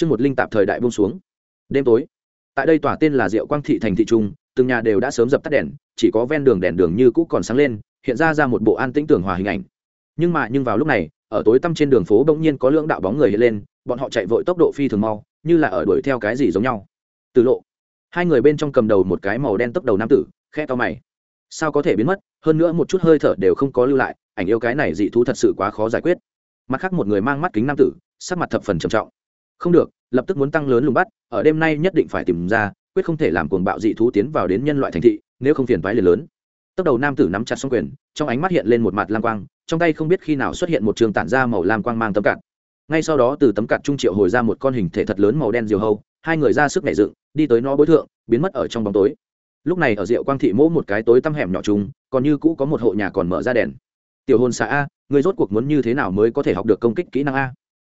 chương một linh tạp thời đại buông xuống. Đêm tối, tại đây tòa tên là diệu quang thị thành thị trung, từng nhà đều đã sớm dập tắt đèn, chỉ có ven đường đèn đường như cũ còn sáng lên, hiện ra ra một bộ an tĩnh tưởng hòa hình ảnh. Nhưng mà nhưng vào lúc này, ở tối tăm trên đường phố bỗng nhiên có lưỡng đạo bóng người hiện lên, bọn họ chạy vội tốc độ phi thường mau, như là ở đuổi theo cái gì giống nhau. Từ lộ, hai người bên trong cầm đầu một cái màu đen tốc đầu nam tử khe to mày. Sao có thể biến mất, hơn nữa một chút hơi thở đều không có lưu lại, ảnh yêu cái này dị thú thật sự quá khó giải quyết. Mặt khác một người mang mắt kính nam tử, sắc mặt thập phần trầm trọng không được, lập tức muốn tăng lớn lùng bắt, ở đêm nay nhất định phải tìm ra, quyết không thể làm cuồng bạo dị thú tiến vào đến nhân loại thành thị, nếu không phiền toái liền lớn. Tốc đầu nam tử nắm chặt xong quyền, trong ánh mắt hiện lên một mặt lam quang, trong tay không biết khi nào xuất hiện một trường tản ra màu lam quang mang tấm cạn. Ngay sau đó từ tấm cạn trung triệu hồi ra một con hình thể thật lớn màu đen diều hâu, hai người ra sức nhảy dựng, đi tới nó bối thượng, biến mất ở trong bóng tối. Lúc này ở rượu quang thị mỗ một cái tối tăm hẻm nhỏ chung, còn như cũ có một hộ nhà còn mở ra đèn. Tiểu hồn xạ a người rốt cuộc muốn như thế nào mới có thể học được công kích kỹ năng a?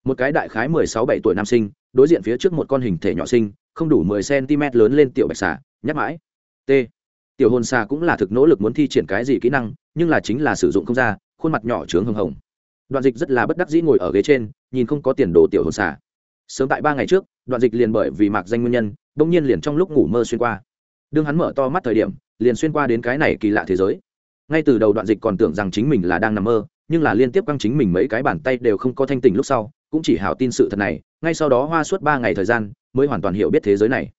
Một cái đại khái mười sáu bảy tuổi nam sinh, đối diện phía trước một con hình thể nhỏ sinh không đủ mười cm lớn lên tiểu bạch xà, nhắc mãi. T. Tiểu hồn xà cũng là thực nỗ lực muốn thi triển cái gì kỹ năng, nhưng là chính là sử dụng không ra, khuôn mặt nhỏ trướng hồng hồng. Đoạn dịch rất là bất đắc dĩ ngồi ở ghế trên, nhìn không có tiền đồ tiểu hồn xà. Sớm tại ba ngày trước, đoạn dịch liền bởi vì mạc danh nguyên nhân, bỗng nhiên liền trong lúc ngủ mơ xuyên qua. Đương hắn mở to mắt thời điểm, liền xuyên qua đến cái này kỳ lạ thế giới. Ngay từ đầu đoạn dịch còn tưởng rằng chính mình là đang nằm mơ, nhưng là liên tiếp căng chính mình mấy cái bàn tay đều không có thanh tình lúc sau cũng chỉ hảo tin sự thật này, ngay sau đó hoa suốt ba ngày thời gian, mới hoàn toàn hiểu biết thế giới này.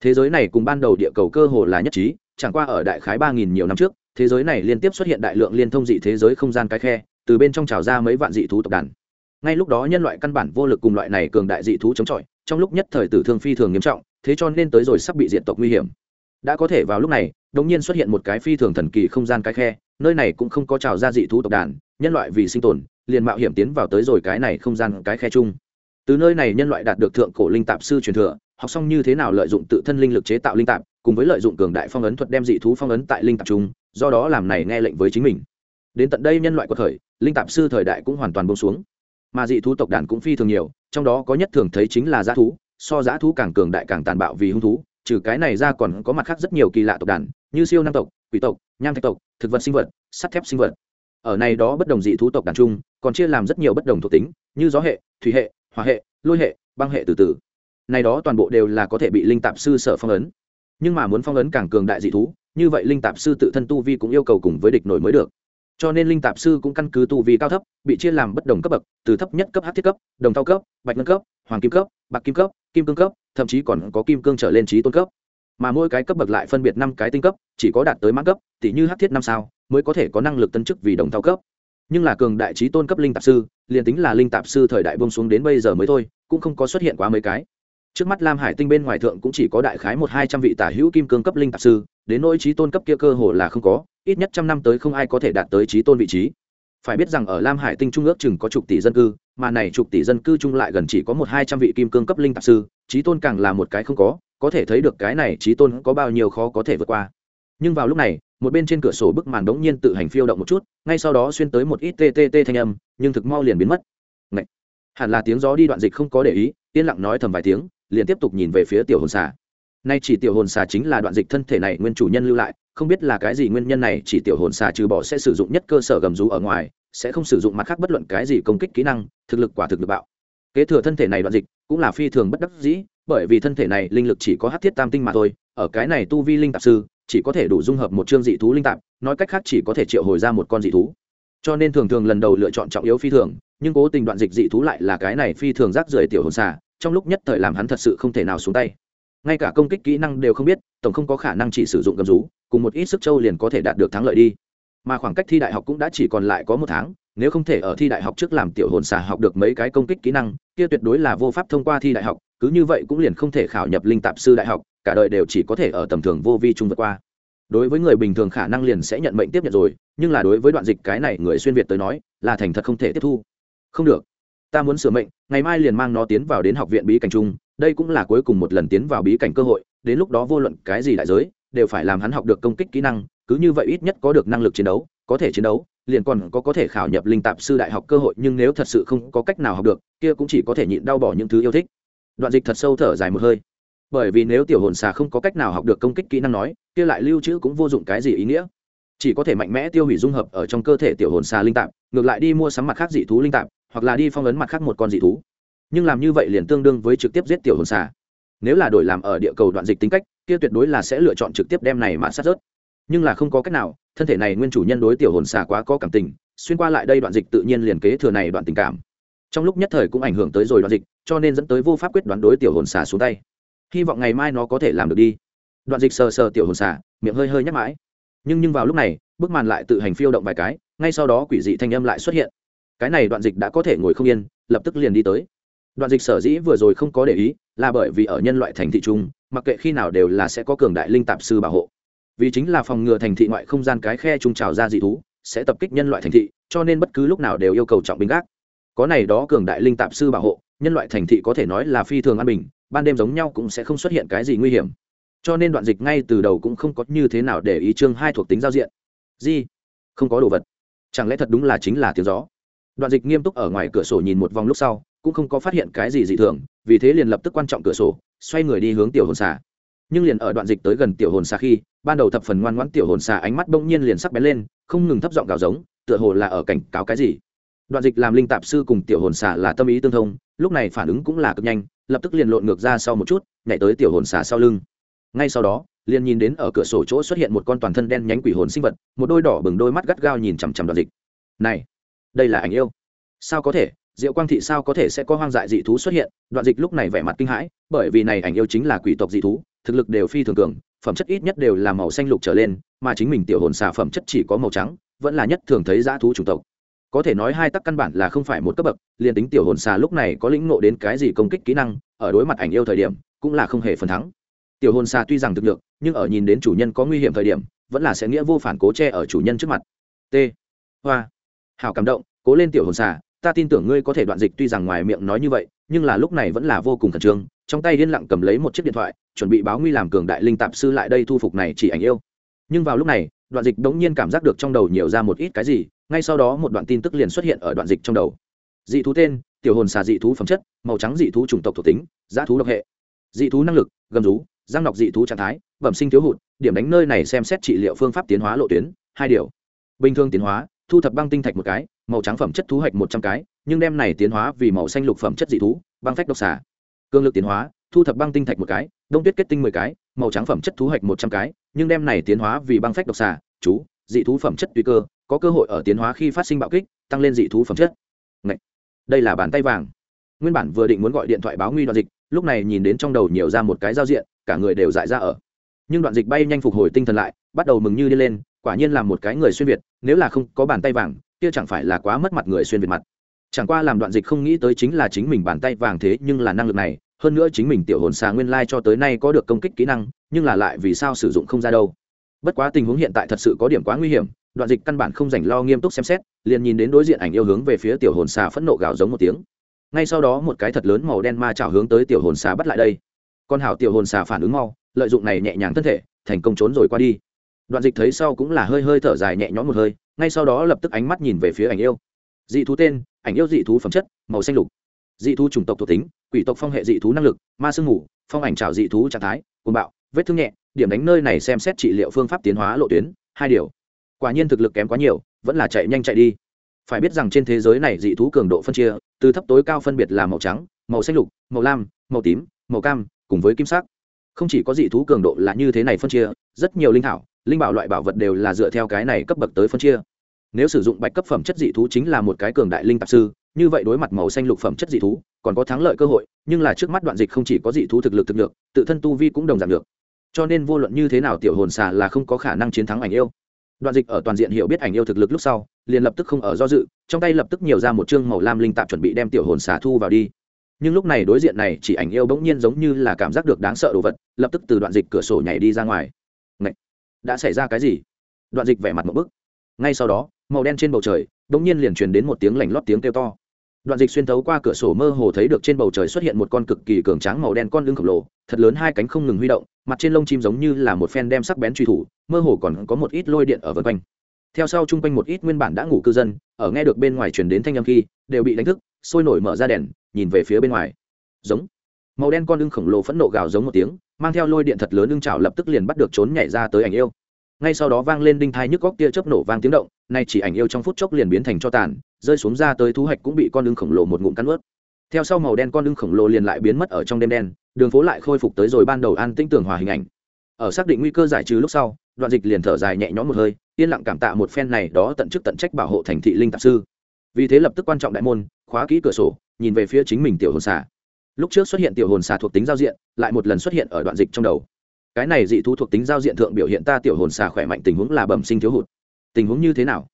Thế giới này cùng ban đầu địa cầu cơ hồ là nhất trí, chẳng qua ở đại khái ba nghìn nhiều năm trước, thế giới này liên tiếp xuất hiện đại lượng liên thông dị thế giới không gian cái khe, từ bên trong trào ra mấy vạn dị thú tộc đàn. Ngay lúc đó nhân loại căn bản vô lực cùng loại này cường đại dị thú chống chọi, trong lúc nhất thời tử thương phi thường nghiêm trọng, thế cho nên tới rồi sắp bị diện tộc nguy hiểm. Đã có thể vào lúc này đống nhiên xuất hiện một cái phi thường thần kỳ không gian cái khe, nơi này cũng không có trào ra dị thú tộc đàn, nhân loại vì sinh tồn liền mạo hiểm tiến vào tới rồi cái này không gian, cái khe chung. Từ nơi này nhân loại đạt được thượng cổ linh tạp sư truyền thừa, học xong như thế nào lợi dụng tự thân linh lực chế tạo linh tạp, cùng với lợi dụng cường đại phong ấn thuật đem dị thú phong ấn tại linh tạp chung, do đó làm này nghe lệnh với chính mình. Đến tận đây nhân loại quật thời linh tạp sư thời đại cũng hoàn toàn bông xuống. Mà dị thú tộc đàn cũng phi thường nhiều, trong đó có nhất thường thấy chính là g thú, so g thú càng cường đại càng tàn bạo vì hung thú, trừ cái này ra còn có mặt khác rất nhiều kỳ lạ tộc đàn, như siêu năng tộc, quỷ tộc, nham thạch tộc, thực vật sinh vật, sắt thép sinh vật. Ở này đó bất đồng dị thú tộc đàn chung còn chia làm rất nhiều bất đồng thuộc tính, như gió hệ, thủy hệ, hỏa hệ, lôi hệ, băng hệ từ từ. Này đó toàn bộ đều là có thể bị linh tạp sư sở phong ấn. Nhưng mà muốn phong ấn càng cường đại dị thú, như vậy linh tạp sư tự thân tu vi cũng yêu cầu cùng với địch nổi mới được. Cho nên linh tạp sư cũng căn cứ tu vi cao thấp, bị chia làm bất đồng cấp bậc, từ thấp nhất cấp hát thiết cấp, đồng thau cấp, bạch ngân cấp, hoàng kim cấp, bạc kim cấp, kim cương cấp, thậm chí còn có kim cương trở lên trí tôn cấp. Mà mỗi cái cấp bậc lại phân biệt năm cái tinh cấp, chỉ có đạt tới mãn cấp tỷ như hát thiết năm sao, mới có thể có năng lực tân chức vì đồng thau cấp nhưng là cường đại trí tôn cấp linh tạp sư, liền tính là linh tạp sư thời đại bông xuống đến bây giờ mới thôi, cũng không có xuất hiện quá mấy cái. Trước mắt lam hải tinh bên ngoài thượng cũng chỉ có đại khái một hai trăm vị tả hữu kim cương cấp linh tạp sư, đến nỗi trí tôn cấp kia cơ hồ là không có, ít nhất trăm năm tới không ai có thể đạt tới trí tôn vị trí. Phải biết rằng ở lam hải tinh trung ước chừng có chục tỷ dân cư, mà này chục tỷ dân cư chung lại gần chỉ có một hai trăm vị kim cương cấp linh tạp sư, trí tôn càng là một cái không có có thể thấy được cái này trí tôn có bao nhiêu khó có thể vượt qua. Nhưng vào lúc này một bên trên cửa sổ bức màn đống nhiên tự hành phiêu động một chút, ngay sau đó xuyên tới một ít ttt thanh âm, nhưng thực mau liền biến mất. Ngậy! hẳn là tiếng gió đi đoạn dịch không có để ý, yên lặng nói thầm vài tiếng, liền tiếp tục nhìn về phía tiểu hồn xà. Nay chỉ tiểu hồn xà chính là đoạn dịch thân thể này nguyên chủ nhân lưu lại, không biết là cái gì nguyên nhân này, chỉ tiểu hồn xà trừ bỏ sẽ sử dụng nhất cơ sở gầm rú ở ngoài, sẽ không sử dụng mặt khác bất luận cái gì công kích kỹ năng, thực lực quả thực được bạo. Kế thừa thân thể này đoạn dịch cũng là phi thường bất đắc dĩ, bởi vì thân thể này linh lực chỉ có hát thiết tam tinh mà thôi, ở cái này tu vi linh tạp sư chỉ có thể đủ dung hợp một chương dị thú linh tạp, nói cách khác chỉ có thể triệu hồi ra một con dị thú. Cho nên thường thường lần đầu lựa chọn trọng yếu phi thường, nhưng cố tình đoạn dịch dị thú lại là cái này phi thường rác rưởi tiểu hồn xà, trong lúc nhất thời làm hắn thật sự không thể nào xuống tay. Ngay cả công kích kỹ năng đều không biết, tổng không có khả năng chỉ sử dụng gầm rú, cùng một ít sức châu liền có thể đạt được thắng lợi đi. Mà khoảng cách thi đại học cũng đã chỉ còn lại có một tháng, nếu không thể ở thi đại học trước làm tiểu hồn xà học được mấy cái công kích kỹ năng, kia tuyệt đối là vô pháp thông qua thi đại học, cứ như vậy cũng liền không thể khảo nhập linh tạp sư đại học cả đời đều chỉ có thể ở tầm thường vô vi trung vượt qua. Đối với người bình thường khả năng liền sẽ nhận mệnh tiếp nhận rồi, nhưng là đối với đoạn dịch cái này người xuyên việt tới nói, là thành thật không thể tiếp thu. Không được. Ta muốn sửa mệnh, ngày mai liền mang nó tiến vào đến học viện bí cảnh chung, đây cũng là cuối cùng một lần tiến vào bí cảnh cơ hội, đến lúc đó vô luận cái gì đại giới, đều phải làm hắn học được công kích kỹ năng, cứ như vậy ít nhất có được năng lực chiến đấu, có thể chiến đấu, liền còn có có thể khảo nhập linh tạp sư đại học cơ hội, nhưng nếu thật sự không có cách nào học được, kia cũng chỉ có thể nhịn đau bỏ những thứ yêu thích. Đoạn dịch thật sâu thở dài một hơi bởi vì nếu tiểu hồn xà không có cách nào học được công kích kỹ năng nói, kia lại lưu trữ cũng vô dụng cái gì ý nghĩa. Chỉ có thể mạnh mẽ tiêu hủy dung hợp ở trong cơ thể tiểu hồn xà linh tạp, ngược lại đi mua sắm mặt khác dị thú linh tạp, hoặc là đi phong ấn mặt khác một con dị thú. Nhưng làm như vậy liền tương đương với trực tiếp giết tiểu hồn xà. Nếu là đổi làm ở địa cầu đoạn dịch tính cách, kia tuyệt đối là sẽ lựa chọn trực tiếp đem này mà sát rớt. Nhưng là không có cách nào, thân thể này nguyên chủ nhân đối tiểu hồn xà quá có cảm tình, xuyên qua lại đây đoạn dịch tự nhiên liền kế thừa này đoạn tình cảm. Trong lúc nhất thời cũng ảnh hưởng tới rồi đoạn dịch, cho nên dẫn tới vô pháp quyết đoán đối tiểu hồn xà xuống tay hy vọng ngày mai nó có thể làm được đi. Đoạn dịch sờ sờ tiểu hồn xả, miệng hơi hơi nhắc mãi. Nhưng nhưng vào lúc này bức màn lại tự hành phiêu động vài cái ngay sau đó quỷ dị thanh âm lại xuất hiện. Cái này đoạn dịch đã có thể ngồi không yên lập tức liền đi tới. Đoạn dịch sở dĩ vừa rồi không có để ý là bởi vì ở nhân loại thành thị trung mặc kệ khi nào đều là sẽ có cường đại linh tạp sư bảo hộ. Vì chính là phòng ngừa thành thị ngoại không gian cái khe trung trào ra dị thú sẽ tập kích nhân loại thành thị cho nên bất cứ lúc nào đều yêu cầu trọng binh gác. Có này đó cường đại linh tạp sư bảo hộ nhân loại thành thị có thể nói là phi thường an bình ban đêm giống nhau cũng sẽ không xuất hiện cái gì nguy hiểm. Cho nên đoạn dịch ngay từ đầu cũng không có như thế nào để ý chương hai thuộc tính giao diện. Gì? Không có đồ vật. Chẳng lẽ thật đúng là chính là tiếng gió? Đoạn dịch nghiêm túc ở ngoài cửa sổ nhìn một vòng lúc sau, cũng không có phát hiện cái gì dị thường, vì thế liền lập tức quan trọng cửa sổ, xoay người đi hướng tiểu hồn xà. Nhưng liền ở đoạn dịch tới gần tiểu hồn xà khi, ban đầu thập phần ngoan ngoãn tiểu hồn xà ánh mắt bỗng nhiên liền sắc bén lên, không ngừng thấp giọng gào giống, tựa hồ là ở cảnh cáo cái gì. Đoạn dịch làm linh tạp sư cùng tiểu hồn xà là tâm ý tương thông, lúc này phản ứng cũng là cực nhanh lập tức liền lộn ngược ra sau một chút, nhảy tới tiểu hồn xà sau lưng. Ngay sau đó, liền nhìn đến ở cửa sổ chỗ xuất hiện một con toàn thân đen nhánh quỷ hồn sinh vật, một đôi đỏ bừng đôi mắt gắt gao nhìn chằm chằm đoạn dịch. Này, đây là ảnh yêu. Sao có thể? Diệu quang thị sao có thể sẽ có hoang dại dị thú xuất hiện? Đoạn dịch lúc này vẻ mặt kinh hãi, bởi vì này ảnh yêu chính là quỷ tộc dị thú, thực lực đều phi thường cường, phẩm chất ít nhất đều là màu xanh lục trở lên, mà chính mình tiểu hồn xà phẩm chất chỉ có màu trắng, vẫn là nhất thường thấy dã thú chủng tộc có thể nói hai tắc căn bản là không phải một cấp bậc, liền tính tiểu hồn xà lúc này có lĩnh ngộ đến cái gì công kích kỹ năng, ở đối mặt ảnh yêu thời điểm, cũng là không hề phần thắng. Tiểu hồn xà tuy rằng thực lực, nhưng ở nhìn đến chủ nhân có nguy hiểm thời điểm, vẫn là sẽ nghĩa vô phản cố che ở chủ nhân trước mặt. T. Hoa. Hào cảm động, cố lên tiểu hồn xà, ta tin tưởng ngươi có thể đoạn dịch tuy rằng ngoài miệng nói như vậy, nhưng là lúc này vẫn là vô cùng khẩn trương, trong tay yên lặng cầm lấy một chiếc điện thoại, chuẩn bị báo nguy làm cường đại linh tạp sư lại đây thu phục này chỉ ảnh yêu. Nhưng vào lúc này đoạn dịch đống nhiên cảm giác được trong đầu nhiều ra một ít cái gì, ngay sau đó một đoạn tin tức liền xuất hiện ở đoạn dịch trong đầu. Dị thú tên, tiểu hồn xà dị thú phẩm chất, màu trắng dị thú chủng tộc thuộc tính giá thú độc hệ. Dị thú năng lực, gầm rú giang nọc dị thú trạng thái, bẩm sinh thiếu hụt, điểm đánh nơi này xem xét trị liệu phương pháp tiến hóa lộ tuyến, hai điều. Bình thường tiến hóa, thu thập băng tinh thạch một cái, màu trắng phẩm chất thú hạch một trăm cái, nhưng đem này tiến hóa vì màu xanh lục phẩm chất dị thú, băng phách độc xà. Cương lực tiến hóa, thu thập băng tinh thạch một cái, đông tuyết kết tinh mười cái màu trắng phẩm chất thú hạch một trăm cái, nhưng đem này tiến hóa vì băng phách độc xà, chú, dị thú phẩm chất tùy cơ, có cơ hội ở tiến hóa khi phát sinh bạo kích, tăng lên dị thú phẩm chất. Ngậy! đây là bàn tay vàng. Nguyên bản vừa định muốn gọi điện thoại báo nguy đoạn dịch, lúc này nhìn đến trong đầu nhiều ra một cái giao diện, cả người đều dại ra ở. Nhưng đoạn dịch bay nhanh phục hồi tinh thần lại, bắt đầu mừng như đi lên, quả nhiên là một cái người xuyên việt, nếu là không có bàn tay vàng, kia chẳng phải là quá mất mặt người xuyên việt mặt. Chẳng qua làm đoạn dịch không nghĩ tới chính là chính mình bàn tay vàng thế, nhưng là năng lực này hơn nữa chính mình tiểu hồn xà nguyên lai cho tới nay có được công kích kỹ năng, nhưng là lại vì sao sử dụng không ra đâu. Bất quá tình huống hiện tại thật sự có điểm quá nguy hiểm, đoạn dịch căn bản không dành lo nghiêm túc xem xét, liền nhìn đến đối diện ảnh yêu hướng về phía tiểu hồn xà phẫn nộ gào giống một tiếng. Ngay sau đó một cái thật lớn màu đen ma chảo hướng tới tiểu hồn xà bắt lại đây. Con hảo tiểu hồn xà phản ứng mau, lợi dụng này nhẹ nhàng thân thể, thành công trốn rồi qua đi. Đoạn dịch thấy sau cũng là hơi hơi thở dài nhẹ nhõm một hơi, ngay sau đó lập tức ánh mắt nhìn về phía ảnh yêu. Dị thú tên, ảnh yêu dị thú phẩm chất, màu xanh lục dị thú chủng tộc thuộc tính, quỷ tộc phong hệ dị thú năng lực, ma sương ngủ phong ảnh trào dị thú trạng thái côn bạo, vết thương nhẹ, điểm đánh nơi này xem xét trị liệu phương pháp tiến hóa lộ tuyến, hai điều. Quả nhiên thực lực kém quá nhiều, vẫn là chạy nhanh chạy đi. Phải biết rằng trên thế giới này dị thú cường độ phân chia, từ thấp tối cao phân biệt là màu trắng, màu xanh lục, màu lam, màu tím, màu cam, cùng với kim sắc. Không chỉ có dị thú cường độ là như thế này phân chia, rất nhiều linh thảo, linh bảo loại bảo vật đều là dựa theo cái này cấp bậc tới phân chia. Nếu sử dụng bạch cấp phẩm chất dị thú chính là một cái cường đại linh tạp sư như vậy đối mặt màu xanh lục phẩm chất dị thú, còn có thắng lợi cơ hội, nhưng là trước mắt đoạn dịch không chỉ có dị thú thực lực thực được tự thân tu vi cũng đồng giảm được. Cho nên vô luận như thế nào tiểu hồn xà là không có khả năng chiến thắng ảnh yêu. Đoạn dịch ở toàn diện hiểu biết ảnh yêu thực lực lúc sau, liền lập tức không ở do dự, trong tay lập tức nhiều ra một chương màu lam linh tạp chuẩn bị đem tiểu hồn xà thu vào đi. Nhưng lúc này đối diện này chỉ ảnh yêu bỗng nhiên giống như là cảm giác được đáng sợ đồ vật, lập tức từ đoạn dịch cửa sổ nhảy đi ra ngoài. Ngậy! đã xảy ra cái gì? Đoạn dịch vẻ mặt một bức. Ngay sau đó, màu đen trên bầu trời, bỗng nhiên liền truyền đến một tiếng lành lót tiếng kêu to đoạn dịch xuyên thấu qua cửa sổ mơ hồ thấy được trên bầu trời xuất hiện một con cực kỳ cường tráng màu đen con lưng khổng lồ, thật lớn hai cánh không ngừng huy động, mặt trên lông chim giống như là một phen đem sắc bén truy thủ, mơ hồ còn có một ít lôi điện ở vân quanh. Theo sau chung quanh một ít nguyên bản đã ngủ cư dân, ở nghe được bên ngoài truyền đến thanh âm khi, đều bị đánh thức, sôi nổi mở ra đèn, nhìn về phía bên ngoài. Giống. Màu đen con lưng khổng lồ phẫn nộ gào giống một tiếng, mang theo lôi điện thật lớn lưng chảo lập tức liền bắt được trốn nhảy ra tới ảnh yêu. Ngay sau đó vang lên đinh thai nhức góc tia chớp nổ vang tiếng động, nay chỉ ảnh yêu trong phút chốc liền biến thành cho tàn rơi xuống ra tới thú hạch cũng bị con đường khổng lồ một ngụm cắn ướt. Theo sau màu đen con đường khổng lồ liền lại biến mất ở trong đêm đen, đường phố lại khôi phục tới rồi ban đầu an tĩnh tường hòa hình ảnh. Ở xác định nguy cơ giải trừ lúc sau, đoạn dịch liền thở dài nhẹ nhõm một hơi, yên lặng cảm tạ một phen này đó tận chức tận trách bảo hộ thành thị linh tạp sư. Vì thế lập tức quan trọng đại môn, khóa kỹ cửa sổ, nhìn về phía chính mình tiểu hồn xà. Lúc trước xuất hiện tiểu hồn xà thuộc tính giao diện, lại một lần xuất hiện ở đoạn dịch trong đầu. Cái này dị thú thuộc tính giao diện thượng biểu hiện ta tiểu hồn xà khỏe mạnh tình huống là bẩm sinh thiếu hụt. Tình huống như thế nào?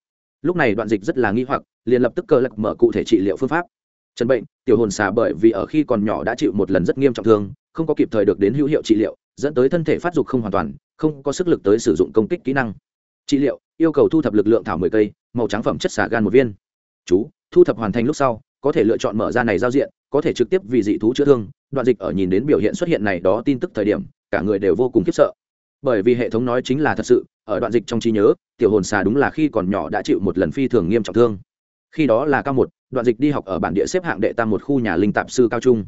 Lúc này đoạn dịch rất là nghi hoặc, liền lập tức cơ lạc mở cụ thể trị liệu phương pháp. Trần bệnh, tiểu hồn xà bởi vì ở khi còn nhỏ đã chịu một lần rất nghiêm trọng thương, không có kịp thời được đến hữu hiệu trị liệu, dẫn tới thân thể phát dục không hoàn toàn, không có sức lực tới sử dụng công kích kỹ năng. Trị liệu, yêu cầu thu thập lực lượng thảo mười cây, màu trắng phẩm chất xà gan một viên. Chú, thu thập hoàn thành lúc sau, có thể lựa chọn mở ra này giao diện, có thể trực tiếp vì dị thú chữa thương. Đoạn dịch ở nhìn đến biểu hiện xuất hiện này đó tin tức thời điểm, cả người đều vô cùng khiếp sợ. Bởi vì hệ thống nói chính là thật sự, ở đoạn dịch trong trí nhớ tiểu hồn xà đúng là khi còn nhỏ đã chịu một lần phi thường nghiêm trọng thương. Khi đó là cao một, đoạn dịch đi học ở bản địa xếp hạng đệ tam một khu nhà linh tạp sư cao trung.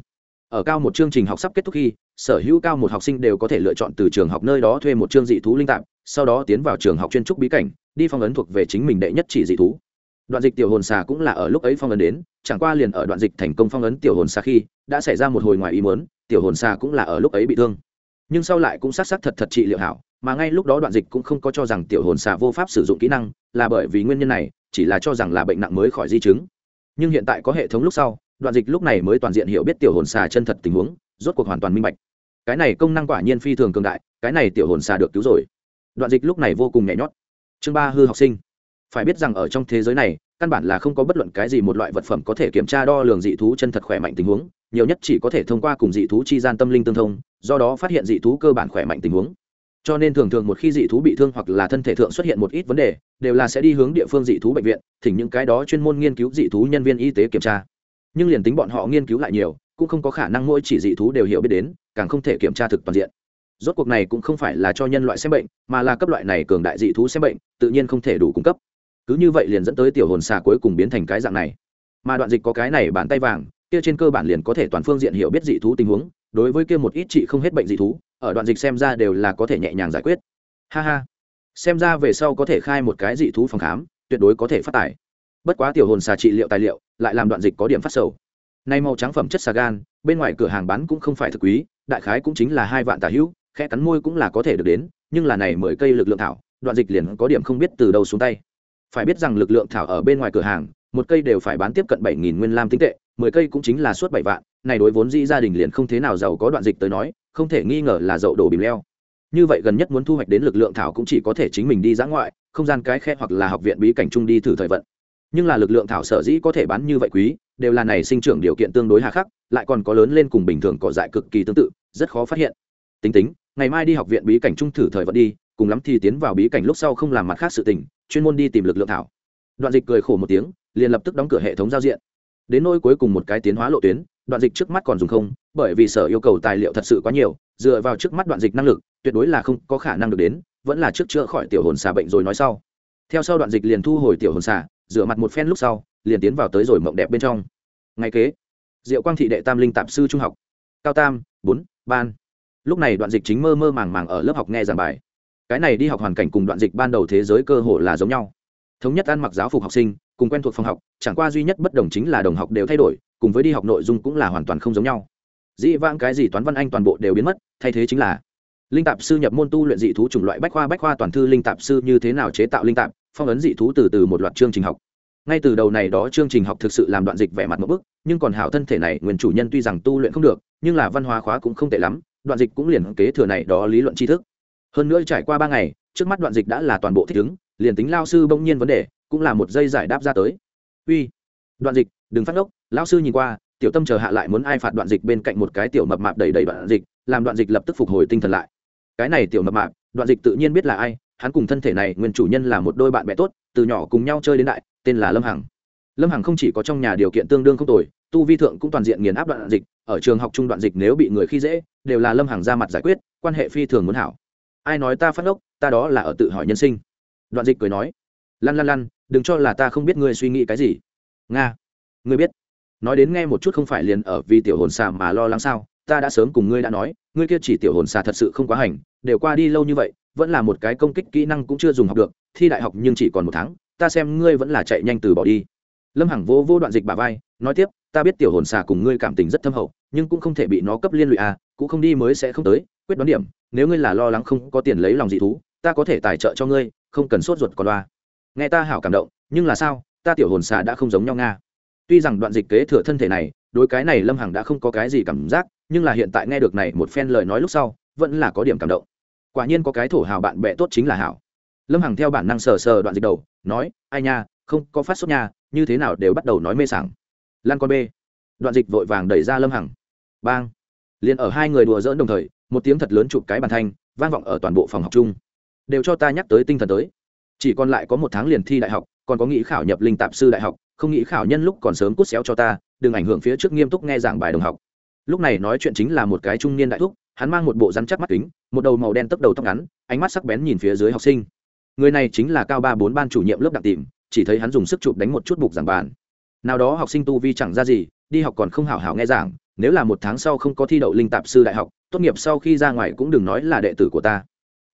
Ở cao một chương trình học sắp kết thúc khi, sở hữu cao một học sinh đều có thể lựa chọn từ trường học nơi đó thuê một chương dị thú linh tạp, sau đó tiến vào trường học chuyên trúc bí cảnh, đi phong ấn thuộc về chính mình đệ nhất chỉ dị thú. Đoạn dịch tiểu hồn xà cũng là ở lúc ấy phong ấn đến, chẳng qua liền ở đoạn dịch thành công phong ấn tiểu hồn xà khi, đã xảy ra một hồi ngoài ý mớn tiểu hồn xà cũng là ở lúc ấy bị thương. Nhưng sau lại cũng sát sát thật thật trị liệu hảo mà ngay lúc đó đoạn dịch cũng không có cho rằng tiểu hồn xà vô pháp sử dụng kỹ năng, là bởi vì nguyên nhân này, chỉ là cho rằng là bệnh nặng mới khỏi di chứng. Nhưng hiện tại có hệ thống lúc sau, đoạn dịch lúc này mới toàn diện hiểu biết tiểu hồn xà chân thật tình huống, rốt cuộc hoàn toàn minh bạch. Cái này công năng quả nhiên phi thường cường đại, cái này tiểu hồn xà được cứu rồi. Đoạn dịch lúc này vô cùng nhẹ nhót chương ba, hư học sinh. Phải biết rằng ở trong thế giới này, căn bản là không có bất luận cái gì một loại vật phẩm có thể kiểm tra đo lường dị thú chân thật khỏe mạnh tình huống, nhiều nhất chỉ có thể thông qua cùng dị thú chi gian tâm linh tương thông, do đó phát hiện dị thú cơ bản khỏe mạnh tình huống cho nên thường thường một khi dị thú bị thương hoặc là thân thể thượng xuất hiện một ít vấn đề, đều là sẽ đi hướng địa phương dị thú bệnh viện, thỉnh những cái đó chuyên môn nghiên cứu dị thú nhân viên y tế kiểm tra. Nhưng liền tính bọn họ nghiên cứu lại nhiều, cũng không có khả năng mỗi chỉ dị thú đều hiểu biết đến, càng không thể kiểm tra thực toàn diện. Rốt cuộc này cũng không phải là cho nhân loại xem bệnh, mà là cấp loại này cường đại dị thú xem bệnh, tự nhiên không thể đủ cung cấp. Cứ như vậy liền dẫn tới tiểu hồn xà cuối cùng biến thành cái dạng này. Mà đoạn dịch có cái này bán tay vàng, kia trên cơ bản liền có thể toàn phương diện hiểu biết dị thú tình huống đối với kia một ít chị không hết bệnh dị thú, ở đoạn dịch xem ra đều là có thể nhẹ nhàng giải quyết. Ha ha. Xem ra về sau có thể khai một cái dị thú phòng khám, tuyệt đối có thể phát tài. Bất quá tiểu hồn xà trị liệu tài liệu, lại làm đoạn dịch có điểm phát sầu. Nay màu trắng phẩm chất xà gan, bên ngoài cửa hàng bán cũng không phải thực quý, đại khái cũng chính là hai vạn tà hữu, khẽ cắn môi cũng là có thể được đến, nhưng là này mười cây lực lượng thảo, đoạn dịch liền có điểm không biết từ đâu xuống tay. Phải biết rằng lực lượng thảo ở bên ngoài cửa hàng, một cây đều phải bán tiếp cận bảy nghìn nguyên lam tinh tệ mười cây cũng chính là suốt bảy vạn, này đối vốn dĩ gia đình liền không thế nào giàu có đoạn dịch tới nói, không thể nghi ngờ là dậu đổ bìm leo. Như vậy gần nhất muốn thu hoạch đến lực lượng thảo cũng chỉ có thể chính mình đi dã ngoại, không gian cái khe hoặc là học viện bí cảnh trung đi thử thời vận. Nhưng là lực lượng thảo sở dĩ có thể bán như vậy quý, đều là này sinh trưởng điều kiện tương đối hà khắc, lại còn có lớn lên cùng bình thường cỏ dại cực kỳ tương tự, rất khó phát hiện. Tính tính, ngày mai đi học viện bí cảnh trung thử thời vận đi, cùng lắm thì tiến vào bí cảnh lúc sau không làm mặt khác sự tình, chuyên môn đi tìm lực lượng thảo. Đoạn dịch cười khổ một tiếng, liền lập tức đóng cửa hệ thống giao diện đến nỗi cuối cùng một cái tiến hóa lộ tuyến, đoạn dịch trước mắt còn dùng không, bởi vì sở yêu cầu tài liệu thật sự quá nhiều, dựa vào trước mắt đoạn dịch năng lực, tuyệt đối là không có khả năng được đến, vẫn là trước chữa khỏi tiểu hồn xà bệnh rồi nói sau. Theo sau đoạn dịch liền thu hồi tiểu hồn xà, rửa mặt một phen lúc sau, liền tiến vào tới rồi mộng đẹp bên trong. Ngay kế, diệu quang thị đệ tam linh tạp sư trung học. Cao tam, bốn, ban. Lúc này đoạn dịch chính mơ mơ màng màng ở lớp học nghe giảng bài. Cái này đi học hoàn cảnh cùng đoạn dịch ban đầu thế giới cơ hồ là giống nhau thống nhất ăn mặc giáo phục học sinh, cùng quen thuộc phòng học, chẳng qua duy nhất bất đồng chính là đồng học đều thay đổi, cùng với đi học nội dung cũng là hoàn toàn không giống nhau. Dĩ vãng cái gì toán văn anh toàn bộ đều biến mất, thay thế chính là linh tạp sư nhập môn tu luyện dị thú chủng loại bách khoa bách khoa toàn thư linh tạp sư như thế nào chế tạo linh tạp, phong ấn dị thú từ từ một loạt chương trình học. Ngay từ đầu này đó chương trình học thực sự làm đoạn dịch vẻ mặt một bức, nhưng còn hảo thân thể này, nguyên chủ nhân tuy rằng tu luyện không được, nhưng là văn hóa khóa cũng không tệ lắm, đoạn dịch cũng liền kế thừa này đó lý luận tri thức. Hơn nữa trải qua ba ngày, trước mắt đoạn dịch đã là toàn bộ thích ứng liền tính lao sư bỗng nhiên vấn đề, cũng là một dây giải đáp ra tới. Uy, đoạn dịch, đừng phát ngốc, lao sư nhìn qua, tiểu tâm chờ hạ lại muốn ai phạt đoạn dịch bên cạnh một cái tiểu mập mạp đầy đầy đoạn dịch, làm đoạn dịch lập tức phục hồi tinh thần lại. Cái này tiểu mập mạp, đoạn dịch tự nhiên biết là ai, hắn cùng thân thể này nguyên chủ nhân là một đôi bạn bè tốt, từ nhỏ cùng nhau chơi đến đại, tên là lâm hằng. Lâm hằng không chỉ có trong nhà điều kiện tương đương không tồi, tu vi thượng cũng toàn diện nghiền áp đoạn dịch, ở trường học trung đoạn dịch nếu bị người khi dễ, đều là lâm hằng ra mặt giải quyết, quan hệ phi thường muốn hảo. Ai nói ta phát ngốc, ta đó là ở tự hỏi nhân sinh đoạn dịch cười nói lăn lăn lăn đừng cho là ta không biết ngươi suy nghĩ cái gì. Nga, ngươi biết. Nói đến nghe một chút không phải liền ở vì tiểu hồn xà mà lo lắng sao? Ta đã sớm cùng ngươi đã nói, ngươi kia chỉ tiểu hồn xà thật sự không quá hành, đều qua đi lâu như vậy, vẫn là một cái công kích kỹ năng cũng chưa dùng học được, thi đại học nhưng chỉ còn một tháng, ta xem ngươi vẫn là chạy nhanh từ bỏ đi. Lâm hằng vô vô đoạn dịch bà vai, nói tiếp, ta biết tiểu hồn xà cùng ngươi cảm tình rất thâm hậu, nhưng cũng không thể bị nó cấp liên lụy à cũng không đi mới sẽ không tới. Quyết đoán điểm, nếu ngươi là lo lắng không có tiền lấy lòng dị thú, ta có thể tài trợ cho ngươi không cần sốt ruột còn loa. Nghe ta hảo cảm động, nhưng là sao, ta tiểu hồn xà đã không giống nhau nga. Tuy rằng đoạn dịch kế thừa thân thể này, đối cái này lâm hằng đã không có cái gì cảm giác, nhưng là hiện tại nghe được này một phen lời nói lúc sau, vẫn là có điểm cảm động. Quả nhiên có cái thổ hào bạn bè tốt chính là hảo. Lâm hằng theo bản năng sờ sờ đoạn dịch đầu, nói, ai nha, không có phát sốt nha, như thế nào đều bắt đầu nói mê sảng. Lan con b đoạn dịch vội vàng đẩy ra lâm hằng. Bang. Liền ở hai người đùa dỡn đồng thời, một tiếng thật lớn chụp cái bàn thanh, vang vọng ở toàn bộ phòng học chung đều cho ta nhắc tới tinh thần tới. Chỉ còn lại có một tháng liền thi đại học, còn có nghĩ khảo nhập linh tạp sư đại học, không nghĩ khảo nhân lúc còn sớm cút xéo cho ta, đừng ảnh hưởng phía trước nghiêm túc nghe giảng bài đồng học. Lúc này nói chuyện chính là một cái trung niên đại thúc, hắn mang một bộ rắn chắc mắt kính, một đầu màu đen tấp đầu tóc ngắn, ánh mắt sắc bén nhìn phía dưới học sinh. Người này chính là cao ba bốn ban chủ nhiệm lớp đặc tìm, chỉ thấy hắn dùng sức chụp đánh một chút bục giảng bàn. Nào đó học sinh tu vi chẳng ra gì, đi học còn không hảo hảo nghe giảng, nếu là một tháng sau không có thi đậu linh tạp sư đại học, tốt nghiệp sau khi ra ngoài cũng đừng nói là đệ tử của ta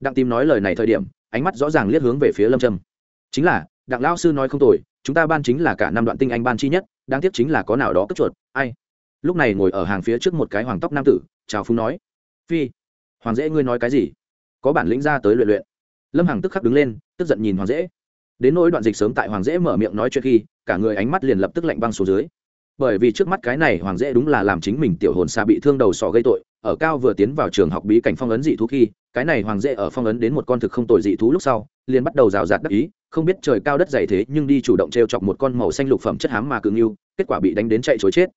đặng tìm nói lời này thời điểm, ánh mắt rõ ràng liếc hướng về phía lâm trâm. Chính là, đặng lão sư nói không tồi, chúng ta ban chính là cả năm đoạn tinh anh ban chi nhất, đáng tiếc chính là có nào đó cất chuột, ai? Lúc này ngồi ở hàng phía trước một cái hoàng tóc nam tử, chào phúng nói. Phi, hoàng dễ ngươi nói cái gì? Có bản lĩnh ra tới luyện luyện. Lâm hằng tức khắc đứng lên, tức giận nhìn hoàng dễ. Đến nỗi đoạn dịch sớm tại hoàng dễ mở miệng nói chuyện khi, cả người ánh mắt liền lập tức lạnh băng xuống dưới. Bởi vì trước mắt cái này hoàng dễ đúng là làm chính mình tiểu hồn xa bị thương đầu sỏ gây tội, ở cao vừa tiến vào trường học bí cảnh phong ấn dị thú khi cái này hoàng dễ ở phong ấn đến một con thực không tội dị thú lúc sau, liền bắt đầu rào rạt đắc ý, không biết trời cao đất dày thế nhưng đi chủ động t r e o chọc một con màu xanh lục phẩm chất hám mà cường yêu kết quả bị đánh đến chạy chối chết.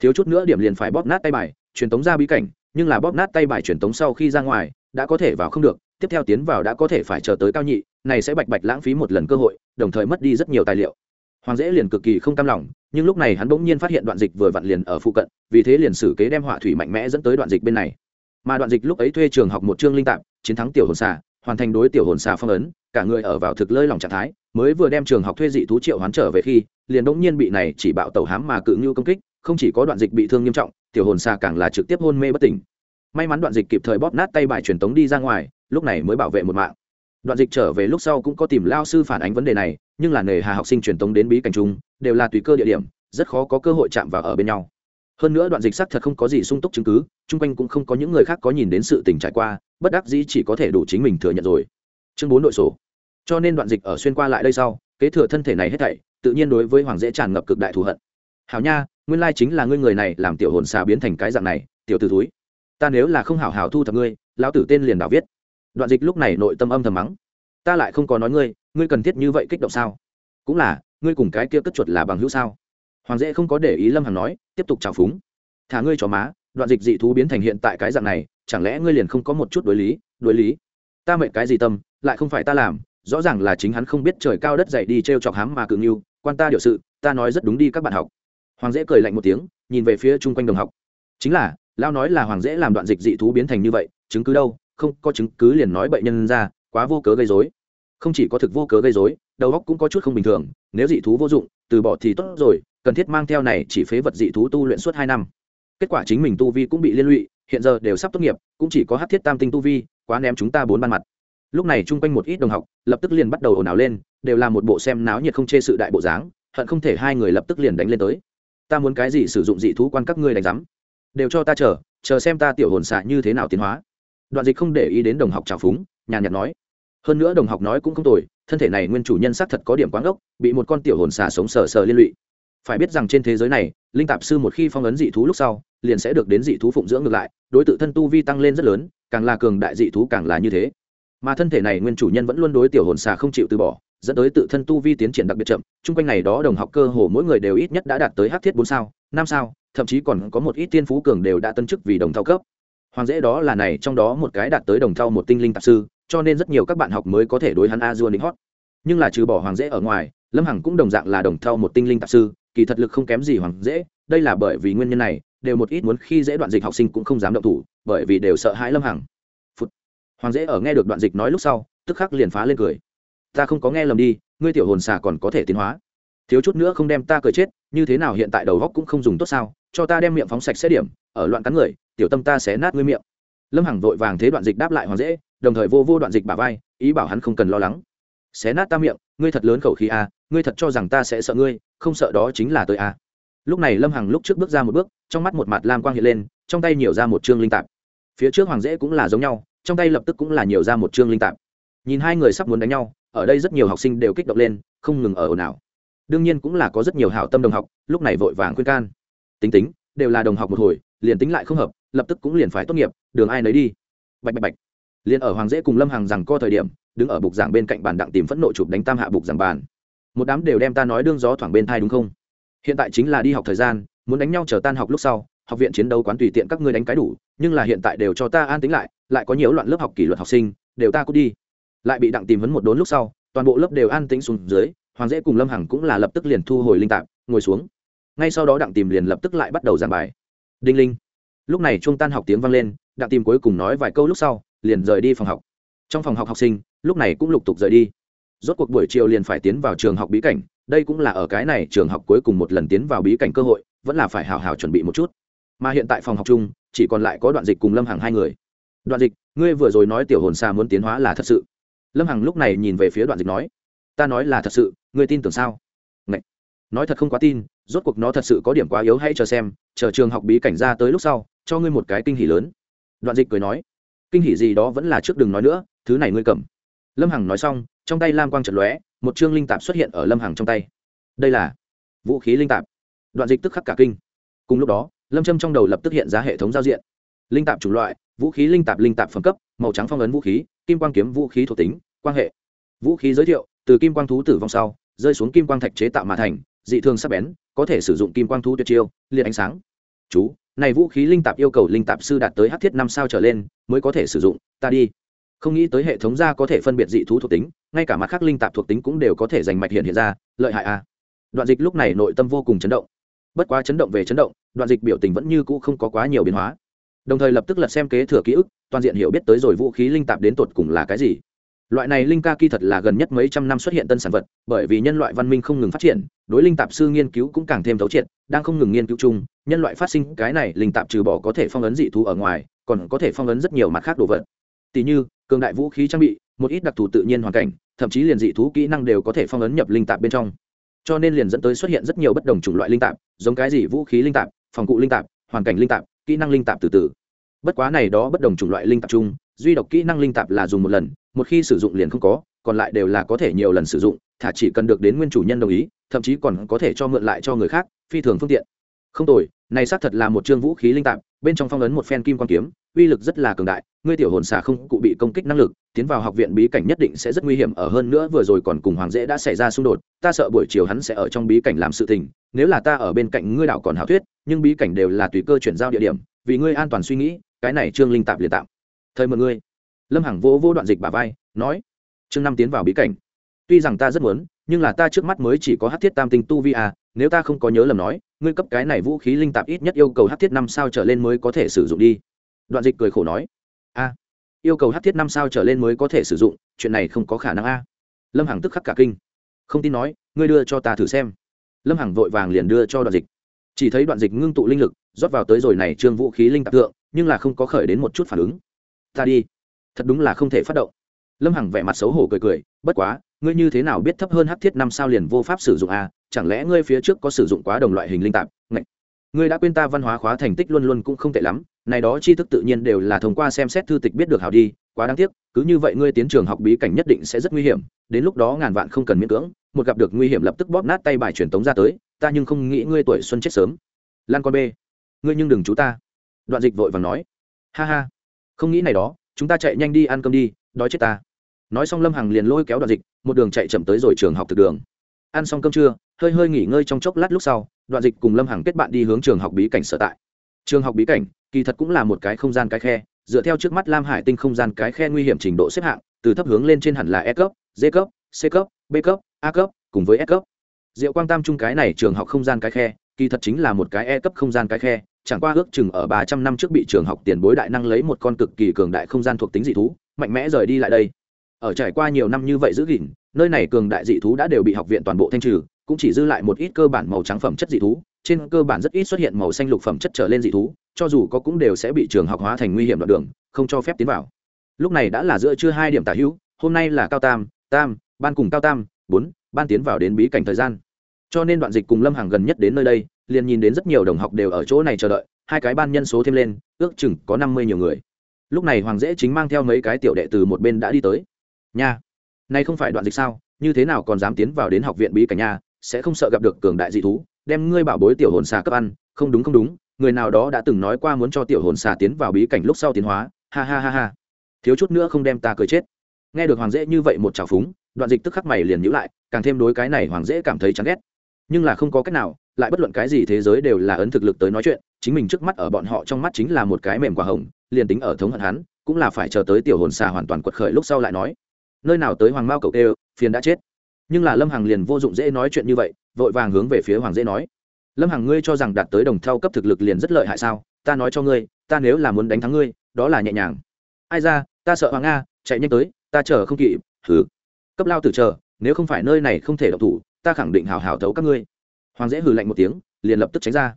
Thiếu chút nữa điểm liền phải bóp nát tay bài, truyền tống ra bí cảnh, nhưng là bóp nát tay bài truyền tống sau khi ra ngoài, đã có thể vào không được, tiếp theo tiến vào đã có thể phải chờ tới cao nhị, này sẽ bạch bạch lãng phí một lần cơ hội, đồng thời mất đi rất nhiều tài liệu. Hoàng dễ liền cực kỳ không cam lòng, nhưng lúc này hắn bỗng nhiên phát hiện đoạn dịch vừa vặn liền ở phụ cận, vì thế liền xử kế đem họa thủy mạnh mẽ dẫn tới đoạn dịch bên này mà đoạn dịch lúc ấy thuê trường học một chương linh tạp, chiến thắng tiểu hồn xà, hoàn thành đối tiểu hồn xà phong ấn, cả người ở vào thực lơi lòng trạng thái, mới vừa đem trường học thuê dị thú triệu hoán trở về khi, liền bỗng nhiên bị này chỉ bạo tẩu hám mà cự ngưu công kích, không chỉ có đoạn dịch bị thương nghiêm trọng, tiểu hồn xà càng là trực tiếp hôn mê bất tỉnh. May mắn đoạn dịch kịp thời bóp nát tay bài truyền tống đi ra ngoài, lúc này mới bảo vệ một mạng. Đoạn dịch trở về lúc sau cũng có tìm lao sư phản ánh vấn đề này, nhưng là nghề hà học sinh truyền tống đến bí cảnh trung đều là tùy cơ địa điểm, rất khó có cơ hội chạm vào ở bên nhau hơn nữa đoạn dịch xác thật không có gì sung túc chứng cứ, chung quanh cũng không có những người khác có nhìn đến sự tình trải qua, bất đắc dĩ chỉ có thể đủ chính mình thừa nhận rồi. Chương bốn nội sổ. Cho nên đoạn dịch ở xuyên qua lại đây sau, kế thừa thân thể này hết thảy, tự nhiên đối với hoàng dễ tràn ngập cực đại thù hận. Hảo nha, nguyên lai chính là ngươi người này làm tiểu hồn xà biến thành cái dạng này, tiểu t ử túi ta nếu là không hảo hảo thu thập ngươi, lão tử tên liền đảo viết. Đoạn dịch lúc này nội tâm âm thầm mắng. Ta lại không có nói ngươi ngươi cần thiết như vậy kích động sao? Cũng là, ngươi cùng cái kia cất chuột là bằng hữu sao? Hoàng dễ không có để ý lâm hằng nói, tiếp tục trào phúng. Thả ngươi cho má, đoạn dịch dị thú biến thành hiện tại cái dạng này, chẳng lẽ ngươi liền không có một chút đối lý đối lý? Ta mệnh cái gì tâm, lại không phải ta làm, rõ ràng là chính hắn không biết trời cao đất dậy đi t r e o chọc hám mà cường nghiêu, quan ta điều sự, ta nói rất đúng đi các bạn học. Hoàng dễ cười lạnh một tiếng, nhìn về phía chung quanh đồng học. Chính là lao nói là hoàng dễ làm đoạn dịch dị thú biến thành như vậy, chứng cứ đâu, không có chứng cứ liền nói bệnh nhân ra, quá vô cớ gây dối không chỉ có thực vô cớ gây dối đầu óc cũng có chút không bình thường, nếu dị thú vô dụng, từ bỏ thì tốt rồi cần thiết mang theo này chỉ phế vật dị thú tu luyện suốt hai năm. Kết quả chính mình tu vi cũng bị liên lụy, hiện giờ đều sắp tốt nghiệp, cũng chỉ có hát thiết tam tinh tu vi, quá ném chúng ta bốn ban mặt. Lúc này chung quanh một ít đồng học, lập tức liền bắt đầu ồn ào lên, đều là một bộ xem náo nhiệt không chê sự đại bộ dáng, hận không thể hai người lập tức liền đánh lên tới. Ta muốn cái gì sử dụng dị thú quan các ngươi đánh rắm đều cho ta chờ chờ xem ta tiểu hồn xạ như thế nào tiến hóa. Đoạn dịch không để ý đến đồng học trào phúng, nhàn nhạt nói. Hơn nữa đồng học nói cũng không tồi, thân thể này nguyên chủ nhân xác thật có điểm quáng ốc, bị một con tiểu hồn xà sống sờ sờ liên lụy phải biết rằng trên thế giới này, linh tạp sư một khi phong ấn dị thú lúc sau, liền sẽ được đến dị thú phụng dưỡng ngược lại, đối tượng thân tu vi tăng lên rất lớn, càng là cường đại dị thú càng là như thế. Mà thân thể này nguyên chủ nhân vẫn luôn đối tiểu hồn xà không chịu từ bỏ, dẫn tới tự thân tu vi tiến triển đặc biệt chậm, chung quanh này đó đồng học cơ hồ mỗi người đều ít nhất đã đạt tới hát thiết bốn sao, năm sao, thậm chí còn có một ít tiên phú cường đều đã tân chức vì đồng thao cấp. Hoàng dễ đó là này, trong đó một cái đạt tới đồng thao một tinh linh tạp sư, cho nên rất nhiều các bạn học mới có thể đối hắn a dua lính hót. Nhưng là trừ bỏ hoàng dễ ở ngoài, lâm hằng cũng đồng dạng là đồng thao một tinh linh tạp sư kỳ thật lực không kém gì hoàng dễ, đây là bởi vì nguyên nhân này, đều một ít muốn khi dễ đoạn dịch học sinh cũng không dám động thủ, bởi vì đều sợ hãi lâm hằng. Phụt. hoàng dễ ở nghe được đoạn dịch nói lúc sau, tức khắc liền phá lên cười. Ta không có nghe lầm đi, ngươi tiểu hồn xà còn có thể tiến hóa. Thiếu chút nữa không đem ta cười chết, như thế nào hiện tại đầu góc cũng không dùng tốt sao, cho ta đem miệng phóng sạch xét điểm, ở loạn cắn người, tiểu tâm ta sẽ nát ngươi miệng. Lâm hằng vội vàng thế đoạn dịch đáp lại hoàng dễ, đồng thời vô vô đoạn dịch bả vai, ý bảo hắn không cần lo lắng xé nát ta miệng ngươi thật lớn khẩu khí a à, ngươi thật cho rằng ta sẽ sợ ngươi không sợ đó chính là tôi a à. lúc này lâm hằng lúc trước bước ra một bước trong mắt một mặt lam quang hiện lên trong tay nhiều ra một chương linh tạp. Phía trước hoàng dễ cũng là giống nhau trong tay lập tức cũng là nhiều ra một chương linh tạp. Nhìn hai người sắp muốn đánh nhau ở đây rất nhiều học sinh đều kích động lên không ngừng ở ồn ào. Đương nhiên cũng là có rất nhiều hảo tâm đồng học lúc này vội vàng khuyên can. Tính tính đều là đồng học một hồi liền tính lại không hợp lập tức cũng liền phải tốt nghiệp đường ai nấy đi. Bạch bạch bạch. Liền ở hoàng dễ cùng lâm hằng rằng co thời điểm đứng ở bục giảng bên cạnh bàn đặng tìm phẫn nộ chụp đánh tam hạ bục giảng bàn. Một đám đều đem ta nói đương gió thoảng bên thai đúng không? Hiện tại chính là đi học thời gian, muốn đánh nhau chờ tan học lúc sau, học viện chiến đấu quán tùy tiện các ngươi đánh cái đủ, nhưng là hiện tại đều cho ta an tính lại lại có nhiều loạn lớp học kỷ luật học sinh, đều ta cút đi. Lại bị đặng tìm vấn một đốn lúc sau, toàn bộ lớp đều an tĩnh xuống dưới, hoàng dễ cùng lâm hằng cũng là lập tức liền thu hồi linh tạp, ngồi xuống. Ngay sau đó đặng tìm liền lập tức lại bắt đầu giảng bài. Đinh linh. Lúc này trung tan học tiếng vang lên, đặng tìm cuối cùng nói vài câu lúc sau, liền rời đi phòng học. Trong phòng học học sinh lúc này cũng lục tục rời đi. Rốt cuộc buổi chiều liền phải tiến vào trường học bí cảnh, đây cũng là ở cái này trường học cuối cùng một lần tiến vào bí cảnh cơ hội, vẫn là phải hào hào chuẩn bị một chút. Mà hiện tại phòng học chung, chỉ còn lại có đoạn dịch cùng lâm hằng hai người. Đoạn dịch, ngươi vừa rồi nói tiểu hồn xa muốn tiến hóa là thật sự. Lâm hằng lúc này nhìn về phía đoạn dịch nói, ta nói là thật sự, ngươi tin tưởng sao? Ngậy! nói thật không quá tin, rốt cuộc nó thật sự có điểm quá yếu, hãy chờ xem, chờ trường học bí cảnh ra tới lúc sau, cho ngươi một cái kinh hỉ lớn. Đoạn dịch cười nói, kinh hỉ gì đó vẫn là trước đừng nói nữa, thứ này ngươi cầm lâm hằng nói xong, trong tay lam quang trật lóe, một chương linh tạp xuất hiện ở lâm hằng trong tay. Đây là vũ khí linh tạp. Đoạn dịch tức khắc cả kinh. Cùng lúc đó, lâm châm trong đầu lập tức hiện ra hệ thống giao diện. Linh tạp chủng loại, vũ khí linh tạp linh tạp phẩm cấp, màu trắng phong ấn vũ khí, kim quang kiếm vũ khí thuộc tính quan hệ. Vũ khí giới thiệu, từ kim quang thú tử vong sau, rơi xuống kim quang thạch chế tạo mà thành, dị thường sắc bén, có thể sử dụng kim quang thú tuyệt chiêu, liệt ánh sáng. Chú, này vũ khí linh tạp yêu cầu linh tạp sư đạt tới hát thiết năm sao trở lên, mới có thể sử dụng, ta đi không nghĩ tới hệ thống ra có thể phân biệt dị thú thuộc tính, ngay cả mặt khác linh tạp thuộc tính cũng đều có thể giành mạch hiện hiện ra, lợi hại a à. đoạn dịch lúc này nội tâm vô cùng chấn động. Bất quá chấn động về chấn động, đoạn dịch biểu tình vẫn như cũ không có quá nhiều biến hóa. Đồng thời lập tức lật xem kế thừa ký ức, toàn diện hiểu biết tới rồi vũ khí linh tạp đến tột cùng là cái gì. Loại này linh ca kỳ thật là gần nhất mấy trăm năm xuất hiện tân sản vật, bởi vì nhân loại văn minh không ngừng phát triển, đối linh tạp sư nghiên cứu cũng càng thêm thấu triệt, đang không ngừng nghiên cứu chung, nhân loại phát sinh cái này linh tạp trừ bỏ có thể phong ấn dị thú ở ngoài, còn có thể phong ấn rất nhiều mặt khác đồ vật. Tỷ như cường đại vũ khí trang bị, một ít đặc thù tự nhiên hoàn cảnh, thậm chí liền dị thú kỹ năng đều có thể phong ấn nhập linh tạp bên trong. Cho nên liền dẫn tới xuất hiện rất nhiều bất đồng chủng loại linh tạp, giống cái gì vũ khí linh tạp, phòng cụ linh tạp, hoàn cảnh linh tạp, kỹ năng linh tạp từ từ. Bất quá này đó bất đồng chủng loại linh tạp chung, duy độc kỹ năng linh tạp là dùng một lần, một khi sử dụng liền không có, còn lại đều là có thể nhiều lần sử dụng, thả chỉ cần được đến nguyên chủ nhân đồng ý, thậm chí còn có thể cho mượn lại cho người khác, phi thường phương tiện. Không tồi, này xác thật là một chương vũ khí linh tạp, bên trong phong ấn một phen kim quan kiếm uy lực rất là cường đại, ngươi tiểu hồn xà không cụ bị công kích năng lực, tiến vào học viện bí cảnh nhất định sẽ rất nguy hiểm, ở hơn nữa vừa rồi còn cùng hoàng dễ đã xảy ra xung đột, ta sợ buổi chiều hắn sẽ ở trong bí cảnh làm sự tình, nếu là ta ở bên cạnh ngươi đạo còn hảo thuyết, nhưng bí cảnh đều là tùy cơ chuyển giao địa điểm, vì ngươi an toàn suy nghĩ, cái này trương linh tạp liền tạm. Thời mượn ngươi. Lâm hằng vô vô đoạn dịch bà vai, nói, trương năm tiến vào bí cảnh. Tuy rằng ta rất muốn, nhưng là ta trước mắt mới chỉ có hát thiết tam tinh tu vi à nếu ta không có nhớ lầm nói, ngươi cấp cái này vũ khí linh tạp ít nhất yêu cầu hát thiết năm sao trở lên mới có thể sử dụng đi đoạn dịch cười khổ nói, a, yêu cầu hát thiết năm sao trở lên mới có thể sử dụng, chuyện này không có khả năng a. Lâm hằng tức khắc cả kinh. Không tin nói, ngươi đưa cho ta thử xem. Lâm hằng vội vàng liền đưa cho đoạn dịch. Chỉ thấy đoạn dịch ngưng tụ linh lực, rót vào tới rồi này trương vũ khí linh tạp tượng nhưng là không có khởi đến một chút phản ứng. Ta đi. Thật đúng là không thể phát động. Lâm hằng vẻ mặt xấu hổ cười cười, bất quá, ngươi như thế nào biết thấp hơn hát thiết năm sao liền vô pháp sử dụng a? Chẳng lẽ ngươi phía trước có sử dụng quá đồng loại hình linh tạp, ngạch? Ngươi đã quên ta văn hóa khóa thành tích luôn luôn cũng không tệ lắm, này đó tri thức tự nhiên đều là thông qua xem xét thư tịch biết được hảo đi, quá đáng tiếc, cứ như vậy ngươi tiến trường học bí cảnh nhất định sẽ rất nguy hiểm, đến lúc đó ngàn vạn không cần miễn cưỡng, một gặp được nguy hiểm lập tức bóp nát tay bài truyền tống ra tới, ta nhưng không nghĩ ngươi tuổi xuân chết sớm. Lan con b ngươi nhưng đừng chú ta. Đoạn dịch vội vàng nói. Ha ha, không nghĩ này đó, chúng ta chạy nhanh đi ăn cơm đi, đói chết ta. Nói xong lâm hằng liền lôi kéo đoạn dịch, một đường chạy chậm tới rồi trường học thực đường. Ăn xong cơm trưa hơi hơi nghỉ ngơi trong chốc lát lúc sau, đoạn dịch cùng lâm hằng kết bạn đi hướng trường học bí cảnh sở tại. Trường học bí cảnh, kỳ thật cũng là một cái không gian cái khe, dựa theo trước mắt lam hải tinh không gian cái khe nguy hiểm trình độ xếp hạng, từ thấp hướng lên trên hẳn là e cấp d cấp, c cấp, b cấp, a cấp, cùng với s cấp. Diệu quang tam trung cái này trường học không gian cái khe, kỳ thật chính là một cái e cấp không gian cái khe, chẳng qua ước chừng ở ba trăm năm trước bị trường học tiền bối đại năng lấy một con cực kỳ cường đại không gian thuộc tính dị thú, mạnh mẽ rời đi lại đây. Ở trải qua nhiều năm như vậy giữ gìn, nơi này cường đại dị thú đã đều bị học viện toàn bộ thanh trừ cũng chỉ dư lại một ít cơ bản màu trắng phẩm chất dị thú, trên cơ bản rất ít xuất hiện màu xanh lục phẩm chất trở lên dị thú, cho dù có cũng đều sẽ bị trường học hóa thành nguy hiểm đoạn đường, không cho phép tiến vào. Lúc này đã là giữa trưa hai điểm tả hữu, hôm nay là cao tam tam, ban cùng cao tam, bốn, ban tiến vào đến bí cảnh thời gian. Cho nên đoạn dịch cùng lâm hàng gần nhất đến nơi đây, liền nhìn đến rất nhiều đồng học đều ở chỗ này chờ đợi, hai cái ban nhân số thêm lên, ước chừng có năm mươi nhiều người. Lúc này hoàng dễ chính mang theo mấy cái tiểu đệ từ một bên đã đi tới. Nha, nay không phải đoạn dịch sao? Như thế nào còn dám tiến vào đến học viện bí cảnh nha? Sẽ không sợ gặp được cường đại dị thú, đem ngươi bảo bối tiểu hồn xà cấp ăn. Không đúng không đúng, người nào đó đã từng nói qua muốn cho tiểu hồn xà tiến vào bí cảnh lúc sau tiến hóa. Ha ha ha ha. Thiếu chút nữa không đem ta cười chết. Nghe được hoàng dễ như vậy một trào phúng, đoạn dịch tức khắc mày liền nhữ lại, càng thêm đối cái này hoàng dễ cảm thấy chán ghét. Nhưng là không có cách nào, lại bất luận cái gì thế giới đều là ấn thực lực tới nói chuyện, chính mình trước mắt ở bọn họ trong mắt chính là một cái mềm quả hồng, liền tính ở thống hận hắn, cũng là phải chờ tới tiểu hồn xà hoàn toàn quật khởi lúc sau lại nói. Nơi nào tới hoàng mao cậu tê phiền đã chết nhưng là lâm hằng liền vô dụng dễ nói chuyện như vậy, vội vàng hướng về phía hoàng dễ nói. Lâm hằng ngươi cho rằng đạt tới đồng thau cấp thực lực liền rất lợi hại sao? Ta nói cho ngươi, ta nếu là muốn đánh thắng ngươi, đó là nhẹ nhàng. Ai ra, ta sợ hoàng nga chạy nhanh tới, ta chờ không kịp thử cấp lao tử chờ, nếu không phải nơi này không thể độc thủ, ta khẳng định hào hào thấu các ngươi. Hoàng dễ hừ lạnh một tiếng, liền lập tức tránh ra.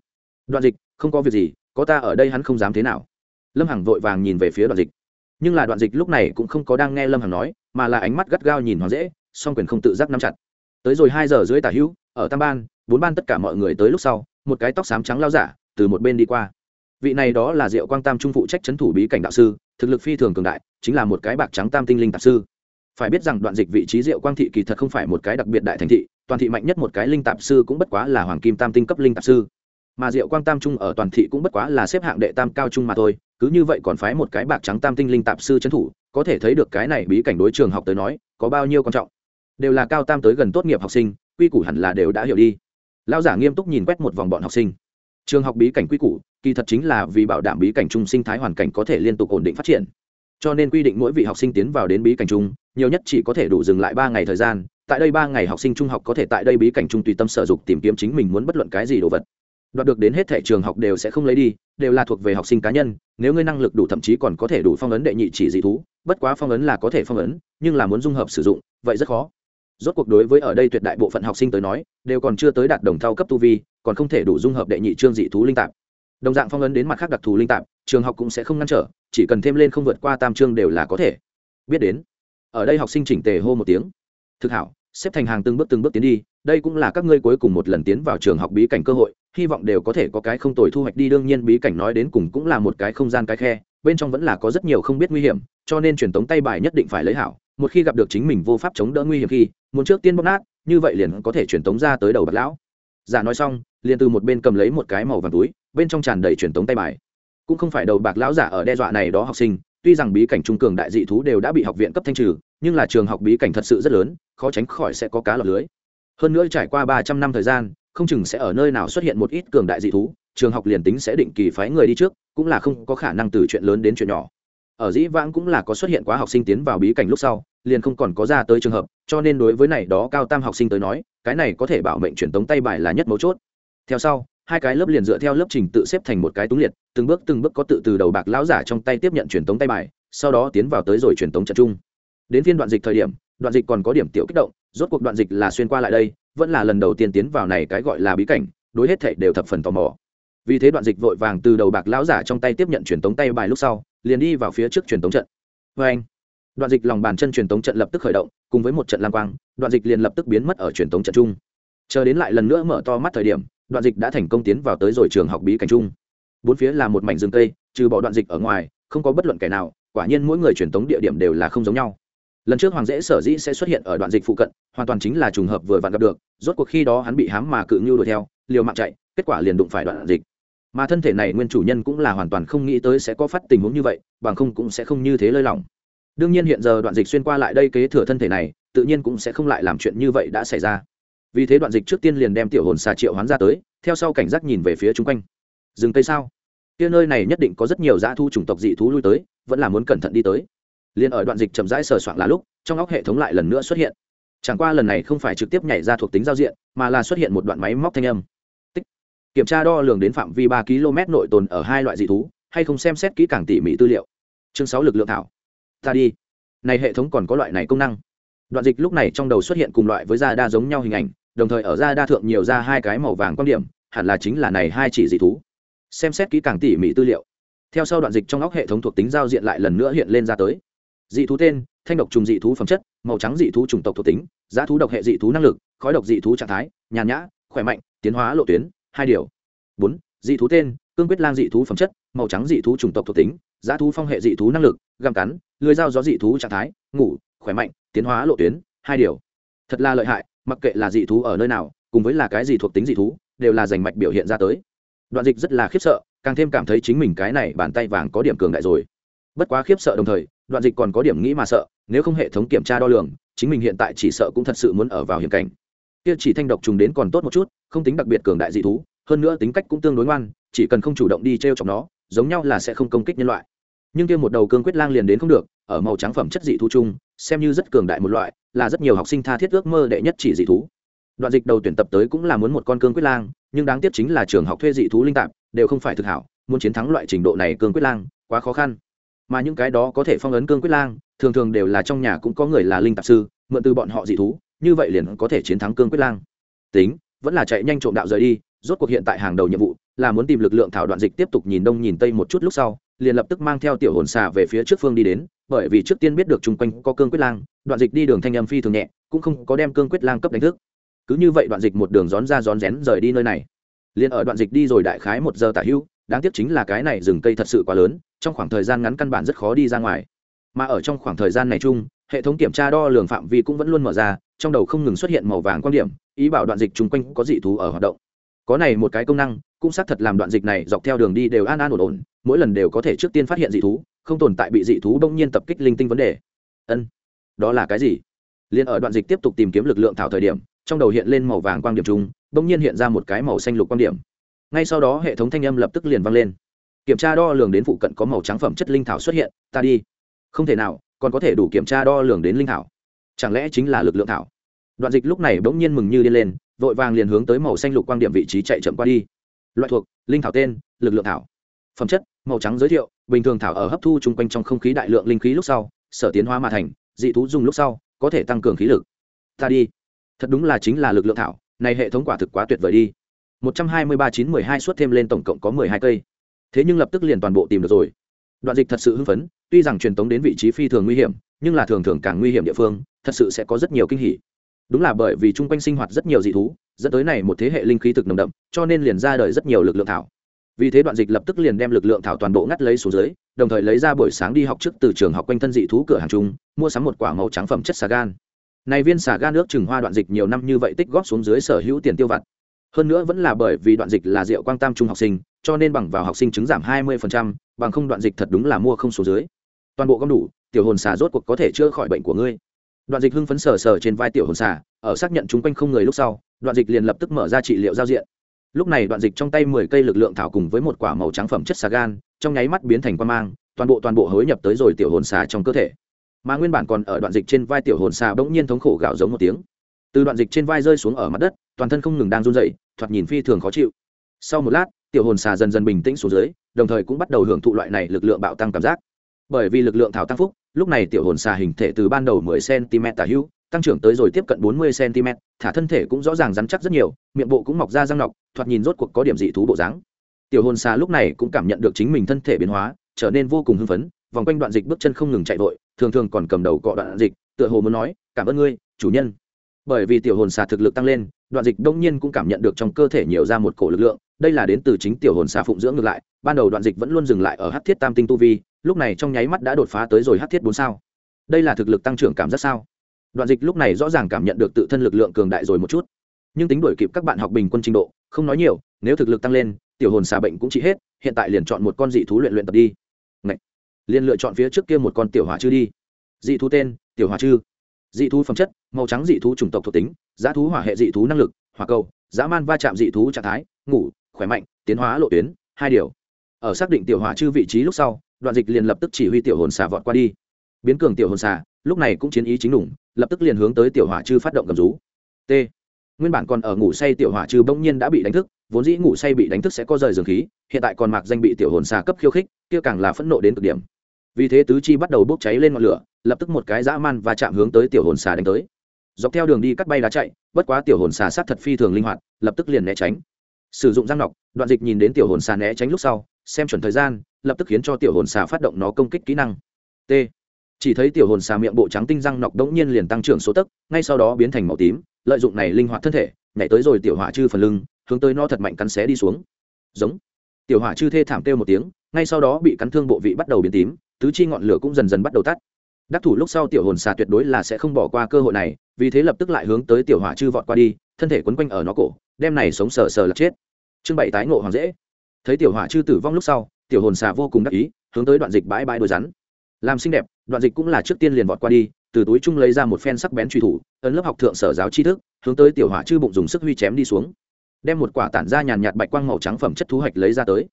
Đoạn dịch, không có việc gì, có ta ở đây hắn không dám thế nào. Lâm hằng vội vàng nhìn về phía đoạn dịch. Nhưng là đoạn dịch lúc này cũng không có đang nghe lâm hằng nói, mà là ánh mắt gắt gao nhìn hoàng dễ song quyền không tự giác nắm chặt. Tới rồi hai giờ dưới tả hữu, ở tam ban, bốn ban tất cả mọi người tới lúc sau, một cái tóc xám trắng lao giả từ một bên đi qua. Vị này đó là diệu quang tam trung phụ trách c thủ bí cảnh đạo sư, thực lực phi thường cường đại, chính là một cái bạc trắng tam tinh linh tạp sư. Phải biết rằng đoạn dịch vị trí diệu quang thị kỳ thật không phải một cái đặc biệt đại thành thị, toàn thị mạnh nhất một cái linh tạp sư cũng bất quá là hoàng kim tam tinh cấp linh tạp sư. Mà diệu quang tam trung ở toàn thị cũng bất quá là xếp hạng đệ tam cao trung mà thôi, cứ như vậy còn phái một cái bạc trắng tam tinh linh tạp sư trấn thủ, có thể thấy được cái này bí cảnh đối trường học tới nói, có bao nhiêu quan trọng đều là cao tam tới gần tốt nghiệp học sinh, quy củ hẳn là đều đã hiểu đi. Lao giả nghiêm túc nhìn quét một vòng bọn học sinh. Trường học bí cảnh quy củ, kỳ thật chính là vì bảo đảm bí cảnh chung sinh thái hoàn cảnh có thể liên tục ổn định phát triển. Cho nên quy định mỗi vị học sinh tiến vào đến bí cảnh chung nhiều nhất chỉ có thể đủ dừng lại ba ngày thời gian, tại đây ba ngày học sinh trung học có thể tại đây bí cảnh chung tùy tâm sở dục tìm kiếm chính mình muốn bất luận cái gì đồ vật. Đoạt được đến hết thẻ trường học đều sẽ không lấy đi, đều là thuộc về học sinh cá nhân, nếu ngươi năng lực đủ thậm chí còn có thể đủ phong ấn đệ nhị chỉ dị thú, bất quá phong ấn là có thể phong ấn, nhưng là muốn dung hợp sử dụng, vậy rất khó rốt cuộc đối với ở đây tuyệt đại bộ phận học sinh tới nói, đều còn chưa tới đạt đồng thao cấp tu vi, còn không thể đủ dung hợp đệ nhị trương dị thú linh tạp. Đồng dạng phong ấn đến mặt khác đặc thù linh tạp, trường học cũng sẽ không ngăn trở, chỉ cần thêm lên không vượt qua tam trương đều là có thể. Biết đến. Ở đây học sinh chỉnh tề hô một tiếng. Thực hảo, xếp thành hàng từng bước từng bước tiến đi, đây cũng là các ngươi cuối cùng một lần tiến vào trường học bí cảnh cơ hội, hy vọng đều có thể có cái không tồi thu hoạch đi, đương nhiên bí cảnh nói đến cùng cũng là một cái không gian cái khe, bên trong vẫn là có rất nhiều không biết nguy hiểm, cho nên truyền tống tay bài nhất định phải lấy hảo, một khi gặp được chính mình vô pháp chống đỡ nguy hiểm khi muốn trước tiên bóp nát, như vậy liền có thể truyền tống ra tới đầu bạc lão. Giả nói xong, liền từ một bên cầm lấy một cái màu vàng túi, bên trong tràn đầy truyền tống tay bài. Cũng không phải đầu bạc lão giả ở đe dọa này đó học sinh, tuy rằng bí cảnh trung cường đại dị thú đều đã bị học viện cấp thanh trừ, nhưng là trường học bí cảnh thật sự rất lớn, khó tránh khỏi sẽ có cá lọc lưới. Hơn nữa trải qua ba trăm năm thời gian, không chừng sẽ ở nơi nào xuất hiện một ít cường đại dị thú, trường học liền tính sẽ định kỳ phái người đi trước, cũng là không có khả năng từ chuyện lớn đến chuyện nhỏ. Ở dĩ vãng cũng là có xuất hiện quá học sinh tiến vào bí cảnh lúc sau liền không còn có ra tới trường hợp, cho nên đối với này đó cao tam học sinh tới nói, cái này có thể bảo mệnh truyền tống tay bài là nhất mấu chốt. Theo sau, hai cái lớp liền dựa theo lớp trình tự xếp thành một cái túng liệt, từng bước từng bước có tự từ đầu bạc lão giả trong tay tiếp nhận truyền tống tay bài, sau đó tiến vào tới rồi truyền tống trận chung. Đến phiên đoạn dịch thời điểm, đoạn dịch còn có điểm tiểu kích động, rốt cuộc đoạn dịch là xuyên qua lại đây, vẫn là lần đầu tiên tiến vào này cái gọi là bí cảnh, đối hết thảy đều thập phần tò mò. Vì thế đoạn dịch vội vàng từ đầu bạc lão giả trong tay tiếp nhận truyền tống tay bài lúc sau, liền đi vào phía trước truyền tống trận. Vê anh đoạn dịch lòng bàn chân truyền tống trận lập tức khởi động, cùng với một trận lam quang, đoạn dịch liền lập tức biến mất ở truyền tống trận chung. Chờ đến lại lần nữa mở to mắt thời điểm, đoạn dịch đã thành công tiến vào tới rồi trường học bí cảnh chung. Bốn phía là một mảnh rừng cây, trừ bỏ đoạn dịch ở ngoài, không có bất luận kẻ nào, quả nhiên mỗi người truyền tống địa điểm đều là không giống nhau. Lần trước hoàng dễ sở dĩ sẽ xuất hiện ở đoạn dịch phụ cận, hoàn toàn chính là trùng hợp vừa vặn gặp được, rốt cuộc khi đó hắn bị hám mà cự ngưu đuổi theo, liều mạng chạy, kết quả liền đụng phải đoạn dịch. Mà thân thể này nguyên chủ nhân cũng là hoàn toàn không nghĩ tới sẽ có phát tình huống như vậy, bằng không cũng sẽ không như thế lơi lỏng đương nhiên hiện giờ đoạn dịch xuyên qua lại đây kế thừa thân thể này, tự nhiên cũng sẽ không lại làm chuyện như vậy đã xảy ra. Vì thế đoạn dịch trước tiên liền đem tiểu hồn xà triệu hoán ra tới, theo sau cảnh giác nhìn về phía chung quanh. Rừng cây sao? Kia nơi này nhất định có rất nhiều dã thu chủng tộc dị thú lui tới, vẫn là muốn cẩn thận đi tới. Liền ở đoạn dịch chậm rãi sờ soạn là lúc, trong óc hệ thống lại lần nữa xuất hiện. Chẳng qua lần này không phải trực tiếp nhảy ra thuộc tính giao diện, mà là xuất hiện một đoạn máy móc thanh âm. Tích. kiểm tra đo lường đến phạm vi ba km nội tồn ở hai loại dị thú, hay không xem xét kỹ càng tỉ mỉ tư liệu. Chương sáu lực lượng thảo ta đi. Này hệ thống còn có loại này công năng. Đoạn dịch lúc này trong đầu xuất hiện cùng loại với da đa giống nhau hình ảnh, đồng thời ở da đa thượng nhiều ra hai cái màu vàng quan điểm, hẳn là chính là này hai chỉ dị thú. Xem xét kỹ càng tỉ mỉ tư liệu. Theo sau đoạn dịch trong óc hệ thống thuộc tính giao diện lại lần nữa hiện lên ra tới. Dị thú tên, thanh độc trùng dị thú phẩm chất, màu trắng dị thú chủng tộc thuộc tính, giá thú độc hệ dị thú năng lực, khói độc dị thú trạng thái, nhàn nhã, khỏe mạnh, tiến hóa lộ tuyến, hai điều. Bốn, dị thú tên, cương quyết lang dị thú phẩm chất, màu trắng dị thú chủng tộc thuộc tính giá thú phong hệ dị thú năng lực găm cắn, lưới dao gió dị thú trạng thái, ngủ, khỏe mạnh, tiến hóa lộ tuyến, hai điều. Thật là lợi hại, mặc kệ là dị thú ở nơi nào, cùng với là cái gì thuộc tính dị thú, đều là giành mạch biểu hiện ra tới. Đoạn dịch rất là khiếp sợ, càng thêm cảm thấy chính mình cái này bàn tay vàng có điểm cường đại rồi. Bất quá khiếp sợ đồng thời, đoạn dịch còn có điểm nghĩ mà sợ, nếu không hệ thống kiểm tra đo lường, chính mình hiện tại chỉ sợ cũng thật sự muốn ở vào hiểm cảnh. Kia chỉ thanh độc trùng đến còn tốt một chút, không tính đặc biệt cường đại dị thú, hơn nữa tính cách cũng tương đối ngoan, chỉ cần không chủ động đi t r e o chọc nó, giống nhau là sẽ không công kích nhân loại nhưng kia một đầu cương quyết lang liền đến không được, ở màu trắng phẩm chất dị thú chung, xem như rất cường đại một loại, là rất nhiều học sinh tha thiết ước mơ đệ nhất chỉ dị thú. Đoạn dịch đầu tuyển tập tới cũng là muốn một con cương quyết lang, nhưng đáng tiếc chính là trường học thuê dị thú linh tạp, đều không phải thực hảo, muốn chiến thắng loại trình độ này cương quyết lang, quá khó khăn. Mà những cái đó có thể phong ấn cương quyết lang, thường thường đều là trong nhà cũng có người là linh tạp sư, mượn từ bọn họ dị thú, như vậy liền có thể chiến thắng cương quyết lang. Tính, vẫn là chạy nhanh trộm đạo rời đi, rốt cuộc hiện tại hàng đầu nhiệm vụ là muốn tìm lực lượng thảo đoạn dịch tiếp tục nhìn đông nhìn tây một chút lúc sau liền lập tức mang theo tiểu hồn xà về phía trước phương đi đến, bởi vì trước tiên biết được chung quanh có cương quyết lang, đoạn dịch đi đường thanh âm phi thường nhẹ, cũng không có đem cương quyết lang cấp đánh thức. Cứ như vậy đoạn dịch một đường rón ra rón rén rời đi nơi này. Liền ở đoạn dịch đi rồi đại khái một giờ tả hưu, đáng tiếc chính là cái này rừng cây thật sự quá lớn, trong khoảng thời gian ngắn căn bản rất khó đi ra ngoài. Mà ở trong khoảng thời gian này chung, hệ thống kiểm tra đo lường phạm vi cũng vẫn luôn mở ra, trong đầu không ngừng xuất hiện màu vàng quan điểm, ý bảo đoạn dịch chung quanh có dị thú ở hoạt động. Có này một cái công năng cũng xác thật làm đoạn dịch này dọc theo đường đi đều an an ổn ổn, mỗi lần đều có thể trước tiên phát hiện dị thú, không tồn tại bị dị thú đông nhiên tập kích linh tinh vấn đề. Ân, đó là cái gì? Liền ở đoạn dịch tiếp tục tìm kiếm lực lượng thảo thời điểm, trong đầu hiện lên màu vàng quang điểm chung đông nhiên hiện ra một cái màu xanh lục quang điểm. Ngay sau đó hệ thống thanh âm lập tức liền vang lên. Kiểm tra đo lường đến phụ cận có màu trắng phẩm chất linh thảo xuất hiện, ta đi. Không thể nào, còn có thể đủ kiểm tra đo lường đến linh thảo. Chẳng lẽ chính là lực lượng thảo? Đoạn dịch lúc này bỗng nhiên mừng như điên lên, vội vàng liền hướng tới màu xanh lục quang điểm vị trí chạy chậm qua đi loại thuộc, linh thảo tên, lực lượng thảo. Phẩm chất, màu trắng giới thiệu, bình thường thảo ở hấp thu chung quanh trong không khí đại lượng linh khí lúc sau, sở tiến hóa mà thành, dị thú dùng lúc sau, có thể tăng cường khí lực. Ta đi. Thật đúng là chính là lực lượng thảo, này hệ thống quả thực quá tuyệt vời đi. Một trăm hai mươi ba chín mười hai suất thêm lên tổng cộng có mười hai cây. Thế nhưng lập tức liền toàn bộ tìm được rồi. Đoạn dịch thật sự hưng phấn, tuy rằng truyền tống đến vị trí phi thường nguy hiểm, nhưng là thường thường càng nguy hiểm địa phương, thật sự sẽ có rất nhiều kinh hỉ. Đúng là bởi vì chung quanh sinh hoạt rất nhiều dị thú dẫn tới này một thế hệ linh khí thực nồng đậm cho nên liền ra đời rất nhiều lực lượng thảo. Vì thế đoạn dịch lập tức liền đem lực lượng thảo toàn bộ ngắt lấy xuống dưới đồng thời lấy ra buổi sáng đi học trước từ trường học quanh thân dị thú cửa hàng chung mua sắm một quả màu trắng phẩm chất xà gan. Này viên xà gan nước trừng hoa đoạn dịch nhiều năm như vậy tích góp xuống dưới sở hữu tiền tiêu vặt. Hơn nữa vẫn là bởi vì đoạn dịch là rượu quang tam trung học sinh cho nên bằng vào học sinh chứng giảm hai 20%, bằng không đoạn dịch thật đúng là mua không số dưới. Toàn bộ gom đủ tiểu hồn xà rốt cuộc có thể chữa khỏi bệnh của ngươi. Đoạn dịch hưng phấn sờ sờ trên vai tiểu hồn xà ở xác nhận chúng quanh không người lúc sau, đoạn dịch liền lập tức mở ra trị liệu giao diện. Lúc này đoạn dịch trong tay mười cây lực lượng thảo cùng với một quả màu trắng phẩm chất xà gan, trong nháy mắt biến thành quan mang, toàn bộ toàn bộ hối nhập tới rồi tiểu hồn xà trong cơ thể. Mà nguyên bản còn ở đoạn dịch trên vai tiểu hồn xà bỗng nhiên thống khổ gạo giống một tiếng. Từ đoạn dịch trên vai rơi xuống ở mặt đất, toàn thân không ngừng đang run dậy thoạt nhìn phi thường khó chịu. Sau một lát, tiểu hồn xà dần dần bình tĩnh xuống dưới, đồng thời cũng bắt đầu hưởng thụ loại này lực lượng bạo tăng cảm giác. Bởi vì lực lượng thảo tăng phúc, lúc này tiểu hồn xà hình thể từ ban đầu 10 cm tả hữu tăng trưởng tới rồi tiếp cận 40 cm, thả thân thể cũng rõ ràng rắn chắc rất nhiều, miệng bộ cũng mọc ra răng nọc, thoạt nhìn rốt cuộc có điểm dị thú bộ dáng. Tiểu hồn xà lúc này cũng cảm nhận được chính mình thân thể biến hóa, trở nên vô cùng hưng phấn, vòng quanh đoạn dịch bước chân không ngừng chạy vội, thường thường còn cầm đầu cọ đoạn dịch, tựa hồ muốn nói, cảm ơn ngươi, chủ nhân. Bởi vì tiểu hồn xà thực lực tăng lên, đoạn dịch đông nhiên cũng cảm nhận được trong cơ thể nhiều ra một cổ lực lượng, đây là đến từ chính tiểu hồn xà phụng dưỡng ngược lại, ban đầu đoạn dịch vẫn luôn dừng lại ở hắc thiết tam tinh tu vi, lúc này trong nháy mắt đã đột phá tới rồi hắc thiết bốn sao. Đây là thực lực tăng trưởng cảm giác sao? Đoạn dịch lúc này rõ ràng cảm nhận được tự thân lực lượng cường đại rồi một chút. Nhưng tính đổi kịp các bạn học bình quân trình độ, không nói nhiều, nếu thực lực tăng lên, tiểu hồn xà bệnh cũng chỉ hết, hiện tại liền chọn một con dị thú luyện luyện tập đi. Ngậy! liền lựa chọn phía trước kia một con tiểu hỏa chư đi. Dị thú tên, tiểu hỏa chư. Dị thú phẩm chất, màu trắng dị thú chủng tộc thuộc tính, giá thú hỏa hệ dị thú năng lực, hỏa cầu dã man va chạm dị thú trạng thái, ngủ, khỏe mạnh, tiến hóa lộ tuyến, hai điều. Ở xác định tiểu hỏa chư vị trí lúc sau, đoạn dịch liền lập tức chỉ huy tiểu hồn xà vọt qua đi. Biến cường tiểu hồn xà lúc này cũng chiến ý chính đủng, lập tức liền hướng tới tiểu hỏa chư phát động cầm rú. T. Nguyên bản còn ở ngủ say tiểu hỏa chư bỗng nhiên đã bị đánh thức, vốn dĩ ngủ say bị đánh thức sẽ có rời dường khí, hiện tại còn mạc danh bị tiểu hồn xà cấp khiêu khích, kia càng là phẫn nộ đến cực điểm. Vì thế tứ chi bắt đầu bốc cháy lên ngọn lửa, lập tức một cái dã man và chạm hướng tới tiểu hồn xà đánh tới. Dọc theo đường đi cắt bay đá chạy, bất quá tiểu hồn xà sát thật phi thường linh hoạt, lập tức liền né tránh. Sử dụng răng nọc, đoạn dịch nhìn đến tiểu hồn xà né tránh lúc sau, xem chuẩn thời gian, lập tức khiến cho tiểu hồn xà phát động nó công kích kỹ năng. T chỉ thấy tiểu hồn xà miệng bộ trắng tinh răng nọc đống nhiên liền tăng trưởng số tấc, ngay sau đó biến thành màu tím, lợi dụng này linh hoạt thân thể, nhảy tới rồi tiểu hỏa chư phần lưng, hướng tới nó thật mạnh cắn xé đi xuống. Giống. Tiểu hỏa chư thê thảm kêu một tiếng, ngay sau đó bị cắn thương bộ vị bắt đầu biến tím, tứ chi ngọn lửa cũng dần dần bắt đầu tắt. Đắc thủ lúc sau tiểu hồn xà tuyệt đối là sẽ không bỏ qua cơ hội này, vì thế lập tức lại hướng tới tiểu hỏa chư vọt qua đi, thân thể quấn quanh ở nó cổ, đem này sống sờ sờ là chết. Chương bảy tái ngộ hoàng dễ. Thấy tiểu hỏa chư tử vong lúc sau, tiểu hồn xà vô cùng đắc ý, hướng tới đoạn dịch bãi bãi đôi rắn. Làm xinh đẹp đoạn dịch cũng là trước tiên liền vọt qua đi, từ túi chung lấy ra một phen sắc bén truy thủ, ấn lớp học thượng sở giáo tri thức, hướng tới tiểu hỏa chư bụng dùng sức huy chém đi xuống. Đem một quả tản ra nhàn nhạt bạch quang màu trắng phẩm chất thú hạch lấy ra tới.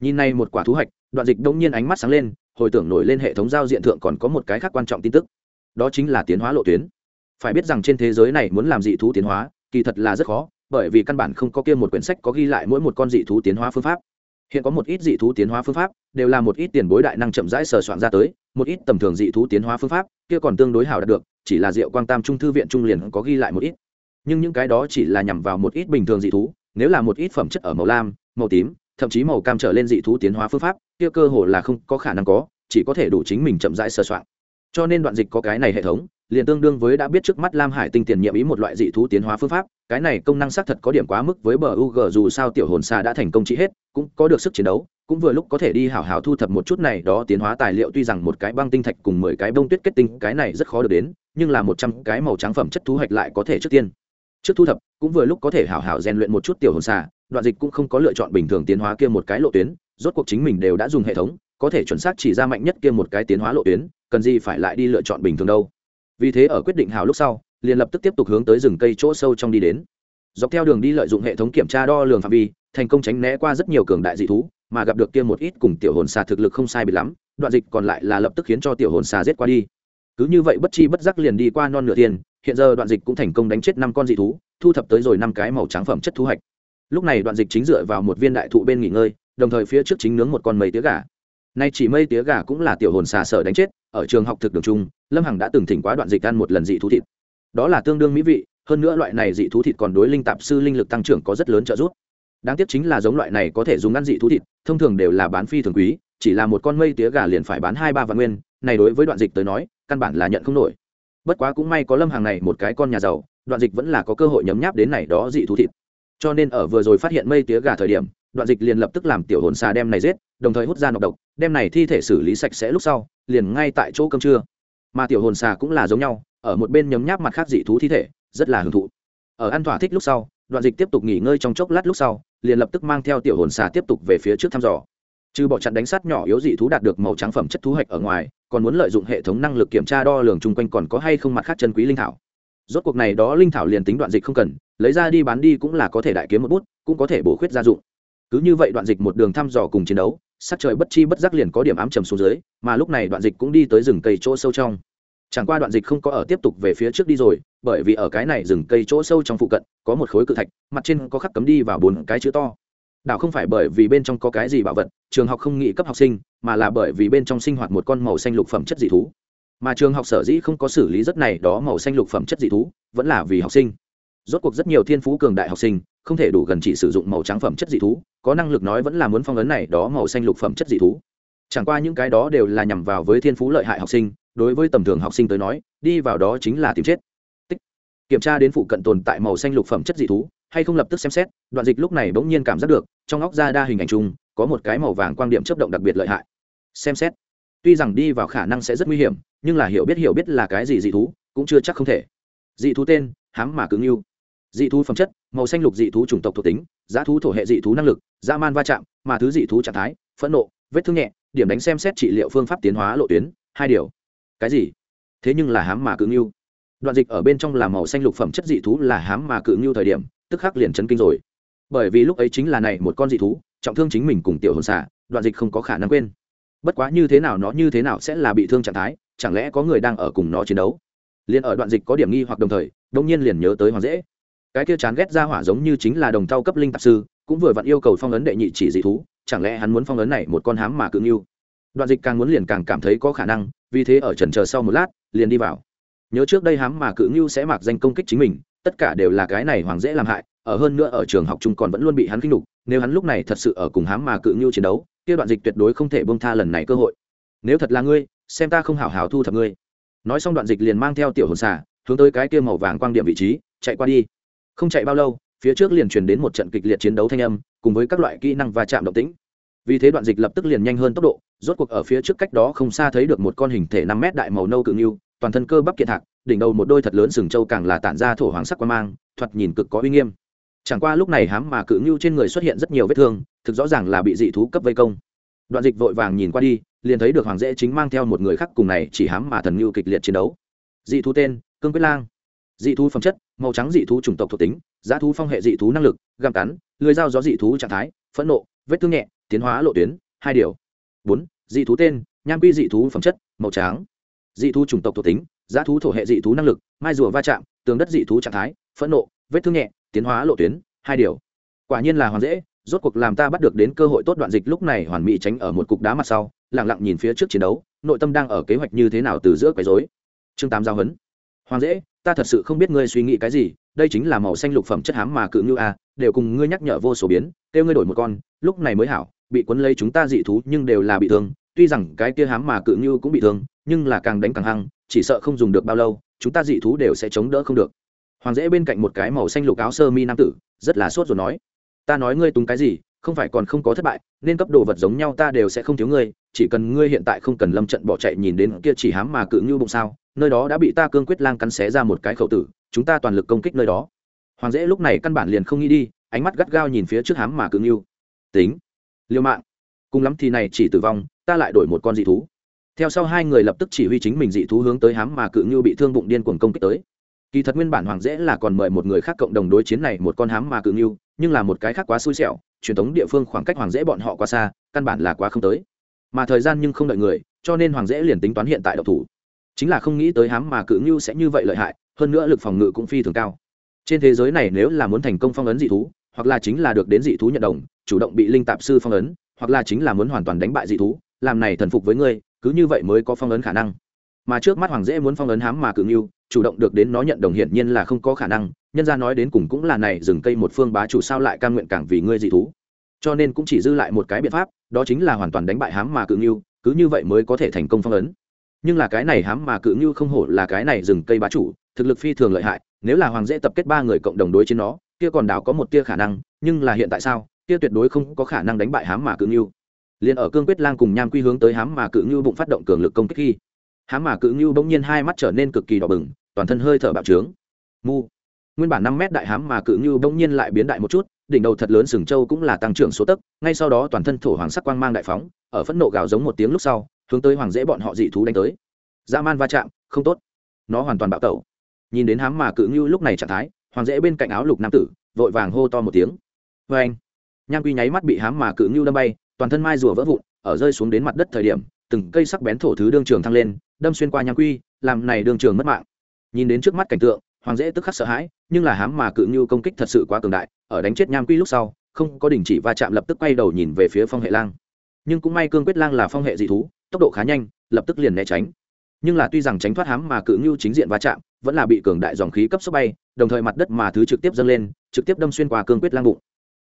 Nhìn này một quả thú hạch, đoạn dịch đông nhiên ánh mắt sáng lên, hồi tưởng nổi lên hệ thống giao diện thượng còn có một cái khác quan trọng tin tức. Đó chính là tiến hóa lộ tuyến. Phải biết rằng trên thế giới này muốn làm dị thú tiến hóa, kỳ thật là rất khó, bởi vì căn bản không có kia một quyển sách có ghi lại mỗi một con dị thú tiến hóa phương pháp hiện có một ít dị thú tiến hóa phương pháp, đều là một ít tiền bối đại năng chậm rãi sờ soạn ra tới, một ít tầm thường dị thú tiến hóa phương pháp, kia còn tương đối hảo đạt được, chỉ là diệu quang tam trung thư viện trung liền có ghi lại một ít. Nhưng những cái đó chỉ là nhằm vào một ít bình thường dị thú, nếu là một ít phẩm chất ở màu lam, màu tím, thậm chí màu cam trở lên dị thú tiến hóa phương pháp, kia cơ hồ là không có khả năng có, chỉ có thể đủ chính mình chậm rãi sờ soạn. Cho nên đoạn dịch có cái này hệ thống liền tương đương với đã biết trước mắt lam hải tinh tiền nhiệm ý một loại dị thú tiến hóa phương pháp, cái này công năng xác thật có điểm quá mức với bờ u g dù sao tiểu hồn xà đã thành công trị hết, cũng có được sức chiến đấu, cũng vừa lúc có thể đi hảo hảo thu thập một chút này, đó tiến hóa tài liệu tuy rằng một cái băng tinh thạch cùng mười cái bông tuyết kết tinh, cái này rất khó được đến, nhưng là một trăm cái màu trắng phẩm chất thu hoạch lại có thể trước tiên. Trước thu thập, cũng vừa lúc có thể hảo hảo rèn luyện một chút tiểu hồn xà đoạn dịch cũng không có lựa chọn bình thường tiến hóa kia một cái lộ tuyến, rốt cuộc chính mình đều đã dùng hệ thống, có thể chuẩn xác chỉ ra mạnh nhất kia một cái tiến hóa lộ tuyến, cần gì phải lại đi lựa chọn bình thường đâu vì thế ở quyết định hào lúc sau, liền lập tức tiếp tục hướng tới rừng cây chỗ sâu trong đi đến. Dọc theo đường đi lợi dụng hệ thống kiểm tra đo lường phạm vi, thành công tránh né qua rất nhiều cường đại dị thú, mà gặp được kia một ít cùng tiểu hồn xà thực lực không sai bị lắm, đoạn dịch còn lại là lập tức khiến cho tiểu hồn xà giết qua đi. Cứ như vậy bất chi bất giác liền đi qua non nửa tiền, hiện giờ đoạn dịch cũng thành công đánh chết năm con dị thú, thu thập tới rồi năm cái màu trắng phẩm chất thu hoạch. Lúc này đoạn dịch chính dựa vào một viên đại thụ bên nghỉ ngơi, đồng thời phía trước chính nướng một con mây tía gà nay chỉ mây tía gà cũng là tiểu hồn xà sở đánh chết, ở trường học thực đường trung lâm hằng đã từng thỉnh quá đoạn dịch ăn một lần dị thú thịt. Đó là tương đương mỹ vị, hơn nữa loại này dị thú thịt còn đối linh tạp sư linh lực tăng trưởng có rất lớn trợ giúp. Đáng tiếc chính là giống loại này có thể dùng ăn dị thú thịt, thông thường đều là bán phi thường quý, chỉ là một con mây tía gà liền phải bán hai ba vạn nguyên, này đối với đoạn dịch tới nói, căn bản là nhận không nổi. Bất quá cũng may có lâm hàng này một cái con nhà giàu, đoạn dịch vẫn là có cơ hội nhấm nháp đến này đó dị thú thịt. Cho nên ở vừa rồi phát hiện mây tía gà thời điểm đoạn dịch liền lập tức làm tiểu hồn xà đem này giết, đồng thời hút ra nọc độc, đem này thi thể xử lý sạch sẽ lúc sau, liền ngay tại chỗ cơm trưa. Mà tiểu hồn xà cũng là giống nhau, ở một bên nhấm nháp mặt khác dị thú thi thể, rất là hưởng thụ. Ở ăn thỏa thích lúc sau, đoạn dịch tiếp tục nghỉ ngơi trong chốc lát lúc sau, liền lập tức mang theo tiểu hồn xà tiếp tục về phía trước thăm dò. Trừ bỏ chặn đánh sát nhỏ yếu dị thú đạt được màu trắng phẩm chất thú hạch ở ngoài, còn muốn lợi dụng hệ thống năng lực kiểm tra đo lường chung quanh còn có hay không mặt khác chân quý linh thảo. Rốt cuộc này đó linh thảo liền tính đoạn dịch không cần, lấy ra đi bán đi cũng là có thể đại kiếm một bút, cũng có thể bổ khuyết gia dụng cứ như vậy đoạn dịch một đường thăm dò cùng chiến đấu, sắc trời bất chi bất giác liền có điểm ám trầm xuống dưới, mà lúc này đoạn dịch cũng đi tới rừng cây chỗ sâu trong. Chẳng qua đoạn dịch không có ở tiếp tục về phía trước đi rồi, bởi vì ở cái này rừng cây chỗ sâu trong phụ cận, có một khối cự thạch, mặt trên có khắc cấm đi vào bốn cái chữ to. Đảo không phải bởi vì bên trong có cái gì bảo vật, trường học không nghĩ cấp học sinh, mà là bởi vì bên trong sinh hoạt một con màu xanh lục phẩm chất dị thú. Mà trường học sở dĩ không có xử lý rất này đó màu xanh lục phẩm chất dị thú, vẫn là vì học sinh. Rốt cuộc rất nhiều thiên phú cường đại học sinh không thể đủ gần chỉ sử dụng màu trắng phẩm chất dị thú, có năng lực nói vẫn là muốn phong ấn này đó màu xanh lục phẩm chất dị thú. Chẳng qua những cái đó đều là nhằm vào với thiên phú lợi hại học sinh, đối với tầm thường học sinh tới nói, đi vào đó chính là tìm chết. Tích. kiểm tra đến phụ cận tồn tại màu xanh lục phẩm chất dị thú, hay không lập tức xem xét, đoạn dịch lúc này bỗng nhiên cảm giác được, trong óc ra đa hình ảnh chung, có một cái màu vàng quang điểm chấp động đặc biệt lợi hại. Xem xét. Tuy rằng đi vào khả năng sẽ rất nguy hiểm, nhưng là hiểu biết hiểu biết là cái gì dị thú, cũng chưa chắc không thể. Dị thú tên, hám mà cứng yêu. Dị thú phẩm chất màu xanh lục dị thú chủng tộc thuộc tính giá thú thổ hệ dị thú năng lực dã man va chạm mà thứ dị thú trạng thái phẫn nộ vết thương nhẹ điểm đánh xem xét trị liệu phương pháp tiến hóa lộ tuyến hai điều. Cái gì? Thế nhưng là hám mà cự ngưu. Đoạn dịch ở bên trong là màu xanh lục phẩm chất dị thú là hám mà cự ngưu thời điểm tức khắc liền chấn kinh rồi. Bởi vì lúc ấy chính là này một con dị thú trọng thương chính mình cùng tiểu hồn xạ, đoạn dịch không có khả năng quên. Bất quá như thế nào nó như thế nào sẽ là bị thương trạng thái chẳng lẽ có người đang ở cùng nó chiến đấu? Liền ở đoạn dịch có điểm nghi hoặc đồng thời đông nhiên liền nhớ tới hoàng dễ cái kia chán ghét ra hỏa giống như chính là đồng thau cấp linh tạp sư, cũng vừa vặn yêu cầu phong ấn đệ nhị chỉ dị thú, chẳng lẽ hắn muốn phong ấn này một con hám mà cự ngưu? Đoạn dịch càng muốn liền càng cảm thấy có khả năng, vì thế ở trần chờ sau một lát, liền đi vào. Nhớ trước đây hám mà cự ngưu sẽ mặc danh công kích chính mình, tất cả đều là cái này hoàng dễ làm hại, ở hơn nữa ở trường học chung còn vẫn luôn bị hắn kinh đục nếu hắn lúc này thật sự ở cùng hám mà cự ngưu chiến đấu, kia đoạn dịch tuyệt đối không thể bông tha lần này cơ hội. Nếu thật là ngươi, xem ta không hảo hảo thu thập ngươi. Nói xong đoạn dịch liền mang theo tiểu hồn xà, hướng tới cái kia màu vàng quang điểm vị trí, chạy qua đi không chạy bao lâu, phía trước liền truyền đến một trận kịch liệt chiến đấu thanh âm, cùng với các loại kỹ năng và chạm động tĩnh. Vì thế đoạn dịch lập tức liền nhanh hơn tốc độ, rốt cuộc ở phía trước cách đó không xa thấy được một con hình thể năm mét đại màu nâu cự nghiêu, toàn thân cơ bắp kiện thạc, đỉnh đầu một đôi thật lớn sừng trâu càng là tản ra thổ hoàng sắc quan mang, thoạt nhìn cực có uy nghiêm. Chẳng qua lúc này hám mà cự nghiêu trên người xuất hiện rất nhiều vết thương, thực rõ ràng là bị dị thú cấp vây công. Đoạn dịch vội vàng nhìn qua đi, liền thấy được hoàng dễ chính mang theo một người khác cùng này chỉ hám mà thần nghiêu kịch liệt chiến đấu. Dị thú tên, cương quyết lang dị thú phẩm chất, màu trắng dị thú chủng tộc thuộc tính, giá thú phong hệ dị thú năng lực găm cắn, lưới dao gió dị thú trạng thái, phẫn nộ, vết thương nhẹ, tiến hóa lộ tuyến, hai điều. Bốn, dị thú tên, nham quy dị thú phẩm chất, màu trắng. Dị thú chủng tộc thuộc tính, giá thú thổ hệ dị thú năng lực, mai rùa va chạm, tường đất dị thú trạng thái, phẫn nộ, vết thương nhẹ, tiến hóa lộ tuyến, hai điều. Quả nhiên là hoàn dễ, rốt cuộc làm ta bắt được đến cơ hội tốt đoạn dịch lúc này hoàn mỹ tránh ở một cục đá mặt sau lẳng lặng nhìn phía trước chiến đấu, nội tâm đang ở kế hoạch như thế nào từ giữa quấy rối. Chương tám giao hấn hoàng dễ, ta thật sự không biết ngươi suy nghĩ cái gì, đây chính là màu xanh lục phẩm chất hám mà cự ngư a, đều cùng ngươi nhắc nhở vô số biến, kêu ngươi đổi một con, lúc này mới hảo, bị cuốn lấy chúng ta dị thú nhưng đều là bị thương, tuy rằng cái kia hám mà cự ngư cũng bị thương, nhưng là càng đánh càng hăng, chỉ sợ không dùng được bao lâu, chúng ta dị thú đều sẽ chống đỡ không được. Hoàng dễ bên cạnh một cái màu xanh lục áo sơ mi nam tử, rất là sốt rồi nói, ta nói ngươi túng cái gì, không phải còn không có thất bại, nên cấp đồ vật giống nhau ta đều sẽ không thiếu ngươi, chỉ cần ngươi hiện tại không cần lâm trận bỏ chạy nhìn đến kia chỉ hám mà cự ngưu bụng sao nơi đó đã bị ta cương quyết lang cắn xé ra một cái khẩu tử, chúng ta toàn lực công kích nơi đó. Hoàng dễ lúc này căn bản liền không nghĩ đi, ánh mắt gắt gao nhìn phía trước hám mà cự yêu tính liêu mạng. Cùng lắm thì này chỉ tử vong, ta lại đổi một con dị thú. Theo sau hai người lập tức chỉ huy chính mình dị thú hướng tới hám mà cự ngưu bị thương bụng điên cuồng công kích tới. Kỳ thật nguyên bản hoàng dễ là còn mời một người khác cộng đồng đối chiến này một con hám mà cự ngưu, nhưng là một cái khác quá xui xẻo, truyền thống địa phương khoảng cách hoàng dễ bọn họ quá xa, căn bản là quá không tới. Mà thời gian nhưng không đợi người, cho nên hoàng dễ liền tính toán hiện tại độc thủ chính là không nghĩ tới hám mà cự ngưu sẽ như vậy lợi hại, hơn nữa lực phòng ngự cũng phi thường cao. Trên thế giới này nếu là muốn thành công phong ấn dị thú, hoặc là chính là được đến dị thú nhận đồng, chủ động bị linh tạp sư phong ấn, hoặc là chính là muốn hoàn toàn đánh bại dị thú, làm này thần phục với ngươi, cứ như vậy mới có phong ấn khả năng. Mà trước mắt hoàng dễ muốn phong ấn hám mà cự ngưu, chủ động được đến nó nhận đồng hiển nhiên là không có khả năng, nhân ra nói đến cùng cũng là này, rừng cây một phương bá chủ sao lại cai nguyện càng vì ngươi dị thú. Cho nên cũng chỉ dư lại một cái biện pháp, đó chính là hoàn toàn đánh bại hám mà cự ngưu, cứ như vậy mới có thể thành công phong ấn nhưng là cái này hám mà cự như không hổ là cái này rừng cây bá chủ, thực lực phi thường lợi hại, nếu là hoàng dễ tập kết ba người cộng đồng đối chiến nó, kia còn đảo có một tia khả năng, nhưng là hiện tại sao, kia tuyệt đối không có khả năng đánh bại hám mà cự như liền ở cương quyết lang cùng nham quy hướng tới hám mà cự như bụng phát động cường lực công kích khi, hám mà cự như bỗng nhiên hai mắt trở nên cực kỳ đỏ bừng, toàn thân hơi thở bạo trướng. Mu. Nguyên bản năm mét đại hám mà cự như bỗng nhiên lại biến đại một chút, đỉnh đầu thật lớn sừng trâu cũng là tăng trưởng số tấc, ngay sau đó toàn thân thổ hoàng sắc quang mang đại phóng, ở phẫn nộ gào giống một tiếng lúc sau hướng tới hoàng dễ bọn họ dị thú đánh tới. Dã man va chạm, không tốt. Nó hoàn toàn bạo tẩu. Nhìn đến hám mà cự ngưu lúc này trạng thái, hoàng dễ bên cạnh áo lục nam tử, vội vàng hô to một tiếng. Vê anh. Nham quy nháy mắt bị hám mà cự ngưu đâm bay, toàn thân mai rùa vỡ vụn, ở rơi xuống đến mặt đất thời điểm, từng cây sắc bén thổ thứ đương trường thăng lên, đâm xuyên qua nham quy, làm này đương trường mất mạng. Nhìn đến trước mắt cảnh tượng, hoàng dễ tức khắc sợ hãi, nhưng là hám mà cự ngưu công kích thật sự quá cường đại, ở đánh chết nham quy lúc sau, không có đình chỉ va chạm lập tức quay đầu nhìn về phía phong hệ lang. Nhưng cũng may cương quyết lang là phong hệ dị thú tốc độ khá nhanh, lập tức liền né tránh. Nhưng là tuy rằng tránh thoát hám mà cự ngưu chính diện va chạm, vẫn là bị cường đại dòng khí cấp số bay, đồng thời mặt đất mà thứ trực tiếp dâng lên, trực tiếp đâm xuyên qua cương quyết lang bụng.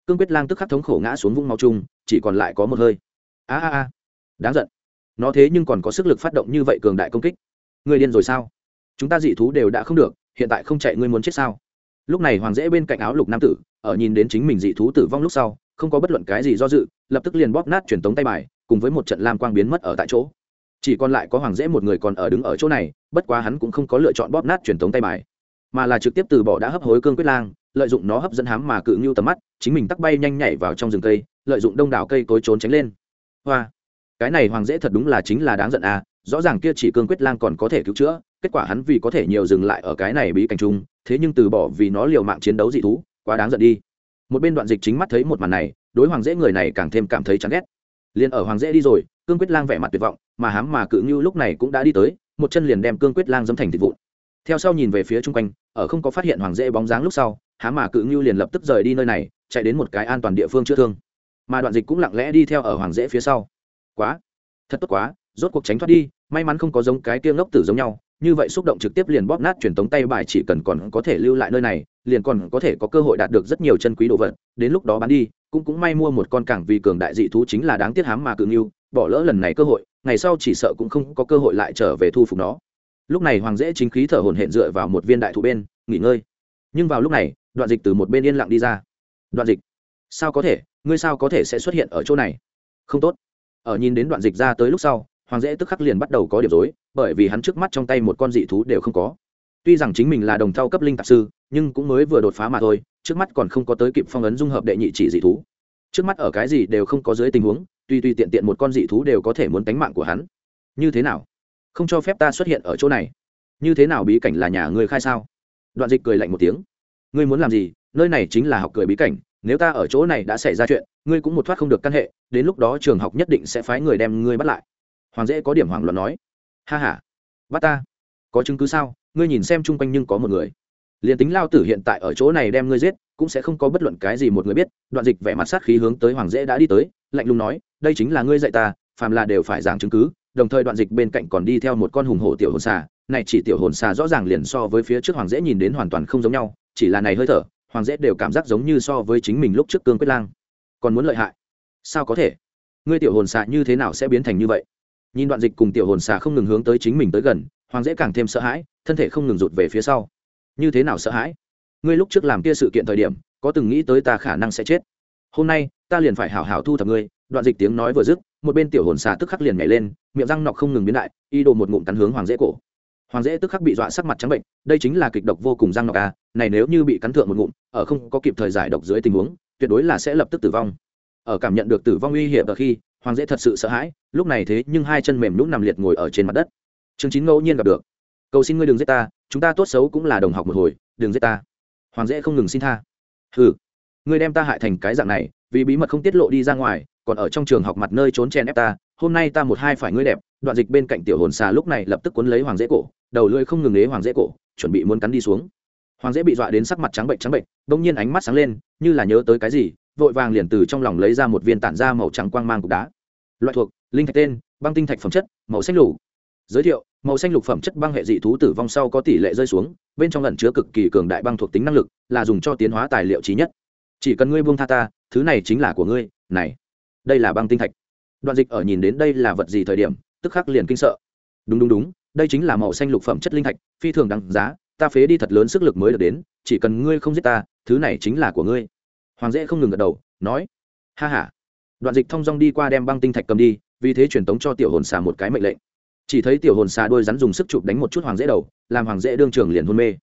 Cương quyết lang tức khắc thống khổ ngã xuống vũng máu chung, chỉ còn lại có một hơi. A a a. Đáng giận. Nó thế nhưng còn có sức lực phát động như vậy cường đại công kích. Người điên rồi sao? Chúng ta dị thú đều đã không được, hiện tại không chạy ngươi muốn chết sao? Lúc này hoàng dễ bên cạnh áo lục nam tử, ở nhìn đến chính mình dị thú tử vong lúc sau, không có bất luận cái gì do dự, lập tức liền bóp nát truyền tống tay bài cùng với một trận lam quang biến mất ở tại chỗ. Chỉ còn lại có hoàng dễ một người còn ở đứng ở chỗ này, bất quá hắn cũng không có lựa chọn bóp nát truyền thống tay bài, mà là trực tiếp từ bỏ đã hấp hối cương quyết lang, lợi dụng nó hấp dẫn hám mà cự ngưu tầm mắt, chính mình tắc bay nhanh nhảy vào trong rừng cây, lợi dụng đông đảo cây cối trốn tránh lên. Hoa, cái này hoàng dễ thật đúng là chính là đáng giận à rõ ràng kia chỉ cương quyết lang còn có thể cứu chữa, kết quả hắn vì có thể nhiều dừng lại ở cái này bí cảnh chung, thế nhưng từ bỏ vì nó liều mạng chiến đấu dị thú, quá đáng giận đi. Một bên đoạn dịch chính mắt thấy một màn này, đối hoàng dễ người này càng thêm cảm thấy chán ghét liền ở hoàng dễ đi rồi, cương quyết lang vẻ mặt tuyệt vọng, mà hám mà cự như lúc này cũng đã đi tới, một chân liền đem cương quyết lang dâm thành thịt vụn. Theo sau nhìn về phía chung quanh, ở không có phát hiện hoàng dễ bóng dáng lúc sau, hám mà cự như liền lập tức rời đi nơi này, chạy đến một cái an toàn địa phương chữa thương. Mà đoạn dịch cũng lặng lẽ đi theo ở hoàng dễ phía sau. Quá, thật tốt quá, rốt cuộc tránh thoát đi, may mắn không có giống cái tiêu ngốc tử giống nhau, như vậy xúc động trực tiếp liền bóp nát truyền tống tay bài chỉ cần còn có thể lưu lại nơi này, liền còn có thể có cơ hội đạt được rất nhiều chân quý đồ vật, đến lúc đó bán đi cũng cũng may mua một con cảng vì cường đại dị thú chính là đáng tiếc hám mà cự nghiêu, bỏ lỡ lần này cơ hội, ngày sau chỉ sợ cũng không có cơ hội lại trở về thu phục nó. Lúc này hoàng dễ chính khí thở hổn hển dựa vào một viên đại thụ bên, nghỉ ngơi. Nhưng vào lúc này, đoạn dịch từ một bên yên lặng đi ra. Đoạn dịch, sao có thể, ngươi sao có thể sẽ xuất hiện ở chỗ này? Không tốt. Ở nhìn đến đoạn dịch ra tới lúc sau, hoàng dễ tức khắc liền bắt đầu có điểm dối bởi vì hắn trước mắt trong tay một con dị thú đều không có. Tuy rằng chính mình là đồng thau cấp linh tạp sư, nhưng cũng mới vừa đột phá mà thôi trước mắt còn không có tới kịp phong ấn dung hợp đệ nhị chỉ dị thú. Trước mắt ở cái gì đều không có dưới tình huống, tuy tuy tiện tiện một con dị thú đều có thể muốn tánh mạng của hắn. Như thế nào? Không cho phép ta xuất hiện ở chỗ này. Như thế nào bí cảnh là nhà ngươi khai sao? Đoạn dịch cười lạnh một tiếng. Ngươi muốn làm gì? Nơi này chính là học cười bí cảnh. Nếu ta ở chỗ này đã xảy ra chuyện, ngươi cũng một thoát không được căn hệ, đến lúc đó trường học nhất định sẽ phái người đem ngươi bắt lại. Hoàng dễ có điểm hoảng loạn nói. Ha h a bắt ta? Có chứng cứ sao? Ngươi nhìn xem chung quanh nhưng có một người liền tính lao tử hiện tại ở chỗ này đem ngươi giết, cũng sẽ không có bất luận cái gì một người biết. Đoạn dịch vẻ mặt sát khí hướng tới hoàng dễ đã đi tới, lạnh lùng nói, đây chính là ngươi dạy ta, phàm là đều phải giảng chứng cứ. Đồng thời đoạn dịch bên cạnh còn đi theo một con hùng hổ tiểu hồn xà. Này chỉ tiểu hồn xà rõ ràng liền so với phía trước hoàng dễ nhìn đến hoàn toàn không giống nhau, chỉ là này hơi thở, hoàng dễ đều cảm giác giống như so với chính mình lúc trước cương quyết lang. Còn muốn lợi hại? Sao có thể? Ngươi tiểu hồn xà như thế nào sẽ biến thành như vậy? Nhìn đoạn dịch cùng tiểu hồn xà không ngừng hướng tới chính mình tới gần, hoàng dễ càng thêm sợ hãi, thân thể không ngừng rụt về phía sau như thế nào sợ hãi? Ngươi lúc trước làm kia sự kiện thời điểm, có từng nghĩ tới ta khả năng sẽ chết? Hôm nay, ta liền phải hảo hảo thu thập ngươi. Đoạn dịch tiếng nói vừa dứt, một bên tiểu hồn xà tức khắc liền nhảy lên, miệng răng nọc không ngừng biến đại, y đồ một ngụm cắn hướng hoàng dễ cổ. Hoàng dễ tức khắc bị dọa sắc mặt trắng bệnh, đây chính là kịch độc vô cùng răng nọc à này nếu như bị cắn thượng một ngụm, ở không có kịp thời giải độc dưới tình huống, tuyệt đối là sẽ lập tức tử vong. Ở cảm nhận được tử vong uy hiểm ở khi, hoàng dễ thật sự sợ hãi, lúc này thế nhưng hai chân mềm nhũn nằm liệt ngồi ở trên mặt đất. Chương chín ngẫu nhiên gặp được cầu xin ngươi đừng giết ta, chúng ta tốt xấu cũng là đồng học một hồi, đừng giết ta. Hoàng dễ không ngừng xin tha. Ừ ngươi đem ta hại thành cái dạng này, vì bí mật không tiết lộ đi ra ngoài, còn ở trong trường học mặt nơi trốn chen ép ta, hôm nay ta một hai phải ngươi đẹp, đoạn dịch bên cạnh tiểu hồn xà lúc này lập tức cuốn lấy hoàng dễ cổ, đầu lưỡi không ngừng ế hoàng dễ cổ, chuẩn bị muốn cắn đi xuống. Hoàng dễ bị dọa đến sắc mặt trắng bệnh trắng bệnh, bỗng nhiên ánh mắt sáng lên, như là nhớ tới cái gì, vội vàng liền từ trong lòng lấy ra một viên tản da màu trắng quang mang cục đá. Loại thuộc, linh thạch tên, băng tinh thạch phẩm chất, màu xanh lục. Giới thiệu màu xanh lục phẩm chất băng hệ dị thú tử vong sau có tỷ lệ rơi xuống, bên trong lần chứa cực kỳ cường đại băng thuộc tính năng lực, là dùng cho tiến hóa tài liệu trí nhất. Chỉ cần ngươi buông tha ta, thứ này chính là của ngươi, này, đây là băng tinh thạch. Đoạn dịch ở nhìn đến đây là vật gì thời điểm, tức khắc liền kinh sợ. Đúng đúng đúng, đây chính là màu xanh lục phẩm chất linh thạch, phi thường đằng giá, ta phế đi thật lớn sức lực mới được đến, chỉ cần ngươi không giết ta, thứ này chính là của ngươi. Hoàng dễ không ngừng gật đầu, nói, ha h a đoạn dịch thong dong đi qua đem băng tinh thạch cầm đi, vì thế truyền tống cho tiểu hồn xà một cái mệnh lệnh chỉ thấy tiểu hồn xà đôi rắn dùng sức chụp đánh một chút hoàng dễ đầu, làm hoàng dễ đương trường liền hôn mê.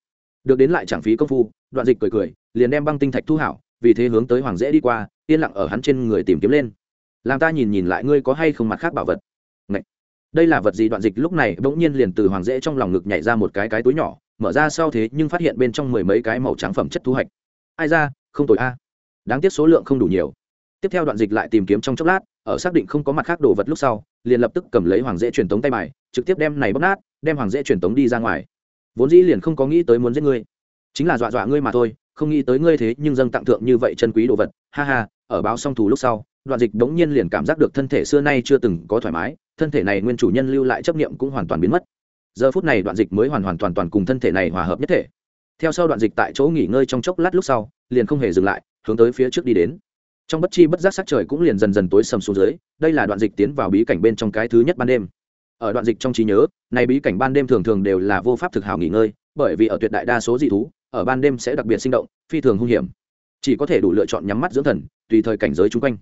Được đến lại chẳng phí công phu, đoạn dịch cười cười, liền đem băng tinh thạch thu hảo, vì thế hướng tới hoàng dễ đi qua, yên lặng ở hắn trên người tìm kiếm lên. Làm ta nhìn nhìn lại ngươi có hay không mặt khác bảo vật. Ngậy! đây là vật gì? Đoạn dịch lúc này bỗng nhiên liền từ hoàng dễ trong lòng ngực nhảy ra một cái cái túi nhỏ, mở ra sau thế nhưng phát hiện bên trong mười mấy cái màu trắng phẩm chất thu hoạch. Ai ra, không tội a. Đáng tiếc số lượng không đủ nhiều. Tiếp theo đoạn dịch lại tìm kiếm trong chốc lát ở xác định không có mặt khác đồ vật lúc sau, liền lập tức cầm lấy hoàng dễ truyền tống tay bài, trực tiếp đem này bóc nát, đem hoàng dễ truyền tống đi ra ngoài. Vốn dĩ liền không có nghĩ tới muốn giết ngươi. Chính là dọa dọa ngươi mà thôi, không nghĩ tới ngươi thế nhưng dâng tặng thượng như vậy chân quý đồ vật. Ha ha, ở báo xong thù lúc sau, đoạn dịch đống nhiên liền cảm giác được thân thể xưa nay chưa từng có thoải mái, thân thể này nguyên chủ nhân lưu lại chấp niệm cũng hoàn toàn biến mất. Giờ phút này đoạn dịch mới hoàn hoàn toàn toàn cùng thân thể này hòa hợp nhất thể. Theo sau đoạn dịch tại chỗ nghỉ ngơi trong chốc lát lúc sau, liền không hề dừng lại, hướng tới phía trước đi đến trong bất chi bất giác sắc trời cũng liền dần dần tối sầm xuống dưới, đây là đoạn dịch tiến vào bí cảnh bên trong cái thứ nhất ban đêm. Ở đoạn dịch trong trí nhớ, này bí cảnh ban đêm thường thường đều là vô pháp thực hảo nghỉ ngơi, bởi vì ở tuyệt đại đa số dị thú, ở ban đêm sẽ đặc biệt sinh động, phi thường hung hiểm. Chỉ có thể đủ lựa chọn nhắm mắt dưỡng thần, tùy thời cảnh giới chung quanh.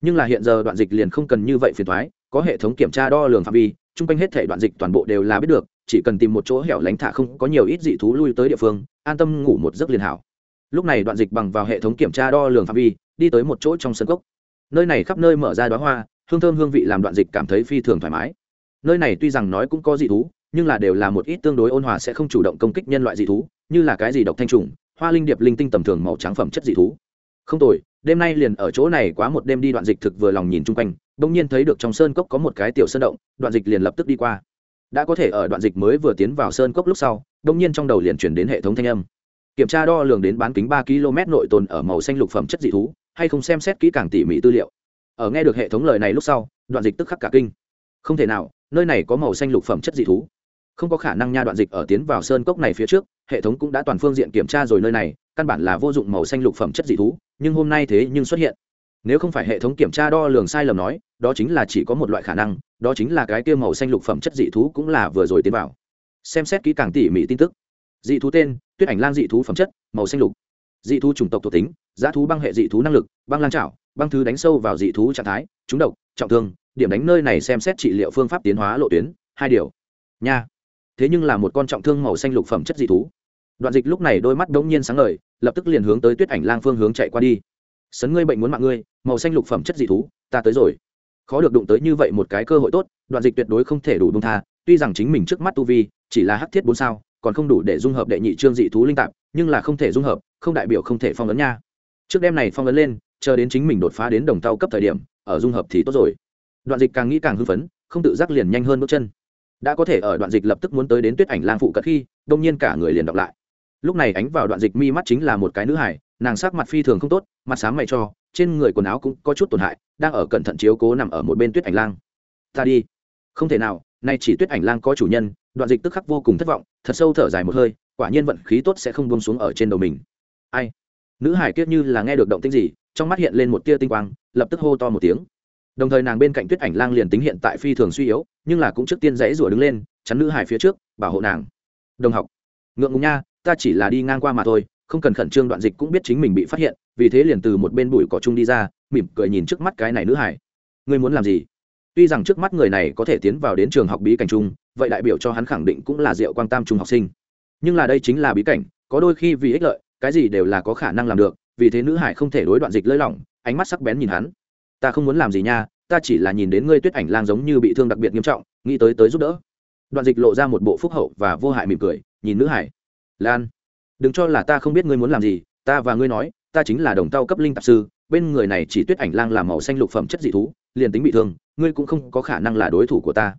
Nhưng là hiện giờ đoạn dịch liền không cần như vậy phiền thoái có hệ thống kiểm tra đo lường phạm vi, chung quanh hết thể đoạn dịch toàn bộ đều là biết được, chỉ cần tìm một chỗ hẻo lánh thả không có nhiều ít dị thú lui tới địa phương, an tâm ngủ một giấc liền hảo. Lúc này đoạn dịch bằng vào hệ thống kiểm tra đo lường phạm vi đi tới một chỗ trong sân cốc. Nơi này khắp nơi mở ra đoá hoa, hương thơm hương vị làm đoạn dịch cảm thấy phi thường thoải mái. Nơi này tuy rằng nói cũng có dị thú, nhưng là đều là một ít tương đối ôn hòa sẽ không chủ động công kích nhân loại dị thú, như là cái gì độc thanh trùng, hoa linh điệp linh tinh tầm thường màu trắng phẩm chất dị thú. Không tồi, đêm nay liền ở chỗ này quá một đêm đi đoạn dịch thực vừa lòng nhìn chung quanh, bỗng nhiên thấy được trong sơn cốc có một cái tiểu sơn động, đoạn dịch liền lập tức đi qua. Đã có thể ở đoạn dịch mới vừa tiến vào sơn cốc lúc sau, bỗng nhiên trong đầu liền chuyển đến hệ thống thanh âm. Kiểm tra đo lường đến bán kính ba km nội tồn ở màu xanh lục phẩm chất dị thú hay không xem xét kỹ càng tỉ mỉ tư liệu. Ở nghe được hệ thống lời này lúc sau, đoạn dịch tức khắc cả kinh. Không thể nào, nơi này có màu xanh lục phẩm chất dị thú. Không có khả năng nha đoạn dịch ở tiến vào sơn cốc này phía trước, hệ thống cũng đã toàn phương diện kiểm tra rồi nơi này, căn bản là vô dụng màu xanh lục phẩm chất dị thú, nhưng hôm nay thế nhưng xuất hiện. Nếu không phải hệ thống kiểm tra đo lường sai lầm nói, đó chính là chỉ có một loại khả năng, đó chính là cái kia màu xanh lục phẩm chất dị thú cũng là vừa rồi tiến vào. Xem xét kỹ càng tỉ mỉ tin tức. Dị thú tên, tuyết ảnh lang dị thú phẩm chất, màu xanh lục. Dị thú chủng tộc thuộc tính giá thú băng hệ dị thú năng lực, băng lang trảo, băng thứ đánh sâu vào dị thú trạng thái, trúng độc, trọng thương, điểm đánh nơi này xem xét trị liệu phương pháp tiến hóa lộ tuyến, hai điều. Nha. Thế nhưng là một con trọng thương màu xanh lục phẩm chất dị thú. Đoạn dịch lúc này đôi mắt đ n g nhiên sáng ngời, lập tức liền hướng tới tuyết ảnh lang phương hướng chạy qua đi. Sấn ngươi bệnh muốn mạng ngươi, màu xanh lục phẩm chất dị thú, ta tới rồi. Khó được đụng tới như vậy một cái cơ hội tốt, đoạn dịch tuyệt đối không thể đủ bông tha, tuy rằng chính mình trước mắt tu vi chỉ là hắc thiết bốn sao, còn không đủ để dung hợp đệ nhị trương dị thú linh tạp, nhưng là không thể dung hợp, không đại biểu không thể phong ấn nha trước đêm này phong ấn lên, chờ đến chính mình đột phá đến đồng tàu cấp thời điểm, ở dung hợp thì tốt rồi. Đoạn dịch càng nghĩ càng hưng phấn, không tự giác liền nhanh hơn bước chân. Đã có thể ở đoạn dịch lập tức muốn tới đến tuyết ảnh lang phụ cận khi, đông nhiên cả người liền đọc lại. Lúc này ánh vào đoạn dịch mi mắt chính là một cái nữ hải nàng sắc mặt phi thường không tốt, mặt sáng mày cho, trên người quần áo cũng có chút tổn hại, đang ở cẩn thận chiếu cố nằm ở một bên tuyết ảnh lang. Ta đi. Không thể nào, nay chỉ tuyết ảnh lang có chủ nhân. Đoạn dịch tức khắc vô cùng thất vọng, thật sâu thở dài một hơi, quả nhiên vận khí tốt sẽ không buông xuống ở trên đầu mình. Ai? Nữ hải kiết như là nghe được động tĩnh gì, trong mắt hiện lên một tia tinh quang, lập tức hô to một tiếng. Đồng thời nàng bên cạnh tuyết ảnh lang liền tính hiện tại phi thường suy yếu, nhưng là cũng trước tiên dãy rủa đứng lên, chắn nữ hải phía trước, bảo hộ nàng. Đồng học, ngượng ngùng nha, ta chỉ là đi ngang qua mà thôi, không cần khẩn trương, đoạn dịch cũng biết chính mình bị phát hiện, vì thế liền từ một bên bụi cỏ chung đi ra, mỉm cười nhìn trước mắt cái này nữ hải ngươi muốn làm gì? Tuy rằng trước mắt người này có thể tiến vào đến trường học bí cảnh chung, vậy đại biểu cho hắn khẳng định cũng là diệu quang tam trung học sinh. Nhưng là đây chính là bí cảnh, có đôi khi vì ích lợi cái gì đều là có khả năng làm được, vì thế nữ hải không thể đối đoạn dịch lơi lỏng, ánh mắt sắc bén nhìn hắn. Ta không muốn làm gì nha, ta chỉ là nhìn đến ngươi tuyết ảnh lang giống như bị thương đặc biệt nghiêm trọng, nghĩ tới tới giúp đỡ. Đoạn dịch lộ ra một bộ phúc hậu và vô hại mỉm cười, nhìn nữ hải. Lan, đừng cho là ta không biết ngươi muốn làm gì, ta và ngươi nói, ta chính là đồng tao cấp linh tạp sư, bên người này chỉ tuyết ảnh lang làm màu xanh lục phẩm chất dị thú, liền tính bị thương, ngươi cũng không có khả năng là đối thủ của ta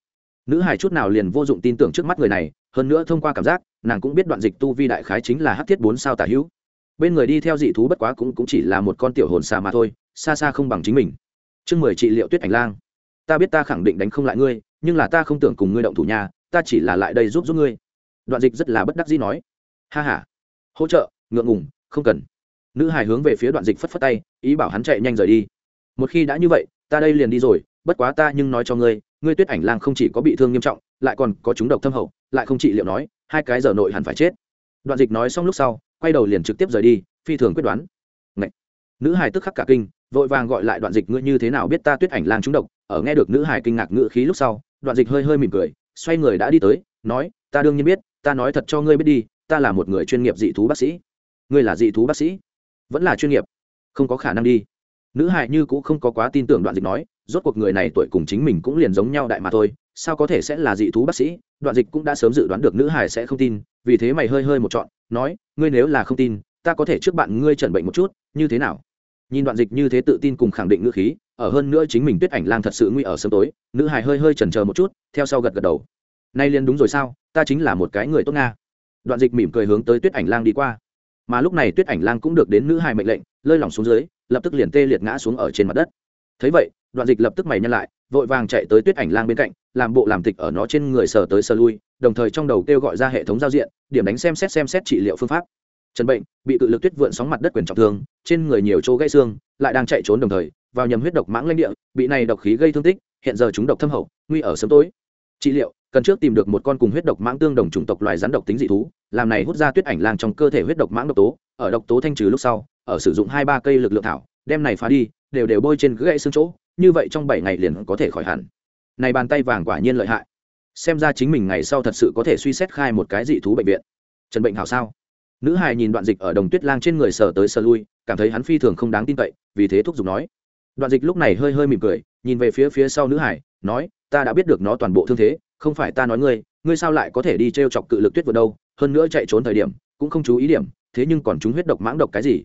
nữ hải chút nào liền vô dụng tin tưởng trước mắt người này hơn nữa thông qua cảm giác nàng cũng biết đoạn dịch tu vi đại khái chính là hát thiết bốn sao tả hữu. Bên người đi theo dị thú bất quá cũng, cũng chỉ là một con tiểu hồn xà mà thôi xa xa không bằng chính mình. Chương mười trị liệu tuyết ảnh lang. Ta biết ta khẳng định đánh không lại ngươi nhưng là ta không tưởng cùng ngươi động thủ nhà ta chỉ là lại đây giúp giúp ngươi. Đoạn dịch rất là bất đắc dĩ nói. Ha h a hỗ trợ ngượng ngùng không cần. Nữ hài hướng về phía đoạn dịch phất phất tay ý bảo hắn chạy nhanh rời đi. Một khi đã như vậy ta đây liền đi rồi bất quá ta nhưng nói cho ngươi ngươi tuyết ảnh lang không chỉ có bị thương nghiêm trọng, lại còn có chúng độc thâm hậu, lại không trị liệu nói, hai cái giờ nội hẳn phải chết. Đoạn dịch nói xong lúc sau, quay đầu liền trực tiếp rời đi, phi thường quyết đoán. Ngậy! nữ hài tức khắc cả kinh, vội vàng gọi lại đoạn dịch ngươi như thế nào biết ta tuyết ảnh lang trúng độc? Ở nghe được nữ hài kinh ngạc ngữ khí lúc sau, đoạn dịch hơi hơi mỉm cười, xoay người đã đi tới, nói, ta đương nhiên biết, ta nói thật cho ngươi biết đi, ta là một người chuyên nghiệp dị thú bác sĩ. Ngươi là dị thú bác sĩ? Vẫn là chuyên nghiệp? Không có khả năng đi. Nữ hài như cũng không có quá tin tưởng đoạn dịch nói rốt cuộc người này tuổi cùng chính mình cũng liền giống nhau đại mà thôi, sao có thể sẽ là dị thú bác sĩ? Đoạn dịch cũng đã sớm dự đoán được nữ hài sẽ không tin, vì thế mày hơi hơi một chọn nói, ngươi nếu là không tin, ta có thể trước bạn ngươi chẩn bệnh một chút, như thế nào? Nhìn đoạn dịch như thế tự tin cùng khẳng định ngữ khí, ở hơn nữa chính mình tuyết ảnh lang thật sự nguy ở sớm tối, nữ hài hơi hơi chần chờ một chút, theo sau gật gật đầu. Nay liền đúng rồi sao, ta chính là một cái người tốt nga. Đoạn dịch mỉm cười hướng tới tuyết ảnh lang đi qua. Mà lúc này tuyết ảnh lang cũng được đến nữ hài mệnh lệnh, lơi lỏng xuống dưới, lập tức liền tê liệt ngã xuống ở trên mặt đất thấy vậy, đoạn dịch lập tức mày nhân lại, vội vàng chạy tới tuyết ảnh lang bên cạnh, làm bộ làm tịch ở nó trên người sờ tới sờ lui, đồng thời trong đầu kêu gọi ra hệ thống giao diện, điểm đánh xem xét xem xét trị liệu phương pháp. Trần bệnh bị cự lực tuyết vượn sóng mặt đất quyền trọng thương, trên người nhiều chỗ gãy xương, lại đang chạy trốn đồng thời, vào nhầm huyết độc mãng lãnh địa, bị này độc khí gây thương tích, hiện giờ chúng độc thâm hậu, nguy ở sớm tối. Trị liệu, cần trước tìm được một con cùng huyết độc mãng tương đồng chủng tộc loài rắn độc tính dị thú, làm này hút ra tuyết ảnh lang trong cơ thể huyết độc mãng độc tố, ở độc tố thanh trừ lúc sau, ở sử dụng hai ba cây lực lượng thảo, đem này phá đi đều đều bôi trên gãy xương chỗ, như vậy trong bảy ngày liền có thể khỏi hẳn. Này bàn tay vàng quả nhiên lợi hại. Xem ra chính mình ngày sau thật sự có thể suy xét khai một cái dị thú bệnh viện. Trần bệnh hảo sao? Nữ hài nhìn đoạn dịch ở đồng tuyết lang trên người sờ tới sờ lui, cảm thấy hắn phi thường không đáng tin cậy, vì thế thúc giục nói. Đoạn dịch lúc này hơi hơi mỉm cười, nhìn về phía phía sau nữ hải nói, ta đã biết được nó toàn bộ thương thế, không phải ta nói ngươi ngươi sao lại có thể đi t r e o chọc cự lực tuyết vượt đâu, hơn nữa chạy trốn thời điểm, cũng không chú ý điểm, thế nhưng còn chúng huyết độc mãng độc cái gì?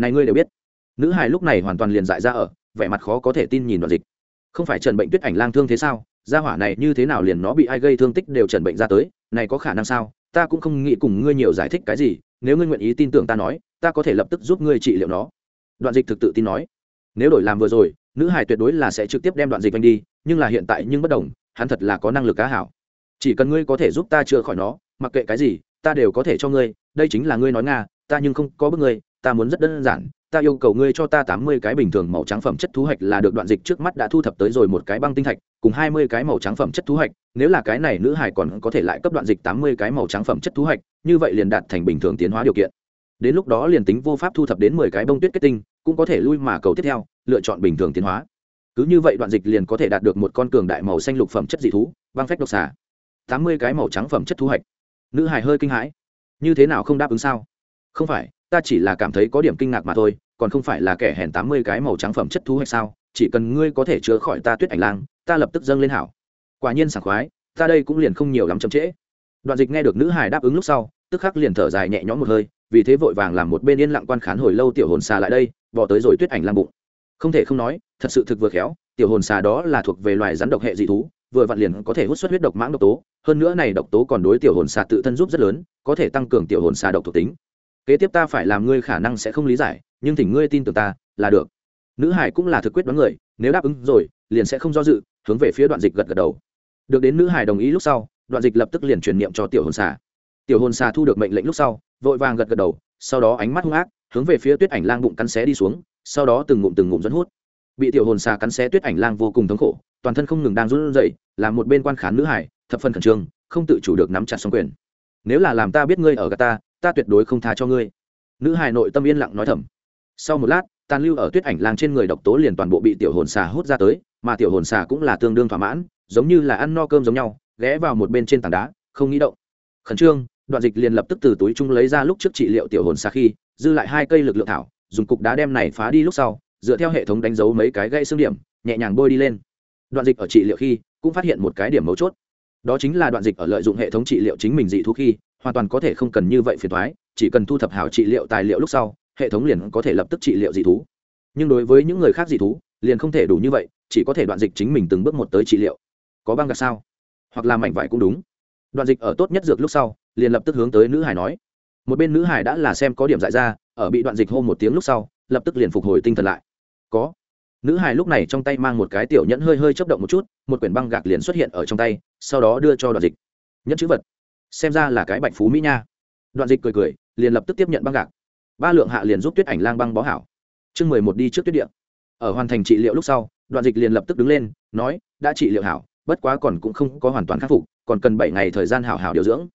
Này ngươi đều biết nữ hải lúc này hoàn toàn liền dại ra ở, vẻ mặt khó có thể tin nhìn đoạn dịch. Không phải trần bệnh tuyết ảnh lang thương thế sao? Gia hỏa này như thế nào liền nó bị ai gây thương tích đều trần bệnh ra tới, này có khả năng sao? Ta cũng không nghĩ cùng ngươi nhiều giải thích cái gì, nếu ngươi nguyện ý tin tưởng ta nói, ta có thể lập tức giúp ngươi trị liệu nó. Đoạn dịch thực tự tin nói. Nếu đổi làm vừa rồi, nữ hải tuyệt đối là sẽ trực tiếp đem đoạn dịch anh đi, nhưng là hiện tại nhưng bất đồng, hắn thật là có năng lực cá hảo. Chỉ cần ngươi có thể giúp ta chữa khỏi nó, mặc kệ cái gì, ta đều có thể cho ngươi, đây chính là ngươi nói nga, ta nhưng không có bức ngươi, ta muốn rất đơn giản ta yêu cầu ngươi cho ta tám mươi cái bình thường màu trắng phẩm chất thú hạch là được đoạn dịch trước mắt đã thu thập tới rồi một cái băng tinh thạch, cùng hai mươi cái màu trắng phẩm chất thú hạch. Nếu là cái này nữ hải còn có thể lại cấp đoạn dịch tám mươi cái màu trắng phẩm chất thú hạch, như vậy liền đạt thành bình thường tiến hóa điều kiện. Đến lúc đó liền tính vô pháp thu thập đến mười cái bông tuyết kết tinh, cũng có thể lui mà cầu tiếp theo, lựa chọn bình thường tiến hóa. Cứ như vậy đoạn dịch liền có thể đạt được một con cường đại màu xanh lục phẩm chất dị thú, băng phách độc xà. Tám mươi cái màu trắng phẩm chất thu hoạch nữ hải hơi kinh hãi. Như thế nào không đáp ứng sao? Không phải ta chỉ là cảm thấy có điểm kinh ngạc mà thôi, còn không phải là kẻ hèn tám mươi cái màu trắng phẩm chất thu hay sao? Chỉ cần ngươi có thể chữa khỏi ta tuyết ảnh lang, ta lập tức dâng lên hảo. Quả nhiên sảng khoái, ta đây cũng liền không nhiều lắm chậm trễ. Đoạn dịch nghe được nữ hải đáp ứng lúc sau, tức khắc liền thở dài nhẹ nhõm một hơi, vì thế vội vàng làm một bên yên lặng quan khán hồi lâu tiểu hồn xà lại đây, bỏ tới rồi tuyết ảnh lang bụng. Không thể không nói, thật sự thực vừa khéo, tiểu hồn xà đó là thuộc về loài rắn độc hệ dị thú, vừa vặn liền có thể hút xuất huyết độc mãng độc tố, hơn nữa này độc tố còn đối tiểu hồn xà tự thân giúp rất lớn, có thể tăng cường tiểu hồn xà độc thuộc tính kế tiếp ta phải làm ngươi khả năng sẽ không lý giải, nhưng thỉnh ngươi tin tưởng ta, là được. Nữ hải cũng là thực quyết đoán người, nếu đáp ứng rồi, liền sẽ không do dự, hướng về phía đoạn dịch gật gật đầu. Được đến nữ hải đồng ý lúc sau, đoạn dịch lập tức liền truyền niệm cho tiểu hồn xà. Tiểu hồn xà thu được mệnh lệnh lúc sau, vội vàng gật gật đầu, sau đó ánh mắt hung ác, hướng về phía tuyết ảnh lang bụng cắn xé đi xuống, sau đó từng ngụm từng ngụm dẫn hút. Bị tiểu hồn xà cắn xé tuyết ảnh lang vô cùng thống khổ, toàn thân không ngừng đang run rẩy làm một bên quan khán nữ hải, thập phần khẩn trương, không tự chủ được nắm chặt xong quyền. Nếu là làm ta biết ngươi ở gà ta ta tuyệt đối không tha cho ngươi. Nữ hài nội tâm yên lặng nói thầm. Sau một lát, tàn lưu ở tuyết ảnh lang trên người độc tố liền toàn bộ bị tiểu hồn xà hút ra tới, mà tiểu hồn xà cũng là tương đương thỏa mãn, giống như là ăn no cơm giống nhau, ghé vào một bên trên tảng đá, không nghĩ động. Khẩn trương, đoạn dịch liền lập tức từ túi chung lấy ra lúc trước trị liệu tiểu hồn xà khi, dư lại hai cây lực lượng thảo, dùng cục đá đem này phá đi lúc sau, dựa theo hệ thống đánh dấu mấy cái gây xương điểm, nhẹ nhàng bôi đi lên. Đoạn dịch ở trị liệu khi, cũng phát hiện một cái điểm mấu chốt. Đó chính là đoạn dịch ở lợi dụng hệ thống trị liệu chính mình dị thú khi hoàn toàn có thể không cần như vậy phiền thoái, chỉ cần thu thập hảo trị liệu tài liệu lúc sau, hệ thống liền có thể lập tức trị liệu dị thú. Nhưng đối với những người khác dị thú, liền không thể đủ như vậy, chỉ có thể đoạn dịch chính mình từng bước một tới trị liệu. Có băng gạc sao? Hoặc là mảnh vải cũng đúng. Đoạn dịch ở tốt nhất dược lúc sau, liền lập tức hướng tới nữ hải nói. Một bên nữ hải đã là xem có điểm dại ra, ở bị đoạn dịch hô một tiếng lúc sau, lập tức liền phục hồi tinh thần lại. Có. Nữ hải lúc này trong tay mang một cái tiểu nhẫn hơi hơi chấp động một chút, một quyển băng gạc liền xuất hiện ở trong tay, sau đó đưa cho đoạn dịch. Nhẫn chữ vật xem ra là cái bạch phú mỹ nha. Đoạn dịch cười cười, liền lập tức tiếp nhận băng gạc. Ba lượng hạ liền giúp tuyết ảnh lang băng bó hảo. Chương mười một đi trước tuyết điện ở hoàn thành trị liệu lúc sau, đoạn dịch liền lập tức đứng lên, nói, đã trị liệu hảo, bất quá còn cũng không có hoàn toàn khắc phục, còn cần bảy ngày thời gian hảo hảo điều dưỡng.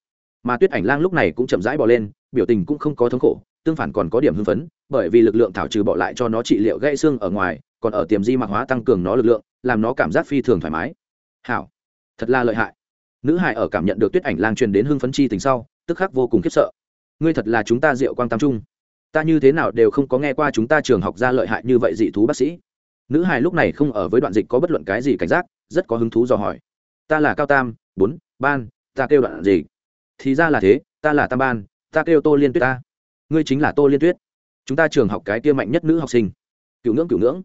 Mà tuyết ảnh lang lúc này cũng chậm rãi bỏ lên, biểu tình cũng không có thống khổ, tương phản còn có điểm hưng phấn, bởi vì lực lượng thảo trừ bỏ lại cho nó trị liệu gãy xương ở ngoài, còn ở tiềm di mạc hóa tăng cường nó lực lượng, làm nó cảm giác phi thường thoải mái. Hảo, thật là lợi hại nữ hải ở cảm nhận được tuyết ảnh lang truyền đến hưng phấn chi tình sau, tức khắc vô cùng khiếp sợ. Ngươi thật là chúng ta diệu quang tam trung. Ta như thế nào đều không có nghe qua chúng ta trường học ra lợi hại như vậy dị thú bác sĩ. Nữ hài lúc này không ở với đoạn dịch có bất luận cái gì cảnh giác, rất có hứng thú dò hỏi. Ta là cao tam, bốn, ban, ta kêu đoạn gì thì ra là thế, ta là tam ban, ta kêu tô liên tuyết ta. Ngươi chính là tô liên tuyết. Chúng ta trường học cái kia mạnh nhất nữ học sinh. Cựu ngưỡng cựu ngưỡng.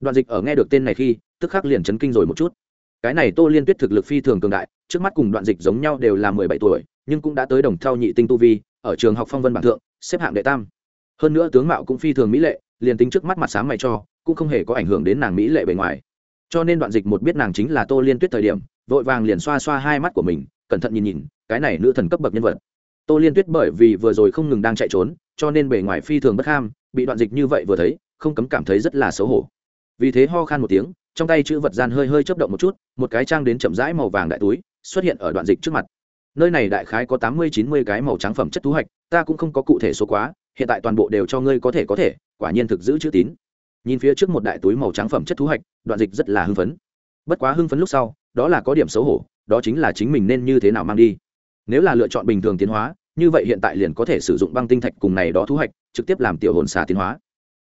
Đoạn dịch ở nghe được tên này khi, tức khắc liền chấn kinh rồi một chút cái này tô liên tuyết thực lực phi thường cường đại, trước mắt cùng đoạn dịch giống nhau đều là mười bảy tuổi, nhưng cũng đã tới đồng thao nhị tinh tu vi, ở trường học phong vân bản thượng, xếp hạng đệ tam. Hơn nữa tướng mạo cũng phi thường mỹ lệ, liền tính trước mắt mặt sáng mày cho, cũng không hề có ảnh hưởng đến nàng mỹ lệ bề ngoài. Cho nên đoạn dịch một biết nàng chính là tô liên tuyết thời điểm, vội vàng liền xoa xoa hai mắt của mình, cẩn thận nhìn nhìn, cái này nữ thần cấp bậc nhân vật. Tô liên tuyết bởi vì vừa rồi không ngừng đang chạy trốn, cho nên bề ngoài phi thường bất ham, bị đoạn dịch như vậy vừa thấy, không cấm cảm thấy rất là xấu hổ. Vì thế ho khan một tiếng trong tay chữ vật gian hơi hơi chớp động một chút, một cái trang đến chậm rãi màu vàng đại túi, xuất hiện ở đoạn dịch trước mặt. Nơi này đại khái có tám mươi chín mươi cái màu trắng phẩm chất thú hoạch ta cũng không có cụ thể số quá, hiện tại toàn bộ đều cho ngươi có thể có thể, quả nhiên thực giữ chữ tín. Nhìn phía trước một đại túi màu trắng phẩm chất thú hoạch đoạn dịch rất là hưng phấn. Bất quá hưng phấn lúc sau, đó là có điểm xấu hổ, đó chính là chính mình nên như thế nào mang đi. Nếu là lựa chọn bình thường tiến hóa, như vậy hiện tại liền có thể sử dụng băng tinh thạch cùng này đó thu hoạch trực tiếp làm tiểu hồn xà tiến hóa.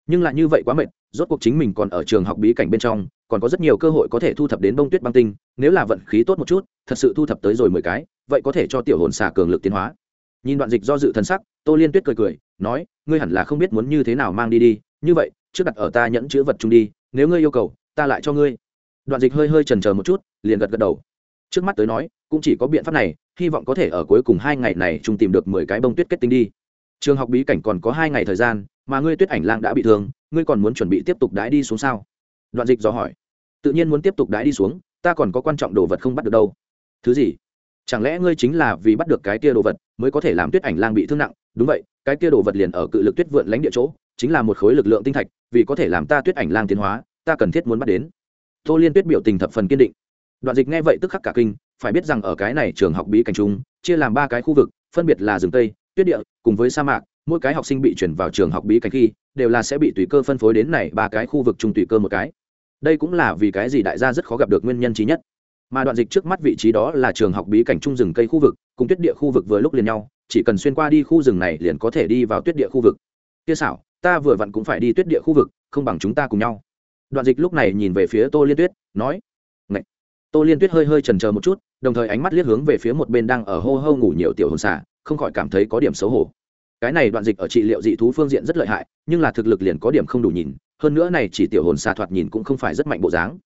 Nhưng lại như vậy quá mệt, rốt cuộc chính mình còn ở trường học bí cảnh bên trong còn có rất nhiều cơ hội có thể thu thập đến bông tuyết băng tinh, nếu là vận khí tốt một chút, thật sự thu thập tới rồi mười cái, vậy có thể cho tiểu hồn xà cường lực tiến hóa. Nhìn đoạn dịch do dự thần sắc, tô liên tuyết cười cười, nói, ngươi hẳn là không biết muốn như thế nào mang đi đi, như vậy, trước đặt ở ta nhẫn chữ vật chung đi, nếu ngươi yêu cầu, ta lại cho ngươi. Đoạn dịch hơi hơi trần chờ một chút, liền gật gật đầu. Trước mắt tới nói, cũng chỉ có biện pháp này, hy vọng có thể ở cuối cùng hai ngày này chung tìm được mười cái bông tuyết kết tinh đi. Trường học bí cảnh còn có hai ngày thời gian, mà ngươi tuyết ảnh lang đã bị thương, ngươi còn muốn chuẩn bị tiếp tục đãi đi xuống sao? Đoạn dịch dò hỏi tự nhiên muốn tiếp tục đãi đi xuống, ta còn có quan trọng đồ vật không bắt được đâu. Thứ gì? Chẳng lẽ ngươi chính là vì bắt được cái kia đồ vật mới có thể làm tuyết ảnh lang bị thương nặng? Đúng vậy, cái kia đồ vật liền ở cự lực tuyết vượn lãnh địa chỗ, chính là một khối lực lượng tinh thạch, vì có thể làm ta tuyết ảnh lang tiến hóa, ta cần thiết muốn bắt đến. Tô liên tuyết biểu tình thập phần kiên định. Đoạn dịch nghe vậy tức khắc cả kinh, phải biết rằng ở cái này trường học bí cảnh trung chia làm ba cái khu vực, phân biệt là rừng tây, tuyết địa, cùng với sa mạc, mỗi cái học sinh bị chuyển vào trường học bí cảnh khi, đều là sẽ bị tùy cơ phân phối đến này ba cái khu vực chung tùy cơ một cái đây cũng là vì cái gì đại gia rất khó gặp được nguyên nhân trí nhất. Mà đoạn dịch trước mắt vị trí đó là trường học bí cảnh trung rừng cây khu vực, cùng tuyết địa khu vực vừa lúc liền nhau, chỉ cần xuyên qua đi khu rừng này liền có thể đi vào tuyết địa khu vực. Kia xảo, ta vừa vặn cũng phải đi tuyết địa khu vực, không bằng chúng ta cùng nhau. Đoạn dịch lúc này nhìn về phía tô liên tuyết, nói, Ngậy. tô liên tuyết hơi hơi trần c một chút, đồng thời ánh mắt liếc hướng về phía một bên đang ở hô hô ngủ nhiều tiểu hồn xả không khỏi cảm thấy có điểm xấu hổ. Cái này đoạn dịch ở trị liệu dị thú phương diện rất lợi hại, nhưng là thực lực liền có điểm không đủ nhìn hơn nữa này chỉ tiểu hồn xà thoạt nhìn cũng không phải rất mạnh bộ dáng.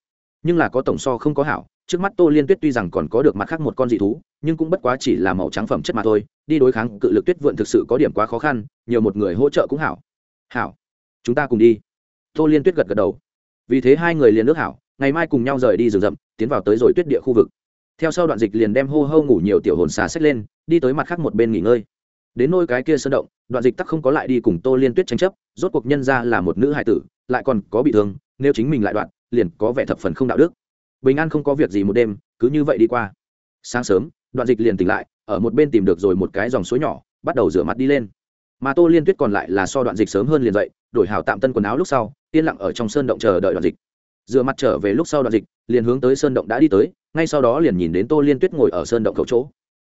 Nhưng là có tổng so không có hảo, trước mắt tô liên tuyết tuy rằng còn có được mặt khác một con dị thú, nhưng cũng bất quá chỉ là màu trắng phẩm chất mà thôi, đi đối kháng cự lực tuyết vượn thực sự có điểm quá khó khăn, nhiều một người hỗ trợ cũng hảo. Hảo, chúng ta cùng đi. Tô liên tuyết gật gật đầu. Vì thế hai người liền nước hảo, ngày mai cùng nhau rời đi rừng rậm, tiến vào tới rồi tuyết địa khu vực. Theo sau đoạn dịch liền đem hô hô ngủ nhiều tiểu hồn xà xách lên, đi tới mặt khác một bên nghỉ ngơi. Đến nôi cái kia sơn động, đoạn dịch tắc không có lại đi cùng tô liên tuyết tranh chấp, rốt cuộc nhân ra là một nữ hai tử lại còn có bị thương, nếu chính mình lại đoạn, liền có vẻ thập phần không đạo đức. Bình an không có việc gì một đêm, cứ như vậy đi qua. Sáng sớm, đoạn dịch liền tỉnh lại, ở một bên tìm được rồi một cái dòng suối nhỏ, bắt đầu rửa mặt đi lên. Mà tô liên tuyết còn lại là so đoạn dịch sớm hơn liền dậy đổi hào tạm tân quần áo lúc sau, yên lặng ở trong sơn động chờ đợi đoạn dịch. Rửa mặt trở về lúc sau đoạn dịch, liền hướng tới sơn động đã đi tới, ngay sau đó liền nhìn đến tô liên tuyết ngồi ở sơn động khẩu chỗ.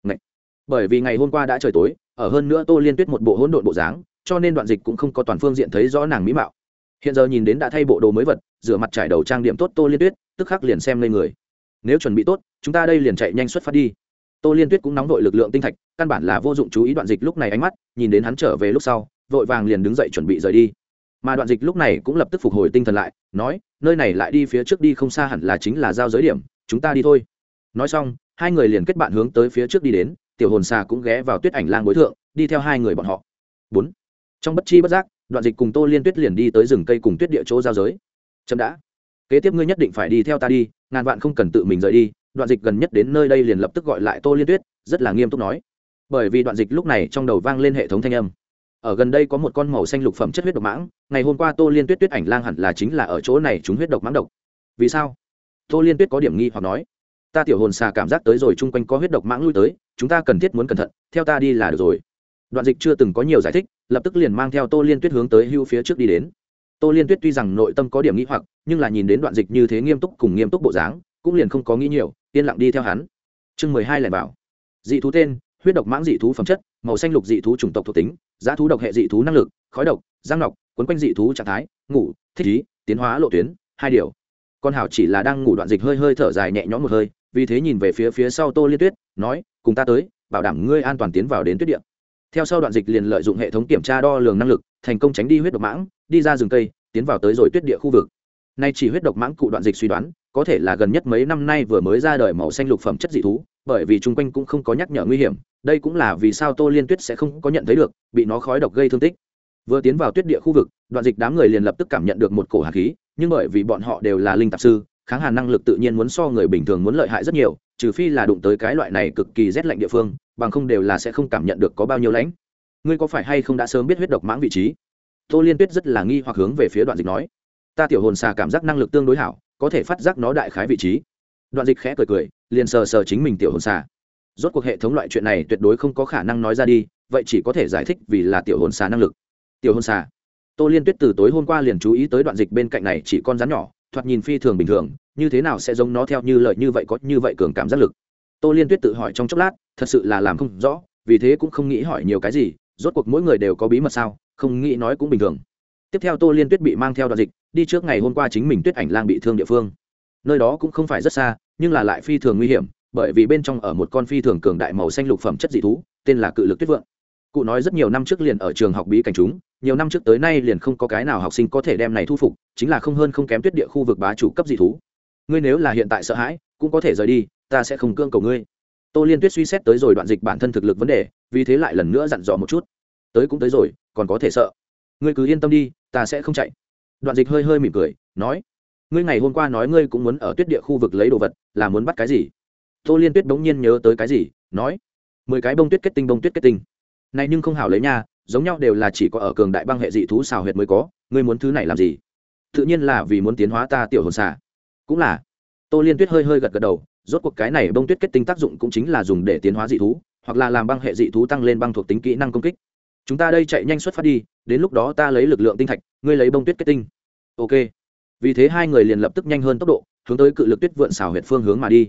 Ngậy! bởi vì ngày hôm qua đã trời tối, ở hơn nữa tô liên tuyết một bộ hỗn độn bộ dáng, cho nên đoạn dịch cũng không có toàn phương diện thấy rõ nàng mỹ mạo hiện giờ nhìn đến đã thay bộ đồ mới vật, rửa mặt trải đầu trang điểm tốt tô liên tuyết, tức khắc liền xem lên người. Nếu chuẩn bị tốt, chúng ta đây liền chạy nhanh xuất phát đi. Tô liên tuyết cũng nóng vội lực lượng tinh thạch, căn bản là vô dụng chú ý đoạn dịch lúc này ánh mắt, nhìn đến hắn trở về lúc sau, vội vàng liền đứng dậy chuẩn bị rời đi. Mà đoạn dịch lúc này cũng lập tức phục hồi tinh thần lại, nói, nơi này lại đi phía trước đi không xa hẳn là chính là giao giới điểm, chúng ta đi thôi. Nói xong, hai người liền kết bạn hướng tới phía trước đi đến, tiểu hồn xà cũng ghé vào tuyết ảnh lang đối thượng, đi theo hai người bọn họ. Bốn. Trong bất chi bất giác đoạn dịch cùng tô liên tuyết liền đi tới rừng cây cùng tuyết địa chỗ giao giới. Chậm đã, kế tiếp ngươi nhất định phải đi theo ta đi, ngàn vạn không cần tự mình rời đi. Đoạn dịch gần nhất đến nơi đây liền lập tức gọi lại tô liên tuyết, rất là nghiêm túc nói. Bởi vì đoạn dịch lúc này trong đầu vang lên hệ thống thanh âm. Ở gần đây có một con màu xanh lục phẩm chất huyết độc mãng, ngày hôm qua tô liên tuyết tuyết ảnh lang hẳn là chính là ở chỗ này chúng huyết độc mãng độc. Vì sao? Tô liên tuyết có điểm nghi hoặc nói. Ta tiểu hồn xà cảm giác tới rồi, chung quanh có huyết độc mãng lui tới, chúng ta cần thiết muốn cẩn thận, theo ta đi là được rồi đoạn dịch chưa từng có nhiều giải thích, lập tức liền mang theo tô liên tuyết hướng tới hưu phía trước đi đến. Tô liên tuyết tuy rằng nội tâm có điểm nghĩ hoặc, nhưng là nhìn đến đoạn dịch như thế nghiêm túc cùng nghiêm túc bộ dáng, cũng liền không có nghĩ nhiều, yên lặng đi theo hắn. Chương mười hai lại bảo. Dị thú tên, huyết độc mãng dị thú phẩm chất, màu xanh lục dị thú chủng tộc thuộc tính, giá thú độc hệ dị thú năng lực, khói độc, giang độc quấn quanh dị thú trạng thái, ngủ, thích ý, tiến hóa lộ tuyến, hai điều. Con hảo chỉ là đang ngủ đoạn dịch hơi hơi thở dài nhẹ nhõm một hơi, vì thế nhìn về phía phía sau tô liên tuyết, nói, cùng ta tới, bảo đảm ngươi an toàn tiến vào đến tuyết điện theo sau đoạn dịch liền lợi dụng hệ thống kiểm tra đo lường năng lực, thành công tránh đi huyết độc mãng, đi ra rừng cây, tiến vào tới rồi tuyết địa khu vực. Nay chỉ huyết độc mãng cụ đoạn dịch suy đoán, có thể là gần nhất mấy năm nay vừa mới ra đời màu xanh lục phẩm chất dị thú, bởi vì chung quanh cũng không có nhắc nhở nguy hiểm, đây cũng là vì sao tô liên tuyết sẽ không có nhận thấy được, bị nó khói độc gây thương tích. Vừa tiến vào tuyết địa khu vực, đoạn dịch đám người liền lập tức cảm nhận được một cổ hạt khí, nhưng bởi vì bọn họ đều là linh tạp sư, kháng hàn năng lực tự nhiên muốn so người bình thường muốn lợi hại rất nhiều, trừ phi là đụng tới cái loại này cực kỳ rét lạnh địa phương bằng không đều là sẽ không cảm nhận được có bao nhiêu lãnh. Ngươi có phải hay không đã sớm biết huyết độc mãng vị trí? Tô liên tuyết rất là nghi hoặc hướng về phía đoạn dịch nói. Ta tiểu hồn xà cảm giác năng lực tương đối hảo, có thể phát giác nó đại khái vị trí. Đoạn dịch khẽ cười cười, liền sờ sờ chính mình tiểu hồn xà. Rốt cuộc hệ thống loại chuyện này tuyệt đối không có khả năng nói ra đi, vậy chỉ có thể giải thích vì là tiểu hồn xà năng lực. Tiểu hồn xà. Tô liên tuyết từ tối hôm qua liền chú ý tới đoạn dịch bên cạnh này chỉ con rắn nhỏ, thoạt nhìn phi thường bình thường, như thế nào sẽ giống nó theo như lời như vậy có như vậy cường cảm giác lực tô liên tuyết tự hỏi trong chốc lát, thật sự là làm không rõ, vì thế cũng không nghĩ hỏi nhiều cái gì, rốt cuộc mỗi người đều có bí mật sao, không nghĩ nói cũng bình thường. Tiếp theo tô liên tuyết bị mang theo đoạn dịch, đi trước ngày hôm qua chính mình tuyết ảnh lang bị thương địa phương. Nơi đó cũng không phải rất xa, nhưng là lại phi thường nguy hiểm, bởi vì bên trong ở một con phi thường cường đại màu xanh lục phẩm chất dị thú, tên là cự lực tuyết vượng. Cụ nói rất nhiều năm trước liền ở trường học bí cảnh chúng, nhiều năm trước tới nay liền không có cái nào học sinh có thể đem này thu phục, chính là không hơn không kém tuyết địa khu vực bá chủ cấp dị thú. Ngươi nếu là hiện tại sợ hãi, cũng có thể rời đi ta sẽ không cương cầu ngươi. Tô liên tuyết suy xét tới rồi đoạn dịch bản thân thực lực vấn đề, vì thế lại lần nữa dặn dò một chút. Tới cũng tới rồi, còn có thể sợ. Ngươi cứ yên tâm đi, ta sẽ không chạy. Đoạn dịch hơi hơi mỉm cười, nói, ngươi ngày hôm qua nói ngươi cũng muốn ở tuyết địa khu vực lấy đồ vật, là muốn bắt cái gì? Tô liên tuyết bỗng nhiên nhớ tới cái gì, nói, mười cái bông tuyết kết tinh bông tuyết kết tinh. Này nhưng không hảo lấy nha, giống nhau đều là chỉ có ở cường đại băng hệ dị thú xào huyệt mới có, ngươi muốn thứ này làm gì? Tự nhiên là vì muốn tiến hóa ta tiểu hồn xà. Cũng là. Tô liên tuyết hơi hơi gật gật đầu rốt cuộc cái này bông tuyết kết tinh tác dụng cũng chính là dùng để tiến hóa dị thú, hoặc là làm băng hệ dị thú tăng lên băng thuộc tính kỹ năng công kích. Chúng ta đây chạy nhanh xuất phát đi, đến lúc đó ta lấy lực lượng tinh thạch, ngươi lấy bông tuyết kết tinh. Ok. Vì thế hai người liền lập tức nhanh hơn tốc độ, hướng tới cự lực tuyết vượn xào huyệt phương hướng mà đi.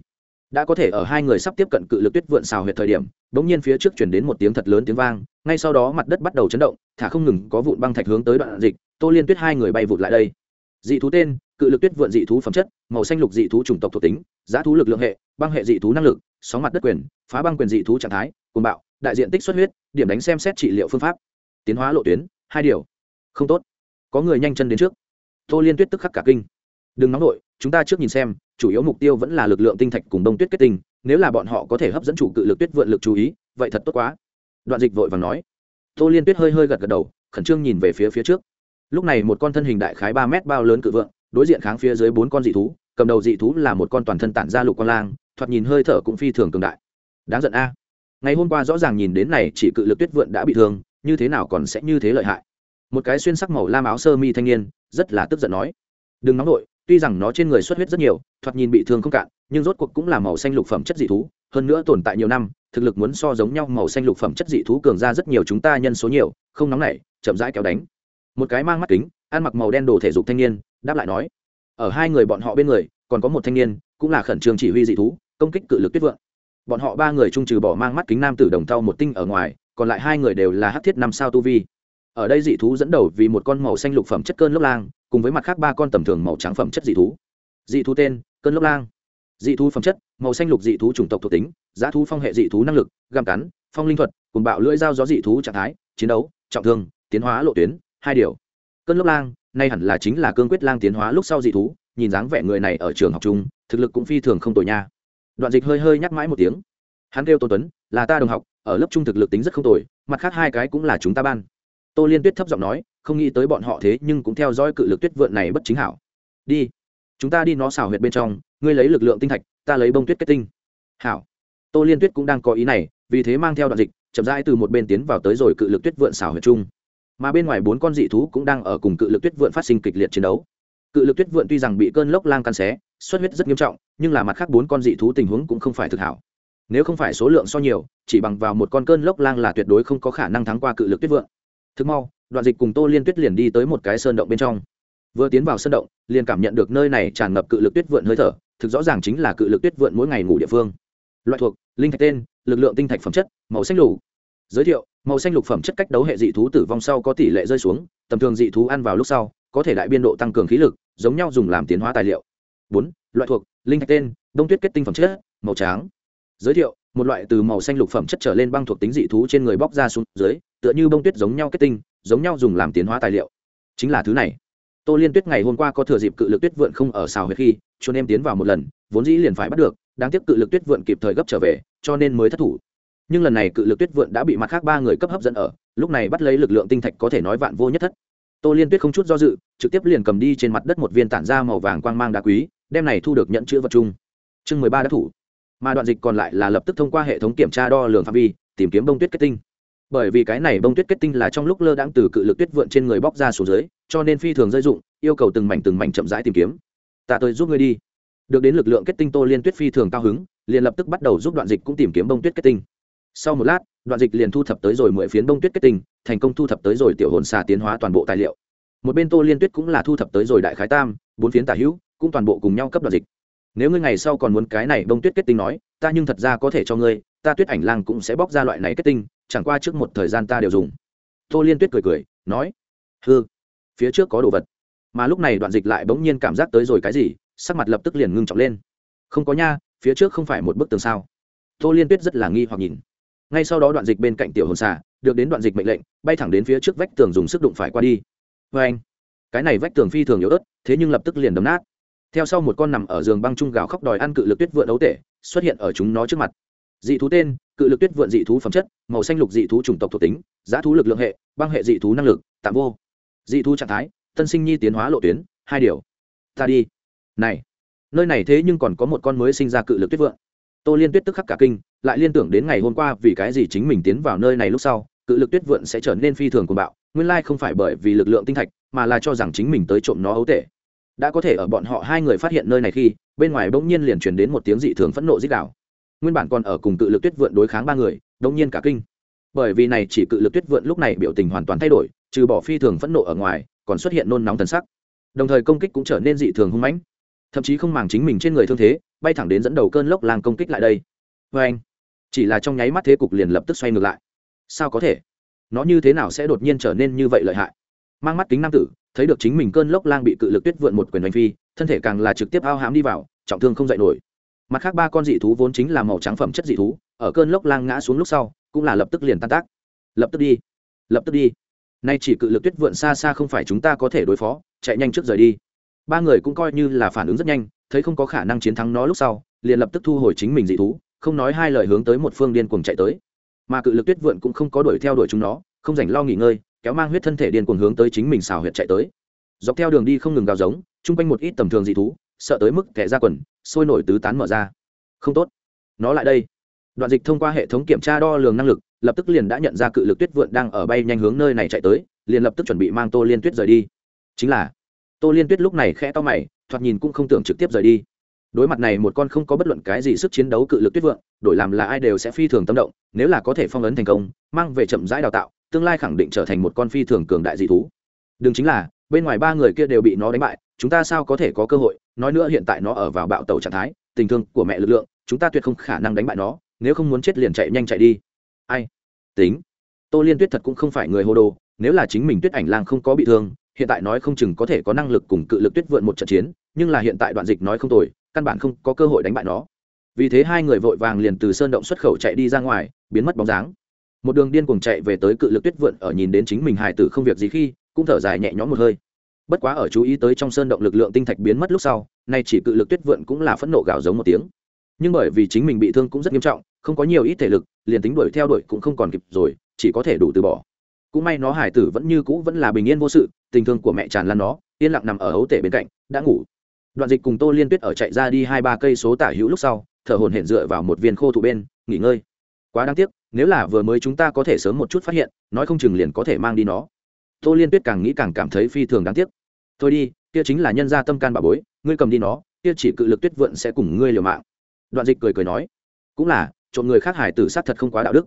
Đã có thể ở hai người sắp tiếp cận cự lực tuyết vượn xào huyệt thời điểm đ ỗ n g nhiên phía trước chuyển đến một tiếng thật lớn tiếng vang, ngay sau đó mặt đất bắt đầu chấn động, thả không ngừng có vụn băng thạch hướng tới đoạn dịch, tô liên tuyết hai người bay vụt lại đây. Dị thú tên, cự lực tuyết vượn dị thú phẩm chất, màu xanh lục dị thú chủng tộc thuộc tính giá thú lực lượng hệ, băng hệ dị thú năng lực, sóng mặt đất quyền, phá băng quyền dị thú trạng thái côn bạo, đại diện tích xuất huyết, điểm đánh xem xét trị liệu phương pháp. Tiến hóa lộ tuyến, hai điều. Không tốt. Có người nhanh chân đến trước. Tô liên tuyết tức khắc cả kinh. Đừng nóng nổi chúng ta trước nhìn xem, chủ yếu mục tiêu vẫn là lực lượng tinh thạch cùng đông tuyết kết tinh, nếu là bọn họ có thể hấp dẫn chủ cự lực tuyết vượn lực chú ý, vậy thật tốt quá. Đoạn dịch vội vàng nói. Tô liên tuyết hơi hơi gật gật đầu, khẩn trương nhìn về phía phía trước. Lúc này một con thân hình đại khái ba mét bao lớn cự vượng, đối diện kháng phía dưới bốn con dị thú cầm đầu dị thú là một con toàn thân tản ra lục quang lang, thoạt nhìn hơi thở cũng phi thường cường đại. Đáng giận a. Ngày hôm qua rõ ràng nhìn đến này, chỉ cự lực tuyết vượn đã bị thương, như thế nào còn sẽ như thế lợi hại? Một cái xuyên sắc màu lam áo sơ mi thanh niên, rất là tức giận nói. Đừng nóng nổi tuy rằng nó trên người xuất huyết rất nhiều, thoạt nhìn bị thương không cạn, nhưng rốt cuộc cũng là màu xanh lục phẩm chất dị thú, hơn nữa tồn tại nhiều năm, thực lực muốn so giống nhau màu xanh lục phẩm chất dị thú cường ra rất nhiều chúng ta nhân số nhiều, không nóng nảy, chậm rãi kéo đánh. Một cái mang mắt kính, ăn mặc màu đen đồ thể dục thanh niên, đáp lại nói ở hai người bọn họ bên người, còn có một thanh niên, cũng là khẩn trương chỉ huy dị thú, công kích cự lực tuyết vượng. Bọn họ ba người trung trừ bỏ mang mắt kính nam tử đồng thau một tinh ở ngoài, còn lại hai người đều là hắc thiết năm sao tu vi. Ở đây dị thú dẫn đầu vì một con màu xanh lục phẩm chất cơn lốc lang, cùng với mặt khác ba con tầm thường màu trắng phẩm chất dị thú. Dị thú tên, cơn lốc lang. Dị thú phẩm chất, màu xanh lục dị thú chủng tộc thuộc tính, giá thú phong hệ dị thú năng lực, găm cắn, phong linh thuật cùng bạo lưỡi dao gió dị thú trạng thái, chiến đấu, trọng thương, tiến hóa lộ tuyến, hai điều. Cơn lốc lang nay hẳn là chính là cương quyết lang tiến hóa lúc sau dị thú, nhìn dáng vẻ người này ở trường học chung, thực lực cũng phi thường không tồi nha. Đoạn dịch hơi hơi nhắc mãi một tiếng. Hắn kêu tôn tuấn, là ta đồng học, ở lớp trung thực lực tính rất không tồi, mặt khác hai cái cũng là chúng ta ban. Tô liên tuyết thấp giọng nói, không nghĩ tới bọn họ thế nhưng cũng theo dõi cự lực tuyết vượn này bất chính hảo. Đi, chúng ta đi nó xào huyệt bên trong, ngươi lấy lực lượng tinh thạch, ta lấy bông tuyết kết tinh. Hảo. Tô liên tuyết cũng đang có ý này, vì thế mang theo đoạn dịch, chậm rãi từ một bên tiến vào tới rồi cự lực tuyết vượn xào huyệt chung mà bên ngoài bốn con dị thú cũng đang ở cùng cự lực tuyết vượn phát sinh kịch liệt chiến đấu. Cự lực tuyết vượn tuy rằng bị cơn lốc lang căn xé, xuất huyết rất nghiêm trọng, nhưng là mặt khác bốn con dị thú tình huống cũng không phải thực hảo. Nếu không phải số lượng so nhiều, chỉ bằng vào một con cơn lốc lang là tuyệt đối không có khả năng thắng qua cự lực tuyết vượn. Thực mau, đoạn dịch cùng tô liên tuyết liền đi tới một cái sơn động bên trong. Vừa tiến vào sơn động, liền cảm nhận được nơi này tràn ngập cự lực tuyết vượn hơi thở, thực rõ ràng chính là cự lực tuyết vượn mỗi ngày ngủ địa phương. Loại thuộc, linh thạch tên, lực lượng tinh thạch phẩm chất, màu xanh lục giới thiệu, màu xanh lục phẩm chất cách đấu hệ dị thú tử vong sau có tỷ lệ rơi xuống, tầm thường dị thú ăn vào lúc sau, có thể đại biên độ tăng cường khí lực, giống nhau dùng làm tiến hóa tài liệu. Bốn, loại thuộc, linh thạch tên, đông tuyết kết tinh phẩm chất, màu trắng. Giới thiệu, một loại từ màu xanh lục phẩm chất trở lên băng thuộc tính dị thú trên người bóc ra xuống dưới, tựa như bông tuyết giống nhau kết tinh, giống nhau dùng làm tiến hóa tài liệu. Chính là thứ này. Tô liên tuyết ngày hôm qua có thừa dịp cự lực tuyết vượn không ở xào huyệt khi cho nên tiến vào một lần, vốn dĩ liền phải bắt được, đáng tiếc cự lực tuyết vượn kịp thời gấp trở về, cho nên mới thất thủ nhưng lần này cự lực tuyết vượn đã bị mặt khác ba người cấp hấp dẫn ở, lúc này bắt lấy lực lượng tinh thạch có thể nói vạn vô nhất thất. Tô liên tuyết không chút do dự, trực tiếp liền cầm đi trên mặt đất một viên tản ra màu vàng quang mang đá quý, đem này thu được nhận chữ vật chung. Chương mười ba đã thủ. Mà đoạn dịch còn lại là lập tức thông qua hệ thống kiểm tra đo lường phạm vi, tìm kiếm bông tuyết kết tinh. Bởi vì cái này bông tuyết kết tinh là trong lúc lơ đãng từ cự lực tuyết vượn trên người bóc ra xuống dưới, cho nên phi thường dây dụng, yêu cầu từng mảnh từng mảnh chậm rãi tìm kiếm. Ta tôi giúp ngươi đi. Được đến lực lượng kết tinh tô liên tuyết phi thường cao hứng, liền lập tức bắt đầu giúp đoạn dịch cũng tìm kiếm bông tuyết kết tinh sau một lát, đoạn dịch liền thu thập tới rồi mười phiến bông tuyết kết tinh, thành công thu thập tới rồi tiểu hồn xà tiến hóa toàn bộ tài liệu. Một bên tô liên tuyết cũng là thu thập tới rồi đại khái tam, bốn phiến tả hữu, cũng toàn bộ cùng nhau cấp đoạn dịch. Nếu ngươi ngày sau còn muốn cái này bông tuyết kết tinh nói, ta nhưng thật ra có thể cho ngươi, ta tuyết ảnh lang cũng sẽ bóc ra loại này kết tinh, chẳng qua trước một thời gian ta đều dùng. Tô liên tuyết cười cười, nói hư phía trước có đồ vật. Mà lúc này đoạn dịch lại bỗng nhiên cảm giác tới rồi cái gì, sắc mặt lập tức liền ngưng trọng lên. Không có nha, phía trước không phải một bức tường sao. Tô liên tuyết rất là nghi hoặc nhìn ngay sau đó đoạn dịch bên cạnh tiểu hồn xà được đến đoạn dịch mệnh lệnh, bay thẳng đến phía trước vách tường dùng sức đụng phải qua đi. Vê anh, cái này vách tường phi thường yếu ớt, thế nhưng lập tức liền đấm nát. Theo sau một con nằm ở giường băng trung gào khóc đòi ăn cự lực tuyết vượn ấu tể, xuất hiện ở chúng nó trước mặt. Dị thú tên, cự lực tuyết vượn dị thú phẩm chất, màu xanh lục dị thú chủng tộc thuộc tính, giá thú lực lượng hệ, băng hệ dị thú năng lực, tạm vô. Dị thú trạng thái, tân sinh nhi tiến hóa lộ tuyến, hai điều. Ta đi. Này, nơi này thế nhưng còn có một con mới sinh ra cự lực tuyết vượn tô liên tuyết tức khắc cả kinh, lại liên tưởng đến ngày hôm qua vì cái gì chính mình tiến vào nơi này lúc sau, cự lực tuyết vượn sẽ trở nên phi thường cuồng bạo, nguyên lai không phải bởi vì lực lượng tinh thạch, mà là cho rằng chính mình tới trộm nó ấu tể. Đã có thể ở bọn họ hai người phát hiện nơi này khi, bên ngoài bỗng nhiên liền truyền đến một tiếng dị thường phẫn nộ dích đạo nguyên bản còn ở cùng cự lực tuyết vượn đối kháng ba người đống nhiên cả kinh. Bởi vì này chỉ cự lực tuyết vượn lúc này biểu tình hoàn toàn thay đổi, trừ bỏ phi thường phẫn nộ ở ngoài, còn xuất hiện nôn nóng thần sắc. Đồng thời công kích cũng trở nên dị thường hung mãnh. Thậm chí không màng chính mình trên người thương thế bay thẳng đến dẫn đầu cơn lốc lang công kích lại đây. Vê anh, chỉ là trong nháy mắt thế cục liền lập tức xoay ngược lại. Sao có thể? Nó như thế nào sẽ đột nhiên trở nên như vậy lợi hại? Mang mắt kính nam tử, thấy được chính mình cơn lốc lang bị cự lực tuyết vượn một quyền đánh phi, thân thể càng là trực tiếp ao hãm đi vào, trọng thương không dậy nổi. Mặt khác ba con dị thú vốn chính là màu trắng phẩm chất dị thú, ở cơn lốc lang ngã xuống lúc sau, cũng là lập tức liền tan tác. Lập tức đi, lập tức đi. Nay chỉ cự lực tuyết vượn xa xa không phải chúng ta có thể đối phó, chạy nhanh trước rời đi. Ba người cũng coi như là phản ứng rất nhanh thấy không có khả năng chiến thắng nó lúc sau, liền lập tức thu hồi chính mình dị thú, không nói hai lời hướng tới một phương điên cuồng chạy tới. Mà cự lực tuyết vượn cũng không có đuổi theo đuổi chúng nó, không dành lo nghỉ ngơi, kéo mang huyết thân thể điên cuồng hướng tới chính mình xào huyệt chạy tới. Dọc theo đường đi không ngừng gào giống, chung quanh một ít tầm thường dị thú, sợ tới mức kẻ ra quần, sôi nổi tứ tán mở ra. Không tốt. Nó lại đây. Đoạn dịch thông qua hệ thống kiểm tra đo lường năng lực, lập tức liền đã nhận ra cự lực tuyết vượn đang ở bay nhanh hướng nơi này chạy tới, liền lập tức chuẩn bị mang tô liên tuyết rời đi. Chính là, tô liên tuyết lúc này khẽ to mày thoạt nhìn cũng không tưởng trực tiếp rời đi. Đối mặt này một con không có bất luận cái gì sức chiến đấu cự lực tuyết vượng, đổi làm là ai đều sẽ phi thường tâm động, nếu là có thể phong ấn thành công, mang về chậm rãi đào tạo, tương lai khẳng định trở thành một con phi thường cường đại dị thú. Đừng chính là, bên ngoài ba người kia đều bị nó đánh bại, chúng ta sao có thể có cơ hội, nói nữa hiện tại nó ở vào bạo tàu trạng thái, tình thương của mẹ lực lượng, chúng ta tuyệt không khả năng đánh bại nó, nếu không muốn chết liền chạy nhanh chạy đi. Ai? Tính. Tô liên tuyết thật cũng không phải người hô đồ, nếu là chính mình tuyết ảnh lang không có bị thương hiện tại nói không chừng có thể có năng lực cùng cự lực tuyết vượn một trận chiến, nhưng là hiện tại đoạn dịch nói không tồi, căn bản không có cơ hội đánh bại nó. Vì thế hai người vội vàng liền từ sơn động xuất khẩu chạy đi ra ngoài, biến mất bóng dáng. Một đường điên cuồng chạy về tới cự lực tuyết vượn ở nhìn đến chính mình hài tử không việc gì khi, cũng thở dài nhẹ nhõm một hơi. Bất quá ở chú ý tới trong sơn động lực lượng tinh thạch biến mất lúc sau, nay chỉ cự lực tuyết vượn cũng là phẫn nộ gào giống một tiếng. Nhưng bởi vì chính mình bị thương cũng rất nghiêm trọng, không có nhiều ít thể lực, liền tính đuổi theo đuổi cũng không còn kịp rồi, chỉ có thể đủ từ bỏ cũng may nó hải tử vẫn như cũ vẫn là bình yên vô sự, tình thương của mẹ tràn lan nó, yên lặng nằm ở ấu tể bên cạnh, đã ngủ. Đoạn dịch cùng tô liên tuyết ở chạy ra đi hai ba cây số tả hữu lúc sau, thở hồn hển dựa vào một viên khô thụ bên, nghỉ ngơi. Quá đáng tiếc, nếu là vừa mới chúng ta có thể sớm một chút phát hiện, nói không chừng liền có thể mang đi nó. Tô liên tuyết càng nghĩ càng cảm thấy phi thường đáng tiếc. Thôi đi, kia chính là nhân gia tâm can bà bối, ngươi cầm đi nó, kia chỉ cự lực tuyết vượn sẽ cùng ngươi liều mạng. Đoạn dịch cười cười nói, cũng là, trộm người khác hải tử sát thật không quá đạo đức.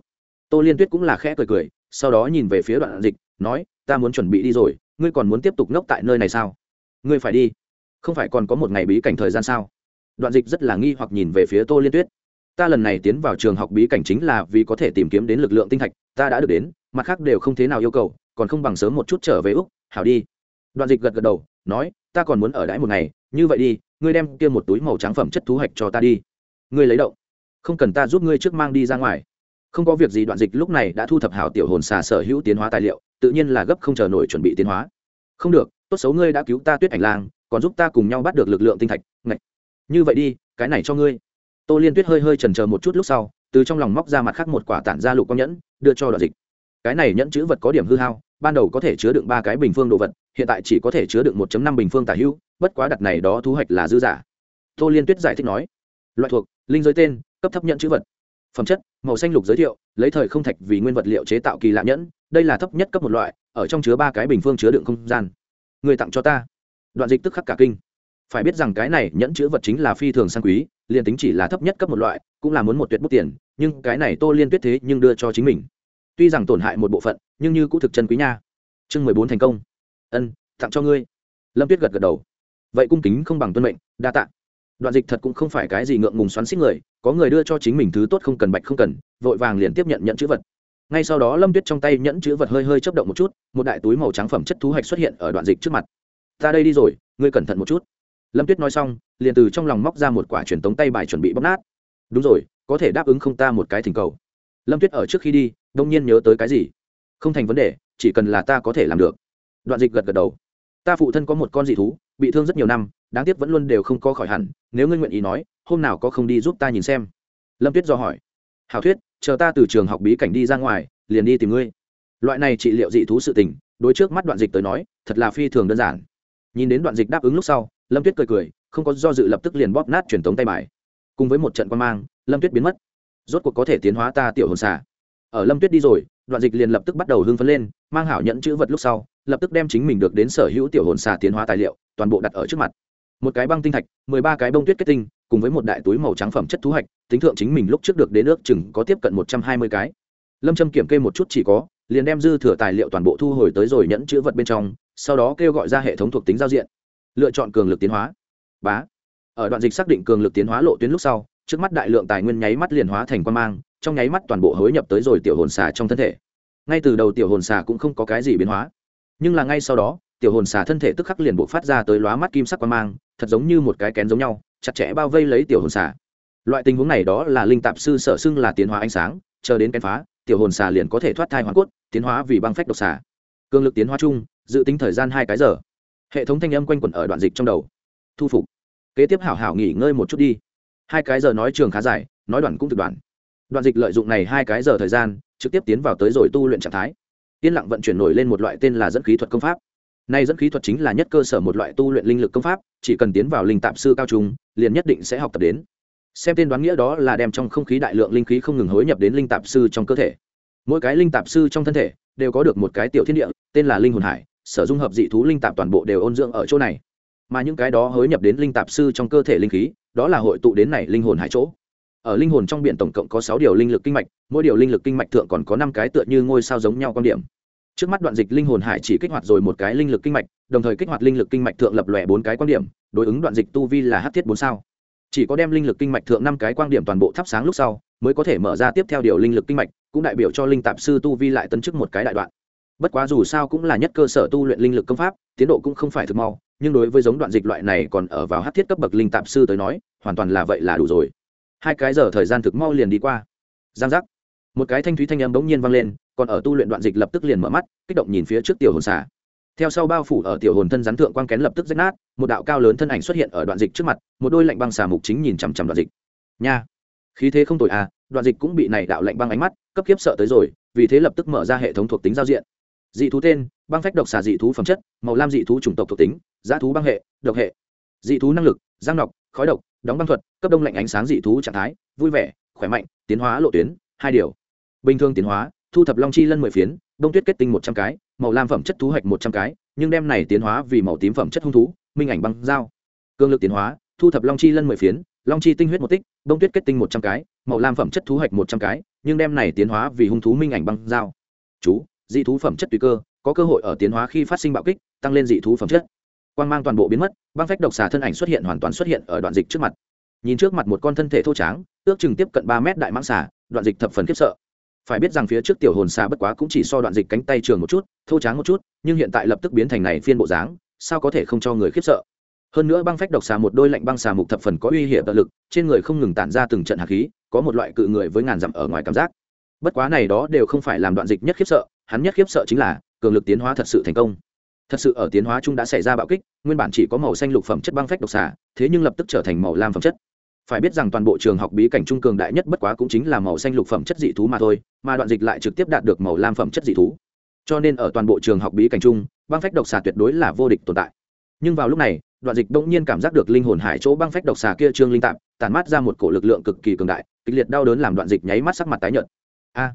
Tô liên tuyết cũng là khẽ cười cười sau đó nhìn về phía đoạn dịch, nói, ta muốn chuẩn bị đi rồi, ngươi còn muốn tiếp tục ngốc tại nơi này sao? Ngươi phải đi. Không phải còn có một ngày bí cảnh thời gian sao? Đoạn dịch rất là nghi hoặc nhìn về phía tô liên tuyết. Ta lần này tiến vào trường học bí cảnh chính là vì có thể tìm kiếm đến lực lượng tinh thạch, ta đã được đến, mặt khác đều không thế nào yêu cầu, còn không bằng sớm một chút trở về úc, hảo đi. Đoạn dịch gật gật đầu, nói, ta còn muốn ở đãi một ngày, như vậy đi, ngươi đem kia một túi màu trắng phẩm chất thú hạch cho ta đi. Ngươi lấy động. Không cần ta giúp ngươi trước mang đi ra ngoài không có việc gì đoạn dịch lúc này đã thu thập hảo tiểu hồn xà sở hữu tiến hóa tài liệu, tự nhiên là gấp không chờ nổi chuẩn bị tiến hóa. Không được, tốt xấu ngươi đã cứu ta tuyết ảnh lang, còn giúp ta cùng nhau bắt được lực lượng tinh thạch, ngạch. như vậy đi, cái này cho ngươi. Tô liên tuyết hơi hơi trần chờ một chút lúc sau, từ trong lòng móc ra mặt khác một quả tản ra lục quang nhẫn, đưa cho đoạn dịch. Cái này nhẫn chữ vật có điểm hư hao, ban đầu có thể chứa đựng ba cái bình phương đồ vật, hiện tại chỉ có thể chứa đựng một năm bình phương tả hữu, bất quá đặt này đó thu hoạch là dư giả. Tô liên tuyết giải thích nói, loại thuộc, linh giới tên, cấp thấp nhẫn chữ vật phẩm chất, màu xanh lục giới thiệu, lấy thời không thạch vì nguyên vật liệu chế tạo kỳ lạ nhẫn, đây là thấp nhất cấp một loại, ở trong chứa ba cái bình phương chứa đựng không gian. Người tặng cho ta. Đoạn dịch tức khắc cả kinh. Phải biết rằng cái này nhẫn chữ vật chính là phi thường sang quý, liền tính chỉ là thấp nhất cấp một loại, cũng là muốn một tuyệt bút tiền, nhưng cái này tô liên tuyết thế nhưng đưa cho chính mình. Tuy rằng tổn hại một bộ phận, nhưng như cũ thực chân quý nha. Chương mười bốn thành công. Ân, tặng cho ngươi. Lâm tuyết gật gật đầu. Vậy cung kính không bằng tuân mệnh, đa tạ đoạn dịch thật cũng không phải cái gì ngượng ngùng xoắn xích người, có người đưa cho chính mình thứ tốt không cần bạch không cần, vội vàng liền tiếp nhận nhận chữ vật. Ngay sau đó lâm tuyết trong tay nhẫn chữ vật hơi hơi chấp động một chút, một đại túi màu trắng phẩm chất thú hạch xuất hiện ở đoạn dịch trước mặt. Ta đây đi rồi, ngươi cẩn thận một chút. Lâm tuyết nói xong, liền từ trong lòng móc ra một quả truyền tống tay bài chuẩn bị bóc nát. Đúng rồi, có thể đáp ứng không ta một cái thỉnh cầu. Lâm tuyết ở trước khi đi, đông nhiên nhớ tới cái gì. Không thành vấn đề, chỉ cần là ta có thể làm được. Đoạn dịch gật gật đầu. Ta phụ thân có một con dị thú, bị thương rất nhiều năm đáng tiếc vẫn luôn đều không có khỏi hẳn, nếu ngươi nguyện ý nói, hôm nào có không đi giúp ta nhìn xem. Lâm tuyết do hỏi. Hảo thuyết, chờ ta từ trường học bí cảnh đi ra ngoài, liền đi tìm ngươi. Loại này trị liệu dị thú sự tình, đối trước mắt đoạn dịch tới nói, thật là phi thường đơn giản. Nhìn đến đoạn dịch đáp ứng lúc sau, lâm tuyết cười cười, không có do dự lập tức liền bóp nát truyền thống tay bài. Cùng với một trận quan mang, lâm tuyết biến mất. Rốt cuộc có thể tiến hóa ta tiểu hồn xà. Ở lâm tuyết đi rồi, đoạn dịch liền lập tức bắt đầu hưng phấn lên, mang hảo nhận chữ vật lúc sau, lập tức đem chính mình được đến sở hữu tiểu hồn xà tiến hóa tài liệu, toàn bộ đặt ở trước mặt một cái băng tinh thạch, mười ba cái bông tuyết kết tinh, cùng với một đại túi màu trắng phẩm chất thú hạch, tính thượng chính mình lúc trước được đến nước chừng có tiếp cận một trăm hai mươi cái. Lâm trâm kiểm kê một chút chỉ có, liền đem dư thừa tài liệu toàn bộ thu hồi tới rồi nhẫn chữ vật bên trong, sau đó kêu gọi ra hệ thống thuộc tính giao diện. Lựa chọn cường lực tiến hóa. Bá. Ở đoạn dịch xác định cường lực tiến hóa lộ tuyến lúc sau, trước mắt đại lượng tài nguyên nháy mắt liền hóa thành quan mang, trong nháy mắt toàn bộ hối nhập tới rồi tiểu hồn xà trong thân thể. Ngay từ đầu tiểu hồn xà cũng không có cái gì biến hóa. Nhưng là ngay sau đó tiểu hồn xà thân thể tức khắc liền bộ phát ra tới lóa mắt kim sắc quang mang, thật giống như một cái kén giống nhau, chặt chẽ bao vây lấy tiểu hồn xà. Loại tình huống này đó là linh tạp sư sở xưng là tiến hóa ánh sáng, chờ đến kén phá, tiểu hồn xà liền có thể thoát thai hoàn cốt, tiến hóa vì băng phách độc xà. Cương lực tiến hóa chung, dự tính thời gian hai cái giờ. Hệ thống thanh âm quanh quẩn ở đoạn dịch trong đầu. Thu phục. Kế tiếp hảo hảo nghỉ ngơi một chút đi. Hai cái giờ nói trường khá dài, nói đoạn cũng thực đoạn. Đoạn dịch lợi dụng này hai cái giờ thời gian, trực tiếp tiến vào tới rồi tu luyện trạng thái. Yên lặng vận chuyển nổi lên một loại tên là dẫn khí thuật công pháp nay dẫn khí thuật chính là nhất cơ sở một loại tu luyện linh lực công pháp, chỉ cần tiến vào linh tạp sư cao trung, liền nhất định sẽ học tập đến. Xem tên đoán nghĩa đó là đem trong không khí đại lượng linh khí không ngừng hối nhập đến linh tạp sư trong cơ thể. Mỗi cái linh tạp sư trong thân thể đều có được một cái tiểu thiên địa, tên là linh hồn hải, sở dung hợp dị thú linh tạp toàn bộ đều ôn dưỡng ở chỗ này. Mà những cái đó hối nhập đến linh tạp sư trong cơ thể linh khí, đó là hội tụ đến này linh hồn hải chỗ. Ở linh hồn trong biển tổng cộng có sáu điều linh lực kinh mạch, mỗi điều linh lực kinh mạch thượng còn có năm cái tựa như ngôi sao giống nhau quan điểm trước mắt đoạn dịch linh hồn hải chỉ kích hoạt rồi một cái linh lực kinh mạch, đồng thời kích hoạt linh lực kinh mạch thượng lập lòe bốn cái quan điểm, đối ứng đoạn dịch tu vi là hát thiết bốn sao. Chỉ có đem linh lực kinh mạch thượng năm cái quan điểm toàn bộ thắp sáng lúc sau, mới có thể mở ra tiếp theo điều linh lực kinh mạch, cũng đại biểu cho linh tạp sư tu vi lại tân chức một cái đại đoạn. Bất quá dù sao cũng là nhất cơ sở tu luyện linh lực công pháp, tiến độ cũng không phải thực mau, nhưng đối với giống đoạn dịch loại này còn ở vào hát thiết cấp bậc linh tạp sư tới nói, hoàn toàn là vậy là đủ rồi. Hai cái giờ thời gian thực mau liền đi qua. Giang giác. Một cái thanh thúy thanh âm bỗng nhiên vang lên còn ở tu luyện đoạn dịch lập tức liền mở mắt, kích động nhìn phía trước tiểu hồn xà. Theo sau bao phủ ở tiểu hồn thân rắn thượng quang kén lập tức rách nát, một đạo cao lớn thân ảnh xuất hiện ở đoạn dịch trước mặt, một đôi lạnh băng xà mục chính nhìn chằm chằm đoạn dịch. Nha! Khí thế không tồi à đoạn dịch cũng bị này đạo lạnh băng ánh mắt cấp kiếp sợ tới rồi, vì thế lập tức mở ra hệ thống thuộc tính giao diện. Dị thú tên, băng phách độc xà dị thú phẩm chất, màu lam dị thú chủng tộc thuộc tính, giá thú băng hệ, độc hệ. Dị thú năng lực, giang độc khói độc, đóng băng thuật, cấp đông lạnh ánh sáng dị thú trạng thái, vui vẻ, khỏe mạnh, tiến hóa lộ tuyến, hai điều. Bình thường tiến hóa thu thập long chi lân mười phiến, đông tuyết kết tinh một trăm cái, màu lam phẩm chất thú hạch một trăm cái, nhưng đem này tiến hóa vì màu tím phẩm chất hung thú, minh ảnh băng dao cương lực tiến hóa, thu thập long chi lân mười phiến, long chi tinh huyết một tích, đông tuyết kết tinh một trăm cái, màu lam phẩm chất thú hạch một trăm cái, nhưng đem này tiến hóa vì hung thú minh ảnh băng dao chú, dị thú phẩm chất tùy cơ, có cơ hội ở tiến hóa khi phát sinh bạo kích, tăng lên dị thú phẩm chất. Quan mang toàn bộ biến mất, băng phách độc xà thân ảnh xuất hiện hoàn toàn xuất hiện ở đoạn dịch trước mặt. Nhìn trước mặt một con thân thể thô tráng, ước chừng tiếp cận ba mét đại mãng xà, đoạn dịch thập phần khiếp sợ phải biết rằng phía trước tiểu hồn xà bất quá cũng chỉ so đoạn dịch cánh tay trường một chút, thô tráng một chút, nhưng hiện tại lập tức biến thành này phiên bộ dáng, sao có thể không cho người khiếp sợ? Hơn nữa băng phách độc xà một đôi lạnh băng xà mục thập phần có uy hiểm tận lực, trên người không ngừng tản ra từng trận hạt khí, có một loại cự người với ngàn dặm ở ngoài cảm giác. Bất quá này đó đều không phải làm đoạn dịch nhất khiếp sợ, hắn nhất khiếp sợ chính là cường lực tiến hóa thật sự thành công. Thật sự ở tiến hóa chung đã xảy ra bạo kích, nguyên bản chỉ có màu xanh lục phẩm chất băng phách độc xà, thế nhưng lập tức trở thành màu lam phẩm chất phải biết rằng toàn bộ trường học bí cảnh trung cường đại nhất bất quá cũng chính là màu xanh lục phẩm chất dị thú mà thôi, mà đoạn dịch lại trực tiếp đạt được màu lam phẩm chất dị thú. Cho nên ở toàn bộ trường học bí cảnh trung, băng phách độc xà tuyệt đối là vô địch tồn tại. Nhưng vào lúc này, đoạn dịch bỗng nhiên cảm giác được linh hồn hải chỗ băng phách độc xà kia trương linh tạm tàn mát ra một cổ lực lượng cực kỳ cường đại, kịch liệt đau đớn làm đoạn dịch nháy mắt sắc mặt tái nhợt. A!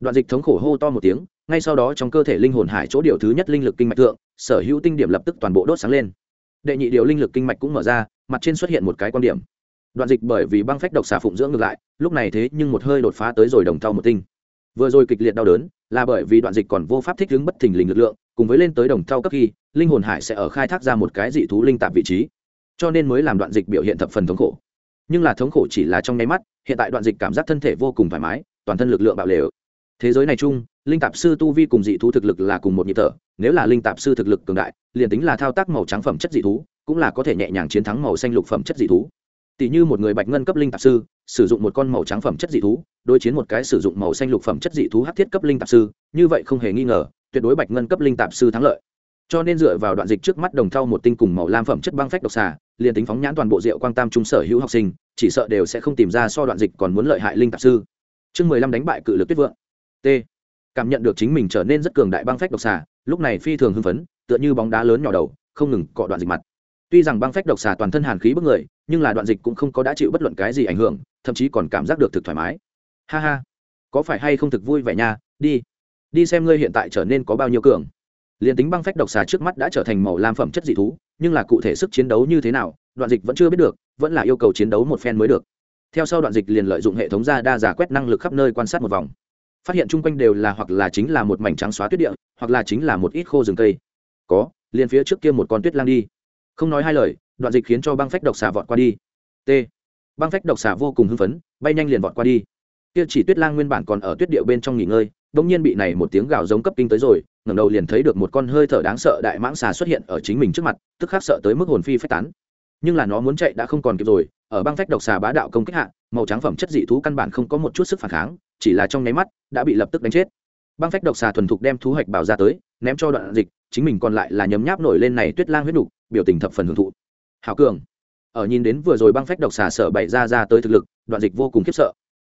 Đoạn dịch thống khổ hô to một tiếng, ngay sau đó trong cơ thể linh hồn hải chỗ điều thứ nhất linh lực kinh mạch thượng, sở hữu tinh điểm lập tức toàn bộ đốt sáng lên. Đệ nhị điều linh lực kinh mạch cũng mở ra, mặt trên xuất hiện một cái quan điểm đoạn dịch bởi vì băng phách độc xà phụng dưỡng ngược lại, lúc này thế nhưng một hơi đột phá tới rồi đồng thau một tinh. Vừa rồi kịch liệt đau đớn, là bởi vì đoạn dịch còn vô pháp thích ứng bất thình lình lực lượng, cùng với lên tới đồng thau cấp khi, linh hồn hải sẽ ở khai thác ra một cái dị thú linh tạp vị trí. Cho nên mới làm đoạn dịch biểu hiện thập phần thống khổ. Nhưng là thống khổ chỉ là trong nháy mắt, hiện tại đoạn dịch cảm giác thân thể vô cùng thoải mái, toàn thân lực lượng bạo lều. Thế giới này chung, linh tạp sư tu vi cùng dị thú thực lực là cùng một nhịp thở, nếu là linh tạp sư thực lực cường đại, liền tính là thao tác màu trắng phẩm chất dị thú, cũng là có thể nhẹ nhàng chiến thắng màu xanh lục phẩm chất dị thú tỷ như một người bạch ngân cấp linh tạp sư, sử dụng một con màu trắng phẩm chất dị thú, đối chiến một cái sử dụng màu xanh lục phẩm chất dị thú hắc thiết cấp linh tạp sư, như vậy không hề nghi ngờ, tuyệt đối bạch ngân cấp linh tạp sư thắng lợi. Cho nên dựa vào đoạn dịch trước mắt đồng thau một tinh cùng màu lam phẩm chất băng phách độc xà, liền tính phóng nhãn toàn bộ rượu quang tam trung sở hữu học sinh, chỉ sợ đều sẽ không tìm ra so đoạn dịch còn muốn lợi hại linh tạp sư. Chương mười lăm đánh bại cự lực tuyết vượng. T. Cảm nhận được chính mình trở nên rất cường đại băng phách độc xà, lúc này phi thường hưng phấn, tựa như bóng đá lớn nhỏ đầu, không ngừng cọ đoạn dịch mặt. Tuy rằng băng phách độc xà toàn thân hàn khí bức người nhưng là đoạn dịch cũng không có đã chịu bất luận cái gì ảnh hưởng, thậm chí còn cảm giác được thực thoải mái. Ha ha, có phải hay không thực vui vẻ nha, đi đi xem ngươi hiện tại trở nên có bao nhiêu cường. Liền tính băng phách độc xà trước mắt đã trở thành màu lam phẩm chất dị thú, nhưng là cụ thể sức chiến đấu như thế nào, đoạn dịch vẫn chưa biết được, vẫn là yêu cầu chiến đấu một phen mới được. Theo sau đoạn dịch liền lợi dụng hệ thống ra đa giả quét năng lực khắp nơi quan sát một vòng. Phát hiện chung quanh đều là hoặc là chính là một mảnh trắng xóa tuyết địa, hoặc là chính là một ít khô rừng cây. Có, liền phía trước kia một con tuyết lang đi. Không nói hai lời đoạn dịch khiến cho băng phách độc xà vọt qua đi. T. Băng phách độc xà vô cùng hưng phấn, bay nhanh liền vọt qua đi. Kia chỉ tuyết lang nguyên bản còn ở tuyết điệu bên trong nghỉ ngơi đ ỗ n g nhiên bị này một tiếng gào giống cấp kinh tới rồi, ngẩng đầu liền thấy được một con hơi thở đáng sợ đại mãng xà xuất hiện ở chính mình trước mặt, tức khắc sợ tới mức hồn phi phách tán. Nhưng là nó muốn chạy đã không còn kịp rồi, ở băng phách độc xà bá đạo công kích hạ, màu trắng phẩm chất dị thú căn bản không có một chút sức phản kháng, chỉ là trong nháy mắt, đã bị lập tức đánh chết. Băng phách độc xà thuần thục đem thú hoạch bảo ra tới, ném cho đoạn dịch, chính mình còn lại là nhấm nháp nổi lên này tuyết lang huyết đục biểu tình thập phần hưởng thụ hảo cường. Ở nhìn đến vừa rồi băng phách độc xà sở bày ra ra tới thực lực, đoạn dịch vô cùng khiếp sợ.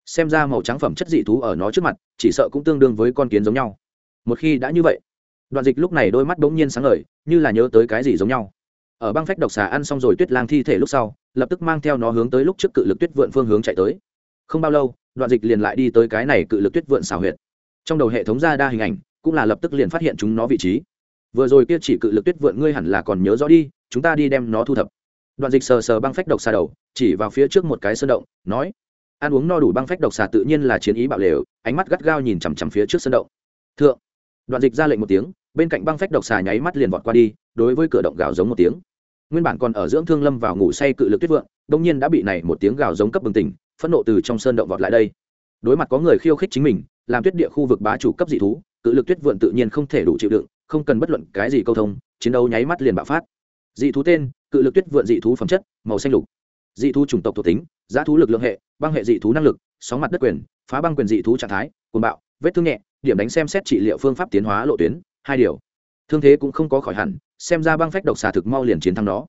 Xem ra màu trắng phẩm chất dị thú ở nó trước mặt, chỉ sợ cũng tương đương với con kiến giống nhau. Một khi đã như vậy, đoạn dịch lúc này đôi mắt bỗng nhiên sáng ngời, như là nhớ tới cái gì giống nhau. Ở băng phách độc xà ăn xong rồi tuyết lang thi thể lúc sau, lập tức mang theo nó hướng tới lúc trước cự lực tuyết vượn phương hướng chạy tới. Không bao lâu, đoạn dịch liền lại đi tới cái này cự lực tuyết vượn xào huyệt. Trong đầu hệ thống ra đa hình ảnh, cũng là lập tức liền phát hiện chúng nó vị trí. Vừa rồi kia chỉ cự lực tuyết vượn ngươi hẳn là còn nhớ rõ đi chúng ta đi đem nó thu thập. Đoạn dịch sờ sờ băng phách độc xà đầu, chỉ vào phía trước một cái sơn động, nói, ăn uống no đủ băng phách độc xà tự nhiên là chiến ý bạo lều. Ánh mắt gắt gao nhìn chằm chằm phía trước sơn động. Thượng. Đoạn dịch ra lệnh một tiếng, bên cạnh băng phách độc xà nháy mắt liền vọt qua đi, đối với cửa động gào giống một tiếng. Nguyên bản còn ở dưỡng thương lâm vào ngủ say cự lực tuyết vượng, đông nhiên đã bị này một tiếng gào giống cấp bừng tỉnh, phẫn nộ từ trong sơn động vọt lại đây. Đối mặt có người khiêu khích chính mình, làm tuyết địa khu vực bá chủ cấp dị thú, cự lực tuyết vượng tự nhiên không thể đủ chịu đựng, không cần bất luận cái gì câu thông, chiến đấu nháy mắt liền bạo phát dị thú tên, cự lực tuyết vượng dị thú phẩm chất, màu xanh lục. Dị thú chủng tộc thuộc tính, giá thú lực lượng hệ, băng hệ dị thú năng lực, sóng mặt đất quyền, phá băng quyền dị thú trạng thái côn bạo, vết thương nhẹ, điểm đánh xem xét trị liệu phương pháp tiến hóa lộ tuyến, hai điều. Thương thế cũng không có khỏi hẳn, xem ra băng phách độc xà thực mau liền chiến thắng đó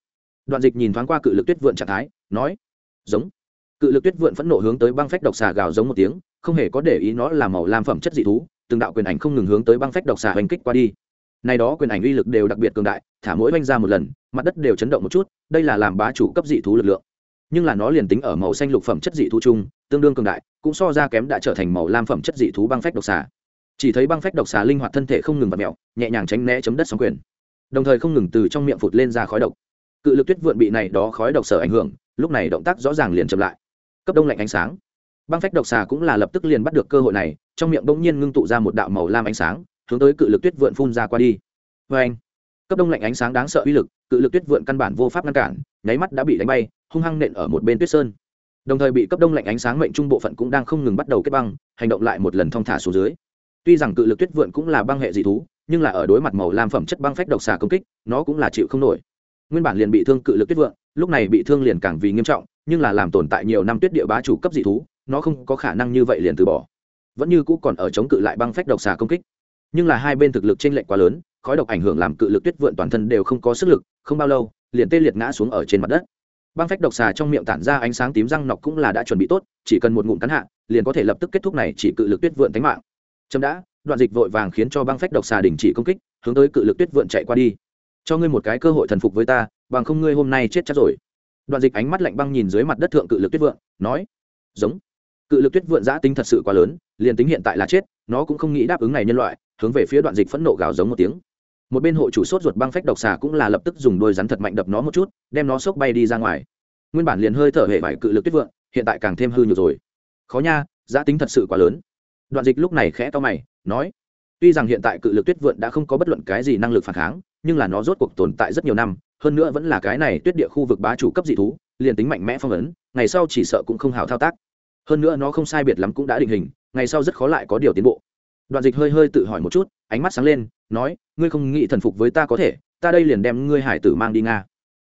đoạn dịch nhìn thoáng qua cự lực tuyết vượn trạng thái, nói, giống. Cự lực tuyết vượn phẫn nộ hướng tới băng phách độc xà gào giống một tiếng, không hề có để ý nó là màu lam phẩm chất dị thú, từng đạo quyền ảnh không ngừng hướng tới băng phách độc xà hành kích qua đi này đó quyền ảnh uy lực đều đặc biệt cường đại, thả mỗi oanh ra một lần, mặt đất đều chấn động một chút, đây là làm bá chủ cấp dị thú lực lượng. Nhưng là nó liền tính ở màu xanh lục phẩm chất dị thú chung, tương đương cường đại, cũng so ra kém đã trở thành màu lam phẩm chất dị thú băng phách độc xà. Chỉ thấy băng phách độc xà linh hoạt thân thể không ngừng vặt mẹo nhẹ nhàng tránh né chấm đất sóng quyền. Đồng thời không ngừng từ trong miệng phụt lên ra khói độc. Cự lực tuyết vượn bị này đó khói độc sở ảnh hưởng, lúc này động tác rõ ràng liền chậm lại. Cấp đông lạnh ánh sáng. Băng phách độc xà cũng là lập tức liền bắt được cơ hội này, trong miệng bỗng nhiên ngưng tụ ra một đạo màu lam ánh sáng hướng tới cự lực tuyết vượn phun ra qua đi. Vê anh, cấp đông lạnh ánh sáng đáng sợ uy lực, cự lực tuyết vượn căn bản vô pháp ngăn cản, nháy mắt đã bị đánh bay, hung hăng nện ở một bên tuyết sơn. Đồng thời bị cấp đông lạnh ánh sáng mệnh trung bộ phận cũng đang không ngừng bắt đầu kết băng, hành động lại một lần thong thả xuống dưới. Tuy rằng cự lực tuyết vượn cũng là băng hệ dị thú, nhưng là ở đối mặt màu làm phẩm chất băng phách độc xà công kích, nó cũng là chịu không nổi. Nguyên bản liền bị thương cự lực tuyết vượn, lúc này bị thương liền càng vì nghiêm trọng, nhưng là làm tồn tại nhiều năm tuyết địa bá chủ cấp dị thú, nó không có khả năng như vậy liền từ bỏ. Vẫn như cũ còn ở chống cự lại băng phách độc xà công kích nhưng là hai bên thực lực trên lệnh quá lớn, khói độc ảnh hưởng làm cự lực tuyết vượn toàn thân đều không có sức lực, không bao lâu, liền tê liệt ngã xuống ở trên mặt đất. Băng phách độc xà trong miệng tản ra ánh sáng tím răng nọc cũng là đã chuẩn bị tốt, chỉ cần một ngụm cắn hạ, liền có thể lập tức kết thúc này chỉ cự lực tuyết vượn tánh mạng. Chấm đã, đoạn dịch vội vàng khiến cho băng phách độc xà đình chỉ công kích, hướng tới cự lực tuyết vượn chạy qua đi. Cho ngươi một cái cơ hội thần phục với ta, bằng không ngươi hôm nay chết chắc rồi. Đoạn dịch ánh mắt lạnh băng nhìn dưới mặt đất thượng cự lực tuyết vượn, nói, giống. Cự lực tuyết vượn giã tính thật sự quá lớn, liền tính hiện tại là chết, nó cũng không nghĩ đáp ứng này nhân loại hướng về phía đoạn dịch phẫn nộ gào giống một tiếng. Một bên hộ chủ sốt ruột băng phách độc xà cũng là lập tức dùng đôi rắn thật mạnh đập nó một chút, đem nó sốc bay đi ra ngoài. Nguyên bản liền hơi thở hệ vải cự lực tuyết vượn hiện tại càng thêm hư nhiều rồi. Khó nha, giá tính thật sự quá lớn. Đoạn dịch lúc này khẽ to mày, nói, tuy rằng hiện tại cự lực tuyết vượn đã không có bất luận cái gì năng lực phản kháng, nhưng là nó rốt cuộc tồn tại rất nhiều năm, hơn nữa vẫn là cái này tuyết địa khu vực bá chủ cấp dị thú, liền tính mạnh mẽ phong ấn, ngày sau chỉ sợ cũng không hào thao tác. Hơn nữa nó không sai biệt lắm cũng đã định hình, ngày sau rất khó lại có điều tiến bộ đoạn dịch hơi hơi tự hỏi một chút, ánh mắt sáng lên, nói, ngươi không nghĩ thần phục với ta có thể, ta đây liền đem ngươi hải tử mang đi nga.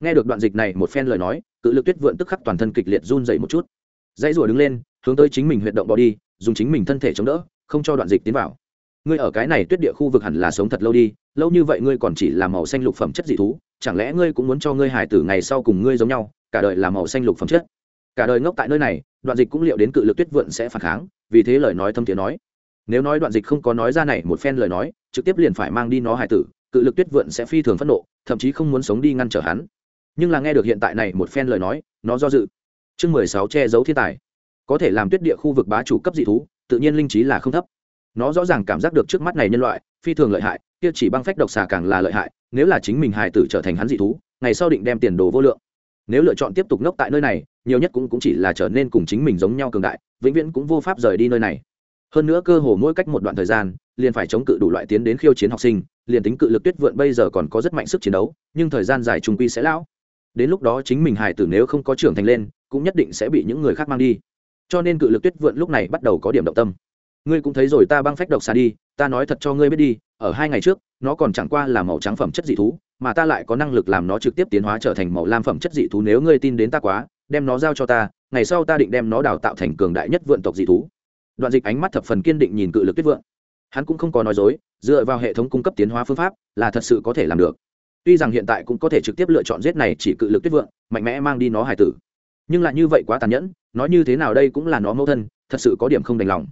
Nghe được đoạn dịch này một phen lời nói, cự lực tuyết vượn tức khắc toàn thân kịch liệt run dậy một chút. Dãy rủa đứng lên, hướng tới chính mình huyệt động bỏ đi, dùng chính mình thân thể chống đỡ, không cho đoạn dịch tiến vào. Ngươi ở cái này tuyết địa khu vực hẳn là sống thật lâu đi, lâu như vậy ngươi còn chỉ là màu xanh lục phẩm chất dị thú, chẳng lẽ ngươi cũng muốn cho ngươi hải tử ngày sau cùng ngươi giống nhau, cả đời là màu xanh lục phẩm chất? Cả đời ngốc tại nơi này, đoạn dịch cũng liệu đến cự lực tuyết vượn sẽ phản kháng, vì thế lời nói thâm tiếng nói nếu nói đoạn dịch không có nói ra này một phen lời nói trực tiếp liền phải mang đi nó hải tử cự lực tuyết vượn sẽ phi thường phẫn nộ thậm chí không muốn sống đi ngăn trở hắn. Nhưng là nghe được hiện tại này một phen lời nói nó do dự. Chương mười sáu che giấu thiên tài. Có thể làm tuyết địa khu vực bá chủ cấp dị thú tự nhiên linh trí là không thấp. Nó rõ ràng cảm giác được trước mắt này nhân loại phi thường lợi hại kia chỉ băng phách độc xà càng là lợi hại nếu là chính mình hài tử trở thành hắn dị thú ngày sau định đem tiền đồ vô lượng. Nếu lựa chọn tiếp tục nốc tại nơi này nhiều nhất cũng, cũng chỉ là trở nên cùng chính mình giống nhau cường đại vĩnh viễn cũng vô pháp rời đi nơi này hơn nữa cơ hồ mỗi cách một đoạn thời gian, liền phải chống cự đủ loại tiến đến khiêu chiến học sinh, liền tính cự lực tuyết vượn bây giờ còn có rất mạnh sức chiến đấu, nhưng thời gian dài trung quy sẽ lão. Đến lúc đó chính mình hải tử nếu không có trưởng thành lên, cũng nhất định sẽ bị những người khác mang đi. Cho nên cự lực tuyết vượn lúc này bắt đầu có điểm động tâm. Ngươi cũng thấy rồi ta băng phách độc xà đi, ta nói thật cho ngươi biết đi, ở hai ngày trước, nó còn chẳng qua là màu trắng phẩm chất dị thú, mà ta lại có năng lực làm nó trực tiếp tiến hóa trở thành màu lam phẩm chất dị thú nếu ngươi tin đến ta quá, đem nó giao cho ta, ngày sau ta định đem nó đào tạo thành cường đại nhất vượn tộc dị thú đoạn dịch ánh mắt thập phần kiên định nhìn cự lực tuyết vượng, hắn cũng không có nói dối dựa vào hệ thống cung cấp tiến hóa phương pháp là thật sự có thể làm được. Tuy rằng hiện tại cũng có thể trực tiếp lựa chọn giết này chỉ cự lực tuyết vượng mạnh mẽ mang đi nó hài tử. Nhưng lại như vậy quá tàn nhẫn nói như thế nào đây cũng là nó mẫu thân thật sự có điểm không đành lòng.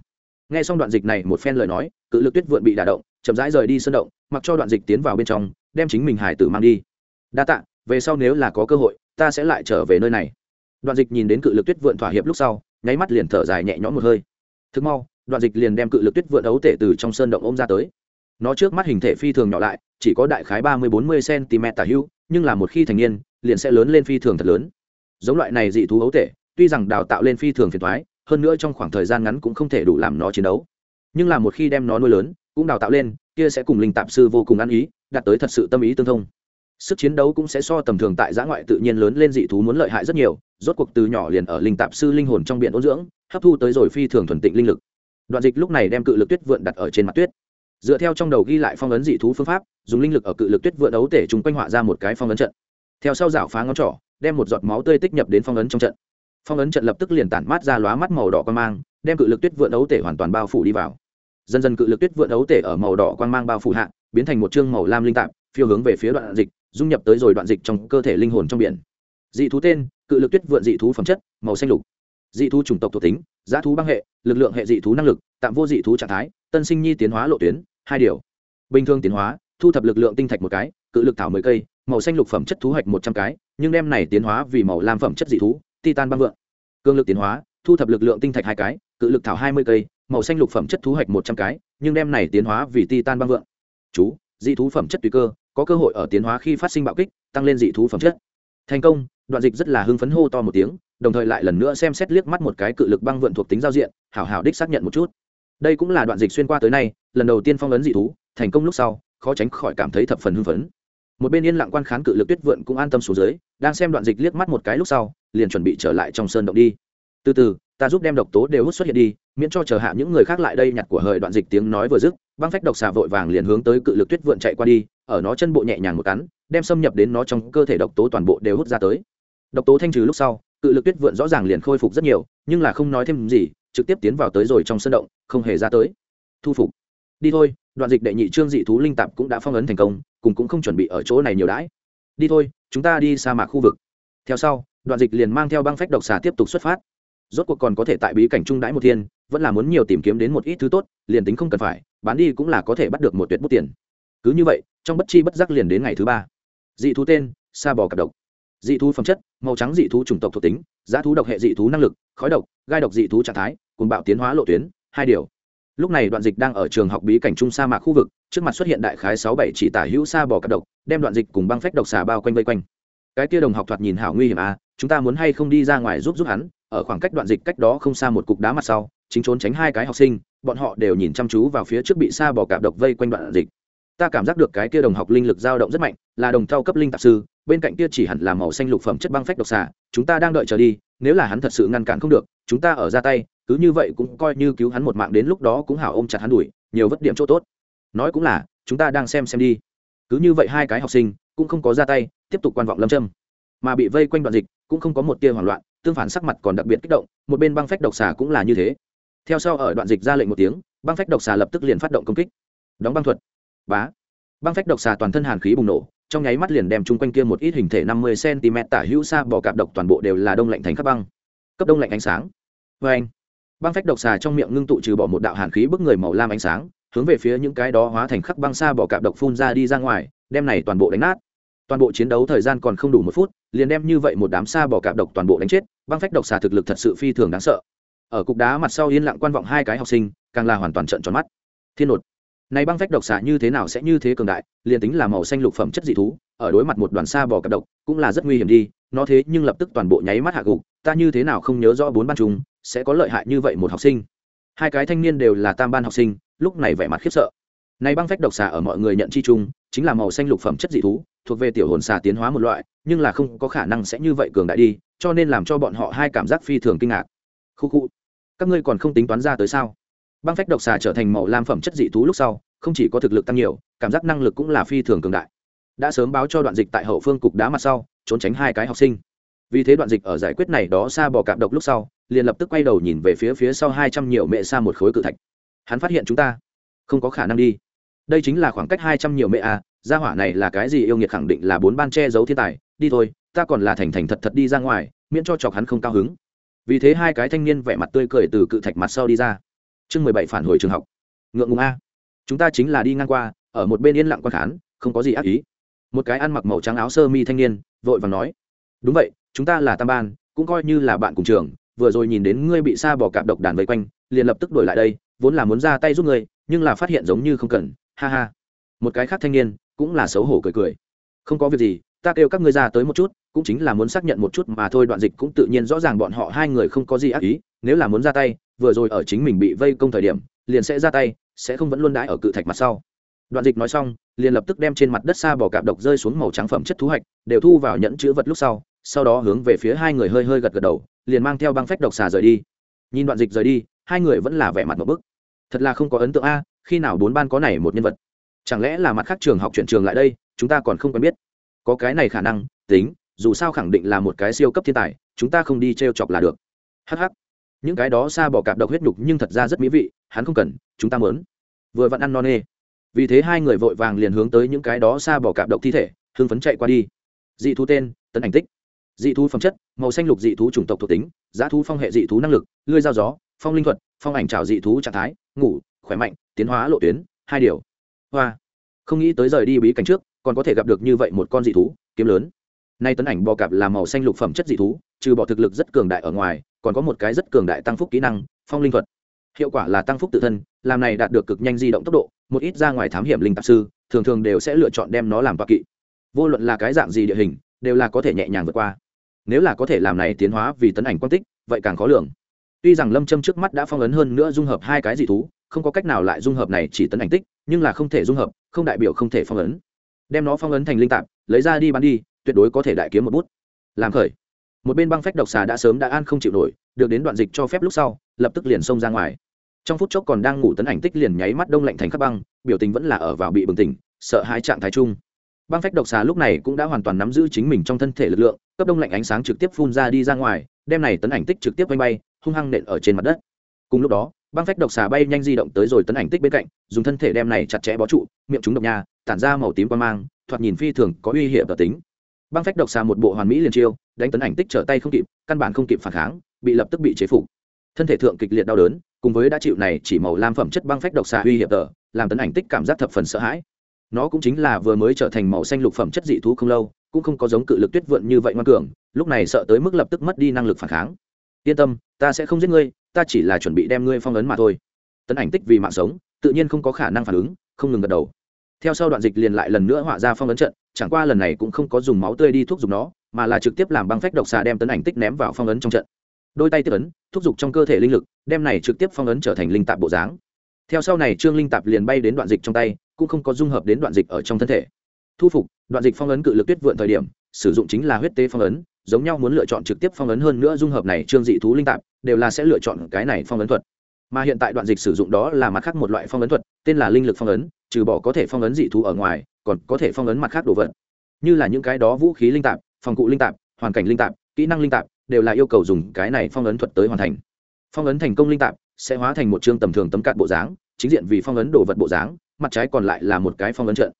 Nghe xong đoạn dịch này một phen lời nói cự lực tuyết vượn bị đả động chậm rãi rời đi sân động mặc cho đoạn dịch tiến vào bên trong đem chính mình hải tử mang đi. Đa tạ về sau nếu là có cơ hội ta sẽ lại trở về nơi này. Đoạn dịch nhìn đến cự lực tuyết vượn thỏa hiệp lúc sau nháy mắt liền thở dài nhẹ nhõm một hơi thức mau, đoạn dịch liền đem cự lực tuyết vượn ấu tể từ trong sơn động ôm ra tới. Nó trước mắt hình thể phi thường nhỏ lại, chỉ có đại khái ba mươi bốn mươi cm tả hữu, nhưng là một khi thành niên, liền sẽ lớn lên phi thường thật lớn. Giống loại này dị thú ấu tể, tuy rằng đào tạo lên phi thường phiền thoái hơn nữa trong khoảng thời gian ngắn cũng không thể đủ làm nó chiến đấu. Nhưng là một khi đem nó nuôi lớn, cũng đào tạo lên, kia sẽ cùng linh tạp sư vô cùng ăn ý, đạt tới thật sự tâm ý tương thông. Sức chiến đấu cũng sẽ so tầm thường tại giã ngoại tự nhiên lớn lên dị thú muốn lợi hại rất nhiều rốt cuộc từ nhỏ liền ở linh tạp sư linh hồn trong biển ôn dưỡng, hấp thu tới rồi phi thường thuần tịnh linh lực. Đoạn dịch lúc này đem cự lực tuyết vượn đặt ở trên mặt tuyết. Dựa theo trong đầu ghi lại phong ấn dị thú phương pháp, dùng linh lực ở cự lực tuyết vượn đấu tể chúng quanh họa ra một cái phong ấn trận. Theo sau rảo phá ngón trỏ, đem một giọt máu tươi tích nhập đến phong ấn trong trận. Phong ấn trận lập tức liền tản mát ra lóa mắt màu đỏ quan mang, đem cự lực tuyết vượn đấu tể hoàn toàn bao phủ đi vào. Dần dần cự lực tuyết vượn đấu tể ở màu đỏ quang mang bao phủ hạ, biến thành một chương màu lam linh tạp, phiêu hướng về phía đoạn dịch, dung nhập tới rồi đoạn dịch trong cơ thể linh hồn trong biển. Dị thú tên cự lực tuyết vượn dị thú phẩm chất, màu xanh lục. Dị thú chủng tộc thuộc tính giá thú băng hệ, lực lượng hệ dị thú năng lực, tạm vô dị thú trạng thái, tân sinh nhi tiến hóa lộ tuyến, hai điều. Bình thường tiến hóa, thu thập lực lượng tinh thạch một cái, cự lực thảo mười cây, màu xanh lục phẩm chất thú hạch một trăm cái, nhưng đem này tiến hóa vì màu lam phẩm chất dị thú, titan băng vượng cương lực tiến hóa, thu thập lực lượng tinh thạch hai cái, cự lực thảo hai mươi cây, màu xanh lục phẩm chất thú hạch một trăm cái, nhưng đem này tiến hóa vì titan băng vượng chú, dị thú phẩm chất tùy cơ, có cơ hội ở tiến hóa khi phát sinh bạo kích, tăng lên dị thú phẩm chất. Thành công đoạn dịch rất là hưng phấn hô to một tiếng, đồng thời lại lần nữa xem xét liếc mắt một cái cự lực băng vượn thuộc tính giao diện, hảo hảo đích xác nhận một chút. Đây cũng là đoạn dịch xuyên qua tới nay, lần đầu tiên phong ấn dị thú, thành công lúc sau, khó tránh khỏi cảm thấy thập phần hưng phấn. Một bên yên lặng quan khán cự lực tuyết vượn cũng an tâm xuống dưới, đang xem đoạn dịch liếc mắt một cái lúc sau, liền chuẩn bị trở lại trong sơn động đi. Từ từ, ta giúp đem độc tố đều hút xuất hiện đi, miễn cho chờ hạ những người khác lại đây nhặt của hời đoạn dịch tiếng nói vừa dứt, băng phách độc xà vội vàng liền hướng tới cự lực tuyết vượn chạy qua đi, ở nó chân bộ nhẹ nhàng một cắn, đem xâm nhập đến nó trong cơ thể độc tố toàn bộ đều hút ra tới độc tố thanh trừ lúc sau, cự lực tuyết vượn rõ ràng liền khôi phục rất nhiều, nhưng là không nói thêm gì, trực tiếp tiến vào tới rồi trong sân động, không hề ra tới. Thu phục. Đi thôi, đoạn dịch đệ nhị trương dị thú linh tạp cũng đã phong ấn thành công, cùng cũng không chuẩn bị ở chỗ này nhiều đãi. Đi thôi, chúng ta đi sa mạc khu vực. Theo sau, đoạn dịch liền mang theo băng phách độc xà tiếp tục xuất phát. Rốt cuộc còn có thể tại bí cảnh trung đãi một thiên, vẫn là muốn nhiều tìm kiếm đến một ít thứ tốt, liền tính không cần phải, bán đi cũng là có thể bắt được một tuyệt bút tiền. Cứ như vậy, trong bất chi bất giác liền đến ngày thứ ba. Dị thú tên, sa bò cặp độc. Dị thú phẩm chất màu trắng dị thú chủng tộc thuộc tính, giá thú độc hệ dị thú năng lực, khói độc, gai độc dị thú trạng thái cùng bạo tiến hóa lộ tuyến, hai điều. Lúc này đoạn dịch đang ở trường học bí cảnh trung sa mạc khu vực, trước mặt xuất hiện đại khái sáu bảy chỉ tả hữu sa bò cặp độc, đem đoạn dịch cùng băng phách độc xà bao quanh vây quanh. Cái tia đồng học thoạt nhìn hảo nguy hiểm à chúng ta muốn hay không đi ra ngoài giúp giúp hắn, ở khoảng cách đoạn dịch cách đó không xa một cục đá mặt sau, chính trốn tránh hai cái học sinh, bọn họ đều nhìn chăm chú vào phía trước bị sa bò cạp độc vây quanh đoạn dịch ta cảm giác được cái kia đồng học linh lực dao động rất mạnh, là đồng thau cấp linh tạp sư, bên cạnh kia chỉ hẳn là màu xanh lục phẩm chất băng phách độc xà, chúng ta đang đợi chờ đi, nếu là hắn thật sự ngăn cản không được, chúng ta ở ra tay, cứ như vậy cũng coi như cứu hắn một mạng đến lúc đó cũng hảo ôm chặt hắn đuổi, nhiều vất điểm chỗ tốt. Nói cũng là, chúng ta đang xem xem đi. Cứ như vậy hai cái học sinh, cũng không có ra tay, tiếp tục quan vọng lâm châm. Mà bị vây quanh đoạn dịch, cũng không có một tia hoảng loạn, tương phản sắc mặt còn đặc biệt kích động, một bên băng phách độc xà cũng là như thế. Theo sau ở đoạn dịch ra lệnh một tiếng, băng phách độc xà lập tức liền phát động công kích. Đóng băng thuật bá. Băng phách độc xà toàn thân hàn khí bùng nổ, trong nháy mắt liền đem chung quanh kia một ít hình thể năm mươi cm tả hữu xa bỏ cạp độc toàn bộ đều là đông lạnh thành khắp băng. Cấp đông lạnh ánh sáng. Vê anh, băng phách độc xà trong miệng ngưng tụ trừ bỏ một đạo hàn khí bức người màu lam ánh sáng, hướng về phía những cái đó hóa thành khắc băng xa bỏ cạp độc phun ra đi ra ngoài, đem này toàn bộ đánh nát. Toàn bộ chiến đấu thời gian còn không đủ một phút, liền đem như vậy một đám xa bỏ cạp độc toàn bộ đánh chết, băng phách độc xà thực lực thật sự phi thường đáng sợ. Ở cục đá mặt sau yên lặng quan vọng hai cái học sinh, càng là hoàn toàn trận tròn mắt. Thiên nột này băng phách độc xà như thế nào sẽ như thế cường đại, liền tính là màu xanh lục phẩm chất dị thú, ở đối mặt một đoàn xa bò cặp độc, cũng là rất nguy hiểm đi, nó thế nhưng lập tức toàn bộ nháy mắt hạ gục, ta như thế nào không nhớ rõ bốn ban trùng, sẽ có lợi hại như vậy một học sinh. Hai cái thanh niên đều là tam ban học sinh, lúc này vẻ mặt khiếp sợ. Này băng phách độc xà ở mọi người nhận chi chung, chính là màu xanh lục phẩm chất dị thú, thuộc về tiểu hồn xà tiến hóa một loại, nhưng là không có khả năng sẽ như vậy cường đại đi, cho nên làm cho bọn họ hai cảm giác phi thường kinh ngạc. Khu khu các ngươi còn không tính toán ra tới sao? Băng phách độc xà trở thành màu lam phẩm chất dị thú lúc sau, không chỉ có thực lực tăng nhiều, cảm giác năng lực cũng là phi thường cường đại. Đã sớm báo cho đoạn dịch tại hậu phương cục đá mặt sau, trốn tránh hai cái học sinh. Vì thế đoạn dịch ở giải quyết này đó xa bỏ cạp độc lúc sau, liền lập tức quay đầu nhìn về phía phía sau hai trăm nhiều mệ xa một khối cự thạch. Hắn phát hiện chúng ta không có khả năng đi. Đây chính là khoảng cách hai trăm nhiều mệ a à, gia hỏa này là cái gì yêu nghiệt khẳng định là bốn ban che giấu thiên tài, đi thôi, ta còn là thành thành thật thật đi ra ngoài, miễn cho chọc hắn không cao hứng. Vì thế hai cái thanh niên vẻ mặt tươi cười từ cự thạch mặt sau đi ra chương mười bảy phản hồi trường học. Ngượng ngùng a. Chúng ta chính là đi ngang qua, ở một bên yên lặng quan khán, không có gì ác ý. Một cái ăn mặc màu trắng áo sơ mi thanh niên, vội vàng nói, đúng vậy, chúng ta là tam ban, cũng coi như là bạn cùng trường, vừa rồi nhìn đến ngươi bị sa bỏ cạp độc đàn vây quanh, liền lập tức đổi lại đây, vốn là muốn ra tay giúp ngươi, nhưng là phát hiện giống như không cần. Ha ha. Một cái khác thanh niên, cũng là xấu hổ cười cười. Không có việc gì, ta kêu các ngươi ra tới một chút cũng chính là muốn xác nhận một chút mà thôi, đoạn dịch cũng tự nhiên rõ ràng bọn họ hai người không có gì ác ý, nếu là muốn ra tay, vừa rồi ở chính mình bị vây công thời điểm, liền sẽ ra tay, sẽ không vẫn luôn đãi ở cự thạch mặt sau. Đoạn dịch nói xong, liền lập tức đem trên mặt đất xa bỏ cạp độc rơi xuống màu trắng phẩm chất thú hạch, đều thu vào nhẫn chữ vật lúc sau sau đó hướng về phía hai người hơi hơi gật gật đầu, liền mang theo băng phách độc xà rời đi. Nhìn đoạn dịch rời đi, hai người vẫn là vẻ mặt một bức. Thật là không có ấn tượng a, khi nào bốn ban có này một nhân vật? Chẳng lẽ là mặt khác trường học chuyển trường lại đây, chúng ta còn không quen biết? Có cái này khả năng, tính dù sao khẳng định là một cái siêu cấp thiên tài, chúng ta không đi t r e o chọc là được. Hh những cái đó xa bỏ cạp độc huyết nhục nhưng thật ra rất mỹ vị, hắn không cần, chúng ta mớn vừa vặn ăn no nê. Vì thế hai người vội vàng liền hướng tới những cái đó xa bỏ cạp độc thi thể, hưng phấn chạy qua đi. Dị thú tên, tấn ảnh tích. Dị thú phẩm chất, màu xanh lục dị thú chủng tộc thuộc tính, giá thú phong hệ dị thú năng lực lưới dao gió, phong linh thuật, phong ảnh trào dị thú trạng thái, ngủ, khỏe mạnh, tiến hóa lộ tuyến, hai điều. Hoa. Không nghĩ tới rời đi bí cảnh trước, còn có thể gặp được như vậy một con dị thú, kiếm lớn nay tấn ảnh bò cạp là màu xanh lục phẩm chất dị thú, trừ bỏ thực lực rất cường đại ở ngoài, còn có một cái rất cường đại tăng phúc kỹ năng, phong linh thuật. Hiệu quả là tăng phúc tự thân, làm này đạt được cực nhanh di động tốc độ, một ít ra ngoài thám hiểm linh tạp sư, thường thường đều sẽ lựa chọn đem nó làm toa kỵ. Vô luận là cái dạng gì địa hình, đều là có thể nhẹ nhàng vượt qua. Nếu là có thể làm này tiến hóa vì tấn ảnh quan tích, vậy càng khó lường. Tuy rằng lâm châm trước mắt đã phong ấn hơn nữa dung hợp hai cái dị thú, không có cách nào lại dung hợp này chỉ tấn ảnh tích, nhưng là không thể dung hợp, không đại biểu không thể phong ấn. Đem nó phong ấn thành linh tạp, lấy ra đi bán đi tuyệt đối có thể đại kiếm một bút. Làm khởi. Một bên băng phách độc xà đã sớm đã an không chịu nổi, được đến đoạn dịch cho phép lúc sau, lập tức liền xông ra ngoài. Trong phút chốc còn đang ngủ tấn ảnh tích liền nháy mắt đông lạnh thành khắp băng, biểu tình vẫn là ở vào bị bừng tỉnh, sợ hai trạng thái chung. Băng phách độc xà lúc này cũng đã hoàn toàn nắm giữ chính mình trong thân thể lực lượng, cấp đông lạnh ánh sáng trực tiếp phun ra đi ra ngoài đem này tấn ảnh tích trực tiếp bay bay, hung hăng nện ở trên mặt đất. Cùng lúc đó, băng phách độc xà bay nhanh di động tới rồi tấn ảnh tích bên cạnh, dùng thân thể đem này chặt chẽ bó trụ, miệng chúng độc nhà tản ra màu tím quan mang, thoạt nhìn phi thường có uy hiểm và tính băng phách độc xà một bộ hoàn mỹ liền chiêu, đánh tấn ảnh tích trở tay không kịp, căn bản không kịp phản kháng, bị lập tức bị chế phục. Thân thể thượng kịch liệt đau đớn, cùng với đã chịu này chỉ màu lam phẩm chất băng phách độc xà uy hiểm tờ, làm tấn ảnh tích cảm giác thập phần sợ hãi. Nó cũng chính là vừa mới trở thành màu xanh lục phẩm chất dị thú không lâu, cũng không có giống cự lực tuyết vượn như vậy ngoan cường, lúc này sợ tới mức lập tức mất đi năng lực phản kháng. Yên tâm, ta sẽ không giết ngươi, ta chỉ là chuẩn bị đem ngươi phong ấn mà thôi. Tấn ảnh tích vì mạng sống, tự nhiên không có khả năng phản ứng, không ngừng gật đầu. Theo sau đoạn dịch liền lại lần nữa họa ra phong ấn trận chẳng qua lần này cũng không có dùng máu tươi đi thuốc dùng nó, mà là trực tiếp làm băng phách độc xà đem tấn ảnh tích ném vào phong ấn trong trận. Đôi tay tiếp ấn, thúc giục trong cơ thể linh lực, đem này trực tiếp phong ấn trở thành linh tạp bộ dáng. Theo sau này, trương linh tạp liền bay đến đoạn dịch trong tay, cũng không có dung hợp đến đoạn dịch ở trong thân thể. Thu phục, đoạn dịch phong ấn cự lực tuyết vượn thời điểm, sử dụng chính là huyết tế phong ấn, giống nhau muốn lựa chọn trực tiếp phong ấn hơn nữa dung hợp này trương dị thú linh tạp, đều là sẽ lựa chọn cái này phong ấn thuật. Mà hiện tại đoạn dịch sử dụng đó là mặt khác một loại phong ấn thuật, tên là linh lực phong ấn, trừ bỏ có thể phong ấn dị thú ở ngoài còn có thể phong ấn mặt khác đồ vật. Như là những cái đó vũ khí linh tạp, phòng cụ linh tạp, hoàn cảnh linh tạp, kỹ năng linh tạp, đều là yêu cầu dùng cái này phong ấn thuật tới hoàn thành. Phong ấn thành công linh tạp sẽ hóa thành một chương tầm thường tấm cạn bộ dáng, chính diện vì phong ấn đồ vật bộ dáng, mặt trái còn lại là một cái phong ấn trận.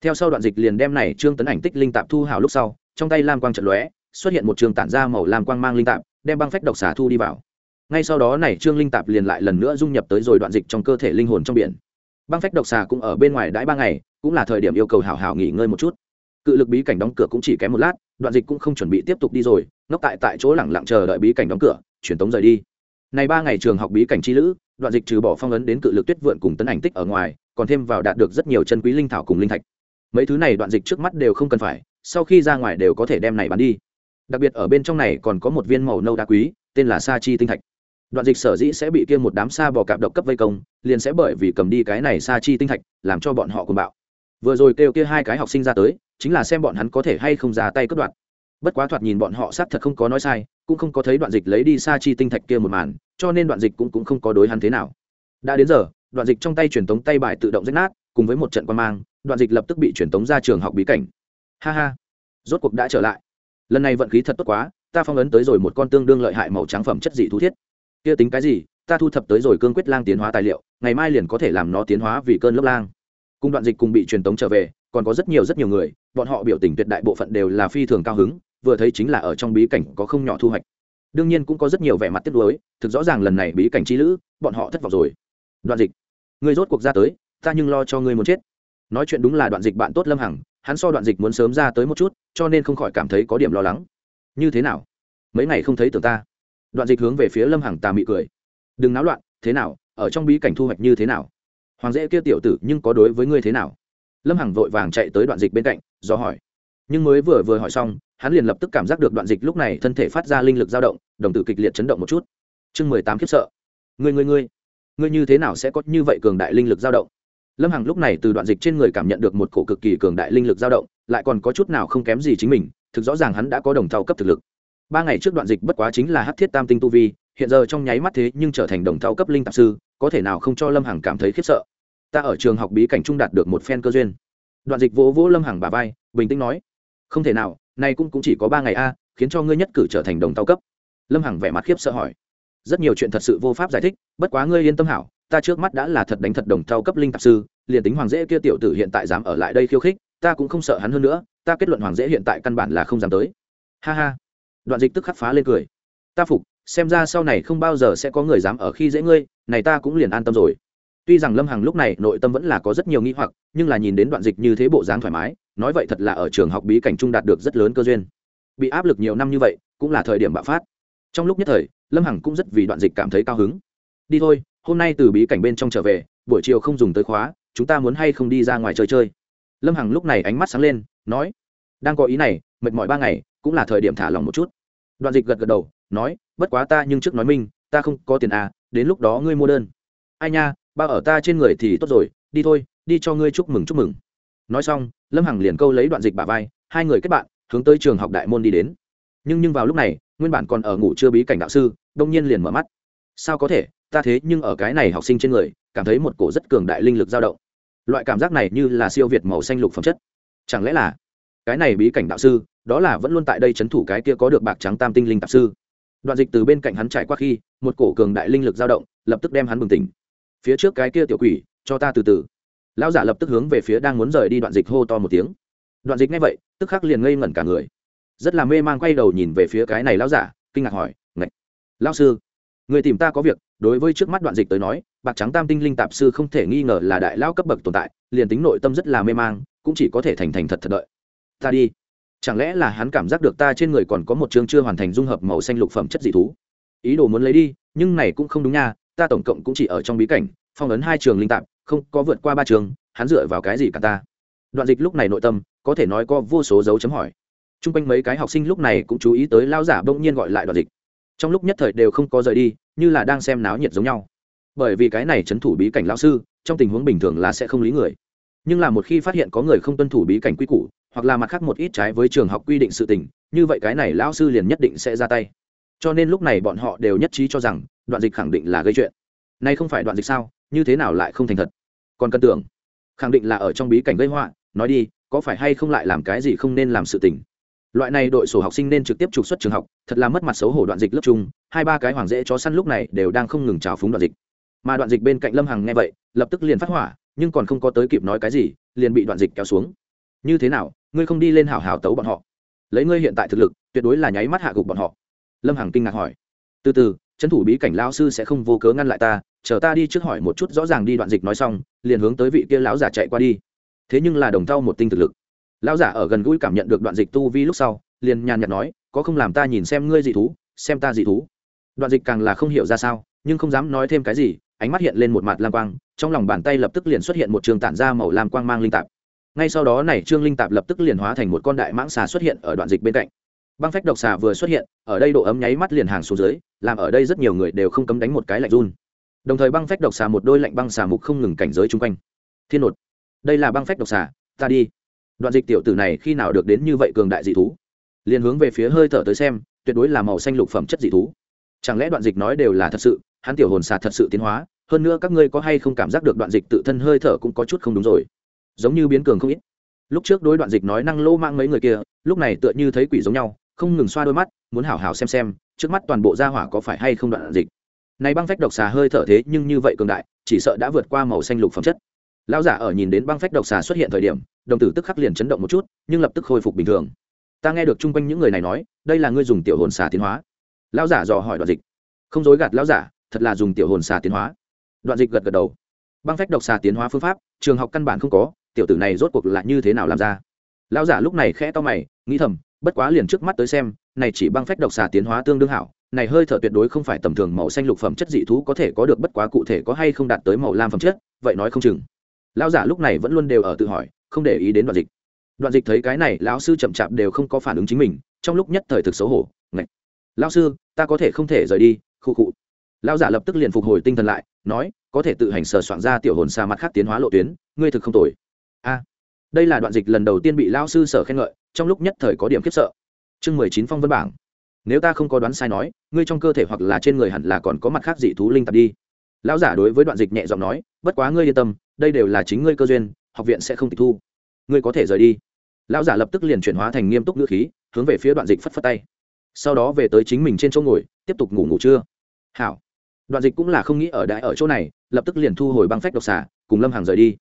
Theo sau đoạn dịch liền đem này trương tấn ảnh tích linh tạp thu hào lúc sau, trong tay lam quang trận lóe, xuất hiện một trường tản ra màu lam quang mang linh tạp, đem băng phách độc xả thu đi vào. Ngay sau đó này trương linh tạp liền lại lần nữa dung nhập tới rồi đoạn dịch trong cơ thể linh hồn trong biển băng phách độc xà cũng ở bên ngoài đãi ba ngày, cũng là thời điểm yêu cầu hảo hảo nghỉ ngơi một chút. Cự lực bí cảnh đóng cửa cũng chỉ kém một lát, đoạn dịch cũng không chuẩn bị tiếp tục đi rồi, ngốc tại tại chỗ lẳng lặng chờ đợi bí cảnh đóng cửa, truyền tống rời đi. Này ba ngày trường học bí cảnh chi lữ, đoạn dịch trừ bỏ phong ấn đến cự lực tuyết vượn cùng tấn ảnh tích ở ngoài, còn thêm vào đạt được rất nhiều chân quý linh thảo cùng linh thạch. Mấy thứ này đoạn dịch trước mắt đều không cần phải, sau khi ra ngoài đều có thể đem này bán đi. Đặc biệt ở bên trong này còn có một viên màu nâu đá quý, tên là sa chi tinh thạch đoạn dịch sở dĩ sẽ bị kia một đám sa bò cạp độc cấp vây công liền sẽ bởi vì cầm đi cái này sa chi tinh thạch làm cho bọn họ cùng bạo. Vừa rồi kêu kia hai cái học sinh ra tới chính là xem bọn hắn có thể hay không ra tay cướp đoạn bất quá thoạt nhìn bọn họ xác thật không có nói sai cũng không có thấy đoạn dịch lấy đi sa chi tinh thạch kia một màn cho nên đoạn dịch cũng, cũng không có đối hắn thế nào. Đã đến giờ đoạn dịch trong tay truyền tống tay bài tự động rách nát cùng với một trận quan mang đoạn dịch lập tức bị truyền tống ra trường học bí cảnh. Ha ha. Rốt cuộc đã trở lại. Lần này vận khí thật tốt quá ta phong ấn tới rồi một con tương đương lợi hại màu trắng phẩm chất dị thú thiết kia tính cái gì, ta thu thập tới rồi cương quyết lang tiến hóa tài liệu, ngày mai liền có thể làm nó tiến hóa vì cơn lốc lang. Cùng đoạn dịch cùng bị truyền tống trở về, còn có rất nhiều rất nhiều người, bọn họ biểu tình tuyệt đại bộ phận đều là phi thường cao hứng, vừa thấy chính là ở trong bí cảnh có không nhỏ thu hoạch. Đương nhiên cũng có rất nhiều vẻ mặt tiếc nuối, thực rõ ràng lần này bí cảnh chi lữ, bọn họ thất vọng rồi. Đoạn dịch người rốt cuộc ra tới, ta nhưng lo cho ngươi muốn chết. Nói chuyện đúng là đoạn dịch bạn tốt lâm hằng, hắn so đoạn dịch muốn sớm ra tới một chút, cho nên không khỏi cảm thấy có điểm lo lắng. Như thế nào? Mấy ngày không thấy tưởng ta đoạn dịch hướng về phía lâm hằng tà mị cười. Đừng náo loạn, thế nào? Ở trong bí cảnh thu hoạch như thế nào? Hoàng dễ kia tiểu tử nhưng có đối với ngươi thế nào? Lâm hằng vội vàng chạy tới đoạn dịch bên cạnh, do hỏi. Nhưng mới vừa vừa hỏi xong, hắn liền lập tức cảm giác được đoạn dịch lúc này thân thể phát ra linh lực dao động, đồng tử kịch liệt chấn động một chút. Chương mười tám khiếp sợ. Ngươi ngươi ngươi ngươi như thế nào sẽ có như vậy cường đại linh lực dao động? Lâm hằng lúc này từ đoạn dịch trên người cảm nhận được một cổ cực kỳ cường đại linh lực dao động, lại còn có chút nào không kém gì chính mình, thực rõ ràng hắn đã có đồng thau cấp thực lực ba ngày trước đoạn dịch bất quá chính là hát thiết tam tinh tu vi hiện giờ trong nháy mắt thế nhưng trở thành đồng thau cấp linh tạp sư có thể nào không cho lâm hằng cảm thấy khiếp sợ. Ta ở trường học bí cảnh trung đạt được một phen cơ duyên. Đoạn dịch vỗ vỗ lâm hằng bà vai bình tĩnh nói không thể nào nay cũng, cũng chỉ có ba ngày a khiến cho ngươi nhất cử trở thành đồng thao cấp. Lâm hằng vẻ mặt khiếp sợ hỏi rất nhiều chuyện thật sự vô pháp giải thích bất quá ngươi yên tâm hảo ta trước mắt đã là thật đánh thật đồng thao cấp linh tạp sư liền tính hoàng dễ kia tiểu tử hiện tại dám ở lại đây khiêu khích ta cũng không sợ hắn hơn nữa ta kết luận hoàng dễ hiện tại căn bản là không dám tới. Ha ha đoạn dịch tức khắc phá lên cười. Ta phục, xem ra sau này không bao giờ sẽ có người dám ở khi dễ ngươi, này ta cũng liền an tâm rồi. Tuy rằng lâm hằng lúc này nội tâm vẫn là có rất nhiều nghi hoặc, nhưng là nhìn đến đoạn dịch như thế bộ dáng thoải mái, nói vậy thật là ở trường học bí cảnh trung đạt được rất lớn cơ duyên. Bị áp lực nhiều năm như vậy, cũng là thời điểm bạo phát. Trong lúc nhất thời, lâm hằng cũng rất vì đoạn dịch cảm thấy cao hứng. Đi thôi, hôm nay từ bí cảnh bên trong trở về, buổi chiều không dùng tới khóa, chúng ta muốn hay không đi ra ngoài chơi chơi. Lâm hằng lúc này ánh mắt sáng lên, nói, đang có ý này, mệt mỏi ba ngày, cũng là thời điểm thả lòng một chút đoạn dịch gật gật đầu, nói, bất quá ta nhưng trước nói minh, ta không có tiền à đến lúc đó ngươi mua đơn. Ai nha ba ở ta trên người thì tốt rồi, đi thôi, đi cho ngươi chúc mừng chúc mừng. Nói xong, lâm hằng liền câu lấy đoạn dịch bà vai, hai người kết bạn, hướng tới trường học đại môn đi đến. Nhưng nhưng vào lúc này, nguyên bản còn ở ngủ chưa bí cảnh đạo sư, đông nhiên liền mở mắt. Sao có thể, ta thế nhưng ở cái này học sinh trên người, cảm thấy một cổ rất cường đại linh lực dao động. Loại cảm giác này như là siêu việt màu xanh lục phẩm chất. Chẳng lẽ là cái này bí cảnh đạo sư đó là vẫn luôn tại đây c h ấ n thủ cái kia có được bạc trắng tam tinh linh tạp sư. Đoạn dịch từ bên cạnh hắn trải qua khi, một cổ cường đại linh lực dao động, lập tức đem hắn bừng tỉnh. Phía trước cái kia tiểu quỷ, cho ta từ từ. Lão giả lập tức hướng về phía đang muốn rời đi đoạn dịch hô to một tiếng. Đoạn dịch ngay vậy, tức khắc liền ngây ngẩn cả người. Rất là mê man quay đầu nhìn về phía cái này lão giả, kinh ngạc hỏi, ngạch, lão sư, người tìm ta có việc, đối với trước mắt đoạn dịch tới nói, bạc trắng tam tinh linh tạp sư không thể nghi ngờ là đại lao cấp bậc tồn tại, liền tính nội tâm rất là mê mang, cũng chỉ có thể thành thành thật thật đợi. Ta đi chẳng lẽ là hắn cảm giác được ta trên người còn có một chương chưa hoàn thành dung hợp màu xanh lục phẩm chất dị thú? Ý đồ muốn lấy đi, nhưng này cũng không đúng nha, ta tổng cộng cũng chỉ ở trong bí cảnh, phong ấn hai trường linh tạp, không có vượt qua ba trường, hắn dựa vào cái gì cả ta? Đoạn dịch lúc này nội tâm, có thể nói có vô số dấu chấm hỏi. T r u n g quanh mấy cái học sinh lúc này cũng chú ý tới lao giả bỗng nhiên gọi lại đoạn dịch. Trong lúc nhất thời đều không có rời đi, như là đang xem náo nhiệt giống nhau. Bởi vì cái này c h ấ n thủ bí cảnh lão sư, trong tình huống bình thường là sẽ không lý người nhưng là một khi phát hiện có người không tuân thủ bí cảnh quy củ, hoặc là mặt khác một ít trái với trường học quy định sự tình, như vậy cái này lão sư liền nhất định sẽ ra tay. Cho nên lúc này bọn họ đều nhất trí cho rằng, đoạn dịch khẳng định là gây chuyện. Nay không phải đoạn dịch sao, như thế nào lại không thành thật? Còn cần tưởng, khẳng định là ở trong bí cảnh gây họa, nói đi, có phải hay không lại làm cái gì không nên làm sự tình? Loại này đội sổ học sinh nên trực tiếp trục xuất trường học, thật là mất mặt xấu hổ đoạn dịch lớp chung hai ba cái hoàng dễ chó săn lúc này đều đang không ngừng trào phúng đoạn dịch. Mà đoạn dịch bên cạnh lâm hằng nghe vậy, lập tức liền phát hỏa nhưng còn không có tới kịp nói cái gì, liền bị đoạn dịch kéo xuống. Như thế nào, ngươi không đi lên hảo hảo tấu bọn họ? Lấy ngươi hiện tại thực lực, tuyệt đối là nháy mắt hạ gục bọn họ. Lâm hằng kinh ngạc hỏi. Từ từ, trấn thủ bí cảnh lao sư sẽ không vô cớ ngăn lại ta, chờ ta đi trước hỏi một chút rõ ràng đi đoạn dịch nói xong, liền hướng tới vị kia lão giả chạy qua đi. Thế nhưng là đồng thau một tinh thực lực. Lão giả ở gần gũi cảm nhận được đoạn dịch tu vi lúc sau, liền nhàn nhạt nói, có không làm ta nhìn xem ngươi dị thú, xem ta dị thú? Đoạn dịch càng là không hiểu ra sao, nhưng không dám nói thêm cái gì ánh mắt hiện lên một mặt lam quang, trong lòng bàn tay lập tức liền xuất hiện một trường tản ra màu lam quang mang linh tạp. Ngay sau đó này trương linh tạp lập tức liền hóa thành một con đại mãng xà xuất hiện ở đoạn dịch bên cạnh. Băng phách độc xà vừa xuất hiện, ở đây độ ấm nháy mắt liền hàng xuống dưới, làm ở đây rất nhiều người đều không cấm đánh một cái lạnh run. Đồng thời băng phách độc xà một đôi lạnh băng xà mục không ngừng cảnh giới chung quanh. Thiên nột, đây là băng phách độc xà, ta đi. Đoạn dịch tiểu tử này khi nào được đến như vậy cường đại dị thú? Liền hướng về phía hơi thở tới xem, tuyệt đối là màu xanh lục phẩm chất dị thú. Chẳng lẽ đoạn dịch nói đều là thật sự? Hắn tiểu hồn xà thật sự tiến hóa, hơn nữa các ngươi có hay không cảm giác được đoạn dịch tự thân hơi thở cũng có chút không đúng rồi. Giống như biến cường không ít. Lúc trước đối đoạn dịch nói năng lô mang mấy người kia, lúc này tựa như thấy quỷ giống nhau, không ngừng xoa đôi mắt, muốn hảo hảo xem xem, trước mắt toàn bộ gia hỏa có phải hay không đoạn dịch. Này băng phách độc xà hơi thở thế nhưng như vậy cường đại, chỉ sợ đã vượt qua màu xanh lục phẩm chất. Lão giả ở nhìn đến băng phách độc xà xuất hiện thời điểm, đồng tử tức khắc liền chấn động một chút, nhưng lập tức khôi phục bình thường. Ta nghe được chung quanh những người này nói, đây là ngươi dùng tiểu hồn xà tiến hóa. Lão giả dò hỏi đoạn dịch. Không dối gạt lão giả thật là dùng tiểu hồn xà tiến hóa. Đoạn dịch gật gật đầu. Băng phách độc xà tiến hóa phương pháp, trường học căn bản không có, tiểu tử này rốt cuộc là như thế nào làm ra? Lão giả lúc này khẽ to mày, nghĩ thầm, bất quá liền trước mắt tới xem, này chỉ băng phách độc xà tiến hóa tương đương hảo, này hơi thở tuyệt đối không phải tầm thường màu xanh lục phẩm chất dị thú có thể có được bất quá cụ thể có hay không đạt tới màu lam phẩm chất, vậy nói không chừng. Lão giả lúc này vẫn luôn đều ở tự hỏi, không để ý đến đoạn dịch. Đoạn dịch thấy cái này, lão sư chậm chạp đều không có phản ứng chính mình, trong lúc nhất thời thực xấu hổ, ngạch. Lão sư, ta có thể không thể rời đi, khu cụ lão giả lập tức liền phục hồi tinh thần lại, nói, có thể tự hành sờ soạn ra tiểu hồn xa mặt khác tiến hóa lộ tuyến, ngươi thực không tồi. A. Đây là đoạn dịch lần đầu tiên bị lão sư sở khen ngợi, trong lúc nhất thời có điểm khiếp sợ. Chương mười chín phong vân bảng. Nếu ta không có đoán sai nói, ngươi trong cơ thể hoặc là trên người hẳn là còn có mặt khác dị thú linh tạp đi. Lão giả đối với đoạn dịch nhẹ giọng nói, bất quá ngươi yên tâm, đây đều là chính ngươi cơ duyên, học viện sẽ không tịch thu. Ngươi có thể rời đi. Lão giả lập tức liền chuyển hóa thành nghiêm túc ngữ khí, hướng về phía đoạn dịch phất phất tay. Sau đó về tới chính mình trên chỗ ngồi, tiếp tục ngủ ngủ trưa. Hảo đoạn dịch cũng là không nghĩ ở đại ở chỗ này, lập tức liền thu hồi băng phách độc xả, cùng lâm hàng rời đi.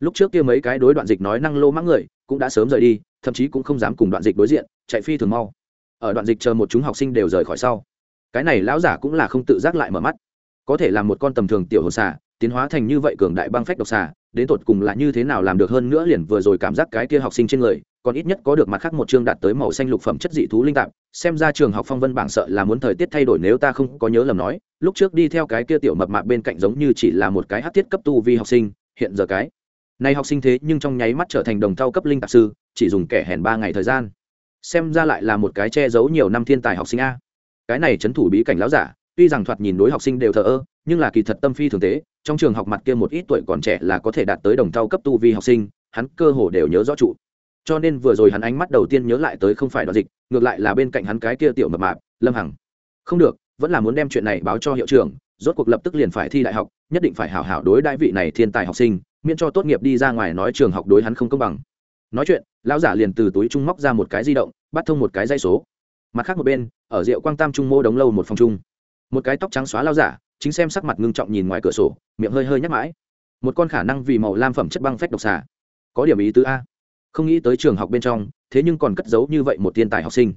Lúc trước kia mấy cái đối đoạn dịch nói năng lô mắng người, cũng đã sớm rời đi, thậm chí cũng không dám cùng đoạn dịch đối diện, chạy phi thường mau. Ở đoạn dịch chờ một chúng học sinh đều rời khỏi sau. Cái này lão giả cũng là không tự giác lại mở mắt. Có thể làm một con tầm thường tiểu hồ xà, tiến hóa thành như vậy cường đại băng phách độc xà, đến tột cùng là như thế nào làm được hơn nữa liền vừa rồi cảm giác cái kia học sinh trên người còn ít nhất có được mặt khác một chương đạt tới màu xanh lục phẩm chất dị thú linh tạp. Xem ra trường học phong vân bảng sợ là muốn thời tiết thay đổi nếu ta không có nhớ lầm nói, lúc trước đi theo cái kia tiểu mập mạp bên cạnh giống như chỉ là một cái hát thiết cấp tu vi học sinh, hiện giờ cái này học sinh thế nhưng trong nháy mắt trở thành đồng thau cấp linh tạp sư, chỉ dùng kẻ hèn ba ngày thời gian. Xem ra lại là một cái che giấu nhiều năm thiên tài học sinh a. Cái này c thủ bí cảnh láo giả, tuy rằng thoạt nhìn đối học sinh đều thờ ơ, nhưng là kỳ thật tâm phi thường tế, trong trường học mặt kia một ít tuổi còn trẻ là có thể đạt tới đồng thau cấp tu vi học sinh, hắn cơ hồ đều nhớ rõ trụ cho nên vừa rồi hắn ánh mắt đầu tiên nhớ lại tới không phải đoạn dịch, ngược lại là bên cạnh hắn cái kia tiểu mập mạp, lâm hằng. Không được, vẫn là muốn đem chuyện này báo cho hiệu trưởng, rốt cuộc lập tức liền phải thi đại học, nhất định phải hảo hảo đối đại vị này thiên tài học sinh, miễn cho tốt nghiệp đi ra ngoài nói trường học đối hắn không công bằng. Nói chuyện, lão giả liền từ túi trung móc ra một cái di động, bắt thông một cái dây số. Mặt khác một bên, ở rượu quang tam trung mô đống lâu một phòng chung. Một cái tóc trắng xóa lao giả, chính xem sắc mặt ngưng trọng nhìn ngoài cửa sổ, miệng hơi hơi nhắc mãi. Một con khả năng vì màu lam phẩm chất băng phách độc xà có điểm ý tứ a không nghĩ tới trường học bên trong, thế nhưng còn cất giấu như vậy một thiên tài học sinh.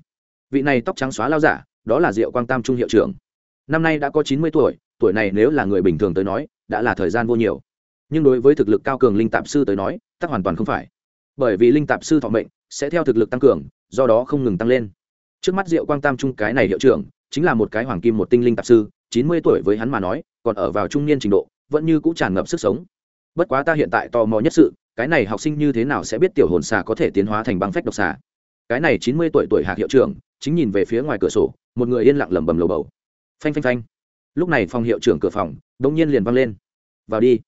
Vị này tóc trắng xóa lao giả, đó là diệu quang tam trung hiệu trưởng. Năm nay đã có chín mươi tuổi tuổi này nếu là người bình thường tới nói, đã là thời gian vô nhiều. Nhưng đối với thực lực cao cường linh tạp sư tới nói, tắc hoàn toàn không phải. Bởi vì linh tạp sư thọ mệnh, sẽ theo thực lực tăng cường, do đó không ngừng tăng lên. Trước mắt diệu quang tam trung cái này hiệu trưởng, chính là một cái hoàng kim một tinh linh tạp sư, chín mươi tuổi với hắn mà nói, còn ở vào trung niên trình độ, vẫn như cũng tràn ngập sức sống. Bất quá ta hiện tại tò mò nhất sự cái này học sinh như thế nào sẽ biết tiểu hồn xà có thể tiến hóa thành băng phách độc xà? Cái này chín mươi tuổi tuổi hạc hiệu trưởng, chính nhìn về phía ngoài cửa sổ, một người yên lặng lẩm bẩm lầu bầu. Phanh phanh phanh. Lúc này phòng hiệu trưởng cửa phòng đ ỗ n g nhiên liền văng lên. Vào đi.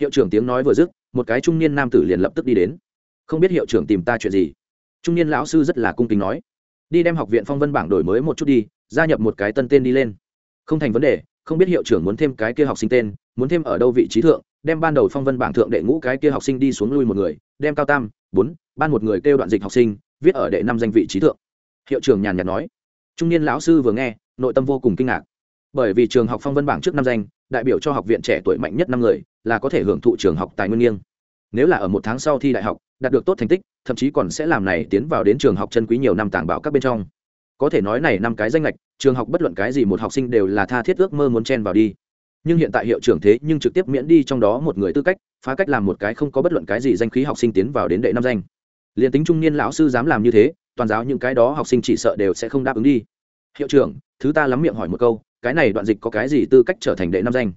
Hiệu trưởng tiếng nói vừa dứt, một cái trung niên nam tử liền lập tức đi đến. Không biết hiệu trưởng tìm ta chuyện gì? Trung niên lão sư rất là cung kính nói. Đi đem học viện phong vân bảng đổi mới một chút đi, gia nhập một cái tân tên đi lên. Không thành vấn đề, không biết hiệu trưởng muốn thêm cái kia học sinh tên, muốn thêm ở đâu vị trí thượng đem ban đầu phong vân bảng thượng đệ ngũ cái kia học sinh đi xuống lui một người, đem cao tam, bốn, ban một người kêu đoạn dịch học sinh, viết ở đệ năm danh vị trí thượng. Hiệu trưởng nhàn nhạt nói. Trung niên lão sư vừa nghe, nội tâm vô cùng kinh ngạc. Bởi vì trường học phong vân bảng trước năm danh, đại biểu cho học viện trẻ tuổi mạnh nhất năm người, là có thể hưởng thụ trường học tài nguyên nghiêng. Nếu là ở một tháng sau thi đại học, đạt được tốt thành tích, thậm chí còn sẽ làm này tiến vào đến trường học chân quý nhiều năm tàng bảo các bên trong. Có thể nói này năm cái danh lệch trường học bất luận cái gì một học sinh đều là tha thiết ước mơ muốn chen vào đi nhưng hiện tại hiệu trưởng thế nhưng trực tiếp miễn đi trong đó một người tư cách, phá cách làm một cái không có bất luận cái gì danh khí học sinh tiến vào đến đệ năm danh. Liền tính trung niên lão sư dám làm như thế, toàn giáo những cái đó học sinh chỉ sợ đều sẽ không đáp ứng đi. Hiệu trưởng, thứ ta lắm miệng hỏi một câu, cái này đoạn dịch có cái gì tư cách trở thành đệ năm danh?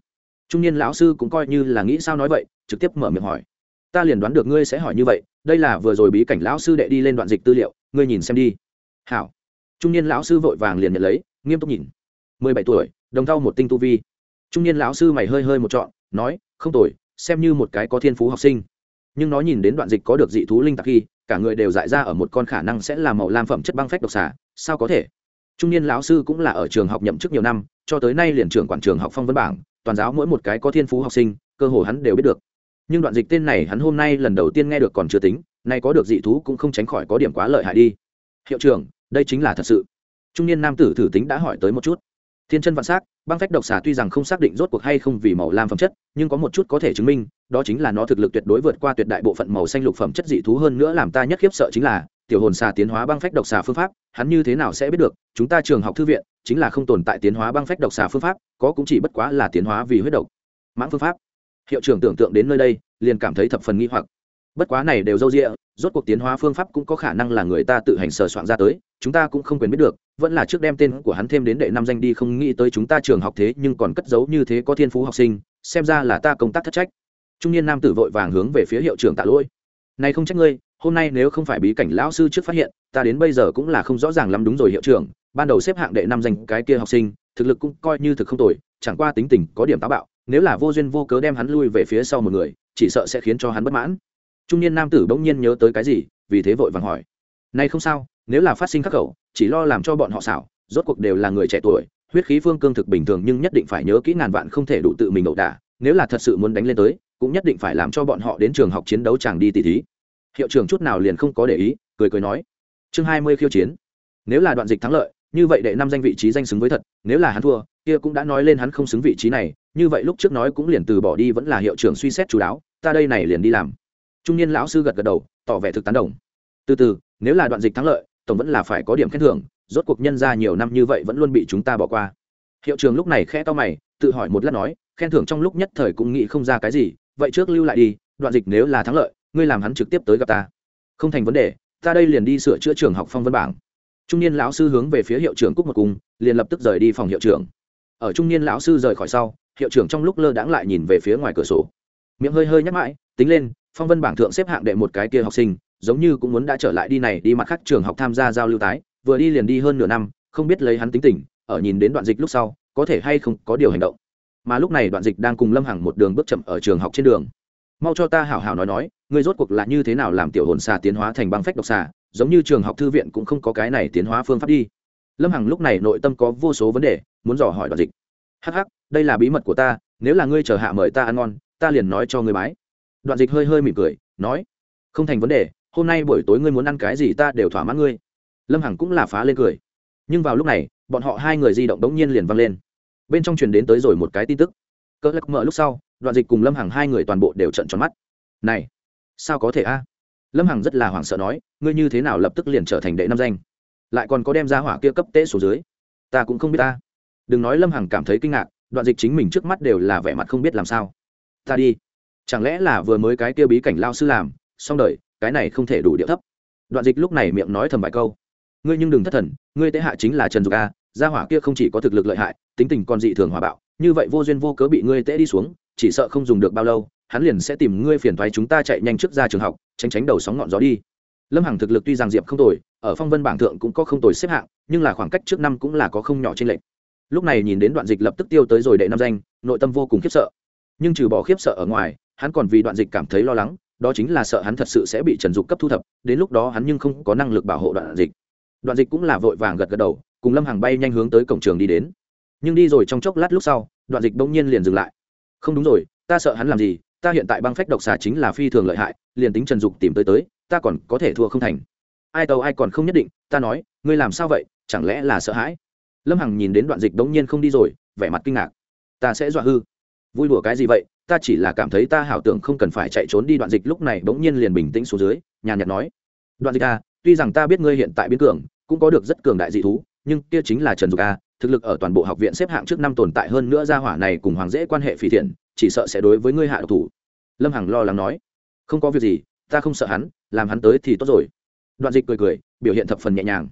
Trung niên lão sư cũng coi như là nghĩ sao nói vậy, trực tiếp mở miệng hỏi. Ta liền đoán được ngươi sẽ hỏi như vậy, đây là vừa rồi bí cảnh lão sư đệ đi lên đoạn dịch tư liệu, ngươi nhìn xem đi. Hảo. Trung niên lão sư vội vàng liền nhận lấy, nghiêm túc nhìn. Mười bảy tuổi, đồng thau một tinh tu vi trung niên lão sư mày hơi hơi một trọn, nói, không tuổi xem như một cái có thiên phú học sinh. Nhưng nó nhìn đến đoạn dịch có được dị thú linh tặc khi, cả người đều dại ra ở một con khả năng sẽ là màu lam phẩm chất băng phách độc xả sao có thể? Trung niên lão sư cũng là ở trường học nhậm chức nhiều năm, cho tới nay liền trưởng quản trường học phong văn bảng, toàn giáo mỗi một cái có thiên phú học sinh, cơ hồ hắn đều biết được. Nhưng đoạn dịch tên này hắn hôm nay lần đầu tiên nghe được còn chưa tính, nay có được dị thú cũng không tránh khỏi có điểm quá lợi hại đi. Hiệu trưởng, đây chính là thật sự. Trung niên nam tử thử tính đã hỏi tới một chút thiên chân vạn s á c băng phách độc xà tuy rằng không xác định rốt cuộc hay không vì màu lam phẩm chất nhưng có một chút có thể chứng minh đó chính là nó thực lực tuyệt đối vượt qua tuyệt đại bộ phận màu xanh lục phẩm chất dị thú hơn nữa làm ta nhất khiếp sợ chính là tiểu hồn xà tiến hóa băng phách độc xà phương pháp hắn như thế nào sẽ biết được chúng ta trường học thư viện chính là không tồn tại tiến hóa băng phách độc xà phương pháp có cũng chỉ bất quá là tiến hóa vì huyết độc mãng phương pháp hiệu trưởng tưởng tượng đến nơi đây liền cảm thấy thập phần nghi hoặc bất quá này đều dâu rịa rốt cuộc tiến hóa phương pháp cũng có khả năng là người ta tự hành sờ soạn ra tới, chúng ta cũng không quyền biết được, vẫn là trước đem tên của hắn thêm đến đệ năm danh đi, không nghĩ tới chúng ta trường học thế nhưng còn cất giấu như thế có thiên phú học sinh, xem ra là ta công tác thất trách. Trung niên nam tử vội vàng hướng về phía hiệu trưởng tạ lỗi. Này không trách ngươi, hôm nay nếu không phải bí cảnh lão sư trước phát hiện, ta đến bây giờ cũng là không rõ ràng lắm đúng rồi hiệu trưởng, ban đầu xếp hạng đệ năm danh cái kia học sinh, thực lực cũng coi như thực không tồi, chẳng qua tính tình có điểm táo bạo, nếu là vô duyên vô cớ đem hắn lui về phía sau một người, chỉ sợ sẽ khiến cho hắn bất mãn trung niên nam tử bỗng nhiên nhớ tới cái gì, vì thế vội vàng hỏi. Nay không sao, nếu là phát sinh khắc khẩu, chỉ lo làm cho bọn họ xảo, rốt cuộc đều là người trẻ tuổi, huyết khí phương cương thực bình thường nhưng nhất định phải nhớ kỹ ngàn vạn không thể đủ tự mình ẩu đả, nếu là thật sự muốn đánh lên tới, cũng nhất định phải làm cho bọn họ đến trường học chiến đấu chẳng đi tỉ thí. Hiệu trưởng chút nào liền không có để ý, cười cười nói. Chương hai mươi khiêu chiến. Nếu là đoạn dịch thắng lợi, như vậy đệ năm danh vị trí danh xứng với thật, nếu là hắn thua, kia cũng đã nói lên hắn không xứng vị trí này, như vậy lúc trước nói cũng liền từ bỏ đi vẫn là hiệu trưởng suy xét chú đáo, ta đây này liền đi làm trung niên lão sư gật gật đầu, tỏ vẻ thực tán đồng. Từ từ, nếu là đoạn dịch thắng lợi, tổng vẫn là phải có điểm khen thưởng, rốt cuộc nhân ra nhiều năm như vậy vẫn luôn bị chúng ta bỏ qua. Hiệu trường lúc này khẽ to mày, tự hỏi một lát nói, khen thưởng trong lúc nhất thời cũng nghĩ không ra cái gì, vậy trước lưu lại đi, đoạn dịch nếu là thắng lợi, ngươi làm hắn trực tiếp tới gặp ta. Không thành vấn đề, ta đây liền đi sửa chữa trường học phong văn bảng. Trung niên lão sư hướng về phía hiệu trưởng cúc một cung, liền lập tức rời đi phòng hiệu trưởng. Ở trung niên lão sư rời khỏi sau, hiệu trưởng trong lúc lơ đãng lại nhìn về phía ngoài cửa sổ. Miệng hơi hơi nhắc mãi, tính lên phong vân bảng thượng xếp hạng đệ một cái kia học sinh, giống như cũng muốn đã trở lại đi này đi mặt khác trường học tham gia giao lưu tái, vừa đi liền đi hơn nửa năm, không biết lấy hắn tính tình, ở nhìn đến đoạn dịch lúc sau, có thể hay không có điều hành động. Mà lúc này đoạn dịch đang cùng lâm hằng một đường bước chậm ở trường học trên đường. Mau cho ta hảo hảo nói nói, ngươi rốt cuộc là như thế nào làm tiểu hồn xà tiến hóa thành băng phách độc xà, giống như trường học thư viện cũng không có cái này tiến hóa phương pháp đi. Lâm hằng lúc này nội tâm có vô số vấn đề, muốn dò hỏi đoạn dịch. Hắc hắc, đây là bí mật của ta, nếu là ngươi chờ hạ mời ta ăn ngon, ta liền nói cho ngươi bái đoạn dịch hơi hơi mỉm cười, nói, không thành vấn đề, hôm nay buổi tối ngươi muốn ăn cái gì ta đều thỏa mãn ngươi. Lâm hằng cũng là phá lên cười. Nhưng vào lúc này, bọn họ hai người di động đống nhiên liền văng lên. Bên trong truyền đến tới rồi một cái tin tức. Cỡ lắc mở lúc sau, đoạn dịch cùng lâm hằng hai người toàn bộ đều trận tròn mắt. Này, sao có thể a? Lâm hằng rất là hoảng sợ nói, ngươi như thế nào lập tức liền trở thành đệ năm danh? Lại còn có đem ra hỏa kia cấp tế số dưới. Ta cũng không biết ta đừng nói lâm hằng cảm thấy kinh ngạc, đoạn dịch chính mình trước mắt đều là vẻ mặt không biết làm sao. Ta đi chẳng lẽ là vừa mới cái kia bí cảnh lao sư làm, xong đời, cái này không thể đủ điệu thấp. Đoạn dịch lúc này miệng nói thầm vài câu. Ngươi nhưng đừng thất thần, ngươi tế hạ chính là trần dục a, gia hỏa kia không chỉ có thực lực lợi hại, tính tình còn dị thường hòa bạo, như vậy vô duyên vô cớ bị ngươi tễ đi xuống, chỉ sợ không dùng được bao lâu, hắn liền sẽ tìm ngươi phiền thoái chúng ta chạy nhanh trước ra trường học, tránh tránh đầu sóng ngọn gió đi. Lâm hằng thực lực tuy rằng diệp không tồi, ở phong vân bảng thượng cũng có không tồi xếp hạng, nhưng là khoảng cách trước năm cũng là có không nhỏ trên lệnh lúc này nhìn đến đoạn dịch lập tức tiêu tới rồi đệ năm danh, nội tâm vô cùng khiếp sợ. Nhưng trừ bỏ khiếp sợ ở ngoài hắn còn vì đoạn dịch cảm thấy lo lắng, đó chính là sợ hắn thật sự sẽ bị trần dục cấp thu thập, đến lúc đó hắn nhưng không có năng lực bảo hộ đoạn dịch. Đoạn dịch cũng là vội vàng gật gật đầu, cùng lâm hàng bay nhanh hướng tới cổng trường đi đến. Nhưng đi rồi trong chốc lát lúc sau, đoạn dịch bỗng nhiên liền dừng lại. Không đúng rồi, ta sợ hắn làm gì, ta hiện tại băng phách độc xà chính là phi thường lợi hại, liền tính trần dục tìm tới tới, ta còn có thể thua không thành. Ai tàu ai còn không nhất định, ta nói, ngươi làm sao vậy, chẳng lẽ là sợ hãi? Lâm hằng nhìn đến đoạn dịch bỗng nhiên không đi rồi, vẻ mặt kinh ngạc. Ta sẽ dọa hư. Vui đùa cái gì vậy ta chỉ là cảm thấy ta hảo tưởng không cần phải chạy trốn đi đoạn dịch lúc này bỗng nhiên liền bình tĩnh xuống dưới nhàn nhạt nói. Đoạn dịch a à, tuy rằng ta biết ngươi hiện tại biến cường cũng có được rất cường đại dị thú nhưng kia chính là trần dục a thực lực ở toàn bộ học viện xếp hạng trước năm tồn tại hơn nữa gia hỏa này cùng hoàng dễ quan hệ phỉ thiện chỉ sợ sẽ đối với ngươi hạ độc thủ. Lâm hằng lo lắng nói. Không có việc gì ta không sợ hắn làm hắn tới thì tốt rồi. Đoạn dịch cười cười biểu hiện thập phần nhẹ nhàng.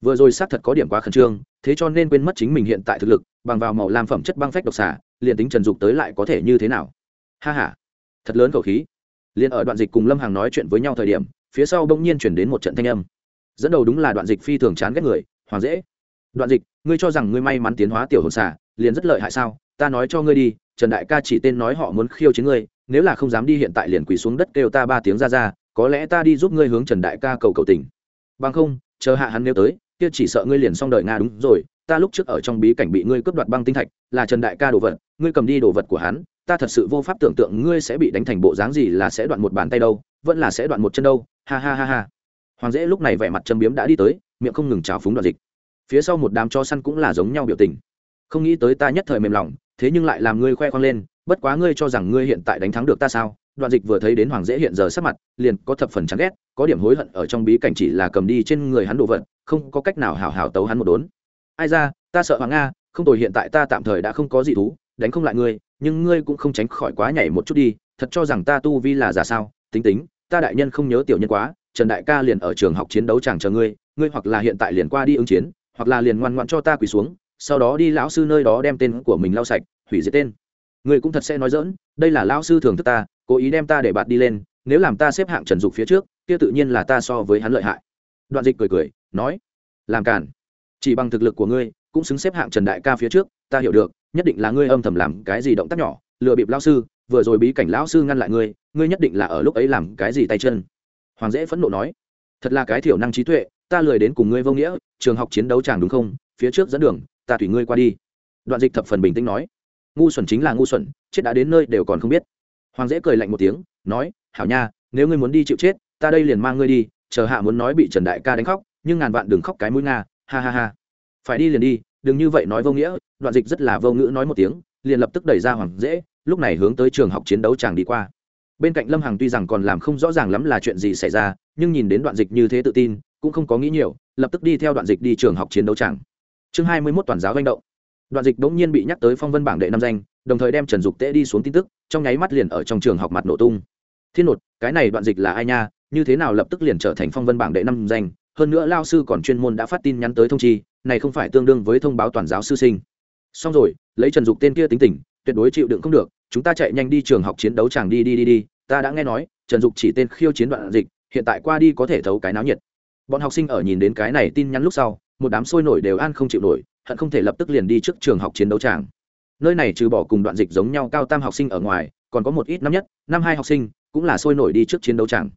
Vừa rồi xác thật có điểm quá khẩn trương thế cho nên quên mất chính mình hiện tại thực lực bằng vào màu lam phẩm chất băng phách độc xả liền tính trần dục tới lại có thể như thế nào? Ha ha, thật lớn khẩu khí. Liền ở đoạn dịch cùng lâm hàng nói chuyện với nhau thời điểm phía sau bỗng nhiên chuyển đến một trận thanh âm. Dẫn đầu đúng là đoạn dịch phi thường chán ghét người hoàng dễ đoạn dịch ngươi cho rằng ngươi may mắn tiến hóa tiểu hồn xả liền rất lợi hại sao? Ta nói cho ngươi đi trần đại ca chỉ tên nói họ muốn khiêu chiến ngươi nếu là không dám đi hiện tại liền quỳ xuống đất kêu ta ba tiếng ra ra có lẽ ta đi giúp ngươi hướng trần đại ca cầu cầu tình. Bằng không chờ hạ hắn nếu tới kia chỉ sợ ngươi liền xong đời nga đúng rồi ta lúc trước ở trong bí cảnh bị ngươi cướp đoạt băng tinh thạch là trần đại ca đồ vật ngươi cầm đi đồ vật của hắn ta thật sự vô pháp tưởng tượng ngươi sẽ bị đánh thành bộ dáng gì là sẽ đoạn một bàn tay đâu, vẫn là sẽ đoạn một chân đâu. Ha ha ha ha. Hoàng dễ lúc này vẻ mặt châm biếm đã đi tới, miệng không ngừng trào phúng đoạn dịch. Phía sau một đám cho săn cũng là giống nhau biểu tình. Không nghĩ tới ta nhất thời mềm lòng, thế nhưng lại làm ngươi khoe khoang lên, bất quá ngươi cho rằng ngươi hiện tại đánh thắng được ta sao? Đoạn dịch vừa thấy đến hoàng dễ hiện giờ sắc mặt, liền có thập phần chán ghét, có điểm hối hận ở trong bí cảnh chỉ là cầm đi trên người hắn đồ vật, không có cách nào hào hào tấu hắn một đốn. Ai ra, ta sợ hoàng nga, không tồi hiện tại ta tạm thời đã không có gì thú, đánh không lại ngươi nhưng ngươi cũng không tránh khỏi quá nhảy một chút đi, thật cho rằng ta tu vi là giả sao? Tính tính, ta đại nhân không nhớ tiểu nhân quá, trần đại ca liền ở trường học chiến đấu chẳng chờ ngươi ngươi hoặc là hiện tại liền qua đi ứng chiến, hoặc là liền ngoan ngoãn cho ta quỳ xuống, sau đó đi lão sư nơi đó đem tên của mình lau sạch, hủy diệt tên. Ngươi cũng thật sẽ nói dỡn đây là lão sư thường thức ta, cố ý đem ta để bạt đi lên, nếu làm ta xếp hạng trần dục phía trước, kia tự nhiên là ta so với hắn lợi hại. Đoạn dịch cười cười, nói, làm cản chỉ bằng thực lực của ngươi, cũng xứng xếp hạng trần đại ca phía trước, ta hiểu được nhất định là ngươi âm thầm làm cái gì động tác nhỏ, lừa bịp lão sư, vừa rồi bí cảnh lão sư ngăn lại ngươi ngươi nhất định là ở lúc ấy làm cái gì tay chân. Hoàng dễ phẫn nộ nói. Thật là cái thiểu năng trí tuệ, ta lười đến cùng ngươi vô nghĩa, trường học chiến đấu chàng đúng không? Phía trước dẫn đường, ta tùy ngươi qua đi. Đoạn dịch thập phần bình tĩnh nói. Ngu xuẩn chính là ngu xuẩn, chết đã đến nơi đều còn không biết. Hoàng dễ cười lạnh một tiếng, nói, hảo nha, nếu ngươi muốn đi chịu chết, ta đây liền mang ngươi đi, chờ hạ muốn nói bị trần đại ca đánh khóc, nhưng ngàn vạn đừng khóc cái mũi nga, ha ha ha. Phải đi liền đi đừng như vậy nói vô nghĩa, đoạn dịch rất là vô ngữ nói một tiếng, liền lập tức đẩy ra hoàng dễ, lúc này hướng tới trường học chiến đấu chàng đi qua. Bên cạnh lâm hằng tuy rằng còn làm không rõ ràng lắm là chuyện gì xảy ra, nhưng nhìn đến đoạn dịch như thế tự tin, cũng không có nghĩ nhiều, lập tức đi theo đoạn dịch đi trường học chiến đấu chàng. Chương hai mươi mốt toàn giáo manh động. Đoạn dịch bỗng nhiên bị nhắc tới phong vân bảng đệ năm danh, đồng thời đem trần dục tễ đi xuống tin tức, trong nháy mắt liền ở trong trường học mặt nổ tung. Thiên nột, cái này đoạn dịch là ai nha? Như thế nào lập tức liền trở thành phong vân bảng đệ năm danh? Hơn nữa lao sư còn chuyên môn đã phát tin nhắn tới thông chi này không phải tương đương với thông báo toàn giáo sư sinh. Xong rồi, lấy trần dục tên kia tính tình, tuyệt đối chịu đựng không được, chúng ta chạy nhanh đi trường học chiến đấu chàng đi đi đi đi, ta đã nghe nói, trần dục chỉ tên khiêu chiến đoạn dịch, hiện tại qua đi có thể thấu cái náo nhiệt. Bọn học sinh ở nhìn đến cái này tin nhắn lúc sau, một đám sôi nổi đều an không chịu nổi, hận không thể lập tức liền đi trước trường học chiến đấu tràng nơi này trừ bỏ cùng đoạn dịch giống nhau cao tam học sinh ở ngoài, còn có một ít năm nhất, năm hai học sinh, cũng là sôi nổi đi trước chiến đấu tràng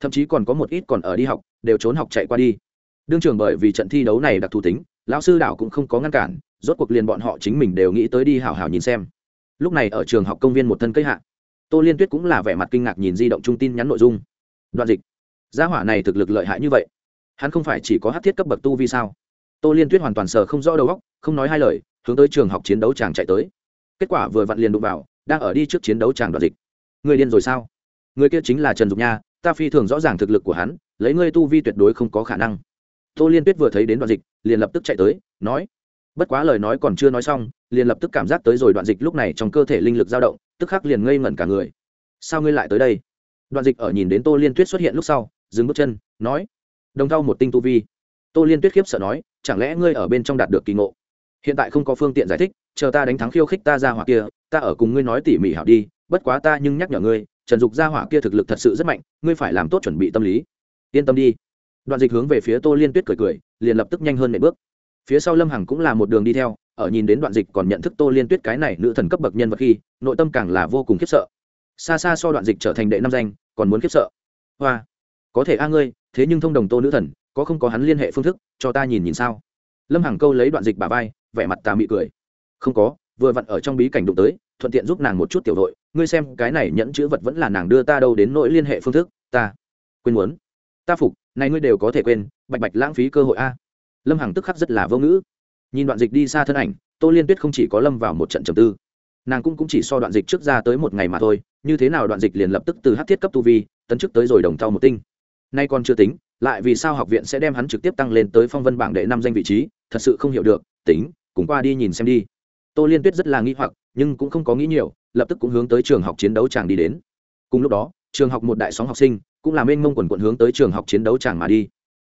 thậm chí còn có một ít còn ở đi học, đều trốn học chạy qua đi đương trường bởi vì trận thi đấu này đặc thù tính, lão sư đảo cũng không có ngăn cản, rốt cuộc liền bọn họ chính mình đều nghĩ tới đi hào hào nhìn xem. Lúc này ở trường học công viên một thân cây hạ, tô liên tuyết cũng là vẻ mặt kinh ngạc nhìn di động trung tin nhắn nội dung. Đoạn dịch. Gia hỏa này thực lực lợi hại như vậy, hắn không phải chỉ có hát thiết cấp bậc tu vi sao? Tô liên tuyết hoàn toàn sờ không rõ đầu óc, không nói hai lời, hướng tới trường học chiến đấu chàng chạy tới. Kết quả vừa vặn liền đụng vào, đang ở đi trước chiến đấu chàng đoạn dịch. Người điên rồi sao? Người kia chính là trần dục nha, ta phi thường rõ ràng thực lực của hắn, lấy ngươi tu vi tuyệt đối không có khả năng tô liên tuyết vừa thấy đến đoạn dịch, liền lập tức chạy tới, nói, bất quá lời nói còn chưa nói xong, liền lập tức cảm giác tới rồi đoạn dịch lúc này trong cơ thể linh lực dao động, tức khắc liền ngây ngẩn cả người. Sao ngươi lại tới đây? Đoạn dịch ở nhìn đến tô liên tuyết xuất hiện lúc sau, dừng bước chân, nói, đồng thau một tinh tu vi. Tô liên tuyết khiếp sợ nói, chẳng lẽ ngươi ở bên trong đạt được kỳ ngộ? Hiện tại không có phương tiện giải thích, chờ ta đánh thắng khiêu khích ta ra hỏa kia, ta ở cùng ngươi nói tỉ mỉ hảo đi, bất quá ta nhưng nhắc nhở ngươi, trần dục ra hỏa kia thực lực thật sự rất mạnh, ngươi phải làm tốt chuẩn bị tâm lý. Yên tâm đi đoạn dịch hướng về phía tô liên tuyết cười cười, liền lập tức nhanh hơn nệm bước. Phía sau lâm hằng cũng là một đường đi theo, ở nhìn đến đoạn dịch còn nhận thức tô liên tuyết cái này nữ thần cấp bậc nhân vật khi, nội tâm càng là vô cùng khiếp sợ. Xa xa so đoạn dịch trở thành đệ năm danh, còn muốn khiếp sợ. Hoa, có thể a à ngươi, thế nhưng thông đồng tô nữ thần, có không có hắn liên hệ phương thức, cho ta nhìn nhìn sao? Lâm hằng câu lấy đoạn dịch bà vai, vẻ mặt tà mị cười. Không có, vừa vặn ở trong bí cảnh đụng tới, thuận tiện giúp nàng một chút tiểu đội, ngươi xem, cái này nhẫn chữ vật vẫn là nàng đưa ta đâu đến nỗi liên hệ phương thức, ta quên muốn. Ta phục này ngươi đều có thể quên bạch bạch lãng phí cơ hội a. Lâm hằng tức khắc rất là vô ngữ. Nhìn đoạn dịch đi xa thân ảnh tô liên tuyết không chỉ có lâm vào một trận trầm tư nàng cũng, cũng chỉ so đoạn dịch trước ra tới một ngày mà thôi như thế nào đoạn dịch liền lập tức từ hát thiết cấp tu vi tấn chức tới rồi đồng thau một tinh. Nay còn chưa tính lại vì sao học viện sẽ đem hắn trực tiếp tăng lên tới phong vân bảng đệ năm danh vị trí thật sự không hiểu được tính cùng qua đi nhìn xem đi. Tô liên tuyết rất là nghĩ hoặc nhưng cũng không có nghĩ nhiều lập tức cũng hướng tới trường học chiến đấu chàng đi đến. Cùng lúc đó trường học một đại sóng học sinh cũng làm mênh mông quần quận hướng tới trường học chiến đấu chẳng mà đi.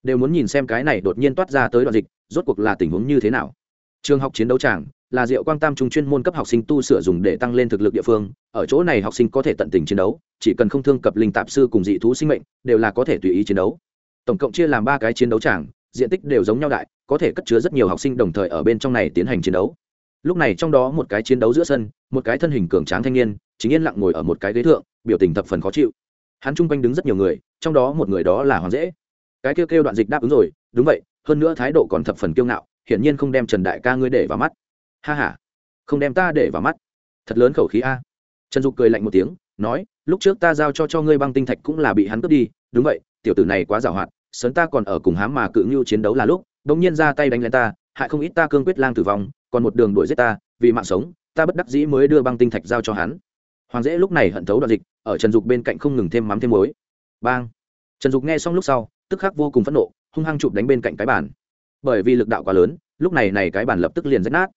Đều muốn nhìn xem cái này đột nhiên toát ra tới đoạn dịch, rốt cuộc là tình huống như thế nào. Trường học chiến đấu tràng là diệu quang tam trung chuyên môn cấp học sinh tu sửa dùng để tăng lên thực lực địa phương, ở chỗ này học sinh có thể tận tình chiến đấu, chỉ cần không thương cập linh tạp sư cùng dị thú sinh mệnh, đều là có thể tùy ý chiến đấu. Tổng cộng chia làm ba cái chiến đấu tràng diện tích đều giống nhau đại, có thể cất chứa rất nhiều học sinh đồng thời ở bên trong này tiến hành chiến đấu. Lúc này trong đó một cái chiến đấu giữa sân, một cái thân hình cường tráng thanh niên, chính yên lặng ngồi ở một cái ghế thượng, biểu tình thập phần khó chịu hắn chung quanh đứng rất nhiều người, trong đó một người đó là hoàng dễ. Cái kêu kêu đoạn dịch đáp ứng rồi, đúng vậy, hơn nữa thái độ còn thập phần kiêu ngạo, hiển nhiên không đem trần đại ca ngươi để vào mắt. Ha h a không đem ta để vào mắt. Thật lớn khẩu khí a. Trần dục cười lạnh một tiếng, nói, lúc trước ta giao cho cho ngươi băng tinh thạch cũng là bị hắn cướp đi, đúng vậy, tiểu tử này quá giàu hoạt, sớm ta còn ở cùng hám mà cự ngưu chiến đấu là lúc đ ỗ n g nhiên ra tay đánh lên ta, hại không ít ta cương quyết lang tử vong, còn một đường đuổi giết ta, vì mạng sống, ta bất đắc dĩ mới đưa băng tinh thạch giao cho hắn hoàng dễ lúc này hận thấu đoạn dịch ở trần dục bên cạnh không ngừng thêm mắm thêm muối. Bang! Trần dục nghe xong lúc sau tức khắc vô cùng phẫn nộ hung hăng chụp đánh bên cạnh cái bàn. Bởi vì lực đạo quá lớn lúc này này cái bàn lập tức liền rách nát.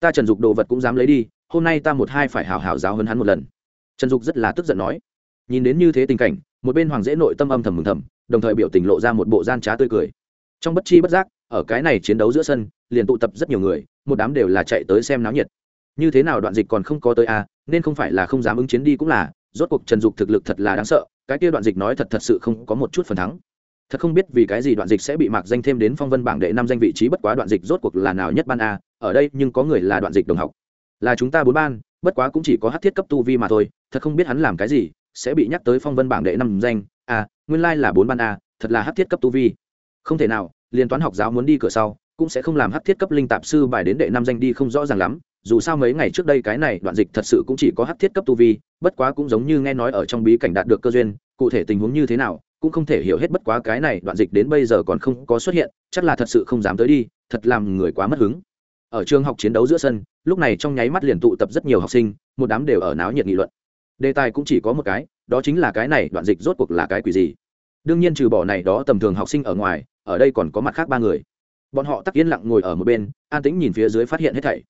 Ta trần dục đồ vật cũng dám lấy đi hôm nay ta một hai phải hào hào giáo hơn hắn một lần. Trần dục rất là tức giận nói. Nhìn đến như thế tình cảnh một bên hoàng dễ nội tâm âm thầm mừng thầm đồng thời biểu tình lộ ra một bộ gian trá tươi cười. Trong bất chi bất giác ở cái này chiến đấu giữa sân liền tụ tập rất nhiều người một đám đều là chạy tới xem náo nhiệt. Như thế nào đoạn dịch còn không có tới a à, nên không phải là không dám ứng chiến đi cũng là, rốt cuộc trần dục thực lực thật là đáng sợ, cái kia đoạn dịch nói thật thật sự không có một chút phần thắng. Thật không biết vì cái gì đoạn dịch sẽ bị mạc danh thêm đến phong vân bảng đệ năm danh vị trí bất quá đoạn dịch rốt cuộc là nào nhất ban a, ở đây nhưng có người là đoạn dịch đồng học. Là chúng ta bốn ban, bất quá cũng chỉ có hát thiết cấp tu vi mà thôi, thật không biết hắn làm cái gì, sẽ bị nhắc tới phong vân bảng đệ năm danh. A nguyên lai là bốn ban a, thật là hát thiết cấp tu vi. Không thể nào liên toán học giáo muốn đi cửa sau, cũng sẽ không làm hát thiết cấp linh tạp sư bài đến đệ năm danh đi không rõ ràng lắm dù sao mấy ngày trước đây cái này đoạn dịch thật sự cũng chỉ có hắc thiết cấp tu vi, bất quá cũng giống như nghe nói ở trong bí cảnh đạt được cơ duyên, cụ thể tình huống như thế nào, cũng không thể hiểu hết bất quá cái này đoạn dịch đến bây giờ còn không có xuất hiện, chắc là thật sự không dám tới đi, thật làm người quá mất hứng. Ở trường học chiến đấu giữa sân, lúc này trong nháy mắt liền tụ tập rất nhiều học sinh, một đám đều ở náo nhiệt nghị luận. Đề tài cũng chỉ có một cái, đó chính là cái này đoạn dịch rốt cuộc là cái quỷ gì? Đương nhiên trừ bỏ này đó tầm thường học sinh ở ngoài, ở đây còn có mặt khác ba người. Bọn họ tắc yên lặng ngồi ở một bên, an tĩnh nhìn phía dưới phát hiện hết thảy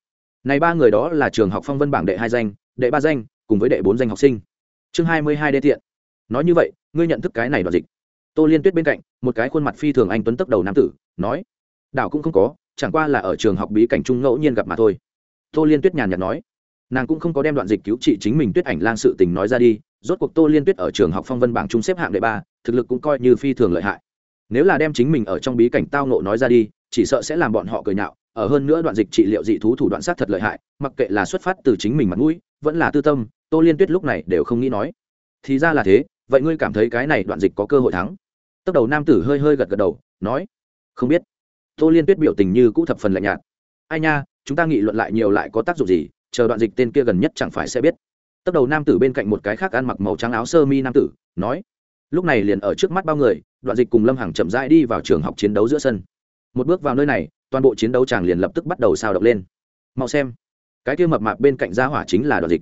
này ba người đó là trường học phong vân bảng đệ hai danh, đệ ba danh, cùng với đệ bốn danh học sinh. Chương hai mươi hai đê tiện. Nói như vậy, ngươi nhận thức cái này đoạn dịch. Tô liên tuyết bên cạnh, một cái khuôn mặt phi thường anh tuấn tấp đầu nam tử, nói, đảo cũng không có, chẳng qua là ở trường học bí cảnh trung ngẫu nhiên gặp mà thôi. Tô liên tuyết nhàn nhạt nói. Nàng cũng không có đem đoạn dịch cứu trị chính mình tuyết ảnh lang sự tình nói ra đi, rốt cuộc tô liên tuyết ở trường học phong vân bảng trung xếp hạng đệ ba, thực lực cũng coi như phi thường lợi hại. Nếu là đem chính mình ở trong bí cảnh tao nộ nói ra đi, chỉ sợ sẽ làm bọn họ cười nhạo ở hơn nữa đoạn dịch trị liệu dị thú thủ đoạn sát thật lợi hại, mặc kệ là xuất phát từ chính mình mặt mũi, vẫn là tư tâm, tô liên tuyết lúc này đều không nghĩ nói. Thì ra là thế, vậy ngươi cảm thấy cái này đoạn dịch có cơ hội thắng? Tốc đầu nam tử hơi hơi gật gật đầu, nói, không biết. Tô liên tuyết biểu tình như cũ thập phần lạnh nhạt. Ai nha, chúng ta nghị luận lại nhiều lại có tác dụng gì, chờ đoạn dịch tên kia gần nhất chẳng phải sẽ biết. Tốc đầu nam tử bên cạnh một cái khác ăn mặc màu trắng áo sơ mi nam tử, nói, lúc này liền ở trước mắt bao người, đoạn dịch cùng lâm hằng chậm rãi đi vào trường học chiến đấu giữa sân. Một bước vào nơi này toàn bộ chiến đấu chàng liền lập tức bắt đầu sao động lên. Mau xem, cái kia mập mạp bên cạnh gia hỏa chính là đoạn dịch.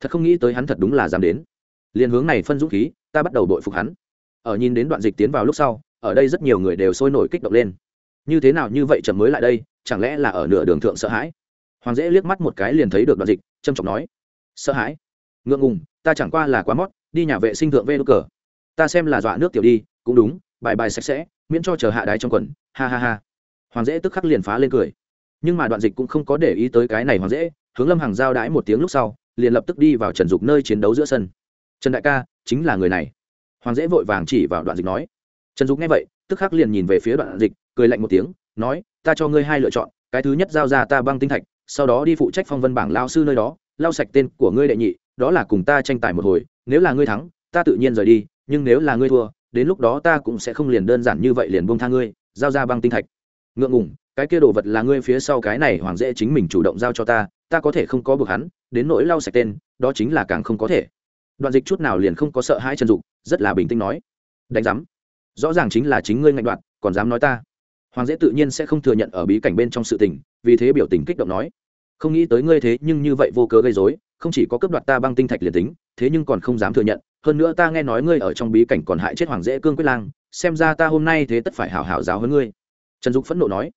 Thật không nghĩ tới hắn thật đúng là dám đến. Liền hướng này phân dũng khí, ta bắt đầu đội phục hắn. Ở nhìn đến đoạn dịch tiến vào lúc sau, ở đây rất nhiều người đều sôi nổi kích động lên. Như thế nào như vậy chậm mới lại đây, chẳng lẽ là ở nửa đường thượng sợ hãi? Hoàng dễ liếc mắt một cái liền thấy được đoạn dịch, trầm trọng nói, sợ hãi? Ngượng ngùng, ta chẳng qua là quá mót, đi nhà vệ sinh thượng vê đ cờ. Ta xem là dọa nước tiểu đi, cũng đúng, bài bài sạch sẽ, miễn cho chờ hạ đáy trong quần. Ha ha ha hoàng dễ tức khắc liền phá lên cười. Nhưng mà đoạn dịch cũng không có để ý tới cái này hoàng dễ, hướng lâm hàng giao đái một tiếng lúc sau, liền lập tức đi vào trần dục nơi chiến đấu giữa sân. Trần đại ca, chính là người này. Hoàng dễ vội vàng chỉ vào đoạn dịch nói. Trần dục nghe vậy, tức khắc liền nhìn về phía đoạn dịch, cười lạnh một tiếng, nói, ta cho ngươi hai lựa chọn, cái thứ nhất giao ra ta băng tinh thạch, sau đó đi phụ trách phong vân bảng lao sư nơi đó, lau sạch tên của ngươi đệ nhị, đó là cùng ta tranh tài một hồi, nếu là ngươi thắng, ta tự nhiên rời đi, nhưng nếu là ngươi thua, đến lúc đó ta cũng sẽ không liền đơn giản như vậy liền buông tha ngươi, giao ra băng tinh thạch ngượng ngủng cái kia đồ vật là ngươi phía sau cái này hoàng dễ chính mình chủ động giao cho ta ta có thể không có bực hắn, đến nỗi lau sạch tên, đó chính là càng không có thể. Đoạn dịch chút nào liền không có sợ hãi chân dục, rất là bình tĩnh nói. Đánh giám. Rõ ràng chính là chính ngươi ngạnh đoạn, còn dám nói ta. Hoàng dễ tự nhiên sẽ không thừa nhận ở bí cảnh bên trong sự tình, vì thế biểu tình kích động nói. Không nghĩ tới ngươi thế nhưng như vậy vô cớ gây dối không chỉ có cướp đoạt ta băng tinh thạch liền tính, thế nhưng còn không dám thừa nhận, hơn nữa ta nghe nói ngươi ở trong bí cảnh còn hại chết hoàng dễ cương quyết lang, xem ra ta hôm nay thế tất phải hảo hảo giáo hơn ngươi trần dục phẫn nộ nói,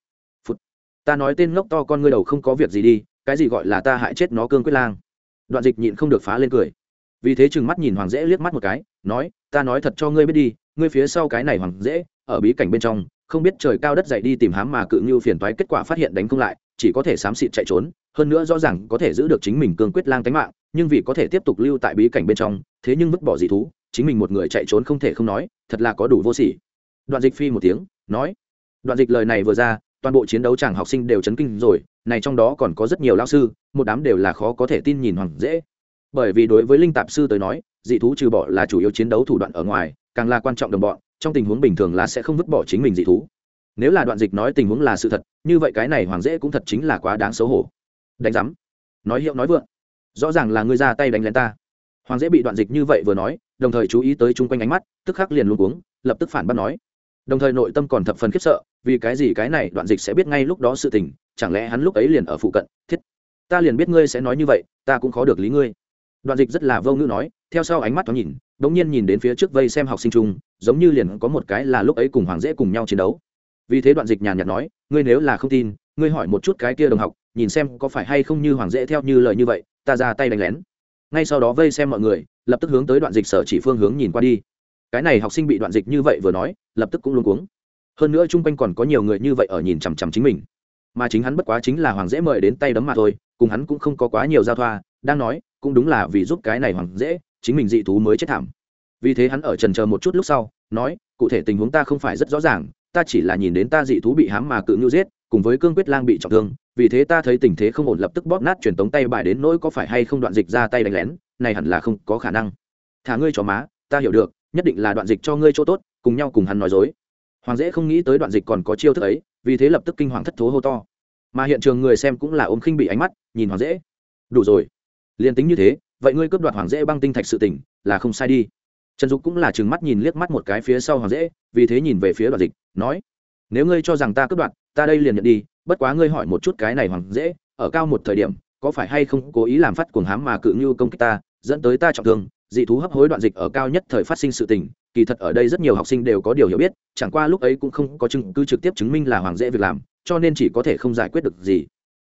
Phụt. ta nói tên ngốc to con ngươi đầu không có việc gì đi, cái gì gọi là ta hại chết nó cương quyết lang đoạn dịch nhịn không được phá lên cười vì thế chừng mắt nhìn hoàng dễ liếc mắt một cái, nói, ta nói thật cho ngươi biết đi, ngươi phía sau cái này hoàng dễ, ở bí cảnh bên trong, không biết trời cao đất dậy đi tìm hám mà cự như phiền toái kết quả phát hiện đánh không lại, chỉ có thể xám xịt chạy trốn, hơn nữa rõ ràng có thể giữ được chính mình cương quyết lang tánh mạng, nhưng vì có thể tiếp tục lưu tại bí cảnh bên trong, thế nhưng vứt bỏ dị thú, chính mình một người chạy trốn không thể không nói, thật là có đủ vô sỉ đoạn dịch phi một tiếng, nói đoạn dịch lời này vừa ra, toàn bộ chiến đấu chàng học sinh đều chấn kinh rồi, này trong đó còn có rất nhiều lao sư, một đám đều là khó có thể tin nhìn hoàng dễ. Bởi vì đối với linh tạp sư tới nói, dị thú trừ bỏ là chủ yếu chiến đấu thủ đoạn ở ngoài, càng là quan trọng đồng bọn, trong tình huống bình thường là sẽ không vứt bỏ chính mình dị thú. Nếu là đoạn dịch nói tình huống là sự thật, như vậy cái này hoàng dễ cũng thật chính là quá đáng xấu hổ. Đánh giám. Nói hiệu nói vượng. Rõ ràng là ngươi ra tay đánh lên ta. Hoàng dễ bị đoạn dịch như vậy vừa nói, đồng thời chú ý tới chung quanh ánh mắt, tức khắc liền luôn cuống, lập tức phản bác nói. Đồng thời nội tâm còn thập phần khiếp sợ vì cái gì cái này đoạn dịch sẽ biết ngay lúc đó sự tình, chẳng lẽ hắn lúc ấy liền ở phụ cận, thiết. Ta liền biết ngươi sẽ nói như vậy, ta cũng khó được lý ngươi. Đoạn dịch rất là vô ngữ nói, theo sau ánh mắt thoáng nhìn đ ỗ n g nhiên nhìn đến phía trước vây xem học sinh chung, giống như liền có một cái là lúc ấy cùng hoàng dễ cùng nhau chiến đấu. Vì thế đoạn dịch nhàn nhạt nói, ngươi nếu là không tin, ngươi hỏi một chút cái kia đồng học, nhìn xem có phải hay không như hoàng dễ theo như lời như vậy, ta ra tay đánh lén. Ngay sau đó vây xem mọi người, lập tức hướng tới đoạn dịch sở chỉ phương hướng nhìn qua đi. Cái này học sinh bị đoạn dịch như vậy vừa nói, lập tức cũng luôn cuống hơn nữa chung quanh còn có nhiều người như vậy ở nhìn chằm chằm chính mình. Mà chính hắn bất quá chính là hoàng dễ mời đến tay đấm mà thôi, cùng hắn cũng không có quá nhiều giao thoa, đang nói, cũng đúng là vì giúp cái này hoàng dễ, chính mình dị thú mới chết thảm. Vì thế hắn ở trần chờ một chút lúc sau, nói, cụ thể tình huống ta không phải rất rõ ràng, ta chỉ là nhìn đến ta dị thú bị hám mà cự ngưu giết, cùng với cương quyết lang bị trọng thương, vì thế ta thấy tình thế không ổn lập tức bóp nát truyền tống tay bài đến nỗi có phải hay không đoạn dịch ra tay đánh lén, này hẳn là không có khả năng. Thả ngươi cho má, ta hiểu được, nhất định là đoạn dịch cho ngươi chỗ tốt, cùng nhau cùng hắn nói dối hoàng dễ không nghĩ tới đoạn dịch còn có chiêu thức ấy, vì thế lập tức kinh hoàng thất thố hô to. Mà hiện trường người xem cũng là ôm khinh bị ánh mắt, nhìn hoàng dễ. Đủ rồi. Liền tính như thế, vậy ngươi cướp đoạt hoàng dễ băng tinh thạch sự tỉnh là không sai đi. Trần dục cũng là trừng mắt nhìn liếc mắt một cái phía sau hoàng dễ, vì thế nhìn về phía đoạn dịch, nói, nếu ngươi cho rằng ta cướp đoạt, ta đây liền nhận đi, bất quá ngươi hỏi một chút cái này hoàng dễ, ở cao một thời điểm, có phải hay không cố ý làm phát cuồng hám mà cự như công kích ta, dẫn tới ta trọng thương, dị thú hấp hối đoạn dịch ở cao nhất thời phát sinh sự tình kỳ thật ở đây rất nhiều học sinh đều có điều hiểu biết, chẳng qua lúc ấy cũng không có chứng cứ trực tiếp chứng minh là hoàng dễ việc làm, cho nên chỉ có thể không giải quyết được gì.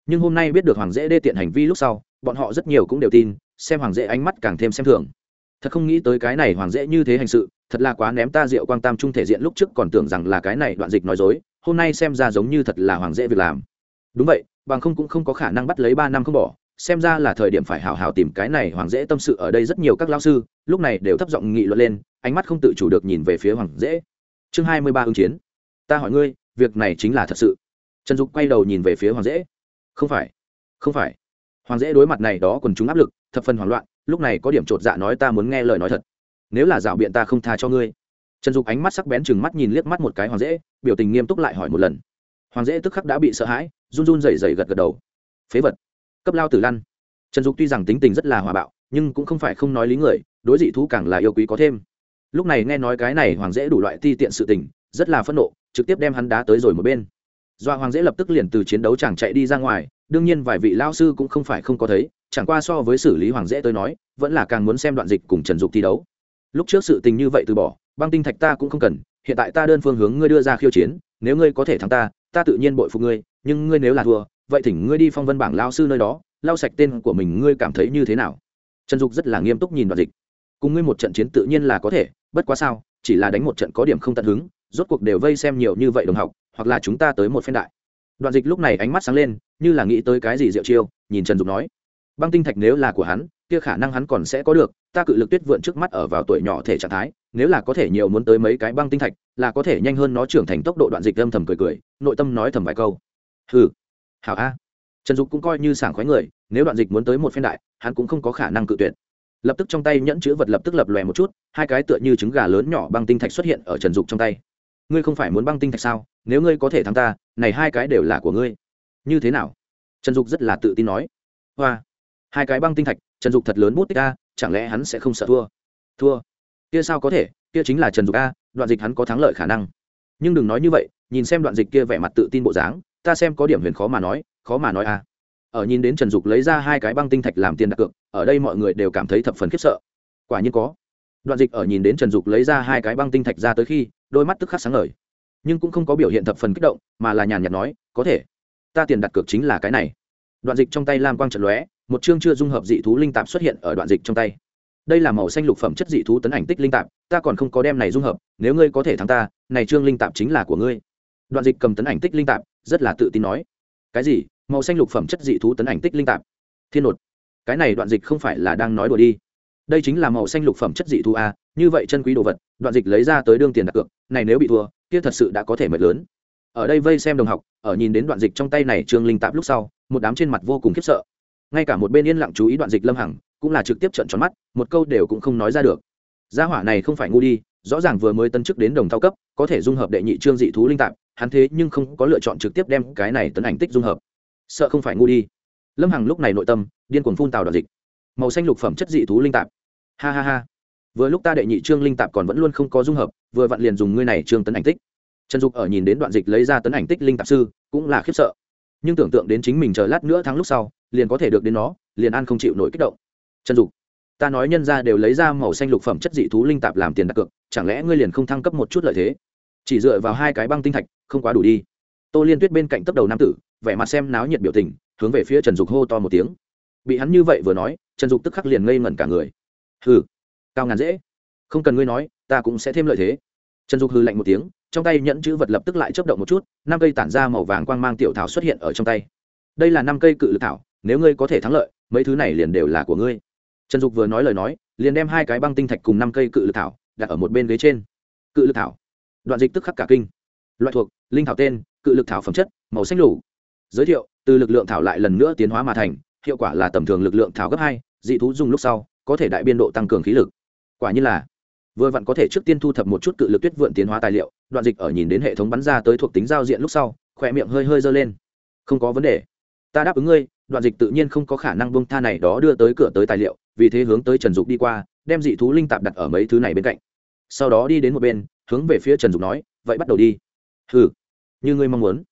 Nhưng hôm nay biết được hoàng dễ đê tiện hành vi lúc sau, bọn họ rất nhiều cũng đều tin, xem hoàng dễ ánh mắt càng thêm xem thường. Thật không nghĩ tới cái này hoàng dễ như thế hành sự, thật là quá ném ta rượu quang tam trung thể diện lúc trước còn tưởng rằng là cái này đoạn dịch nói dối, hôm nay xem ra giống như thật là hoàng dễ việc làm. Đúng vậy, bằng không cũng không có khả năng bắt lấy ba năm không bỏ, xem ra là thời điểm phải hào hào tìm cái này hoàng dễ tâm sự ở đây rất nhiều các lao sư, lúc này đều thấp giọng nghị luận lên ánh mắt không tự chủ được nhìn về phía hoàng dễ. Chương hai mươi ba ứng chiến. Ta hỏi ngươi, việc này chính là thật sự? Trần dục quay đầu nhìn về phía hoàng dễ. Không phải không phải. Hoàng dễ đối mặt này đó còn chúng áp lực, thập phần hoảng loạn, lúc này có điểm chột dạ nói ta muốn nghe lời nói thật. Nếu là dạo biện ta không tha cho ngươi. Trần dục ánh mắt sắc bén chừng mắt nhìn liếc mắt một cái hoàng dễ, biểu tình nghiêm túc lại hỏi một lần. Hoàng dễ tức khắc đã bị sợ hãi, run run rẩy rẩy gật gật đầu. Phế vật. Cấp lao tử lăn. Trần dục tuy rằng tính tình rất là hòa bạo, nhưng cũng không phải không nói lý người, đối dị thú càng là yêu quý có thêm lúc này nghe nói cái này hoàng dễ đủ loại ti tiện sự tình, rất là phẫn nộ, trực tiếp đem hắn đá tới rồi một bên. Doa hoàng dễ lập tức liền từ chiến đấu chẳng chạy đi ra ngoài, đương nhiên vài vị lao sư cũng không phải không có thấy, chẳng qua so với xử lý hoàng dễ tôi nói, vẫn là càng muốn xem đoạn dịch cùng trần dục thi đấu. Lúc trước sự tình như vậy từ bỏ, băng tinh thạch ta cũng không cần, hiện tại ta đơn phương hướng ngươi đưa ra khiêu chiến, nếu ngươi có thể thắng ta ta tự nhiên bội phục ngươi, nhưng ngươi nếu là thua, vậy thỉnh ngươi đi phong vân bảng lao sư nơi đó lao sạch tên của mình, ngươi cảm thấy như thế nào? Trần dục rất là nghiêm túc nhìn đoạn dịch. Cùng ngươi một trận chiến tự nhiên là có thể bất quá sao, chỉ là đánh một trận có điểm không tận hứng, rốt cuộc đều vây xem nhiều như vậy đồng học, hoặc là chúng ta tới một phen đại. Đoạn dịch lúc này ánh mắt sáng lên, như là nghĩ tới cái gì diệu chiêu, nhìn trần dục nói. Băng tinh thạch nếu là của hắn, kia khả năng hắn còn sẽ có được, ta cự lực tuyết vượn trước mắt ở vào tuổi nhỏ thể trạng thái, nếu là có thể nhiều muốn tới mấy cái băng tinh thạch, là có thể nhanh hơn nó trưởng thành tốc độ đoạn dịch âm thầm cười cười, nội tâm nói thầm vài câu. Ừ hảo a. Trần dục cũng coi như sảng khoái người, nếu đoạn dịch muốn tới một phen đại, hắn cũng không có khả năng cự tuyệt lập tức trong tay nhẫn chữ vật lập tức lập lòe một chút, hai cái tựa như trứng gà lớn nhỏ băng tinh thạch xuất hiện ở trần dục trong tay. Ngươi không phải muốn băng tinh thạch sao? Nếu ngươi có thể thắng ta, này hai cái đều là của ngươi. Như thế nào? Trần dục rất là tự tin nói. Hoa. Hai cái băng tinh thạch, trần dục thật lớn bút tích a, chẳng lẽ hắn sẽ không sợ thua? Thua. Kia sao có thể? Kia chính là trần dục a, đoạn dịch hắn có thắng lợi khả năng. Nhưng đừng nói như vậy, nhìn xem đoạn dịch kia vẻ mặt tự tin bộ dáng, ta xem có điểm huyền khó mà nói, khó mà nói a. Ở nhìn đến trần dục lấy ra hai cái băng tinh thạch làm tiền đặt cược ở đây mọi người đều cảm thấy thập phần khiếp sợ. Quả nhiên có. Đoạn dịch ở nhìn đến trần dục lấy ra hai cái băng tinh thạch ra tới khi, đôi mắt tức khắc sáng ngời. Nhưng cũng không có biểu hiện thập phần kích động, mà là nhàn nhạt nói, có thể. Ta tiền đặt cược chính là cái này. Đoạn dịch trong tay lam quang trận lóe, một chương chưa dung hợp dị thú linh tạp xuất hiện ở đoạn dịch trong tay. Đây là màu xanh lục phẩm chất dị thú tấn ảnh tích linh tạp, ta còn không có đem này dung hợp, nếu ngươi có thể thắng ta, này trương linh tạp chính là của ngươi. Đoạn dịch cầm tấn ảnh tích linh tạp, rất là tự tin nói, cái gì? Màu xanh lục phẩm chất dị thú tấn ảnh tích linh tạp? Thiên nột cái này đoạn dịch không phải là đang nói đùa đi. Đây chính là màu xanh lục phẩm chất dị thú a, như vậy chân quý đồ vật, đoạn dịch lấy ra tới đương tiền đặt cược, này nếu bị thua, kia thật sự đã có thể mệt lớn. Ở đây vây xem đồng học, ở nhìn đến đoạn dịch trong tay này trương linh tạp lúc sau, một đám trên mặt vô cùng khiếp sợ. Ngay cả một bên yên lặng chú ý đoạn dịch lâm hằng, cũng là trực tiếp trận tròn mắt, một câu đều cũng không nói ra được. Gia hỏa này không phải ngu đi, rõ ràng vừa mới tân chức đến đồng thao cấp, có thể dung hợp đệ nhị trương dị thú linh tạp, hắn thế nhưng không có lựa chọn trực tiếp đem cái này tấn ảnh tích dung hợp. Sợ không phải ngu đi lâm hằng lúc này nội tâm, điên cuồng phun tào đoạn dịch. Màu xanh lục phẩm chất dị thú linh tạp. Ha ha ha. Vừa lúc ta đệ nhị trương linh tạp còn vẫn luôn không có dung hợp, vừa vặn liền dùng ngươi này trương tấn ảnh tích. Trần dục ở nhìn đến đoạn dịch lấy ra tấn ảnh tích linh tạp sư, cũng là khiếp sợ. Nhưng tưởng tượng đến chính mình chờ lát nữa tháng lúc sau, liền có thể được đến nó, liền an không chịu nổi kích động. Trần dục, ta nói nhân ra đều lấy ra màu xanh lục phẩm chất dị thú linh tạp làm tiền đặt cược, chẳng lẽ ngươi liền không thăng cấp một chút lợi thế? Chỉ dựa vào hai cái băng tinh thạch, không quá đủ đi. Tô liên tuyết bên cạnh tấp đầu nam tử, vẻ mặt xem náo nhiệt biểu tình hướng về phía trần dục hô to một tiếng. Bị hắn như vậy vừa nói, trần dục tức khắc liền ngây ngẩn cả người. Hừ, cao ngàn dễ. Không cần ngươi nói, ta cũng sẽ thêm lợi thế. Trần dục hư lạnh một tiếng, trong tay nhẫn chữ vật lập tức lại chấp động một chút, năm cây tản ra màu vàng quang mang tiểu thảo xuất hiện ở trong tay. Đây là năm cây cự lực thảo, nếu ngươi có thể thắng lợi, mấy thứ này liền đều là của ngươi. Trần dục vừa nói lời nói, liền đem hai cái băng tinh thạch cùng năm cây cự lực thảo đặt ở một bên ghế trên. Cự lực thảo. Đoạn dịch tức khắc cả kinh. Loại thuộc, linh thảo tên, cự lực thảo phẩm chất, màu xanh lủ giới thiệu từ lực lượng thảo lại lần nữa tiến hóa mà thành, hiệu quả là tầm thường lực lượng thảo gấp hai, dị thú dùng lúc sau, có thể đại biên độ tăng cường khí lực. Quả như là, vừa vặn có thể trước tiên thu thập một chút cự lực tuyết vượn tiến hóa tài liệu, đoạn dịch ở nhìn đến hệ thống bắn ra tới thuộc tính giao diện lúc sau, khỏe miệng hơi hơi dơ lên. Không có vấn đề. Ta đáp ứng ngươi, đoạn dịch tự nhiên không có khả năng bông tha này đó đưa tới cửa tới tài liệu, vì thế hướng tới trần dục đi qua, đem dị thú linh tạp đặt ở mấy thứ này bên cạnh. Sau đó đi đến một bên, hướng về phía trần dục nói, vậy bắt đầu đi. Ừ như ngươi mong muốn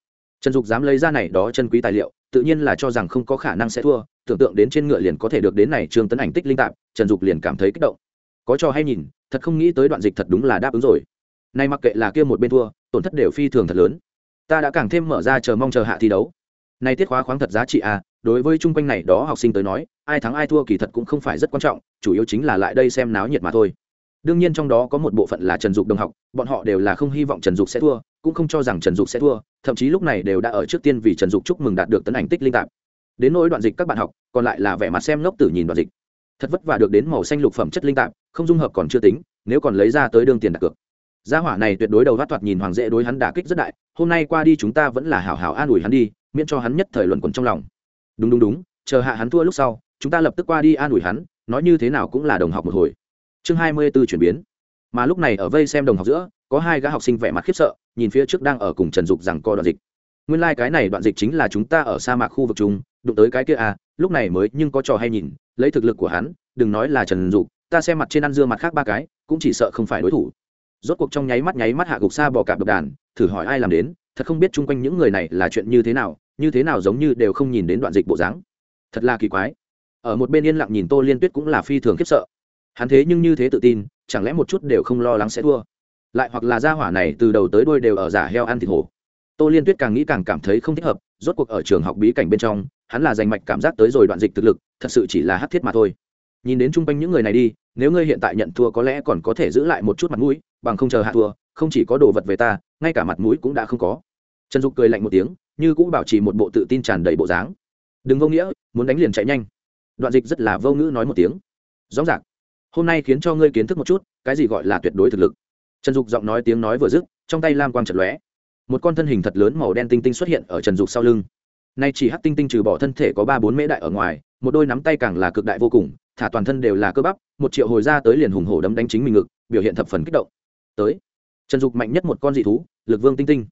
trần dục dám lấy ra này đó chân quý tài liệu, tự nhiên là cho rằng không có khả năng sẽ thua, tưởng tượng đến trên ngựa liền có thể được đến này trương tấn ảnh tích linh tạp, trần dục liền cảm thấy kích động. Có cho hay nhìn, thật không nghĩ tới đoạn dịch thật đúng là đáp ứng rồi. Nay mặc kệ là kia một bên thua, tổn thất đều phi thường thật lớn. Ta đã càng thêm mở ra chờ mong chờ hạ thi đấu. Nay tiết khóa khoáng thật giá trị à đối với chung quanh này đó học sinh tới nói, ai thắng ai thua kỳ thật cũng không phải rất quan trọng, chủ yếu chính là lại đây xem náo nhiệt mà thôi. Đương nhiên trong đó có một bộ phận là trần dục đồng học, bọn họ đều là không hy vọng trần dục sẽ thua cũng không cho rằng trần dục sẽ thua, thậm chí lúc này đều đã ở trước tiên vì trần dục chúc mừng đạt được tấn ảnh tích linh tạp. Đến nỗi đoạn dịch các bạn học, còn lại là vẻ mặt xem ngốc tử nhìn đoạn dịch. Thật vất vả được đến màu xanh lục phẩm chất linh tạp, không dung hợp còn chưa tính, nếu còn lấy ra tới đương tiền đặt cược. Gia hỏa này tuyệt đối đầu thoát thoạt nhìn hoàng dễ đối hắn đả kích rất đại, hôm nay qua đi chúng ta vẫn là hảo hảo an ủi hắn đi, miễn cho hắn nhất thời luận quẩn trong lòng. Đúng đúng đúng, chờ hạ hắn thua lúc sau, chúng ta lập tức qua đi an ủi hắn, nói như thế nào cũng là đồng học một hồi. Chương hai mươi b ố chuyển biến. Mà lúc này ở vây xem đồng học giữa, có hai gã học sinh vẻ mặt khiếp sợ nhìn phía trước đang ở cùng trần dục rằng co đoạn dịch. Nguyên lai、like、cái này đoạn dịch chính là chúng ta ở sa mạc khu vực chung, đụng tới cái kia à lúc này mới nhưng có trò hay nhìn, lấy thực lực của hắn, đừng nói là trần dục, ta xem mặt trên ăn dưa mặt khác ba cái, cũng chỉ sợ không phải đối thủ. Rốt cuộc trong nháy mắt nháy mắt hạ gục xa bỏ cạp độc đàn, thử hỏi ai làm đến, thật không biết chung quanh những người này là chuyện như thế nào, như thế nào giống như đều không nhìn đến đoạn dịch bộ dáng. Thật là kỳ quái. Ở một bên yên lặng nhìn tô liên tuyết cũng là phi thường khiếp sợ. Hắn thế nhưng như thế tự tin, chẳng lẽ một chút đều không lo lắng sẽ thua? Lại hoặc là gia hỏa này từ đầu tới đuôi đều ở giả heo ăn thịt hổ. Tô liên tuyết càng nghĩ càng cảm thấy không thích hợp, rốt cuộc ở trường học bí cảnh bên trong, hắn là giành mạch cảm giác tới rồi đoạn dịch thực lực, thật sự chỉ là hát thiết mà thôi. Nhìn đến chung quanh những người này đi, nếu ngươi hiện tại nhận thua có lẽ còn có thể giữ lại một chút mặt mũi, bằng không chờ hạ thua, không chỉ có đồ vật về ta, ngay cả mặt mũi cũng đã không có. Trần dục cười lạnh một tiếng, như cũng bảo trì một bộ tự tin tràn đầy bộ dáng. Đừng vô nghĩa, muốn đánh liền chạy nhanh. Đoạn dịch rất là vô ngữ nói một tiếng. Rõ ràng, hôm nay khiến cho ngươi kiến thức một chút, cái gì gọi là tuyệt đối thực lực trần dục giọng nói tiếng nói vừa dứt, trong tay lam quang trật lóe. Một con thân hình thật lớn màu đen tinh tinh xuất hiện ở trần dục sau lưng. Nay chỉ hắc tinh tinh trừ bỏ thân thể có ba bốn mễ đại ở ngoài, một đôi nắm tay càng là cực đại vô cùng, thả toàn thân đều là cơ bắp, một triệu hồi ra tới liền hùng hổ đấm đánh chính mình ngực, biểu hiện thập phần kích động. Tới. Trần dục mạnh nhất một con dị thú, lực vương tinh tinh.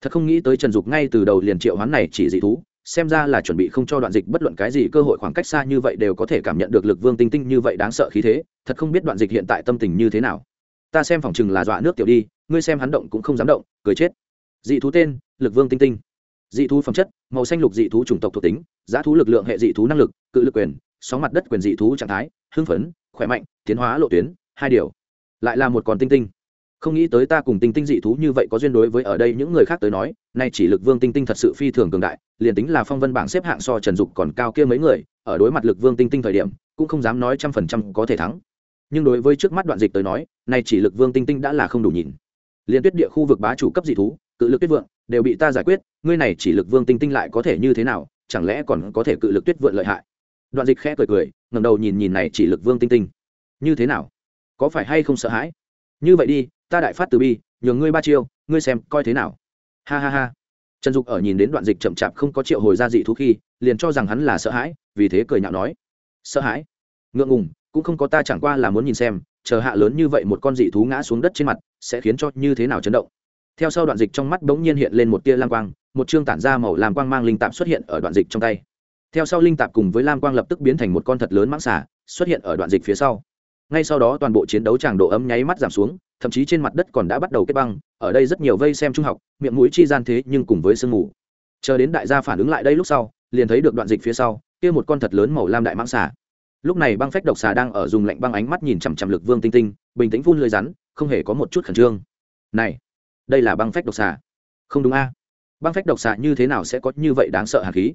Thật không nghĩ tới trần dục ngay từ đầu liền triệu hoán này chỉ dị thú, xem ra là chuẩn bị không cho đoạn dịch bất luận cái gì cơ hội khoảng cách xa như vậy đều có thể cảm nhận được lực vương tinh tinh như vậy đáng sợ khí thế, thật không biết đoạn dịch hiện tại tâm tình như thế nào ta xem phòng chừng là dọa nước tiểu đi, ngươi xem hắn động cũng không dám động, cười chết. Dị thú tên, lực vương tinh tinh. Dị thú phẩm chất, màu xanh lục dị thú chủng tộc thuộc tính, giá thú lực lượng hệ dị thú năng lực, cự lực quyền, sóng mặt đất quyền dị thú trạng thái, hưng phấn, khỏe mạnh, tiến hóa lộ tuyến, hai điều. Lại là một con tinh tinh. Không nghĩ tới ta cùng tinh tinh dị thú như vậy có duyên đối với ở đây những người khác tới nói, nay chỉ lực vương tinh tinh thật sự phi thường cường đại, liền tính là phong vân bảng xếp hạng so trần dục còn cao kia mấy người, ở đối mặt lực vương tinh tinh thời điểm, cũng không dám nói trăm phần trăm có thể thắng nhưng đối với trước mắt đoạn dịch tới nói, nay chỉ lực vương tinh tinh đã là không đủ nhìn. Liên tuyết địa khu vực bá chủ cấp dị thú, cự lực tuyết vượng, đều bị ta giải quyết, ngươi này chỉ lực vương tinh tinh lại có thể như thế nào, chẳng lẽ còn có thể cự lực tuyết vượng lợi hại? Đoạn dịch khẽ cười cười ngầm đầu nhìn nhìn này chỉ lực vương tinh tinh. Như thế nào? Có phải hay không sợ hãi? Như vậy đi, ta đại phát từ bi, nhường ngươi ba chiêu, ngươi xem coi thế nào. Ha ha ha. Trần dục ở nhìn đến đoạn dịch chậm chạp không có triệu hồi ra dị thú khi, liền cho rằng hắn là sợ hãi, vì thế cười nhạo nói. Sợ hãi? Ngượng ngùng cũng không có ta chẳng qua là muốn nhìn xem, chờ hạ lớn như vậy một con dị thú ngã xuống đất trên mặt, sẽ khiến cho như thế nào chấn động. Theo sau đoạn dịch trong mắt bỗng nhiên hiện lên một tia lam quang, một chương tản ra màu lam quang mang linh tạp xuất hiện ở đoạn dịch trong tay. Theo sau linh tạp cùng với lam quang lập tức biến thành một con thật lớn mãng xả xuất hiện ở đoạn dịch phía sau. Ngay sau đó toàn bộ chiến đấu tràng độ ấm nháy mắt giảm xuống, thậm chí trên mặt đất còn đã bắt đầu kết băng, ở đây rất nhiều vây xem trung học, miệng mũi chi gian thế nhưng cùng với sương mù. Chờ đến đại gia phản ứng lại đây lúc sau, liền thấy được đoạn dịch phía sau, kia một con thật lớn màu lam đại mãng xả lúc này băng phách độc xà đang ở dùng lạnh băng ánh mắt nhìn chằm chằm lực vương tinh tinh, bình tĩnh phun lưới rắn, không hề có một chút khẩn trương. Này, đây là băng phách độc xà. Không đúng a. Băng phách độc xà như thế nào sẽ có như vậy đáng sợ hạt khí?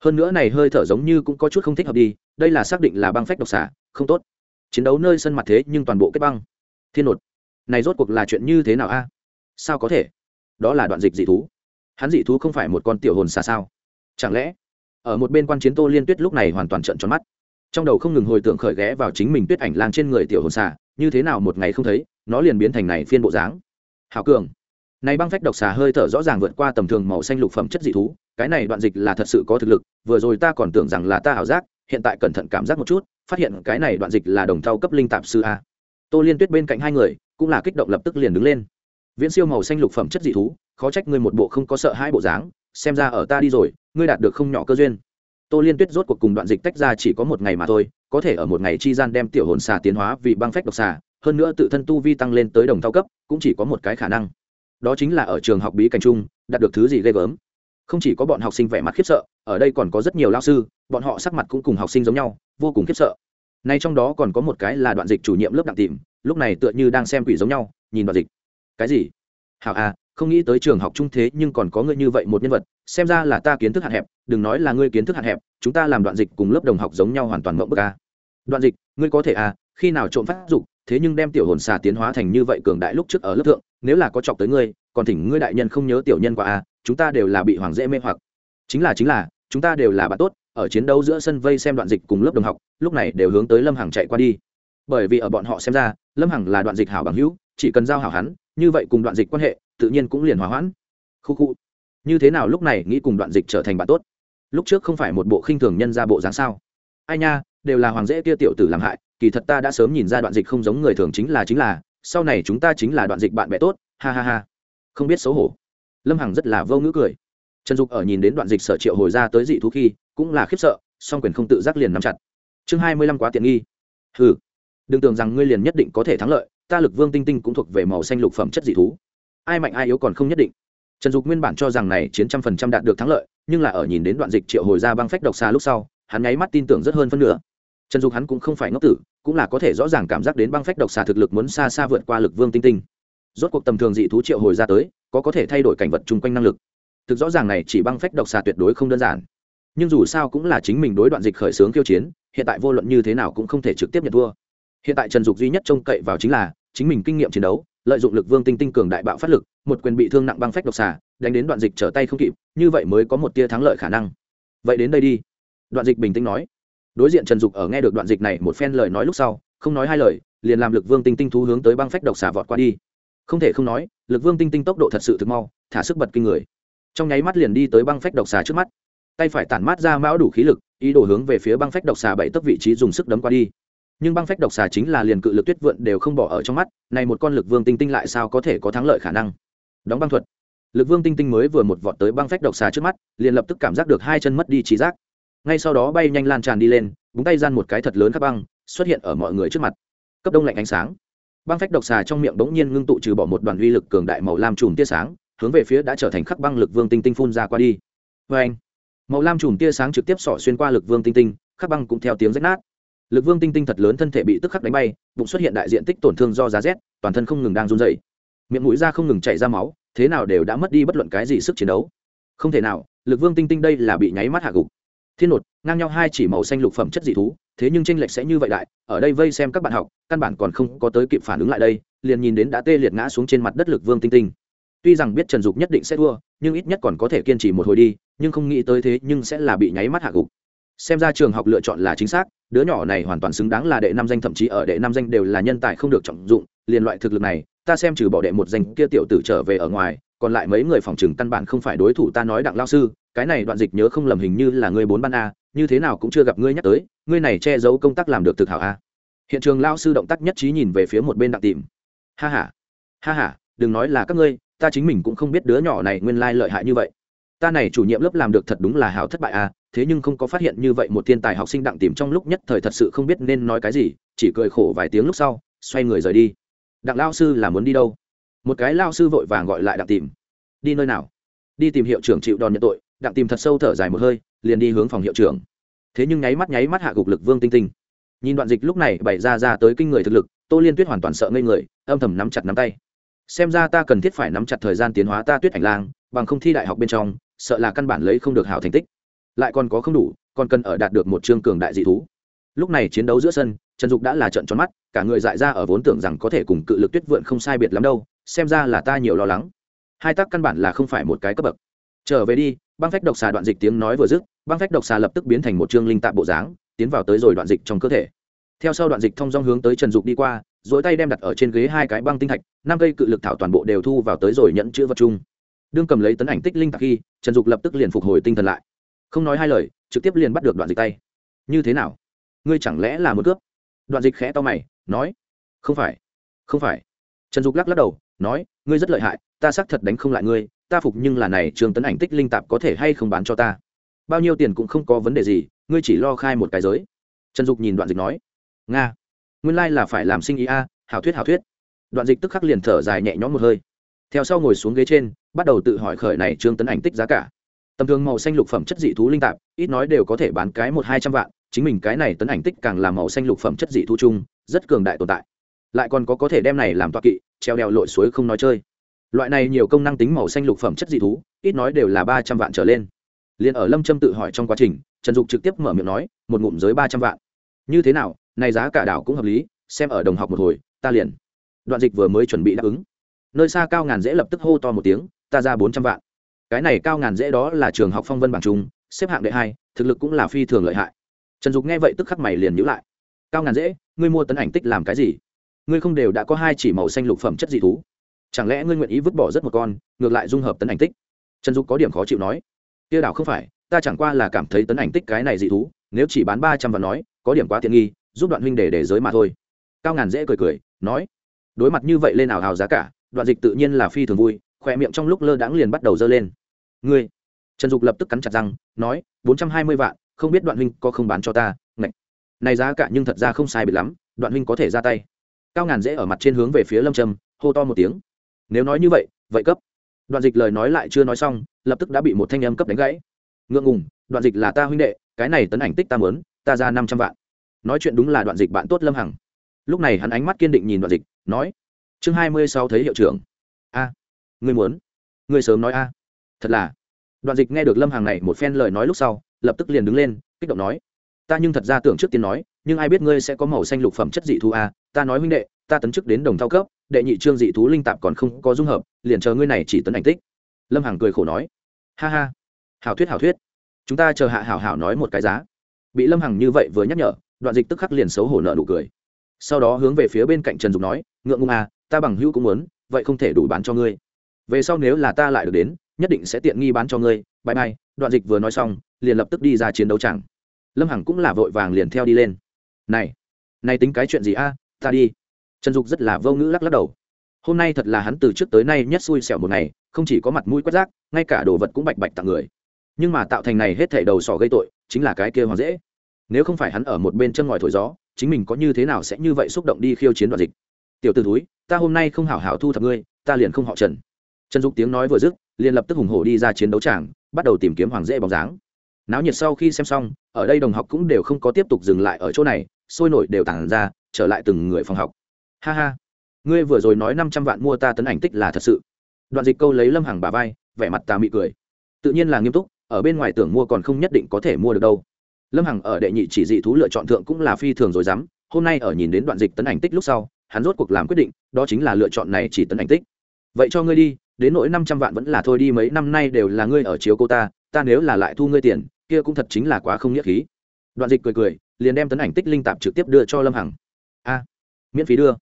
Hơn nữa này hơi thở giống như cũng có chút không thích hợp đi, đây là xác định là băng phách độc xà, không tốt. Chiến đấu nơi sân mặt thế nhưng toàn bộ kết băng. Thiên nột, này rốt cuộc là chuyện như thế nào a? Sao có thể? Đó là đoạn dịch dị thú. Hắn dị thú không phải một con tiểu hồn xà sao? Chẳng lẽ, ở một bên quan chiến tô liên tuyết lúc này hoàn toàn trận tròn mắt trong đầu không ngừng hồi tưởng khởi ghé vào chính mình tuyết ảnh lang trên người tiểu hồn xà, như thế nào một ngày không thấy, nó liền biến thành này phiên bộ dáng. Hảo cường. Này băng phách độc xà hơi thở rõ ràng vượt qua tầm thường màu xanh lục phẩm chất dị thú, cái này đoạn dịch là thật sự có thực lực, vừa rồi ta còn tưởng rằng là ta ảo giác, hiện tại cẩn thận cảm giác một chút, phát hiện cái này đoạn dịch là đồng thau cấp linh tạp sư a. Tô liên tuyết bên cạnh hai người, cũng là kích động lập tức liền đứng lên. Viễn siêu màu xanh lục phẩm chất dị thú, khó trách ngươi một bộ không có sợ hai bộ dáng, xem ra ở ta đi rồi, ngươi đạt được không nhỏ cơ duyên tô liên tuyết rốt cuộc cùng đoạn dịch tách ra chỉ có một ngày mà thôi, có thể ở một ngày chi gian đem tiểu hồn xà tiến hóa vì băng phách độc xà, hơn nữa tự thân tu vi tăng lên tới đồng thao cấp, cũng chỉ có một cái khả năng. Đó chính là ở trường học bí cảnh trung đạt được thứ gì ghê gớm. Không chỉ có bọn học sinh vẻ mặt khiếp sợ, ở đây còn có rất nhiều lao sư, bọn họ sắc mặt cũng cùng học sinh giống nhau, vô cùng khiếp sợ. Nay trong đó còn có một cái là đoạn dịch chủ nhiệm lớp đặng tìm, lúc này tựa như đang xem quỷ giống nhau, nhìn đoạn dịch. Cái gì? Hảo à không nghĩ tới trường học trung thế nhưng còn có ngươi như vậy một nhân vật, xem ra là ta kiến thức hạn hẹp, đừng nói là ngươi kiến thức hạn hẹp, chúng ta làm đoạn dịch cùng lớp đồng học giống nhau hoàn toàn mộng bức a đoạn dịch, ngươi có thể à khi nào trộm phát dục, thế nhưng đem tiểu hồn xà tiến hóa thành như vậy cường đại lúc trước ở lớp thượng, nếu là có chọc tới ngươi, còn thỉnh ngươi đại nhân không nhớ tiểu nhân qua à chúng ta đều là bị hoàng dễ mê hoặc. Chính là chính là, chúng ta đều là bạn tốt, ở chiến đấu giữa sân vây xem đoạn dịch cùng lớp đồng học, lúc này đều hướng tới lâm hằng chạy qua đi. Bởi vì ở bọn họ xem ra, lâm hằng là đoạn dịch hảo bằng hữu, chỉ cần giao hảo hắn, như vậy cùng đoạn dịch quan hệ tự nhiên cũng liền hòa hoãn. Khu khu. Như thế nào lúc này nghĩ cùng đoạn dịch trở thành bạn tốt? Lúc trước không phải một bộ khinh thường nhân ra bộ dáng sao? Ai nha, đều là hoàng dễ kia tiểu tử làm hại, kỳ thật ta đã sớm nhìn ra đoạn dịch không giống người thường chính là chính là, sau này chúng ta chính là đoạn dịch bạn bè tốt, ha ha ha. Không biết xấu hổ. Lâm hằng rất là vô ngữ cười. Trần dục ở nhìn đến đoạn dịch sở triệu hồi ra tới dị thú khi, cũng là khiếp sợ, song quyền không tự giác liền nắm chặt. Chương hai mươi lăm quá tiện nghi. Ừ đừng tưởng rằng ngươi liền nhất định có thể thắng lợi, ta lực vương tinh tinh cũng thuộc về màu xanh lục phẩm chất dị thú ai mạnh ai yếu còn không nhất định. Trần dục nguyên bản cho rằng này chiến trăm phần trăm đạt được thắng lợi, nhưng là ở nhìn đến đoạn dịch triệu hồi ra băng phách độc xa lúc sau, hắn nháy mắt tin tưởng rất hơn phân nửa. Trần dục hắn cũng không phải ngốc tử, cũng là có thể rõ ràng cảm giác đến băng phách độc xà thực lực muốn xa xa vượt qua lực vương tinh tinh. Rốt cuộc tầm thường dị thú triệu hồi ra tới, có có thể thay đổi cảnh vật chung quanh năng lực. Thực rõ ràng này chỉ băng phách độc xà tuyệt đối không đơn giản. Nhưng dù sao cũng là chính mình đối đoạn dịch khởi xướng kiêu chiến, hiện tại vô luận như thế nào cũng không thể trực tiếp nhận thua. Hiện tại trần dục duy nhất trông cậy vào chính là chính mình kinh nghiệm chiến đấu lợi dụng lực vương tinh tinh cường đại bạo phát lực, một quyền bị thương nặng băng phách độc xà, đánh đến đoạn dịch trở tay không kịp, như vậy mới có một tia thắng lợi khả năng. Vậy đến đây đi. Đoạn dịch bình tĩnh nói. Đối diện trần dục ở nghe được đoạn dịch này một phen lời nói lúc sau, không nói hai lời, liền làm lực vương tinh tinh thú hướng tới băng phách độc xà vọt qua đi. Không thể không nói, lực vương tinh tinh tốc độ thật sự thực mau, thả sức bật kinh người. Trong nháy mắt liền đi tới băng phách độc xà trước mắt. Tay phải tản mát ra mão đủ khí lực, ý đồ hướng về phía băng phách độc xà bảy tấc vị trí dùng sức đấm qua đi nhưng băng phách độc xà chính là liền cự lực tuyết vượn đều không bỏ ở trong mắt, này một con lực vương tinh tinh lại sao có thể có thắng lợi khả năng? Đóng băng thuật. Lực vương tinh tinh mới vừa một vọt tới băng phách độc xà trước mắt, liền lập tức cảm giác được hai chân mất đi trí giác. Ngay sau đó bay nhanh lan tràn đi lên, búng tay gian một cái thật lớn khắp băng, xuất hiện ở mọi người trước mặt. Cấp đông lạnh ánh sáng. Băng phách độc xà trong miệng bỗng nhiên ngưng tụ trừ bỏ một đoàn uy lực cường đại màu lam chùm tia sáng, hướng về phía đã trở thành khắc băng lực vương tinh tinh phun ra qua đi. Vê anh màu lam chùm tia sáng trực tiếp xỏ xuyên qua lực vương tinh tinh, khắc băng cũng theo tiếng rách nát lực vương tinh tinh thật lớn thân thể bị tức khắc đánh bay, bụng xuất hiện đại diện tích tổn thương do giá rét, toàn thân không ngừng đang run dày miệng mũi ra không ngừng chảy ra máu, thế nào đều đã mất đi bất luận cái gì sức chiến đấu. Không thể nào, lực vương tinh tinh đây là bị nháy mắt hạ gục. Thiên nột, ngang nhau hai chỉ màu xanh lục phẩm chất dị thú, thế nhưng tranh lệch sẽ như vậy đại, ở đây vây xem các bạn học, căn bản còn không có tới kịp phản ứng lại đây, liền nhìn đến đã tê liệt ngã xuống trên mặt đất lực vương tinh tinh. Tuy rằng biết trần dục nhất định sẽ thua, nhưng ít nhất còn có thể kiên trì một hồi đi, nhưng không nghĩ tới thế nhưng sẽ là bị nháy mắt hạ gục xem ra trường học lựa chọn là chính xác, đứa nhỏ này hoàn toàn xứng đáng là đệ năm danh, thậm chí ở đệ năm danh đều là nhân tài không được trọng dụng, liền loại thực lực này, ta xem trừ bỏ đệ một danh kia tiểu tử trở về ở ngoài, còn lại mấy người phòng trừng căn bản không phải đối thủ ta nói đặng lao sư, cái này đoạn dịch nhớ không lầm hình như là ngươi bốn ban a, như thế nào cũng chưa gặp ngươi nhắc tới, ngươi này che giấu công tác làm được thực hảo a. Hiện trường lao sư động tác nhất trí nhìn về phía một bên đặng tìm. Ha ha ha ha, đừng nói là các ngươi, ta chính mình cũng không biết đứa nhỏ này nguyên lai lợi hại như vậy. Ta này chủ nhiệm lớp làm được thật đúng là hảo thất bại a thế nhưng không có phát hiện như vậy một thiên tài học sinh đặng tìm trong lúc nhất thời thật sự không biết nên nói cái gì, chỉ cười khổ vài tiếng lúc sau, xoay người rời đi. Đặng lao sư là muốn đi đâu? Một cái lao sư vội vàng gọi lại đặng tìm. Đi nơi nào? Đi tìm hiệu trưởng chịu đòn nhận tội, đặng tìm thật sâu thở dài một hơi, liền đi hướng phòng hiệu trưởng. Thế nhưng nháy mắt nháy mắt hạ gục lực vương tinh tinh. Nhìn đoạn dịch lúc này bày ra ra tới kinh người thực lực, tô liên tuyết hoàn toàn sợ ngây người, âm thầm nắm chặt nắm tay. Xem ra ta cần thiết phải nắm chặt thời gian tiến hóa ta tuyết ảnh lang, bằng không thi đại học bên trong, sợ là căn bản lấy không được hảo thành tích lại còn có không đủ, còn cần ở đạt được một chương cường đại dị thú. Lúc này chiến đấu giữa sân, trần dục đã là trận tròn mắt, cả người dại ra ở vốn tưởng rằng có thể cùng cự lực tuyết vượn không sai biệt lắm đâu, xem ra là ta nhiều lo lắng. Hai tác căn bản là không phải một cái cấp bậc. Trở về đi, băng phách độc xà đoạn dịch tiếng nói vừa dứt, băng phách độc xà lập tức biến thành một chương linh tạp bộ dáng, tiến vào tới rồi đoạn dịch trong cơ thể. Theo sau đoạn dịch thông dong hướng tới trần dục đi qua dỗi tay đem đặt ở trên ghế hai cái băng tinh thạch, năm cây cự lực thảo toàn bộ đều thu vào tới rồi nhận chữ vật chung. Đương cầm lấy tấn ảnh tích linh tạc khi, trần dục lập tức liền phục hồi tinh thần lại không nói hai lời, trực tiếp liền bắt được đoạn dịch tay. Như thế nào? Ngươi chẳng lẽ là một cướp? Đoạn dịch khẽ to mày, nói, không phải không phải. Trần dục lắc lắc đầu, nói, ngươi rất lợi hại, ta xác thật đánh không lại ngươi, ta phục nhưng là này trường tấn ảnh tích linh tạp có thể hay không bán cho ta? Bao nhiêu tiền cũng không có vấn đề gì, ngươi chỉ lo khai một cái giới. Trần dục nhìn đoạn dịch nói, nga, nguyên lai、like、là phải làm sinh ý a, hảo thuyết hảo thuyết. Đoạn dịch tức khắc liền thở dài nhẹ nhõm một hơi. Theo sau ngồi xuống ghế trên, bắt đầu tự hỏi khởi này trương tấn ảnh tích giá cả tầm thường màu xanh lục phẩm chất dị thú linh tạp, ít nói đều có thể bán cái một hai trăm vạn, chính mình cái này tấn ảnh tích càng là màu xanh lục phẩm chất dị thú chung, rất cường đại tồn tại. Lại còn có có thể đem này làm toa kỵ, treo đèo lội suối không nói chơi. Loại này nhiều công năng tính màu xanh lục phẩm chất dị thú, ít nói đều là ba trăm vạn trở lên. Liền ở lâm trâm tự hỏi trong quá trình, trần dục trực tiếp mở miệng nói, một ngụm giới ba trăm vạn. Như thế nào, này giá cả đảo cũng hợp lý, xem ở đồng học một hồi, ta liền. Đoạn dịch vừa mới chuẩn bị đáp ứng. Nơi xa cao ngàn dễ lập tức hô to một tiếng, ta ra bốn trăm vạn cái này cao ngàn dễ đó là trường học phong vân bảng trung, xếp hạng đệ hai, thực lực cũng là phi thường lợi hại. Trần dục nghe vậy tức khắc mày liền nhữ lại. Cao ngàn dễ, ngươi mua tấn ảnh tích làm cái gì? Ngươi không đều đã có hai chỉ màu xanh lục phẩm chất dị thú. Chẳng lẽ ngươi nguyện ý vứt bỏ rất một con, ngược lại dung hợp tấn ảnh tích? Trần dục có điểm khó chịu nói. Kia đảo không phải, ta chẳng qua là cảm thấy tấn ảnh tích cái này dị thú, nếu chỉ bán ba trăm và nói, có điểm quá tiện nghi, giúp đoạn huynh để để giới mà thôi. Cao ngàn dễ cười cười, nói. Đối mặt như vậy lên nào hào giá cả, đoạn dịch tự nhiên là phi thường vui khỏe miệng trong lúc lơ đãng liền bắt đầu dơ lên ngươi. Trần dục lập tức cắn chặt răng nói bốn trăm hai mươi vạn không biết đoạn huynh có không bán cho ta ngạch. Này giá cả nhưng thật ra không sai biệt lắm đoạn huynh có thể ra tay. Cao ngàn dễ ở mặt trên hướng về phía lâm trầm, hô to một tiếng. Nếu nói như vậy vậy cấp. Đoạn dịch lời nói lại chưa nói xong lập tức đã bị một thanh âm cấp đánh gãy. Ngượng ngùng đoạn dịch là ta huynh đệ cái này tấn ảnh tích ta mớn ta ra năm trăm vạn. Nói chuyện đúng là đoạn dịch bạn tốt lâm hằng. Lúc này hắn ánh mắt kiên định nhìn đoạn dịch nói chương hai mươi sau thấy hiệu trưởng. A à, ngươi muốn. Ngươi sớm nói a thật là. Đoạn dịch nghe được lâm hằng này một phen lời nói lúc sau, lập tức liền đứng lên, kích động nói, ta nhưng thật ra tưởng trước tiên nói, nhưng ai biết ngươi sẽ có màu xanh lục phẩm chất dị thú a ta nói huynh đệ, ta tấn chức đến đồng thao cấp, đệ nhị trương dị thú linh tạp còn không có dung hợp, liền chờ ngươi này chỉ tấn ảnh tích. Lâm hằng cười khổ nói, ha ha, hảo thuyết hảo thuyết. Chúng ta chờ hạ hảo hảo nói một cái giá. Bị lâm hằng như vậy vừa nhắc nhở, đoạn dịch tức khắc liền xấu hổ nợ nụ cười. Sau đó hướng về phía bên cạnh trần dục nói, ngượng ngùng à ta bằng hữu cũng muốn, vậy không thể đủ bán cho ngươi. Về sau nếu là ta lại được đến nhất định sẽ tiện nghi bán cho ngươi. Bãi bay đoạn dịch vừa nói xong, liền lập tức đi ra chiến đấu chẳng lâm hằng cũng là vội vàng liền theo đi lên. Này này tính cái chuyện gì a? Ta đi. Trần dục rất là vô ngữ lắc lắc đầu. Hôm nay thật là hắn từ trước tới nay nhất xui xẻo một ngày, không chỉ có mặt mũi quét rác, ngay cả đồ vật cũng bạch bạch tặng người. Nhưng mà tạo thành này hết thảy đầu sỏ gây tội, chính là cái kia hoàng dễ. Nếu không phải hắn ở một bên chân ngòi thổi gió, chính mình có như thế nào sẽ như vậy xúc động đi khiêu chiến đoạn dịch? Tiểu t ử túi ta hôm nay không hảo hảo thu thập ngươi, ta liền không họ trần. Trần dục tiếng nói vừa dứt liền lập tức hùng hổ đi ra chiến đấu tràng, bắt đầu tìm kiếm hoàng dễ bóng dáng. Náo nhiệt sau khi xem xong, ở đây đồng học cũng đều không có tiếp tục dừng lại ở chỗ này, sôi nổi đều tản ra, trở lại từng người phòng học. Ha ha, ngươi vừa rồi nói năm trăm vạn mua ta tấn ảnh tích là thật sự. Đoạn dịch câu lấy lâm hằng bà vai, vẻ mặt ta mị cười. Tự nhiên là nghiêm túc, ở bên ngoài tưởng mua còn không nhất định có thể mua được đâu. Lâm hằng ở đệ nhị chỉ dị thú lựa chọn thượng cũng là phi thường rồi dám hôm nay ở nhìn đến đoạn dịch tấn ảnh tích lúc sau, hắn rốt cuộc làm quyết định, đó chính là lựa chọn này chỉ tấn ảnh tích. Vậy cho ngươi đi đến nỗi năm trăm vạn vẫn là thôi đi, mấy năm nay đều là ngươi ở chiếu cô ta ta nếu là lại thu ngươi tiền, kia cũng thật chính là quá không nghĩa khí. Đoạn dịch cười cười, liền đem tấn ảnh tích linh tạp trực tiếp đưa cho lâm hằng. A, miễn phí đưa.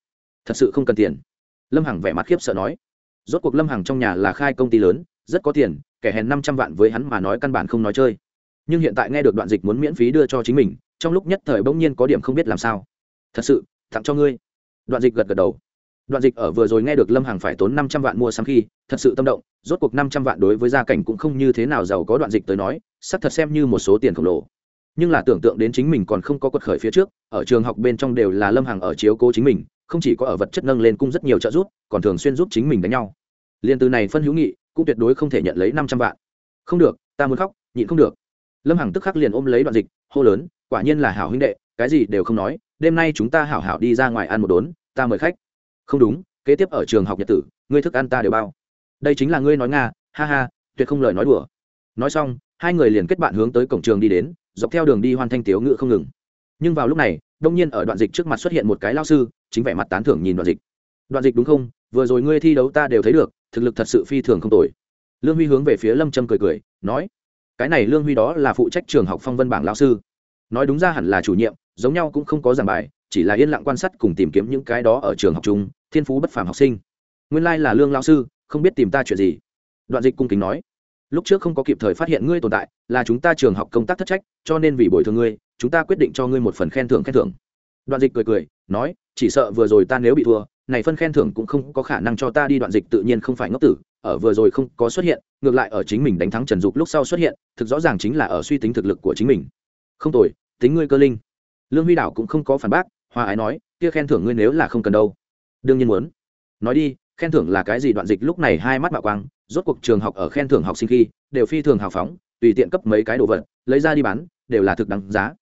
Thật sự không cần tiền. Lâm hằng vẻ mặt khiếp sợ nói. Rốt cuộc lâm Hằng trong nhà là khai công ty lớn, rất có tiền, kẻ hèn năm trăm vạn với hắn mà nói căn bản không nói chơi. Nhưng hiện tại nghe được đoạn dịch muốn miễn phí đưa cho chính mình, trong lúc nhất thời bỗng nhiên có điểm không biết làm sao. Thật sự, tặng cho ngươi. Đoạn dịch gật gật đầu đoạn dịch ở vừa rồi nghe được lâm hàng phải tốn năm trăm vạn mua sắm khi, thật sự tâm động, rốt cuộc năm trăm vạn đối với gia cảnh cũng không như thế nào giàu có đoạn dịch tới nói sắc thật xem như một số tiền khổng lồ. Nhưng là tưởng tượng đến chính mình còn không có quật khởi phía trước, ở trường học bên trong đều là lâm hàng ở chiếu cố chính mình, không chỉ có ở vật chất nâng lên cung rất nhiều trợ giúp, còn thường xuyên giúp chính mình đánh nhau. Liền từ này phân hữu nghị, cũng tuyệt đối không thể nhận lấy năm trăm vạn. Không được, ta muốn khóc, nhịn không được. Lâm hằng tức khắc liền ôm lấy đoạn dịch, hô lớn, quả nhiên là hảo huynh đệ, cái gì đều không nói, đêm nay chúng ta hảo hảo đi ra ngoài ăn một đốn, ta mời khách không đúng, kế tiếp ở trường học nhật tử, ngươi thức ăn ta đều bao. Đây chính là ngươi nói nga, ha ha, tuyệt không lời nói đùa. Nói xong, hai người liền kết bạn hướng tới cổng trường đi đến, dọc theo đường đi hoàn thanh tiếu ngự không ngừng. Nhưng vào lúc này, đông nhiên ở đoạn dịch trước mặt xuất hiện một cái lao sư, chính vẻ mặt tán thưởng nhìn đoạn dịch. Đoạn dịch đúng không? Vừa rồi ngươi thi đấu ta đều thấy được, thực lực thật sự phi thường không tồi. Lương huy hướng về phía lâm trâm cười cười, nói, cái này lương huy đó là phụ trách trường học phong vân bảng lao sư. Nói đúng ra hẳn là chủ nhiệm, giống nhau cũng không có giảng bài chỉ là yên lặng quan sát cùng tìm kiếm những cái đó ở trường học chung, thiên phú bất phàm học sinh. Nguyên lai là lương lao sư, không biết tìm ta chuyện gì. Đoạn dịch cung kính nói, lúc trước không có kịp thời phát hiện ngươi tồn tại, là chúng ta trường học công tác thất trách, cho nên vì bồi thường ngươi, chúng ta quyết định cho ngươi một phần khen thưởng khen thưởng. Đoạn dịch cười cười, nói, chỉ sợ vừa rồi ta nếu bị thua, này phân khen thưởng cũng không có khả năng cho ta đi đoạn dịch tự nhiên không phải ngốc tử, ở vừa rồi không có xuất hiện, ngược lại ở chính mình đánh thắng trần dục lúc sau xuất hiện, thực rõ ràng chính là ở suy tính thực lực của chính mình. Không tồi, tính ngươi cơ linh. Lương huy đảo cũng không có phản bác hoa ái nói, kia khen thưởng ngươi nếu là không cần đâu. Đương nhiên muốn. Nói đi, khen thưởng là cái gì? Đoạn dịch lúc này hai mắt bạo quang, rốt cuộc trường học ở khen thưởng học sinh khi, đều phi thường hào phóng, tùy tiện cấp mấy cái đồ vật, lấy ra đi bán, đều là thực đáng giá.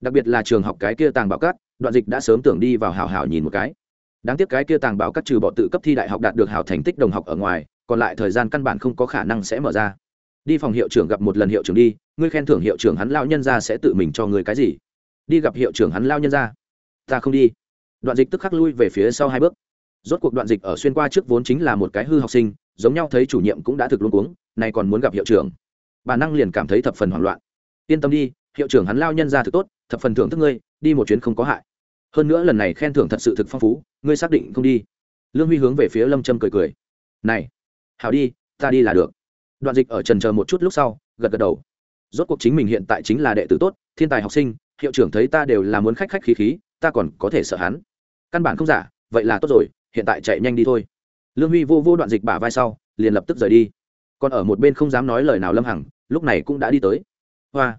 Đặc biệt là trường học cái kia tàng bảo cát, đoạn dịch đã sớm tưởng đi vào hào hào nhìn một cái. Đáng tiếc cái kia tàng bảo cát trừ bỏ tự cấp thi đại học đạt được hào thành tích đồng học ở ngoài, còn lại thời gian căn bản không có khả năng sẽ mở ra. Đi phòng hiệu trưởng gặp một lần hiệu trưởng đi, ngươi khen thưởng hiệu trưởng hắn lao nhân ra sẽ tự mình cho người cái gì? Đi gặp hiệu trưởng hắn lao nhân ra ta không đi. Đoạn dịch tức khắc lui về phía sau hai bước. Rốt cuộc đoạn dịch ở xuyên qua trước vốn chính là một cái hư học sinh, giống nhau thấy chủ nhiệm cũng đã thực luôn cuống, nay còn muốn gặp hiệu trưởng. Bà năng liền cảm thấy thập phần hoảng loạn. Yên tâm đi, hiệu trưởng hắn lao nhân ra thực tốt, thập phần thưởng thức ngươi, đi một chuyến không có hại. Hơn nữa lần này khen thưởng thật sự thực phong phú, ngươi xác định không đi. Lương huy hướng về phía lâm trâm cười cười. Này, hảo đi, ta đi là được. Đoạn dịch ở trần chờ một chút lúc sau, gật gật đầu. Rốt cuộc chính mình hiện tại chính là đệ tử tốt, thiên tài học sinh, hiệu trưởng thấy ta đều là muốn khách khách khí khí ta còn có thể sợ hắn. Căn bản không giả, vậy là tốt rồi, hiện tại chạy nhanh đi thôi. Lương huy vô vô đoạn dịch bả vai sau, liền lập tức rời đi. Còn ở một bên không dám nói lời nào lâm hằng, lúc này cũng đã đi tới. Hoa,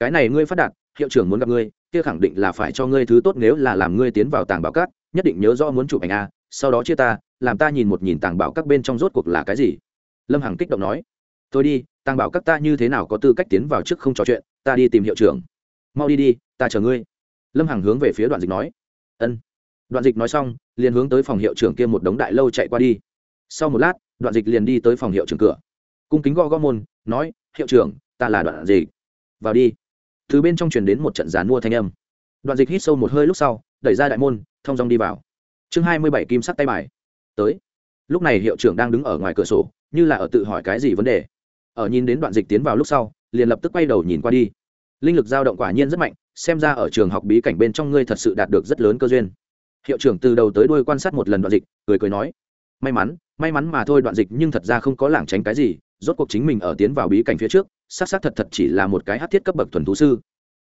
cái này ngươi phát đạt, hiệu trưởng muốn gặp ngươi, kia khẳng định là phải cho ngươi thứ tốt nếu là làm ngươi tiến vào tàng bảo cát nhất định nhớ rõ muốn chụp ảnh a, sau đó chia ta, làm ta nhìn một nhìn tàng bảo các bên trong rốt cuộc là cái gì. Lâm hằng kích động nói. Tôi đi, tàng bảo các ta như thế nào có tư cách tiến vào trước không trò chuyện, ta đi tìm hiệu trưởng. Mau đi đi, ta chờ ngươi lâm hằng hướng về phía đoạn dịch nói. Ân. Đoạn dịch nói xong, liền hướng tới phòng hiệu trưởng kia một đống đại lâu chạy qua đi. Sau một lát, đoạn dịch liền đi tới phòng hiệu trưởng cửa. Cung kính gõ gõ môn, nói, hiệu trưởng, ta là đoạn dịch. Vào đi. Từ bên trong truyền đến một trận gián mua thanh âm. Đoạn dịch hít sâu một hơi lúc sau, đẩy ra đại môn thong dong đi vào. Chương hai mươi bảy kim sắc tay bài. Tới. Lúc này hiệu trưởng đang đứng ở ngoài cửa sổ, như là ở tự hỏi cái gì vấn đề. Ở nhìn đến đoạn dịch tiến vào lúc sau, liền lập tức quay đầu nhìn qua đi linh lực dao động quả nhiên rất mạnh, xem ra ở trường học bí cảnh bên trong ngươi thật sự đạt được rất lớn cơ duyên. Hiệu trưởng từ đầu tới đuôi quan sát một lần đoạn dịch, cười cười nói, may mắn may mắn mà thôi, đoạn dịch nhưng thật ra không có lảng tránh cái gì, rốt cuộc chính mình ở tiến vào bí cảnh phía trước, xác xác thật thật chỉ là một cái hát thiết cấp bậc thuần thú sư.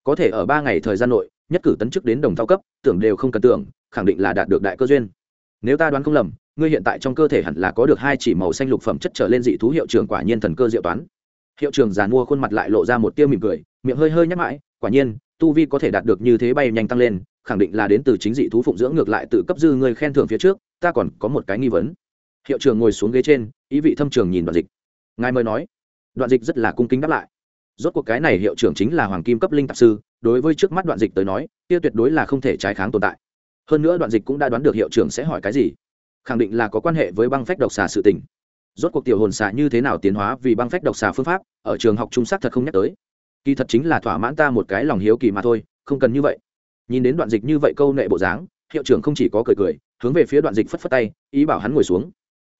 Có thể ở ba ngày thời gian nội, nhất cử tấn chức đến đồng thao cấp, tưởng đều không cần tưởng, khẳng định là đạt được đại cơ duyên. Nếu ta đoán không lầm, ngươi hiện tại trong cơ thể hẳn là có được hai chỉ màu xanh lục phẩm chất trở lên dị thú hiệu trưởng quả nhiên thần cơ diệu toán hiệu trưởng giàn mua khuôn mặt lại lộ ra một tia mỉm cười, miệng hơi hơi nhắc mãi, quả nhiên, tu vi có thể đạt được như thế bay nhanh tăng lên, khẳng định là đến từ chính dị thú phụng dưỡng ngược lại tự cấp dư người khen thưởng phía trước, ta còn có một cái nghi vấn. Hiệu trưởng ngồi xuống ghế trên, ý vị thâm trường nhìn đoạn dịch. Ngài mời nói. Đoạn dịch rất là cung kính đáp lại. Rốt cuộc cái này hiệu trưởng chính là hoàng kim cấp linh tạp sư, đối với trước mắt đoạn dịch tới nói, kia tuyệt đối là không thể trái kháng tồn tại. Hơn nữa đoạn dịch cũng đã đoán được hiệu trưởng sẽ hỏi cái gì. Khẳng định là có quan hệ với băng phách độc xà sự tình rốt cuộc tiểu hồn xà như thế nào tiến hóa vì băng phách độc xà phương pháp, ở trường học trung sắc thật không nhắc tới. Kỳ thật chính là thỏa mãn ta một cái lòng hiếu kỳ mà thôi, không cần như vậy. Nhìn đến đoạn dịch như vậy câu nệ bộ dáng, hiệu trưởng không chỉ có cười cười, hướng về phía đoạn dịch phất phất tay, ý bảo hắn ngồi xuống.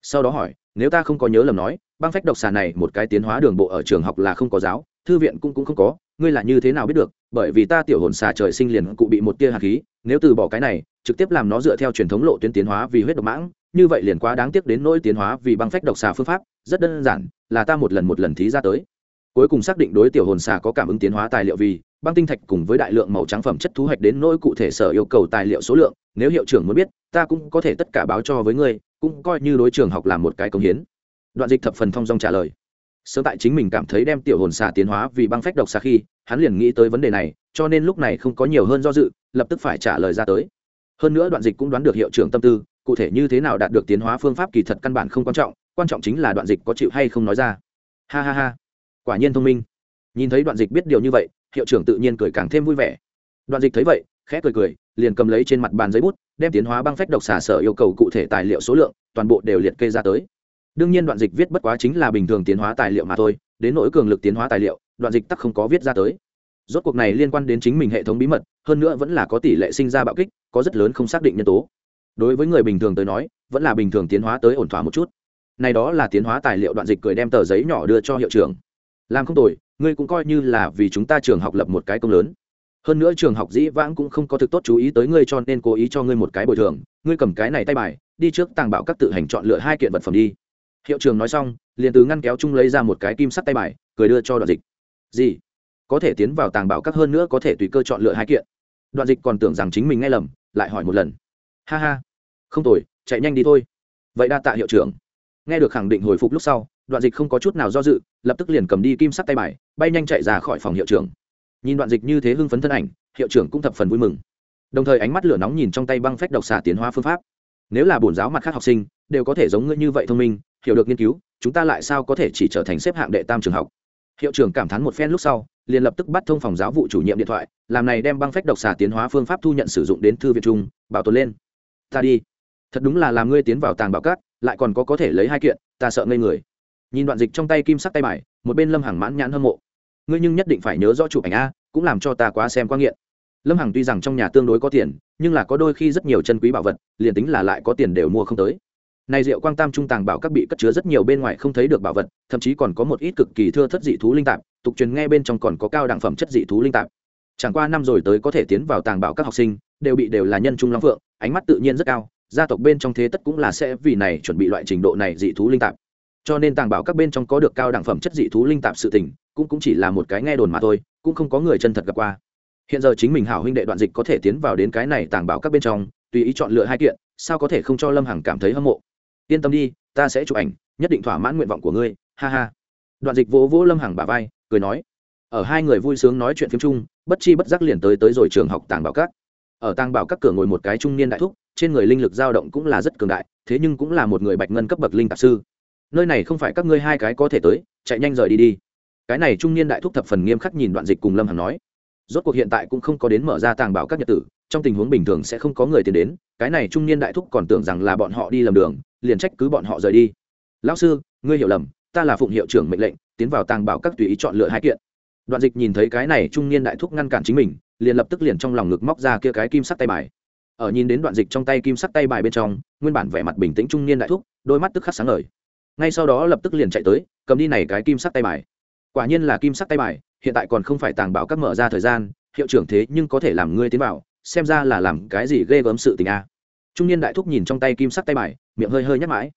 Sau đó hỏi, nếu ta không có nhớ lầm nói, băng phách độc xà này một cái tiến hóa đường bộ ở trường học là không có giáo, thư viện cũng cũng không có, ngươi là như thế nào biết được, bởi vì ta tiểu hồn xà trời sinh liền cụ bị một tia hạt khí, nếu từ bỏ cái này, trực tiếp làm nó dựa theo truyền thống lộ tuyến tiến hóa vì huyết độc mãng như vậy liền quá đáng tiếc đến nỗi tiến hóa vì băng phách độc xà phương pháp, rất đơn giản, là ta một lần một lần thí ra tới. Cuối cùng xác định đối tiểu hồn xà có cảm ứng tiến hóa tài liệu vì băng tinh thạch cùng với đại lượng màu trắng phẩm chất thu hoạch đến nỗi cụ thể sở yêu cầu tài liệu số lượng, nếu hiệu trưởng muốn biết, ta cũng có thể tất cả báo cho với ngươi, cũng coi như đối trường học làm một cái công hiến. Đoạn dịch thập phần thông dong trả lời. Sớm tại chính mình cảm thấy đem tiểu hồn xà tiến hóa vì băng phách độc xà khi, hắn liền nghĩ tới vấn đề này, cho nên lúc này không có nhiều hơn do dự, lập tức phải trả lời ra tới. Hơn nữa đoạn dịch cũng đoán được hiệu trưởng tâm tư cụ thể như thế nào đạt được tiến hóa phương pháp kỳ thật căn bản không quan trọng quan trọng chính là đoạn dịch có chịu hay không nói ra. Ha ha ha. Quả nhiên thông minh. Nhìn thấy đoạn dịch biết điều như vậy, hiệu trưởng tự nhiên cười càng thêm vui vẻ. Đoạn dịch thấy vậy, khẽ cười cười, liền cầm lấy trên mặt bàn giấy bút, đem tiến hóa băng phách độc xả sở yêu cầu cụ thể tài liệu số lượng, toàn bộ đều liệt kê ra tới. Đương nhiên đoạn dịch viết bất quá chính là bình thường tiến hóa tài liệu mà thôi, đến nỗi cường lực tiến hóa tài liệu, đoạn dịch tắc không có viết ra tới. Rốt cuộc này liên quan đến chính mình hệ thống bí mật, hơn nữa vẫn là có tỷ lệ sinh ra bạo kích, có rất lớn không xác định nhân tố đối với người bình thường tới nói, vẫn là bình thường tiến hóa tới ổn thỏa một chút. Này đó là tiến hóa tài liệu đoạn dịch cười đem tờ giấy nhỏ đưa cho hiệu trưởng. Làm không tồi, ngươi cũng coi như là vì chúng ta trường học lập một cái công lớn. Hơn nữa trường học dĩ vãng cũng không có thực tốt chú ý tới ngươi cho nên cố ý cho ngươi một cái bồi thường. Ngươi cầm cái này tay bài, đi trước tàng bảo các tự hành chọn lựa hai kiện vật phẩm đi. Hiệu trường nói xong, liền từ ngăn kéo chung lấy ra một cái kim sắt tay bài, cười đưa cho đoạn dịch. Gì? Có thể tiến vào tàng bảo các hơn nữa có thể tùy cơ chọn lựa hai kiện. Đoạn dịch còn tưởng rằng chính mình nghe lầm, lại hỏi một lần ha ha. Không tồi, chạy nhanh đi thôi. Vậy đa tạ hiệu trưởng. Nghe được khẳng định hồi phục lúc sau, đoạn dịch không có chút nào do dự, lập tức liền cầm đi kim sắt tay bài, bay nhanh chạy ra khỏi phòng hiệu trưởng. Nhìn đoạn dịch như thế hưng phấn thân ảnh, hiệu trưởng cũng thập phần vui mừng. Đồng thời ánh mắt lửa nóng nhìn trong tay băng phách độc xà tiến hóa phương pháp. Nếu là bổn giáo mặt khác học sinh, đều có thể giống ngươi như vậy thông minh, hiểu được nghiên cứu, chúng ta lại sao có thể chỉ trở thành xếp hạng đệ tam trường học? Hiệu trưởng cảm thán một phen lúc sau, liền lập tức bắt thông phòng giáo vụ chủ nhiệm điện thoại, làm này đem băng phách độc xà tiến hóa phương pháp thu nhận sử dụng đến thư viện trung, bảo tồn lên ta đi. Thật đúng là làm ngươi tiến vào tàng bảo cát, lại còn có có thể lấy hai kiện, ta sợ ngây người. Nhìn đoạn dịch trong tay kim sắc tay bài, một bên lâm hàng mãn nhãn hâm mộ. Ngươi nhưng nhất định phải nhớ rõ chụp ảnh a, cũng làm cho ta quá xem quá nghiện. Lâm hằng tuy rằng trong nhà tương đối có tiền, nhưng là có đôi khi rất nhiều chân quý bảo vật, liền tính là lại có tiền đều mua không tới. Này rượu quang tam trung tàng bảo các bị cất chứa rất nhiều bên ngoài không thấy được bảo vật, thậm chí còn có một ít cực kỳ thưa thất dị thú linh tạp, tục truyền nghe bên trong còn có cao đẳng phẩm chất dị thú linh tạp. Chẳng qua năm rồi tới có thể tiến vào tàng bảo các học sinh đều bị đều là nhân trung long phượng, ánh mắt tự nhiên rất cao, gia tộc bên trong thế tất cũng là sẽ vì này chuẩn bị loại trình độ này dị thú linh tạp. Cho nên tàng bảo các bên trong có được cao đẳng phẩm chất dị thú linh tạp sự tình, cũng cũng chỉ là một cái nghe đồn mà thôi, cũng không có người chân thật gặp qua. Hiện giờ chính mình hảo huynh đệ đoạn dịch có thể tiến vào đến cái này tàng bảo các bên trong, tùy ý chọn lựa hai kiện, sao có thể không cho lâm hằng cảm thấy hâm mộ? Yên tâm đi, ta sẽ chụp ảnh, nhất định thỏa mãn nguyện vọng của ngươi, ha ha. Đoạn dịch vỗ vỗ lâm hằng bà vai, cười nói. Ở hai người vui sướng nói chuyện phim chung, bất chi bất giác liền tới tới rồi trường học tàng bảo các ở tàng bảo các cửa ngồi một cái trung niên đại thúc, trên người linh lực dao động cũng là rất cường đại, thế nhưng cũng là một người bạch ngân cấp bậc linh tạp sư. Nơi này không phải các ngươi hai cái có thể tới, chạy nhanh rời đi đi. Cái này trung niên đại thúc thập phần nghiêm khắc nhìn đoạn dịch cùng lâm hằng nói. Rốt cuộc hiện tại cũng không có đến mở ra tàng bảo các nhật tử, trong tình huống bình thường sẽ không có người tiến đến, cái này trung niên đại thúc còn tưởng rằng là bọn họ đi lầm đường, liền trách cứ bọn họ rời đi. Lão sư, ngươi hiểu lầm, ta là phụng hiệu trưởng mệnh lệnh, tiến vào tàng bảo các tùy ý chọn lựa hai kiện. Đoạn dịch nhìn thấy cái này trung niên đại thúc ngăn cản chính mình liền lập tức liền trong lòng ngực móc ra kia cái kim sắc tay bài. Ở nhìn đến đoạn dịch trong tay kim sắc tay bài bên trong, nguyên bản vẻ mặt bình tĩnh trung niên đại thúc, đôi mắt tức khắc sáng ngời. Ngay sau đó lập tức liền chạy tới, cầm đi này cái kim sắc tay bài. Quả nhiên là kim sắc tay bài, hiện tại còn không phải tàng bảo các mở ra thời gian, hiệu trưởng thế nhưng có thể làm ngươi tiến vào, xem ra là làm cái gì ghê gớm sự tình a. Trung niên đại thúc nhìn trong tay kim sắc tay bài, miệng hơi hơi nhắc mãi.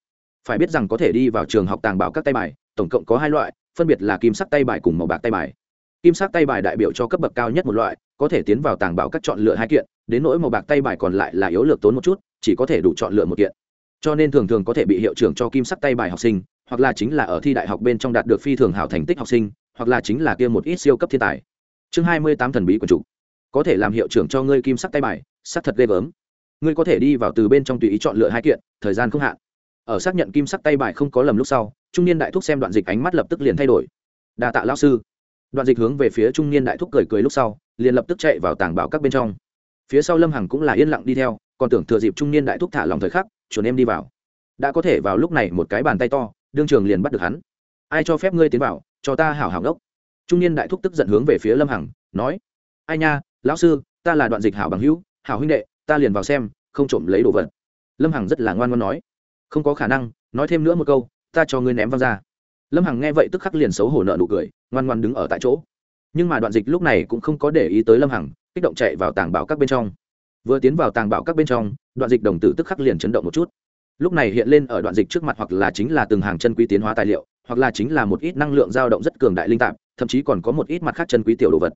Phải biết rằng có thể đi vào trường học tàng bảo các tay bài, tổng cộng có hai loại, phân biệt là kim sắc tay bài cùng màu bạc tay bài kim sắc tay bài đại biểu cho cấp bậc cao nhất một loại, có thể tiến vào tàng bảo các chọn lựa hai kiện, đến nỗi màu bạc tay bài còn lại là yếu lược tốn một chút, chỉ có thể đủ chọn lựa một kiện. Cho nên thường thường có thể bị hiệu trưởng cho kim sắc tay bài học sinh, hoặc là chính là ở thi đại học bên trong đạt được phi thường hảo thành tích học sinh, hoặc là chính là kia một ít siêu cấp thiên tài. Chương hai mươi tám thần bí của chủ. Có thể làm hiệu trưởng cho ngươi kim sắc tay bài sắc thật ghê gớm. Ngươi có thể đi vào từ bên trong tùy ý chọn lựa hai kiện, thời gian không hạn. Ở xác nhận kim sắc tay bài không có lầm lúc sau, trung niên đại thúc xem đoạn dịch ánh mắt lập tức liền thay đổi. Đa tạ lão sư đoạn dịch hướng về phía trung niên đại thúc cười cười lúc sau, liền lập tức chạy vào tàng bảo các bên trong. Phía sau lâm hằng cũng là yên lặng đi theo, còn tưởng thừa dịp trung niên đại thúc thả lòng thời khắc, chuẩn em đi vào. Đã có thể vào lúc này một cái bàn tay to, đương trường liền bắt được hắn. Ai cho phép ngươi tiến vào, cho ta hảo hảo ngốc. Trung niên đại thúc tức giận hướng về phía lâm hằng, nói, ai nha, lão sư, ta là đoạn dịch hảo bằng hữu, hảo huynh đệ, ta liền vào xem, không trộm lấy đồ vật. Lâm hằng rất là ngoan ngoan nói, không có khả năng, nói thêm nữa một câu, ta cho ngươi ném văng ra lâm hằng nghe vậy tức khắc liền xấu hổ nợ nụ cười, ngoan ngoan đứng ở tại chỗ. Nhưng mà đoạn dịch lúc này cũng không có để ý tới lâm hằng, kích động chạy vào tàng bảo các bên trong. Vừa tiến vào tàng bảo các bên trong, đoạn dịch đồng tử tức khắc liền chấn động một chút. Lúc này hiện lên ở đoạn dịch trước mặt hoặc là chính là từng hàng chân quý tiến hóa tài liệu, hoặc là chính là một ít năng lượng dao động rất cường đại linh tạp, thậm chí còn có một ít mặt khác chân quý tiểu đồ vật.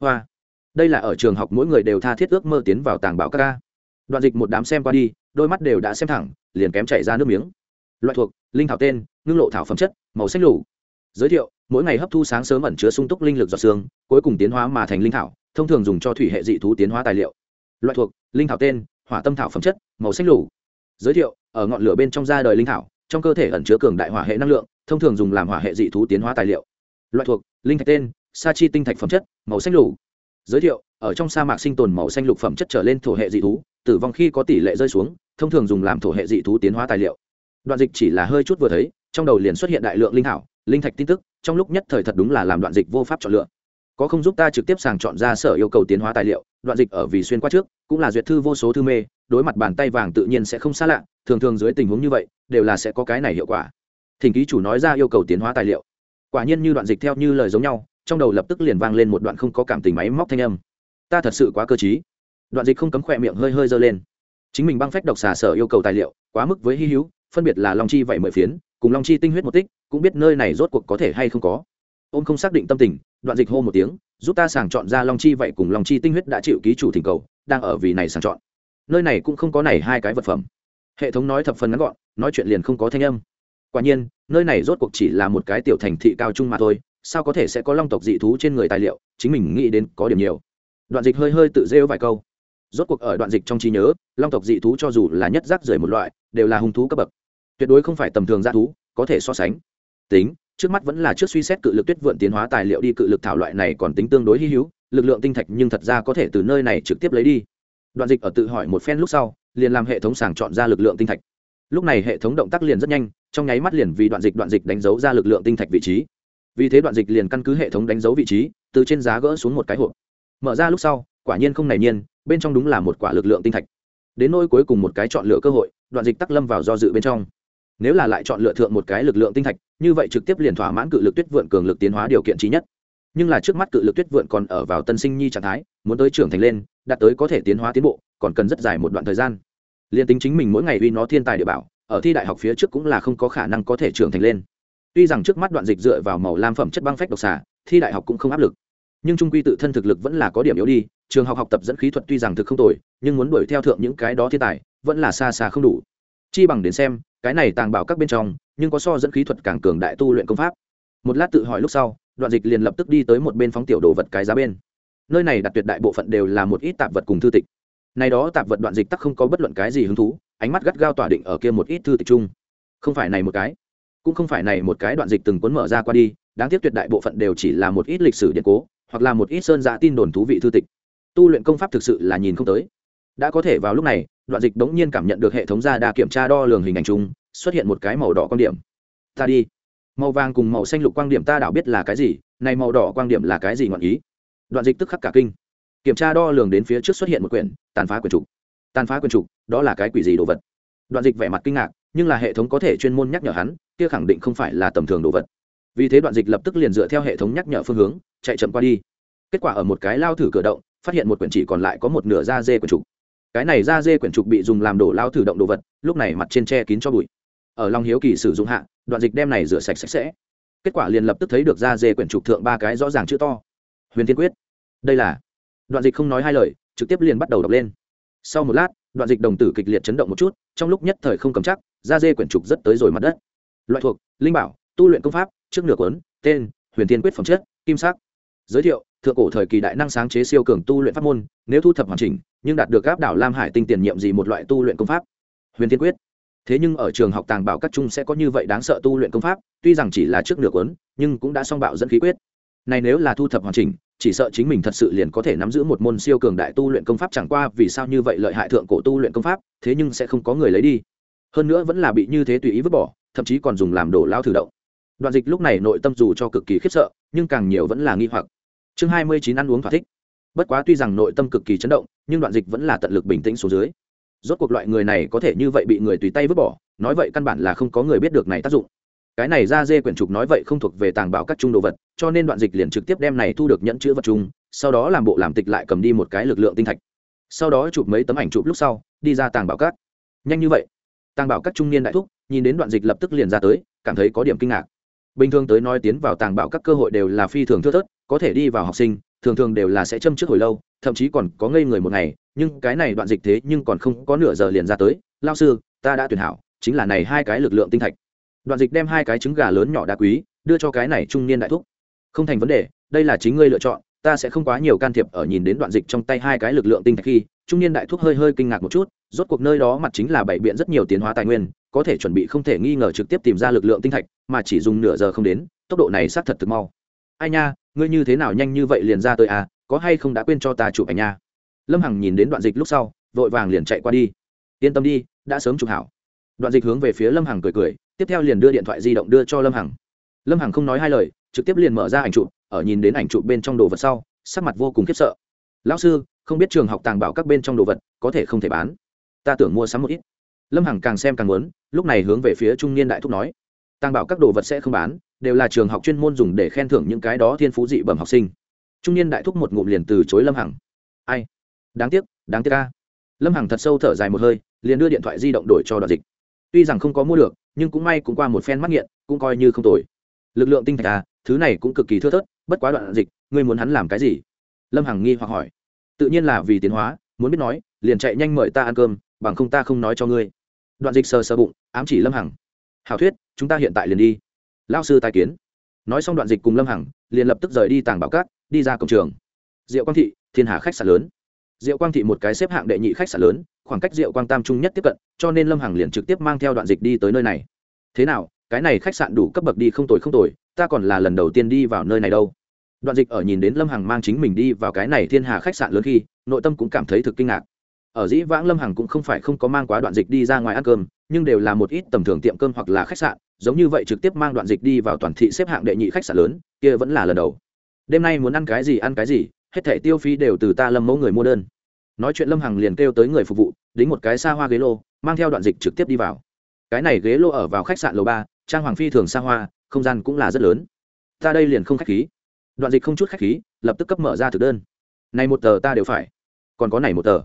Hoa! Đây là ở trường học mỗi người đều tha thiết ước mơ tiến vào tàng bảo các ca. Đoạn dịch một đám xem qua đi, đôi mắt đều đã xem thẳng, liền kém chảy ra nước miếng. Loại thuộc, linh thảo tên, ngưng lộ thảo phẩm chất màu xanh lục. giới thiệu, mỗi ngày hấp thu sáng sớm ẩn chứa sung túc linh lực giọt xương cuối cùng tiến hóa mà thành linh thảo, thông thường dùng cho thủy hệ dị thú tiến hóa tài liệu loại thuộc, linh thảo tên, hỏa tâm thảo phẩm chất, màu xanh lục. giới thiệu, ở ngọn lửa bên trong da đời linh thảo, trong cơ thể ẩn chứa cường đại hỏa hệ năng lượng, thông thường dùng làm hỏa hệ dị thú tiến hóa tài liệu loại thuộc, linh thạch tên, sa chi tinh thạch phẩm chất, màu xanh lục giới thiệu, ở trong sa mạc sinh tồn màu xanh lục phẩm chất trở lên thổ hệ dị thú, tử vong khi có tỷ lệ rơi xuống, thông thường dùng làm thổ hệ dị thú tiến hóa tài liệu đoạn dịch chỉ là hơi chút vừa thấy trong đầu liền xuất hiện đại lượng linh hảo linh thạch tin tức, trong lúc nhất thời thật đúng là làm đoạn dịch vô pháp chọn lựa. Có không giúp ta trực tiếp sàng chọn ra sở yêu cầu tiến hóa tài liệu, đoạn dịch ở vì xuyên qua trước, cũng là duyệt thư vô số thư mê, đối mặt bàn tay vàng tự nhiên sẽ không xa lạ, thường thường dưới tình huống như vậy, đều là sẽ có cái này hiệu quả. Thỉnh ký chủ nói ra yêu cầu tiến hóa tài liệu. Quả nhiên như đoạn dịch theo như lời giống nhau, trong đầu lập tức liền vang lên một đoạn không có cảm tình máy móc thanh âm. Ta thật sự quá cơ t đoạn dịch không cấm khỏe miệng hơi hơi dơ lên. Chính mình băng phách độc xà sở yêu cầu tài liệu, quá mức với hy hữu, phân biệt là long chi vậy mười phiến cùng long chi tinh huyết một tích, cũng biết nơi này rốt cuộc có thể hay không có. Ôm không xác định tâm tình, đoạn dịch hô một tiếng, giúp ta sàng chọn ra long chi vậy cùng long chi tinh huyết đã chịu ký chủ thỉnh cầu, đang ở vì này sàng chọn. Nơi này cũng không có này hai cái vật phẩm. Hệ thống nói thập phần ngắn gọn, nói chuyện liền không có thanh âm. Quả nhiên, nơi này rốt cuộc chỉ là một cái tiểu thành thị cao trung mà thôi, sao có thể sẽ có long tộc dị thú trên người tài liệu, chính mình nghĩ đến có điểm nhiều. Đoạn dịch hơi hơi tự rêu vài câu. Rốt cuộc ở đoạn dịch trong trí nhớ, long tộc dị thú cho dù là nhất rác rời một loại, đều là hung thú cấp bậc tuyệt đối không phải tầm thường g thú, có thể so sánh. Tính, trước mắt vẫn là trước suy xét cự lực tuyết vượn tiến hóa tài liệu đi, cự lực thảo loại này còn tính tương đối hy hữu, lực lượng tinh thạch nhưng thật ra có thể từ nơi này trực tiếp lấy đi. Đoạn dịch ở tự hỏi một phen lúc sau, liền làm hệ thống sàng chọn ra lực lượng tinh thạch. Lúc này hệ thống động tác liền rất nhanh, trong nháy mắt liền vì đoạn dịch đoạn dịch đánh dấu ra lực lượng tinh thạch vị trí. Vì thế đoạn dịch liền căn cứ hệ thống đánh dấu vị trí, từ trên giá gỡ xuống một cái hộp. Mở ra lúc sau, quả nhiên không này nhiên, bên trong đúng là một quả lực lượng tinh thạch. Đến nỗi cuối cùng một cái chọn lựa cơ hội, đoạn dịch tắc lâm vào do dự bên trong nếu là lại chọn lựa thượng một cái lực lượng tinh thạch, như vậy trực tiếp liền thỏa mãn cự lực tuyết vượn cường lực tiến hóa điều kiện trí nhất. Nhưng là trước mắt cự lực tuyết vượn còn ở vào tân sinh nhi trạng thái, muốn tới trưởng thành lên, đạt tới có thể tiến hóa tiến bộ, còn cần rất dài một đoạn thời gian. Liền tính chính mình mỗi ngày uy nó thiên tài địa bảo, ở thi đại học phía trước cũng là không có khả năng có thể trưởng thành lên. Tuy rằng trước mắt đoạn dịch dựa vào màu lam phẩm chất băng phách độc xạ, thi đại học cũng không áp lực. Nhưng trung quy tự thân thực lực vẫn là có điểm yếu đi, trường học học tập dẫn khí thuật tuy rằng thực không tồi, nhưng muốn đuổi theo thượng những cái đó thiên tài, vẫn là xa xa không đủ chi bằng đến xem, cái này tàng bảo các bên trong, nhưng có so dẫn khí thuật càng cường đại tu luyện công pháp. Một lát tự hỏi lúc sau, đoạn dịch liền lập tức đi tới một bên phóng tiểu đồ vật cái giá bên. Nơi này đặt tuyệt đại bộ phận đều là một ít tạp vật cùng thư tịch. Này đó tạp vật đoạn dịch tắc không có bất luận cái gì hứng thú, ánh mắt gắt gao tỏa định ở kia một ít thư tịch chung. Không phải này một cái, cũng không phải này một cái đoạn dịch từng cuốn mở ra qua đi, đáng tiếc tuyệt đại bộ phận đều chỉ là một ít lịch sử điện cố, hoặc là một ít sơn giã tin đồn thú vị thư tịch. Tu luyện công pháp thực sự là nhìn không tới đã có thể vào lúc này, đoạn dịch đống nhiên cảm nhận được hệ thống ra đa kiểm tra đo lường hình ảnh chung, xuất hiện một cái màu đỏ quan điểm. Ta đi. Màu vàng cùng màu xanh lục quan điểm ta đảo biết là cái gì, này màu đỏ quan điểm là cái gì ngọn ý? Đoạn dịch tức khắc cả kinh. Kiểm tra đo lường đến phía trước xuất hiện một quyển, tàn phá quyển trục. Tàn phá quyển trục, đó là cái quỷ gì đồ vật? Đoạn dịch vẻ mặt kinh ngạc, nhưng là hệ thống có thể chuyên môn nhắc nhở hắn, kia khẳng định không phải là tầm thường đồ vật. Vì thế đoạn dịch lập tức liền dựa theo hệ thống nhắc nhở phương hướng, chạy chậm qua đi. Kết quả ở một cái lao thử cửa động, phát hiện một quyển chỉ còn lại có một nửa da dê quyển trục cái này da dê quyển trục bị dùng làm đổ lao thử động đồ vật, lúc này mặt trên che kín cho bụi. Ở long hiếu kỳ sử dụng hạ, đoạn dịch đem này rửa sạch sạch sẽ. Kết quả liền lập tức thấy được da dê quyển trục thượng ba cái rõ ràng chữ to. Huyền thiên quyết. Đây là. Đoạn dịch không nói hai lời, trực tiếp liền bắt đầu đọc lên. Sau một lát, đoạn dịch đồng tử kịch liệt chấn động một chút, trong lúc nhất thời không cầm chắc, da dê quyển trục rất tới rồi mặt đất. Loại thuộc, linh bảo, tu luyện công pháp, trước nửa cuốn, tên, huyền thiên quyết phẩm chất, kim sắc giới thiệu, thượng cổ thời kỳ đại năng sáng chế siêu cường tu luyện pháp môn, nếu thu thập hoàn chỉnh, nhưng đạt được áp đảo lam hải tinh tiền nhiệm gì một loại tu luyện công pháp? Huyền thiên quyết. Thế nhưng ở trường học tàng bảo các trung sẽ có như vậy đáng sợ tu luyện công pháp, tuy rằng chỉ là trước nửa cuốn, nhưng cũng đã song bạo dẫn khí quyết. Này nếu là thu thập hoàn chỉnh, chỉ sợ chính mình thật sự liền có thể nắm giữ một môn siêu cường đại tu luyện công pháp chẳng qua vì sao như vậy lợi hại thượng cổ tu luyện công pháp, thế nhưng sẽ không có người lấy đi. Hơn nữa vẫn là bị như thế tùy ý vứt bỏ, thậm chí còn dùng làm đổ lao thử động. Đoạn dịch lúc này nội tâm dù cho cực kỳ khiếp sợ, nhưng càng nhiều vẫn là nghi hoặc chương hai mươi chín ăn uống thỏa thích. Bất quá tuy rằng nội tâm cực kỳ chấn động, nhưng đoạn dịch vẫn là tận lực bình tĩnh xuống dưới. Rốt cuộc loại người này có thể như vậy bị người tùy tay vứt bỏ, nói vậy căn bản là không có người biết được này tác dụng. Cái này ra dê quyển trục nói vậy không thuộc về tàng bảo các trung đồ vật, cho nên đoạn dịch liền trực tiếp đem này thu được nhẫn chữ vật chung, sau đó làm bộ làm tịch lại cầm đi một cái lực lượng tinh thạch. Sau đó chụp mấy tấm ảnh chụp lúc sau, đi ra tàng bảo các. Nhanh như vậy. Tàng bảo các trung niên đại thúc, nhìn đến đoạn dịch lập tức liền ra tới, cảm thấy có điểm kinh ngạc bình thường tới nói tiến vào tàng bảo các cơ hội đều là phi thường thưa thớt, có thể đi vào học sinh, thường thường đều là sẽ châm trước hồi lâu, thậm chí còn có ngây người một ngày, nhưng cái này đoạn dịch thế nhưng còn không có nửa giờ liền ra tới. Lao sư, ta đã tuyển hảo, chính là này hai cái lực lượng tinh thạch. Đoạn dịch đem hai cái trứng gà lớn nhỏ đá quý, đưa cho cái này trung niên đại thúc. Không thành vấn đề, đây là chính ngươi lựa chọn, ta sẽ không quá nhiều can thiệp ở nhìn đến đoạn dịch trong tay hai cái lực lượng tinh thạch khi, trung niên đại thúc hơi hơi kinh ngạc một chút, rốt cuộc nơi đó mặt chính là bảy biện rất nhiều tiến hóa tài nguyên có thể chuẩn bị không thể nghi ngờ trực tiếp tìm ra lực lượng tinh thạch, mà chỉ dùng nửa giờ không đến, tốc độ này xác thật thực mau. Ai nha, ngươi như thế nào nhanh như vậy liền ra tới à có hay không đã quên cho ta chụp ảnh nha. Lâm hằng nhìn đến đoạn dịch lúc sau, vội vàng liền chạy qua đi. Yên tâm đi, đã sớm chụp hảo. Đoạn dịch hướng về phía lâm hằng cười cười, tiếp theo liền đưa điện thoại di động đưa cho lâm hằng. Lâm hằng không nói hai lời, trực tiếp liền mở ra ảnh chụp, ở nhìn đến ảnh chụp bên trong đồ vật sau, sắc mặt vô cùng khiếp sợ. Lão sư, không biết trường học tàng bảo các bên trong đồ vật có thể không thể bán? Ta tưởng mua sắm một ít lâm hằng càng xem càng muốn, lúc này hướng về phía trung niên đại thúc nói, tàng bảo các đồ vật sẽ không bán, đều là trường học chuyên môn dùng để khen thưởng những cái đó thiên phú dị bẩm học sinh. Trung niên đại thúc một ngụm liền từ chối lâm hằng. Ai? Đáng tiếc đáng tiếc ca lâm hằng thật sâu thở dài một hơi, liền đưa điện thoại di động đổi cho đoạn dịch. Tuy rằng không có mua được, nhưng cũng may cũng qua một phen mắc nghiện, cũng coi như không tồi. Lực lượng tinh thạch à thứ này cũng cực kỳ thưa thớt, bất quá đoạn dịch, ngươi muốn hắn làm cái gì? Lâm hằng nghi hoặc hỏi. Tự nhiên là vì tiến hóa, muốn biết nói, liền chạy nhanh mời ta ăn cơm, bằng không ta không nói cho ngươi đoạn dịch sờ sờ bụng, ám chỉ lâm hằng. Hảo thuyết, chúng ta hiện tại liền đi. Lao sư tài kiến. Nói xong đoạn dịch cùng lâm hằng liền lập tức rời đi tàng bảo cát, đi ra cổng trường. Diệu quang thị, thiên hà khách sạn lớn. Diệu quang thị một cái xếp hạng đệ nhị khách sạn lớn, khoảng cách diệu quang tam trung nhất tiếp cận, cho nên lâm hằng liền trực tiếp mang theo đoạn dịch đi tới nơi này. Thế nào, cái này khách sạn đủ cấp bậc đi không tồi không tồi, ta còn là lần đầu tiên đi vào nơi này đâu. Đoạn dịch ở nhìn đến lâm hằng mang chính mình đi vào cái này thiên hà khách sạn lớn khi, nội tâm cũng cảm thấy thực kinh ngạc ở dĩ vãng lâm hằng cũng không phải không có mang quá đoạn dịch đi ra ngoài ăn cơm, nhưng đều là một ít tầm thường tiệm cơm hoặc là khách sạn, giống như vậy trực tiếp mang đoạn dịch đi vào toàn thị xếp hạng đệ nhị khách sạn lớn, kia vẫn là lần đầu. Đêm nay muốn ăn cái gì ăn cái gì, hết thẻ tiêu phí đều từ ta lâm mẫu người mua đơn. Nói chuyện lâm hằng liền kêu tới người phục vụ, đính một cái xa hoa ghế lô, mang theo đoạn dịch trực tiếp đi vào. Cái này ghế lô ở vào khách sạn lầu ba, trang hoàng phi thường xa hoa, không gian cũng là rất lớn. Ta đây liền không khách khí. Đoạn dịch không chút khách khí, lập tức cấp mở ra thực đơn. Này một tờ ta đều phải. Còn có này một tờ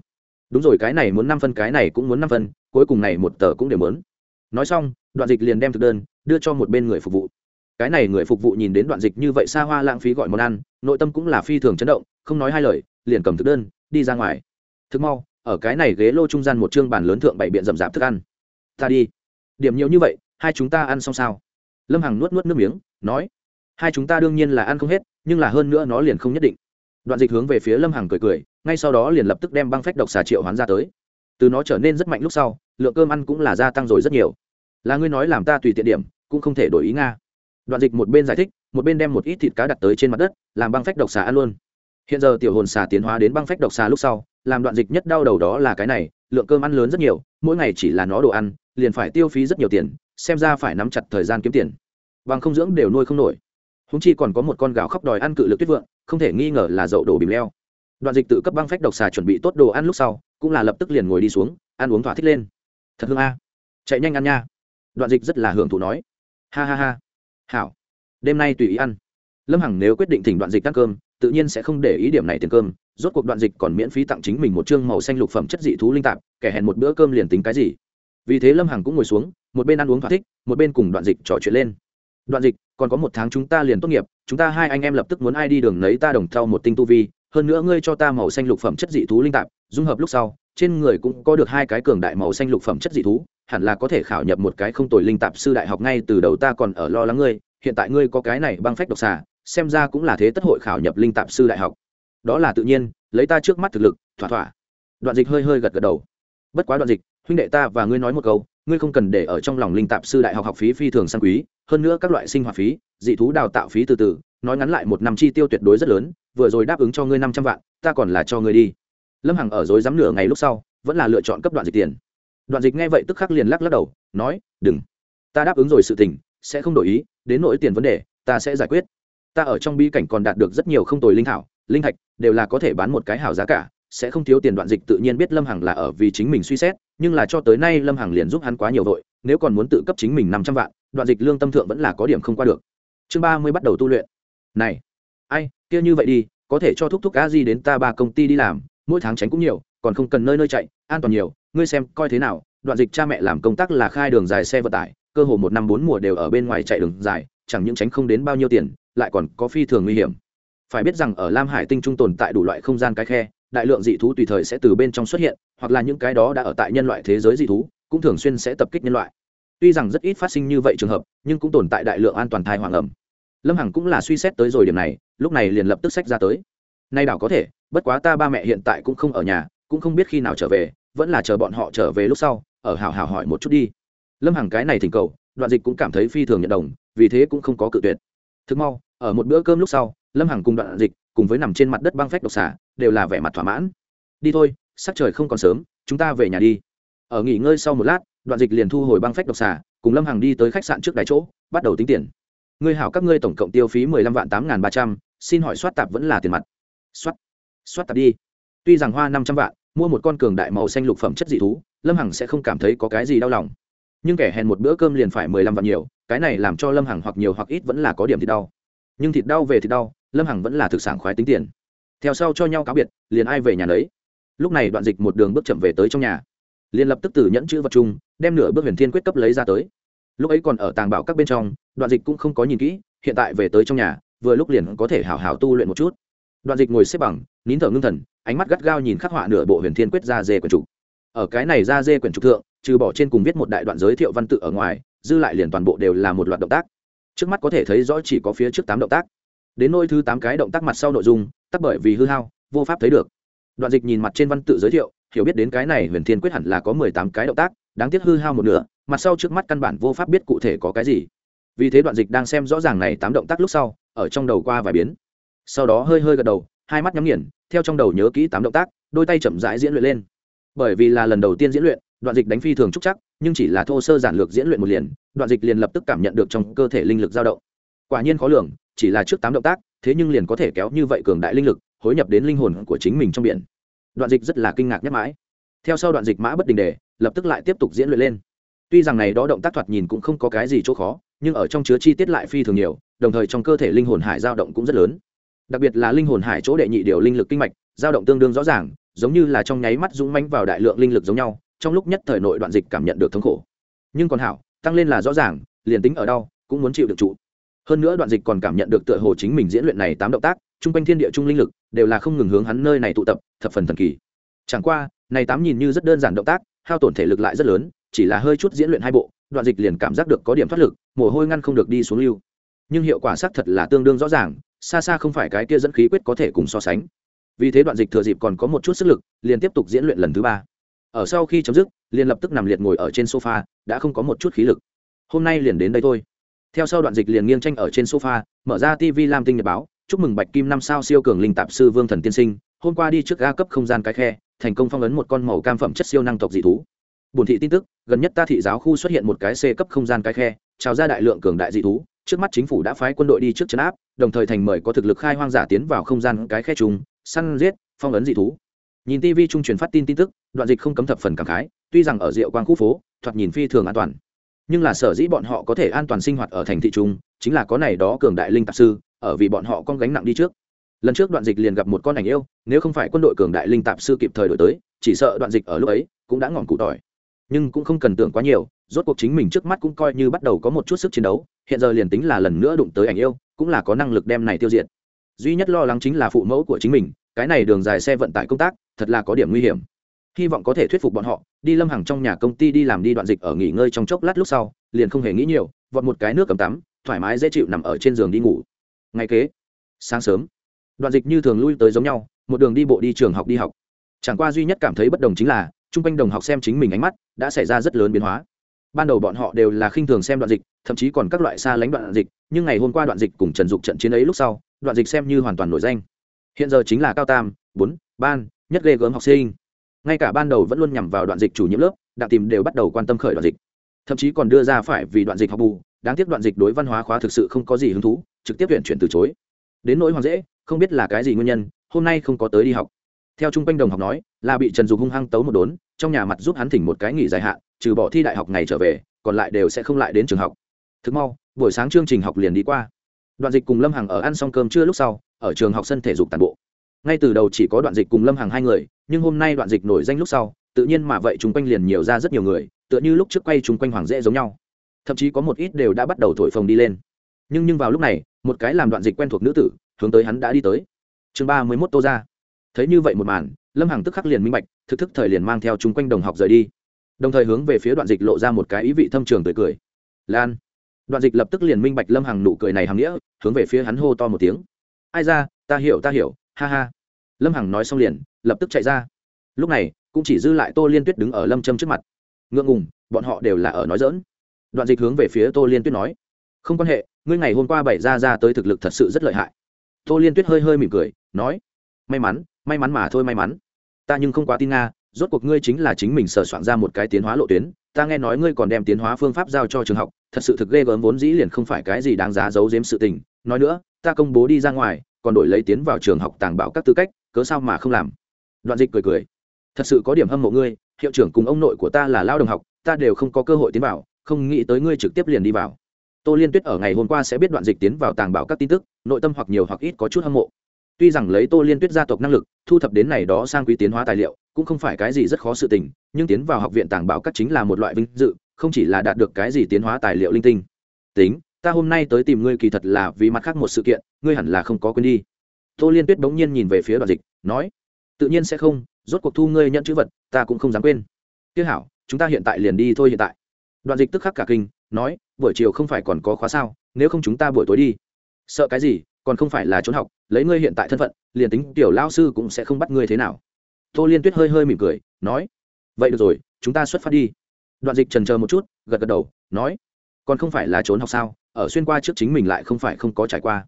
đúng rồi, cái này muốn năm phân, cái này cũng muốn năm phân, cuối cùng này một tờ cũng đều muốn. Nói xong, đoạn dịch liền đem thực đơn đưa cho một bên người phục vụ. Cái này người phục vụ nhìn đến đoạn dịch như vậy xa hoa lãng phí gọi món ăn, nội tâm cũng là phi thường chấn động, không nói hai lời, liền cầm thực đơn, đi ra ngoài. Thức mau, ở cái này ghế lô trung gian một chương bàn lớn thượng bảy biện rậm rạp thức ăn. Ta đi. Điểm nhiều như vậy, hai chúng ta ăn xong sao? Lâm hằng nuốt nuốt nước miếng, nói, hai chúng ta đương nhiên là ăn không hết, nhưng là hơn nữa nó liền không nhất định. Đoạn dịch hướng về phía lâm hằng cười cười ngay sau đó liền lập tức đem băng phách độc xà triệu hoán ra tới. Từ nó trở nên rất mạnh lúc sau, lượng cơm ăn cũng là gia tăng rồi rất nhiều. Là ngươi nói làm ta tùy tiện điểm, cũng không thể đổi ý nga. Đoạn dịch một bên giải thích, một bên đem một ít thịt cá đặt tới trên mặt đất, làm băng phách độc xà ăn luôn. Hiện giờ tiểu hồn xà tiến hóa đến băng phách độc xà lúc sau, làm đoạn dịch nhất đau đầu đó là cái này, lượng cơm ăn lớn rất nhiều, mỗi ngày chỉ là nó đồ ăn, liền phải tiêu phí rất nhiều tiền, xem ra phải nắm chặt thời gian kiếm tiền. Bằng không dưỡng đều nuôi không nổi. Húng chi còn có một con gạo khóc đòi ăn cự lực tuyết vượng, không thể nghi ngờ là dậu đổ bìm leo đoạn dịch tự cấp băng phách độc xà chuẩn bị tốt đồ ăn lúc sau, cũng là lập tức liền ngồi đi xuống, ăn uống thỏa thích lên. Thật hương a. Chạy nhanh ăn nha. Đoạn dịch rất là hưởng thụ nói. Ha ha ha. Hảo. Đêm nay tùy ý ăn. Lâm hằng nếu quyết định thỉnh đoạn dịch ăn cơm, tự nhiên sẽ không để ý điểm này tiền cơm. Rốt cuộc đoạn dịch còn miễn phí tặng chính mình một chương màu xanh lục phẩm chất dị thú linh tạp, kẻ hẹn một bữa cơm liền tính cái gì. Vì thế lâm hằng cũng ngồi xuống, một bên ăn uống thỏa thích, một bên cùng đoạn dịch trò chuyện lên. Đoạn dịch, còn có một tháng chúng ta liền tốt nghiệp, chúng ta hai anh em lập tức muốn ai đi đường lấy ta đồng thau một tinh tu vi hơn nữa ngươi cho ta màu xanh lục phẩm chất dị thú linh tạp, dung hợp lúc sau, trên người cũng có được hai cái cường đại màu xanh lục phẩm chất dị thú, hẳn là có thể khảo nhập một cái không tồi linh tạp sư đại học ngay từ đầu ta còn ở lo lắng ngươi, hiện tại ngươi có cái này băng phách độc xà, xem ra cũng là thế tất hội khảo nhập linh tạp sư đại học. Đó là tự nhiên, lấy ta trước mắt thực lực, thỏa thỏa. Đoạn dịch hơi hơi gật gật đầu. Bất quá đoạn dịch, huynh đệ ta và ngươi nói một câu, ngươi không cần để ở trong lòng linh tạp sư đại học học phí phi thường sang quý, hơn nữa các loại sinh hoạt phí, dị thú đào tạo phí từ từ, nói ngắn lại một năm chi tiêu tuyệt đối rất lớn vừa rồi đáp ứng cho ngươi năm trăm vạn, ta còn là cho ngươi đi. Lâm hằng ở dối dám nửa ngày lúc sau, vẫn là lựa chọn cấp đoạn dịch tiền. Đoạn dịch nghe vậy tức khắc liền lắc lắc đầu, nói, đừng. Ta đáp ứng rồi sự tình, sẽ không đổi ý, đến nỗi tiền vấn đề, ta sẽ giải quyết. Ta ở trong bi cảnh còn đạt được rất nhiều không tồi linh thảo, linh thạch, đều là có thể bán một cái hảo giá cả, sẽ không thiếu tiền đoạn dịch tự nhiên biết lâm hằng là ở vì chính mình suy xét, nhưng là cho tới nay lâm hằng liền giúp hắn quá nhiều vội, nếu còn muốn tự cấp chính mình năm trăm vạn, đoạn dịch lương tâm thượng vẫn là có điểm không qua được. Chương ba mươi bắt đầu tu luyện. Này ai, kia như vậy đi, có thể cho thúc thúc a di đến ta ba công ty đi làm, mỗi tháng tránh cũng nhiều, còn không cần nơi nơi chạy, an toàn nhiều, ngươi xem, coi thế nào, đoạn dịch cha mẹ làm công tác là khai đường dài xe vận tải, cơ hồ một năm bốn mùa đều ở bên ngoài chạy đường dài, chẳng những tránh không đến bao nhiêu tiền, lại còn có phi thường nguy hiểm. Phải biết rằng ở lam hải tinh trung tồn tại đủ loại không gian cái khe, đại lượng dị thú tùy thời sẽ từ bên trong xuất hiện, hoặc là những cái đó đã ở tại nhân loại thế giới dị thú, cũng thường xuyên sẽ tập kích nhân loại. Tuy rằng rất ít phát sinh như vậy trường hợp, nhưng cũng tồn tại đại lượng an toàn thai hoàng ẩm lâm hằng cũng là suy xét tới rồi điểm này, lúc này liền lập tức sách ra tới. Nay đảo có thể, bất quá ta ba mẹ hiện tại cũng không ở nhà, cũng không biết khi nào trở về, vẫn là chờ bọn họ trở về lúc sau, ở hào hào hỏi một chút đi. Lâm hằng cái này thỉnh cầu, đoạn dịch cũng cảm thấy phi thường nhận đồng, vì thế cũng không có cự tuyệt. Thực mau, ở một bữa cơm lúc sau, lâm hằng cùng đoạn dịch, cùng với nằm trên mặt đất băng phách độc xả, đều là vẻ mặt thỏa mãn. Đi thôi, sắc trời không còn sớm, chúng ta về nhà đi. Ở nghỉ ngơi sau một lát, đoạn dịch liền thu hồi băng phách độc xả, cùng lâm hằng đi tới khách sạn trước đài chỗ, bắt đầu tính tiền ngươi hảo các ngươi tổng cộng tiêu phí mười lăm vạn tám n g h n ba trăm, xin hỏi soát tạp vẫn là tiền mặt? Soát. Soát tạp đi. Tuy rằng hoa năm trăm vạn, mua một con cường đại màu xanh lục phẩm chất dị thú, lâm hằng sẽ không cảm thấy có cái gì đau lòng. Nhưng kẻ hèn một bữa cơm liền phải mười lăm vạn nhiều, cái này làm cho lâm hằng hoặc nhiều hoặc ít vẫn là có điểm thịt đau. Nhưng thịt đau về thịt đau, lâm hằng vẫn là thực sản khoái tính tiền. Theo sau cho nhau cáo biệt, liền ai về nhà đấy lúc này đoạn dịch một đường bước chậm về tới trong nhà. Liền lập tức từ nhẫn chữ vật chung, đem nửa bước huyền thiên quyết cấp lấy ra tới lúc ấy còn ở tàng bảo các bên trong, đoạn dịch cũng không có nhìn kỹ, hiện tại về tới trong nhà, vừa lúc liền có thể hào hào tu luyện một chút. Đoạn dịch ngồi xếp bằng, nín thở ngưng thần, ánh mắt gắt gao nhìn khắc họa nửa bộ huyền thiên quyết ra dê quyển trục. Ở cái này ra dê quyển trục thượng, trừ bỏ trên cùng viết một đại đoạn giới thiệu văn tự ở ngoài, dư lại liền toàn bộ đều là một loạt động tác. Trước mắt có thể thấy rõ chỉ có phía trước tám động tác. Đến nôi thứ tám cái động tác mặt sau nội dung, tắc bởi vì hư hao, vô pháp thấy được. Đoạn dịch nhìn mặt trên văn tự giới thiệu, hiểu biết đến cái này huyền thiên quyết hẳn là có mười tám cái động tác, đáng tiếc hư hao một nửa mặt sau trước mắt căn bản vô pháp biết cụ thể có cái gì. Vì thế đoạn dịch đang xem rõ ràng này tám động tác lúc sau, ở trong đầu qua vài biến. Sau đó hơi hơi gật đầu, hai mắt nhắm nghiền, theo trong đầu nhớ kỹ tám động tác, đôi tay chậm rãi diễn luyện lên. Bởi vì là lần đầu tiên diễn luyện, đoạn dịch đánh phi thường trúc chắc, nhưng chỉ là thô sơ giản lược diễn luyện một liền, đoạn dịch liền lập tức cảm nhận được trong cơ thể linh lực dao động. Quả nhiên khó lường, chỉ là trước tám động tác, thế nhưng liền có thể kéo như vậy cường đại linh lực, hối nhập đến linh hồn của chính mình trong biển. Đoạn dịch rất là kinh ngạc nhất mãi. Theo sau đoạn dịch mã bất đình đề, lập tức lại tiếp tục diễn luyện lên tuy rằng này đó động tác thoạt nhìn cũng không có cái gì chỗ khó, nhưng ở trong chứa chi tiết lại phi thường nhiều, đồng thời trong cơ thể linh hồn hải dao động cũng rất lớn. Đặc biệt là linh hồn hải chỗ đệ nhị điều linh lực kinh mạch, dao động tương đương rõ ràng, giống như là trong nháy mắt dũng mánh vào đại lượng linh lực giống nhau, trong lúc nhất thời nội đoạn dịch cảm nhận được thống khổ. Nhưng còn hảo, tăng lên là rõ ràng, liền tính ở đâu cũng muốn chịu được trụ. Hơn nữa đoạn dịch còn cảm nhận được tựa hồ chính mình diễn luyện này tám động tác, chung quanh thiên địa trung linh lực đều là không ngừng hướng hắn nơi này tụ tập, thập phần thần kỳ. Chẳng qua, này tám nhìn như rất đơn giản động tác, hao tổn thể lực lại rất lớn chỉ là hơi chút diễn luyện hai bộ, đoạn dịch liền cảm giác được có điểm thoát lực, mồ hôi ngăn không được đi xuống lưu. Nhưng hiệu quả xác thật là tương đương rõ ràng, xa xa không phải cái kia dẫn khí quyết có thể cùng so sánh. Vì thế đoạn dịch thừa dịp còn có một chút sức lực, liền tiếp tục diễn luyện lần thứ ba. Ở sau khi chấm dứt, liền lập tức nằm liệt ngồi ở trên sofa, đã không có một chút khí lực. Hôm nay liền đến đây thôi. Theo sau đoạn dịch liền nghiêng tranh ở trên sofa, mở ra tv lam tinh nhật báo, chúc mừng bạch kim năm sao siêu cường linh tạp sư vương thần tiên sinh, hôm qua đi trước ga cấp không gian cái khe, thành công phong ấn một con màu cam phẩm chất siêu năng tộc dị thú bổn thị tin tức, gần nhất ta thị giáo khu xuất hiện một cái c cấp không gian cái khe, trào ra đại lượng cường đại dị thú, trước mắt chính phủ đã phái quân đội đi trước chấn áp, đồng thời thành mời có thực lực khai hoang giả tiến vào không gian cái khe trùng săn giết, phong ấn dị thú. Nhìn tv trung truyền phát tin tin tức, đoạn dịch không cấm thập phần cảm khái, tuy rằng ở diệu quang khu phố, thoạt nhìn phi thường an toàn, nhưng là sở dĩ bọn họ có thể an toàn sinh hoạt ở thành thị trung chính là có này đó cường đại linh tạp sư, ở vì bọn họ con gánh nặng đi trước. Lần trước đoạn dịch liền gặp một con ảnh yêu, nếu không phải quân đội cường đại linh tạp sư kịp thời đổi tới, chỉ sợ đoạn dịch ở lúc ấy cũng đã ngọn cụ tỏi nhưng cũng không cần tưởng quá nhiều, rốt cuộc chính mình trước mắt cũng coi như bắt đầu có một chút sức chiến đấu, hiện giờ liền tính là lần nữa đụng tới ảnh yêu, cũng là có năng lực đem này tiêu diệt. Duy nhất lo lắng chính là phụ mẫu của chính mình, cái này đường dài xe vận tải công tác, thật là có điểm nguy hiểm. Hy vọng có thể thuyết phục bọn họ, đi lâm hàng trong nhà công ty đi làm đi đoạn dịch ở nghỉ ngơi trong chốc lát lúc sau, liền không hề nghĩ nhiều, vọt một cái nước cầm tắm, thoải mái dễ chịu nằm ở trên giường đi ngủ. Ngay kế, sáng sớm, đoạn dịch như thường lui tới giống nhau, một đường đi bộ đi trường học đi học. Chẳng qua duy nhất cảm thấy bất đồng chính là chung quanh đồng học xem chính mình ánh mắt đã xảy ra rất lớn biến hóa. Ban đầu bọn họ đều là khinh thường xem đoạn dịch, thậm chí còn các loại xa lánh đoạn dịch, nhưng ngày hôm qua đoạn dịch cùng trần dục trận chiến ấy lúc sau, đoạn dịch xem như hoàn toàn nổi danh. Hiện giờ chính là cao tam, bốn, ban, nhất ghê gớm học sinh. Ngay cả ban đầu vẫn luôn nhằm vào đoạn dịch chủ nhiệm lớp, đặng tìm đều bắt đầu quan tâm khởi đoạn dịch. Thậm chí còn đưa ra phải vì đoạn dịch học bù, đáng tiếc đoạn dịch đối văn hóa khóa thực sự không có gì hứng thú, trực tiếp viện chuyển từ chối. Đến nỗi hoàng dễ, không biết là cái gì nguyên nhân, hôm nay không có tới đi học. Theo trung quanh đồng học nói, là bị trần dục hung hăng tấu một đốn trong nhà mặt giúp hắn thỉnh một cái nghỉ dài hạn, trừ bỏ thi đại học ngày trở về, còn lại đều sẽ không lại đến trường học. Thực mau, buổi sáng chương trình học liền đi qua. Đoạn dịch cùng lâm hằng ở ăn xong cơm trưa lúc sau, ở trường học sân thể dục tàn bộ. Ngay từ đầu chỉ có đoạn dịch cùng lâm hằng hai người, nhưng hôm nay đoạn dịch nổi danh lúc sau, tự nhiên mà vậy chúng quanh liền nhiều ra rất nhiều người, tựa như lúc trước quay chúng quanh hoàng dễ giống nhau. Thậm chí có một ít đều đã bắt đầu thổi phồng đi lên. Nhưng nhưng vào lúc này, một cái làm đoạn dịch quen thuộc nữ tử, hướng tới hắn đã đi tới. Chương ba mươi mốt tô ra thấy như vậy một màn lâm hằng tức khắc liền minh bạch, thực thức thời liền mang theo chung quanh đồng học rời đi. Đồng thời hướng về phía đoạn dịch lộ ra một cái ý vị thâm trường tươi cười. Lan. Đoạn dịch lập tức liền minh bạch lâm hằng nụ cười này hằng nghĩa, hướng về phía hắn hô to một tiếng. Ai ra, ta hiểu ta hiểu, ha ha. Lâm hằng nói xong liền, lập tức chạy ra. Lúc này, cũng chỉ dư lại tô liên tuyết đứng ở lâm châm trước mặt. Ngượng ngùng, bọn họ đều là ở nói dỡn đoạn dịch hướng về phía tô liên tuyết nói. Không quan hệ, ngươi ngày hôm qua bày ra ra tới thực lực thật sự rất lợi hại. Tô liên tuyết hơi hơi mỉm cười, nói. May mắn may mắn mà thôi, may mắn ta nhưng không quá tin nga, rốt cuộc ngươi chính là chính mình sở soạn ra một cái tiến hóa lộ tuyến, ta nghe nói ngươi còn đem tiến hóa phương pháp giao cho trường học, thật sự thực ghê gớm vốn dĩ liền không phải cái gì đáng giá giấu giếm sự tình. Nói nữa, ta công bố đi ra ngoài, còn đổi lấy tiến vào trường học tàng bảo các tư cách, cớ sao mà không làm? Đoạn dịch cười cười. Thật sự có điểm hâm mộ ngươi, hiệu trưởng cùng ông nội của ta là lao đồng học, ta đều không có cơ hội tiến vào, không nghĩ tới ngươi trực tiếp liền đi vào. Tô liên tuyết ở ngày hôm qua sẽ biết đoạn dịch tiến vào tàng bảo các tin tức, nội tâm hoặc nhiều hoặc ít có chút hâm mộ tuy rằng lấy tô liên tuyết gia tộc năng lực, thu thập đến này đó sang quý tiến hóa tài liệu, cũng không phải cái gì rất khó sự tình, nhưng tiến vào học viện tàng bảo các chính là một loại vinh dự, không chỉ là đạt được cái gì tiến hóa tài liệu linh tinh. Tính, ta hôm nay tới tìm ngươi kỳ thật là vì mặt khác một sự kiện, ngươi hẳn là không có quên đi. Tô liên tuyết bỗng nhiên nhìn về phía đoạn dịch, nói, tự nhiên sẽ không, rốt cuộc thu ngươi nhận chữ vật, ta cũng không dám quên. Tiếc hảo, chúng ta hiện tại liền đi thôi hiện tại. Đoạn dịch tức khắc cả kinh, nói, buổi chiều không phải còn có khóa sao, nếu không chúng ta buổi tối đi. Sợ cái gì? Còn không phải là trốn học, lấy ngươi hiện tại thân phận, liền tính tiểu lao sư cũng sẽ không bắt ngươi thế nào. Tô liên tuyết hơi hơi mỉm cười, nói, vậy được rồi, chúng ta xuất phát đi. Đoạn dịch trần chờ một chút, gật gật đầu, nói, còn không phải là trốn học sao? Ở xuyên qua trước chính mình lại không phải không có trải qua.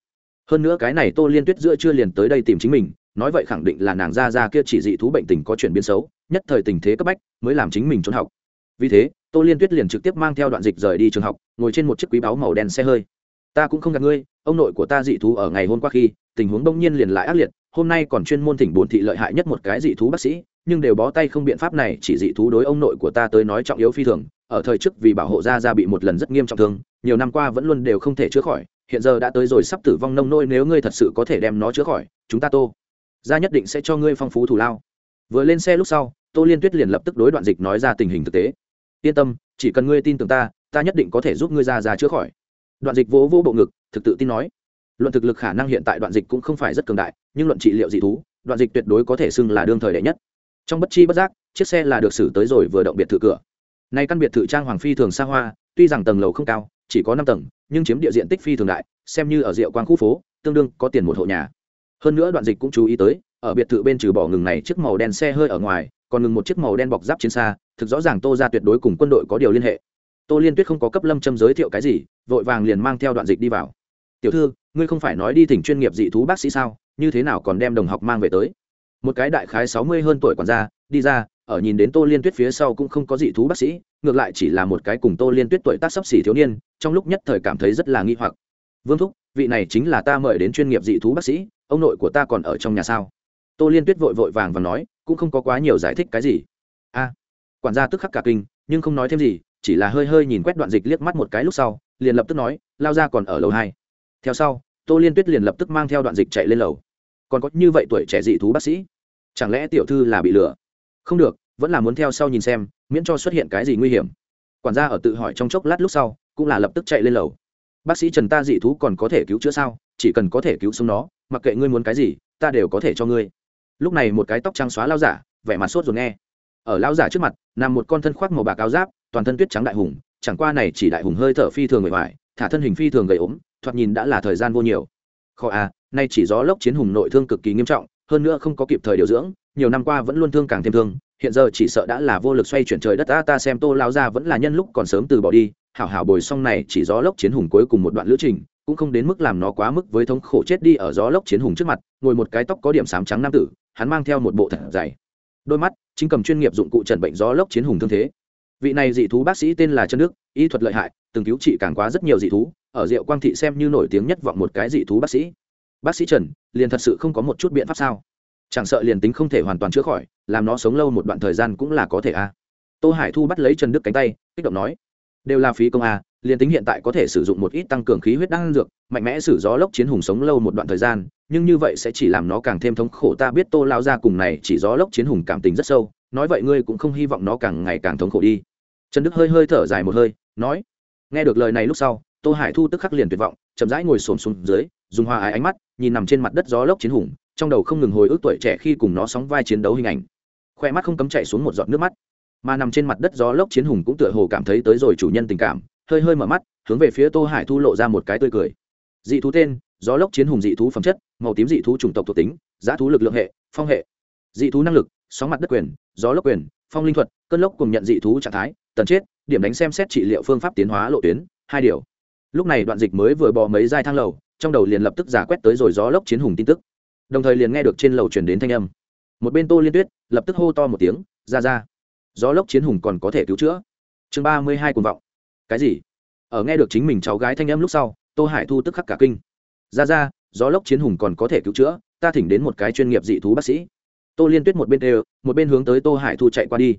Hơn nữa cái này tô liên tuyết giữa chưa liền tới đây tìm chính mình, nói vậy khẳng định là nàng ra ra kia chỉ dị thú bệnh tình có chuyển biến xấu, nhất thời tình thế cấp bách, mới làm chính mình trốn học. Vì thế, tô liên tuyết liền trực tiếp mang theo đoạn dịch rời đi trường học, ngồi trên một chiếc quý báu màu đen xe hơi ta cũng không gặp ngươi, ông nội của ta dị thú ở ngày hôm qua khi, tình huống đông nhiên liền lại ác liệt, hôm nay còn chuyên môn thỉnh bổn thị lợi hại nhất một cái dị thú bác sĩ, nhưng đều bó tay không biện pháp này, chỉ dị thú đối ông nội của ta tới nói trọng yếu phi thường, ở thời trước vì bảo hộ gia gia bị một lần rất nghiêm trọng thương, nhiều năm qua vẫn luôn đều không thể chữa khỏi, hiện giờ đã tới rồi sắp tử vong nông nôi nếu ngươi thật sự có thể đem nó chữa khỏi, chúng ta tô, gia nhất định sẽ cho ngươi phong phú thủ lao. Vừa lên xe lúc sau, tô liên tuyết liền lập tức đối đoạn dịch nói ra tình hình thực tế. Yên tâm, chỉ cần ngươi tin tưởng ta ta nhất định có thể giúp ngươi ra ra chữa khỏi đoạn dịch vỗ vỗ bộ ngực, thực tự tin nói. Luận thực lực khả năng hiện tại đoạn dịch cũng không phải rất cường đại, nhưng luận trị liệu dị thú, đoạn dịch tuyệt đối có thể xưng là đương thời đệ nhất. Trong bất chi bất giác, chiếc xe là được xử tới rồi vừa động biệt thự cửa. Nay căn biệt thự trang hoàng phi thường xa hoa, tuy rằng tầng lầu không cao, chỉ có năm tầng, nhưng chiếm địa diện tích phi thường đại, xem như ở rượu quang khu phố, tương đương có tiền một hộ nhà. Hơn nữa đoạn dịch cũng chú ý tới, ở biệt thự bên trừ bỏ ngừng này chiếc màu đen xe hơi ở ngoài, còn ngừng một chiếc màu đen bọc giáp trên xa, thực rõ ràng tô ra tuyệt đối cùng quân đội có điều liên hệ. Tô liên tuyết không có cấp lâm châm giới thiệu cái gì vội vàng liền mang theo đoạn dịch đi vào. Tiểu thư, ngươi không phải nói đi thỉnh chuyên nghiệp dị thú bác sĩ sao? Như thế nào còn đem đồng học mang về tới? Một cái đại khái sáu mươi hơn tuổi còn ra đi ra, ở nhìn đến tô liên tuyết phía sau cũng không có dị thú bác sĩ, ngược lại chỉ là một cái cùng tô liên tuyết tuổi tác sắp xỉ thiếu niên, trong lúc nhất thời cảm thấy rất là nghi hoặc. Vương thúc, vị này chính là ta mời đến chuyên nghiệp dị thú bác sĩ, ông nội của ta còn ở trong nhà sao? Tô liên tuyết vội vội vàng và nói, cũng không có quá nhiều giải thích cái gì. A. Quản gia tức khắc cả kinh, nhưng không nói thêm gì, chỉ là hơi hơi nhìn quét đoạn dịch liếc mắt một cái lúc sau liền lập tức nói, lao ra còn ở lầu hai. Theo sau, tô liên tuyết liền lập tức mang theo đoạn dịch chạy lên lầu. Còn có như vậy tuổi trẻ dị thú bác sĩ, chẳng lẽ tiểu thư là bị lừa? Không được, vẫn là muốn theo sau nhìn xem, miễn cho xuất hiện cái gì nguy hiểm. Quản gia ở tự hỏi trong chốc lát lúc sau, cũng là lập tức chạy lên lầu. Bác sĩ trần ta dị thú còn có thể cứu chữa sao? Chỉ cần có thể cứu sống nó, mặc kệ ngươi muốn cái gì, ta đều có thể cho ngươi. Lúc này một cái tóc trắng xóa lao giả, vẻ mặt sốt rồi nghe. Ở lao giả trước mặt, nằm một con thân khoác màu bạc áo giáp, toàn thân tuyết trắng đại hùng chẳng qua này chỉ đại hùng hơi thở phi thường người ngoài thả thân hình phi thường gầy ốm, thoạt nhìn đã là thời gian vô nhiều. Kho a nay chỉ gió lốc chiến hùng nội thương cực kỳ nghiêm trọng, hơn nữa không có kịp thời điều dưỡng, nhiều năm qua vẫn luôn thương càng thêm thương, hiện giờ chỉ sợ đã là vô lực xoay chuyển trời đất ta ta xem tô lao ra vẫn là nhân lúc còn sớm từ bỏ đi, hảo hảo bồi xong này chỉ gió lốc chiến hùng cuối cùng một đoạn lữ trình, cũng không đến mức làm nó quá mức với thống khổ chết đi ở gió lốc chiến hùng trước mặt, ngồi một cái tóc có điểm sám trắng nam tử, hắn mang theo một bộ thật dày. Đôi mắt, chính cầm chuyên nghiệp dụng cụ trần bệnh gió lốc chiến hùng thương thế vị này dị thú bác sĩ tên là trần đức, y thuật lợi hại, từng cứu trị càng quá rất nhiều dị thú, ở diệu quang thị xem như nổi tiếng nhất vọng một cái dị thú bác sĩ. Bác sĩ trần, liền thật sự không có một chút biện pháp sao? Chẳng sợ liền tính không thể hoàn toàn chữa khỏi, làm nó sống lâu một đoạn thời gian cũng là có thể a à. tô hải thu bắt lấy trần đức cánh tay, kích động nói, đều là phí công a liền tính hiện tại có thể sử dụng một ít tăng cường khí huyết đan dược, mạnh mẽ xử gió lốc chiến hùng sống lâu một đoạn thời gian, nhưng như vậy sẽ chỉ làm nó càng thêm thống khổ. Ta biết tô lao ra cùng này chỉ gió lốc chiến hùng cảm tình rất sâu nói vậy ngươi cũng không hy vọng nó càng ngày càng thống khổ đi. Trần đức hơi hơi thở dài một hơi, nói, nghe được lời này lúc sau, tô hải thu tức khắc liền tuyệt vọng, chậm rãi ngồi xổm xuống dưới, dùng hoa ái ánh mắt, nhìn nằm trên mặt đất gió lốc chiến hùng, trong đầu không ngừng hồi ức tuổi trẻ khi cùng nó sóng vai chiến đấu hình ảnh. Khoe mắt không cấm chạy xuống một giọt nước mắt. Mà nằm trên mặt đất gió lốc chiến hùng cũng tựa hồ cảm thấy tới rồi chủ nhân tình cảm, hơi hơi mở mắt, hướng về phía tô hải thu lộ ra một cái tươi cười. Dị thú tên, gió lốc chiến hùng dị thú phẩm chất, màu tím dị thú chủng tộc thuộc tính, giá thú lực lượng hệ, phong hệ. Dị thú năng lực sóng mặt đất quyền, gió lốc quyền, phong linh thuật, cơn lốc cùng nhận dị thú trạng thái, tần chết, điểm đánh xem xét trị liệu phương pháp tiến hóa lộ tuyến, hai điều. Lúc này đoạn dịch mới vừa bò mấy giai thang lầu, trong đầu liền lập tức giả quét tới rồi gió lốc chiến hùng tin tức. Đồng thời liền nghe được trên lầu chuyển đến thanh âm. Một bên tô liên tuyết lập tức hô to một tiếng, ra ra, gió lốc chiến hùng còn có thể cứu chữa. Chương ba mươi hai cuồng vọng. Cái gì? Ở nghe được chính mình cháu gái thanh âm lúc sau, tô hải thu tức khắc cả kinh. Ra ra, gió lốc chiến hùng còn có thể cứu chữa, ta thỉnh đến một cái chuyên nghiệp dị thú bác sĩ tô liên tuyết một bên đều một bên hướng tới tô hải thu chạy qua đi.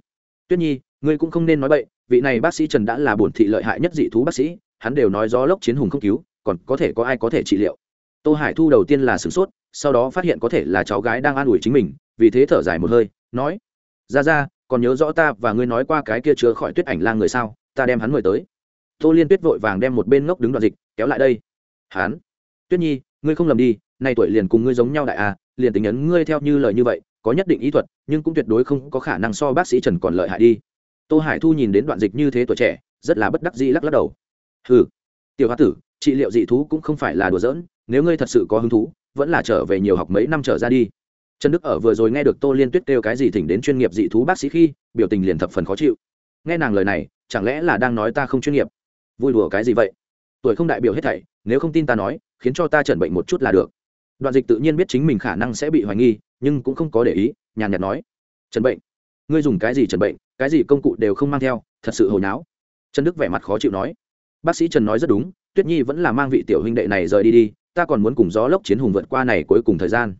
Tuyết nhi, ngươi cũng không nên nói bậy, vị này bác sĩ trần đã là bổn thị lợi hại nhất dị thú bác sĩ, hắn đều nói gió lốc chiến hùng không cứu, còn có thể có ai có thể trị liệu? Tô hải thu đầu tiên là sửng sốt, sau đó phát hiện có thể là cháu gái đang an ủi chính mình, vì thế thở dài một hơi, nói, ra ra, còn nhớ rõ ta và ngươi nói qua cái kia chứa khỏi tuyết ảnh lang người sao, ta đem hắn mời tới. Tô liên tuyết vội vàng đem một bên ngốc đứng đoạn dịch, kéo lại đây. Hắn? Tuyết nhi, ngươi không lầm đi, nay tuổi liền cùng ngươi giống nhau đại a liền tính ấn ngươi theo như lời như vậy có nhất định ý thuật, nhưng cũng tuyệt đối không có khả năng so bác sĩ trần còn lợi hại đi. Tô hải thu nhìn đến đoạn dịch như thế tuổi trẻ, rất là bất đắc dĩ lắc lắc đầu. Ừ tiểu hoa tử, trị liệu dị thú cũng không phải là đùa giỡn, nếu ngươi thật sự có hứng thú, vẫn là trở về nhiều học mấy năm trở ra đi. Trần đức ở vừa rồi nghe được tô liên tuyết kêu cái gì thỉnh đến chuyên nghiệp dị thú bác sĩ khi, biểu tình liền thập phần khó chịu. Nghe nàng lời này, chẳng lẽ là đang nói ta không chuyên nghiệp? Vui đùa cái gì vậy? Tuổi không đại biểu hết thảy, nếu không tin ta nói, khiến cho ta chẩn bệnh một chút là được đoạn dịch tự nhiên biết chính mình khả năng sẽ bị hoài nghi, nhưng cũng không có để ý, nhàn nhạt nói. Trần bệnh, ngươi dùng cái gì trần bệnh? Cái gì công cụ đều không mang theo, thật sự hồi náo. Trần đức vẻ mặt khó chịu nói. Bác sĩ trần nói rất đúng, tuyết nhi vẫn là mang vị tiểu huynh đệ này rời đi đi, ta còn muốn cùng gió lốc chiến hùng vượt qua này cuối cùng thời gian.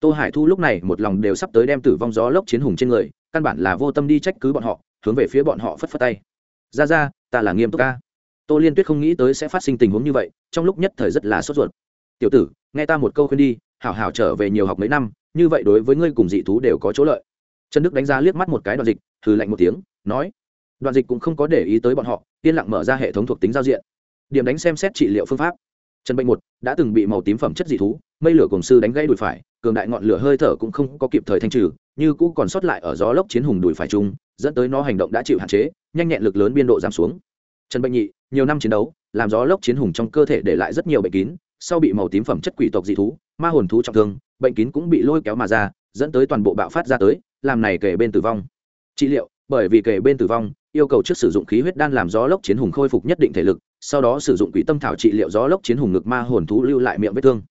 Tô hải thu lúc này một lòng đều sắp tới đem tử vong gió lốc chiến hùng trên người, căn bản là vô tâm đi trách cứ bọn họ, hướng về phía bọn họ phất phất tay. Ra ra, ta là nghiêm túc ca. Tô liên tuyết không nghĩ tới sẽ phát sinh tình huống như vậy, trong lúc nhất thời rất là sốt ruột tiểu tử, nghe ta một câu khuyên đi, hảo hảo trở về nhiều học mấy năm, như vậy đối với ngươi cùng dị thú đều có chỗ lợi. Trần đức đánh giá liếc mắt một cái đoạn dịch thử lạnh một tiếng, nói, đoạn dịch cũng không có để ý tới bọn họ, yên lặng mở ra hệ thống thuộc tính giao diện. Điểm đánh xem xét trị liệu phương pháp. Trần bệnh một đã từng bị màu tím phẩm chất dị thú, mây lửa cổng sư đánh gây đùi phải, cường đại ngọn lửa hơi thở cũng không có kịp thời thanh trừ, như cũ còn sót lại ở gió lốc chiến hùng đùi phải chung, dẫn tới nó hành động đã chịu hạn chế, nhanh nhẹn lực lớn biên độ giảm xuống. Trần bệnh nhị, nhiều năm chiến đấu, làm gió lốc chiến hùng trong cơ thể để lại rất nhiều bệnh kín sau bị màu tím phẩm chất quỷ tộc dị thú, ma hồn thú trọng thương, bệnh kín cũng bị lôi kéo mà ra, dẫn tới toàn bộ bạo phát ra tới, làm này kể bên tử vong. Trị liệu, bởi vì kể bên tử vong, yêu cầu trước sử dụng khí huyết đan làm gió lốc chiến hùng khôi phục nhất định thể lực, sau đó sử dụng quỷ tâm thảo trị liệu gió lốc chiến hùng ngực ma hồn thú lưu lại miệng vết thương.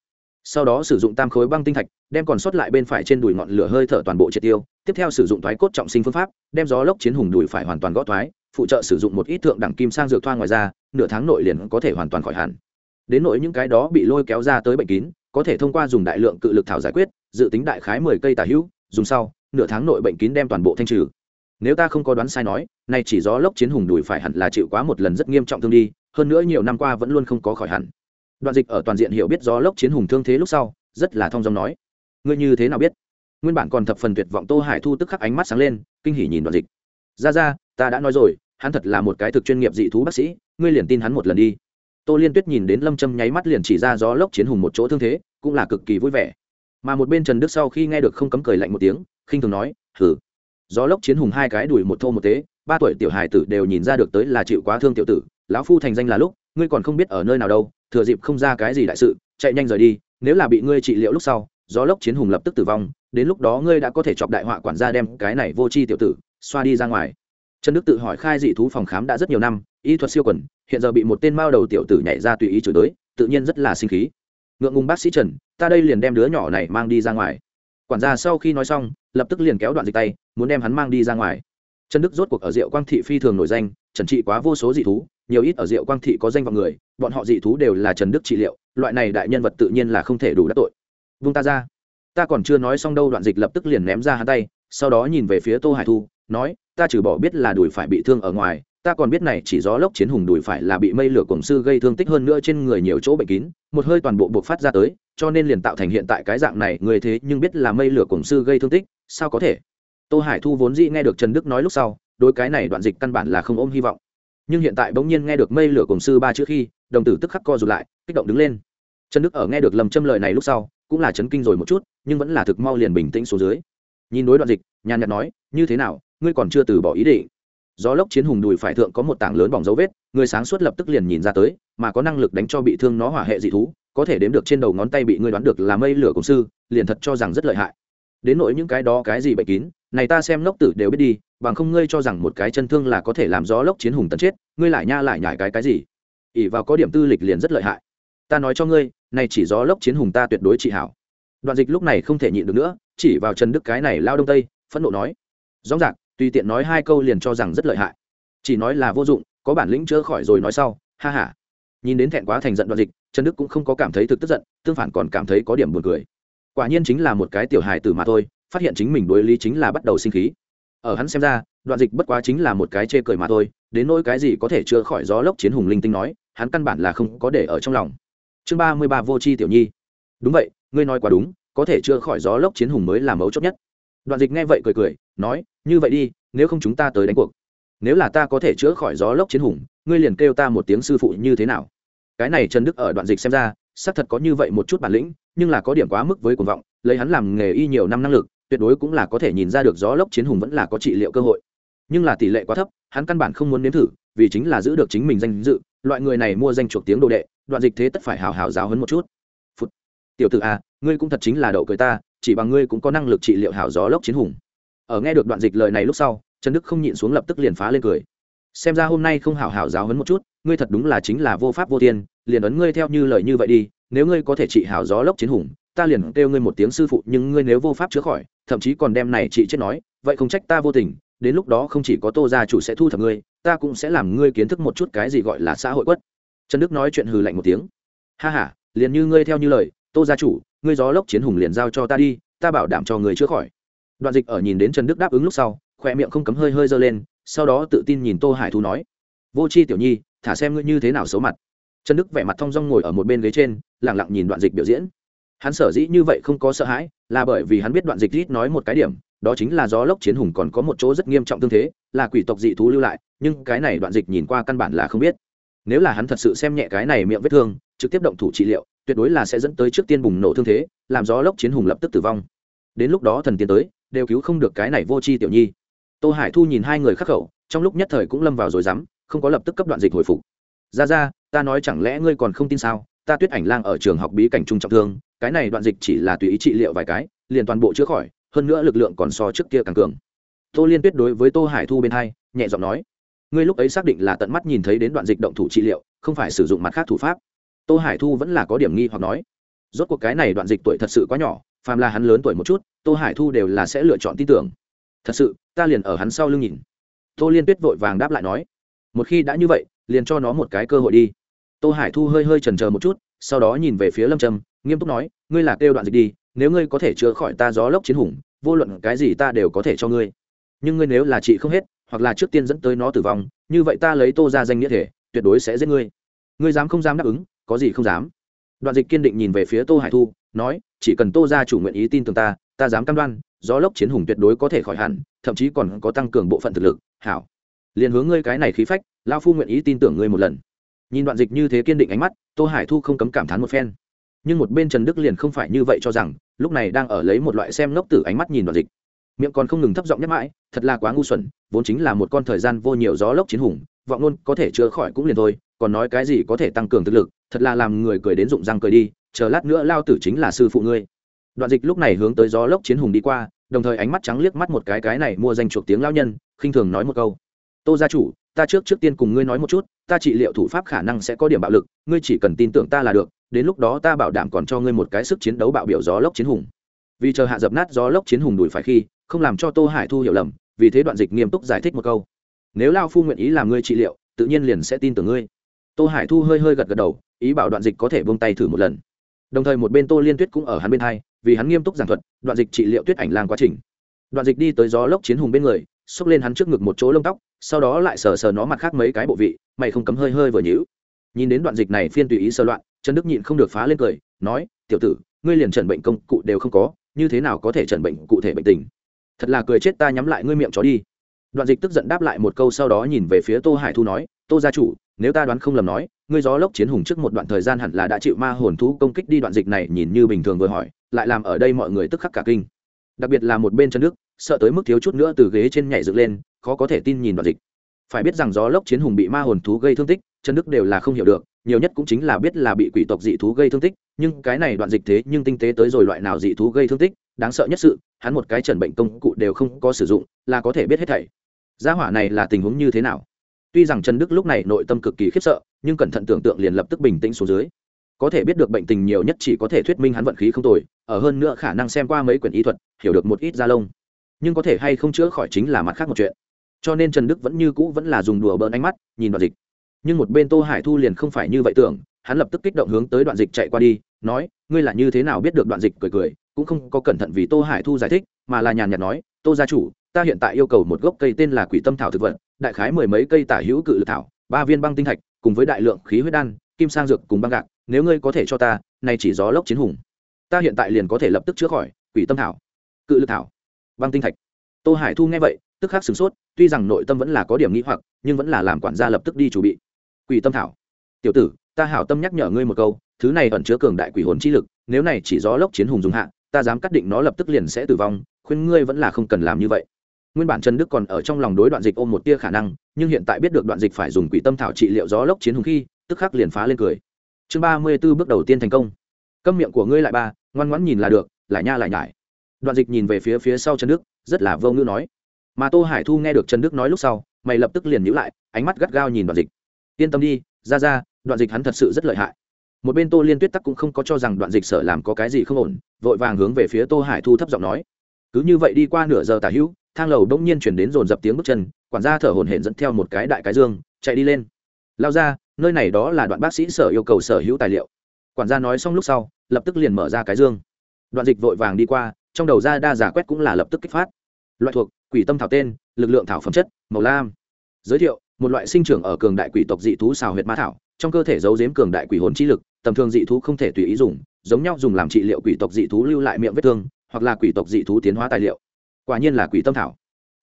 Sau đó sử dụng tam khối băng tinh thạch, đem còn sót lại bên phải trên đùi ngọn lửa hơi thở toàn bộ triệt tiêu, tiếp theo sử dụng thoái cốt trọng sinh phương pháp, đem gió lốc chiến hùng đùi phải hoàn toàn gõ thoái, phụ trợ sử dụng một ít thượng đẳng kim sang dược thoa ngoài ra, nửa tháng nội liền có thể hoàn toàn khỏi hẳn đến nội những cái đó bị lôi kéo ra tới bệnh kín, có thể thông qua dùng đại lượng cự lực thảo giải quyết, dự tính đại khái mười cây tả hữu, dùng sau, nửa tháng nội bệnh kín đem toàn bộ thanh trừ. Nếu ta không có đoán sai nói, nay chỉ gió lốc chiến hùng đùi phải hẳn là chịu quá một lần rất nghiêm trọng thương đi, hơn nữa nhiều năm qua vẫn luôn không có khỏi hẳn. Đoạn dịch ở toàn diện hiểu biết gió lốc chiến hùng thương thế lúc sau, rất là thong dong nói. Ngươi như thế nào biết? Nguyên bản còn thập phần tuyệt vọng tô hải thu tức khắc ánh mắt sáng lên, kinh hỉ nhìn đoạn dịch. Ra ra, ta đã nói rồi, hắn thật là một cái thực chuyên nghiệp dị thú bác sĩ, ngươi liền tin hắn một lần đi tô liên tuyết nhìn đến lâm châm nháy mắt liền chỉ ra gió lốc chiến hùng một chỗ thương thế, cũng là cực kỳ vui vẻ. Mà một bên trần đức sau khi nghe được không cấm cười lạnh một tiếng, khinh thường nói hử gió lốc chiến hùng hai cái đùi một thô một tế, ba tuổi tiểu hài tử đều nhìn ra được tới là chịu quá thương tiểu tử, lão phu thành danh là lúc, ngươi còn không biết ở nơi nào đâu, thừa dịp không ra cái gì đại sự, chạy nhanh rời đi, nếu là bị ngươi trị liệu lúc sau, gió lốc chiến hùng lập tức tử vong, đến lúc đó ngươi đã có thể chọc đại họa quản gia đem cái này vô tri tiểu tử, xoa đi ra ngoài trần đức tự hỏi khai dị thú phòng khám đã rất nhiều năm, y thuật siêu quần hiện giờ bị một tên mao đầu tiểu tử nhảy ra tùy ý chửi tới, tự nhiên rất là sinh khí. Ngượng ngùng bác sĩ trần, ta đây liền đem đứa nhỏ này mang đi ra ngoài. Quản gia sau khi nói xong, lập tức liền kéo đoạn dịch tay, muốn đem hắn mang đi ra ngoài. Trần đức rốt cuộc ở diệu quang thị phi thường nổi danh, trần trị quá vô số dị thú, nhiều ít ở diệu quang thị có danh vọng người, bọn họ dị thú đều là trần đức trị liệu, loại này đại nhân vật tự nhiên là không thể đủ đắc tội. Vung ta ra. Ta còn chưa nói xong đâu, đoạn dịch lập tức liền ném ra hắn tay, sau đó nhìn về phía tô hải thu nói, ta trừ bỏ biết là đùi phải bị thương ở ngoài, ta còn biết này chỉ gió lốc chiến hùng đùi phải là bị mây lửa cổng sư gây thương tích hơn nữa trên người nhiều chỗ bệnh kín, một hơi toàn bộ buộc phát ra tới, cho nên liền tạo thành hiện tại cái dạng này, người thế nhưng biết là mây lửa cổng sư gây thương tích, sao có thể? Tô hải thu vốn dĩ nghe được trần đức nói lúc sau, đối cái này đoạn dịch căn bản là không ôm hy vọng. Nhưng hiện tại bỗng nhiên nghe được mây lửa cổng sư ba chữ khi, đồng tử tức khắc co rụt lại, kích động đứng lên. Trần đức ở nghe được lầm châm lời này lúc sau, cũng là chấn kinh rồi một chút, nhưng vẫn là thực mau liền bình tĩnh xuống dưới. Nhìn đối đoạn dịch, nhàn nhạt nói, như thế nào ngươi còn chưa từ bỏ ý định. Gió lốc chiến hùng đùi phải thượng có một tảng lớn bỏng dấu vết người sáng suốt lập tức liền nhìn ra tới, mà có năng lực đánh cho bị thương nó hỏa hệ dị thú, có thể đếm được trên đầu ngón tay bị ngươi đoán được là mây lửa cổng sư, liền thật cho rằng rất lợi hại. Đến nỗi những cái đó cái gì bệnh kín, này ta xem lốc tử đều biết đi, bằng không ngươi cho rằng một cái chân thương là có thể làm gió lốc chiến hùng tấn chết, ngươi lại nha lại nhải cái cái gì? Ỉ vào có điểm tư lịch liền rất lợi hại. Ta nói cho ngươi, này chỉ gió lốc chiến hùng ta tuyệt đối trị hảo. Đoạn dịch lúc này không thể nhịn được nữa, chỉ vào trần đức cái này lao đông tây, phẫn nộ nói. Rõ ràng tùy tiện nói hai câu liền cho rằng rất lợi hại. Chỉ nói là vô dụng, có bản lĩnh chữa khỏi rồi nói sau, ha ha. Nhìn đến thẹn quá thành giận đoạn dịch, trần đức cũng không có cảm thấy thực tức giận, tương phản còn cảm thấy có điểm buồn cười. Quả nhiên chính là một cái tiểu hài tử mà thôi, phát hiện chính mình đối lý chính là bắt đầu sinh khí. Ở hắn xem ra, đoạn dịch bất quá chính là một cái chê cười mà thôi, đến nỗi cái gì có thể chữa khỏi gió lốc chiến hùng linh tinh nói, hắn căn bản là không có để ở trong lòng. Chương ba mươi ba vô c h i tiểu nhi. Đúng vậy, ngươi nói quá đúng, có thể chữa khỏi gió lốc chiến hùng mới là mấu chốt nhất. Đoạn dịch nghe vậy cười cười nói, như vậy đi, nếu không chúng ta tới đánh cuộc. Nếu là ta có thể chữa khỏi gió lốc chiến hùng, ngươi liền kêu ta một tiếng sư phụ như thế nào? Cái này trần đức ở đoạn dịch xem ra, xác thật có như vậy một chút bản lĩnh, nhưng là có điểm quá mức với cuồng vọng, lấy hắn làm nghề y nhiều năm năng lực, tuyệt đối cũng là có thể nhìn ra được gió lốc chiến hùng vẫn là có trị liệu cơ hội. Nhưng là tỷ lệ quá thấp, hắn căn bản không muốn nếm thử, vì chính là giữ được chính mình danh dự, loại người này mua danh chuộc tiếng đồ đệ, đoạn dịch thế tất phải hào hào giáo hấn một chút. Phụt. tiểu t ử a à, ngươi cũng thật chính là đậu cười ta, chỉ bằng ngươi cũng có năng lực trị liệu hảo gió lốc chiến hùng ở nghe được đoạn dịch lời này lúc sau, trần đức không nhịn xuống lập tức liền phá lên cười. Xem ra hôm nay không hảo hảo giáo hấn một chút, ngươi thật đúng là chính là vô pháp vô tiên liền ấn ngươi theo như lời như vậy đi, nếu ngươi có thể trị hảo gió lốc chiến hùng, ta liền kêu ngươi một tiếng sư phụ, nhưng ngươi nếu vô pháp chữa khỏi, thậm chí còn đem này chị chết nói, vậy không trách ta vô tình, đến lúc đó không chỉ có tô gia chủ sẽ thu thập ngươi, ta cũng sẽ làm ngươi kiến thức một chút cái gì gọi là xã hội quất. Trần đức nói chuyện hừ lạnh một tiếng. Ha h a liền như ngươi theo như lời, tô gia chủ, ngươi gió lốc chiến hùng liền giao cho ta đi, ta bảo đảm cho người chữa khỏi đoạn dịch ở nhìn đến trần đức đáp ứng lúc sau khoe miệng không cấm hơi hơi giơ lên, sau đó tự tin nhìn tô hải thu nói, vô c h i tiểu nhi, thả xem ngươi như thế nào xấu mặt. Trần đức vẻ mặt thong dong ngồi ở một bên ghế trên lẳng lặng nhìn đoạn dịch biểu diễn. Hắn sở dĩ như vậy không có sợ hãi, là bởi vì hắn biết đoạn dịch rít nói một cái điểm, đó chính là gió lốc chiến hùng còn có một chỗ rất nghiêm trọng tương thế, là quỷ tộc dị thú lưu lại, nhưng cái này đoạn dịch nhìn qua căn bản là không biết. Nếu là hắn thật sự xem nhẹ cái này miệng vết thương, trực tiếp động thủ trị liệu, tuyệt đối là sẽ dẫn tới trước tiên bùng nổ thương thế, làm gió lốc chiến hùng lập tức tử vong. Đến lúc đó thần tiến tới đều cứu không được cái này vô tri tiểu nhi. Tô hải thu nhìn hai người khắc khẩu, trong lúc nhất thời cũng lâm vào rồi dám không có lập tức cấp đoạn dịch hồi phục. Ra ra, ta nói chẳng lẽ ngươi còn không tin sao? Ta tuyết ảnh lang ở trường học bí cảnh trung trọng thương, cái này đoạn dịch chỉ là tùy ý trị liệu vài cái, liền toàn bộ chữa khỏi, hơn nữa lực lượng còn so trước kia càng cường. Tô liên tuyết đối với tô hải thu bên hai, nhẹ giọng nói, ngươi lúc ấy xác định là tận mắt nhìn thấy đến đoạn dịch động thủ trị liệu, không phải sử dụng mặt khác thủ pháp. Tô hải thu vẫn là có điểm nghi hoặc nói, rốt cuộc cái này đoạn dịch tuổi thật sự quá nhỏ phàm là hắn lớn tuổi một chút, tô hải thu đều là sẽ lựa chọn tin tưởng. Thật sự, ta liền ở hắn sau lưng nhìn. Tô liên tuyết vội vàng đáp lại nói, một khi đã như vậy, liền cho nó một cái cơ hội đi. Tô hải thu hơi hơi trần c một chút, sau đó nhìn về phía lâm trâm, nghiêm túc nói, ngươi là kêu đoạn dịch đi, nếu ngươi có thể chữa khỏi ta gió lốc chiến hùng, vô luận cái gì ta đều có thể cho ngươi. Nhưng ngươi nếu là chị không hết, hoặc là trước tiên dẫn tới nó tử vong, như vậy ta lấy tô ra danh nghĩa thể, tuyệt đối sẽ giết ngươi. Ngươi dám không dám đáp ứng, có gì không dám. Đoạn dịch kiên định nhìn về phía tô hải thu nói, chỉ cần tô ra chủ nguyện ý tin tưởng ta ta dám cam đoan, gió lốc chiến hùng tuyệt đối có thể khỏi hẳn, thậm chí còn có tăng cường bộ phận thực lực. Hảo. Liền hướng ngươi cái này khí phách lao phu nguyện ý tin tưởng ngươi một lần. Nhìn đoạn dịch như thế kiên định ánh mắt, tô hải thu không cấm cảm thán một phen. Nhưng một bên trần đức liền không phải như vậy cho rằng, lúc này đang ở lấy một loại xem ngốc tử ánh mắt nhìn đoạn dịch. Miệng còn không ngừng thấp giọng nhắc mãi, thật là quá ngu xuẩn, vốn chính là một con thời gian vô nhiều gió lốc chiến hùng, vọng luôn có thể chữa khỏi cũng liền thôi, còn nói cái gì có thể tăng cường thực lực, thật là làm người cười đến rụng răng cười đi chờ lát nữa lao tử chính là sư phụ ngươi. Đoạn dịch lúc này hướng tới gió lốc chiến hùng đi qua, đồng thời ánh mắt trắng liếc mắt một cái cái này mua danh chuộc tiếng lao nhân, khinh thường nói một câu. Tô gia chủ, ta trước trước tiên cùng ngươi nói một chút, ta trị liệu thủ pháp khả năng sẽ có điểm bạo lực, ngươi chỉ cần tin tưởng ta là được, đến lúc đó ta bảo đảm còn cho ngươi một cái sức chiến đấu bạo biểu gió lốc chiến hùng. Vì chờ hạ dập nát gió lốc chiến hùng đuổi phải khi, không làm cho tô hải thu hiểu lầm, vì thế đoạn dịch nghiêm túc giải thích một câu. Nếu lao phu nguyện ý làm ngươi trị liệu, tự nhiên liền sẽ tin tưởng ngươi. Tô hải thu hơi hơi gật gật đầu, ý bảo đoạn dịch có thể vung tay thử một lần đồng thời một bên tô liên tuyết cũng ở hắn bên hai, vì hắn nghiêm túc giảng thuật, đoạn dịch trị liệu tuyết ảnh lang quá trình. Đoạn dịch đi tới gió lốc chiến hùng bên người, xốc lên hắn trước ngực một chỗ lông tóc, sau đó lại sờ sờ nó mặt khác mấy cái bộ vị, mày không cấm hơi hơi vừa nhữ nhìn đến đoạn dịch này phiên tùy ý sơ loạn, trần đức nhịn không được phá lên cười, nói, tiểu tử, ngươi liền trần bệnh công cụ đều không có, như thế nào có thể trần bệnh cụ thể bệnh tình? Thật là cười chết ta nhắm lại ngươi miệng chó đi. Đoạn dịch tức giận đáp lại một câu sau đó nhìn về phía tô hải thu nói, tô gia chủ, nếu ta đoán không lầm nói ngươi gió lốc chiến hùng trước một đoạn thời gian hẳn là đã chịu ma hồn thú công kích đi đoạn dịch này, nhìn như bình thường vừa hỏi, lại làm ở đây mọi người tức khắc cả kinh. Đặc biệt là một bên chân nước, sợ tới mức thiếu chút nữa từ ghế trên nhảy dựng lên, khó có thể tin nhìn đoạn dịch. Phải biết rằng gió lốc chiến hùng bị ma hồn thú gây thương tích, chân đức đều là không hiểu được, nhiều nhất cũng chính là biết là bị quỷ tộc dị thú gây thương tích, nhưng cái này đoạn dịch thế nhưng tinh tế tới rồi loại nào dị thú gây thương tích, đáng sợ nhất sự, hắn một cái trần bệnh công cụ đều không có sử dụng, là có thể biết hết thảy. Gia hỏa này là tình huống như thế nào? Tuy rằng trần đức lúc này nội tâm cực kỳ khiếp sợ, nhưng cẩn thận tưởng tượng liền lập tức bình tĩnh xuống dưới. Có thể biết được bệnh tình nhiều nhất chỉ có thể thuyết minh hắn vận khí không tồi, ở hơn nữa khả năng xem qua mấy quyển y thuật, hiểu được một ít da lông. Nhưng có thể hay không chữa khỏi chính là mặt khác một chuyện. Cho nên trần đức vẫn như cũ vẫn là dùng đùa bỡn ánh mắt, nhìn đoạn dịch. Nhưng một bên tô hải thu liền không phải như vậy tưởng, hắn lập tức kích động hướng tới đoạn dịch chạy qua đi, nói, ngươi là như thế nào biết được đoạn dịch cười cười, cũng không có cẩn thận vì tô hải thu giải thích, mà là nhàn nhạt nói, tô gia chủ ta hiện tại yêu cầu một gốc cây tên là quỷ tâm thảo thực vật, đại khái mười mấy cây tả hữu cự lực thảo, ba viên băng tinh thạch, cùng với đại lượng khí huyết đan, kim sang dược cùng băng gạc, nếu ngươi có thể cho ta, này chỉ gió lốc chiến hùng. Ta hiện tại liền có thể lập tức chữa khỏi quỷ tâm thảo. Cự lực thảo, băng tinh thạch. Tô hải thu nghe vậy, tức khắc sửng sốt, tuy rằng nội tâm vẫn là có điểm nghĩ hoặc, nhưng vẫn là làm quản gia lập tức đi chuẩn bị. Quỷ tâm thảo. Tiểu tử, ta hảo tâm nhắc nhở ngươi một câu, thứ này ẩn chứa cường đại quỷ hồn chi lực, nếu này chỉ gió lốc chiến hùng dùng hạ, ta dám cắt định nó lập tức liền sẽ tử vong, khuyên ngươi vẫn là không cần làm như vậy nguyên bản trần đức còn ở trong lòng đối đoạn dịch ôm một tia khả năng, nhưng hiện tại biết được đoạn dịch phải dùng quỷ tâm thảo trị liệu gió lốc chiến hùng khi, tức khắc liền phá lên cười. Chương ba mươi b ố bước đầu tiên thành công. Câm miệng của ngươi lại ba, ngoan ngoãn nhìn là được, lại nha lại nhải. Đoạn dịch nhìn về phía phía sau trần đức, rất là vô ngữ nói. Mà tô hải thu nghe được trần đức nói lúc sau, mày lập tức liền nhữ lại, ánh mắt gắt gao nhìn đoạn dịch. Yên tâm đi, ra ra, đoạn dịch hắn thật sự rất lợi hại. Một bên tô liên tuyết tắc cũng không có cho rằng đoạn dịch sợ làm có cái gì không ổn, vội vàng hướng về phía tô hải thu thấp giọng nói. Cứ như vậy đi qua nửa giờ tả hữu thang lầu đông nhiên chuyển đến dồn dập tiếng bước chân, quản gia thở hổn hển dẫn theo một cái đại cái dương, chạy đi lên. Lao ra, nơi này đó là đoạn bác sĩ sở yêu cầu sở hữu tài liệu. Quản gia nói xong lúc sau, lập tức liền mở ra cái dương. Đoạn dịch vội vàng đi qua, trong đầu ra đa giả quét cũng là lập tức kích phát. Loại thuộc, quỷ tâm thảo tên, lực lượng thảo phẩm chất, màu lam. Giới thiệu, một loại sinh trưởng ở cường đại quỷ tộc dị thú xào huyệt ma thảo, trong cơ thể giấu giếm cường đại quỷ hồn chi lực, tầm thường dị thú không thể tùy ý dùng, giống nhau dùng làm trị liệu quỷ tộc dị thú lưu lại miệng vết thương, hoặc là quỷ tộc dị thú tiến hóa tài liệu quả nhiên là quỷ tâm thảo.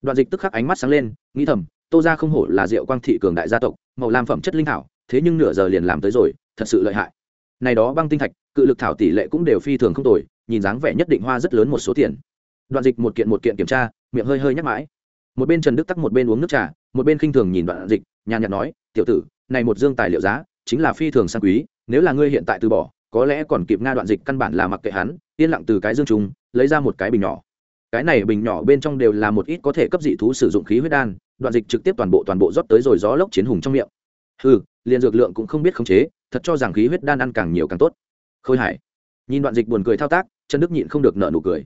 Đoạn dịch tức khắc ánh mắt sáng lên, nghĩ thầm, tô ra không hổ là diệu quang thị cường đại gia tộc, màu lam phẩm chất linh thảo, thế nhưng nửa giờ liền làm tới rồi, thật sự lợi hại. Này đó băng tinh thạch, cự lực thảo tỷ lệ cũng đều phi thường không tồi, nhìn dáng vẻ nhất định hoa rất lớn một số tiền. Đoạn dịch một kiện một kiện kiểm tra, miệng hơi hơi nhắc mãi. Một bên trần đức tắc một bên uống nước trà, một bên khinh thường nhìn đoạn dịch, nhàn nhạt nói, tiểu tử, này một dương tài liệu giá, chính là phi thường sang quý, nếu là ngươi hiện tại từ bỏ, có lẽ còn kịp nga đoạn dịch căn bản là mặc kệ hắn, yên lặng từ cái dương trùng, lấy ra một cái bình nhỏ cái này bình nhỏ bên trong đều là một ít có thể cấp dị thú sử dụng khí huyết đan, đoạn dịch trực tiếp toàn bộ toàn bộ rót tới rồi gió lốc chiến hùng trong miệng. Ừ liền dược lượng cũng không biết khống chế, thật cho rằng khí huyết đan ăn càng nhiều càng tốt. Khôi hải, nhìn đoạn dịch buồn cười thao tác chân đức nhịn không được nợ nụ cười.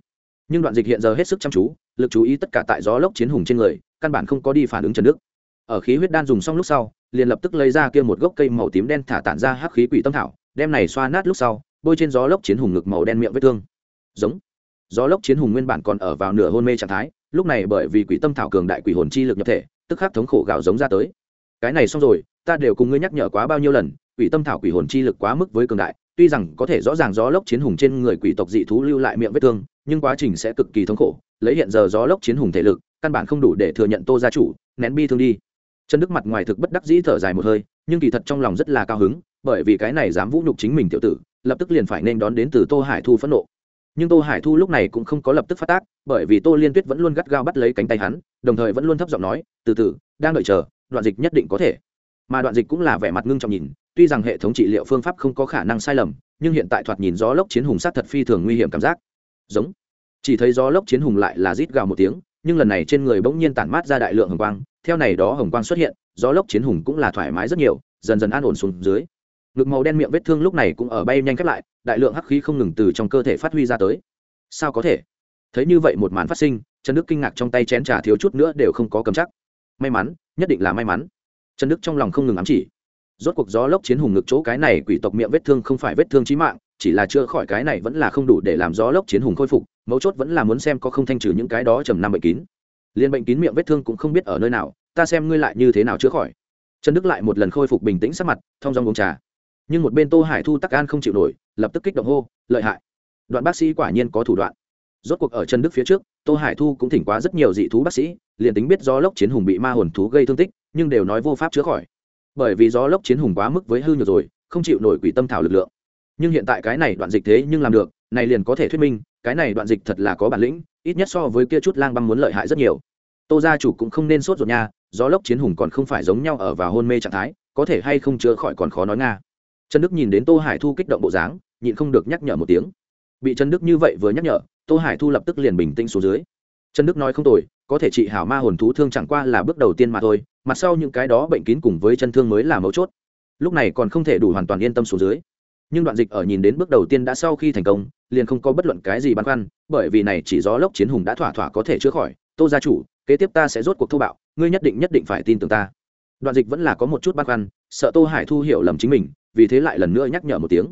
Nhưng đoạn dịch hiện giờ hết sức chăm chú, lực chú ý tất cả tại gió lốc chiến hùng trên người, căn bản không có đi phản ứng trần đức. Ở khí huyết đan dùng xong lúc sau, liền lập tức lấy ra kia một gốc cây màu tím đen thả tản ra hắc khí quỷ tâm thảo, đem này xoa nát lúc sau, bôi trên gió lốc chiến hùng ngực màu đen miệng vết thương. Giống gió lốc chiến hùng nguyên bản còn ở vào nửa hôn mê trạng thái, lúc này bởi vì quỷ tâm thảo cường đại quỷ hồn chi lực nhập thể, tức khắc thống khổ gạo giống ra tới. Cái này xong rồi, ta đều cùng ngươi nhắc nhở quá bao nhiêu lần, quỷ tâm thảo quỷ hồn chi lực quá mức với cường đại, tuy rằng có thể rõ ràng gió lốc chiến hùng trên người quỷ tộc dị thú lưu lại miệng vết thương, nhưng quá trình sẽ cực kỳ thống khổ, lấy hiện giờ gió lốc chiến hùng thể lực, căn bản không đủ để thừa nhận tô gia chủ, nén bi thương đi. Trần đức mặt ngoài thực bất đắc dĩ thở dài một hơi, nhưng kỳ thật trong lòng rất là cao hứng, bởi vì cái này dám vũ nhục chính mình tiểu tử, lập tức liền phải nên đón đến từ tô hải thu phẫn nộ nhưng tô hải thu lúc này cũng không có lập tức phát tác, bởi vì tô liên tuyết vẫn luôn gắt gao bắt lấy cánh tay hắn, đồng thời vẫn luôn thấp giọng nói, từ từ, đang đợi chờ, đoạn dịch nhất định có thể. Mà đoạn dịch cũng là vẻ mặt ngưng trọng nhìn, tuy rằng hệ thống trị liệu phương pháp không có khả năng sai lầm, nhưng hiện tại thoạt nhìn gió lốc chiến hùng sát thật phi thường nguy hiểm cảm giác. Giống. Chỉ thấy gió lốc chiến hùng lại là rít gào một tiếng, nhưng lần này trên người bỗng nhiên tản mát ra đại lượng hồng quang, theo này đó hồng quang xuất hiện, gió lốc chiến hùng cũng là thoải mái rất nhiều, dần dần an ổn xuống dưới ngực màu đen miệng vết thương lúc này cũng ở bay nhanh khép lại, đại lượng hắc khí không ngừng từ trong cơ thể phát huy ra tới. Sao có thể? Thấy như vậy một màn phát sinh, trần đức kinh ngạc trong tay chén trà thiếu chút nữa đều không có cầm chắc. May mắn, nhất định là may mắn. Trần đức trong lòng không ngừng ám chỉ. Rốt cuộc gió lốc chiến hùng ngực chỗ cái này quỷ tộc miệng vết thương không phải vết thương chí mạng, chỉ là chữa khỏi cái này vẫn là không đủ để làm gió lốc chiến hùng khôi phục, mấu chốt vẫn là muốn xem có không thanh trừ những cái đó trầm năm bệnh kín. Liên bệnh kín miệng vết thương cũng không biết ở nơi nào, ta xem ngươi lại như thế nào chữa khỏi. Trần đức lại một lần khôi phục bình tĩnh sắc mặt thông dòng uống trà nhưng một bên tô hải thu tắc an không chịu nổi, lập tức kích động hô, lợi hại. Đoạn bác sĩ quả nhiên có thủ đoạn. Rốt cuộc ở chân đức phía trước, tô hải thu cũng thỉnh quá rất nhiều dị thú bác sĩ, liền tính biết gió lốc chiến hùng bị ma hồn thú gây thương tích, nhưng đều nói vô pháp chữa khỏi. Bởi vì gió lốc chiến hùng quá mức với hư nhược rồi, không chịu nổi quỷ tâm thảo lực lượng. Nhưng hiện tại cái này đoạn dịch thế nhưng làm được, này liền có thể thuyết minh, cái này đoạn dịch thật là có bản lĩnh, ít nhất so với kia chút lang băng muốn lợi hại rất nhiều. Tô gia chủ cũng không nên sốt ruột nha, gió lốc chiến hùng còn không phải giống nhau ở vào hôn mê trạng thái, có thể hay không chữa khỏi còn khó nói nga trần đức nhìn đến tô hải thu kích động bộ dáng, nhịn không được nhắc nhở một tiếng. Bị trần đức như vậy vừa nhắc nhở, tô hải thu lập tức liền bình tĩnh xuống dưới. Trần đức nói không tồi, có thể trị hảo ma hồn thú thương chẳng qua là bước đầu tiên mà thôi, mặt sau những cái đó bệnh kín cùng với chân thương mới là mấu chốt. Lúc này còn không thể đủ hoàn toàn yên tâm xuống dưới. Nhưng đoạn dịch ở nhìn đến bước đầu tiên đã sau khi thành công, liền không có bất luận cái gì băn khoăn, bởi vì này chỉ do lốc chiến hùng đã thỏa thỏa có thể chữa khỏi. Tô gia chủ, kế tiếp ta sẽ rốt cuộc thô bạo, ngươi nhất định nhất định phải tin tưởng ta. Đoạn dịch vẫn là có một chút băn khoăn, sợ tô hải thu hiểu lầm chính mình vì thế lại lần nữa nhắc nhở một tiếng.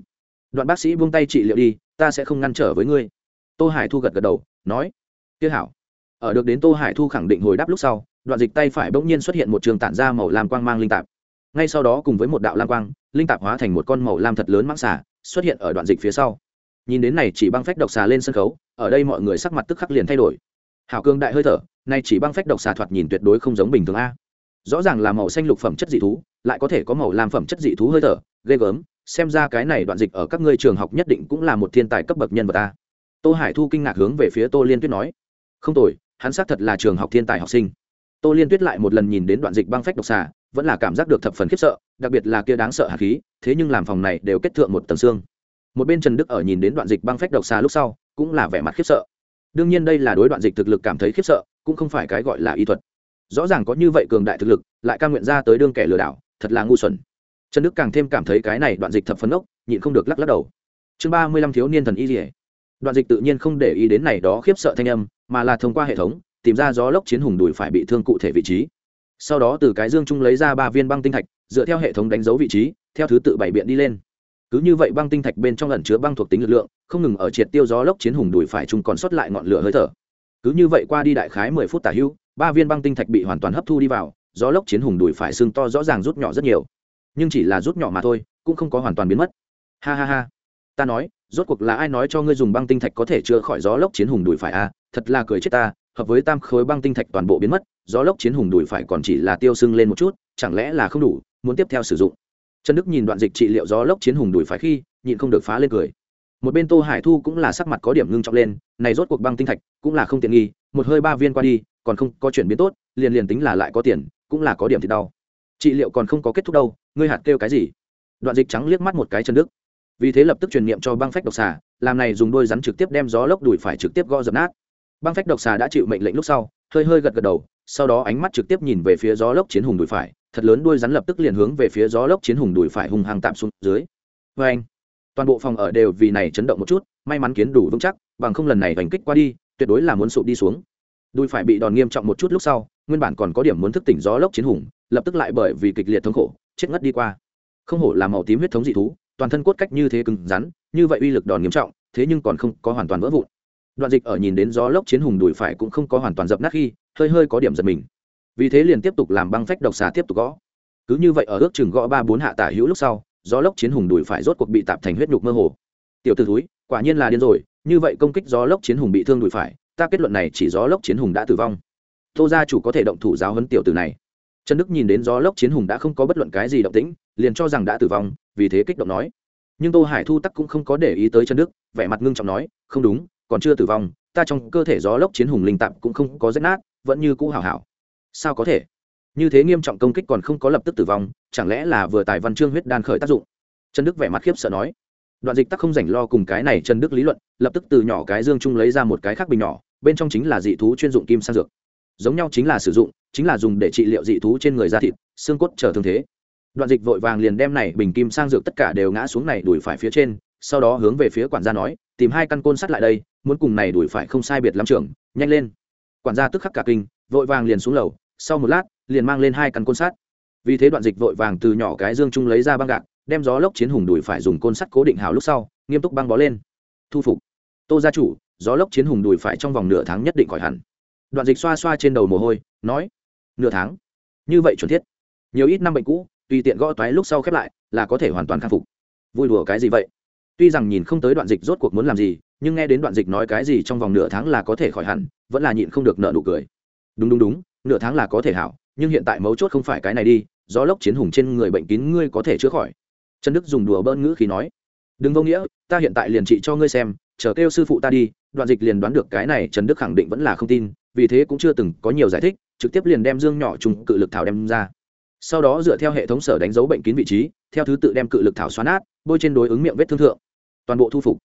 Đoạn bác sĩ buông tay trị liệu đi, ta sẽ không ngăn trở với ngươi. Tô hải thu gật gật đầu, nói, kia hảo. Ở được đến tô hải thu khẳng định hồi đáp lúc sau, đoạn dịch tay phải bỗng nhiên xuất hiện một trường tản ra màu lam quang mang linh tạp. Ngay sau đó cùng với một đạo lam quang, linh tạp hóa thành một con màu lam thật lớn mãng xà, xuất hiện ở đoạn dịch phía sau. Nhìn đến này chỉ băng phách độc xà lên sân khấu, ở đây mọi người sắc mặt tức khắc liền thay đổi. Hảo cương đại hơi thở nay chỉ băng phách độc xà thoạt nhìn tuyệt đối không giống bình thường a. Rõ ràng là màu xanh lục phẩm chất dị thú, lại có thể có màu lam phẩm chất dị thú hơi thở ghê gớm, xem ra cái này đoạn dịch ở các ngươi trường học nhất định cũng là một thiên tài cấp bậc nhân vật ta. Tô hải thu kinh ngạc hướng về phía tô liên tuyết nói. Không tồi, hắn xác thật là trường học thiên tài học sinh. Tô liên tuyết lại một lần nhìn đến đoạn dịch băng phách độc xà, vẫn là cảm giác được thập phần khiếp sợ, đặc biệt là kia đáng sợ hạt khí, thế nhưng làm phòng này đều kết thượng một tầng xương. Một bên trần đức ở nhìn đến đoạn dịch băng phách độc xà lúc sau, cũng là vẻ mặt khiếp sợ. Đương nhiên đây là đối đoạn dịch thực lực cảm thấy khiếp sợ, cũng không phải cái gọi là y thuật. Rõ ràng có như vậy cường đại thực lực, lại ca nguyện ra tới đương kẻ lừa đảo, thật là ngu xuẩn trần đức càng thêm cảm thấy cái này đoạn dịch thập phấn ốc, nhịn không được lắc lắc đầu. Chương ba mươi lăm thiếu niên thần y dỉa đoạn dịch tự nhiên không để ý đến này đó khiếp sợ thanh âm, mà là thông qua hệ thống, tìm ra gió lốc chiến hùng đùi phải bị thương cụ thể vị trí. Sau đó từ cái dương trung lấy ra ba viên băng tinh thạch, dựa theo hệ thống đánh dấu vị trí, theo thứ tự bảy biện đi lên. Cứ như vậy băng tinh thạch bên trong ẩn chứa băng thuộc tính lực lượng, không ngừng ở triệt tiêu gió lốc chiến hùng đùi phải chung còn sót lại ngọn lửa hơi thở. Cứ như vậy qua đi đại khái mười phút tả hưu, ba viên băng tinh thạch bị hoàn toàn hấp thu đi vào, gió lốc chiến hùng đùi phải xương to rõ ràng rút nhỏ rất nhiều nhưng chỉ là rút nhỏ mà thôi, cũng không có hoàn toàn biến mất. Ha ha ha. Ta nói, rốt cuộc là ai nói cho ngươi dùng băng tinh thạch có thể chữa khỏi gió lốc chiến hùng đùi phải à? Thật là cười chết ta, hợp với tam khối băng tinh thạch toàn bộ biến mất, gió lốc chiến hùng đùi phải còn chỉ là tiêu sưng lên một chút, chẳng lẽ là không đủ, muốn tiếp theo sử dụng. Trần đức nhìn đoạn dịch trị liệu gió lốc chiến hùng đùi phải khi, nhịn không được phá lên cười. Một bên tô hải thu cũng là sắc mặt có điểm ngưng trọng lên, này rốt cuộc băng tinh thạch cũng là không tiện nghi, một hơi ba viên qua đi, còn không có chuyển biến tốt, liền liền tính là lại có tiền, cũng là có điểm thì đau trị liệu còn không có kết thúc đâu, ngươi hạt kêu cái gì? Đoạn dịch trắng liếc mắt một cái chân đức. Vì thế lập tức truyền niệm cho băng phách độc xà, làm này dùng đôi rắn trực tiếp đem gió lốc đùi phải trực tiếp gõ dập nát. Băng phách độc xà đã chịu mệnh lệnh lúc sau, hơi hơi gật gật đầu, sau đó ánh mắt trực tiếp nhìn về phía gió lốc chiến hùng đùi phải, thật lớn đuôi rắn lập tức liền hướng về phía gió lốc chiến hùng đùi phải hung hăng tạm xuống dưới. Vê anh, toàn bộ phòng ở đều vì này chấn động một chút, may mắn kiến đủ vững chắc, bằng không lần này hành kích qua đi, tuyệt đối là muốn sụp đi xuống. Đùi phải bị đòn nghiêm trọng một chút lúc sau, nguyên bản còn có điểm muốn thức tỉnh gió lốc chiến hùng lập tức lại bởi vì kịch liệt thống khổ, chết ngất đi qua. Không hổ là màu tím huyết thống dị thú, toàn thân cốt cách như thế cứng rắn, như vậy uy lực đòn nghiêm trọng, thế nhưng còn không có hoàn toàn vỡ vụn. Đoạn dịch ở nhìn đến gió lốc chiến hùng đùi phải cũng không có hoàn toàn dập nát khi, hơi hơi có điểm giật mình. Vì thế liền tiếp tục làm băng phách độc xà tiếp tục gõ. Cứ như vậy ở ước chừng gõ ba bốn hạ tả hữu lúc sau, gió lốc chiến hùng đùi phải rốt cuộc bị tạp thành huyết nhục mơ hồ. Tiểu t ử thúi, quả nhiên là điên rồi, như vậy công kích gió lốc chiến hùng bị thương đùi phải, ta kết luận này chỉ gió lốc chiến hùng đã tử vong. Tô gia chủ có thể động thủ giáo hấn tiểu từ này trần đức nhìn đến gió lốc chiến hùng đã không có bất luận cái gì động tĩnh, liền cho rằng đã tử vong, vì thế kích động nói. Nhưng tô hải thu tắc cũng không có để ý tới trần đức, vẻ mặt ngưng trọng nói, không đúng, còn chưa tử vong, ta trong cơ thể gió lốc chiến hùng linh tạm cũng không có rách nát, vẫn như cũ hảo hảo. Sao có thể? Như thế nghiêm trọng công kích còn không có lập tức tử vong, chẳng lẽ là vừa tài văn chương huyết đan khởi tác dụng? Trần đức vẻ mặt khiếp sợ nói. Đoạn dịch tắc không rảnh lo cùng cái này trần đức lý luận, lập tức từ nhỏ cái dương trung lấy ra một cái khác bình nhỏ, bên trong chính là dị thú chuyên dụng kim sang dược giống nhau chính là sử dụng, chính là dùng để trị liệu dị thú trên người da thịt, xương cốt trở thương thế. Đoạn dịch vội vàng liền đem này bình kim sang dược tất cả đều ngã xuống này đuổi phải phía trên, sau đó hướng về phía quản gia nói, tìm hai căn côn sắt lại đây, muốn cùng này đuổi phải không sai biệt lắm trưởng, nhanh lên. Quản gia tức khắc cả kinh, vội vàng liền xuống lầu, sau một lát, liền mang lên hai căn côn sắt. Vì thế đoạn dịch vội vàng từ nhỏ cái dương trung lấy ra băng gạc, đem gió lốc chiến hùng đuổi phải dùng côn sắt cố định hào lúc sau, nghiêm túc băng bó lên. Thu phục. Tô gia chủ, gió lốc chiến hùng đuổi phải trong vòng nửa tháng nhất định khỏi hẳn đoạn dịch xoa xoa trên đầu mồ hôi, nói, nửa tháng. Như vậy chuẩn thiết. Nhiều ít năm bệnh cũ, tùy tiện gõ toái lúc sau khép lại, là có thể hoàn toàn khắc phục. Vui đùa cái gì vậy? Tuy rằng nhìn không tới đoạn dịch rốt cuộc muốn làm gì, nhưng nghe đến đoạn dịch nói cái gì trong vòng nửa tháng là có thể khỏi hẳn, vẫn là nhịn không được nợ nụ cười. Đúng đúng đúng, nửa tháng là có thể hảo, nhưng hiện tại mấu chốt không phải cái này đi, gió lốc chiến hùng trên người bệnh kín ngươi có thể chữa khỏi. Trần đức dùng đùa bơn ngữ khi nói, đừng vô nghĩa, ta hiện tại liền trị cho ngươi xem chờ kêu sư phụ ta đi, đoạn dịch liền đoán được cái này trần đức khẳng định vẫn là không tin, vì thế cũng chưa từng có nhiều giải thích, trực tiếp liền đem dương nhỏ trùng cự lực thảo đem ra. Sau đó dựa theo hệ thống sở đánh dấu bệnh kín vị trí, theo thứ tự đem cự lực thảo xoắn nát, bôi trên đối ứng miệng vết thương thượng. Toàn bộ thu phục.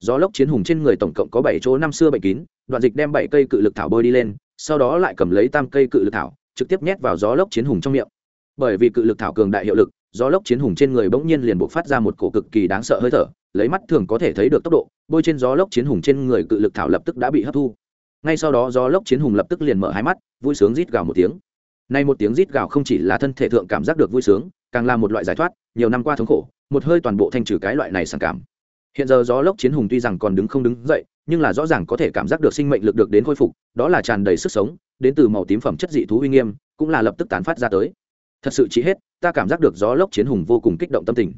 Gió lốc chiến hùng trên người tổng cộng có bảy chỗ năm xưa bệnh kín, đoạn dịch đem bảy cây cự lực thảo bôi đi lên, sau đó lại cầm lấy tam cây cự lực thảo, trực tiếp nhét vào gió lốc chiến hùng trong miệng. Bởi vì cự lực thảo cường đại hiệu lực, gió lốc chiến hùng trên người bỗng nhiên liền buộc phát ra một cổ cực kỳ đáng sợ hơi thở lấy mắt thường có thể thấy được tốc độ, bôi trên gió lốc chiến hùng trên người cự lực thảo lập tức đã bị hấp thu. Ngay sau đó gió lốc chiến hùng lập tức liền mở hai mắt, vui sướng rít gào một tiếng. Nay một tiếng rít gào không chỉ là thân thể thượng cảm giác được vui sướng, càng là một loại giải thoát, nhiều năm qua thống khổ, một hơi toàn bộ thanh trừ cái loại này sảng cảm. Hiện giờ gió lốc chiến hùng tuy rằng còn đứng không đứng dậy, nhưng là rõ ràng có thể cảm giác được sinh mệnh lực được đến khôi phục, đó là tràn đầy sức sống, đến từ màu tím phẩm chất dị thú uy nghiêm, cũng là lập tức tán phát ra tới. Thật sự chỉ hết, ta cảm giác được gió lốc chiến hùng vô cùng kích động tâm tình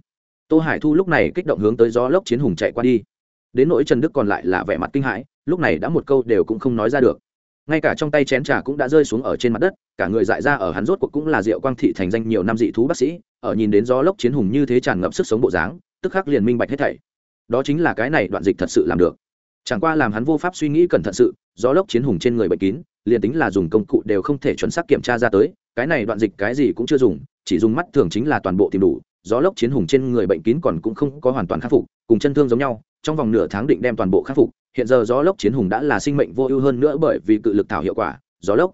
tô hải thu lúc này kích động hướng tới gió lốc chiến hùng chạy qua đi. Đến nỗi trần đức còn lại là vẻ mặt kinh hãi, lúc này đã một câu đều cũng không nói ra được. Ngay cả trong tay chén trà cũng đã rơi xuống ở trên mặt đất, cả người dại ra ở hắn rốt cuộc cũng là diệu quang thị thành danh nhiều năm dị thú bác sĩ, ở nhìn đến gió lốc chiến hùng như thế tràn ngập sức sống bộ dáng, tức khắc liền minh bạch hết thảy. Đó chính là cái này đoạn dịch thật sự làm được. Chẳng qua làm hắn vô pháp suy nghĩ cẩn thận sự, gió lốc chiến hùng trên người bệnh kín, liền tính là dùng công cụ đều không thể chuẩn xác kiểm tra ra tới, cái này đoạn dịch cái gì cũng chưa dùng, chỉ dùng mắt thường chính là toàn bộ tìm đủ gió lốc chiến hùng trên người bệnh kín còn cũng không có hoàn toàn khắc phục, cùng chân thương giống nhau, trong vòng nửa tháng định đem toàn bộ khắc phục. Hiện giờ gió lốc chiến hùng đã là sinh mệnh vô ưu hơn nữa bởi vì cự lực thảo hiệu quả, gió lốc.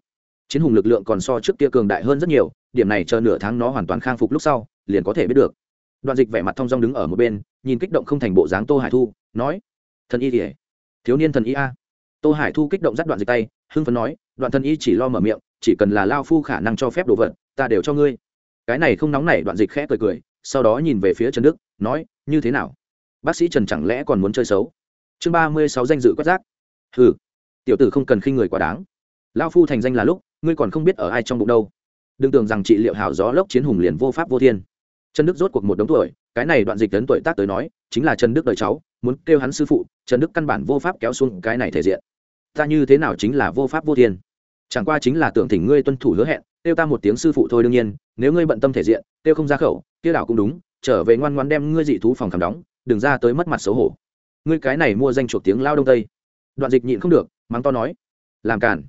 Chiến hùng lực lượng còn so trước kia cường đại hơn rất nhiều, điểm này chờ nửa tháng nó hoàn toàn khang phục lúc sau, liền có thể biết được. Đoạn dịch vẻ mặt thong dong đứng ở một bên, nhìn kích động không thành bộ dáng tô hải thu, nói, thần y kể thiếu niên thần y a. Tô hải thu kích động dắt đoạn dịch tay, hưng phấn nói, đoạn thần y chỉ lo mở miệng, chỉ cần là lao phu khả năng cho phép đồ vật, ta đều cho ngươi. Cái này không nóng nảy, đoạn dịch khẽ cười cười sau đó nhìn về phía trần đức, nói, như thế nào? Bác sĩ trần chẳng lẽ còn muốn chơi xấu? Chương ba mươi sáu danh dự quất giác ừ tiểu tử không cần khinh người quá đáng. Lao phu thành danh là lúc, ngươi còn không biết ở ai trong bụng đâu. Đừng tưởng rằng trị liệu hảo gió lốc chiến hùng liền vô pháp vô thiên. Trần đức rốt cuộc một đống tuổi, cái này đoạn dịch tấn tuổi tác tới nói, chính là trần đức đời cháu, muốn kêu hắn sư phụ, trần đức căn bản vô pháp kéo xuống cái này thể diện. Ta như thế nào chính là vô pháp vô thiên? Chẳng qua chính là tưởng thỉnh ngươi tuân thủ hứa hẹn kêu ta một tiếng sư phụ thôi đương nhiên, nếu ngươi bận tâm thể diện, kêu không ra khẩu, kia đảo cũng đúng, trở về ngoan ngoan đem ngươi dị thú phòng khám đóng, đừng ra tới mất mặt xấu hổ. Ngươi cái này mua danh chuộc tiếng lao đông tây. Đoạn dịch nhịn không được, mắng to nói. Làm cản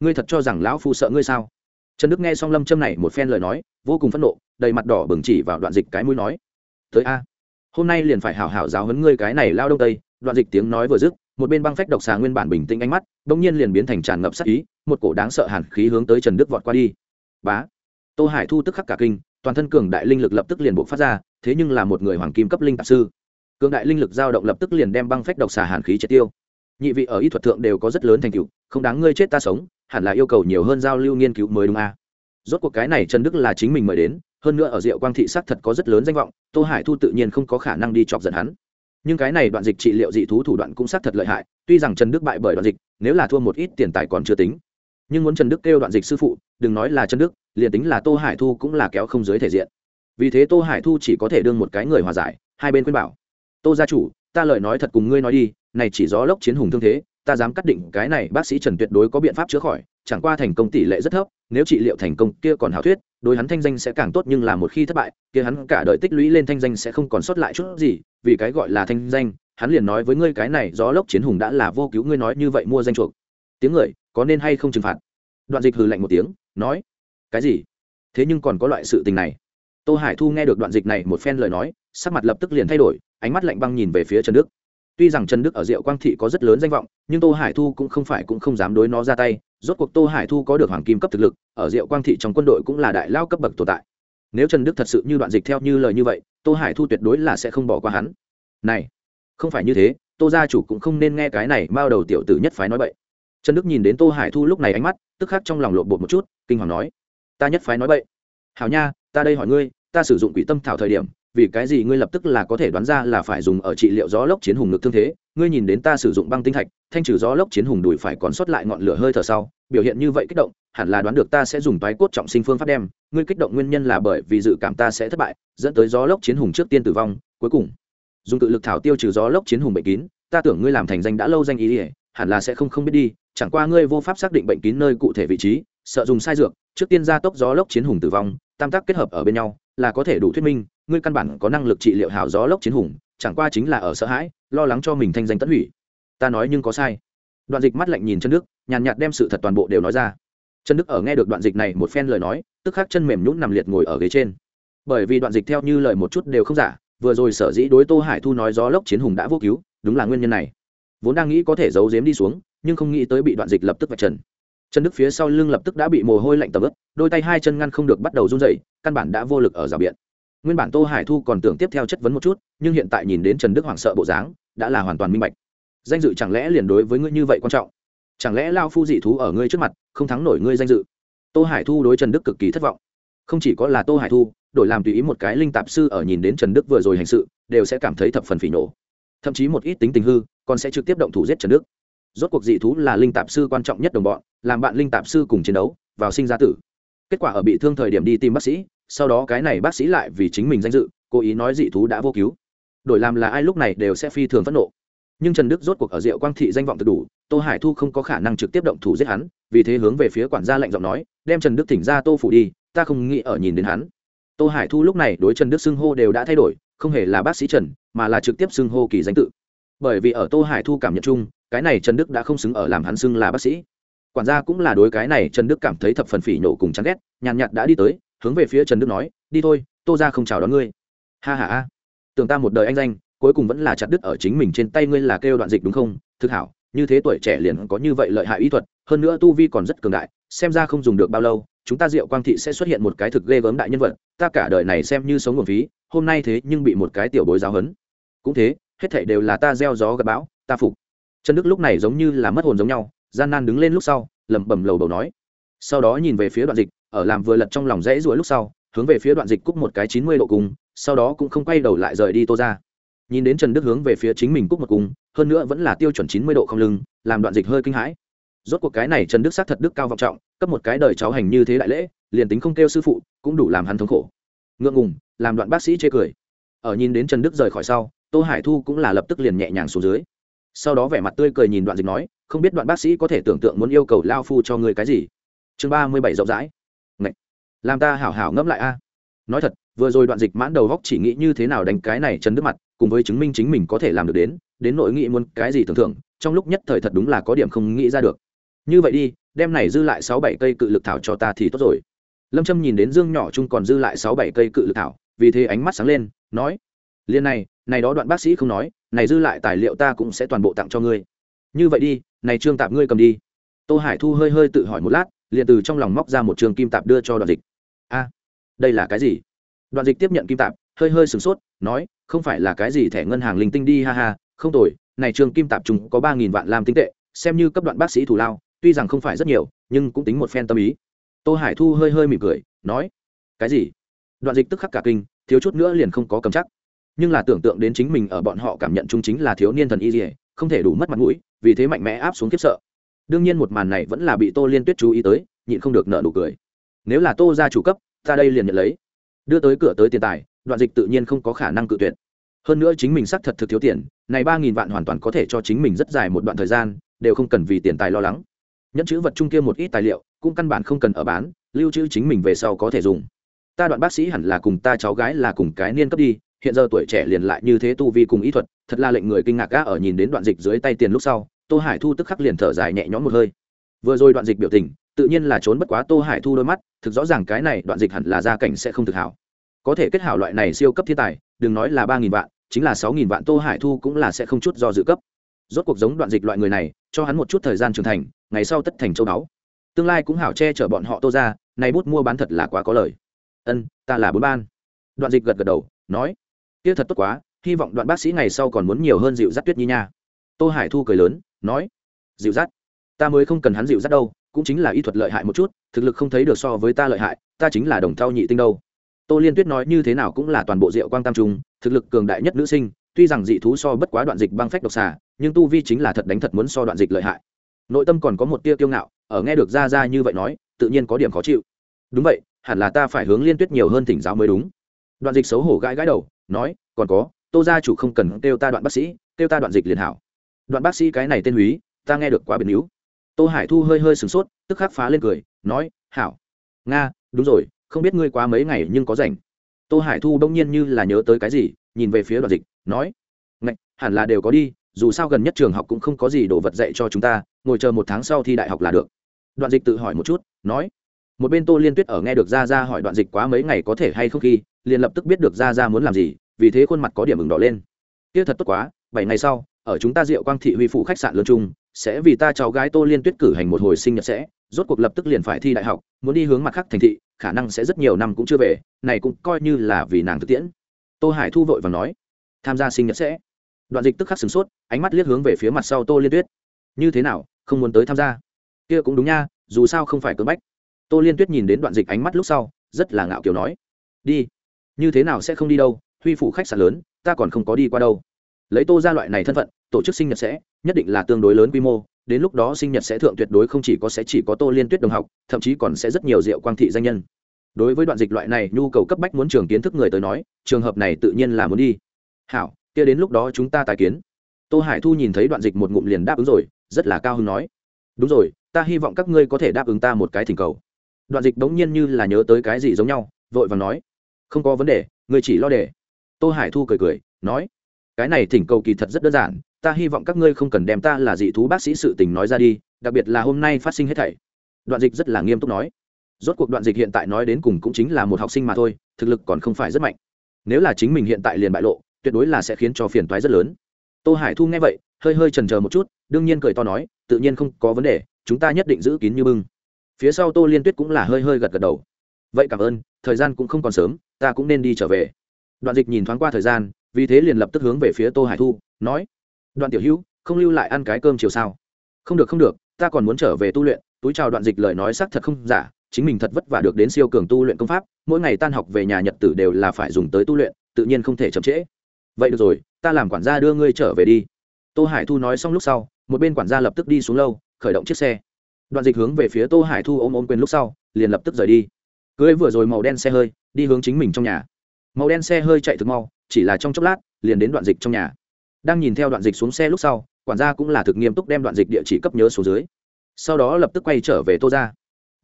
ngươi thật cho rằng lão phu sợ ngươi sao? Trần đức nghe xong lâm châm này một phen lời nói, vô cùng phẫn nộ, đầy mặt đỏ bừng chỉ vào đoạn dịch cái mũi nói. Tới a. Hôm nay liền phải hảo hảo giáo huấn ngươi cái này lao đông tây. Đoạn dịch tiếng nói vừa dứt, một bên băng phách độc xà nguyên bản bình tĩnh ánh mắt, bỗng nhiên liền biến thành tràn ngập sắc ý, một cổ đáng sợ hàn khí hướng tới trần đức vọt qua đi bá. Tô hải thu tức khắc cả kinh, toàn thân cường đại linh lực lập tức liền buộc phát ra, thế nhưng là một người hoàng kim cấp linh tạp sư. Cường đại linh lực dao động lập tức liền đem băng phách độc xà hàn khí triệt tiêu. Nhị vị ở y thuật thượng đều có rất lớn thành tựu, không đáng ngươi chết ta sống, hẳn là yêu cầu nhiều hơn giao lưu nghiên cứu mới đúng a. À. rốt cuộc cái này trần đức là chính mình mời đến, hơn nữa ở diệu quang thị sắc thật có rất lớn danh vọng, tô hải thu tự nhiên không có khả năng đi chọc giận hắn. Nhưng cái này đoạn dịch trị liệu dị thú thủ đoạn cũng xác thật lợi hại, tuy rằng trần đức bại bởi đoạn dịch, nếu là thua một ít tiền tài còn chưa tính nhưng muốn trần đức kêu đoạn dịch sư phụ, đừng nói là trần đức, liền tính là tô hải thu cũng là kéo không dưới thể diện. Vì thế tô hải thu chỉ có thể đương một cái người hòa giải, hai bên khuyên bảo. Tô gia chủ, ta lời nói thật cùng ngươi nói đi, này chỉ gió lốc chiến hùng thương thế, ta dám cắt định cái này bác sĩ trần tuyệt đối có biện pháp chữa khỏi, chẳng qua thành công tỷ lệ rất thấp, nếu trị liệu thành công kia còn hảo thuyết, đối hắn thanh danh sẽ càng tốt nhưng là một khi thất bại, kia hắn cả đời tích lũy lên thanh danh sẽ không còn sót lại chút gì, vì cái gọi là thanh danh, hắn liền nói với ngươi cái này gió lốc chiến hùng đã là vô cứu, ngươi nói như vậy mua danh chuộc. Tiếng người có nên hay không trừng phạt? Đoạn dịch hừ lạnh một tiếng, nói, cái gì? Thế nhưng còn có loại sự tình này. Tô hải thu nghe được đoạn dịch này một phen lời nói, sắc mặt lập tức liền thay đổi, ánh mắt lạnh băng nhìn về phía trần đức. Tuy rằng trần đức ở diệu quang thị có rất lớn danh vọng, nhưng tô hải thu cũng không phải cũng không dám đối nó ra tay. Rốt cuộc tô hải thu có được hoàng kim cấp thực lực, ở diệu quang thị trong quân đội cũng là đại lao cấp bậc tồn tại. Nếu trần đức thật sự như đoạn dịch theo như lời như vậy, tô hải thu tuyệt đối là sẽ không bỏ qua hắn. Này, không phải như thế, tô gia chủ cũng không nên nghe cái này bao đầu tiểu tử nhất phái nói bậy trần đức nhìn đến tô hải thu lúc này ánh mắt, tức khắc trong lòng lộn bột một chút, kinh hoàng nói, ta nhất phái nói bậy. Hảo nha, ta đây hỏi ngươi, ta sử dụng quỷ tâm thảo thời điểm, vì cái gì ngươi lập tức là có thể đoán ra là phải dùng ở trị liệu gió lốc chiến hùng ngực thương thế? Ngươi nhìn đến ta sử dụng băng tinh thạch, thanh trừ gió lốc chiến hùng đùi phải còn sót lại ngọn lửa hơi thở sau, biểu hiện như vậy kích động, hẳn là đoán được ta sẽ dùng toái cốt trọng sinh phương pháp đem. Ngươi kích động nguyên nhân là bởi vì dự cảm ta sẽ thất bại, dẫn tới gió lốc chiến hùng trước tiên tử vong, cuối cùng, dùng tự lực thảo tiêu trừ gió lốc chiến hùng bệnh kín, ta tưởng ngươi làm thành danh đã lâu danh ý ỉa hẳn là sẽ không không biết đi chẳng qua ngươi vô pháp xác định bệnh kín nơi cụ thể vị trí, sợ dùng sai dược, trước tiên gia tốc gió lốc chiến hùng tử vong, tam tác kết hợp ở bên nhau, là có thể đủ thuyết minh, ngươi căn bản có năng lực trị liệu hảo gió lốc chiến hùng, chẳng qua chính là ở sợ hãi, lo lắng cho mình thanh danh tất hủy. Ta nói nhưng có sai. Đoạn dịch mắt lạnh nhìn chân đức, nhàn nhạt đem sự thật toàn bộ đều nói ra. Chân đức ở nghe được đoạn dịch này một phen lời nói, tức khắc chân mềm nhũn nằm liệt ngồi ở ghế trên. Bởi vì đoạn dịch theo như lời một chút đều không giả, vừa rồi sở dĩ đối tô hải thu nói gió lốc chiến hùng đã vô cứu, đúng là nguyên nhân này. Vốn đang nghĩ có thể giấu giếm đi xuống nhưng không nghĩ tới bị đoạn dịch lập tức vạch trần. Chân đức phía sau lưng lập tức đã bị mồ hôi lạnh tầm ướp đôi tay hai chân ngăn không được bắt đầu run dậy căn bản đã vô lực ở rào biện. Nguyên bản tô hải thu còn tưởng tiếp theo chất vấn một chút, nhưng hiện tại nhìn đến trần đức hoảng sợ bộ dáng, đã là hoàn toàn minh bạch. Danh dự chẳng lẽ liền đối với ngươi như vậy quan trọng? Chẳng lẽ lao phu dị thú ở ngươi trước mặt, không thắng nổi ngươi danh dự? Tô hải thu đối trần đức cực kỳ thất vọng. Không chỉ có là tô hải thu, đổi làm tùy ý một cái linh tạp sư ở nhìn đến trần đức vừa rồi hành sự, đều sẽ cảm thấy thập phần phỉ nổ thậm chí một ít tính tình hư, còn sẽ trực tiếp động thủ giết trần đức rốt cuộc dị thú là linh tạp sư quan trọng nhất đồng bọn, làm bạn linh tạp sư cùng chiến đấu, vào sinh ra tử. Kết quả ở bị thương thời điểm đi tìm bác sĩ, sau đó cái này bác sĩ lại vì chính mình danh dự, cố ý nói dị thú đã vô cứu. Đổi làm là ai lúc này đều sẽ phi thường phẫn nộ. Nhưng trần đức rốt cuộc ở diệu quang thị danh vọng thực đủ, tô hải thu không có khả năng trực tiếp động thủ giết hắn, vì thế hướng về phía quản gia lạnh giọng nói, đem trần đức thỉnh ra tô phủ đi, ta không nghĩ ở nhìn đến hắn. Tô hải thu lúc này đối trần đức xưng hô đều đã thay đổi, không hề là bác sĩ trần, mà là trực tiếp xưng hô kỳ danh tự bởi vì ở tô hải thu cảm nhận chung, cái này trần đức đã không xứng ở làm hắn xưng là bác sĩ. Quản gia cũng là đối cái này trần đức cảm thấy thập phần phỉ nổ cùng chán ghét, nhàn nhạt đã đi tới, hướng về phía trần đức nói, đi thôi, tô ra không chào đón ngươi. Ha ha a tưởng ta một đời anh danh, cuối cùng vẫn là chặt đứt ở chính mình trên tay ngươi là kêu đoạn dịch đúng không? Thực hảo, như thế tuổi trẻ liền có như vậy lợi hại ý thuật, hơn nữa tu vi còn rất cường đại, xem ra không dùng được bao lâu, chúng ta diệu quang thị sẽ xuất hiện một cái thực ghê gớm đại nhân vật, ta cả đời này xem như sống nguồn phí, hôm nay thế nhưng bị một cái tiểu bối giáo hấn cũng thế hết thảy đều là ta gieo gió gặp bão ta phục. Trần đức lúc này giống như là mất hồn giống nhau gian nan đứng lên lúc sau lẩm bẩm lầu bầu nói. Sau đó nhìn về phía đoạn dịch ở làm vừa lật trong lòng rẽ ruổi lúc sau hướng về phía đoạn dịch cúc một cái chín mươi độ cùng, sau đó cũng không quay đầu lại rời đi tô ra nhìn đến trần đức hướng về phía chính mình cúc một cùng hơn nữa vẫn là tiêu chuẩn chín mươi độ không lưng làm đoạn dịch hơi kinh hãi. Rốt cuộc cái này trần đức xác thật đức cao vọng trọng cấp một cái đời cháu hành như thế đại lễ liền tính không kêu sư phụ cũng đủ làm hắn thống khổ. Ngượng ngùng làm đoạn bác sĩ chê cười. Ở nhìn đến trần đức rời khỏi sau tô hải thu cũng là lập tức liền nhẹ nhàng xuống dưới. Sau đó vẻ mặt tươi cười nhìn đoạn dịch nói, không biết đoạn bác sĩ có thể tưởng tượng muốn yêu cầu lao phu cho người cái gì. Chương ba mươi bảy rộng rãi. Ngậy! làm ta hảo hảo ngẫm lại a. Nói thật, vừa rồi đoạn dịch mãn đầu góc chỉ nghĩ như thế nào đánh cái này chân đức mặt, cùng với chứng minh chính mình có thể làm được đến đến nội nghị muốn cái gì tưởng thưởng trong lúc nhất thời thật đúng là có điểm không nghĩ ra được. Như vậy đi, đem này dư lại sáu bảy cây cự lực thảo cho ta thì tốt rồi. Lâm trâm nhìn đến dương nhỏ chung còn dư lại sáu bảy cây cự lực thảo, vì thế ánh mắt sáng lên, nói liền này này đó đoạn bác sĩ không nói, này dư lại tài liệu ta cũng sẽ toàn bộ tặng cho ngươi. Như vậy đi, này trương tạp ngươi cầm đi. Tô hải thu hơi hơi tự hỏi một lát, liền từ trong lòng móc ra một trường kim tạp đưa cho đoạn dịch. A, đây là cái gì? Đoạn dịch tiếp nhận kim tạp, hơi hơi sửng sốt, nói, không phải là cái gì thẻ ngân hàng linh tinh đi, ha ha, không tồi, này trường kim tạp chúng có ba nghìn vạn làm tinh tệ, xem như cấp đoạn bác sĩ thủ lao, tuy rằng không phải rất nhiều, nhưng cũng tính một phen tâm ý. Tô hải thu hơi hơi mỉm cười, nói, cái gì? Đoạn dịch tức khắc cả kinh, thiếu chút nữa liền không có cầm chắc nhưng là tưởng tượng đến chính mình ở bọn họ cảm nhận chung chính là thiếu niên thần y dỉa không thể đủ mất mặt mũi, vì thế mạnh mẽ áp xuống kiếp sợ. Đương nhiên một màn này vẫn là bị tô liên tuyết chú ý tới, nhịn không được nợ nụ cười. Nếu là tô ra chủ cấp, ta đây liền nhận lấy. Đưa tới cửa tới tiền tài, đoạn dịch tự nhiên không có khả năng cự tuyệt. Hơn nữa chính mình xác thật thực thiếu tiền, này ba nghìn vạn hoàn toàn có thể cho chính mình rất dài một đoạn thời gian, đều không cần vì tiền tài lo lắng. Nhẫn chữ vật chung kia một ít tài liệu, cũng căn bản không cần ở bán, lưu trữ chính mình về sau có thể dùng. Ta đoạn bác sĩ hẳn là cùng ta cháu gái là cùng cái niên cấp đi hiện giờ tuổi trẻ liền lại như thế tu vi cùng ý thuật, thật là lệnh người kinh ngạc gã ở nhìn đến đoạn dịch dưới tay tiền lúc sau, tô hải thu tức khắc liền thở dài nhẹ nhõm một hơi. Vừa rồi đoạn dịch biểu tình, tự nhiên là trốn bất quá tô hải thu đôi mắt, thực rõ ràng cái này đoạn dịch hẳn là gia cảnh sẽ không thực hảo. Có thể kết hảo loại này siêu cấp thiên tài, đừng nói là ba nghìn vạn, chính là sáu nghìn vạn tô hải thu cũng là sẽ không chút do dự cấp. Rốt cuộc giống đoạn dịch loại người này, cho hắn một chút thời gian trưởng thành, ngày sau tất thành châu báu. Tương lai cũng hảo che chở bọn họ tô ra nay bút mua bán thật là quá có lời. Ân, ta là bốn ban. Đoạn dịch gật gật đầu, nói kia thật tốt quá, hy vọng đoạn bác sĩ ngày sau còn muốn nhiều hơn dịu dắt tuyết nhi nha. Tô hải thu cười lớn, nói, dịu dắt? Ta mới không cần hắn dịu dắt đâu, cũng chính là y thuật lợi hại một chút, thực lực không thấy được so với ta lợi hại, ta chính là đồng thao nhị tinh đâu. Tô liên tuyết nói như thế nào cũng là toàn bộ rượu quang tam trung, thực lực cường đại nhất nữ sinh, tuy rằng dị thú so bất quá đoạn dịch băng phách độc xà, nhưng tu vi chính là thật đánh thật muốn so đoạn dịch lợi hại. Nội tâm còn có một tia kiêu ngạo, ở nghe được ra ra như vậy nói, tự nhiên có điểm khó chịu. Đúng vậy, hẳn là ta phải hướng liên tuyết nhiều hơn thỉnh giáo mới đúng. Đoạn dịch xấu hổ gãi gãi đầu nói, còn có, tô gia chủ không cần kêu ta đoạn bác sĩ, kêu ta đoạn dịch liền hảo. Đoạn bác sĩ cái này tên húy, ta nghe được quá biệt níu tô hải thu hơi hơi sửng sốt, tức khắc phá lên cười, nói, hảo. Nga, đúng rồi, không biết ngươi quá mấy ngày nhưng có rảnh. Tô hải thu bỗng nhiên như là nhớ tới cái gì, nhìn về phía đoạn dịch, nói, ngạch, hẳn là đều có đi, dù sao gần nhất trường học cũng không có gì đồ vật dạy cho chúng ta, ngồi chờ một tháng sau thi đại học là được. Đoạn dịch tự hỏi một chút, nói, một bên tô liên tuyết ở nghe được ra ra hỏi đoạn dịch quá mấy ngày có thể hay không khi liền lập tức biết được ra ra muốn làm gì, vì thế khuôn mặt có điểm ửng đỏ lên. Kia thật tốt quá, bảy ngày sau, ở chúng ta diệu quang thị huy phủ khách sạn lớn trung sẽ vì ta cháu gái tô liên tuyết cử hành một hồi sinh nhật sẽ, rốt cuộc lập tức liền phải thi đại học, muốn đi hướng mặt khác thành thị, khả năng sẽ rất nhiều năm cũng chưa về, này cũng coi như là vì nàng thực tiễn. Tô hải thu vội và nói, tham gia sinh nhật sẽ. Đoạn dịch tức khắc sửng sốt, ánh mắt liếc hướng về phía mặt sau tô liên tuyết. Như thế nào, không muốn tới tham gia? Kia cũng đúng nha, dù sao không phải cưỡng bách. Tô liên tuyết nhìn đến đoạn dịch ánh mắt lúc sau, rất là ngạo kiểu nói, đi như thế nào sẽ không đi đâu? Huy phủ khách sạn lớn, ta còn không có đi qua đâu. Lấy tô ra loại này thân phận, tổ chức sinh nhật sẽ, nhất định là tương đối lớn quy mô. Đến lúc đó sinh nhật sẽ thượng tuyệt đối không chỉ có sẽ chỉ có tô liên tuyết đồng học, thậm chí còn sẽ rất nhiều diệu quang thị danh nhân. Đối với đoạn dịch loại này, nhu cầu cấp bách muốn trường kiến thức người tới nói, trường hợp này tự nhiên là muốn đi. Hảo, kia đến lúc đó chúng ta tài kiến. Tô hải thu nhìn thấy đoạn dịch một ngụm liền đáp ứng rồi, rất là cao hứng nói. Đúng rồi, ta hy vọng các ngươi có thể đáp ứng ta một cái thỉnh cầu. Đoạn dịch đống nhiên như là nhớ tới cái gì giống nhau, vội và nói không có vấn đề, ngươi chỉ lo để. Tô hải thu cười cười, nói, cái này thỉnh cầu kỳ thật rất đơn giản, ta hy vọng các ngươi không cần đem ta là dị thú bác sĩ sự tình nói ra đi, đặc biệt là hôm nay phát sinh hết thảy. Đoạn dịch rất là nghiêm túc nói. Rốt cuộc đoạn dịch hiện tại nói đến cùng cũng chính là một học sinh mà thôi, thực lực còn không phải rất mạnh. Nếu là chính mình hiện tại liền bại lộ, tuyệt đối là sẽ khiến cho phiền toái rất lớn. Tô hải thu nghe vậy, hơi hơi chần chờ một chút, đương nhiên cười to nói, tự nhiên không có vấn đề, chúng ta nhất định giữ kín như bưng. Phía sau tô liên tuyết cũng là hơi hơi gật gật đầu vậy cảm ơn, thời gian cũng không còn sớm, ta cũng nên đi trở về. Đoạn dịch nhìn thoáng qua thời gian, vì thế liền lập tức hướng về phía tô hải thu, nói, đoạn tiểu hữu, không lưu lại ăn cái cơm chiều sao? Không được không được, ta còn muốn trở về tu luyện. Túi chào đoạn dịch lời nói xác thật không giả, chính mình thật vất vả được đến siêu cường tu luyện công pháp, mỗi ngày tan học về nhà nhật tử đều là phải dùng tới tu luyện, tự nhiên không thể chậm trễ. Vậy được rồi, ta làm quản gia đưa ngươi trở về đi. Tô hải thu nói xong lúc sau, một bên quản gia lập tức đi xuống lâu khởi động chiếc xe. Đoạn dịch hướng về phía tô hải thu ôm ôm quên lúc sau, liền lập tức rời đi cưới vừa rồi màu đen xe hơi, đi hướng chính mình trong nhà. Màu đen xe hơi chạy thực mau, chỉ là trong chốc lát, liền đến đoạn dịch trong nhà. Đang nhìn theo đoạn dịch xuống xe lúc sau, quản gia cũng là thực nghiêm túc đem đoạn dịch địa chỉ cấp nhớ xuống dưới. Sau đó lập tức quay trở về tô ra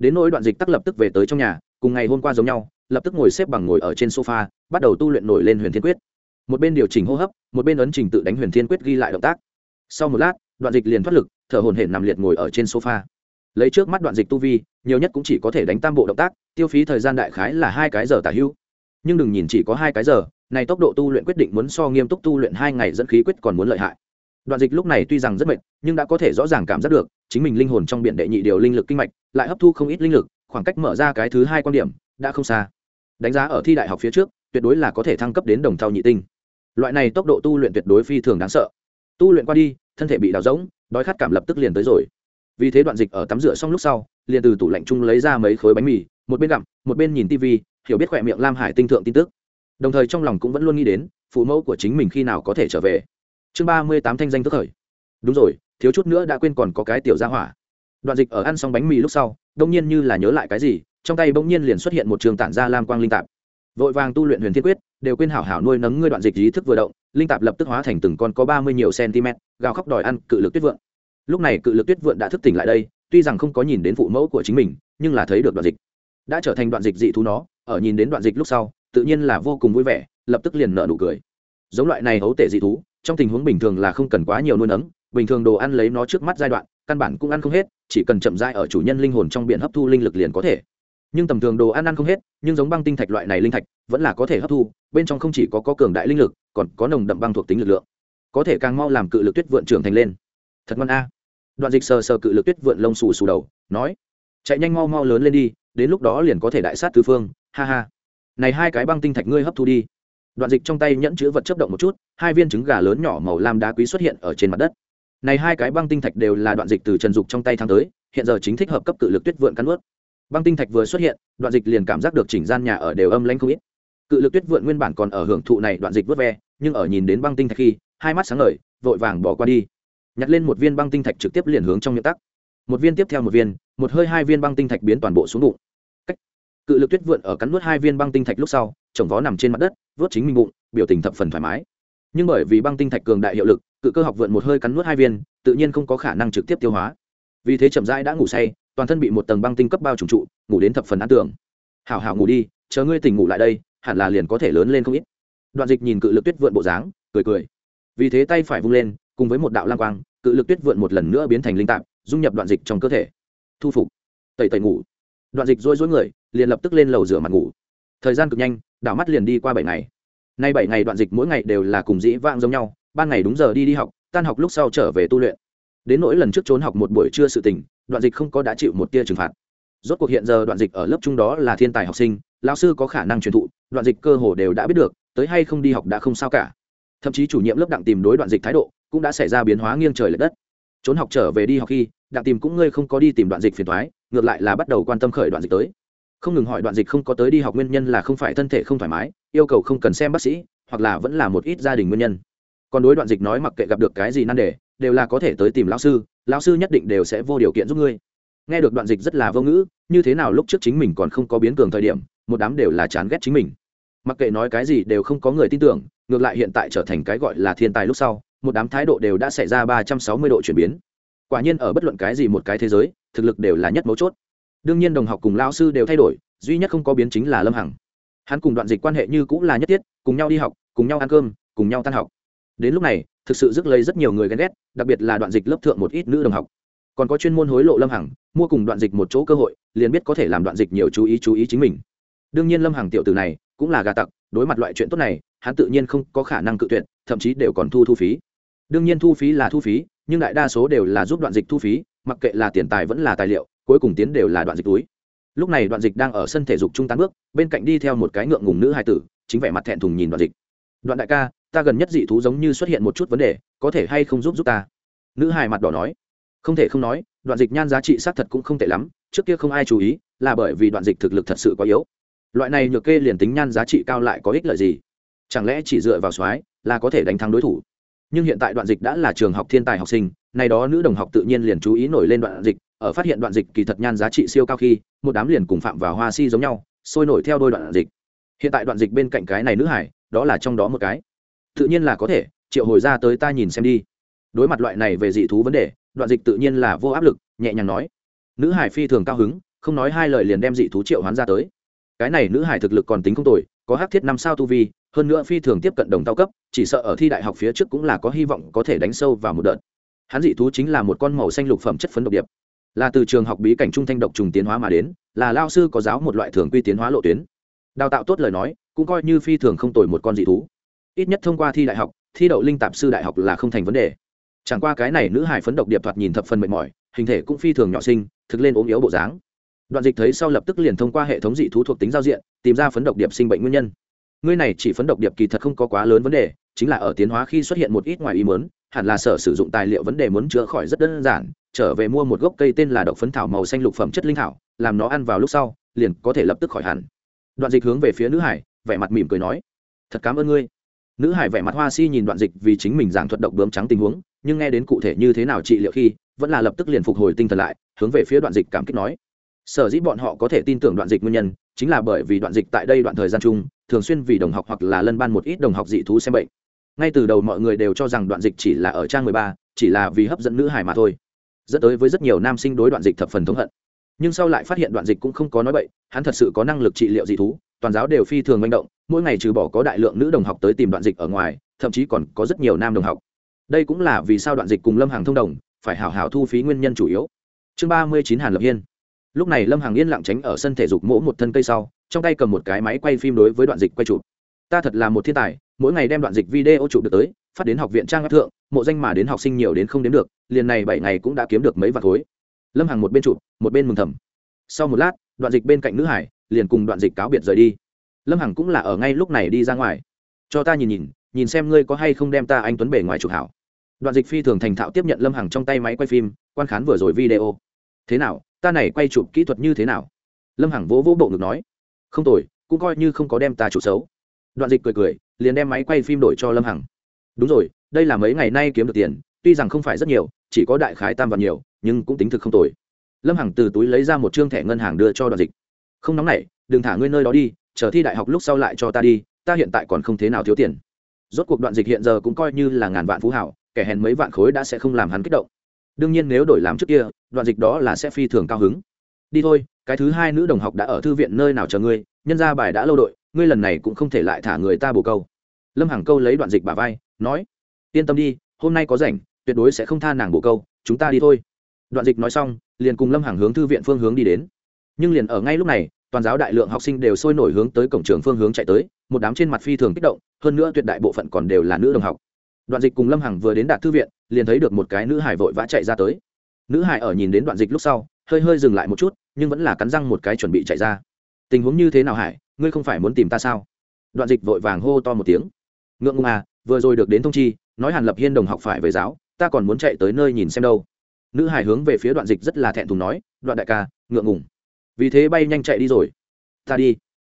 đến nỗi đoạn dịch tắc lập tức về tới trong nhà, cùng ngày hôm qua giống nhau, lập tức ngồi xếp bằng ngồi ở trên sofa, bắt đầu tu luyện nổi lên huyền thiên quyết. Một bên điều chỉnh hô hấp, một bên ấn trình tự đánh huyền thiên quyết ghi lại động tác. Sau một lát, đoạn dịch liền thoát lực, thở hồn hển nằm liệt ngồi ở trên sofa lấy trước mắt đoạn dịch tu vi, nhiều nhất cũng chỉ có thể đánh tam bộ động tác, tiêu phí thời gian đại khái là hai cái giờ tả hữu nhưng đừng nhìn chỉ có hai cái giờ, này tốc độ tu luyện quyết định muốn so nghiêm túc tu luyện hai ngày dẫn khí quyết còn muốn lợi hại. Đoạn dịch lúc này tuy rằng rất mệt, nhưng đã có thể rõ ràng cảm giác được, chính mình linh hồn trong biển đệ nhị điều linh lực kinh mạch, lại hấp thu không ít linh lực, khoảng cách mở ra cái thứ hai quan điểm, đã không xa. Đánh giá ở thi đại học phía trước, tuyệt đối là có thể thăng cấp đến đồng thau nhị tinh. Loại này tốc độ tu luyện tuyệt đối phi thường đáng sợ. Tu luyện qua đi, thân thể bị đào rỗng, đói khát cảm lập tức liền tới rồi vì thế đoạn dịch ở tắm rửa xong lúc sau, liền từ tủ lạnh chung lấy ra mấy khối bánh mì, một bên gặm, một bên nhìn tv hiểu biết khỏe miệng lam hải tinh thượng tin tức. Đồng thời trong lòng cũng vẫn luôn nghĩ đến, phụ mẫu của chính mình khi nào có thể trở về. Chương ba mươi tám thanh danh tức khởi. Đúng rồi, thiếu chút nữa đã quên còn có cái tiểu gia hỏa. Đoạn dịch ở ăn xong bánh mì lúc sau, đông nhiên như là nhớ lại cái gì, trong tay bỗng nhiên liền xuất hiện một trường tản gia lam quang linh tạp. Vội vàng tu luyện huyền thiên quyết, đều quên hảo hảo nuôi nấng ngươi đoạn dịch ý thức vừa động, linh tạp lập tức hóa thành từng con có ba mươi nhiều cm gào khóc đòi ăn cự lực tuyết vượng lúc này cự lực tuyết vượn đã thức tỉnh lại đây tuy rằng không có nhìn đến phụ mẫu của chính mình nhưng là thấy được đoạn dịch. Đã trở thành đoạn dịch dị thú nó ở nhìn đến đoạn dịch lúc sau tự nhiên là vô cùng vui vẻ lập tức liền nở nụ cười. Giống loại này hấu tệ dị thú trong tình huống bình thường là không cần quá nhiều nuôi nấng bình thường đồ ăn lấy nó trước mắt giai đoạn căn bản cũng ăn không hết chỉ cần chậm dai ở chủ nhân linh hồn trong biển hấp thu linh lực liền có thể. Nhưng tầm thường đồ ăn ăn không hết nhưng giống băng tinh thạch loại này linh thạch vẫn là có thể hấp thu bên trong không chỉ có, có cường đại linh lực còn có nồng đậm băng thuộc tính lực lượng. Có thể càng mau làm cự lực tuyết vượn trưởng thành lên thật ngon a. Đoạn dịch sờ sờ cự lực tuyết vượn lông xù xù đầu, nói, chạy nhanh mau mau lớn lên đi, đến lúc đó liền có thể đại sát tứ phương, ha ha. Này hai cái băng tinh thạch ngươi hấp thu đi. Đoạn dịch trong tay nhẫn chứa vật chấp động một chút, hai viên trứng gà lớn nhỏ màu lam đá quý xuất hiện ở trên mặt đất. Này hai cái băng tinh thạch đều là đoạn dịch từ trần dục trong tay thăng tới, hiện giờ chính thích hợp cấp cự lực tuyết vượn cắn ướt băng tinh thạch vừa xuất hiện, đoạn dịch liền cảm giác được chỉnh gian nhà ở đều âm lãnh không ít. Cự lực tuyết vượn nguyên bản còn ở hưởng thụ này, đoạn dịch vớt ve, nhưng ở nhìn đến băng tinh thạch khi, hai mắt sáng ngời, vội vàng bỏ qua đi nhặt lên một viên băng tinh thạch trực tiếp liền hướng trong miệng tắc. Một viên tiếp theo một viên, một hơi hai viên băng tinh thạch biến toàn bộ xuống bụng. Cách. Cự lực tuyết vượn ở cắn nuốt hai viên băng tinh thạch lúc sau, chồng vó nằm trên mặt đất vớt chính mình bụng, biểu tình thập phần thoải mái. Nhưng bởi vì băng tinh thạch cường đại hiệu lực, cự cơ học vượn một hơi cắn nuốt hai viên, tự nhiên không có khả năng trực tiếp tiêu hóa. Vì thế chậm rãi đã ngủ say, toàn thân bị một tầng băng tinh cấp bao trùng trụ, ngủ đến thập phần an tưởng hảo hảo ngủ đi, chờ ngươi tỉnh ngủ lại đây, hẳn là liền có thể lớn lên không ít. Đoạn dịch nhìn cự lực tuyết vượn bộ dáng, cười cười. Vì thế tay phải vung lên, cùng với một đạo lang quang cự lực tuyết vượn một lần nữa biến thành linh tạp, dung nhập đoạn dịch trong cơ thể. Thu phục. Tẩy tẩy ngủ. Đoạn dịch rối rối người, liền lập tức lên lầu rửa mặt ngủ. Thời gian cực nhanh, đảo mắt liền đi qua bảy ngày. Nay bảy ngày đoạn dịch mỗi ngày đều là cùng dĩ vãng giống nhau, ban ngày đúng giờ đi đi học, tan học lúc sau trở về tu luyện. Đến nỗi lần trước trốn học một buổi trưa sự tình, đoạn dịch không có đã chịu một tia trừng phạt. Rốt cuộc hiện giờ đoạn dịch ở lớp trung đó là thiên tài học sinh lao sư có khả năng truyền thụ, đoạn dịch cơ hồ đều đã biết được, tới hay không đi học đã không sao cả. Thậm chí chủ nhiệm lớp đặng tìm đối đoạn dịch thái độ cũng đã xảy ra biến hóa nghiêng trời l ệ đất. Trốn học trở về đi học khi, đặng tìm cũng ngươi không có đi tìm đoạn dịch phiền thoái ngược lại là bắt đầu quan tâm khởi đoạn dịch tới. Không ngừng hỏi đoạn dịch không có tới đi học nguyên nhân là không phải thân thể không thoải mái, yêu cầu không cần xem bác sĩ, hoặc là vẫn là một ít gia đình nguyên nhân. Còn đối đoạn dịch nói mặc kệ gặp được cái gì nan đề, đều là có thể tới tìm lão sư lão sư nhất định đều sẽ vô điều kiện giúp ngươi. Nghe được đoạn dịch rất là vô ngữ, như thế nào lúc trước chính mình còn không có biến cường thời điểm, một đám đều là chán ghét chính mình. Mặc kệ nói cái gì đều không có người tin tưởng, ngược lại hiện tại trở thành cái gọi là thiên tài lúc sau một đám thái độ đều đã xảy ra ba trăm sáu mươi độ chuyển biến. Quả nhiên ở bất luận cái gì một cái thế giới thực lực đều là nhất mấu chốt. Đương nhiên đồng học cùng lao sư đều thay đổi duy nhất không có biến chính là lâm hằng. Hắn cùng đoạn dịch quan hệ như cũng là nhất thiết, cùng nhau đi học cùng nhau ăn cơm cùng nhau tan học. Đến lúc này thực sự rước lấy rất nhiều người ghen ghét đặc biệt là đoạn dịch lớp thượng một ít nữ đồng học. Còn có chuyên môn hối lộ lâm hằng mua cùng đoạn dịch một chỗ cơ hội liền biết có thể làm đoạn dịch nhiều chú ý chú ý chính mình. Đương nhiên lâm hằng tiểu tử này cũng là gà tặc đối mặt loại chuyện tốt này hắn tự nhiên không có khả năng cự tuyệt thậm chí đều còn thu thu phí đương nhiên thu phí là thu phí, nhưng đại đa số đều là giúp đoạn dịch thu phí, mặc kệ là tiền tài vẫn là tài liệu, cuối cùng tiến đều là đoạn dịch túi. Lúc này đoạn dịch đang ở sân thể dục trung tán bước, bên cạnh đi theo một cái ngượng ngùng nữ hai tử, chính vẻ mặt thẹn thùng nhìn đoạn dịch. Đoạn đại ca, ta gần nhất dị thú giống như xuất hiện một chút vấn đề, có thể hay không giúp giúp ta? Nữ hài mặt đỏ nói. Không thể không nói, đoạn dịch nhan giá trị xác thật cũng không tệ lắm, trước kia không ai chú ý, là bởi vì đoạn dịch thực lực thật sự quá yếu. Loại này nhược kê liền tính nhan giá trị cao lại có ích lợi gì? Chẳng lẽ chỉ dựa vào soái là có thể đánh thắng đối thủ? Nhưng hiện tại đoạn dịch đã là trường học thiên tài học sinh này đó nữ đồng học tự nhiên liền chú ý nổi lên đoạn dịch, ở phát hiện đoạn dịch kỳ thật nhan giá trị siêu cao khi, một đám liền cùng phạm vào hoa si giống nhau, sôi nổi theo đôi đoạn dịch. Hiện tại đoạn dịch bên cạnh cái này nữ hải, đó là trong đó một cái. Tự nhiên là có thể, triệu hồi ra tới ta nhìn xem đi. Đối mặt loại này về dị thú vấn đề, đoạn dịch tự nhiên là vô áp lực, nhẹ nhàng nói. Nữ hải phi thường cao hứng, không nói hai lời liền đem dị thú triệu hoán ra tới. Cái này nữ hải thực lực còn tính không tồi, có hắc thiết năm sao tu vi hơn nữa phi thường tiếp cận đồng tao cấp, chỉ sợ ở thi đại học phía trước cũng là có hy vọng có thể đánh sâu vào một đợt. Hắn dị thú chính là một con màu xanh lục phẩm chất phấn độc điệp. Là từ trường học bí cảnh trung thanh độc trùng tiến hóa mà đến, là lao sư có giáo một loại thường quy tiến hóa lộ tuyến. Đào tạo tốt lời nói, cũng coi như phi thường không tồi một con dị thú. Ít nhất thông qua thi đại học, thi đậu linh tạp sư đại học là không thành vấn đề. Chẳng qua cái này nữ hải phấn độc điệp thoạt nhìn thập phần mệt mỏi, hình thể cũng phi thường nhỏ sinh thực lên ốm yếu bộ dáng. Đoạn dịch thấy sau lập tức liền thông qua hệ thống dị thú thuộc tính giao diện, tìm ra phấn độc điệp sinh bệnh nguyên nhân ngươi này chỉ phấn độc điệp kỳ thật không có quá lớn vấn đề, chính là ở tiến hóa khi xuất hiện một ít ngoài ý muốn, hẳn là sở sử dụng tài liệu vấn đề muốn chữa khỏi rất đơn giản, trở về mua một gốc cây tên là độc phấn thảo màu xanh lục phẩm chất linh thảo, làm nó ăn vào lúc sau, liền có thể lập tức khỏi hẳn. Đoạn dịch hướng về phía nữ hải, vẻ mặt mỉm cười nói, thật cảm ơn ngươi. Nữ hải vẻ mặt hoa si nhìn đoạn dịch vì chính mình giảng thuật độc bướm trắng tình huống, nhưng nghe đến cụ thể như thế nào trị liệu khi, vẫn là lập tức liền phục hồi tinh thần lại, hướng về phía đoạn dịch cảm kích nói, sở dĩ bọn họ có thể tin tưởng đoạn dịch nguyên nhân chính là bởi vì đoạn dịch tại đây đoạn thời gian chung, thường xuyên vì đồng học hoặc là lân ban một ít đồng học dị thú xem bệnh. Ngay từ đầu mọi người đều cho rằng đoạn dịch chỉ là ở trang mười ba, chỉ là vì hấp dẫn nữ hải mà thôi. Dẫn tới với rất nhiều nam sinh đối đoạn dịch thập phần thống hận. Nhưng sau lại phát hiện đoạn dịch cũng không có nói bậy, hắn thật sự có năng lực trị liệu dị thú, toàn giáo đều phi thường manh động, mỗi ngày trừ bỏ có đại lượng nữ đồng học tới tìm đoạn dịch ở ngoài, thậm chí còn có rất nhiều nam đồng học. Đây cũng là vì sao đoạn dịch cùng lâm hàng thông đồng, phải hảo hảo thu phí nguyên nhân chủ yếu. Chương ba mươi chín hàn lập hiên lúc này lâm hàng yên lặng tránh ở sân thể dục mỗ một thân cây sau, trong tay cầm một cái máy quay phim đối với đoạn dịch quay chụp. Ta thật là một thiên tài, mỗi ngày đem đoạn dịch video chụp được tới, phát đến học viện trang áp thượng, mộ danh mà đến học sinh nhiều đến không đến được, liền này bảy ngày cũng đã kiếm được mấy vạt khối. Lâm hằng một bên chụp, một bên mừng thầm. Sau một lát, đoạn dịch bên cạnh nữ hải, liền cùng đoạn dịch cáo biệt rời đi. Lâm hằng cũng là ở ngay lúc này đi ra ngoài. Cho ta nhìn nhìn nhìn xem ngươi có hay không đem ta anh tuấn bể ngoài chụp hảo. Đoạn dịch phi thường thành thạo tiếp nhận lâm hằng trong tay máy quay phim, quan khán vừa rồi video. Thế nào ta này quay chụp kỹ thuật như thế nào? Lâm hằng vỗ vỗ bộ ngực nói. Không tồi, cũng coi như không có đem ta chụp xấu. Đoạn dịch cười cười, liền đem máy quay phim đổi cho lâm hằng. Đúng rồi, đây là mấy ngày nay kiếm được tiền, tuy rằng không phải rất nhiều, chỉ có đại khái tam và nhiều, nhưng cũng tính thực không tồi. Lâm hằng từ túi lấy ra một chương thẻ ngân hàng đưa cho đoạn dịch. Không nóng nảy, đừng thả ngươi nơi đó đi, chờ thi đại học lúc sau lại cho ta đi, ta hiện tại còn không thế nào thiếu tiền. Rốt cuộc đoạn dịch hiện giờ cũng coi như là ngàn vạn phú hảo, kẻ hèn mấy vạn khối đã sẽ không làm hắn kích động đương nhiên nếu đổi làm trước kia, đoạn dịch đó là sẽ phi thường cao hứng. Đi thôi, cái thứ hai nữ đồng học đã ở thư viện nơi nào chờ ngươi, nhân ra bài đã lâu đội, ngươi lần này cũng không thể lại thả người ta bồ câu. Lâm hàng câu lấy đoạn dịch bà vai, nói, yên tâm đi, hôm nay có rảnh, tuyệt đối sẽ không tha nàng bồ câu, chúng ta đi thôi. Đoạn dịch nói xong, liền cùng lâm hàng hướng thư viện phương hướng đi đến. Nhưng liền ở ngay lúc này, toàn giáo đại lượng học sinh đều sôi nổi hướng tới cổng trường phương hướng chạy tới, một đám trên mặt phi thường kích động, hơn nữa tuyệt đại bộ phận còn đều là nữ đồng học. Đoạn dịch cùng lâm hằng vừa đến đạt thư viện liền thấy được một cái nữ hải vội vã chạy ra tới. Nữ hải ở nhìn đến đoạn dịch lúc sau, hơi hơi dừng lại một chút, nhưng vẫn là cắn răng một cái chuẩn bị chạy ra. Tình huống như thế nào hải, ngươi không phải muốn tìm ta sao? Đoạn dịch vội vàng hô to một tiếng. Ngượng ngùng à vừa rồi được đến thông chi, nói hàn lập hiên đồng học phải về giáo, ta còn muốn chạy tới nơi nhìn xem đâu. Nữ hải hướng về phía đoạn dịch rất là thẹn thùng nói, đoạn đại ca, ngượng ngùng. Vì thế bay nhanh chạy đi rồi. Ta đi.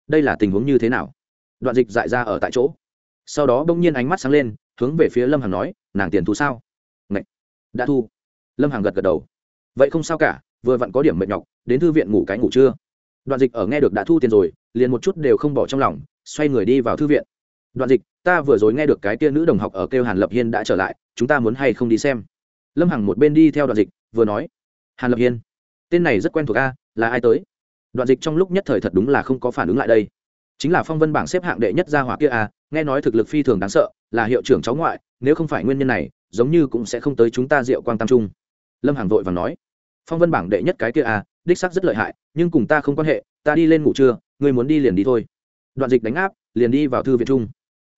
Đây là tình huống như thế nào? Đoạn dịch dại ra ở tại chỗ. Sau đó bỗng nhiên ánh mắt sáng lên, hướng về phía lâm hằng nói, nàng tiền thù sao? Đã thu. Lâm hằng gật gật đầu. Vậy không sao cả, vừa vặn có điểm mệt nhọc, đến thư viện ngủ cái ngủ trưa. Đoạn dịch ở nghe được đã thu tiền rồi, liền một chút đều không bỏ trong lòng, xoay người đi vào thư viện. Đoạn dịch, ta vừa rồi nghe được cái tia nữ đồng học ở kêu hàn lập hiên đã trở lại, chúng ta muốn hay không đi xem? Lâm hằng một bên đi theo đoạn dịch, vừa nói, hàn lập hiên, tên này rất quen thuộc a, là ai tới? Đoạn dịch trong lúc nhất thời thật đúng là không có phản ứng lại đây. Chính là phong vân bảng xếp hạng đệ nhất gia hỏa kia a, nghe nói thực lực phi thường đáng sợ, là hiệu trưởng cháu ngoại, nếu không phải nguyên nhân này giống như cũng sẽ không tới chúng ta diệu quang tam trung. Lâm hằng vội và nói, phong vân bảng đệ nhất cái kia à đích sắc rất lợi hại, nhưng cùng ta không quan hệ, ta đi lên ngủ trưa, ngươi muốn đi liền đi thôi. Đoạn dịch đánh áp, liền đi vào thư viện trung.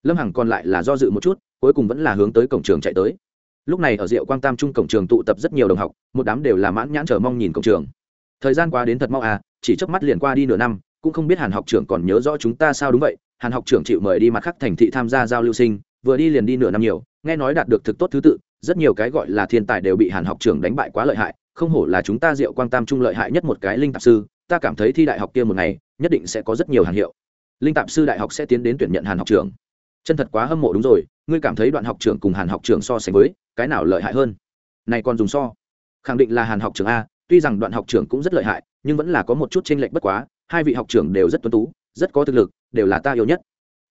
Lâm hằng còn lại là do dự một chút, cuối cùng vẫn là hướng tới cổng trường chạy tới. Lúc này ở diệu quang tam trung cổng trường tụ tập rất nhiều đồng học, một đám đều là mãn nhãn chờ mong nhìn cổng trường. Thời gian qua đến thật mau à chỉ chớp mắt liền qua đi nửa năm, cũng không biết hàn học trưởng còn nhớ rõ chúng ta sao đúng vậy, hàn học trưởng chịu mời đi mặt khắc thành thị tham gia giao lưu sinh, vừa đi liền đi nửa năm nhiều nghe nói đạt được thực tốt thứ tự, rất nhiều cái gọi là thiên tài đều bị hàn học trưởng đánh bại quá lợi hại, không hổ là chúng ta diệu quang tam trung lợi hại nhất một cái linh tạp sư, ta cảm thấy thi đại học kia một ngày, nhất định sẽ có rất nhiều hàn hiệu. Linh tạp sư đại học sẽ tiến đến tuyển nhận hàn học trưởng. Chân thật quá hâm mộ đúng rồi, ngươi cảm thấy đoạn học trưởng cùng hàn học trưởng so sánh với, cái nào lợi hại hơn? Này còn dùng so. Khẳng định là hàn học trưởng a, tuy rằng đoạn học trưởng cũng rất lợi hại, nhưng vẫn là có một chút tranh lệch bất quá, hai vị học trưởng đều rất tuấn tú, rất có thực lực, đều là ta yêu nhất.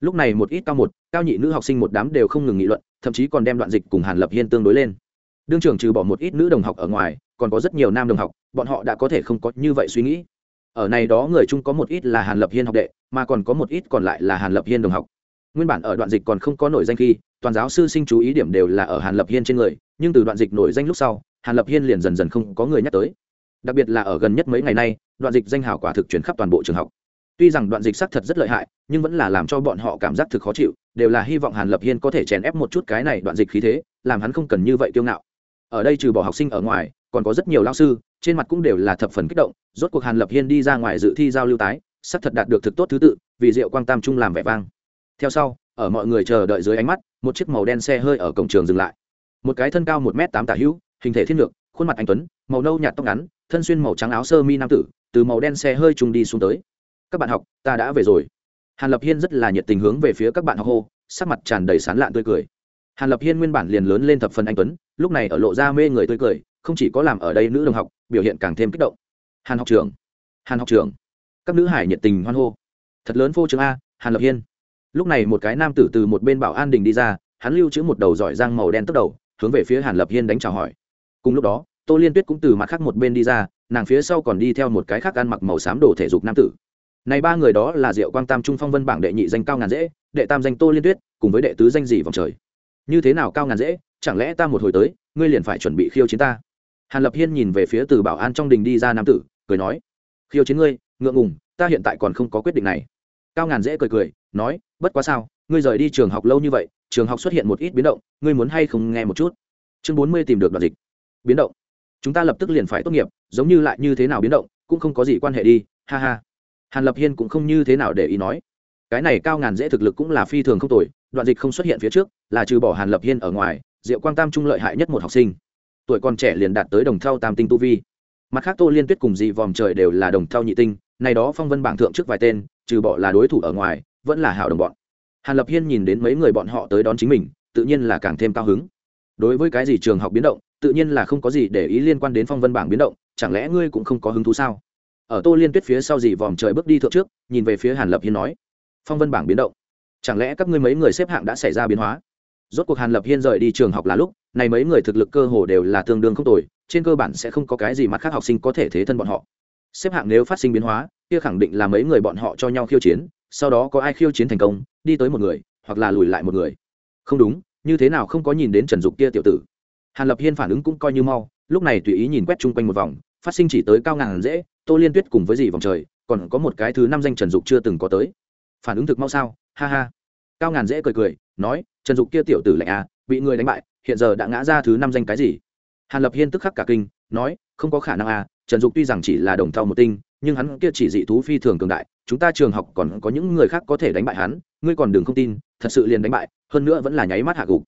Lúc này một ít cao một, cao nhị nữ học sinh một đám đều không ngừng nghị luận thậm chí còn đem đoạn dịch cùng hàn lập hiên tương đối lên. Đương trưởng trừ bỏ một ít nữ đồng học ở ngoài, còn có rất nhiều nam đồng học, bọn họ đã có thể không có như vậy suy nghĩ. Ở này đó người chung có một ít là hàn lập hiên học đệ, mà còn có một ít còn lại là hàn lập hiên đồng học. Nguyên bản ở đoạn dịch còn không có nổi danh khi, toàn giáo sư sinh chú ý điểm đều là ở hàn lập hiên trên người, nhưng từ đoạn dịch nổi danh lúc sau, hàn lập hiên liền dần dần không có người nhắc tới. Đặc biệt là ở gần nhất mấy ngày nay, đoạn dịch danh hào quả thực chuyển khắp toàn bộ trường học tuy rằng đoạn dịch sắc thật rất lợi hại, nhưng vẫn là làm cho bọn họ cảm giác thực khó chịu, đều là hy vọng hàn lập hiên có thể chèn ép một chút cái này đoạn dịch khí thế, làm hắn không cần như vậy kiêu ngạo. Ở đây trừ bỏ học sinh ở ngoài, còn có rất nhiều lao sư, trên mặt cũng đều là thập phần kích động, rốt cuộc hàn lập hiên đi ra ngoài dự thi giao lưu tái, sắc thật đạt được thực tốt thứ tự, vì diệu quang tam trung làm vẻ vang. Theo sau, ở mọi người chờ đợi dưới ánh mắt, một chiếc màu đen xe hơi ở cổng trường dừng lại. Một cái thân cao một m tám tả hữu, hình thể thiên lược khuôn mặt anh tuấn, màu nâu nhạt tóc ngắn, thân xuyên màu trắng áo sơ mi nam tử, từ màu đen xe hơi trùng đi xuống tới các bạn học, ta đã về rồi. Hàn lập hiên rất là nhiệt tình hướng về phía các bạn học hô, sắc mặt tràn đầy sán lạn tươi cười. Hàn lập hiên nguyên bản liền lớn lên thập phần anh tuấn, lúc này ở lộ ra mê người tươi cười, không chỉ có làm ở đây nữ đồng học, biểu hiện càng thêm kích động. Hàn học trưởng, hàn học trưởng. Các nữ hải nhiệt tình hoan hô. Thật lớn phô trường a, hàn lập hiên. Lúc này một cái nam tử từ một bên bảo an đình đi ra, hắn lưu trữ một đầu giỏi răng màu đen tức đầu, hướng về phía hàn lập hiên đánh chào hỏi. Cùng lúc đó, tô liên tuyết cũng từ mặt khác một bên đi ra, nàng phía sau còn đi theo một cái khác ăn mặc màu xám đồ thể dục nam tử này ba người đó là diệu quang tam trung phong vân bảng đệ nhị danh cao ngàn dễ, đệ tam danh tô liên tuyết, cùng với đệ tứ danh dị vòng trời. Như thế nào cao ngàn dễ, chẳng lẽ ta một hồi tới, ngươi liền phải chuẩn bị khiêu chiến ta? Hàn lập hiên nhìn về phía từ bảo an trong đình đi ra nam tử, cười nói, khiêu chiến ngươi, ngượng ngùng, ta hiện tại còn không có quyết định này. Cao ngàn dễ cười cười, nói, bất quá sao, ngươi rời đi trường học lâu như vậy, trường học xuất hiện một ít biến động, ngươi muốn hay không nghe một chút? Chương bốn mươi tìm được đoạn dịch. Biến động. Chúng ta lập tức liền phải tốt nghiệp, giống như lại như thế nào biến động, cũng không có gì quan hệ đi, ha ha hàn lập hiên cũng không như thế nào để ý nói. Cái này cao ngàn dễ thực lực cũng là phi thường không tồi, đoạn dịch không xuất hiện phía trước, là trừ bỏ hàn lập hiên ở ngoài, diệu quang tam trung lợi hại nhất một học sinh. Tuổi còn trẻ liền đạt tới đồng thau tam tinh tu vi. Mặt khác tô liên tuyết cùng dị vòm trời đều là đồng thau nhị tinh này đó phong vân bảng thượng trước vài tên, trừ bỏ là đối thủ ở ngoài, vẫn là hảo đồng bọn. Hàn lập hiên nhìn đến mấy người bọn họ tới đón chính mình, tự nhiên là càng thêm cao hứng. Đối với cái gì trường học biến động, tự nhiên là không có gì để ý liên quan đến phong vân bảng biến động, chẳng lẽ ngươi cũng không có hứng thú sao? Ở tô liên tuyết phía sau dì vòm trời bước đi thượng trước, nhìn về phía hàn lập hiên nói, phong vân bảng biến động. Chẳng lẽ các ngươi mấy người xếp hạng đã xảy ra biến hóa? Rốt cuộc hàn lập hiên rời đi trường học là lúc, này mấy người thực lực cơ hồ đều là tương đương không tồi, trên cơ bản sẽ không có cái gì mặt khác học sinh có thể thế thân bọn họ. Xếp hạng nếu phát sinh biến hóa, kia khẳng định là mấy người bọn họ cho nhau khiêu chiến, sau đó có ai khiêu chiến thành công, đi tới một người, hoặc là lùi lại một người. Không đúng, như thế nào không có nhìn đến trần dục kia tiểu tử. Hàn lập hiên phản ứng cũng coi như mau, lúc này tùy ý nhìn quét chung quanh một vòng phát sinh chỉ tới cao ngàn dễ, tô liên tuyết cùng với dì vòng trời, còn có một cái thứ năm danh trần dục chưa từng có tới. Phản ứng thực mau sao? Ha ha. Cao ngàn dễ cười cười, nói, trần dục kia tiểu tử lạnh à bị người đánh bại, hiện giờ đã ngã ra thứ năm danh cái gì? Hàn lập hiên tức khắc cả kinh, nói, không có khả năng à trần dục tuy rằng chỉ là đồng thau một tinh, nhưng hắn kia chỉ dị thú phi thường cường đại, chúng ta trường học còn có những người khác có thể đánh bại hắn, ngươi còn đừng không tin, thật sự liền đánh bại, hơn nữa vẫn là nháy mắt hạ gục.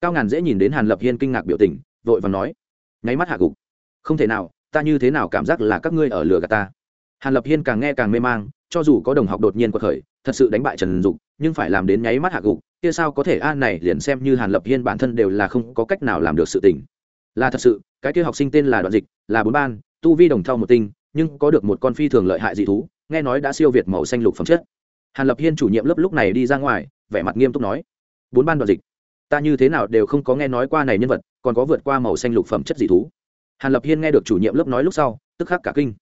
Cao ngàn dễ nhìn đến hàn lập hiên kinh ngạc biểu tình, vội và nói, nháy mắt hạ gục. Không thể nào ta như thế nào cảm giác là các ngươi ở lừa gạt ta? Hàn lập hiên càng nghe càng mê mang, cho dù có đồng học đột nhiên quật khởi, thật sự đánh bại trần dục, nhưng phải làm đến nháy mắt hạ gục, kia sao có thể? An này liền xem như hàn lập hiên bản thân đều là không có cách nào làm được sự tình. Là thật sự, cái kia học sinh tên là đoạn dịch, là bốn ban, tu vi đồng thau một tinh, nhưng có được một con phi thường lợi hại dị thú, nghe nói đã siêu việt màu xanh lục phẩm chất. Hàn lập hiên chủ nhiệm lớp lúc này đi ra ngoài, vẻ mặt nghiêm túc nói, bốn ban đoạn dịch, ta như thế nào đều không có nghe nói qua này nhân vật, còn có vượt qua màu xanh lục phẩm chất dị thú hàn lập hiên nghe được chủ nhiệm lớp nói lúc sau, tức khắc cả kinh.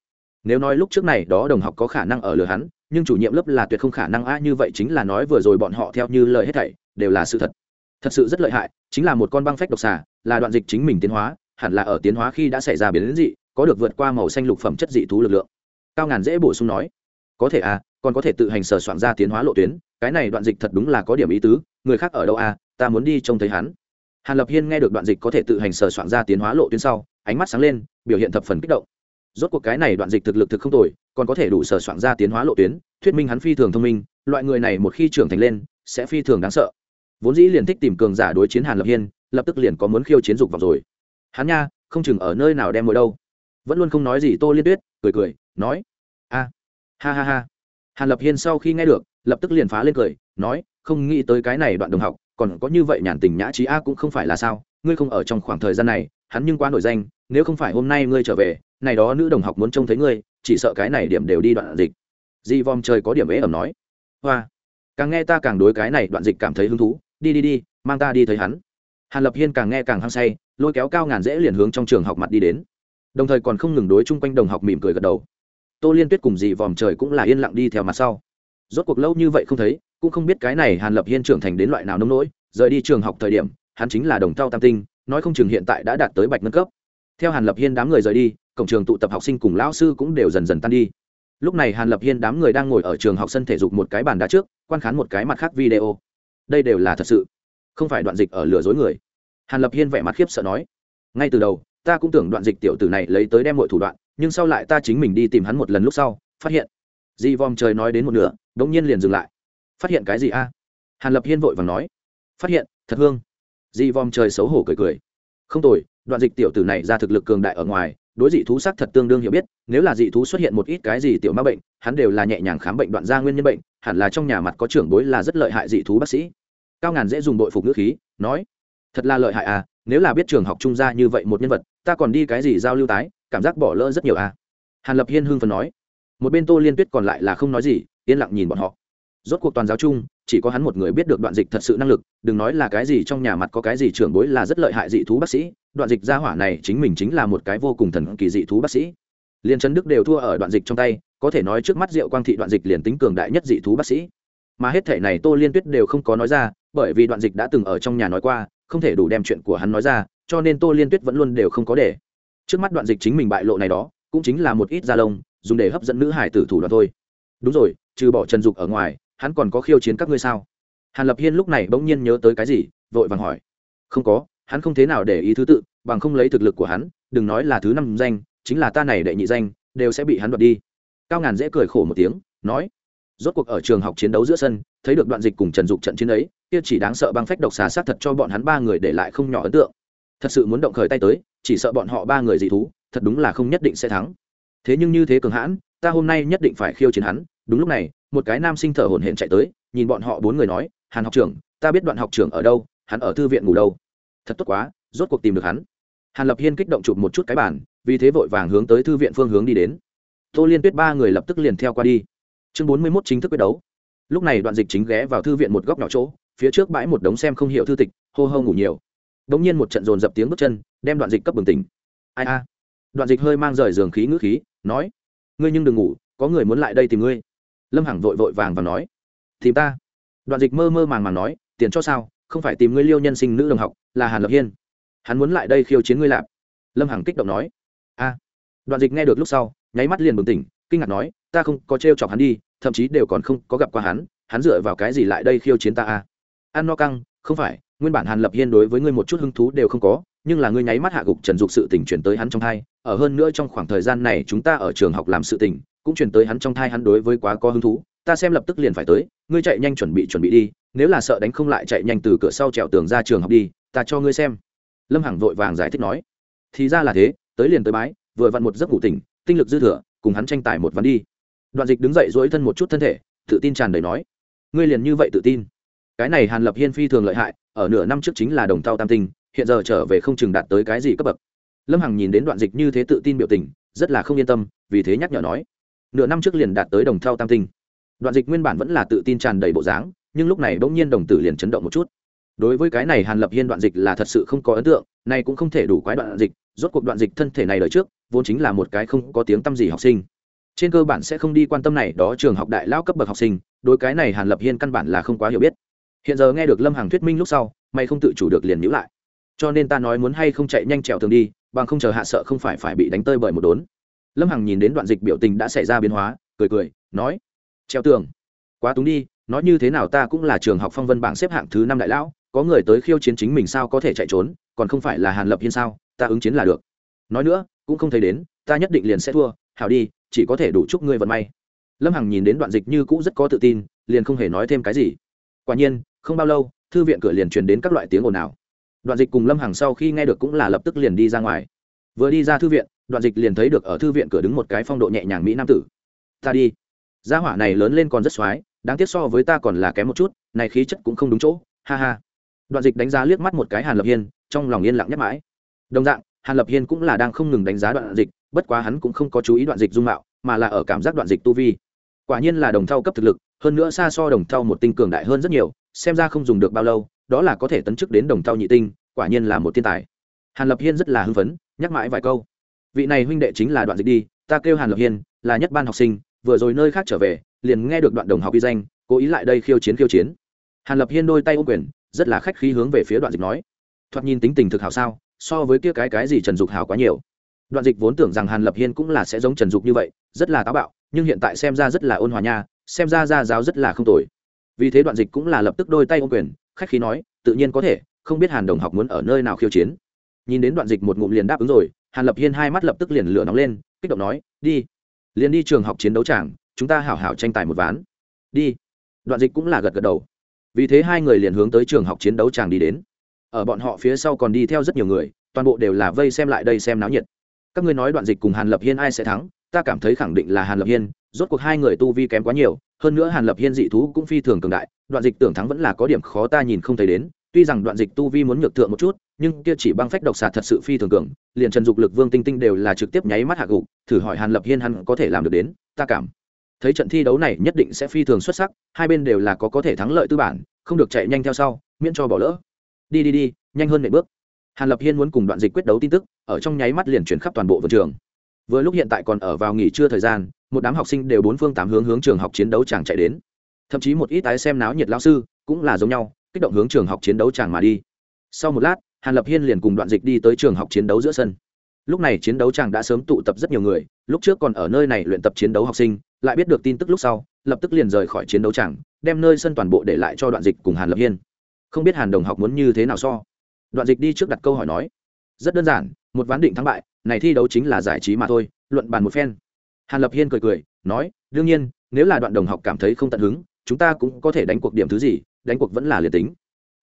Nếu nói lúc trước này, đó đồng học có khả năng ở lừa hắn, nhưng chủ nhiệm lớp là tuyệt không khả năng a như vậy chính là nói vừa rồi bọn họ theo như lời hết thảy, đều là sự thật. Thật sự rất lợi hại, chính là một con băng phách độc xà, là đoạn dịch chính mình tiến hóa, hẳn là ở tiến hóa khi đã xảy ra biến dị, có được vượt qua màu xanh lục phẩm chất dị thú lực lượng. Cao ngàn dễ bổ sung nói, có thể à còn có thể tự hành sở soạn ra tiến hóa lộ tuyến, cái này đoạn dịch thật đúng là có điểm ý tứ, người khác ở đâu à ta muốn đi trông thấy hắn. Hàn lập hiên nghe được đoạn dịch có thể tự hành sở soạn ra tiến hóa lộ tuyến sau ánh mắt sáng lên, biểu hiện thập phần kích động. Rốt cuộc cái này đoạn dịch thực lực thực không tồi, còn có thể đủ sở soạn ra tiến hóa lộ tuyến, thuyết minh hắn phi thường thông minh, loại người này một khi trưởng thành lên, sẽ phi thường đáng sợ. Vốn dĩ liền thích tìm cường giả đối chiến hàn lập hiên, lập tức liền có muốn khiêu chiến dục vào rồi. Hắn nha, không chừng ở nơi nào đem ngồi đâu. Vẫn luôn không nói gì tô liên tuyết, cười cười, nói, a, ha ha ha. Hàn lập hiên sau khi nghe được, lập tức liền phá lên cười, nói, không nghĩ tới cái này đoạn đồng học, còn có như vậy nhàn tình nhã trí a cũng không phải là sao, ngươi không ở trong khoảng thời gian này hắn nhưng quá nổi danh, nếu không phải hôm nay ngươi trở về, này đó nữ đồng học muốn trông thấy ngươi, chỉ sợ cái này điểm đều đi đoạn dịch. Di vòm trời có điểm ế ẩm nói. Hoa, càng nghe ta càng đối cái này đoạn dịch cảm thấy hứng thú, đi đi đi, mang ta đi thấy hắn. Hàn lập hiên càng nghe càng hăng say, lôi kéo cao ngàn dễ liền hướng trong trường học mặt đi đến. Đồng thời còn không ngừng đối chung quanh đồng học mỉm cười gật đầu. Tô liên tuyết cùng dì vòm trời cũng là yên lặng đi theo mặt sau. Rốt cuộc lâu như vậy không thấy, cũng không biết cái này hàn lập hiên trưởng thành đến loại nào nông nỗi, rời đi trường học thời điểm, hắn chính là đồng thao tam tinh nói không chừng hiện tại đã đạt tới bạch nâng cấp. Theo hàn lập hiên đám người rời đi, cổng trường tụ tập học sinh cùng lão sư cũng đều dần dần tan đi. Lúc này hàn lập hiên đám người đang ngồi ở trường học sân thể dục một cái bàn đá trước, quan khán một cái mặt khác video. Đây đều là thật sự, không phải đoạn dịch ở lừa dối người. Hàn lập hiên vẻ mặt khiếp sợ nói, ngay từ đầu, ta cũng tưởng đoạn dịch tiểu tử này lấy tới đem mọi thủ đoạn, nhưng sau lại ta chính mình đi tìm hắn một lần lúc sau, phát hiện, di vòm trời nói đến một nửa đ ỗ n g nhiên liền dừng lại. Phát hiện cái gì a? Hàn lập hiên vội và nói, phát hiện, thật hương di vòm trời xấu hổ cười cười. Không tồi, đoạn dịch tiểu tử này ra thực lực cường đại ở ngoài, đối dị thú sắc thật tương đương hiểu biết, nếu là dị thú xuất hiện một ít cái gì tiểu ma bệnh, hắn đều là nhẹ nhàng khám bệnh đoạn ra nguyên nhân bệnh, hẳn là trong nhà mặt có trưởng bối là rất lợi hại dị thú bác sĩ. Cao ngàn dễ dùng đội phục ngữ khí, nói, thật là lợi hại à nếu là biết trường học trung gia như vậy một nhân vật, ta còn đi cái gì giao lưu tái, cảm giác bỏ lỡ rất nhiều à. Hàn lập hiên hưng phần nói, một bên tô liên tuyết còn lại là không nói gì, yên lặng nhìn bọn họ. Rốt cuộc toàn giáo chung chỉ có hắn một người biết được đoạn dịch thật sự năng lực, đừng nói là cái gì trong nhà mặt có cái gì trưởng bối là rất lợi hại dị thú bác sĩ, đoạn dịch gia hỏa này chính mình chính là một cái vô cùng thần kỳ dị thú bác sĩ. Liên trấn đức đều thua ở đoạn dịch trong tay, có thể nói trước mắt diệu quang thị đoạn dịch liền tính cường đại nhất dị thú bác sĩ. Mà hết thể này tô liên tuyết đều không có nói ra, bởi vì đoạn dịch đã từng ở trong nhà nói qua, không thể đủ đem chuyện của hắn nói ra, cho nên tô liên tuyết vẫn luôn đều không có để. Trước mắt đoạn dịch chính mình bại lộ này đó, cũng chính là một ít da lông, dùng để hấp dẫn nữ hải tử thủ đoạn thôi. Đúng rồi, trừ bỏ trần dục ở ngoài hắn còn có khiêu chiến các ngươi sao? Hàn lập hiên lúc này bỗng nhiên nhớ tới cái gì, vội vàng hỏi. Không có, hắn không thế nào để ý thứ tự, bằng không lấy thực lực của hắn, đừng nói là thứ năm danh, chính là ta này đệ nhị danh, đều sẽ bị hắn đoạt đi. Cao ngàn dễ cười khổ một tiếng, nói. Rốt cuộc ở trường học chiến đấu giữa sân, thấy được đoạn dịch cùng trần dục trận chiến ấy, kia chỉ đáng sợ băng phách độc xà sát thật cho bọn hắn ba người để lại không nhỏ ấn tượng. Thật sự muốn động khởi tay tới, chỉ sợ bọn họ ba người dị thú, thật đúng là không nhất định sẽ thắng. Thế nhưng như thế cường hãn, ta hôm nay nhất định phải khiêu chiến hắn đúng lúc này, một cái nam sinh thở hổn hển chạy tới, nhìn bọn họ bốn người nói, hàn học trưởng, ta biết đoạn học trưởng ở đâu, hắn ở thư viện ngủ đâu. Thật tốt quá, rốt cuộc tìm được hắn. Hàn lập hiên kích động chụp một chút cái bản vì thế vội vàng hướng tới thư viện phương hướng đi đến. Tô liên tuyết ba người lập tức liền theo qua đi. Chương bốn mươi mốt chính thức quyết đấu. Lúc này đoạn dịch chính ghé vào thư viện một góc nhỏ chỗ, phía trước bãi một đống xem không hiểu thư tịch, hô hô ngủ nhiều. Đ ỗ n g nhiên một trận dồn dập tiếng bước chân, đem đoạn dịch cấp bừng tỉnh. Ai a? Đoạn dịch hơi mang rời giường khí ngữ khí, nói, ngươi nhưng đừng ngủ, có người muốn lại đây tìm ngươi lâm hằng vội vội vàng và nói, tìm ta. Đoạn dịch mơ mơ màng màng nói, tiền cho sao? Không phải tìm ngươi liêu nhân sinh nữ đồng học, là hàn lập hiên. Hắn muốn lại đây khiêu chiến ngươi lạp. Lâm hằng kích động nói, a. Đoạn dịch nghe được lúc sau, nháy mắt liền bừng tỉnh, kinh ngạc nói, ta không có t chọc hắn đi, thậm chí đều còn không có gặp qua hắn hắn dựa vào cái gì lại đây khiêu chiến ta a ăn no căng, không phải, nguyên bản hàn lập hiên đối với ngươi một chút hứng thú đều không có, nhưng là ngươi nháy mắt hạ gục trần dục sự tình chuyển tới hắn trong thai ở hơn nữa trong khoảng thời gian này chúng ta ở trường học làm sự tình cũng chuyển tới hắn trong thai hắn đối với quá có hứng thú. Ta xem lập tức liền phải tới, ngươi chạy nhanh chuẩn bị chuẩn bị đi, nếu là sợ đánh không lại chạy nhanh từ cửa sau trèo tường ra trường học đi, ta cho ngươi xem. Lâm hằng vội vàng giải thích nói. Thì ra là thế, tới liền tới bái, vừa vặn một giấc ngủ tỉnh, tinh lực dư thừa, cùng hắn tranh tài một ván đi. Đoạn dịch đứng dậy dỗi thân một chút thân thể, tự tin tràn đầy nói. Ngươi liền như vậy tự tin? Cái này hàn lập hiên phi thường lợi hại, ở nửa năm trước chính là đồng tao tam tinh, hiện giờ trở về không chừng đạt tới cái gì cấp bậc. Lâm hằng nhìn đến đoạn dịch như thế tự tin biểu tình, rất là không yên tâm, vì thế nhắc nhở nói nửa năm trước liền đạt tới đồng thao tam tinh. Đoạn dịch nguyên bản vẫn là tự tin tràn đầy bộ dáng, nhưng lúc này bỗng nhiên đồng tử liền chấn động một chút. Đối với cái này hàn lập hiên đoạn dịch là thật sự không có ấn tượng, này cũng không thể đủ quái đoạn dịch, rốt cuộc đoạn dịch thân thể này đời trước, vốn chính là một cái không có tiếng tăm gì học sinh. Trên cơ bản sẽ không đi quan tâm này, đó trường học đại lao cấp bậc học sinh, đối cái này hàn lập hiên căn bản là không quá hiểu biết. Hiện giờ nghe được lâm hằng thuyết minh lúc sau, mày không tự chủ được liền nhữ lại. Cho nên ta nói muốn hay không chạy nhanh trèo tường đi, bằng không chờ hạ sợ không phải phải bị đánh tơi bởi một đốn lâm hằng nhìn đến đoạn dịch biểu tình đã xảy ra biến hóa, cười cười, nói, treo tường, quá túng đi, nói như thế nào ta cũng là trường học phong vân bảng xếp hạng thứ năm đại lão, có người tới khiêu chiến chính mình sao có thể chạy trốn, còn không phải là hàn lập hiên sao, ta ứng chiến là được. Nói nữa, cũng không thấy đến, ta nhất định liền sẽ thua, hảo đi, chỉ có thể đủ chúc ngươi vận may. Lâm hằng nhìn đến đoạn dịch như cũ rất có tự tin, liền không hề nói thêm cái gì. Quả nhiên, không bao lâu, thư viện cửa liền truyền đến các loại tiếng ồn ào. Đoạn dịch cùng lâm hằng sau khi nghe được cũng là lập tức liền đi ra ngoài. Vừa đi ra thư viện đoạn dịch liền thấy được ở thư viện cửa đứng một cái phong độ nhẹ nhàng mỹ nam tử. Ta đi. Gia hỏa này lớn lên còn rất x o á i đáng tiếc so với ta còn là kém một chút, này khí chất cũng không đúng chỗ, ha ha. Đoạn dịch đánh giá liếc mắt một cái hàn lập hiên, trong lòng yên lặng nhắc mãi. Đồng dạng, hàn lập hiên cũng là đang không ngừng đánh giá đoạn dịch, bất quá hắn cũng không có chú ý đoạn dịch dung mạo, mà là ở cảm giác đoạn dịch tu vi. Quả nhiên là đồng thau cấp thực lực, hơn nữa xa so đồng thau một tinh cường đại hơn rất nhiều, xem ra không dùng được bao lâu, đó là có thể tấn chức đến đồng thau nhị tinh, quả nhiên là một thiên tài. Hàn lập hiên rất là hưng phấn, nhắc mãi vài câu vị này huynh đệ chính là đoạn dịch đi, ta kêu hàn lập hiên, là nhất ban học sinh, vừa rồi nơi khác trở về, liền nghe được đoạn đồng học ghi danh, cố ý lại đây khiêu chiến khiêu chiến. Hàn lập hiên đôi tay ô quyền, rất là khách khí hướng về phía đoạn dịch nói. Thoạt nhìn tính tình thực hảo sao, so với kia cái cái gì trần dục hảo quá nhiều. Đoạn dịch vốn tưởng rằng hàn lập hiên cũng là sẽ giống trần dục như vậy, rất là táo bạo, nhưng hiện tại xem ra rất là ôn hòa nha, xem ra ra giáo rất là không tồi. Vì thế đoạn dịch cũng là lập tức đôi tay ô quyền, khách khí nói, tự nhiên có thể, không biết hàn đồng học muốn ở nơi nào khiêu chiến. Nhìn đến đoạn dịch một ngụm liền đáp ứng rồi hàn lập hiên hai mắt lập tức liền lửa nóng lên, kích động nói, đi, liền đi trường học chiến đấu tràng, chúng ta hảo hảo tranh tài một ván. Đi. Đoạn dịch cũng là gật gật đầu. Vì thế hai người liền hướng tới trường học chiến đấu tràng đi đến. Ở bọn họ phía sau còn đi theo rất nhiều người, toàn bộ đều là vây xem lại đây xem náo nhiệt. Các ngươi nói đoạn dịch cùng hàn lập hiên ai sẽ thắng, ta cảm thấy khẳng định là hàn lập hiên, rốt cuộc hai người tu vi kém quá nhiều, hơn nữa hàn lập hiên dị thú cũng phi thường cường đại, đoạn dịch tưởng thắng vẫn là có điểm khó ta nhìn không thấy đến tuy rằng đoạn dịch tu vi muốn nhược thượng một chút, nhưng kia chỉ băng phách độc xà thật sự phi thường cường, liền trần dục lực vương tinh tinh đều là trực tiếp nháy mắt hạ gục, thử hỏi hàn lập hiên hắn có thể làm được đến, ta cảm thấy trận thi đấu này nhất định sẽ phi thường xuất sắc, hai bên đều là có có thể thắng lợi tư bản, không được chạy nhanh theo sau, miễn cho bỏ lỡ. Đi đi đi, nhanh hơn nệm bước. Hàn lập hiên muốn cùng đoạn dịch quyết đấu tin tức, ở trong nháy mắt liền chuyển khắp toàn bộ vườn trường. Vừa lúc hiện tại còn ở vào nghỉ trưa thời gian, một đám học sinh đều bốn phương tám hướng hướng trường học chiến đấu chẳng chạy đến. Thậm chí một ít tái xem náo nhiệt lao sư cũng là giống nhau kích động hướng trường học chiến đấu chàng mà đi. Sau một lát, hàn lập hiên liền cùng đoạn dịch đi tới trường học chiến đấu giữa sân. Lúc này chiến đấu chàng đã sớm tụ tập rất nhiều người, lúc trước còn ở nơi này luyện tập chiến đấu học sinh, lại biết được tin tức lúc sau, lập tức liền rời khỏi chiến đấu chàng, đem nơi sân toàn bộ để lại cho đoạn dịch cùng hàn lập hiên. Không biết hàn đồng học muốn như thế nào so. Đoạn dịch đi trước đặt câu hỏi nói, rất đơn giản, một ván định thắng bại, này thi đấu chính là giải trí mà thôi, luận bàn một phen. Hàn lập hiên cười cười, nói, đương nhiên, nếu là đoạn đồng học cảm thấy không tận hứng chúng ta cũng có thể đánh cuộc điểm thứ gì, đánh cuộc vẫn là liệt tính.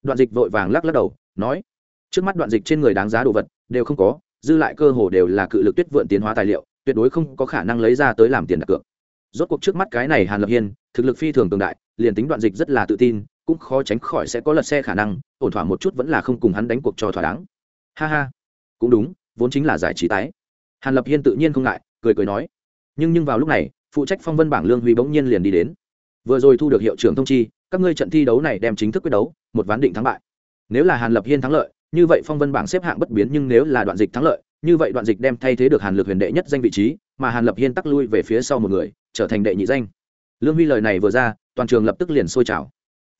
Đoạn dịch vội vàng lắc lắc đầu, nói, trước mắt đoạn dịch trên người đáng giá đồ vật, đều không có, dư lại cơ hồ đều là cự lực tuyết vượn tiến hóa tài liệu, tuyệt đối không có khả năng lấy ra tới làm tiền đặt cược. Rốt cuộc trước mắt cái này hàn lập hiên, thực lực phi thường cường đại, liền tính đoạn dịch rất là tự tin, cũng khó tránh khỏi sẽ có lật xe khả năng, ổn thỏa một chút vẫn là không cùng hắn đánh cuộc cho thỏa đáng. Ha ha, cũng đúng, vốn chính là giải trí tái. Hàn lập hiên tự nhiên không ngại, cười cười nói, nhưng nhưng vào lúc này, phụ trách phong vân bảng lương huy bỗng nhiên liền đi đến vừa rồi thu được hiệu trưởng thông chi, các ngươi trận thi đấu này đem chính thức quyết đấu, một ván định thắng bại. Nếu là hàn lập hiên thắng lợi, như vậy phong vân bảng xếp hạng bất biến, nhưng nếu là đoạn dịch thắng lợi, như vậy đoạn dịch đem thay thế được hàn lực huyền đệ nhất danh vị trí, mà hàn lập hiên tắc lui về phía sau một người, trở thành đệ nhị danh. Lương huy lời này vừa ra, toàn trường lập tức liền sôi trào.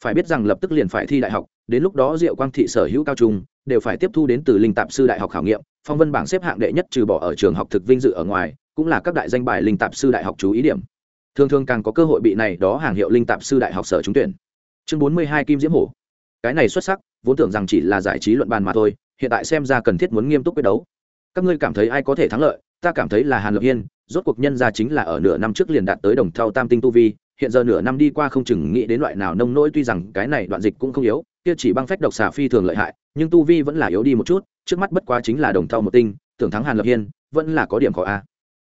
Phải biết rằng lập tức liền phải thi đại học, đến lúc đó diệu quang thị sở hữu cao trung đều phải tiếp thu đến từ linh tạp sư đại học khảo nghiệm, phong vân bảng xếp hạng đệ nhất trừ bỏ ở trường học thực vinh dự ở ngoài, cũng là các đại danh bài linh tạp sư đại học chú ý điểm thường thường càng có cơ hội bị này đó hàng hiệu linh tạp sư đại học sở trúng tuyển. Chương bốn mươi hai kim diễm hổ. Cái này xuất sắc, vốn tưởng rằng chỉ là giải trí luận bàn mà thôi, hiện tại xem ra cần thiết muốn nghiêm túc quyết đấu. Các ngươi cảm thấy ai có thể thắng lợi? Ta cảm thấy là hàn lập hiên, rốt cuộc nhân ra chính là ở nửa năm trước liền đạt tới đồng thao tam tinh tu vi, hiện giờ nửa năm đi qua không chừng nghĩ đến loại nào nông nỗi, tuy rằng cái này đoạn dịch cũng không yếu, kia chỉ băng phách độc xà phi thường lợi hại, nhưng tu vi vẫn là yếu đi một chút, trước mắt bất quá chính là đồng thau một tinh, tưởng thắng hàn lập hiên, vẫn là có điểm khó a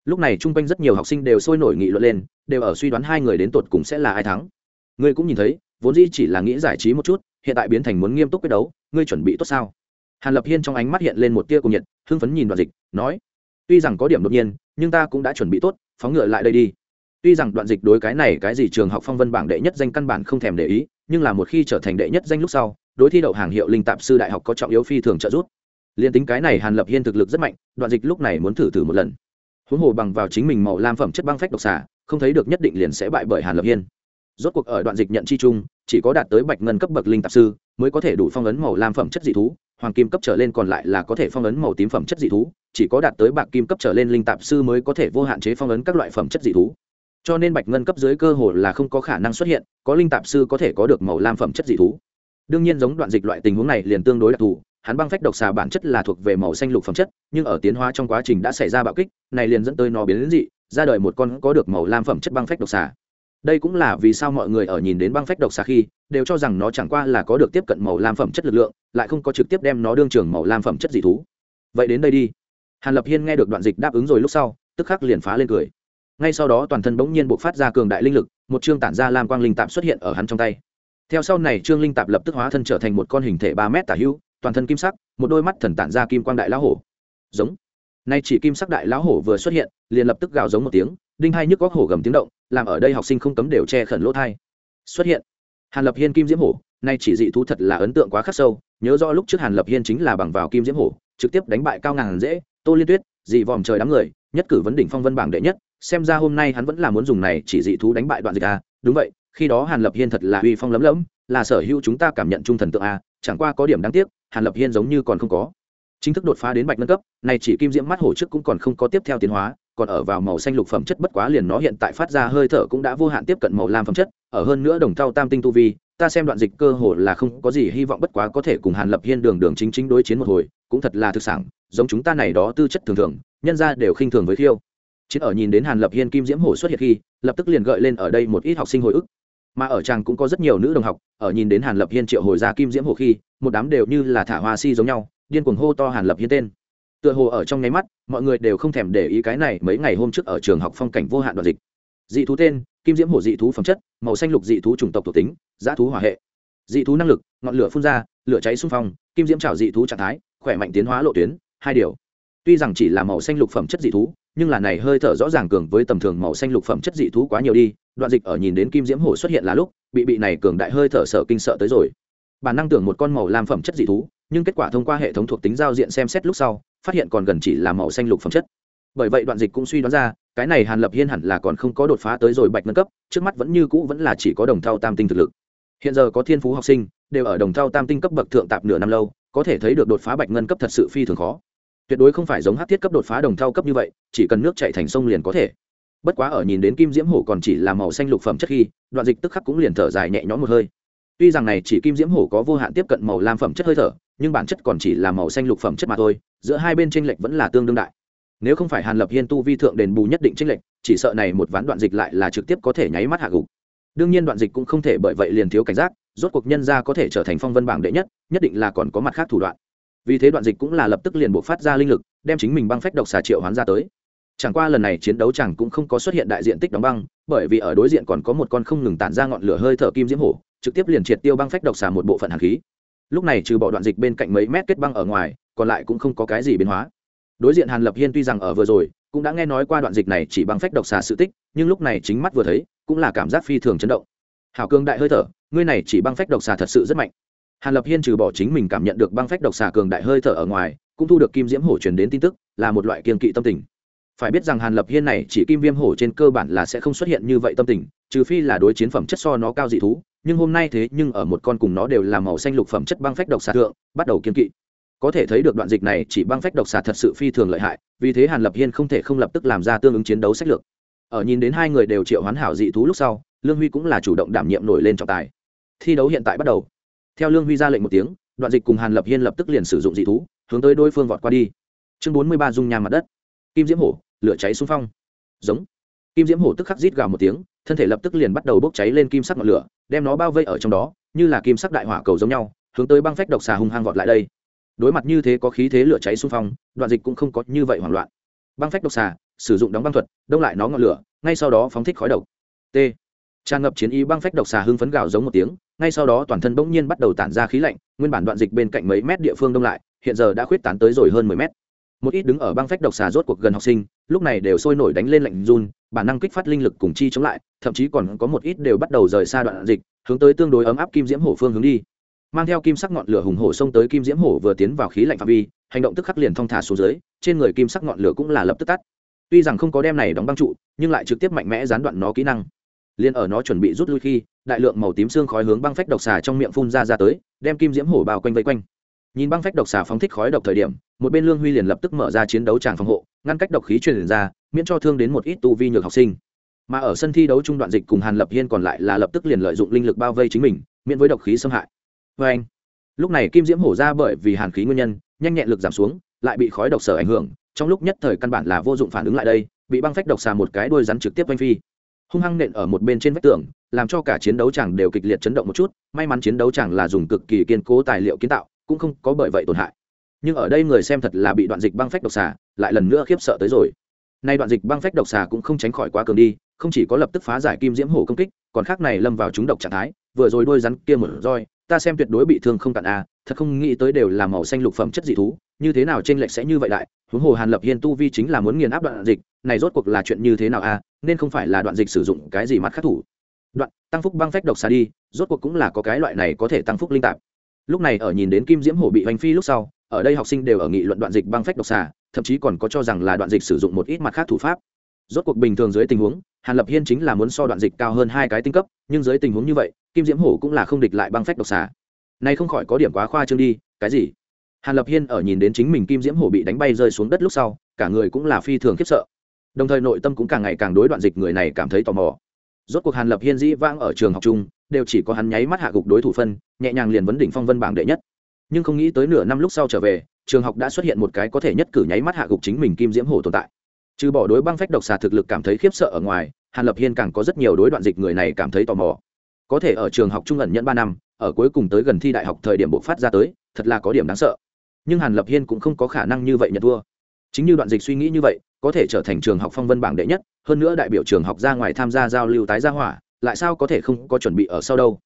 lúc này chung quanh rất nhiều học sinh đều sôi nổi nghị luận lên, đều ở suy đoán hai người đến tột cùng sẽ là ai thắng. Ngươi cũng nhìn thấy, vốn dĩ chỉ là nghĩ giải trí một chút, hiện tại biến thành muốn nghiêm túc quyết đấu, ngươi chuẩn bị tốt sao? Hàn lập hiên trong ánh mắt hiện lên một tia cùng nhiệt, hưng phấn nhìn đoạn dịch, nói, tuy rằng có điểm đột nhiên, nhưng ta cũng đã chuẩn bị tốt, phóng ngựa lại đây đi. Tuy rằng đoạn dịch đối cái này cái gì trường học phong vân bảng đệ nhất danh căn bản không thèm để ý, nhưng là một khi trở thành đệ nhất danh lúc sau, đối thi đậu hàng hiệu linh tạp sư đại học có trọng yếu phi thường trợ giúp. Liên tính cái này hàn lập hiên thực lực rất mạnh, đoạn dịch lúc này muốn thử thử một lần huống hồ bằng vào chính mình màu lam phẩm chất băng phách độc xả không thấy được nhất định liền sẽ bại bởi hàn lập hiên. Rốt cuộc ở đoạn dịch nhận chi chung, chỉ có đạt tới bạch ngân cấp bậc linh tạp sư mới có thể đủ phong ấn màu lam phẩm chất dị thú, hoàng kim cấp trở lên còn lại là có thể phong ấn màu tím phẩm chất dị thú, chỉ có đạt tới bạc kim cấp trở lên linh tạp sư mới có thể vô hạn chế phong ấn các loại phẩm chất dị thú. Cho nên bạch ngân cấp dưới cơ hồ là không có khả năng xuất hiện, có linh tạp sư có thể có được màu lam phẩm chất dị thú. Đương nhiên giống đoạn dịch loại tình huống này liền tương đối đặc thù hắn băng phách độc xà bản chất là thuộc về màu xanh lục phẩm chất, nhưng ở tiến hóa trong quá trình đã xảy ra bạo kích, này liền dẫn tới nó biến đến dị, ra đời một con có được màu lam phẩm chất băng phách độc xà. Đây cũng là vì sao mọi người ở nhìn đến băng phách độc xà khi, đều cho rằng nó chẳng qua là có được tiếp cận màu lam phẩm chất lực lượng, lại không có trực tiếp đem nó đương trường màu lam phẩm chất dị thú. Vậy đến đây đi. Hàn lập hiên nghe được đoạn dịch đáp ứng rồi lúc sau, tức khắc liền phá lên cười. Ngay sau đó toàn thân bỗng nhiên buộc phát ra cường đại linh lực, một chương tản ra lam quang linh tạp xuất hiện ở hắn trong tay. Theo sau này trương linh tạp lập tức hóa thân trở thành một con hình thể ba mét tả hữu toàn thân kim sắc, một đôi mắt thần tản ra kim quang đại lão hổ. Giống. Nay chỉ kim sắc đại lão hổ vừa xuất hiện, liền lập tức gào giống một tiếng, đinh hai nhức góc hổ gầm tiếng động, làm ở đây học sinh không cấm đều che khẩn lỗ thai. Xuất hiện. Hàn lập hiên kim diễm hổ, nay chỉ dị thú thật là ấn tượng quá khắc sâu, nhớ rõ lúc trước hàn lập hiên chính là bằng vào kim diễm hổ, trực tiếp đánh bại cao ngàn dễ, tô liên tuyết, dị vòm trời đám người, nhất cử vấn đỉnh phong vân bảng đệ nhất, xem ra hôm nay hắn vẫn là muốn dùng này chỉ dị thú đánh bại đoạn dịch a. Đúng vậy, khi đó hàn lập hiên thật là uy phong lấm lẫm là sở hữu chúng ta cảm nhận trung thần tượng a chẳng qua có điểm đáng tiếc, hàn lập hiên giống như còn không có. Chính thức đột phá đến bạch nâng cấp, này chỉ kim diễm mắt hổ trước cũng còn không có tiếp theo tiến hóa, còn ở vào màu xanh lục phẩm chất bất quá liền nó hiện tại phát ra hơi thở cũng đã vô hạn tiếp cận màu lam phẩm chất, ở hơn nữa đồng thau tam tinh tu vi, ta xem đoạn dịch cơ hồ là không có gì hy vọng bất quá có thể cùng hàn lập hiên đường đường chính chính đối chiến một hồi, cũng thật là thực sản giống chúng ta này đó tư chất thường thường, nhân ra đều khinh thường với khiêu. Chiến ở nhìn đến hàn lập hiên kim diễm hổ xuất hiện khi, lập tức liền gợi lên ở đây một ít học sinh hồi ức mà ở chàng cũng có rất nhiều nữ đồng học, ở nhìn đến hàn lập hiên triệu hồi ra kim diễm hồ khi, một đám đều như là thả hoa si giống nhau, điên cuồng hô to hàn lập hiên tên. Tựa hồ ở trong nháy mắt, mọi người đều không thèm để ý cái này mấy ngày hôm trước ở trường học phong cảnh vô hạn đoạn dịch. Dị thú tên, kim diễm hồ dị thú phẩm chất, màu xanh lục dị thú chủng tộc thuộc tính giá thú hỏa hệ. Dị thú năng lực, ngọn lửa phun ra, lửa cháy xung phong, kim diễm trào dị thú trạng thái, khỏe mạnh tiến hóa lộ tuyến, hai điều. Tuy rằng chỉ là màu xanh lục phẩm chất dị thú, nhưng là này hơi thở rõ ràng cường với tầm thường màu xanh lục phẩm chất dị thú quá nhiều đi đoạn dịch ở nhìn đến kim diễm hổ xuất hiện là lúc, bị bị này cường đại hơi thở sợ kinh sợ tới rồi. Bản năng tưởng một con màu lam phẩm chất dị thú, nhưng kết quả thông qua hệ thống thuộc tính giao diện xem xét lúc sau, phát hiện còn gần chỉ là màu xanh lục phẩm chất. Bởi vậy đoạn dịch cũng suy đoán ra, cái này hàn lập hiên hẳn là còn không có đột phá tới rồi bạch nâng cấp, trước mắt vẫn như cũ vẫn là chỉ có đồng thau tam tinh thực lực. Hiện giờ có thiên phú học sinh, đều ở đồng thau tam tinh cấp bậc thượng tạp nửa năm lâu, có thể thấy được đột phá bạch ngân cấp thật sự phi thường khó. Tuyệt đối không phải giống hát thiết cấp đột phá đồng thau cấp như vậy, chỉ cần nước chạy thành sông liền có thể bất quá ở nhìn đến kim diễm hổ còn chỉ là màu xanh lục phẩm chất khi, đoạn dịch tức khắc cũng liền thở dài nhẹ nhõm một hơi. Tuy rằng này chỉ kim diễm hổ có vô hạn tiếp cận màu lam phẩm chất hơi thở, nhưng bản chất còn chỉ là màu xanh lục phẩm chất mà thôi, giữa hai bên tranh lệch vẫn là tương đương đại. Nếu không phải hàn lập hiên tu vi thượng đền bù nhất định tranh lệch, chỉ sợ này một ván đoạn dịch lại là trực tiếp có thể nháy mắt hạ gục. Đương nhiên đoạn dịch cũng không thể bởi vậy liền thiếu cảnh giác, rốt cuộc nhân ra có thể trở thành phong vân bảng đệ nhất nhất định là còn có mặt khác thủ đoạn. Vì thế đoạn dịch cũng là lập tức liền buộc phát ra linh lực, đem chính mình băng phách độc xà triệu hoán ra tới chẳng qua lần này chiến đấu chẳng cũng không có xuất hiện đại diện tích đóng băng, bởi vì ở đối diện còn có một con không ngừng tản ra ngọn lửa hơi thở kim diễm hổ, trực tiếp liền triệt tiêu băng phách độc xà một bộ phận hàn khí. Lúc này trừ bỏ đoạn dịch bên cạnh mấy mét kết băng ở ngoài, còn lại cũng không có cái gì biến hóa. Đối diện hàn lập hiên tuy rằng ở vừa rồi, cũng đã nghe nói qua đoạn dịch này chỉ băng phách độc xà sự tích, nhưng lúc này chính mắt vừa thấy, cũng là cảm giác phi thường chấn động. Hảo Cương đại hơi thở, ngươi này chỉ băng phách độc xà thật sự rất mạnh. Hàn lập hiên trừ bỏ chính mình cảm nhận được băng phách độc xà cường đại hơi thở ở ngoài, cũng thu được kim diễm hổ truyền đến tin tức, là một loại kiên kỵ tâm tình phải biết rằng hàn lập hiên này chỉ kim viêm hổ trên cơ bản là sẽ không xuất hiện như vậy tâm tình, trừ phi là đối chiến phẩm chất so nó cao dị thú, nhưng hôm nay thế nhưng ở một con cùng nó đều là màu xanh lục phẩm chất băng phách độc xà thượng, bắt đầu kiên kỵ. Có thể thấy được đoạn dịch này chỉ băng phách độc xà thật sự phi thường lợi hại, vì thế hàn lập hiên không thể không lập tức làm ra tương ứng chiến đấu sách lược. Ở nhìn đến hai người đều triệu hoán hảo dị thú lúc sau, lương huy cũng là chủ động đảm nhiệm nổi lên trọng tài. Thi đấu hiện tại bắt đầu. Theo lương huy ra lệnh một tiếng, đoạn dịch cùng hàn lập hiên lập tức liền sử dụng dị thú, hướng tới đối phương vọt qua đi. Chương bốn mươi ba dung nham mặt đất. Kim diễm hổ lửa cháy xung phong. Giống. Kim diễm hổ tức khắc rít gào một tiếng, thân thể lập tức liền bắt đầu bốc cháy lên kim sắc ngọn lửa, đem nó bao vây ở trong đó, như là kim sắc đại hỏa cầu giống nhau, hướng tới băng phách độc xà hung hăng vọt lại đây. Đối mặt như thế có khí thế lửa cháy xung phong, đoạn dịch cũng không có như vậy hoảng loạn. Băng phách độc xà sử dụng đóng băng thuật, đông lại nó ngọn lửa, ngay sau đó phóng thích khói độc. T. Tràn ngập chiến ý băng phách độc xà hưng phấn gào giống một tiếng, ngay sau đó toàn thân bỗng nhiên bắt đầu tản ra khí lạnh, nguyên bản đoạn dịch bên cạnh mấy mét địa phương đông lại, hiện giờ đã khuyết tán tới rồi hơn mười mét một ít đứng ở băng phách độc xà rốt cuộc gần học sinh, lúc này đều sôi nổi đánh lên lạnh run, bản năng kích phát linh lực cùng chi chống lại, thậm chí còn có một ít đều bắt đầu rời xa đoạn dịch, hướng tới tương đối ấm áp kim diễm hổ phương hướng đi. Mang theo kim sắc ngọn lửa hùng hổ xông tới kim diễm hổ vừa tiến vào khí lạnh phạm vi, hành động tức khắc liền thong thả xuống dưới, trên người kim sắc ngọn lửa cũng là lập tức tắt. Tuy rằng không có đem này đóng băng trụ, nhưng lại trực tiếp mạnh mẽ gián đoạn nó kỹ năng. Liền ở nó chuẩn bị rút lui khi, đại lượng màu tím xương khói hướng băng phách độc xà trong miệng phun ra ra tới, đem kim diễm hổ bao quanh vây quanh nhìn băng phách độc xà phóng thích khói độc thời điểm, một bên lương huy liền lập tức mở ra chiến đấu tràng phòng hộ, ngăn cách độc khí truyền ra, miễn cho thương đến một ít tu vi nhược học sinh. Mà ở sân thi đấu trung đoạn dịch cùng hàn lập hiên còn lại là lập tức liền lợi dụng linh lực bao vây chính mình, miễn với độc khí xâm hại. Vê anh, lúc này kim diễm hổ ra bởi vì hàn khí nguyên nhân, nhanh nhẹn lực giảm xuống, lại bị khói độc sở ảnh hưởng, trong lúc nhất thời căn bản là vô dụng phản ứng lại đây, bị băng phách độc xà một cái đuôi rắn trực tiếp oanh phi. Hung hăng nện ở một bên trên vách tường, làm cho cả chiến đấu chẳng đều kịch liệt chấn động một chút, may mắn chiến đấu chẳng là dùng cực kỳ kiên cố tài liệu kiến tạo cũng không có bởi vậy tổn hại. Nhưng ở đây người xem thật là bị đoạn dịch băng phách độc xà lại lần nữa khiếp sợ tới rồi. Nay đoạn dịch băng phách độc xà cũng không tránh khỏi quá cường đi không chỉ có lập tức phá giải kim diễm hổ công kích còn khác này lâm vào chúng độc trạng thái vừa rồi đôi rắn kia một roi ta xem tuyệt đối bị thương không cạn a à, thật không nghĩ tới đều là màu xanh lục phẩm chất dị thú như thế nào trên lệch sẽ như vậy lại. huống hồ hàn lập hiên tu vi chính là muốn nghiền áp đoạn dịch này rốt cuộc là chuyện như thế nào a à, nên không phải là đoạn dịch sử dụng cái gì mặt khắc thủ. Đoạn tăng phúc băng phách độc xà đi rốt cuộc cũng là có cái loại này có thể tăng phúc linh tạp lúc này ở nhìn đến kim diễm hổ bị hoành phi lúc sau, ở đây học sinh đều ở nghị luận đoạn dịch băng phách độc xà, thậm chí còn có cho rằng là đoạn dịch sử dụng một ít mặt khác thủ pháp. Rốt cuộc bình thường dưới tình huống, hàn lập hiên chính là muốn so đoạn dịch cao hơn hai cái tinh cấp, nhưng dưới tình huống như vậy, kim diễm hổ cũng là không địch lại băng phách độc xà. Nay không khỏi có điểm quá khoa trương đi, cái gì? Hàn lập hiên ở nhìn đến chính mình kim diễm hổ bị đánh bay rơi xuống đất lúc sau, cả người cũng là phi thường khiếp sợ. Đồng thời nội tâm cũng càng ngày càng đối đoạn dịch người này cảm thấy tò mò. Rốt cuộc hàn lập hiên dĩ vãng ở trường học chung đều chỉ có hắn nháy mắt hạ gục đối thủ phân, nhẹ nhàng liền vấn đỉnh phong vân bảng đệ nhất. Nhưng không nghĩ tới nửa năm lúc sau trở về, trường học đã xuất hiện một cái có thể nhất cử nháy mắt hạ gục chính mình kim diễm hổ tồn tại. Trừ bỏ đối băng phách độc xà thực lực cảm thấy khiếp sợ ở ngoài, hàn lập hiên càng có rất nhiều đối đoạn dịch người này cảm thấy tò mò. Có thể ở trường học trung ẩn nhận ba năm, ở cuối cùng tới gần thi đại học thời điểm bộ phát ra tới, thật là có điểm đáng sợ. Nhưng hàn lập hiên cũng không có khả năng như vậy nhận thua. Chính như đoạn dịch suy nghĩ như vậy, có thể trở thành trường học phong vân bảng đệ nhất, hơn nữa đại biểu trường học ra ngoài tham gia giao lưu tái gia hỏa lại sao có thể không có chuẩn bị ở sau đâu?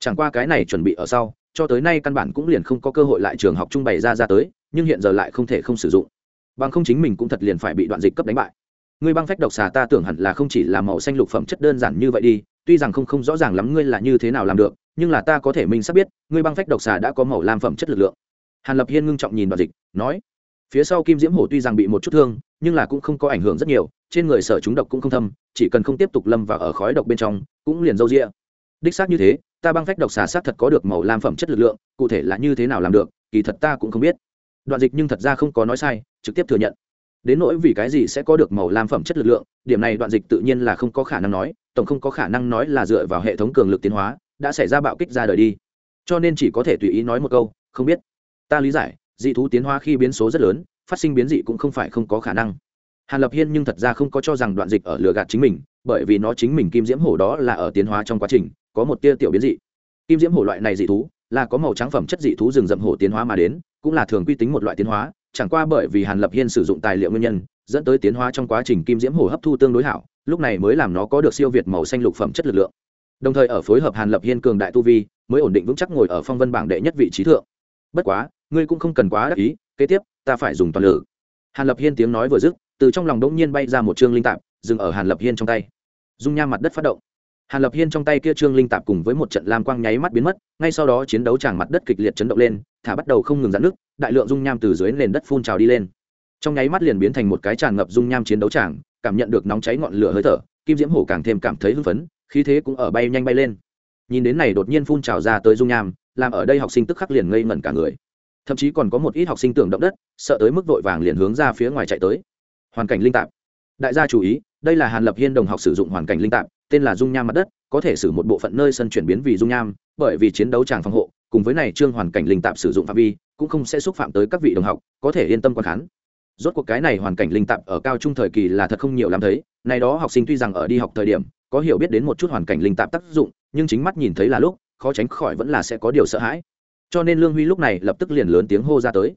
Chẳng qua cái này chuẩn bị ở sau, cho tới nay căn bản cũng liền không có cơ hội lại trường học trung bày ra ra tới, nhưng hiện giờ lại không thể không sử dụng. Bằng không chính mình cũng thật liền phải bị đoạn dịch cấp đánh bại. Ngươi băng phách độc xà ta tưởng hẳn là không chỉ là màu xanh lục phẩm chất đơn giản như vậy đi, tuy rằng không không rõ ràng lắm ngươi là như thế nào làm được, nhưng là ta có thể mình sắp biết, ngươi băng phách độc xà đã có màu lam phẩm chất lực lượng. Hàn lập hiên ngưng trọng nhìn đoạn dịch, nói phía sau kim diễm hổ tuy rằng bị một chút thương, nhưng là cũng không có ảnh hưởng rất nhiều, trên người sở chúng độc cũng không thâm, chỉ cần không tiếp tục lâm vào ở khói độc bên trong, cũng liền râu rĩa đích xác như thế, ta băng phách độc xà sát thật có được màu lam phẩm chất lực lượng, cụ thể là như thế nào làm được, kỳ thật ta cũng không biết. Đoạn dịch nhưng thật ra không có nói sai, trực tiếp thừa nhận. Đến nỗi vì cái gì sẽ có được màu lam phẩm chất lực lượng, điểm này đoạn dịch tự nhiên là không có khả năng nói, tổng không có khả năng nói là dựa vào hệ thống cường lực tiến hóa, đã xảy ra bạo kích ra đời đi. Cho nên chỉ có thể tùy ý nói một câu, không biết. Ta lý giải dị thú tiến hóa khi biến số rất lớn, phát sinh biến dị cũng không phải không có khả năng. Hàn lập hiên nhưng thật ra không có cho rằng đoạn dịch ở lừa gạt chính mình, bởi vì nó chính mình kim diễm hổ đó là ở tiến hóa trong quá trình, có một tia tiểu biến dị. Kim diễm hổ loại này dị thú là có màu trắng phẩm chất dị thú rừng rậm hổ tiến hóa mà đến, cũng là thường quy tính một loại tiến hóa, chẳng qua bởi vì hàn lập hiên sử dụng tài liệu nguyên nhân, dẫn tới tiến hóa trong quá trình kim diễm hổ hấp thu tương đối hảo, lúc này mới làm nó có được siêu việt màu xanh lục phẩm chất lực lượng. Đồng thời ở phối hợp hàn lập hiên cường đại tu vi, mới ổn định vững chắc ngồi ở phong vân bảng đệ nhất vị trí thượng. Bất quá ngươi cũng không cần quá đắc ý, kế tiếp, ta phải dùng toàn lực. Hàn lập hiên tiếng nói vừa dứt, từ trong lòng đống nhiên bay ra một chương linh tạp, dừng ở hàn lập hiên trong tay. Dung nham mặt đất phát động. Hàn lập hiên trong tay kia trương linh tạp cùng với một trận lam quang nháy mắt biến mất, ngay sau đó chiến đấu tràng mặt đất kịch liệt chấn động lên, thả bắt đầu không ngừng giãn nước đại lượng dung nham từ dưới nền đất phun trào đi lên. Trong nháy mắt liền biến thành một cái tràn ngập dung nham chiến đấu tràng, cảm nhận được nóng cháy ngọn lửa hơi thở, kim diễm hổ càng thêm cảm thấy hưng phấn, khí thế cũng ở bay nhanh bay lên. Nhìn đến này đột nhiên phun trào ra tới dung nham, làm ở đây học sinh tức khắc liền ngây ngẩn cả người thậm chí còn có một ít học sinh tưởng động đất, sợ tới mức vội vàng liền hướng ra phía ngoài chạy tới. Hoàn cảnh linh tạp. Đại gia chú ý, đây là hàn lập hiên đồng học sử dụng hoàn cảnh linh tạp, tên là dung nham mặt đất, có thể xử một bộ phận nơi sân chuyển biến vì dung nham, bởi vì chiến đấu tràng phòng hộ, cùng với này trương hoàn cảnh linh tạp sử dụng phạm vi, cũng không sẽ xúc phạm tới các vị đồng học, có thể yên tâm quan khán. Rốt cuộc cái này hoàn cảnh linh tạp ở cao trung thời kỳ là thật không nhiều làm thấy, này đó học sinh tuy rằng ở đi học thời điểm, có hiểu biết đến một chút hoàn cảnh linh tạp tác dụng, nhưng chính mắt nhìn thấy là lúc, khó tránh khỏi vẫn là sẽ có điều sợ hãi cho nên lương huy lúc này lập tức liền lớn tiếng hô ra tới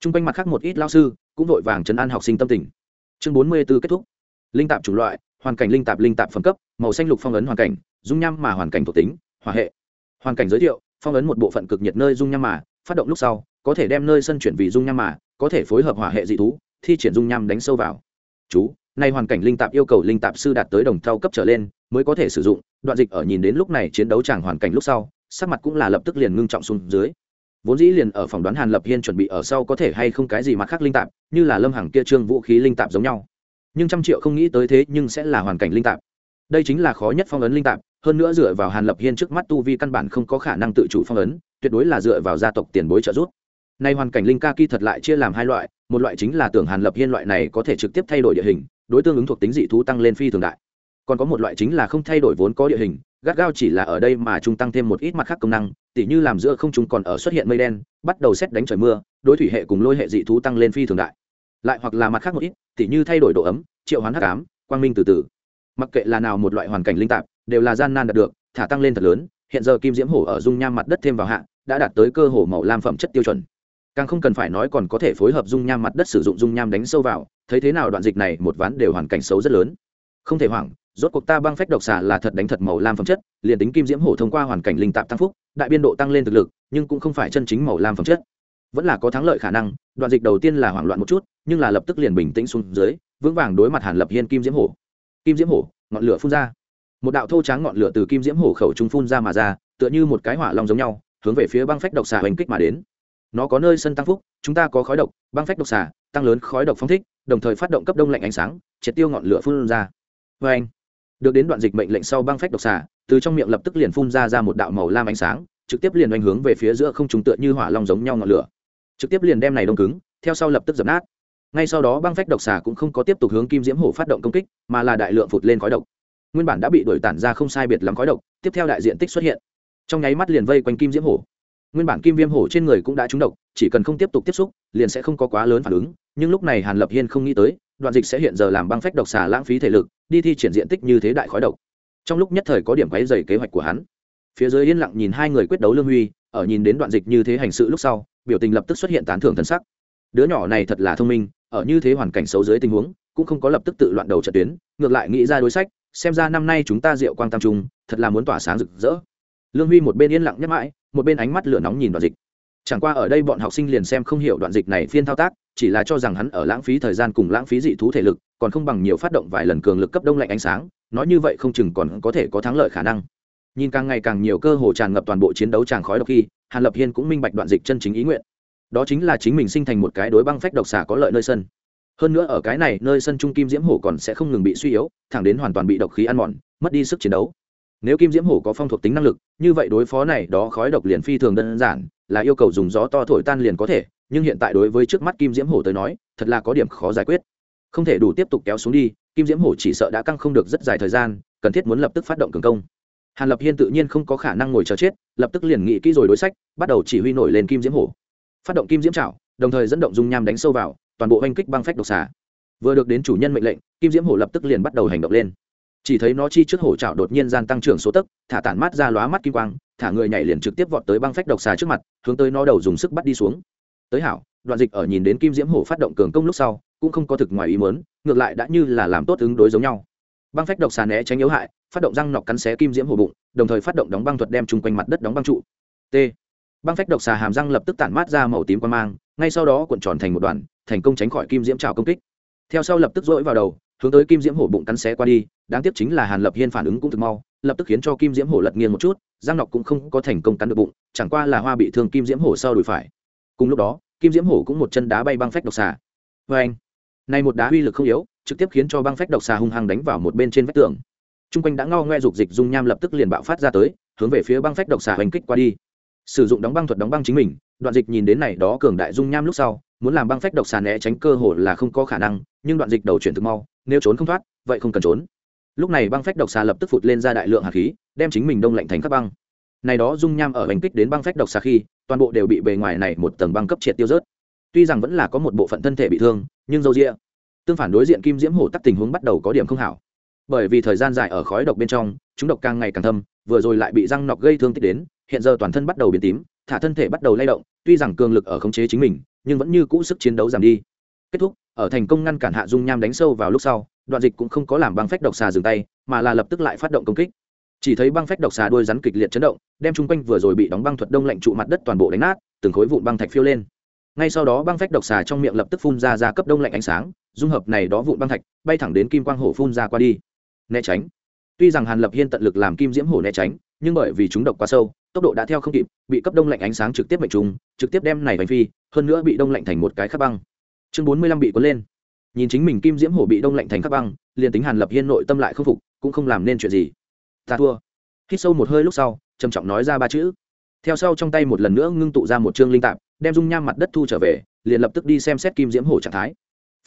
t r u n g quanh mặt khác một ít lao sư cũng vội vàng chấn an học sinh tâm tình chương bốn mươi b ố kết thúc linh tạp chủng loại hoàn cảnh linh tạp linh tạp phẩm cấp màu xanh lục phong ấn hoàn cảnh dung nham mà hoàn cảnh thuộc tính hòa hệ hoàn cảnh giới thiệu phong ấn một bộ phận cực nhiệt nơi dung nham mà phát động lúc sau có thể đem nơi sân chuyển vì dung nham mà có thể phối hợp hỏa hệ dị thú thi triển dung nham đánh sâu vào chú nay hoàn cảnh linh tạp yêu cầu linh tạp sư đạt tới đồng thau cấp trở lên mới có thể sử dụng đoạn dịch ở nhìn đến lúc này chiến đấu chẳng hoàn cảnh lúc sau sắc mặt cũng là lập tức liền ngưng trọng xuống dưới vốn dĩ liền ở phòng đoán hàn lập hiên chuẩn bị ở sau có thể hay không cái gì mặt khác linh tạp, như là lâm hàng kia trương vũ khí linh tạp giống nhau. Nhưng trăm triệu không nghĩ tới thế nhưng sẽ là hoàn cảnh linh tạp. Đây chính là khó nhất phong ấn linh tạp, hơn nữa dựa vào hàn lập hiên trước mắt tu vi căn bản không có khả năng tự chủ phong ấn, tuyệt đối là dựa vào gia tộc tiền bối trợ giúp. Nay hoàn cảnh linh ca kỳ thật lại chia làm hai loại, một loại chính là tưởng hàn lập hiên loại này có thể trực tiếp thay đổi địa hình, đối tương ứng thuộc tính dị thú tăng lên phi thường đại. Còn có một loại chính là không thay đổi vốn có địa hình gắt gao chỉ là ở đây mà chúng tăng thêm một ít mặt khác công năng, tỉ như làm giữa không chúng còn ở xuất hiện mây đen, bắt đầu xét đánh trời mưa, đối thủy hệ cùng lôi hệ dị thú tăng lên phi thường đại. Lại hoặc là mặt khác một ít, tỉ như thay đổi độ ấm, triệu hoán hắc ám, quang minh từ từ. Mặc kệ là nào một loại hoàn cảnh linh tạp, đều là gian nan đạt được, thả tăng lên thật lớn, hiện giờ kim diễm hổ ở dung nham mặt đất thêm vào hạ, đã đạt tới cơ hồ màu lam phẩm chất tiêu chuẩn. Càng không cần phải nói còn có thể phối hợp dung nham mặt đất sử dụng dung nham đánh sâu vào, thấy thế nào đoạn dịch này một ván đều hoàn cảnh xấu rất lớn. Không thể hoảng rốt cuộc ta băng phách độc xà là thật đánh thật màu lam phẩm chất, liền tính kim diễm hổ thông qua hoàn cảnh linh tạp tăng phúc, đại biên độ tăng lên thực lực, nhưng cũng không phải chân chính màu lam phẩm chất. Vẫn là có thắng lợi khả năng, đoạn dịch đầu tiên là hoảng loạn một chút, nhưng là lập tức liền bình tĩnh xuống dưới, vững vàng đối mặt hàn lập hiên kim diễm hổ. Kim diễm hổ, ngọn lửa phun ra. Một đạo thô tráng ngọn lửa từ kim diễm hổ khẩu trung phun ra mà ra, tựa như một cái hỏa long giống nhau, hướng về phía băng phách độc xà hành kích mà đến. Nó có nơi sân tăng phúc, chúng ta có khói độc, băng phách độc xà, tăng lớn khói độc phong thích, đồng thời phát động cấp đông lạnh ánh sáng, triệt tiêu ngọn lửa phun ra. Vê anh được đến đoạn dịch mệnh lệnh sau băng phách độc xà, từ trong miệng lập tức liền phun ra ra một đạo màu lam ánh sáng, trực tiếp liền oanh hướng về phía giữa không trung tựa như hỏa long giống nhau ngọn lửa. Trực tiếp liền đem này đông cứng, theo sau lập tức dập nát. Ngay sau đó băng phách độc xà cũng không có tiếp tục hướng kim diễm hổ phát động công kích, mà là đại lượng phụt lên khói độc. Nguyên bản đã bị đuổi tản ra không sai biệt lắm khói độc, tiếp theo đại diện tích xuất hiện. Trong nháy mắt liền vây quanh kim diễm hổ. Nguyên bản kim viêm hổ trên người cũng đã trúng độc chỉ cần không tiếp tục tiếp xúc, liền sẽ không có quá lớn phản ứng, nhưng lúc này hàn lập hiên không nghĩ tới, đoạn dịch sẽ hiện giờ làm băng phách độc xà lãng phí thể lực, đi thi triển diện tích như thế đại khói độc. Trong lúc nhất thời có điểm quấy dày kế hoạch của hắn. Phía dưới yên lặng nhìn hai người quyết đấu lương huy, ở nhìn đến đoạn dịch như thế hành sự lúc sau, biểu tình lập tức xuất hiện tán thưởng thân sắc. Đứa nhỏ này thật là thông minh, ở như thế hoàn cảnh xấu dưới tình huống, cũng không có lập tức tự loạn đầu trận tuyến, ngược lại nghĩ ra đối sách, xem ra năm nay chúng ta diệu quang tam trung, thật là muốn tỏa sáng rực rỡ. Lương huy một bên yên lặng nhắc mãi, một bên ánh mắt lửa nóng nhìn đoạn dịch chẳng qua ở đây bọn học sinh liền xem không hiểu đoạn dịch này phiên thao tác, chỉ là cho rằng hắn ở lãng phí thời gian cùng lãng phí dị thú thể lực, còn không bằng nhiều phát động vài lần cường lực cấp đông lạnh ánh sáng, nói như vậy không chừng còn có thể có thắng lợi khả năng. Nhìn càng ngày càng nhiều cơ hồ tràn ngập toàn bộ chiến đấu tràng khói độc khi, hàn lập hiên cũng minh bạch đoạn dịch chân chính ý nguyện. Đó chính là chính mình sinh thành một cái đối băng phách độc xà có lợi nơi sân. Hơn nữa ở cái này, nơi sân trung kim diễm hổ còn sẽ không ngừng bị suy yếu, thẳng đến hoàn toàn bị độc khí ăn mòn, mất đi sức chiến đấu nếu kim diễm hổ có phong thuộc tính năng lực, như vậy đối phó này đó khói độc liền phi thường đơn giản, là yêu cầu dùng gió to thổi tan liền có thể, nhưng hiện tại đối với trước mắt kim diễm hổ tới nói, thật là có điểm khó giải quyết. Không thể đủ tiếp tục kéo xuống đi, kim diễm hổ chỉ sợ đã căng không được rất dài thời gian, cần thiết muốn lập tức phát động cường công. Hàn lập hiên tự nhiên không có khả năng ngồi chờ chết, lập tức liền nghĩ kỹ rồi đối sách, bắt đầu chỉ huy nổi lên kim diễm hổ. Phát động kim diễm trảo, đồng thời dẫn động dung nham đánh sâu vào, toàn bộ oanh kích băng phách độc xả vừa được đến chủ nhân mệnh lệnh, kim diễm hổ lập tức liền bắt đầu hành động lên chỉ thấy nó chi trước hổ trảo đột nhiên gian tăng trưởng số tấc, thả tản mát ra lóa mắt kim quang, thả người nhảy liền trực tiếp vọt tới băng phách độc xà trước mặt, hướng tới nó đầu dùng sức bắt đi xuống. Tới hảo, đoạn dịch ở nhìn đến kim diễm hổ phát động cường công lúc sau, cũng không có thực ngoài ý mớn ngược lại đã như là làm tốt ứng đối giống nhau. Băng phách độc xà né tránh yếu hại, phát động răng nọc cắn xé kim diễm hổ bụng, đồng thời phát động đóng băng thuật đem chung quanh mặt đất đóng băng trụ. T. Băng phách độc xà hàm răng lập tức tản mát ra màu tím quan mang, ngay sau đó cuộn tròn thành một đoàn, thành công tránh khỏi kim diễm trào công kích. Theo sau lập tức dỗi vào đầu, hướng tới kim diễm hổ bụng cắn xé qua đi đáng tiếc chính là hàn lập hiên phản ứng cũng thực mau, lập tức khiến cho kim diễm hổ lật nghiêng một chút, giang nọc cũng không có thành công cắn được bụng, chẳng qua là hoa bị thương kim diễm hổ sau đùi phải. Cùng lúc đó, kim diễm hổ cũng một chân đá bay băng phách độc xà. Vê anh, này một đá uy lực không yếu, trực tiếp khiến cho băng phách độc xà hung hăng đánh vào một bên trên vách tường. T r u n g quanh đã ngao ngoe dục dịch dung nham lập tức liền bạo phát ra tới, hướng về phía băng phách độc xà hành kích qua đi. Sử dụng đóng băng thuật đóng băng chính mình, đoạn dịch nhìn đến này đó cường đại dung nham lúc sau, muốn làm băng phách độc xà né tránh cơ hội là không có khả năng, nhưng đoạn dịch đầu chuyển thực mau, nếu trốn không thoát, vậy không cần trốn lúc này băng phách độc xà lập tức phụt lên ra đại lượng hạt khí, đem chính mình đông lạnh thành các băng. Này đó dung nham ở hành kích đến băng phách độc xà khi, toàn bộ đều bị bề ngoài này một tầng băng cấp triệt tiêu rớt. Tuy rằng vẫn là có một bộ phận thân thể bị thương, nhưng dâu rịa tương phản đối diện kim diễm hổ tắc tình huống bắt đầu có điểm không hảo. Bởi vì thời gian dài ở khói độc bên trong, chúng độc càng ngày càng thâm, vừa rồi lại bị răng nọc gây thương tích đến, hiện giờ toàn thân bắt đầu biến tím, thả thân thể bắt đầu lay động, tuy rằng cường lực ở khống chế chính mình, nhưng vẫn như cũ sức chiến đấu giảm đi. Kết thúc ở thành công ngăn cản hạ dung nham đánh sâu vào lúc sau, đoạn dịch cũng không có làm băng phách độc xà dừng tay, mà là lập tức lại phát động công kích. Chỉ thấy băng phách độc xà đuôi rắn kịch liệt chấn động, đem chung quanh vừa rồi bị đóng băng thuật đông lạnh trụ mặt đất toàn bộ đánh nát, từng khối vụn băng thạch phiêu lên. Ngay sau đó, băng phách độc xà trong miệng lập tức phun ra ra cấp đông lạnh ánh sáng, dung hợp này đó vụn băng thạch, bay thẳng đến kim quang hổ phun ra qua đi. Né tránh. Tuy rằng hàn lập hiên tận lực làm kim diễm hổ né tránh, nhưng bởi vì chúng độc quá sâu, tốc độ đã theo không kịp, bị cấp đông lạnh ánh sáng trực tiếp mệnh trùng, trực tiếp đem này bánh phi, hơn nữa bị đông lạnh thành một cái khắc băng chương bốn mươi lăm bị cuốn lên. Nhìn chính mình kim diễm hổ bị đông lạnh thành khắc băng, liền tính hàn lập hiên nội tâm lại không phục, cũng không làm nên chuyện gì. Ta thua. Hít sâu một hơi lúc sau, trầm trọng nói ra ba chữ. Theo sau trong tay một lần nữa ngưng tụ ra một chương linh tạp, đem dung nham mặt đất thu trở về, liền lập tức đi xem xét kim diễm hổ trạng thái.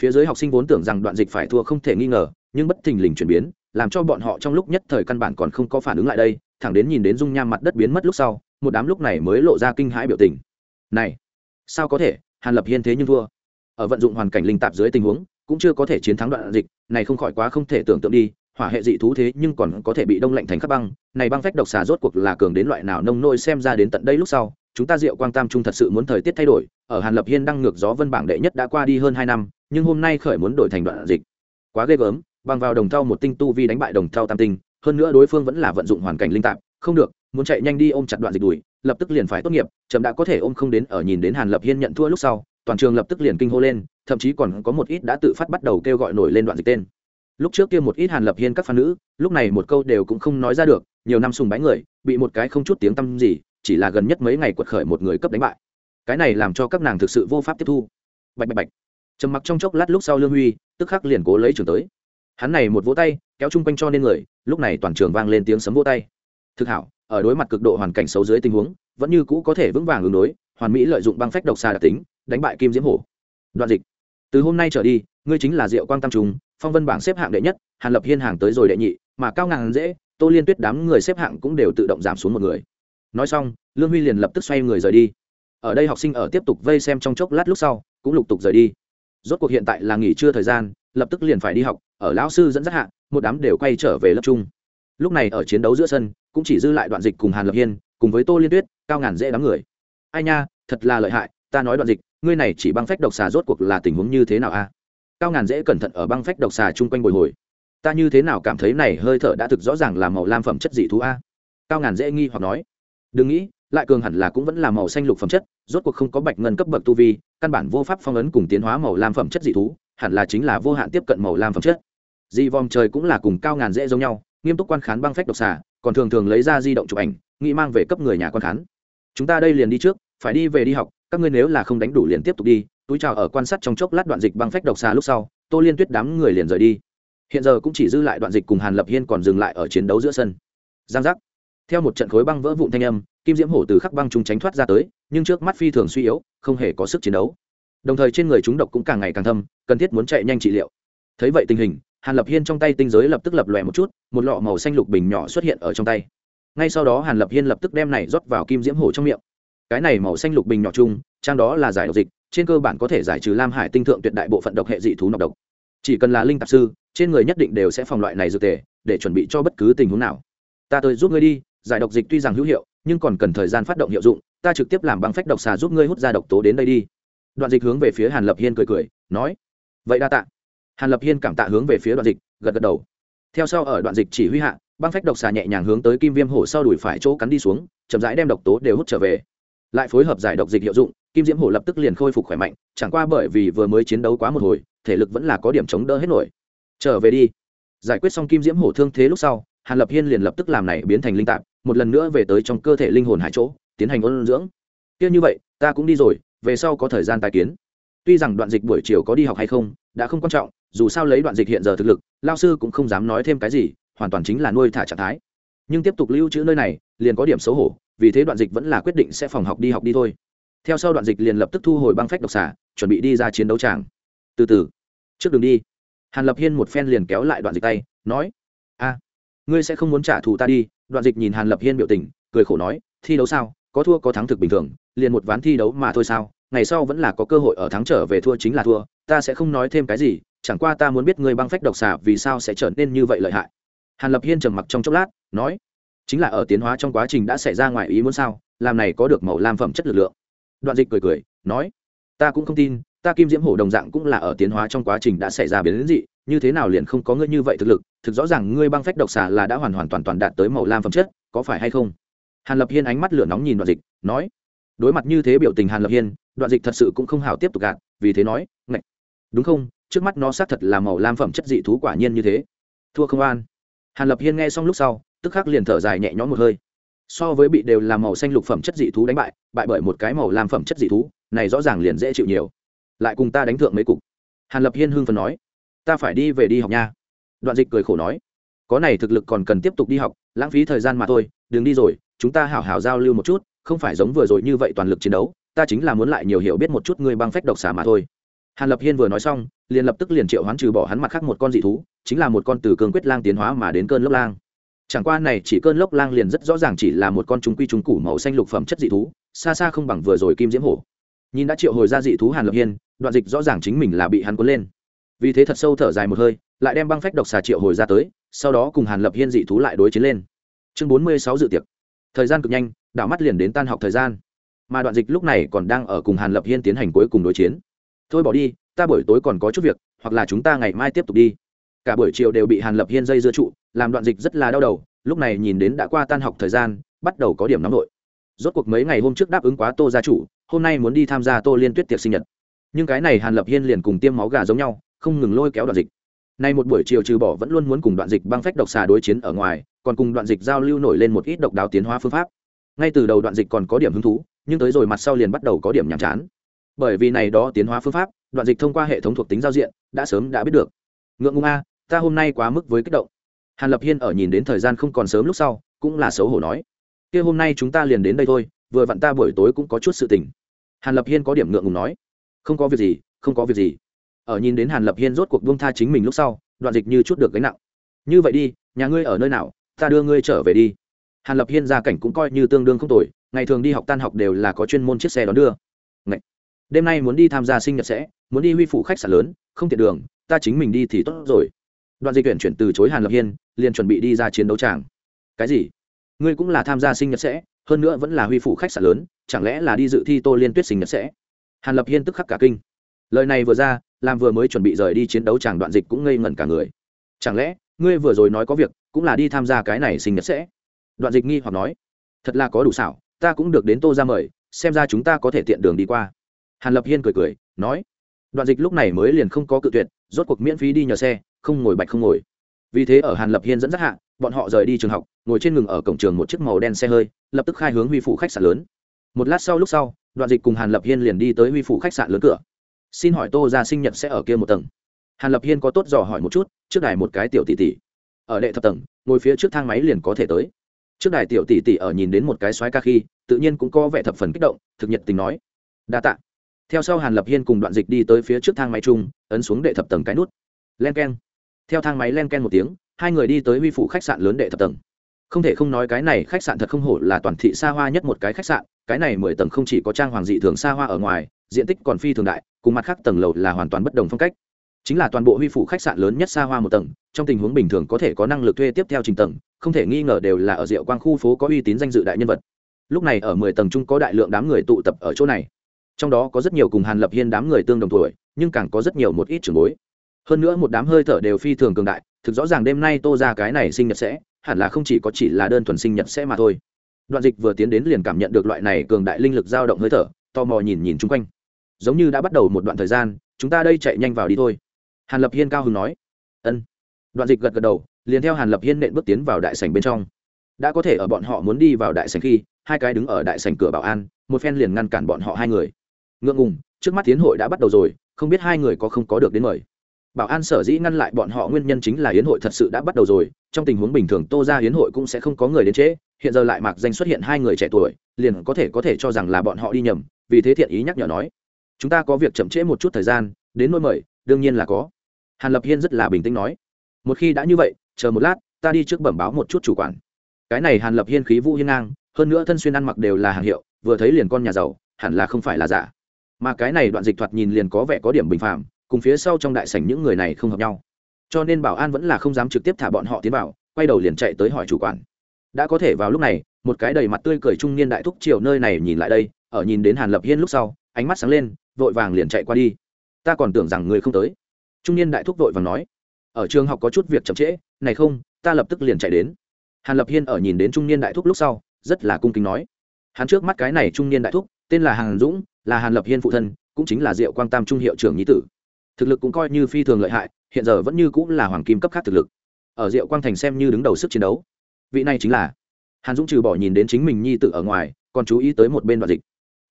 Phía dưới học sinh vốn tưởng rằng đoạn dịch phải thua không thể nghi ngờ, nhưng bất thình lình chuyển biến, làm cho bọn họ trong lúc nhất thời căn bản còn không có phản ứng lại đây, thẳng đến nhìn đến dung nham mặt đất biến mất lúc sau, một đám lúc này mới lộ ra kinh hãi biểu tình. Này, sao có thể? Hàn lập hiên thế nhưng thua ở vận dụng hoàn cảnh linh tạp dưới tình huống, cũng chưa có thể chiến thắng đoạn dịch, này không khỏi quá không thể tưởng tượng đi, hỏa hệ dị thú thế nhưng còn có thể bị đông lạnh thành khắp băng, này băng phách độc xà rốt cuộc là cường đến loại nào nông nôi xem ra đến tận đây lúc sau, chúng ta diệu quang tam trung thật sự muốn thời tiết thay đổi, ở hàn lập hiên đăng ngược gió vân bảng đệ nhất đã qua đi hơn hai năm, nhưng hôm nay khởi muốn đổi thành đoạn dịch. Quá ghê gớm, bằng vào đồng thau một tinh tu vi đánh bại đồng thau tam tinh, hơn nữa đối phương vẫn là vận dụng hoàn cảnh linh tạp, không được, muốn chạy nhanh đi ôm chặt đoạn dịch đuổi, lập tức liền phải tốt nghiệp, chậm đã có thể ôm không đến ở nhìn đến hàn lập hiên nhận thua lúc sau toàn trường lập tức liền kinh hô lên, thậm chí còn có một ít đã tự phát bắt đầu kêu gọi nổi lên đoạn dịch tên. Lúc trước kia một ít hàn lập hiên các phan nữ, lúc này một câu đều cũng không nói ra được, nhiều năm sùng bái người, bị một cái không chút tiếng tăm gì, chỉ là gần nhất mấy ngày quật khởi một người cấp đánh bại. Cái này làm cho các nàng thực sự vô pháp tiếp thu. Bạch bạch bạch. Trầm mặc trong chốc lát lúc sau lương huy, tức khắc liền cố lấy trường tới. Hắn này một vỗ tay, kéo chung quanh cho nên người, lúc này toàn trường vang lên tiếng sấm vỗ tay. Thực hảo, ở đối mặt cực độ hoàn cảnh xấu dưới tình huống, vẫn như cũ có thể vững vàng ứng đối, hoàn mỹ lợi dụng băng phách độc xà đặc tính đánh bại kim diễm hổ. Đoạn dịch. Từ hôm nay trở đi ngươi chính là diệu quang tam trùng phong vân bảng xếp hạng đệ nhất hàn lập hiên hàng tới rồi đệ nhị mà cao ngàn dễ tô liên tuyết đám người xếp hạng cũng đều tự động giảm xuống một người. Nói xong lương huy liền lập tức xoay người rời đi. Ở đây học sinh ở tiếp tục vây xem trong chốc lát lúc sau cũng lục tục rời đi. Rốt cuộc hiện tại là nghỉ trưa thời gian lập tức liền phải đi học ở lão sư dẫn dắt hạng, một đám đều quay trở về lớp chung lúc này ở chiến đấu giữa sân cũng chỉ dư lại đoạn dịch cùng hàn lập hiên cùng với tô liên tuyết cao ngàn dễ đám người. Ai nha thật là lợi hại ta nói đoạn dịch, ngươi này chỉ băng phách độc xà rốt cuộc là tình huống như thế nào a? Cao ngàn dễ cẩn thận ở băng phách độc xà chung quanh bồi hồi. Ta như thế nào cảm thấy này hơi thở đã thực rõ ràng là màu lam phẩm chất dị thú a? Cao ngàn dễ nghi hoặc nói. Đừng nghĩ, lại cường hẳn là cũng vẫn là màu xanh lục phẩm chất, rốt cuộc không có bạch ngân cấp bậc tu vi, căn bản vô pháp phong ấn cùng tiến hóa màu lam phẩm chất dị thú, hẳn là chính là vô hạn tiếp cận màu lam phẩm chất. Dị vòm trời cũng là cùng cao ngàn dễ giống nhau, nghiêm túc quan khán băng phách độc xà, còn thường thường lấy ra di động chụp ảnh, nghĩ mang về cấp người nhà quan khán. Chúng ta đây liền đi trước, phải đi về đi học các ngươi nếu là không đánh đủ liền tiếp tục đi, túi trào ở quan sát trong chốc lát đoạn dịch băng phách độc xà lúc sau, tô liên tuyết đám người liền rời đi. Hiện giờ cũng chỉ dư lại đoạn dịch cùng hàn lập hiên còn dừng lại ở chiến đấu giữa sân. Giang giác. Theo một trận khối băng vỡ vụn thanh âm, kim diễm hổ từ khắc băng chúng tránh thoát ra tới, nhưng trước mắt phi thường suy yếu, không hề có sức chiến đấu. Đồng thời trên người chúng độc cũng càng ngày càng thâm, cần thiết muốn chạy nhanh trị liệu. Thấy vậy tình hình, hàn lập hiên trong tay tinh giới lập tức lập lòe một chút, một lọ màu xanh lục bình nhỏ xuất hiện ở trong tay. Ngay sau đó hàn lập hiên lập tức đem này rót vào kim diễm hổ trong miệng cái này màu xanh lục bình nhỏ chung, trang đó là giải độc dịch, trên cơ bản có thể giải trừ lam hải tinh thượng tuyệt đại bộ phận độc hệ dị thú nọc độc. Chỉ cần là linh tạp sư, trên người nhất định đều sẽ phòng loại này dược tề, để chuẩn bị cho bất cứ tình huống nào. Ta tới giúp ngươi đi, giải độc dịch tuy rằng hữu hiệu, nhưng còn cần thời gian phát động hiệu dụng, ta trực tiếp làm băng phách độc xà giúp ngươi hút ra độc tố đến đây đi. Đoạn dịch hướng về phía hàn lập hiên cười cười, nói, vậy đa tạ. Hàn lập hiên cảm tạ hướng về phía đoạn dịch, gật gật đầu. Theo sau ở đoạn dịch chỉ huy hạ, băng phách độc xà nhẹ nhàng hướng tới kim viêm hổ sau đuổi phải chỗ cắn đi xuống, chậm rãi đem độc tố đều hút trở về lại phối hợp giải độc dịch hiệu dụng, kim diễm hổ lập tức liền khôi phục khỏe mạnh, chẳng qua bởi vì vừa mới chiến đấu quá một hồi, thể lực vẫn là có điểm chống đỡ hết nổi. Trở về đi. Giải quyết xong kim diễm hổ thương thế lúc sau, hàn lập hiên liền lập tức làm này biến thành linh tạp, một lần nữa về tới trong cơ thể linh hồn hải chỗ, tiến hành ôn dưỡng. Kia như vậy, ta cũng đi rồi, về sau có thời gian tài kiến. Tuy rằng đoạn dịch buổi chiều có đi học hay không, đã không quan trọng, dù sao lấy đoạn dịch hiện giờ thực lực lao sư cũng không dám nói thêm cái gì, hoàn toàn chính là nuôi thả trạng thái. Nhưng tiếp tục lưu trữ nơi này, liền có điểm xấu hổ vì thế đoạn dịch vẫn là quyết định sẽ phòng học đi học đi thôi. Theo sau đoạn dịch liền lập tức thu hồi băng phách độc xả, chuẩn bị đi ra chiến đấu tràng. Từ từ, trước đường đi. Hàn lập hiên một phen liền kéo lại đoạn dịch tay, nói, a, ngươi sẽ không muốn trả thù ta đi. Đoạn dịch nhìn hàn lập hiên biểu tình, cười khổ nói, thi đấu sao? Có thua có thắng thực bình thường, liền một ván thi đấu mà thôi sao? Ngày sau vẫn là có cơ hội ở thắng trở về thua chính là thua, ta sẽ không nói thêm cái gì, chẳng qua ta muốn biết ngươi băng phách độc xà vì sao sẽ trở nên như vậy lợi hại. Hàn lập hiên trầm mặc trong chốc lát, nói chính là ở tiến hóa trong quá trình đã xảy ra ngoài ý muốn sao, làm này có được màu lam phẩm chất lực lượng. Đoạn dịch cười cười, nói, ta cũng không tin, ta kim diễm hổ đồng dạng cũng là ở tiến hóa trong quá trình đã xảy ra biến đến dị, như thế nào liền không có ngươi như vậy thực lực, thực rõ ràng ngươi băng phách độc xà là đã hoàn hoàn toàn toàn đạt tới màu lam phẩm chất, có phải hay không? Hàn lập hiên ánh mắt lửa nóng nhìn đoạn dịch, nói, đối mặt như thế biểu tình hàn lập hiên, đoạn dịch thật sự cũng không hào tiếp tục gạt, vì thế nói, ngạch, đúng không? Trước mắt nó xác thật là màu lam phẩm chất dị thú quả nhiên như thế. Thua không an. Hàn lập hiên nghe xong lúc sau tức khắc liền thở dài nhẹ nhõm một hơi. So với bị đều là màu xanh lục phẩm chất dị thú đánh bại bại bởi một cái màu lam phẩm chất dị thú, này rõ ràng liền dễ chịu nhiều. Lại cùng ta đánh thượng mấy cục. Hàn lập hiên hưng phần nói, ta phải đi về đi học nha. Đoạn dịch cười khổ nói, có này thực lực còn cần tiếp tục đi học, lãng phí thời gian mà thôi, đừng đi rồi, chúng ta hảo hảo giao lưu một chút, không phải giống vừa rồi như vậy toàn lực chiến đấu, ta chính là muốn lại nhiều hiểu biết một chút người băng phách độc xà mà thôi. Hàn lập hiên vừa nói xong, liền lập tức liền triệu hoán trừ bỏ hắn mặt khác một con dị thú, chính là một con từ cương quyết lang tiến hóa mà đến cơn lốc lang chẳng qua này chỉ cơn lốc lang liền rất rõ ràng chỉ là một con trung quy trung củ màu xanh lục phẩm chất dị thú, xa xa không bằng vừa rồi kim diễm hổ. Nhìn đã triệu hồi ra dị thú hàn lập hiên, đoạn dịch rõ ràng chính mình là bị hắn cuốn lên. Vì thế thật sâu thở dài một hơi, lại đem băng phách độc xà triệu hồi ra tới, sau đó cùng hàn lập hiên dị thú lại đối chiến lên. Chương bốn mươi sáu dự tiệc. Thời gian cực nhanh, đảo mắt liền đến tan học thời gian. Mà đoạn dịch lúc này còn đang ở cùng hàn lập hiên tiến hành cuối cùng đối chiến. Thôi bỏ đi, ta buổi tối còn có chút việc, hoặc là chúng ta ngày mai tiếp tục đi cả buổi chiều đều bị hàn lập hiên dây dưa trụ, làm đoạn dịch rất là đau đầu, lúc này nhìn đến đã qua tan học thời gian, bắt đầu có điểm nóng nội. Rốt cuộc mấy ngày hôm trước đáp ứng quá tô gia chủ, hôm nay muốn đi tham gia tô liên tuyết tiệc sinh nhật. Nhưng cái này hàn lập hiên liền cùng tiêm máu gà giống nhau, không ngừng lôi kéo đoạn dịch. Nay một buổi chiều trừ bỏ vẫn luôn muốn cùng đoạn dịch băng phách độc xà đối chiến ở ngoài, còn cùng đoạn dịch giao lưu nổi lên một ít độc đáo tiến hóa phương pháp. Ngay từ đầu đoạn dịch còn có điểm hứng thú, nhưng tới rồi mặt sau liền bắt đầu có điểm nhàm chán. Bởi vì này đó tiến hóa phương pháp, đoạn dịch thông qua hệ thống thuộc tính giao diện, đã sớm đã biết được. Ngượng ngùng a ta hôm nay quá mức với kích động. Hàn lập hiên ở nhìn đến thời gian không còn sớm lúc sau, cũng là xấu hổ nói. Kia hôm nay chúng ta liền đến đây thôi, vừa vặn ta buổi tối cũng có chút sự tình. Hàn lập hiên có điểm ngượng ngùng nói. Không có việc gì, không có việc gì. Ở nhìn đến hàn lập hiên rốt cuộc buông tha chính mình lúc sau, đoạn dịch như chút được gánh nặng. Như vậy đi, nhà ngươi ở nơi nào, ta đưa ngươi trở về đi. Hàn lập hiên gia cảnh cũng coi như tương đương không tồi, ngày thường đi học tan học đều là có chuyên môn chiếc xe đón đưa. Ngày. đêm nay muốn đi tham gia sinh nhật sẽ, muốn đi huy phụ khách sạn lớn, không tiện đường, ta chính mình đi thì tốt rồi đoạn dịch tuyển chuyển từ chối hàn lập hiên, liền chuẩn bị đi ra chiến đấu tràng. Cái gì? Ngươi cũng là tham gia sinh nhật sẽ, hơn nữa vẫn là huy phụ khách sạn lớn, chẳng lẽ là đi dự thi tô liên tuyết sinh nhật sẽ? Hàn lập hiên tức khắc cả kinh. Lời này vừa ra, làm vừa mới chuẩn bị rời đi chiến đấu chàng đoạn dịch cũng ngây ngẩn cả người. Chẳng lẽ, ngươi vừa rồi nói có việc, cũng là đi tham gia cái này sinh nhật sẽ? Đoạn dịch nghi hoặc nói. Thật là có đủ xảo, ta cũng được đến tô ra mời, xem ra chúng ta có thể tiện đường đi qua. Hàn lập hiên cười cười, nói. Đoạn dịch lúc này mới liền không có cự tuyệt, rốt cuộc miễn phí đi nhờ xe không ngồi bạch không ngồi. Vì thế ở hàn lập hiên dẫn dắt hạ, bọn họ rời đi trường học, ngồi trên ngừng ở cổng trường một chiếc màu đen xe hơi, lập tức khai hướng huy phủ khách sạn lớn. Một lát sau lúc sau, đoạn dịch cùng hàn lập hiên liền đi tới huy phủ khách sạn lớn cửa. Xin hỏi tô ra sinh nhật sẽ ở kia một tầng? Hàn lập hiên có tốt dò hỏi một chút, trước đài một cái tiểu tỷ tỷ. Ở đệ thập tầng, ngồi phía trước thang máy liền có thể tới. Trước đài tiểu tỷ tỷ ở nhìn đến một cái xoáy ca khi, tự nhiên cũng có vẻ thập phần kích động, thực nhật tình nói, đa tạ. Theo sau hàn lập hiên cùng đoạn dịch đi tới phía trước thang máy chung, ấn xuống đệ thập tầng cái nút. Len keng theo thang máy len ken một tiếng, hai người đi tới huy phủ khách sạn lớn đệ thập tầng. Không thể không nói cái này khách sạn thật không hổ là toàn thị xa hoa nhất một cái khách sạn, cái này mười tầng không chỉ có trang hoàng dị thường xa hoa ở ngoài, diện tích còn phi thường đại, cùng mặt khác tầng lầu là hoàn toàn bất đồng phong cách. Chính là toàn bộ huy phủ khách sạn lớn nhất xa hoa một tầng, trong tình huống bình thường có thể có năng lực thuê tiếp theo trình tầng, không thể nghi ngờ đều là ở diệu quang khu phố có uy tín danh dự đại nhân vật. Lúc này ở mười tầng chung có đại lượng đám người tụ tập ở chỗ này. Trong đó có rất nhiều cùng hàn lập hiên đám người tương đồng tuổi, nhưng càng có rất nhiều một ít trường bối hơn nữa một đám hơi thở đều phi thường cường đại, thực rõ ràng đêm nay tô ra cái này sinh nhật sẽ, hẳn là không chỉ có chỉ là đơn thuần sinh nhật sẽ mà thôi. Đoạn dịch vừa tiến đến liền cảm nhận được loại này cường đại linh lực dao động hơi thở, tò mò nhìn nhìn chung quanh. Giống như đã bắt đầu một đoạn thời gian, chúng ta đây chạy nhanh vào đi thôi. Hàn lập hiên cao hứng nói. Ân. Đoạn dịch gật gật đầu, liền theo hàn lập hiên nện bước tiến vào đại sảnh bên trong. Đã có thể ở bọn họ muốn đi vào đại sảnh khi, hai cái đứng ở đại sảnh cửa bảo an, một phen liền ngăn cản bọn họ hai người. Ngượng ngùng, trước mắt tiến hội đã bắt đầu rồi, không biết hai người có không có được đến mời bảo an sở dĩ ngăn lại bọn họ nguyên nhân chính là hiến hội thật sự đã bắt đầu rồi, trong tình huống bình thường tô ra hiến hội cũng sẽ không có người đến trễ, hiện giờ lại mặc danh xuất hiện hai người trẻ tuổi, liền có thể có thể cho rằng là bọn họ đi nhầm, vì thế thiện ý nhắc nhở nói, chúng ta có việc chậm trễ một chút thời gian, đến nỗi mời, đương nhiên là có. Hàn lập hiên rất là bình tĩnh nói, một khi đã như vậy, chờ một lát, ta đi trước bẩm báo một chút chủ quản. Cái này hàn lập hiên khí vũ hiên ngang, hơn nữa thân xuyên ăn mặc đều là hàng hiệu, vừa thấy liền con nhà giàu, hẳn là không phải là giả. Mà cái này đoạn dịch thoạt nhìn liền có vẻ có điểm bình phạm cùng phía sau trong đại sảnh những người này không hợp nhau. Cho nên bảo an vẫn là không dám trực tiếp thả bọn họ tiến vào, quay đầu liền chạy tới hỏi chủ quản. Đã có thể vào lúc này, một cái đầy mặt tươi cười trung niên đại thúc triều nơi này nhìn lại đây, ở nhìn đến hàn lập hiên lúc sau, ánh mắt sáng lên, vội vàng liền chạy qua đi. Ta còn tưởng rằng người không tới. Trung niên đại thúc vội vàng nói. Ở trường học có chút việc chậm trễ, này không, ta lập tức liền chạy đến. Hàn lập hiên ở nhìn đến trung niên đại thúc lúc sau, rất là cung kính nói. Hắn trước mắt cái này trung niên đại thúc, tên là hàn dũng, là hàn lập hiên phụ thân, cũng chính là diệu quang tam trung hiệu trưởng nhi tử thực lực cũng coi như phi thường lợi hại, hiện giờ vẫn như cũng là hoàng kim cấp khác thực lực. Ở diệu quang thành xem như đứng đầu sức chiến đấu. Vị này chính là hàn dũng trừ bỏ nhìn đến chính mình nhi tử ở ngoài, còn chú ý tới một bên đoạn dịch.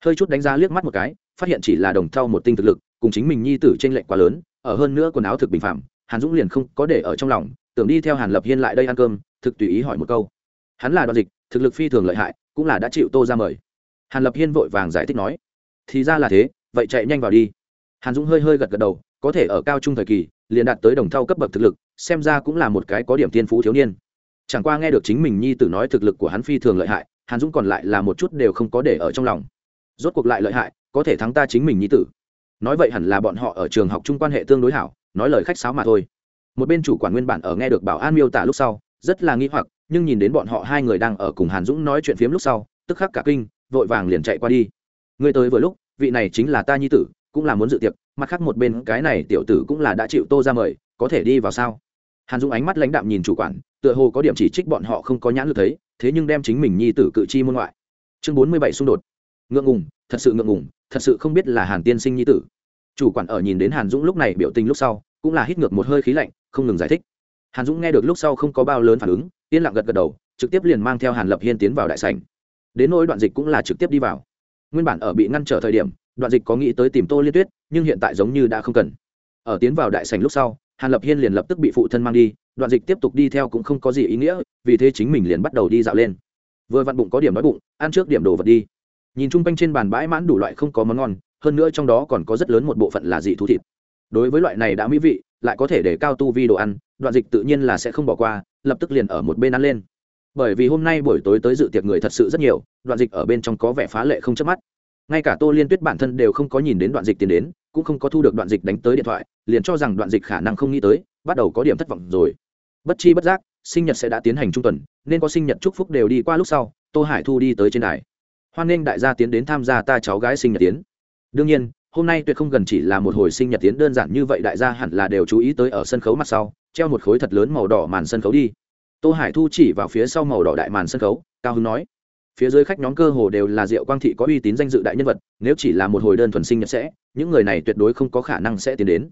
Hơi chút đánh giá liếc mắt một cái, phát hiện chỉ là đồng thau một tinh thực lực, cùng chính mình nhi tử t r ê n lệch quá lớn, ở hơn nữa quần áo thực bình phạm, hàn dũng liền không có để ở trong lòng, tưởng đi theo hàn lập hiên lại đây ăn cơm, thực tùy ý hỏi một câu. Hắn là đoạn dịch, thực lực phi thường lợi hại, cũng là đã chịu tô ra mời. Hàn lập hiên vội vàng giải thích nói, thì ra là thế, vậy chạy nhanh vào đi. Hàn dũng hơi hơi gật gật đầu có thể ở cao trung thời kỳ, liền đạt tới đồng thau cấp bậc thực lực, xem ra cũng là một cái có điểm tiên phú thiếu niên. Chẳng qua nghe được chính mình nhi tử nói thực lực của hắn phi thường lợi hại, hàn dũng còn lại là một chút đều không có để ở trong lòng. Rốt cuộc lại lợi hại, có thể thắng ta chính mình nhi tử. Nói vậy hẳn là bọn họ ở trường học chung quan hệ tương đối hảo, nói lời khách sáo mà thôi. Một bên chủ quản nguyên bản ở nghe được bảo an miêu tả lúc sau, rất là nghi hoặc, nhưng nhìn đến bọn họ hai người đang ở cùng hàn dũng nói chuyện phiếm lúc sau, tức khắc cả kinh, vội vàng liền chạy qua đi. Người tới vừa lúc, vị này chính là ta nhi tử cũng là muốn dự tiệc, mặt khác một bên cái này tiểu tử cũng là đã chịu tô ra mời, có thể đi vào sao? Hàn dũng ánh mắt lãnh đạm nhìn chủ quản, tựa hồ có điểm chỉ trích bọn họ không có nhãn lực thấy, thế nhưng đem chính mình nhi tử cự chi môn ngoại. Chương bốn mươi bảy xung đột. Ngượng ngùng, thật sự ngượng ngùng, thật sự không biết là hàn tiên sinh nhi tử. Chủ quản ở nhìn đến hàn dũng lúc này biểu tình lúc sau, cũng là hít ngược một hơi khí lạnh, không ngừng giải thích. Hàn dũng nghe được lúc sau không có bao lớn phản ứng, yên lặng gật gật đầu, trực tiếp liền mang theo hàn lập hiên tiến vào đại sảnh. Đến nỗi đoạn dịch cũng là trực tiếp đi vào. Nguyên bản ở bị ngăn trở thời điểm đoạn dịch có nghĩ tới tìm tô liên tuyết, nhưng hiện tại giống như đã không cần. Ở tiến vào đại sảnh lúc sau, hàn lập hiên liền lập tức bị phụ thân mang đi, đoạn dịch tiếp tục đi theo cũng không có gì ý nghĩa, vì thế chính mình liền bắt đầu đi dạo lên. Vừa vặn bụng có điểm đói bụng, ăn trước điểm đồ vật đi. Nhìn chung quanh trên bàn bãi mãn đủ loại không có món ngon, hơn nữa trong đó còn có rất lớn một bộ phận là dị thú thịt. Đối với loại này đã mỹ vị, lại có thể để cao tu vi đồ ăn, đoạn dịch tự nhiên là sẽ không bỏ qua, lập tức liền ở một bên ăn lên. Bởi vì hôm nay buổi tối tới dự tiệc người thật sự rất nhiều, đoạn dịch ở bên trong có vẻ phá lệ không chớp mắt ngay cả tô liên tuyết bản thân đều không có nhìn đến đoạn dịch tiến đến, cũng không có thu được đoạn dịch đánh tới điện thoại, liền cho rằng đoạn dịch khả năng không nghĩ tới, bắt đầu có điểm thất vọng rồi. Bất chi bất giác, sinh nhật sẽ đã tiến hành trung tuần, nên có sinh nhật chúc phúc đều đi qua lúc sau, tô hải thu đi tới trên đài. Hoan nghênh đại gia tiến đến tham gia ta cháu gái sinh nhật tiến. Đương nhiên, hôm nay tuyệt không gần chỉ là một hồi sinh nhật tiến, đơn giản như vậy đại gia hẳn là đều chú ý tới ở sân khấu mặt sau, treo một khối thật lớn màu đỏ màn sân khấu đi. Tô hải thu chỉ vào phía sau màu đỏ đại màn sân khấu, cao hưng nói phía dưới khách nhóm cơ hồ đều là diệu quang thị có uy tín danh dự đại nhân vật, nếu chỉ là một hồi đơn thuần sinh nhật sẽ, những người này tuyệt đối không có khả năng sẽ tiến đến.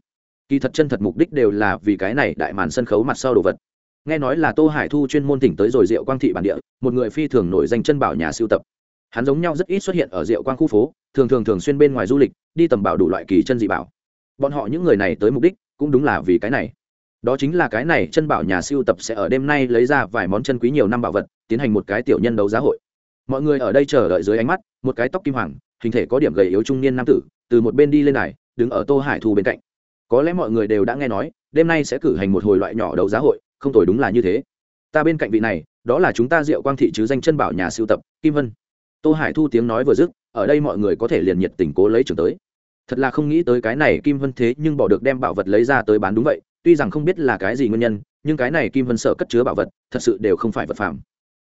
Kỳ thật chân thật mục đích đều là vì cái này đại màn sân khấu mặt sau đồ vật. Nghe nói là tô hải thu chuyên môn tỉnh tới rồi diệu quang thị bản địa, một người phi thường nổi danh chân bảo nhà siêu tập. Hắn giống nhau rất ít xuất hiện ở diệu quang khu phố, thường thường thường xuyên bên ngoài du lịch, đi tầm bảo đủ loại kỳ chân dị bảo. Bọn họ những người này tới mục đích cũng đúng là vì cái này. Đó chính là cái này chân bảo nhà siêu tập sẽ ở đêm nay lấy ra vài món chân quý nhiều năm bảo vật, tiến hành một cái tiểu nhân đấu giá hội mọi người ở đây chờ đợi dưới ánh mắt, một cái tóc kim hoàng, hình thể có điểm gầy yếu trung niên nam tử, từ một bên đi lên này đứng ở tô hải thu bên cạnh. Có lẽ mọi người đều đã nghe nói, đêm nay sẽ cử hành một hồi loại nhỏ đấu giá hội, không tồi đúng là như thế. Ta bên cạnh vị này, đó là chúng ta diệu quang thị chứ danh chân bảo nhà siêu tập, kim vân. Tô hải thu tiếng nói vừa dứt, ở đây mọi người có thể liền nhiệt tình cố lấy trường tới. Thật là không nghĩ tới cái này kim vân thế nhưng bỏ được đem bảo vật lấy ra tới bán đúng vậy, tuy rằng không biết là cái gì nguyên nhân, nhưng cái này kim vân sợ cất chứa bảo vật, thật sự đều không phải vật phẩm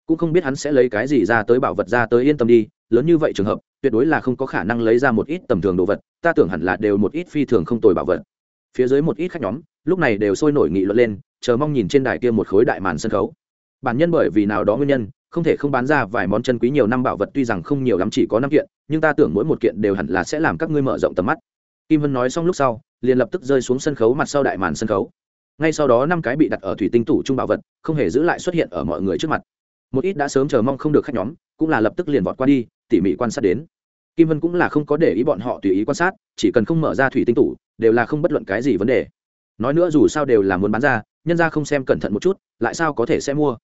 cũng không biết hắn sẽ lấy cái gì ra tới bảo vật ra tới yên tâm đi, lớn như vậy trường hợp, tuyệt đối là không có khả năng lấy ra một ít tầm thường đồ vật, ta tưởng hẳn là đều một ít phi thường không tồi bảo vật. Phía dưới một ít khách nhóm, lúc này đều sôi nổi nghị luận lên, chờ mong nhìn trên đài kia một khối đại màn sân khấu. Bản nhân bởi vì nào đó nguyên nhân, không thể không bán ra vài món chân quý nhiều năm bảo vật tuy rằng không nhiều lắm chỉ có năm kiện, nhưng ta tưởng mỗi một kiện đều hẳn là sẽ làm các ngươi mở rộng tầm mắt. Kim vân nói xong lúc sau, liền lập tức rơi xuống sân khấu mặt sau đại màn sân khấu. Ngay sau đó năm cái bị đặt ở thủy tinh tủ trung bảo vật, không hề giữ lại xuất hiện ở mọi người trước mặt một ít đã sớm chờ mong không được khách nhóm, cũng là lập tức liền vọt qua đi, tỉ mỉ quan sát đến. Kim vân cũng là không có để ý bọn họ tùy ý quan sát, chỉ cần không mở ra thủy tinh tủ, đều là không bất luận cái gì vấn đề. Nói nữa dù sao đều là muốn bán ra, nhân ra không xem cẩn thận một chút, lại sao có thể sẽ mua?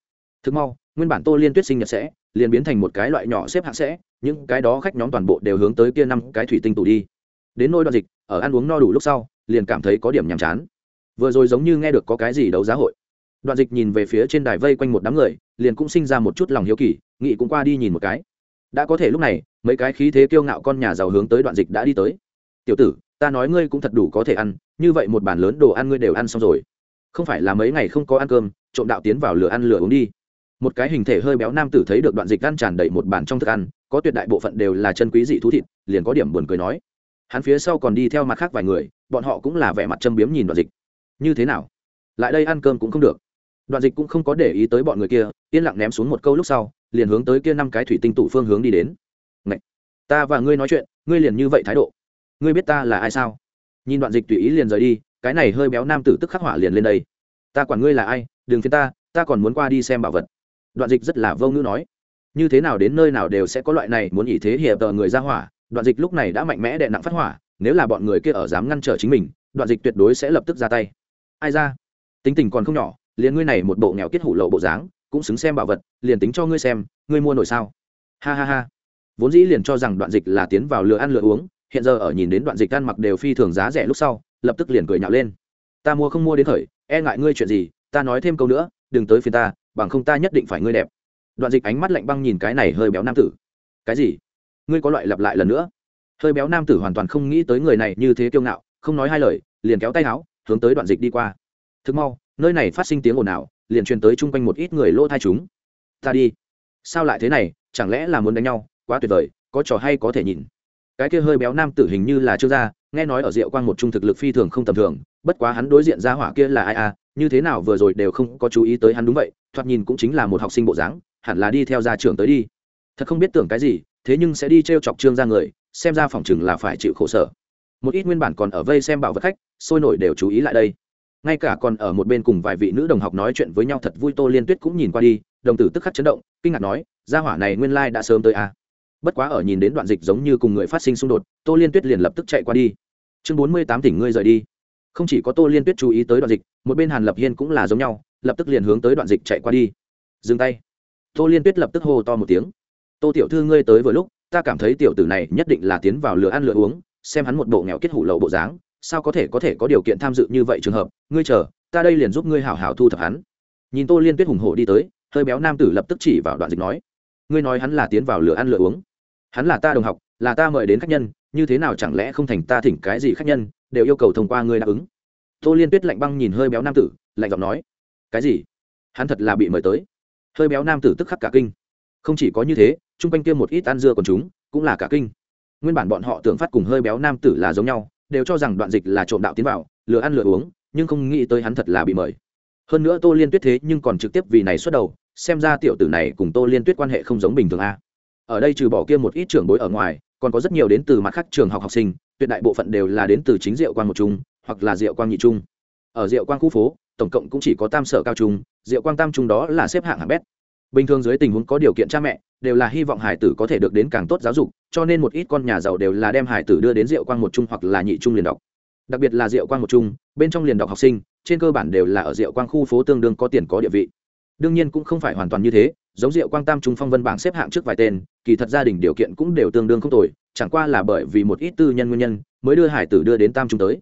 Thực mau, nguyên bản tô liên tuyết sinh nhật sẽ, liền biến thành một cái loại nhỏ xếp hạng sẽ, những cái đó khách nhóm toàn bộ đều hướng tới kia năm cái thủy tinh tủ đi. Đến nôi đoạn dịch, ở ăn uống no đủ lúc sau, liền cảm thấy có điểm nhàm chán. Vừa rồi giống như nghe được có cái gì đấu giá hội đoạn dịch nhìn về phía trên đài vây quanh một đám người, liền cũng sinh ra một chút lòng hiếu kỳ nghị cũng qua đi nhìn một cái. Đã có thể lúc này, mấy cái khí thế kiêu ngạo con nhà giàu hướng tới đoạn dịch đã đi tới. Tiểu tử, ta nói ngươi cũng thật đủ có thể ăn, như vậy một bàn lớn đồ ăn ngươi đều ăn xong rồi. Không phải là mấy ngày không có ăn cơm, trộm đạo tiến vào lửa ăn lửa uống đi. Một cái hình thể hơi béo nam tử thấy được đoạn dịch ăn tràn đầy một bàn trong thức ăn, có tuyệt đại bộ phận đều là chân quý dị thú thịt, liền có điểm buồn cười nói. Hắn phía sau còn đi theo mặt khác vài người, bọn họ cũng là vẻ mặt châm biếm nhìn đoạn dịch. Như thế nào? Lại đây ăn cơm cũng không được đoạn dịch cũng không có để ý tới bọn người kia, yên lặng ném xuống một câu lúc sau, liền hướng tới kia năm cái thủy tinh tụ phương hướng đi đến. Ngậy! ta và ngươi nói chuyện, ngươi liền như vậy thái độ. Ngươi biết ta là ai sao? Nhìn đoạn dịch tùy ý liền rời đi, cái này hơi béo nam tử tức khắc hỏa liền lên đây. Ta quản ngươi là ai, đừng phiền ta ta còn muốn qua đi xem bảo vật. Đoạn dịch rất là vô ngữ nói. Như thế nào đến nơi nào đều sẽ có loại này muốn ý thế hiệp tờ người ra hỏa. Đoạn dịch lúc này đã mạnh mẽ đệ nặng phát hỏa, nếu là bọn người kia ở dám ngăn trở chính mình, đoạn dịch tuyệt đối sẽ lập tức ra tay. Ai ra? Tính tình còn không nhỏ liền ngươi này một bộ nghèo kết hủ lậu bộ dáng, cũng xứng xem bảo vật, liền tính cho ngươi xem, ngươi mua nổi sao? Ha ha ha. Vốn dĩ liền cho rằng đoạn dịch là tiến vào lừa ăn lừa uống, hiện giờ ở nhìn đến đoạn dịch ăn mặc đều phi thường giá rẻ lúc sau, lập tức liền cười nhạo lên. Ta mua không mua đến khởi e ngại ngươi chuyện gì, ta nói thêm câu nữa, đừng tới phiền ta, bằng không ta nhất định phải ngươi đẹp. Đoạn dịch ánh mắt lạnh băng nhìn cái này hơi béo nam tử. Cái gì? Ngươi có loại lặp lại lần nữa? Hơi béo nam tử hoàn toàn không nghĩ tới người này như thế kiêu ngạo, không nói hai lời, liền kéo tay áo, hướng tới đoạn dịch đi qua. Thực mau nơi này phát sinh tiếng ồn ào, liền truyền tới chung quanh một ít người lỗ thai chúng. Ta đi. Sao lại thế này? Chẳng lẽ là muốn đánh nhau? Quá tuyệt vời, có trò hay có thể nhìn. Cái kia hơi béo nam tử hình như là chưa ra, nghe nói ở rượu quang một trung thực lực phi thường không tầm thường, bất quá hắn đối diện ra hỏa kia là ai à như thế nào vừa rồi đều không có chú ý tới hắn đúng vậy, thoạt nhìn cũng chính là một học sinh bộ dáng, hẳn là đi theo gia trưởng tới đi. Thật không biết tưởng cái gì, thế nhưng sẽ đi t r e o chọc trương ra người, xem ra phòng chừng là phải chịu khổ sở. Một ít nguyên bản còn ở vây xem bảo vật khách, sôi nổi đều chú ý lại đây ngay cả còn ở một bên cùng vài vị nữ đồng học nói chuyện với nhau thật vui, tô liên tuyết cũng nhìn qua đi, đồng tử tức khắc chấn động, kinh ngạc nói, gia hỏa này nguyên lai đã sớm tới à. bất quá ở nhìn đến đoạn dịch giống như cùng người phát sinh xung đột, tô liên tuyết liền lập tức chạy qua đi. Chương bốn mươi tám tỉnh ngươi rời đi. Không chỉ có tô liên tuyết chú ý tới đoạn dịch, một bên hàn lập hiên cũng là giống nhau, lập tức liền hướng tới đoạn dịch chạy qua đi. Dừng tay. Tô liên tuyết lập tức hô to một tiếng. Tô tiểu thư ngươi tới vừa lúc, ta cảm thấy tiểu tử này nhất định là tiến vào lửa ăn lửa uống, xem hắn một bộ nghèo kết hủ lậu bộ dáng sao có thể có thể có điều kiện tham dự như vậy trường hợp? Ngươi chờ, ta đây liền giúp ngươi hảo hảo thu thập hắn. Nhìn tô liên tuyết hùng hổ đi tới, hơi béo nam tử lập tức chỉ vào đoạn dịch nói, ngươi nói hắn là tiến vào lửa ăn lửa uống. Hắn là ta đồng học, là ta mời đến khách nhân, như thế nào chẳng lẽ không thành ta thỉnh cái gì khách nhân, đều yêu cầu thông qua ngươi đáp ứng. Tô liên tuyết lạnh băng nhìn hơi béo nam tử, lạnh giọng nói, cái gì? Hắn thật là bị mời tới. Hơi béo nam tử tức khắc cả kinh. Không chỉ có như thế, chung quanh kia một ít ăn dưa còn chúng, cũng là cả kinh. Nguyên bản bọn họ tưởng phát cùng hơi béo nam tử là giống nhau đều cho rằng đoạn dịch là trộm đạo tiến vào, lừa ăn lừa uống, nhưng không nghĩ tới hắn thật là bị mời. Hơn nữa tô liên tuyết thế nhưng còn trực tiếp vì này xuất đầu, xem ra tiểu tử này cùng tô liên tuyết quan hệ không giống bình thường a. Ở đây trừ bỏ kia một ít trưởng bối ở ngoài, còn có rất nhiều đến từ mặt khác trường học học sinh, tuyệt đại bộ phận đều là đến từ chính diệu quan một trung, hoặc là diệu quang nhị trung. Ở diệu quang khu phố, tổng cộng cũng chỉ có tam sở cao trung, diệu quang tam trung đó là xếp hạng hạng bét. Bình thường dưới tình huống có điều kiện cha mẹ, đều là hy vọng hải tử có thể được đến càng tốt giáo dục cho nên một ít con nhà giàu đều là đem hải tử đưa đến diệu quang một trung hoặc là nhị trung liền đọc. Đặc biệt là diệu quang một trung bên trong liền đọc học sinh, trên cơ bản đều là ở diệu quang khu phố tương đương có tiền có địa vị. Đương nhiên cũng không phải hoàn toàn như thế, giống diệu quang tam trung phong vân bảng xếp hạng trước vài tên, kỳ thật gia đình điều kiện cũng đều tương đương không tồi, chẳng qua là bởi vì một ít tư nhân nguyên nhân mới đưa hải tử đưa đến tam trung tới.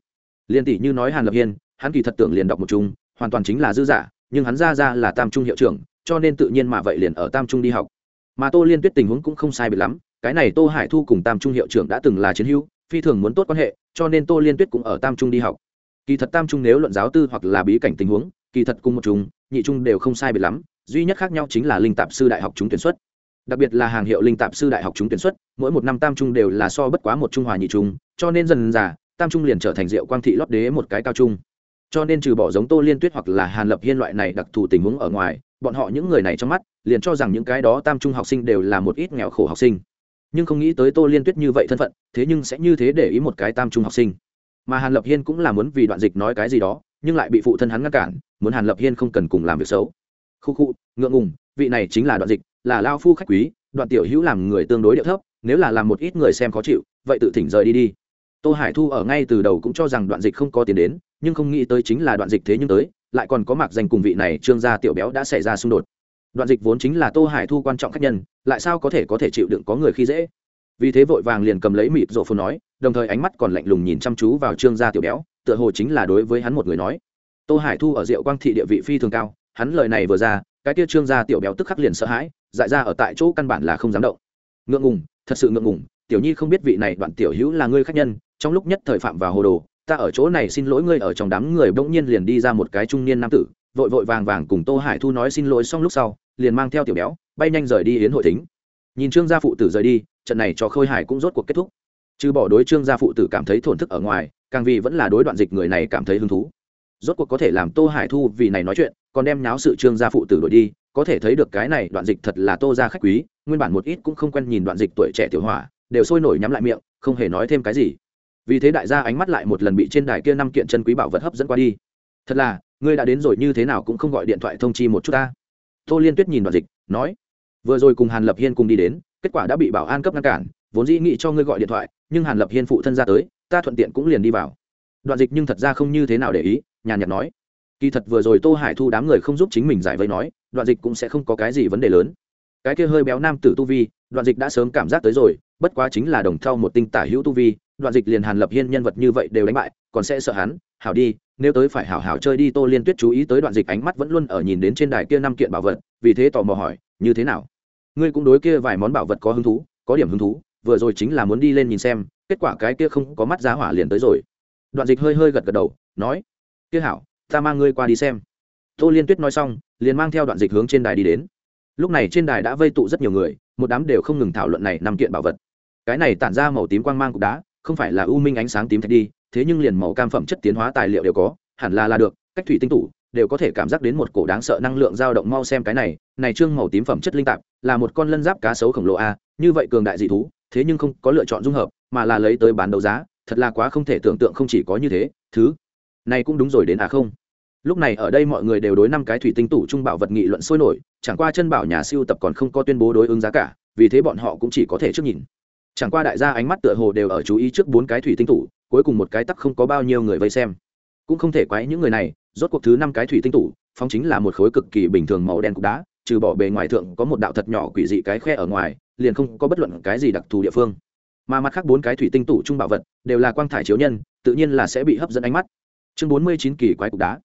Liên tỷ như nói hàn lập hiên, hắn kỳ thật tưởng liền đọc một trung hoàn toàn chính là dư giả, nhưng hắn ra ra là tam trung hiệu trưởng, cho nên tự nhiên mà vậy liền ở tam trung đi học. Mà tô liên tuyết tình huống cũng không sai biệt lắm cái này tô hải thu cùng tam trung hiệu trưởng đã từng là chiến hữu, phi thường muốn tốt quan hệ, cho nên tô liên tuyết cũng ở tam trung đi học. Kỳ thật tam trung nếu luận giáo tư hoặc là bí cảnh tình huống, kỳ thật cùng một chúng, nhị trung đều không sai biệt lắm, duy nhất khác nhau chính là linh tạp sư đại học chúng tuyển xuất. Đặc biệt là hàng hiệu linh tạp sư đại học chúng tuyển xuất, mỗi một năm tam trung đều là so bất quá một trung hòa nhị trung, cho nên dần già tam trung liền trở thành diệu quang thị lót đế một cái cao trung. Cho nên trừ bỏ giống tô liên tuyết hoặc là hàn lập hiên loại này đặc thù tình huống ở ngoài, bọn họ những người này trong mắt, liền cho rằng những cái đó tam trung học sinh đều là một ít nghèo khổ học sinh nhưng không nghĩ tới tô liên tuyết như vậy thân phận, thế nhưng sẽ như thế để ý một cái tam trung học sinh. Mà hàn lập hiên cũng là muốn vì đoạn dịch nói cái gì đó, nhưng lại bị phụ thân hắn ngăn cản, muốn hàn lập hiên không cần cùng làm việc xấu. Khu khu, ngượng ngùng, vị này chính là đoạn dịch, là lao phu khách quý, đoạn tiểu hữu làm người tương đối điệu thấp, nếu là làm một ít người xem khó chịu, vậy tự thỉnh rời đi đi. Tô hải thu ở ngay từ đầu cũng cho rằng đoạn dịch không có tiền đến, nhưng không nghĩ tới chính là đoạn dịch thế nhưng tới, lại còn có mặc danh cùng vị này trương gia tiểu béo đã xảy ra xung đột đoạn dịch vốn chính là tô hải thu quan trọng khách nhân, lại sao có thể có thể chịu đựng có người khi dễ? Vì thế vội vàng liền cầm lấy mịt rộ phồn nói, đồng thời ánh mắt còn lạnh lùng nhìn chăm chú vào trương gia tiểu béo, tựa hồ chính là đối với hắn một người nói. Tô hải thu ở diệu quang thị địa vị phi thường cao, hắn lời này vừa ra, cái kia trương gia tiểu béo tức khắc liền sợ hãi, dại ra ở tại chỗ căn bản là không dám động. Ngượng ngùng, thật sự ngượng ngùng, tiểu nhi không biết vị này đoạn tiểu hữu là ngươi khách nhân, trong lúc nhất thời phạm vào hồ đồ, ta ở chỗ này xin lỗi ngươi, ở trong đám người bỗng nhiên liền đi ra một cái trung niên nam tử vội vội vàng vàng cùng tô hải thu nói xin lỗi xong lúc sau, liền mang theo tiểu béo, bay nhanh rời đi yến hội thính. Nhìn trương gia phụ tử rời đi, trận này cho khôi hải cũng rốt cuộc kết thúc. Trừ bỏ đối trương gia phụ tử cảm thấy thổn thức ở ngoài, càng vì vẫn là đối đoạn dịch người này cảm thấy hứng thú. Rốt cuộc có thể làm tô hải thu vì này nói chuyện, còn đem nháo sự trương gia phụ tử đổi đi, có thể thấy được cái này đoạn dịch thật là tô gia khách quý, nguyên bản một ít cũng không quen nhìn đoạn dịch tuổi trẻ tiểu hỏa, đều sôi nổi nhắm lại miệng, không hề nói thêm cái gì. Vì thế đại gia ánh mắt lại một lần bị trên đài kia năm kiện chân quý bảo vật hấp dẫn qua đi. Thật là ngươi đã đến rồi như thế nào cũng không gọi điện thoại thông chi một chút ta. Tô liên tuyết nhìn đoạn dịch, nói, vừa rồi cùng hàn lập hiên cùng đi đến, kết quả đã bị bảo an cấp ngăn cản, vốn dĩ nghĩ cho ngươi gọi điện thoại, nhưng hàn lập hiên phụ thân ra tới, ta thuận tiện cũng liền đi vào. Đoạn dịch nhưng thật ra không như thế nào để ý, nhàn nhạt nói, kỳ thật vừa rồi tô hải thu đám người không giúp chính mình giải vây nói, đoạn dịch cũng sẽ không có cái gì vấn đề lớn. Cái kia hơi béo nam tử tu vi, đoạn dịch đã sớm cảm giác tới rồi, bất quá chính là đồng thau một tinh tả hữu tu vi, đoạn dịch liền hàn lập hiên nhân vật như vậy đều đánh bại, còn sẽ sợ hắn, hảo đi nếu tới phải hảo hảo chơi đi, tô liên tuyết chú ý tới đoạn dịch ánh mắt vẫn luôn ở nhìn đến trên đài kia năm kiện bảo vật, vì thế tò mò hỏi, như thế nào? Ngươi cũng đối kia vài món bảo vật có hứng thú, có điểm hứng thú, vừa rồi chính là muốn đi lên nhìn xem, kết quả cái kia không có mắt giá hỏa liền tới rồi. Đoạn dịch hơi hơi gật gật đầu, nói, kia hảo, ta mang ngươi qua đi xem. Tô liên tuyết nói xong, liền mang theo đoạn dịch hướng trên đài đi đến. Lúc này trên đài đã vây tụ rất nhiều người, một đám đều không ngừng thảo luận này năm kiện bảo vật. Cái này tản ra màu tím quang mang cục đá, không phải là u minh ánh sáng tím thạch đi thế nhưng liền màu cam phẩm chất tiến hóa tài liệu đều có, hẳn là là được, cách thủy tinh tủ đều có thể cảm giác đến một cổ đáng sợ năng lượng dao động mau xem cái này này trương màu tím phẩm chất linh tạp là một con lân giáp cá sấu khổng lồ a, như vậy cường đại dị thú, thế nhưng không có lựa chọn dung hợp, mà là lấy tới bán đấu giá, thật là quá không thể tưởng tượng không chỉ có như thế, thứ, này cũng đúng rồi đến à không? Lúc này ở đây mọi người đều đối năm cái thủy tinh tủ trung bảo vật nghị luận sôi nổi, chẳng qua chân bảo nhà siêu tập còn không có tuyên bố đối ứng giá cả, vì thế bọn họ cũng chỉ có thể trước nhìn. Chẳng qua đại gia ánh mắt tựa hồ đều ở chú ý trước bốn cái thủy tinh tủ cuối cùng một cái tắc không có bao nhiêu người vây xem. Cũng không thể quái những người này, rốt cuộc thứ năm cái thủy tinh tủ, phóng chính là một khối cực kỳ bình thường màu đen cục đá, trừ bỏ bề ngoài thượng có một đạo thật nhỏ quỷ dị cái khe ở ngoài, liền không có bất luận cái gì đặc thù địa phương. Mà mặt khác bốn cái thủy tinh tủ trung bảo vật, đều là quang thải chiếu nhân, tự nhiên là sẽ bị hấp dẫn ánh mắt. Chương bốn mươi chín kỳ quái cục đá.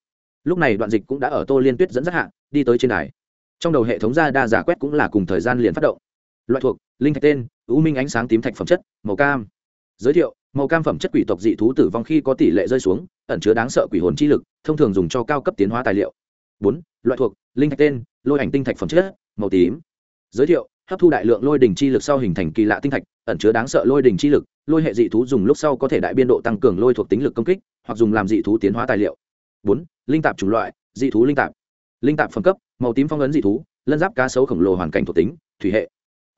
Lúc này đoạn dịch cũng đã ở tô liên tuyết dẫn dắt hạ, đi tới trên đài. Trong đầu hệ thống ra đa giả quét cũng là cùng thời gian liền phát động. Loại thuộc, linh thạch tên ưu minh ánh sáng tím thạch phẩm chất, màu cam. Giới thiệu màu cam phẩm chất quỷ tộc dị thú tử vong khi có tỷ lệ rơi xuống, ẩn chứa đáng sợ quỷ hồn chi lực, thông thường dùng cho cao cấp tiến hóa tài liệu. Bốn, loại thuộc, linh thạch tên, lôi ảnh tinh thạch phẩm chất, màu tím. Giới thiệu, hấp thu đại lượng lôi đình chi lực sau hình thành kỳ lạ tinh thạch, ẩn chứa đáng sợ lôi đình chi lực, lôi hệ dị thú dùng lúc sau có thể đại biên độ tăng cường lôi thuộc tính lực công kích, hoặc dùng làm dị thú tiến hóa tài liệu. Bốn, linh tạp chủng loại, dị thú linh tạp. Linh tạp phẩm cấp, màu tím phong ấn dị thú, lân giáp cá sấu khổng lồ hoàn cảnh thuộc tính, thủy hệ.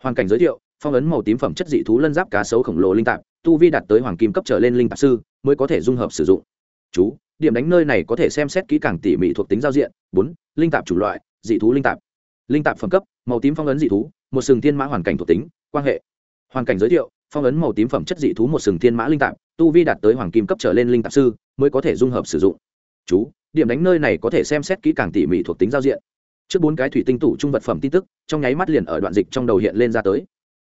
Hoàn cảnh giới thiệu, phong ấn màu tím phẩm chất dị thú lân giáp cá sấu khổng lồ linh tạp tu vi đạt tới hoàng kim cấp trở lên linh tạp sư, mới có thể dung hợp sử dụng. Chú, điểm đánh nơi này có thể xem xét kỹ càng tỉ mỉ thuộc tính giao diện. Bốn, linh tạp chủng loại, dị thú linh tạp. Linh tạp phẩm cấp, màu tím phong ấn dị thú, một sừng thiên mã hoàn cảnh thuộc tính, quan hệ. Hoàn cảnh giới thiệu, phong ấn màu tím phẩm chất dị thú một sừng thiên mã linh tạp, tu vi đạt tới hoàng kim cấp trở lên linh tạp sư, mới có thể dung hợp sử dụng. Chú, điểm đánh nơi này có thể xem xét kỹ càng tỉ mỉ thuộc tính giao diện. Trước bốn cái thủy tinh tủ trung vật phẩm tin tức, trong nháy mắt liền ở đoạn dịch trong đầu hiện lên ra tới.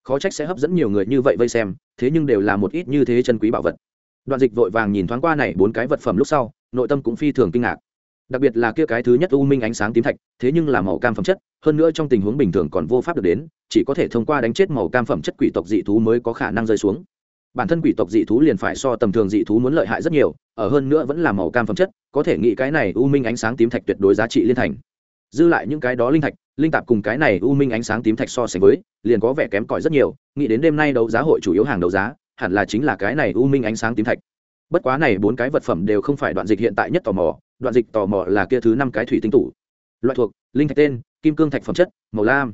Khó trách sẽ hấp dẫn nhiều người như vậy vây xem thế nhưng đều là một ít như thế chân quý bảo vật. Đoạn dịch vội vàng nhìn thoáng qua này bốn cái vật phẩm lúc sau, nội tâm cũng phi thường kinh ngạc. Đặc biệt là kia cái thứ nhất u minh ánh sáng tím thạch, thế nhưng là màu cam phẩm chất, hơn nữa trong tình huống bình thường còn vô pháp được đến, chỉ có thể thông qua đánh chết màu cam phẩm chất quỷ tộc dị thú mới có khả năng rơi xuống. Bản thân quỷ tộc dị thú liền phải so tầm thường dị thú muốn lợi hại rất nhiều, ở hơn nữa vẫn là màu cam phẩm chất, có thể nghĩ cái này u minh ánh sáng tím thạch tuyệt đối giá trị liên thành dư lại những cái đó linh thạch, linh tạp cùng cái này u minh ánh sáng tím thạch so sánh với, liền có vẻ kém cỏi rất nhiều, nghĩ đến đêm nay đấu giá hội chủ yếu hàng đấu giá, hẳn là chính là cái này u minh ánh sáng tím thạch. Bất quá này bốn cái vật phẩm đều không phải đoạn dịch hiện tại nhất tò mò, đoạn dịch tò mò là kia thứ năm cái thủy tinh tủ. Loại thuộc, linh thạch tên, kim cương thạch phẩm chất, màu lam.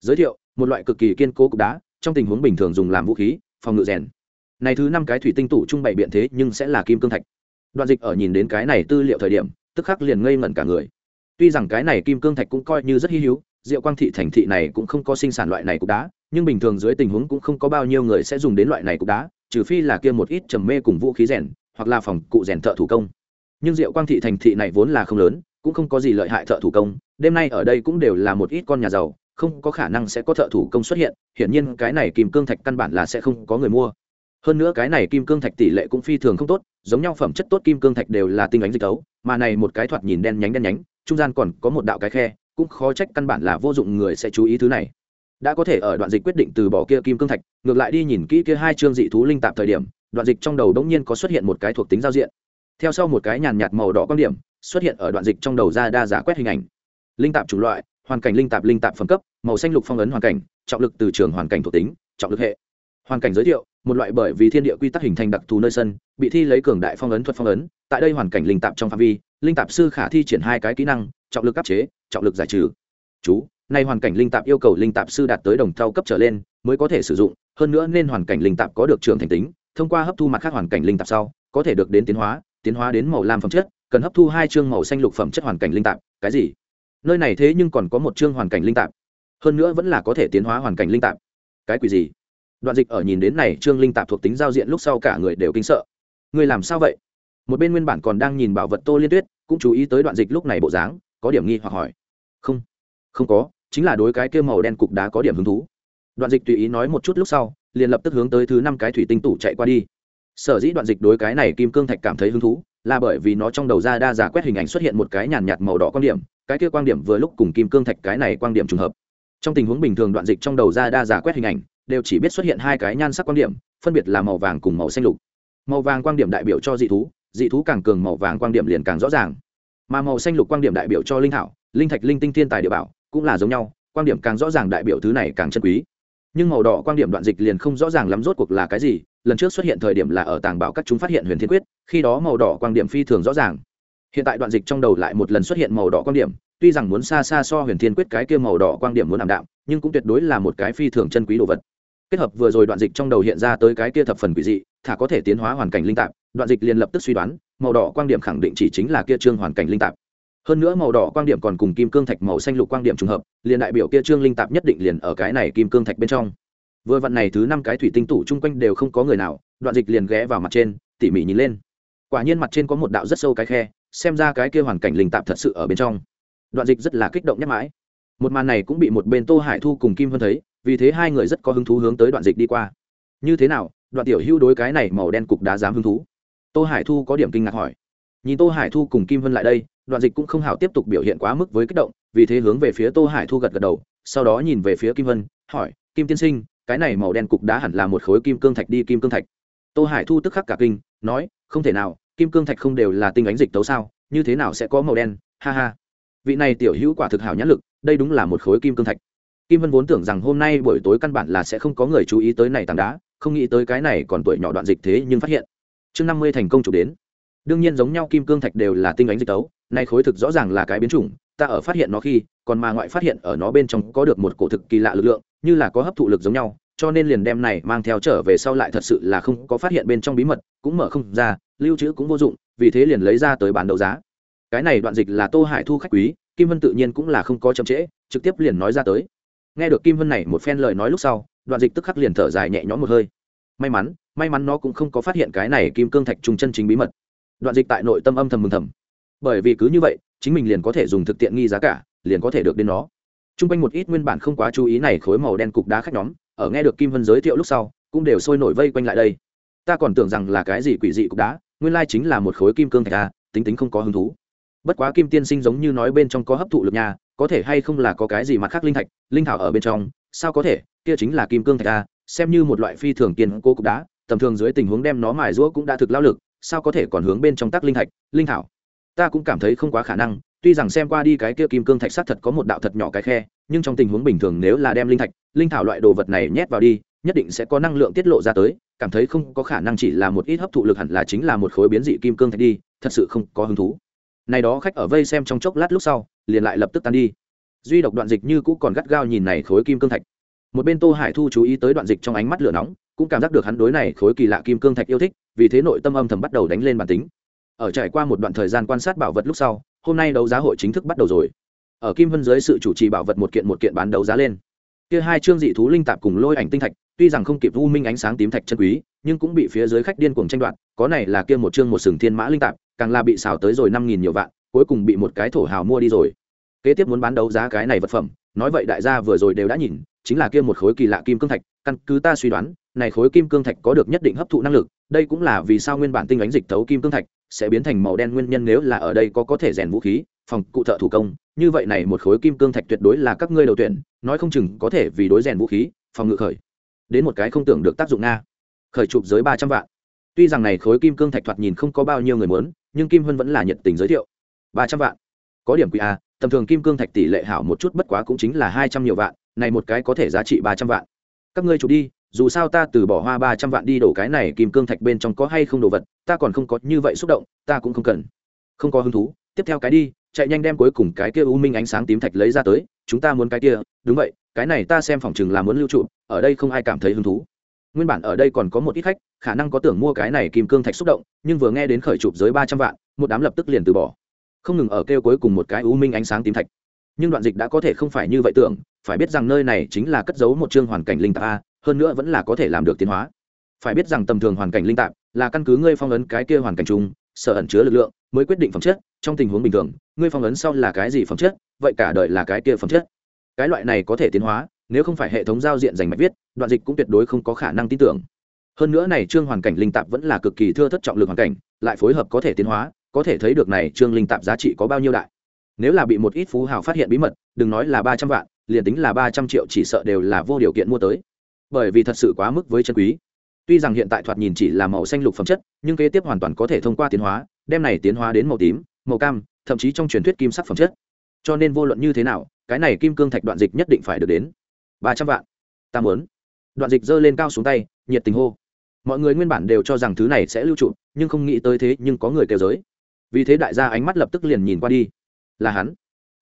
Giới thiệu, một loại cực kỳ kiên cố cục đá, trong tình huống bình thường dùng làm vũ khí, phòng ngự rèn. Này thứ năm cái thủy tinh tủ trung bày biện thế nhưng sẽ là kim cương thạch. Đoạn dịch ở nhìn đến cái này tư liệu thời điểm, tức khắc liền ngây ngẩn cả người tuy rằng cái này kim cương thạch cũng coi như rất hy hữu, diệu quang thị thành thị này cũng không có sinh sản loại này cục đá, nhưng bình thường dưới tình huống cũng không có bao nhiêu người sẽ dùng đến loại này cục đá, trừ phi là kia một ít trầm mê cùng vũ khí rèn, hoặc là phòng cụ rèn thợ thủ công. Nhưng diệu quang thị thành thị này vốn là không lớn, cũng không có gì lợi hại thợ thủ công, đêm nay ở đây cũng đều là một ít con nhà giàu, không có khả năng sẽ có thợ thủ công xuất hiện, hiển nhiên cái này kim cương thạch căn bản là sẽ không có người mua. Hơn nữa cái này kim cương thạch tỷ lệ cũng phi thường không tốt, giống nhau phẩm chất tốt kim cương thạch đều là tinh ánh dịch tấu, mà này một cái thoạt nhìn đen nhánh đen nhánh trung gian còn có một đạo cái khe, cũng khó trách căn bản là vô dụng người sẽ chú ý thứ này. Đã có thể ở đoạn dịch quyết định từ bỏ kia kim cương thạch, ngược lại đi nhìn kỹ kia hai chương dị thú linh tạp thời điểm, đoạn dịch trong đầu đống nhiên có xuất hiện một cái thuộc tính giao diện. Theo sau một cái nhàn nhạt màu đỏ quan điểm, xuất hiện ở đoạn dịch trong đầu ra đa giả quét hình ảnh. Linh tạp chủng loại, hoàn cảnh linh tạp linh tạp phẩm cấp, màu xanh lục phong ấn hoàn cảnh, trọng lực từ trường hoàn cảnh thuộc tính, trọng lực hệ hoàn cảnh giới thiệu, một loại bởi vì thiên địa quy tắc hình thành đặc thù nơi sân, bị thi lấy cường đại phong ấn thuật phong ấn, tại đây hoàn cảnh linh tạp trong phạm vi, linh tạp sư khả thi triển hai cái kỹ năng, trọng lực áp chế, trọng lực giải trừ. Chú, nay hoàn cảnh linh tạp yêu cầu linh tạp sư đạt tới đồng thau cấp trở lên, mới có thể sử dụng, hơn nữa nên hoàn cảnh linh tạp có được trường thành tính, thông qua hấp thu mặt khác hoàn cảnh linh tạp sau, có thể được đến tiến hóa tiến hóa đến màu lam phẩm chất, cần hấp thu hai chương màu xanh lục phẩm chất hoàn cảnh linh tạp, cái gì? Nơi này thế nhưng còn có một chương hoàn cảnh linh tạp. Hơn nữa vẫn là có thể tiến hóa hoàn cảnh linh tạp. Cái quỷ gì? Đoạn dịch ở nhìn đến này, trương linh tạp thuộc tính giao diện lúc sau cả người đều kinh sợ. Người làm sao vậy? Một bên nguyên bản còn đang nhìn bảo vật tô liên tuyết, cũng chú ý tới đoạn dịch lúc này bộ dáng, có điểm nghi hoặc hỏi. Không không có, chính là đối cái kia màu đen cục đá có điểm hứng thú. Đoạn dịch tùy ý nói một chút lúc sau, liền lập tức hướng tới thứ năm cái thủy tinh tủ chạy qua đi. Sở dĩ đoạn dịch đối cái này kim cương thạch cảm thấy hứng thú, là bởi vì nó trong đầu ra đa giả quét hình ảnh xuất hiện một cái nhàn nhạt màu đỏ quan điểm, cái kia quan điểm vừa lúc cùng kim cương thạch cái này quan điểm trùng hợp. Trong tình huống bình thường đoạn dịch trong đầu ra đa giả quét hình ảnh đều chỉ biết xuất hiện hai cái nhan sắc quan điểm, phân biệt là màu vàng cùng màu xanh lục. Màu vàng quan điểm đại biểu cho dị thú dị thú càng cường màu vàng quan điểm liền càng rõ ràng. Mà màu xanh lục quan điểm đại biểu cho linh thảo, linh thạch, linh tinh, thiên tài địa bảo, cũng là giống nhau quan điểm càng rõ ràng đại biểu thứ này càng chân quý. Nhưng màu đỏ quan điểm đoạn dịch liền không rõ ràng lắm rốt cuộc là cái gì, lần trước xuất hiện thời điểm là ở tàng bảo các chúng phát hiện huyền thiên quyết, khi đó màu đỏ quan điểm phi thường rõ ràng. Hiện tại đoạn dịch trong đầu lại một lần xuất hiện màu đỏ quan điểm, tuy rằng muốn xa xa so huyền thiên quyết cái kia màu đỏ quan điểm muốn ảm đạm, nhưng cũng tuyệt đối là một cái phi thường chân quý đồ vật kết hợp vừa rồi đoạn dịch trong đầu hiện ra tới cái kia thập phần quỷ dị, thả có thể tiến hóa hoàn cảnh linh tạp, đoạn dịch liền lập tức suy đoán, màu đỏ quan điểm khẳng định chỉ chính là kia trương hoàn cảnh linh tạp. Hơn nữa màu đỏ quan điểm còn cùng kim cương thạch màu xanh lục quan điểm trùng hợp, liền đại biểu kia trương linh tạp nhất định liền ở cái này kim cương thạch bên trong. Vừa vặn này thứ năm cái thủy tinh tủ chung quanh đều không có người nào, đoạn dịch liền ghé vào mặt trên, tỉ mỉ nhìn lên. Quả nhiên mặt trên có một đạo rất sâu cái khe, xem ra cái kia hoàn cảnh linh tạp thật sự ở bên trong. Đoạn dịch rất là kích động nhắc mãi. Một màn này cũng bị một bên tô hải thu cùng kim vân thấy vì thế hai người rất có hứng thú hướng tới đoạn dịch đi qua. Như thế nào, đoạn tiểu hưu đối cái này màu đen cục đá dám hứng thú? Tô hải thu có điểm kinh ngạc hỏi. Nhìn tô hải thu cùng kim vân lại đây, đoạn dịch cũng không hảo tiếp tục biểu hiện quá mức với kích động, vì thế hướng về phía tô hải thu gật gật đầu, sau đó nhìn về phía kim vân, hỏi, kim tiên sinh, cái này màu đen cục đá hẳn là một khối kim cương thạch đi kim cương thạch. Tô hải thu tức khắc cả kinh, nói, không thể nào, kim cương thạch không đều là tinh ánh dịch tấu sao, như thế nào sẽ có màu đen, ha ha. Vị này tiểu hữu quả thực hảo nhãn lực, đây đúng là một khối kim cương thạch kim vân vốn tưởng rằng hôm nay buổi tối căn bản là sẽ không có người chú ý tới này tảng đá, không nghĩ tới cái này còn tuổi nhỏ đoạn dịch thế nhưng phát hiện. Chương năm mươi thành công chủ đến. Đương nhiên giống nhau kim cương thạch đều là tinh ánh dịch tấu, nay khối thực rõ ràng là cái biến chủng, ta ở phát hiện nó khi, còn mà ngoại phát hiện ở nó bên trong có được một cổ thực kỳ lạ lực lượng, như là có hấp thụ lực giống nhau, cho nên liền đem này mang theo trở về sau lại thật sự là không có phát hiện bên trong bí mật, cũng mở không ra, lưu trữ cũng vô dụng, vì thế liền lấy ra tới bán đấu giá. Cái này đoạn dịch là tô hải thu khách quý, kim vân tự nhiên cũng là không có chậm trễ, trực tiếp liền nói ra tới nghe được kim vân này một phen lời nói lúc sau, đoạn dịch tức khắc liền thở dài nhẹ nhõm một hơi. May mắn may mắn nó cũng không có phát hiện cái này kim cương thạch trùng chân chính bí mật. Đoạn dịch tại nội tâm âm thầm mừng thầm. Bởi vì cứ như vậy, chính mình liền có thể dùng thực tiện nghi giá cả, liền có thể được đến nó. T r u n g quanh một ít nguyên bản không quá chú ý này khối màu đen cục đá khách nhóm, ở nghe được kim vân giới thiệu lúc sau, cũng đều sôi nổi vây quanh lại đây. Ta còn tưởng rằng là cái gì quỷ dị cục đá, nguyên lai chính là một khối kim cương thạch a tính tính không có hứng thú. Bất quá kim tiên sinh giống như nói bên trong có hấp thụ lực nhà có thể hay không là có cái gì mặt khác linh thạch, linh thảo ở bên trong, sao có thể, kia chính là kim cương thạch a, xem như một loại phi thường kiên cố cục đá, tầm thường dưới tình huống đem nó mài rũa cũng đã thực lao lực, sao có thể còn hướng bên trong tắc linh thạch, linh thảo? Ta cũng cảm thấy không quá khả năng, tuy rằng xem qua đi cái kia kim cương thạch sắc thật có một đạo thật nhỏ cái khe, nhưng trong tình huống bình thường nếu là đem linh thạch, linh thảo loại đồ vật này nhét vào đi, nhất định sẽ có năng lượng tiết lộ ra tới, cảm thấy không có khả năng chỉ là một ít hấp thụ lực hẳn là chính là một khối biến dị kim cương thạch đi, thật sự không có hứng thú. Này đó khách ở vây xem trong chốc lát lúc sau liền lại lập tức tan đi. Duy độc đoạn dịch như cũ còn gắt gao nhìn này khối kim cương thạch. Một bên tô hải thu chú ý tới đoạn dịch trong ánh mắt lửa nóng, cũng cảm giác được hắn đối này khối kỳ lạ kim cương thạch yêu thích, vì thế nội tâm âm thầm bắt đầu đánh lên bản tính. Ở trải qua một đoạn thời gian quan sát bảo vật lúc sau, hôm nay đấu giá hội chính thức bắt đầu rồi. Ở kim vân dưới sự chủ trì bảo vật một kiện một kiện bán đấu giá lên. Kia hai chương dị thú linh tạp cùng lôi ảnh tinh thạch, tuy rằng không kịp u minh ánh sáng tím thạch chân quý, nhưng cũng bị phía dưới khách điên cuồng tranh đoạt, có này là kia một chương một sừng thiên mã linh tạp, càng là bị xào tới rồi năm nghìn nhiều vạn cuối cùng bị một cái thổ hào mua đi rồi. Kế tiếp muốn bán đấu giá cái này vật phẩm, nói vậy đại gia vừa rồi đều đã nhìn, chính là kia một khối kỳ lạ kim cương thạch, căn cứ ta suy đoán, này khối kim cương thạch có được nhất định hấp thụ năng lực, đây cũng là vì sao nguyên bản tinh ánh dịch thấu kim cương thạch sẽ biến thành màu đen nguyên nhân nếu là ở đây có có thể rèn vũ khí, phòng cụ thợ thủ công, như vậy này một khối kim cương thạch tuyệt đối là các ngươi đầu tuyển, nói không chừng có thể vì đối rèn vũ khí, phòng ngự khởi. Đến một cái không tưởng được tác dụng nga. Khởi chụp giới ba trăm vạn. Tuy rằng này khối kim cương thạch thoạt nhìn không có bao nhiêu người muốn, nhưng kim hân vẫn là nhiệt tình giới thiệu ba trăm vạn. Có điểm quý a tầm thường kim cương thạch tỷ lệ hảo một chút bất quá cũng chính là hai trăm nhiều vạn, này một cái có thể giá trị ba trăm vạn. Các ngươi chụp đi, dù sao ta từ bỏ hoa ba trăm vạn đi đổ cái này kim cương thạch bên trong có hay không đồ vật, ta còn không có như vậy xúc động, ta cũng không cần. Không có hứng thú, tiếp theo cái đi, chạy nhanh đem cuối cùng cái kia u minh ánh sáng tím thạch lấy ra tới, chúng ta muốn cái kia, đúng vậy, cái này ta xem phòng chừng là muốn lưu trụ, ở đây không ai cảm thấy hứng thú. Nguyên bản ở đây còn có một ít khách, khả năng có tưởng mua cái này kim cương thạch xúc động, nhưng vừa nghe đến khởi chụp dưới ba trăm vạn, một đám lập tức liền từ bỏ không ngừng ở kêu cuối cùng một cái u minh ánh sáng tím thạch. Nhưng đoạn dịch đã có thể không phải như vậy tưởng, phải biết rằng nơi này chính là cất giấu một chương hoàn cảnh linh tạp a, hơn nữa vẫn là có thể làm được tiến hóa. Phải biết rằng tầm thường hoàn cảnh linh tạp là căn cứ ngươi phong ấn cái kia hoàn cảnh chung sở ẩn chứa lực lượng, mới quyết định phẩm chất, trong tình huống bình thường, ngươi phong ấn sau là cái gì phẩm chất, vậy cả đời là cái kia phẩm chất. Cái loại này có thể tiến hóa, nếu không phải hệ thống giao diện dành mạch viết, đoạn dịch cũng tuyệt đối không có khả năng tin tưởng. Hơn nữa này trương hoàn cảnh linh tạp vẫn là cực kỳ thưa thất trọng lực hoàn cảnh, lại phối hợp có thể tiến hóa có thể thấy được này trương linh tạp giá trị có bao nhiêu đại. Nếu là bị một ít phú hào phát hiện bí mật, đừng nói là ba trăm vạn, liền tính là ba trăm triệu chỉ sợ đều là vô điều kiện mua tới. Bởi vì thật sự quá mức với chân quý. Tuy rằng hiện tại thoạt nhìn chỉ là màu xanh lục phẩm chất, nhưng kế tiếp hoàn toàn có thể thông qua tiến hóa, đem này tiến hóa đến màu tím, màu cam, thậm chí trong truyền thuyết kim sắc phẩm chất. Cho nên vô luận như thế nào, cái này kim cương thạch đoạn dịch nhất định phải được đến. Ba trăm vạn. Ta muốn. Đoạn dịch giơ lên cao xuống tay, nhiệt tình hô. Mọi người nguyên bản đều cho rằng thứ này sẽ lưu trụ, nhưng không nghĩ tới thế, nhưng có người kêu giới vì thế đại gia ánh mắt lập tức liền nhìn qua đi. Là hắn.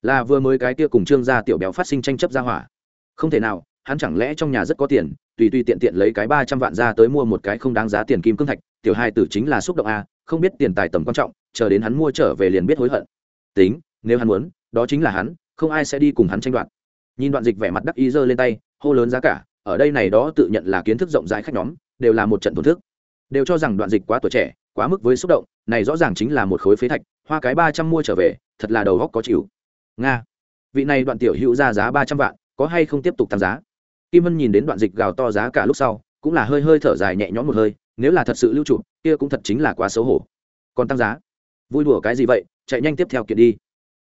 Là vừa mới cái kia cùng trương gia tiểu béo phát sinh tranh chấp ra hỏa. Không thể nào, hắn chẳng lẽ trong nhà rất có tiền, tùy tùy tiện tiện lấy cái ba trăm vạn ra tới mua một cái không đáng giá tiền kim cương thạch, tiểu hai tử chính là xúc động a, không biết tiền tài tầm quan trọng, chờ đến hắn mua trở về liền biết hối hận. Tính, nếu hắn muốn, đó chính là hắn, không ai sẽ đi cùng hắn tranh đoạt. Nhìn đoạn dịch vẻ mặt đắc ý giơ lên tay, hô lớn giá cả, ở đây này đó tự nhận là kiến thức rộng rãi khách nhóm, đều là một trận tổn thức. Đều cho rằng đoạn dịch quá tuổi trẻ, quá mức với xúc động này rõ ràng chính là một khối phế thạch, hoa cái ba trăm mua trở về, thật là đầu góc có chịu. Nga, vị này đoạn tiểu hữu ra giá ba trăm vạn, có hay không tiếp tục tăng giá? Kim vân nhìn đến đoạn dịch gào to giá cả lúc sau, cũng là hơi hơi thở dài nhẹ nhõm một hơi, nếu là thật sự lưu trụ, kia cũng thật chính là quá xấu hổ. Còn tăng giá? Vui đùa cái gì vậy? Chạy nhanh tiếp theo kiện đi.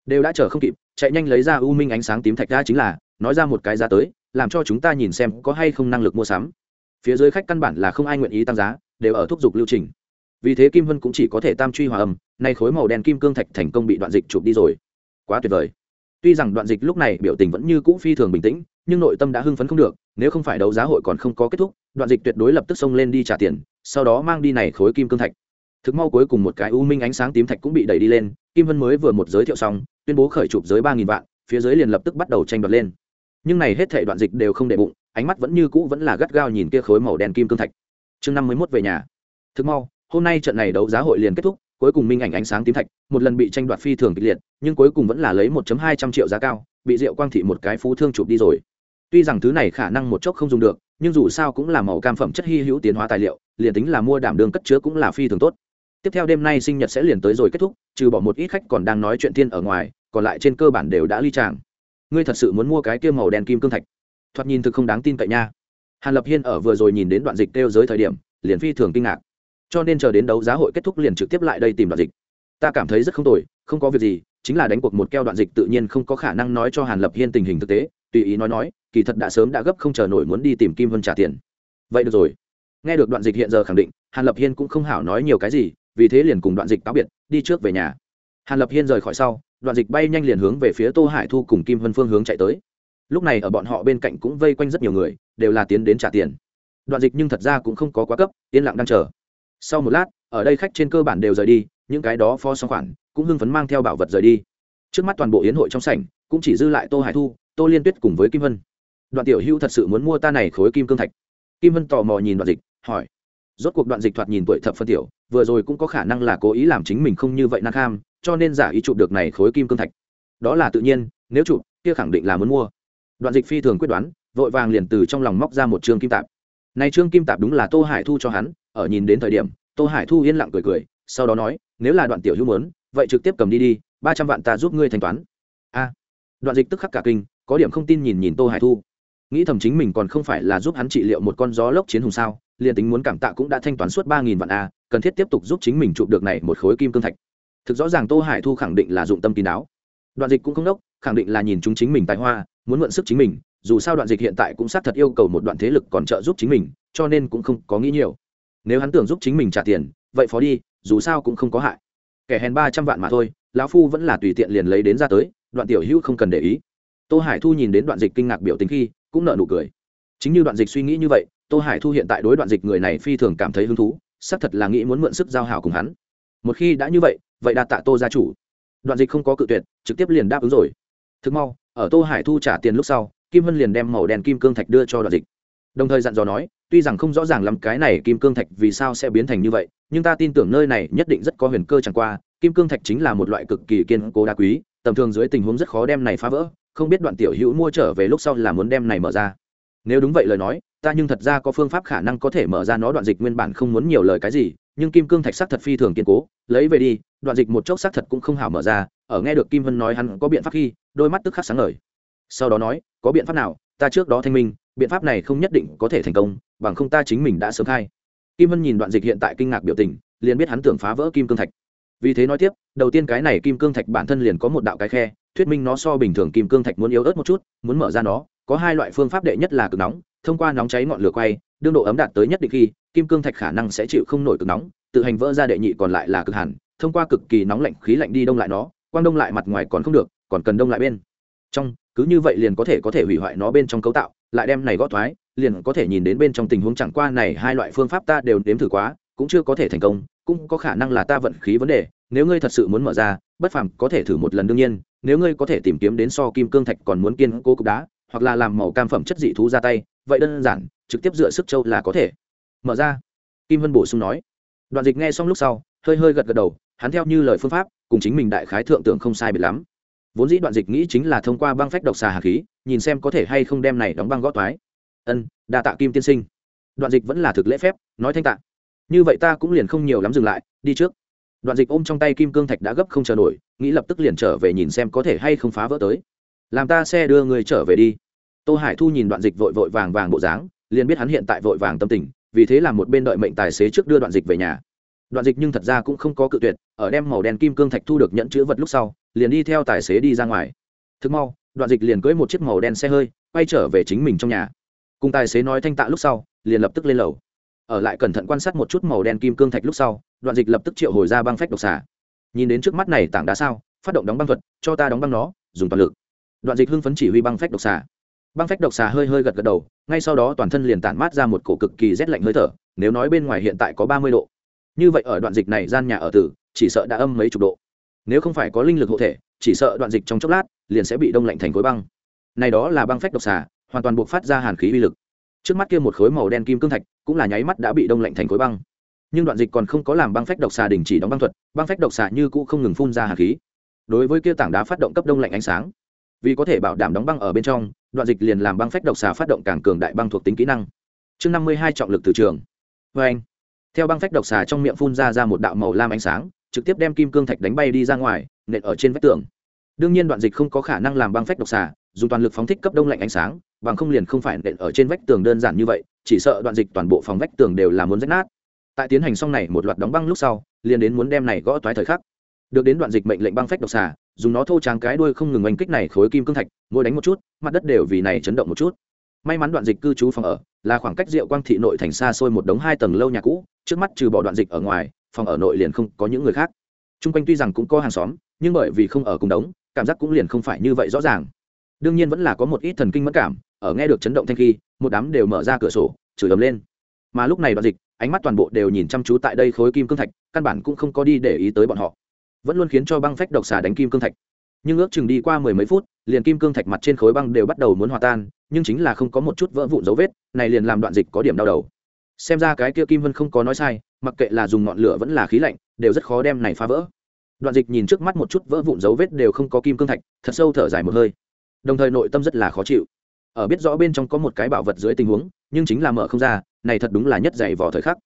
Đều đã chờ không kịp, chạy nhanh lấy ra u minh ánh sáng tím thạch ra chính là, nói ra một cái giá tới, làm cho chúng ta nhìn xem có hay không năng lực mua sắm. Phía dưới khách căn bản là không ai nguyện ý tăng giá, đều ở thúc giục lưu trình vì thế kim vân cũng chỉ có thể tam truy hòa âm, nay khối màu đen kim cương thạch thành công bị đoạn dịch chụp đi rồi. Quá tuyệt vời. Tuy rằng đoạn dịch lúc này biểu tình vẫn như cũ phi thường bình tĩnh, nhưng nội tâm đã hưng phấn không được, nếu không phải đấu giá hội còn không có kết thúc, đoạn dịch tuyệt đối lập tức xông lên đi trả tiền, sau đó mang đi này khối kim cương thạch. Thực mau cuối cùng một cái u minh ánh sáng tím thạch cũng bị đẩy đi lên, kim vân mới vừa một giới thiệu xong, tuyên bố khởi chụp giới ba nghìn vạn, phía dưới liền lập tức bắt đầu tranh đoạt lên. Nhưng này hết thể đoạn dịch đều không để bụng, ánh mắt vẫn như cũ vẫn là gắt gao nhìn kia khối màu đen kim cương thạch. Chương năm mươi mốt về nhà. Thực mau hôm nay trận này đấu giá hội liền kết thúc, cuối cùng minh ảnh ánh sáng tím thạch, một lần bị tranh đoạt phi thường kịch liệt, nhưng cuối cùng vẫn là lấy 1 hai trăm triệu giá cao, bị diệu quang thị một cái phú thương chụp đi rồi. Tuy rằng thứ này khả năng một chốc không dùng được, nhưng dù sao cũng là màu cam phẩm chất hy hữu tiến hóa tài liệu, liền tính là mua đảm đường cất chứa cũng là phi thường tốt. Tiếp theo đêm nay sinh nhật sẽ liền tới rồi kết thúc, trừ bỏ một ít khách còn đang nói chuyện thiên ở ngoài, còn lại trên cơ bản đều đã ly tràng. Ngươi thật sự muốn mua cái kia màu đen kim cương thạch? Thoạt nhìn thực không đáng tin cậy nha. Hàn lập hiên ở vừa rồi nhìn đến đoạn dịch kêu giới thời điểm, liền phi thường kinh ngạc cho nên chờ đến đấu giá hội kết thúc liền trực tiếp lại đây tìm đoạn dịch. Ta cảm thấy rất không tồi, không có việc gì, chính là đánh cuộc một keo đoạn dịch tự nhiên không có khả năng nói cho hàn lập hiên tình hình thực tế, tùy ý nói nói, kỳ thật đã sớm đã gấp không chờ nổi muốn đi tìm kim vân trả tiền. Vậy được rồi. Nghe được đoạn dịch hiện giờ khẳng định, hàn lập hiên cũng không hảo nói nhiều cái gì, vì thế liền cùng đoạn dịch cáo biệt, đi trước về nhà. Hàn lập hiên rời khỏi sau, đoạn dịch bay nhanh liền hướng về phía tô hải thu cùng kim vân phương hướng chạy tới. Lúc này ở bọn họ bên cạnh cũng vây quanh rất nhiều người, đều là tiến đến trả tiền. Đoạn dịch nhưng thật ra cũng không có quá cấp, yên lặng đang chờ sau một lát, ở đây khách trên cơ bản đều rời đi, những cái đó phó xong khoản cũng hưng phấn mang theo bảo vật rời đi. Trước mắt toàn bộ yến hội trong sảnh cũng chỉ dư lại tô hải thu, tô liên tuyết cùng với kim vân. Đoạn tiểu hưu thật sự muốn mua ta này khối kim cương thạch. Kim vân tò mò nhìn đoạn dịch, hỏi. Rốt cuộc đoạn dịch thoạt nhìn tuổi thập phân tiểu, vừa rồi cũng có khả năng là cố ý làm chính mình không như vậy năng kham cho nên giả ý chụp được này khối kim cương thạch. Đó là tự nhiên, nếu chụp, kia khẳng định là muốn mua. Đoạn dịch phi thường quyết đoán, vội vàng liền từ trong lòng móc ra một trường kim tạp này trương kim tạp đúng là tô hải thu cho hắn, ở nhìn đến thời điểm, tô hải thu yên lặng cười cười, sau đó nói, nếu là đoạn tiểu hữu muốn, vậy trực tiếp cầm đi đi, ba trăm vạn ta giúp ngươi thanh toán. A. Đoạn dịch tức khắc cả kinh, có điểm không tin nhìn nhìn tô hải thu. Nghĩ thầm chính mình còn không phải là giúp hắn trị liệu một con gió lốc chiến hùng sao, liền tính muốn cảm tạ cũng đã thanh toán suốt ba nghìn vạn a, cần thiết tiếp tục giúp chính mình chụp được này một khối kim cương thạch. Thực rõ ràng tô hải thu khẳng định là dụng tâm kín đáo. Đoạn dịch cũng không đốc, khẳng định là nhìn chúng chính mình tài hoa, muốn mượn sức chính mình dù sao đoạn dịch hiện tại cũng xác thật yêu cầu một đoạn thế lực còn trợ giúp chính mình, cho nên cũng không có nghĩ nhiều. Nếu hắn tưởng giúp chính mình trả tiền, vậy phó đi, dù sao cũng không có hại. Kẻ hèn ba trăm vạn mà thôi, lão phu vẫn là tùy tiện liền lấy đến ra tới, đoạn tiểu hữu không cần để ý. Tô hải thu nhìn đến đoạn dịch kinh ngạc biểu tình khi, cũng nợ nụ cười. Chính như đoạn dịch suy nghĩ như vậy, tô hải thu hiện tại đối đoạn dịch người này phi thường cảm thấy hứng thú, xác thật là nghĩ muốn mượn sức giao hảo cùng hắn. Một khi đã như vậy vậy đạt tạ tô gia chủ. Đoạn dịch không có cự tuyệt, trực tiếp liền đáp ứng rồi. Thực mau, ở tô hải thu trả tiền lúc sau kim hân liền đem màu đen kim cương thạch đưa cho đoạn dịch. Đồng thời dặn dò nói, tuy rằng không rõ ràng lắm cái này kim cương thạch vì sao sẽ biến thành như vậy, nhưng ta tin tưởng nơi này nhất định rất có huyền cơ chẳng qua, kim cương thạch chính là một loại cực kỳ kiên cố đá quý, tầm thường dưới tình huống rất khó đem này phá vỡ, không biết đoạn tiểu hữu mua trở về lúc sau là muốn đem này mở ra. Nếu đúng vậy lời nói, ta nhưng thật ra có phương pháp khả năng có thể mở ra nó, đoạn dịch nguyên bản không muốn nhiều lời cái gì, nhưng kim cương thạch sắc thật phi thường kiên cố, lấy về đi, đoạn dịch một chốc sắc thật cũng không hảo mở ra, ở nghe được kim vân nói hắn có biện pháp khi, đôi mắt tức khắc sáng ngời sau đó nói, có biện pháp nào? Ta trước đó thanh minh, biện pháp này không nhất định có thể thành công, bằng không ta chính mình đã sớm khai. Kim vân nhìn đoạn dịch hiện tại kinh ngạc biểu tình, liền biết hắn tưởng phá vỡ kim cương thạch. Vì thế nói tiếp, đầu tiên cái này kim cương thạch bản thân liền có một đạo cái khe, thuyết minh nó so bình thường kim cương thạch muốn yếu ớt một chút, muốn mở ra nó, có hai loại phương pháp đệ nhất là cực nóng, thông qua nóng cháy ngọn lửa quay, đương độ ấm đạt tới nhất định khi, kim cương thạch khả năng sẽ chịu không nổi cực nóng, tự hành vỡ ra đệ nhị còn lại là cực hẳn, thông qua cực kỳ nóng lạnh khí lạnh đi đông lại nó, quang đông lại mặt ngoài còn không được, còn cần đông lại bên. Trong cứ như vậy liền có thể có thể hủy hoại nó bên trong cấu tạo, lại đem này gót thoái, liền có thể nhìn đến bên trong tình huống chẳng qua này hai loại phương pháp ta đều nếm thử quá, cũng chưa có thể thành công, cũng có khả năng là ta vận khí vấn đề, nếu ngươi thật sự muốn mở ra, bất phàm có thể thử một lần đương nhiên, nếu ngươi có thể tìm kiếm đến so kim cương thạch còn muốn kiên cố cục đá, hoặc là làm màu cam phẩm chất dị thú ra tay, vậy đơn giản, trực tiếp dựa sức châu là có thể. Mở ra. Kim vân bổ sung nói. Đoạn dịch nghe xong lúc sau, hơi hơi gật gật đầu, hắn theo như lời phương pháp, cùng chính mình đại khái thượng tưởng không sai biệt lắm vốn dĩ đoạn dịch nghĩ chính là thông qua băng phách độc xà hà khí, nhìn xem có thể hay không đem này đóng băng gót toái. Ân, đa tạ kim tiên sinh. Đoạn dịch vẫn là thực lễ phép, nói thanh tạ. Như vậy ta cũng liền không nhiều lắm dừng lại, đi trước. Đoạn dịch ôm trong tay kim cương thạch đã gấp không chờ nổi, nghĩ lập tức liền trở về nhìn xem có thể hay không phá vỡ tới. Làm ta xe đưa người trở về đi. Tô hải thu nhìn đoạn dịch vội vội vàng vàng bộ dáng, liền biết hắn hiện tại vội vàng tâm tình, vì thế làm một bên đợi mệnh tài xế trước đưa đoạn dịch về nhà. Đoạn dịch nhưng thật ra cũng không có cự tuyệt, ở đem màu đen kim cương thạch thu được nhận chữ vật lúc sau liền đi theo tài xế đi ra ngoài. Thực mau, đoạn dịch liền cưỡi một chiếc màu đen xe hơi, quay trở về chính mình trong nhà. Cùng tài xế nói thanh tạ lúc sau, liền lập tức lên lầu. Ở lại cẩn thận quan sát một chút màu đen kim cương thạch lúc sau, đoạn dịch lập tức triệu hồi ra băng phách độc xà. Nhìn đến trước mắt này tảng đá sao, phát động đóng băng thuật, cho ta đóng băng nó, dùng toàn lực. Đoạn dịch hưng phấn chỉ huy băng phách độc xà. Băng phách độc xà hơi hơi gật gật đầu, ngay sau đó toàn thân liền tản mát ra một cổ cực kỳ rét lạnh hơi thở, nếu nói bên ngoài hiện tại có ba mươi độ. Như vậy ở đoạn dịch này gian nhà ở tử, chỉ sợ đã âm mấy chục độ nếu không phải có linh lực hộ thể, chỉ sợ đoạn dịch trong chốc lát liền sẽ bị đông lạnh thành khối băng. Này đó là băng phách độc xà, hoàn toàn buộc phát ra hàn khí uy lực. Trước mắt kia một khối màu đen kim cương thạch cũng là nháy mắt đã bị đông lạnh thành khối băng. Nhưng đoạn dịch còn không có làm băng phách độc xà đình chỉ đóng băng thuật, băng phách độc xà như cũ không ngừng phun ra hàn khí. Đối với kia tảng đá phát động cấp đông lạnh ánh sáng, vì có thể bảo đảm đóng băng ở bên trong, đoạn dịch liền làm băng phách độc xà phát động càng cường đại băng thuộc tính kỹ năng. Chương năm mươi hai trọng lực từ trường. Vê anh theo băng phách độc xà trong miệng phun ra ra một đạo màu lam ánh sáng trực tiếp đem kim cương thạch đánh bay đi ra ngoài, nện ở trên vách tường. Đương nhiên đoạn dịch không có khả năng làm băng phách độc xà, dùng toàn lực phóng thích cấp đông lạnh ánh sáng, bằng không liền không phải nện ở trên vách tường đơn giản như vậy, chỉ sợ đoạn dịch toàn bộ phòng vách tường đều là muốn rách nát. Tại tiến hành xong này một loạt đóng băng lúc sau, liền đến muốn đem này gõ toái thời khắc. Được đến đoạn dịch mệnh lệnh băng phách độc xà, dùng nó thô tráng cái đuôi không ngừng oanh kích này khối kim cương thạch, mỗi đánh một chút, mặt đất đều vì này chấn động một chút. May mắn đoạn dịch cư trú phòng ở, là khoảng cách rượu quang thị nội thành xa xôi một đống hai tầng lâu nhà cũ, trước mắt trừ bỏ đoạn dịch ở ngoài phòng ở nội liền không có những người khác. Chung quanh tuy rằng cũng có hàng xóm, nhưng bởi vì không ở cùng đống, cảm giác cũng liền không phải như vậy rõ ràng. Đương nhiên vẫn là có một ít thần kinh mất cảm, ở nghe được chấn động thanh khi, một đám đều mở ra cửa sổ, chửi ấm lên. Mà lúc này đoạn dịch, ánh mắt toàn bộ đều nhìn chăm chú tại đây khối kim cương thạch, căn bản cũng không có đi để ý tới bọn họ. Vẫn luôn khiến cho băng phách độc xà đánh kim cương thạch. Nhưng ước chừng đi qua mười mấy phút, liền kim cương thạch mặt trên khối băng đều bắt đầu muốn hòa tan, nhưng chính là không có một chút vỡ vụn dấu vết, này liền làm đoạn dịch có điểm đau đầu. Xem ra cái kia kim vân không có nói sai mặc kệ là dùng ngọn lửa vẫn là khí lạnh, đều rất khó đem này phá vỡ. Đoạn dịch nhìn trước mắt một chút vỡ vụn dấu vết đều không có kim cương thạch, thật sâu thở dài một hơi. Đồng thời nội tâm rất là khó chịu. Ở biết rõ bên trong có một cái bảo vật dưới tình huống, nhưng chính là mở không ra, này thật đúng là nhất dày vỏ thời khắc.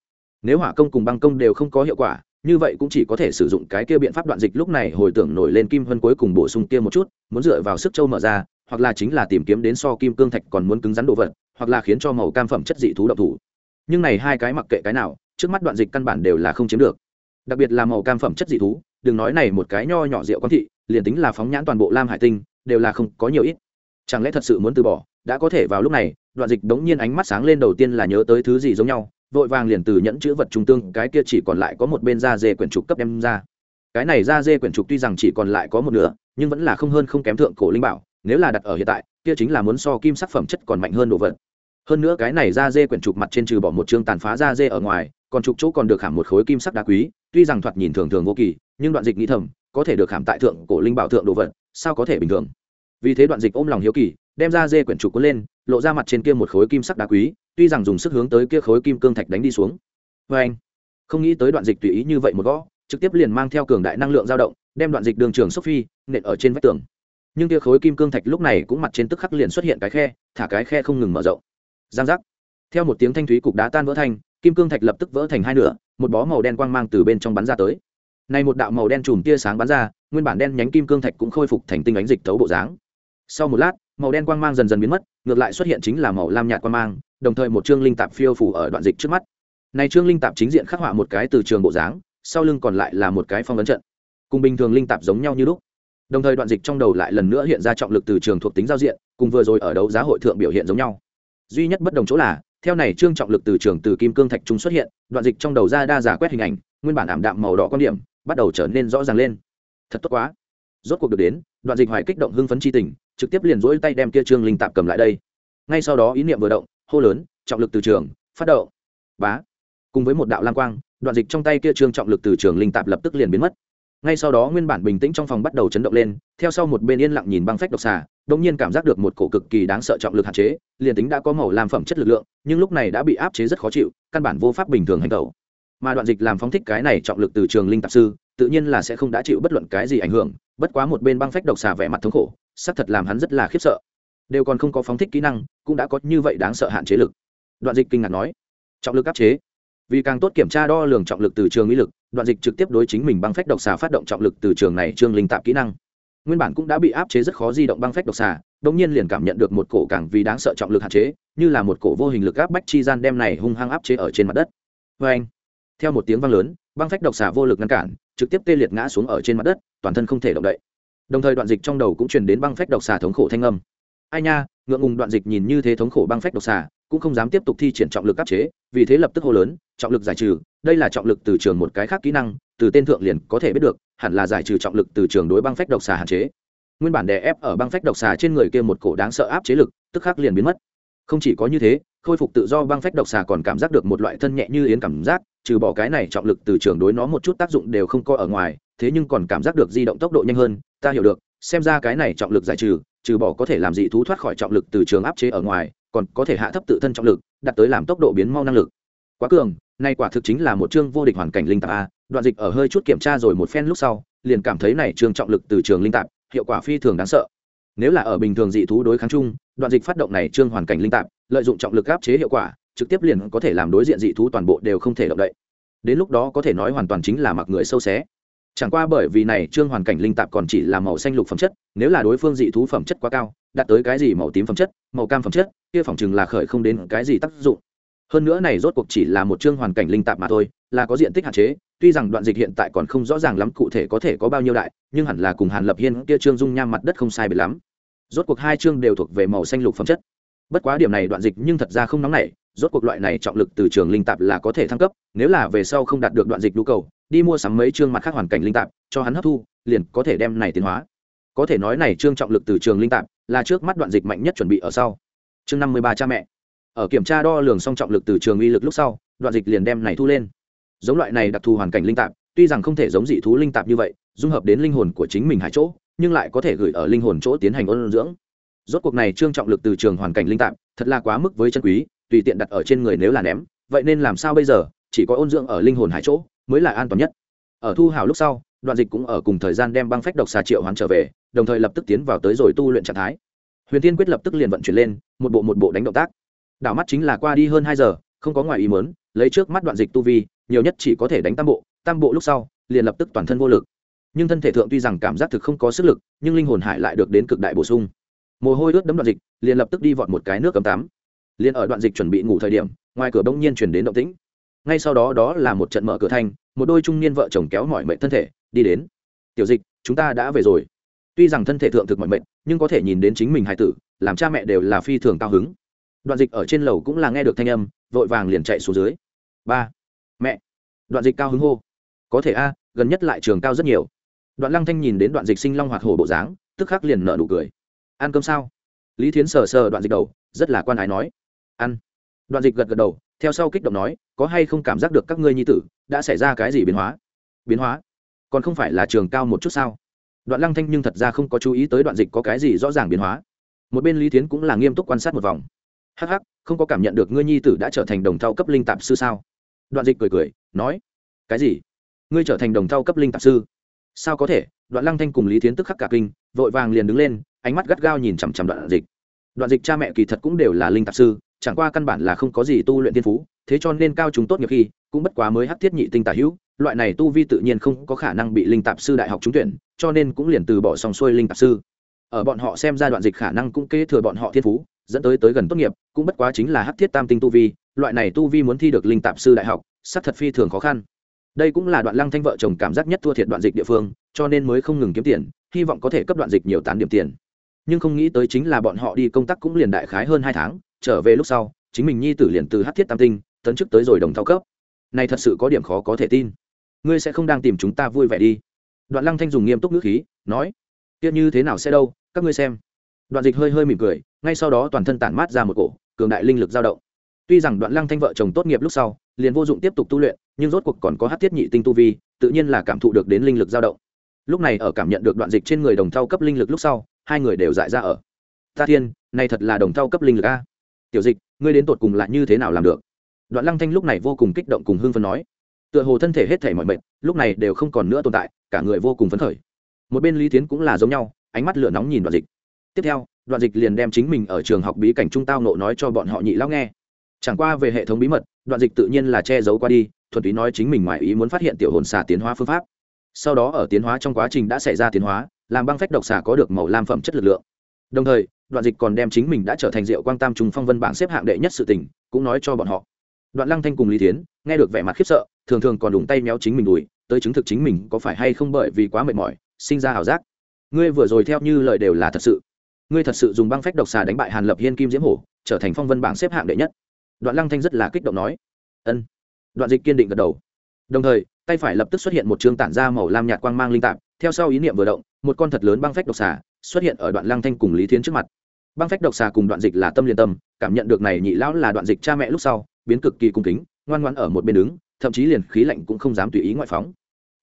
Nếu hỏa công cùng băng công đều không có hiệu quả, như vậy cũng chỉ có thể sử dụng cái kia biện pháp đoạn dịch lúc này hồi tưởng nổi lên kim hơn cuối cùng bổ sung kia một chút, muốn dựa vào sức châu mở ra, hoặc là chính là tìm kiếm đến so kim cương thạch còn muốn cứng rắn đồ vật, hoặc là khiến cho màu cam phẩm chất dị thú độc thủ. Nhưng này hai cái mặc kệ cái nào trước mắt đoạn dịch căn bản đều là không chiếm được. Đặc biệt là màu cam phẩm chất dị thú, đừng nói này một cái nho nhỏ rượu quan thị, liền tính là phóng nhãn toàn bộ lam hải tinh, đều là không có nhiều ít. Chẳng lẽ thật sự muốn từ bỏ? Đã có thể vào lúc này, đoạn dịch đống nhiên ánh mắt sáng lên đầu tiên là nhớ tới thứ gì giống nhau, vội vàng liền từ nhẫn chữ vật trung tương, cái kia chỉ còn lại có một bên da dê quyển trục cấp đem ra. Cái này da dê quyển trục tuy rằng chỉ còn lại có một nửa, nhưng vẫn là không hơn không kém thượng cổ linh bảo, nếu là đặt ở hiện tại, kia chính là muốn so kim sắc phẩm chất còn mạnh hơn đồ vật. Hơn nữa cái này da dê quyển trục mặt trên trừ bỏ một chương tàn phá da dê ở ngoài còn trục chỗ còn được khảm một khối kim sắc đá quý, tuy rằng thoạt nhìn thường thường vô kỳ, nhưng đoạn dịch nghĩ thầm, có thể được khảm tại thượng cổ linh bảo thượng đồ vật, sao có thể bình thường? Vì thế đoạn dịch ôm lòng hiếu kỳ, đem ra dê quyển trục cuốn lên, lộ ra mặt trên kia một khối kim sắc đá quý, tuy rằng dùng sức hướng tới kia khối kim cương thạch đánh đi xuống. Vê anh, không nghĩ tới đoạn dịch tùy ý như vậy một gõ, trực tiếp liền mang theo cường đại năng lượng dao động, đem đoạn dịch đường trường sophie nện ở trên vách tường. Nhưng kia khối kim cương thạch lúc này cũng mặt trên tức khắc liền xuất hiện cái khe, thả cái khe không ngừng mở rộng. Giang giác. Theo một tiếng thanh thúy cục đá tan vỡ thành kim cương thạch lập tức vỡ thành hai nửa, một bó màu đen quang mang từ bên trong bắn ra tới. Nay một đạo màu đen chùm tia sáng bắn ra, nguyên bản đen nhánh kim cương thạch cũng khôi phục thành tinh ánh dịch thấu bộ dáng. Sau một lát, màu đen quang mang dần dần biến mất, ngược lại xuất hiện chính là màu lam nhạt quang mang, đồng thời một chương linh tạp phiêu phủ ở đoạn dịch trước mắt. Này chương linh tạp chính diện khắc họa một cái từ trường bộ dáng, sau lưng còn lại là một cái phong ấn trận. Cùng bình thường linh tạp giống nhau như lúc. Đồng thời đoạn dịch trong đầu lại lần nữa hiện ra trọng lực từ trường thuộc tính giao diện, cùng vừa rồi ở đấu giá hội thượng biểu hiện giống nhau. Duy nhất bất đồng chỗ là theo này trương trọng lực từ trường từ kim cương thạch trung xuất hiện, đoạn dịch trong đầu ra đa giả quét hình ảnh, nguyên bản ảm đạm màu đỏ quan điểm, bắt đầu trở nên rõ ràng lên. Thật tốt quá. Rốt cuộc được đến, đoạn dịch hoài kích động hưng phấn chi tình, trực tiếp liền rỗi tay đem kia trương linh tạp cầm lại đây. Ngay sau đó ý niệm vừa động, hô lớn, trọng lực từ trường, phát động. Bá. Cùng với một đạo lam quang, đoạn dịch trong tay kia trương trọng lực từ trường linh tạp lập tức liền biến mất ngay sau đó nguyên bản bình tĩnh trong phòng bắt đầu chấn động lên, theo sau một bên yên lặng nhìn băng phách độc xà đông nhiên cảm giác được một cổ cực kỳ đáng sợ trọng lực hạn chế, liền tính đã có màu làm phẩm chất lực lượng, nhưng lúc này đã bị áp chế rất khó chịu, căn bản vô pháp bình thường hành tẩu. Mà đoạn dịch làm phóng thích cái này trọng lực từ trường linh tạp sư, tự nhiên là sẽ không đã chịu bất luận cái gì ảnh hưởng, bất quá một bên băng phách độc xà vẻ mặt thống khổ, xác thật làm hắn rất là khiếp sợ. Đều còn không có phóng thích kỹ năng, cũng đã có như vậy đáng sợ hạn chế lực. Đoạn dịch kinh ngạc nói, trọng lực áp chế vì càng tốt kiểm tra đo lường trọng lực từ trường uy lực, đoạn dịch trực tiếp đối chính mình băng phách độc xà phát động trọng lực từ trường này trương linh tạp kỹ năng. Nguyên bản cũng đã bị áp chế rất khó di động băng phách độc xà đông nhiên liền cảm nhận được một cổ càng vì đáng sợ trọng lực hạn chế, như là một cổ vô hình lực áp bách chi gian đem này hung hăng áp chế ở trên mặt đất. Vê anh, theo một tiếng vang lớn, băng phách độc xà vô lực ngăn cản, trực tiếp tê liệt ngã xuống ở trên mặt đất, toàn thân không thể động đậy. Đồng thời đoạn dịch trong đầu cũng truyền đến băng phách độc xà thống khổ thanh âm. Ai nha, ngượng ngùng đoạn dịch nhìn như thế thống khổ băng phách độc xà cũng không dám tiếp tục thi triển trọng lực áp chế, vì thế lập tức hô lớn, trọng lực giải trừ, đây là trọng lực từ trường một cái khác kỹ năng, từ tên thượng liền có thể biết được, hẳn là giải trừ trọng lực từ trường đối băng phách độc xà hạn chế. Nguyên bản đè ép ở băng phách độc xà trên người kia một cổ đáng sợ áp chế lực, tức khắc liền biến mất. Không chỉ có như thế, khôi phục tự do băng phách độc xà còn cảm giác được một loại thân nhẹ như yến cảm giác, trừ bỏ cái này trọng lực từ trường đối nó một chút tác dụng đều không có ở ngoài, thế nhưng còn cảm giác được di động tốc độ nhanh hơn, ta hiểu được, xem ra cái này trọng lực giải trừ trừ bỏ có thể làm dị thú thoát khỏi trọng lực từ trường áp chế ở ngoài, còn có thể hạ thấp tự thân trọng lực, đạt tới làm tốc độ biến mau năng lực. Quá cường nay quả thực chính là một chương vô địch hoàn cảnh linh tạp a, đoạn dịch ở hơi chút kiểm tra rồi một phen lúc sau, liền cảm thấy này trường trọng lực từ trường linh tạp, hiệu quả phi thường đáng sợ. Nếu là ở bình thường dị thú đối kháng chung, đoạn dịch phát động này trương hoàn cảnh linh tạp, lợi dụng trọng lực áp chế hiệu quả, trực tiếp liền có thể làm đối diện dị thú toàn bộ đều không thể động đậy. Đến lúc đó có thể nói hoàn toàn chính là mặc người sâu xé chẳng qua bởi vì này trương hoàn cảnh linh tạp còn chỉ là màu xanh lục phẩm chất, nếu là đối phương dị thú phẩm chất quá cao, đạt tới cái gì màu tím phẩm chất, màu cam phẩm chất, kia phẩm chừng là khởi không đến cái gì tác dụng. Hơn nữa này rốt cuộc chỉ là một chương hoàn cảnh linh tạp mà thôi, là có diện tích hạn chế, tuy rằng đoạn dịch hiện tại còn không rõ ràng lắm cụ thể có thể có bao nhiêu đại, nhưng hẳn là cùng hàn lập hiên kia trương dung nham mặt đất không sai biệt lắm. Rốt cuộc hai chương đều thuộc về màu xanh lục phẩm chất. Bất quá điểm này đoạn dịch nhưng thật ra không nóng nảy, rốt cuộc loại này trọng lực từ trường linh tạp là có thể thăng cấp, nếu là về sau không đạt được đoạn dịch nhu cầu đi mua sắm mấy chương mặt khác hoàn cảnh linh tạp, cho hắn hấp thu, liền có thể đem này tiến hóa. Có thể nói này chương trọng lực từ trường linh tạp là trước mắt đoạn dịch mạnh nhất chuẩn bị ở sau. Chương năm mươi ba cha mẹ. Ở kiểm tra đo lường song trọng lực từ trường uy lực lúc sau, đoạn dịch liền đem này thu lên. Giống loại này đặc thù hoàn cảnh linh tạp, tuy rằng không thể giống dị thú linh tạp như vậy, dung hợp đến linh hồn của chính mình hải chỗ, nhưng lại có thể gửi ở linh hồn chỗ tiến hành ôn dưỡng. Rốt cuộc này trương trọng lực từ trường hoàn cảnh linh tạp, thật là quá mức với chân quý, tùy tiện đặt ở trên người nếu là ném, vậy nên làm sao bây giờ, chỉ có ôn dưỡng ở linh hồn hải chỗ mới là an toàn nhất. Ở thu hào lúc sau, đoạn dịch cũng ở cùng thời gian đem băng phách độc xà triệu hoán trở về, đồng thời lập tức tiến vào tới rồi tu luyện trạng thái. Huyền tiên quyết lập tức liền vận chuyển lên, một bộ một bộ đánh động tác. Đảo mắt chính là qua đi hơn hai giờ, không có ngoài ý mớn lấy trước mắt đoạn dịch tu vi, nhiều nhất chỉ có thể đánh tam bộ tam bộ lúc sau, liền lập tức toàn thân vô lực. Nhưng thân thể thượng tuy rằng cảm giác thực không có sức lực, nhưng linh hồn hải lại được đến cực đại bổ sung. Mồ hôi ướt đấm đoạn dịch, liền lập tức đi vọt một cái nước cầm tắm. Liền ở đoạn dịch chuẩn bị ngủ thời điểm, ngoài cửa bỗng nhiên chuyển đến động tĩnh ngay sau đó đó là một trận mở cửa thanh một đôi trung niên vợ chồng kéo mọi mệnh thân thể, đi đến. Tiểu dịch, chúng ta đã về rồi. Tuy rằng thân thể thượng thực mọi mệnh nhưng có thể nhìn đến chính mình hài tử, làm cha mẹ đều là phi thường cao hứng. Đoạn dịch ở trên lầu cũng là nghe được thanh âm, vội vàng liền chạy xuống dưới. Ba, mẹ. Đoạn dịch cao hứng hô. Có thể a, gần nhất lại trường cao rất nhiều. Đoạn lăng thanh nhìn đến đoạn dịch sinh long hoạt hổ bộ dáng, tức khắc liền nở nụ cười. Ăn cơm sao? Lý thiến sờ sờ đoạn dịch đầu, rất là quan ái nói. Ăn. Đoạn dịch gật gật đầu theo sau kích động nói, có hay không cảm giác được các ngươi nhi tử đã xảy ra cái gì biến hóa? Biến hóa? Còn không phải là trường cao một chút sao? Đoạn lăng thanh nhưng thật ra không có chú ý tới đoạn dịch có cái gì rõ ràng biến hóa. Một bên lý thiến cũng là nghiêm túc quan sát một vòng. Hh không có cảm nhận được ngươi nhi tử đã trở thành đồng thau cấp linh tạp sư sao? Đoạn dịch cười cười, nói, cái gì? Ngươi trở thành đồng thau cấp linh tạp sư? Sao có thể? Đoạn lăng thanh cùng lý thiến tức khắc cả kinh, vội vàng liền đứng lên, ánh mắt gắt gao nhìn chằm chằm đoạn dịch. Đoạn dịch cha mẹ kỳ thật cũng đều là linh tạp sư chẳng qua căn bản là không có gì tu luyện thiên phú, thế cho nên cao chúng tốt nghiệp khi cũng bất quá mới hắc thiết nhị tinh tả hữu, loại này tu vi tự nhiên không có khả năng bị linh tạp sư đại học trúng tuyển, cho nên cũng liền từ bỏ sòng xuôi linh tạp sư. Ở bọn họ xem ra đoạn dịch khả năng cũng kế thừa bọn họ thiên phú, dẫn tới tới gần tốt nghiệp, cũng bất quá chính là hắc thiết tam tinh tu vi, loại này tu vi muốn thi được linh tạp sư đại học sắc thật phi thường khó khăn. Đây cũng là đoạn lăng thanh vợ chồng cảm giác nhất thua thiệt đoạn dịch địa phương, cho nên mới không ngừng kiếm tiền, hy vọng có thể cấp đoạn dịch nhiều tán điểm tiền nhưng không nghĩ tới chính là bọn họ đi công tác cũng liền đại khái hơn hai tháng, trở về lúc sau, chính mình nhi tử liền từ hát thiết tam tinh, tấn chức tới rồi đồng thao cấp. Này thật sự có điểm khó có thể tin. Ngươi sẽ không đang tìm chúng ta vui vẻ đi. Đoạn lăng thanh dùng nghiêm túc ngữ khí, nói tiếc như thế nào sẽ đâu, các ngươi xem. Đoạn dịch hơi hơi mỉm cười, ngay sau đó toàn thân tản mát ra một cổ cường đại linh lực dao động. Tuy rằng đoạn lăng thanh vợ chồng tốt nghiệp lúc sau, liền vô dụng tiếp tục tu luyện, nhưng rốt cuộc còn có hát thiết nhị tinh tu vi, tự nhiên là cảm thụ được đến linh lực dao động. Lúc này ở cảm nhận được đoạn dịch trên người đồng thau cấp linh lực lúc sau hai người đều dại ra ở. Ta thiên, này thật là đồng thau cấp linh lực a. Tiểu dịch, ngươi đến tột cùng lại như thế nào làm được? Đoạn lăng thanh lúc này vô cùng kích động cùng hưng phấn nói. Tựa hồ thân thể hết thể mọi mệnh, lúc này đều không còn nữa tồn tại, cả người vô cùng phấn khởi. Một bên lý tiến cũng là giống nhau, ánh mắt lửa nóng nhìn đoạn dịch. Tiếp theo, đoạn dịch liền đem chính mình ở trường học bí cảnh trung tao nộ nói cho bọn họ nhị lao nghe. Chẳng qua về hệ thống bí mật, đoạn dịch tự nhiên là che giấu qua đi, thuần túy nói chính mình ngoài ý muốn phát hiện tiểu hồn xà tiến hóa phương pháp. Sau đó ở tiến hóa trong quá trình đã xảy ra tiến hóa làm băng phách độc xà có được màu lam phẩm chất lực lượng. Đồng thời, đoạn dịch còn đem chính mình đã trở thành diệu quang tam trùng phong vân bảng xếp hạng đệ nhất sự tình, cũng nói cho bọn họ. Đoạn lăng thanh cùng lý tiến nghe được vẻ mặt khiếp sợ, thường thường còn đụng tay méo chính mình đùi, tới chứng thực chính mình có phải hay không bởi vì quá mệt mỏi, sinh ra ảo giác. Ngươi vừa rồi theo như lời đều là thật sự. Ngươi thật sự dùng băng phách độc xà đánh bại hàn lập hiên kim diễm hổ, trở thành phong vân bảng xếp hạng đệ nhất. Đoạn lăng thanh rất là kích động nói. Ân. Đoạn dịch kiên định gật đầu. Đồng thời, tay phải lập tức xuất hiện một chương tản ra màu lam nhạt quang mang linh tạp theo sau ý niệm vừa động, một con thật lớn băng phách độc xà xuất hiện ở đoạn lăng thanh cùng lý thiến trước mặt. Băng phách độc xà cùng đoạn dịch là tâm liên tâm, cảm nhận được này nhị lão là đoạn dịch cha mẹ lúc sau, biến cực kỳ cung kính, ngoan ngoãn ở một bên đứng, thậm chí liền khí lạnh cũng không dám tùy ý ngoại phóng.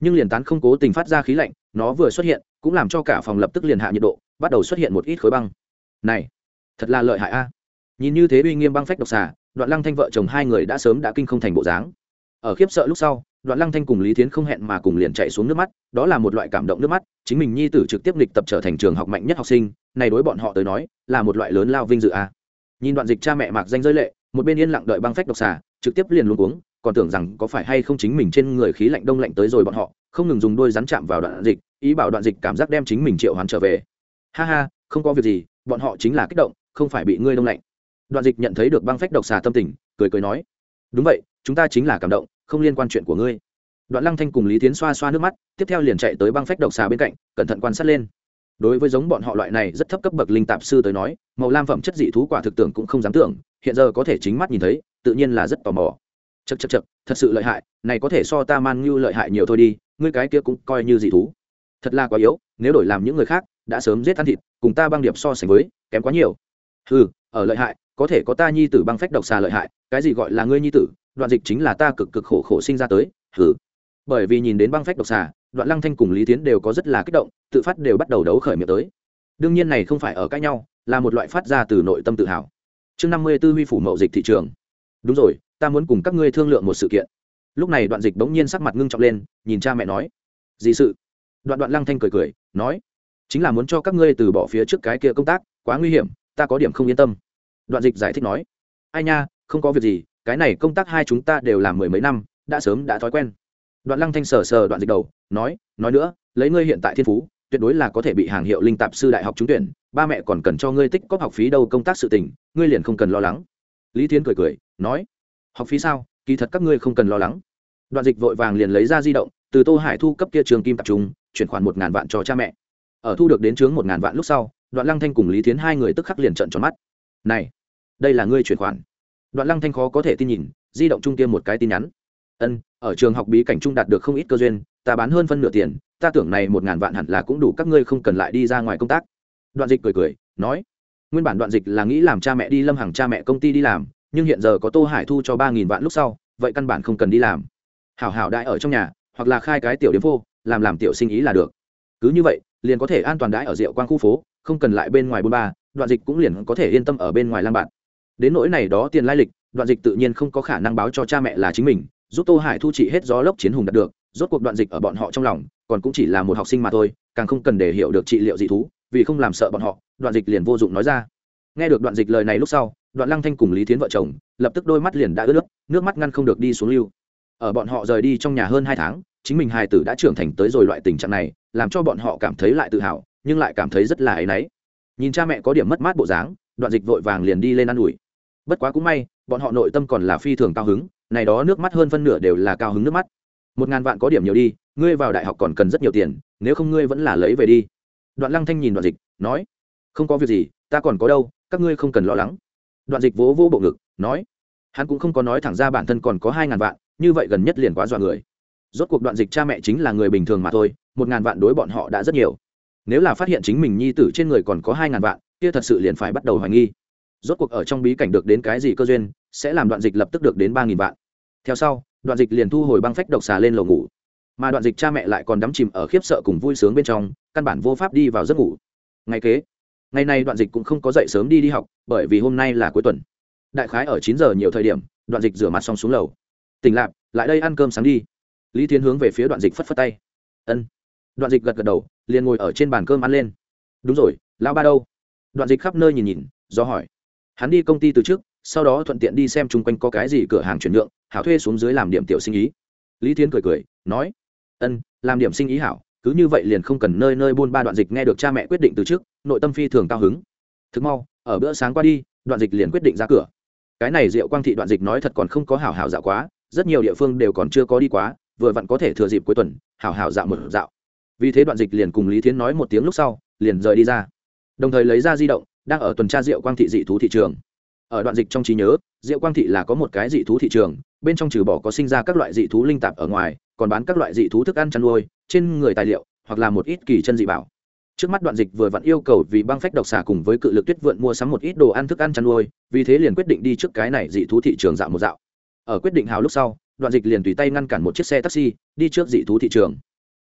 Nhưng liền tán không cố tình phát ra khí lạnh, nó vừa xuất hiện, cũng làm cho cả phòng lập tức liền hạ nhiệt độ, bắt đầu xuất hiện một ít khối băng. Này, thật là lợi hại a. Nhìn như thế uy nghiêm băng phách độc xà, đoạn lăng thanh vợ chồng hai người đã sớm đã kinh không thành bộ dáng. Ở khiếp sợ lúc sau đoạn lăng thanh cùng lý thiến không hẹn mà cùng liền chạy xuống nước mắt, đó là một loại cảm động nước mắt, chính mình nhi tử trực tiếp lịch tập trở thành trường học mạnh nhất học sinh, này đối bọn họ tới nói, là một loại lớn lao vinh dự a. Nhìn đoạn dịch cha mẹ mạc danh rơi lệ, một bên yên lặng đợi băng phách độc xà, trực tiếp liền luôn uống còn tưởng rằng có phải hay không chính mình trên người khí lạnh đông lạnh tới rồi bọn họ, không ngừng dùng đôi rắn chạm vào đoạn dịch, ý bảo đoạn dịch cảm giác đem chính mình triệu hoán trở về. Ha ha, không có việc gì, bọn họ chính là kích động, không phải bị ngươi đông lạnh. Đoạn dịch nhận thấy được băng phách độc xà tâm tình, cười cười nói, đúng vậy, chúng ta chính là cảm động không liên quan chuyện của ngươi. Đoạn lăng thanh cùng lý tiến xoa xoa nước mắt, tiếp theo liền chạy tới băng phách độc xà bên cạnh, cẩn thận quan sát lên. Đối với giống bọn họ loại này rất thấp cấp bậc linh tạp sư tới nói, màu lam phẩm chất dị thú quả thực tưởng cũng không dám tưởng, hiện giờ có thể chính mắt nhìn thấy, tự nhiên là rất tò mò. Chật chật chật thật sự lợi hại, này có thể so ta man như lợi hại nhiều thôi đi, ngươi cái kia cũng coi như dị thú. Thật là quá yếu, nếu đổi làm những người khác, đã sớm giết ăn thịt, cùng ta băng điệp so sánh với, kém quá nhiều. Ừ ở lợi hại có thể có ta nhi tử băng phách độc xà lợi hại, cái gì gọi là ngươi nhi tử, đoạn dịch chính là ta cực cực khổ khổ sinh ra tới hử bởi vì nhìn đến băng phách độc xà, đoạn lăng thanh cùng lý tiến đều có rất là kích động, tự phát đều bắt đầu đấu khởi miệng tới. Đương nhiên này không phải ở cãi nhau, là một loại phát ra từ nội tâm tự hào. Chương năm mươi tư huy phủ mậu dịch thị trường. Đúng rồi, ta muốn cùng các ngươi thương lượng một sự kiện. Lúc này đoạn dịch bỗng nhiên sắc mặt ngưng trọng lên, nhìn cha mẹ nói. Gì sự? Đoạn đoạn lăng thanh cười cười, nói. Chính là muốn cho các ngươi từ bỏ phía trước cái kia công tác, quá nguy hiểm, ta có điểm không yên tâm đoạn dịch giải thích nói, ai nha, không có việc gì, cái này công tác hai chúng ta đều làm mười mấy năm, đã sớm đã thói quen. Đoạn lăng thanh sờ sờ đoạn dịch đầu, nói nói nữa, lấy ngươi hiện tại thiên phú, tuyệt đối là có thể bị hàng hiệu linh tạp sư đại học trúng tuyển, ba mẹ còn cần cho ngươi tích cóp học phí đâu công tác sự tình, ngươi liền không cần lo lắng. Lý Thiên cười cười, nói, học phí sao? Kỳ thật các ngươi không cần lo lắng. Đoạn dịch vội vàng liền lấy ra di động, từ tô hải thu cấp kia trường kim tập trung chuyển khoản một ngàn vạn cho cha mẹ. Ở thu được đến chướng một ngàn vạn lúc sau, đoạn lăng thanh cùng lý thiến hai người tức khắc liền trận tròn mắt. Này đây là ngươi chuyển khoản. Đoạn lăng thanh khó có thể tin nhìn, di động trung kia một cái tin nhắn. Ân, ở trường học bí cảnh trung đạt được không ít cơ duyên, ta bán hơn phân nửa tiền, ta tưởng này một ngàn vạn hẳn là cũng đủ các ngươi không cần lại đi ra ngoài công tác. Đoạn dịch cười cười, nói, nguyên bản đoạn dịch là nghĩ làm cha mẹ đi lâm hàng cha mẹ công ty đi làm, nhưng hiện giờ có tô hải thu cho ba nghìn vạn lúc sau, vậy căn bản không cần đi làm. Hảo hảo đại ở trong nhà, hoặc là khai cái tiểu điểm phô, làm làm tiểu sinh ý là được. Cứ như vậy, liền có thể an toàn đãi ở rượu quang khu phố, không cần lại bên ngoài bôn ba, đoạn dịch cũng liền có thể yên tâm ở bên ngoài lang bạn đến nỗi này đó tiền lai lịch, đoạn dịch tự nhiên không có khả năng báo cho cha mẹ là chính mình, giúp tô hải thu trị hết gió lốc chiến hùng đạt được, rốt cuộc đoạn dịch ở bọn họ trong lòng, còn cũng chỉ là một học sinh mà thôi, càng không cần để hiểu được trị liệu dị thú, vì không làm sợ bọn họ, đoạn dịch liền vô dụng nói ra. Nghe được đoạn dịch lời này lúc sau, đoạn lăng thanh cùng lý tiến vợ chồng, lập tức đôi mắt liền đã ướt, nước nước mắt ngăn không được đi xuống lưu. Ở bọn họ rời đi trong nhà hơn hai tháng, chính mình hài tử đã trưởng thành tới rồi loại tình trạng này, làm cho bọn họ cảm thấy lại tự hào, nhưng lại cảm thấy rất là áy náy. Nhìn cha mẹ có điểm mất mát bộ dáng, đoạn dịch vội vàng liền đi lên ă n ủi bất quá cũng may, bọn họ nội tâm còn là phi thường cao hứng, này đó nước mắt hơn phân nửa đều là cao hứng nước mắt. Một ngàn vạn có điểm nhiều đi, ngươi vào đại học còn cần rất nhiều tiền, nếu không ngươi vẫn là lấy về đi. Đoạn lăng thanh nhìn đoạn dịch, nói, không có việc gì, ta còn có đâu, các ngươi không cần lo lắng. Đoạn dịch vỗ vỗ bộ ngực, nói, hắn cũng không có nói thẳng ra bản thân còn có hai ngàn vạn, như vậy gần nhất liền quá dọa người. Rốt cuộc đoạn dịch cha mẹ chính là người bình thường mà thôi, một ngàn vạn đối bọn họ đã rất nhiều. Nếu là phát hiện chính mình nhi tử trên người còn có hai ngàn vạn, kia thật sự liền phải bắt đầu hoài nghi rốt cuộc ở trong bí cảnh được đến cái gì cơ duyên, sẽ làm đoạn dịch lập tức được đến ba nghìn vạn. Theo sau, đoạn dịch liền thu hồi băng phách độc xà lên lầu ngủ. Mà đoạn dịch cha mẹ lại còn đắm chìm ở khiếp sợ cùng vui sướng bên trong, căn bản vô pháp đi vào giấc ngủ. Ngày kế, ngày nay đoạn dịch cũng không có dậy sớm đi đi học, bởi vì hôm nay là cuối tuần. Đại khái ở chín giờ nhiều thời điểm, đoạn dịch rửa mặt xong xuống lầu. Tỉnh lạp, lại đây ăn cơm sáng đi. Lý Thiên hướng về phía đoạn dịch phất phất tay. Ân. Đoạn dịch gật gật đầu, liền ngồi ở trên bàn cơm ăn lên. Đúng rồi lao ba đâu? Đoạn dịch khắp nơi nhìn nhìn, do hỏi hắn đi công ty từ trước, sau đó thuận tiện đi xem chung quanh có cái gì cửa hàng chuyển nhượng, hảo thuê xuống dưới làm điểm tiểu sinh ý. Lý Thiên cười cười, nói, ân, làm điểm sinh ý hảo, cứ như vậy liền không cần nơi nơi buôn ba đoạn dịch nghe được cha mẹ quyết định từ trước, nội tâm phi thường cao hứng. Thực mau, ở bữa sáng qua đi, đoạn dịch liền quyết định ra cửa. Cái này diệu quang thị đoạn dịch nói thật còn không có hảo hảo dạo quá, rất nhiều địa phương đều còn chưa có đi quá, vừa vặn có thể thừa dịp cuối tuần, hảo hảo dạo một dạo. Vì thế đoạn dịch liền cùng lý thiến nói một tiếng lúc sau, liền rời đi ra. Đồng thời lấy ra di động đang ở tuần tra rượu quang thị dị thú thị trường. Ở đoạn dịch trong trí nhớ rượu quang thị là có một cái dị thú thị trường, bên trong trừ bỏ có sinh ra các loại dị thú linh tạp ở ngoài, còn bán các loại dị thú thức ăn chăn nuôi, trên người tài liệu, hoặc là một ít kỳ chân dị bảo. Trước mắt đoạn dịch vừa vặn yêu cầu vì băng phách độc xà cùng với cự lực tuyết vượn mua sắm một ít đồ ăn thức ăn chăn nuôi, vì thế liền quyết định đi trước cái này dị thú thị trường dạo một dạo. Ở quyết định hào lúc sau, đoạn dịch liền tùy tay ngăn cản một chiếc xe taxi, đi trước dị thú thị trường.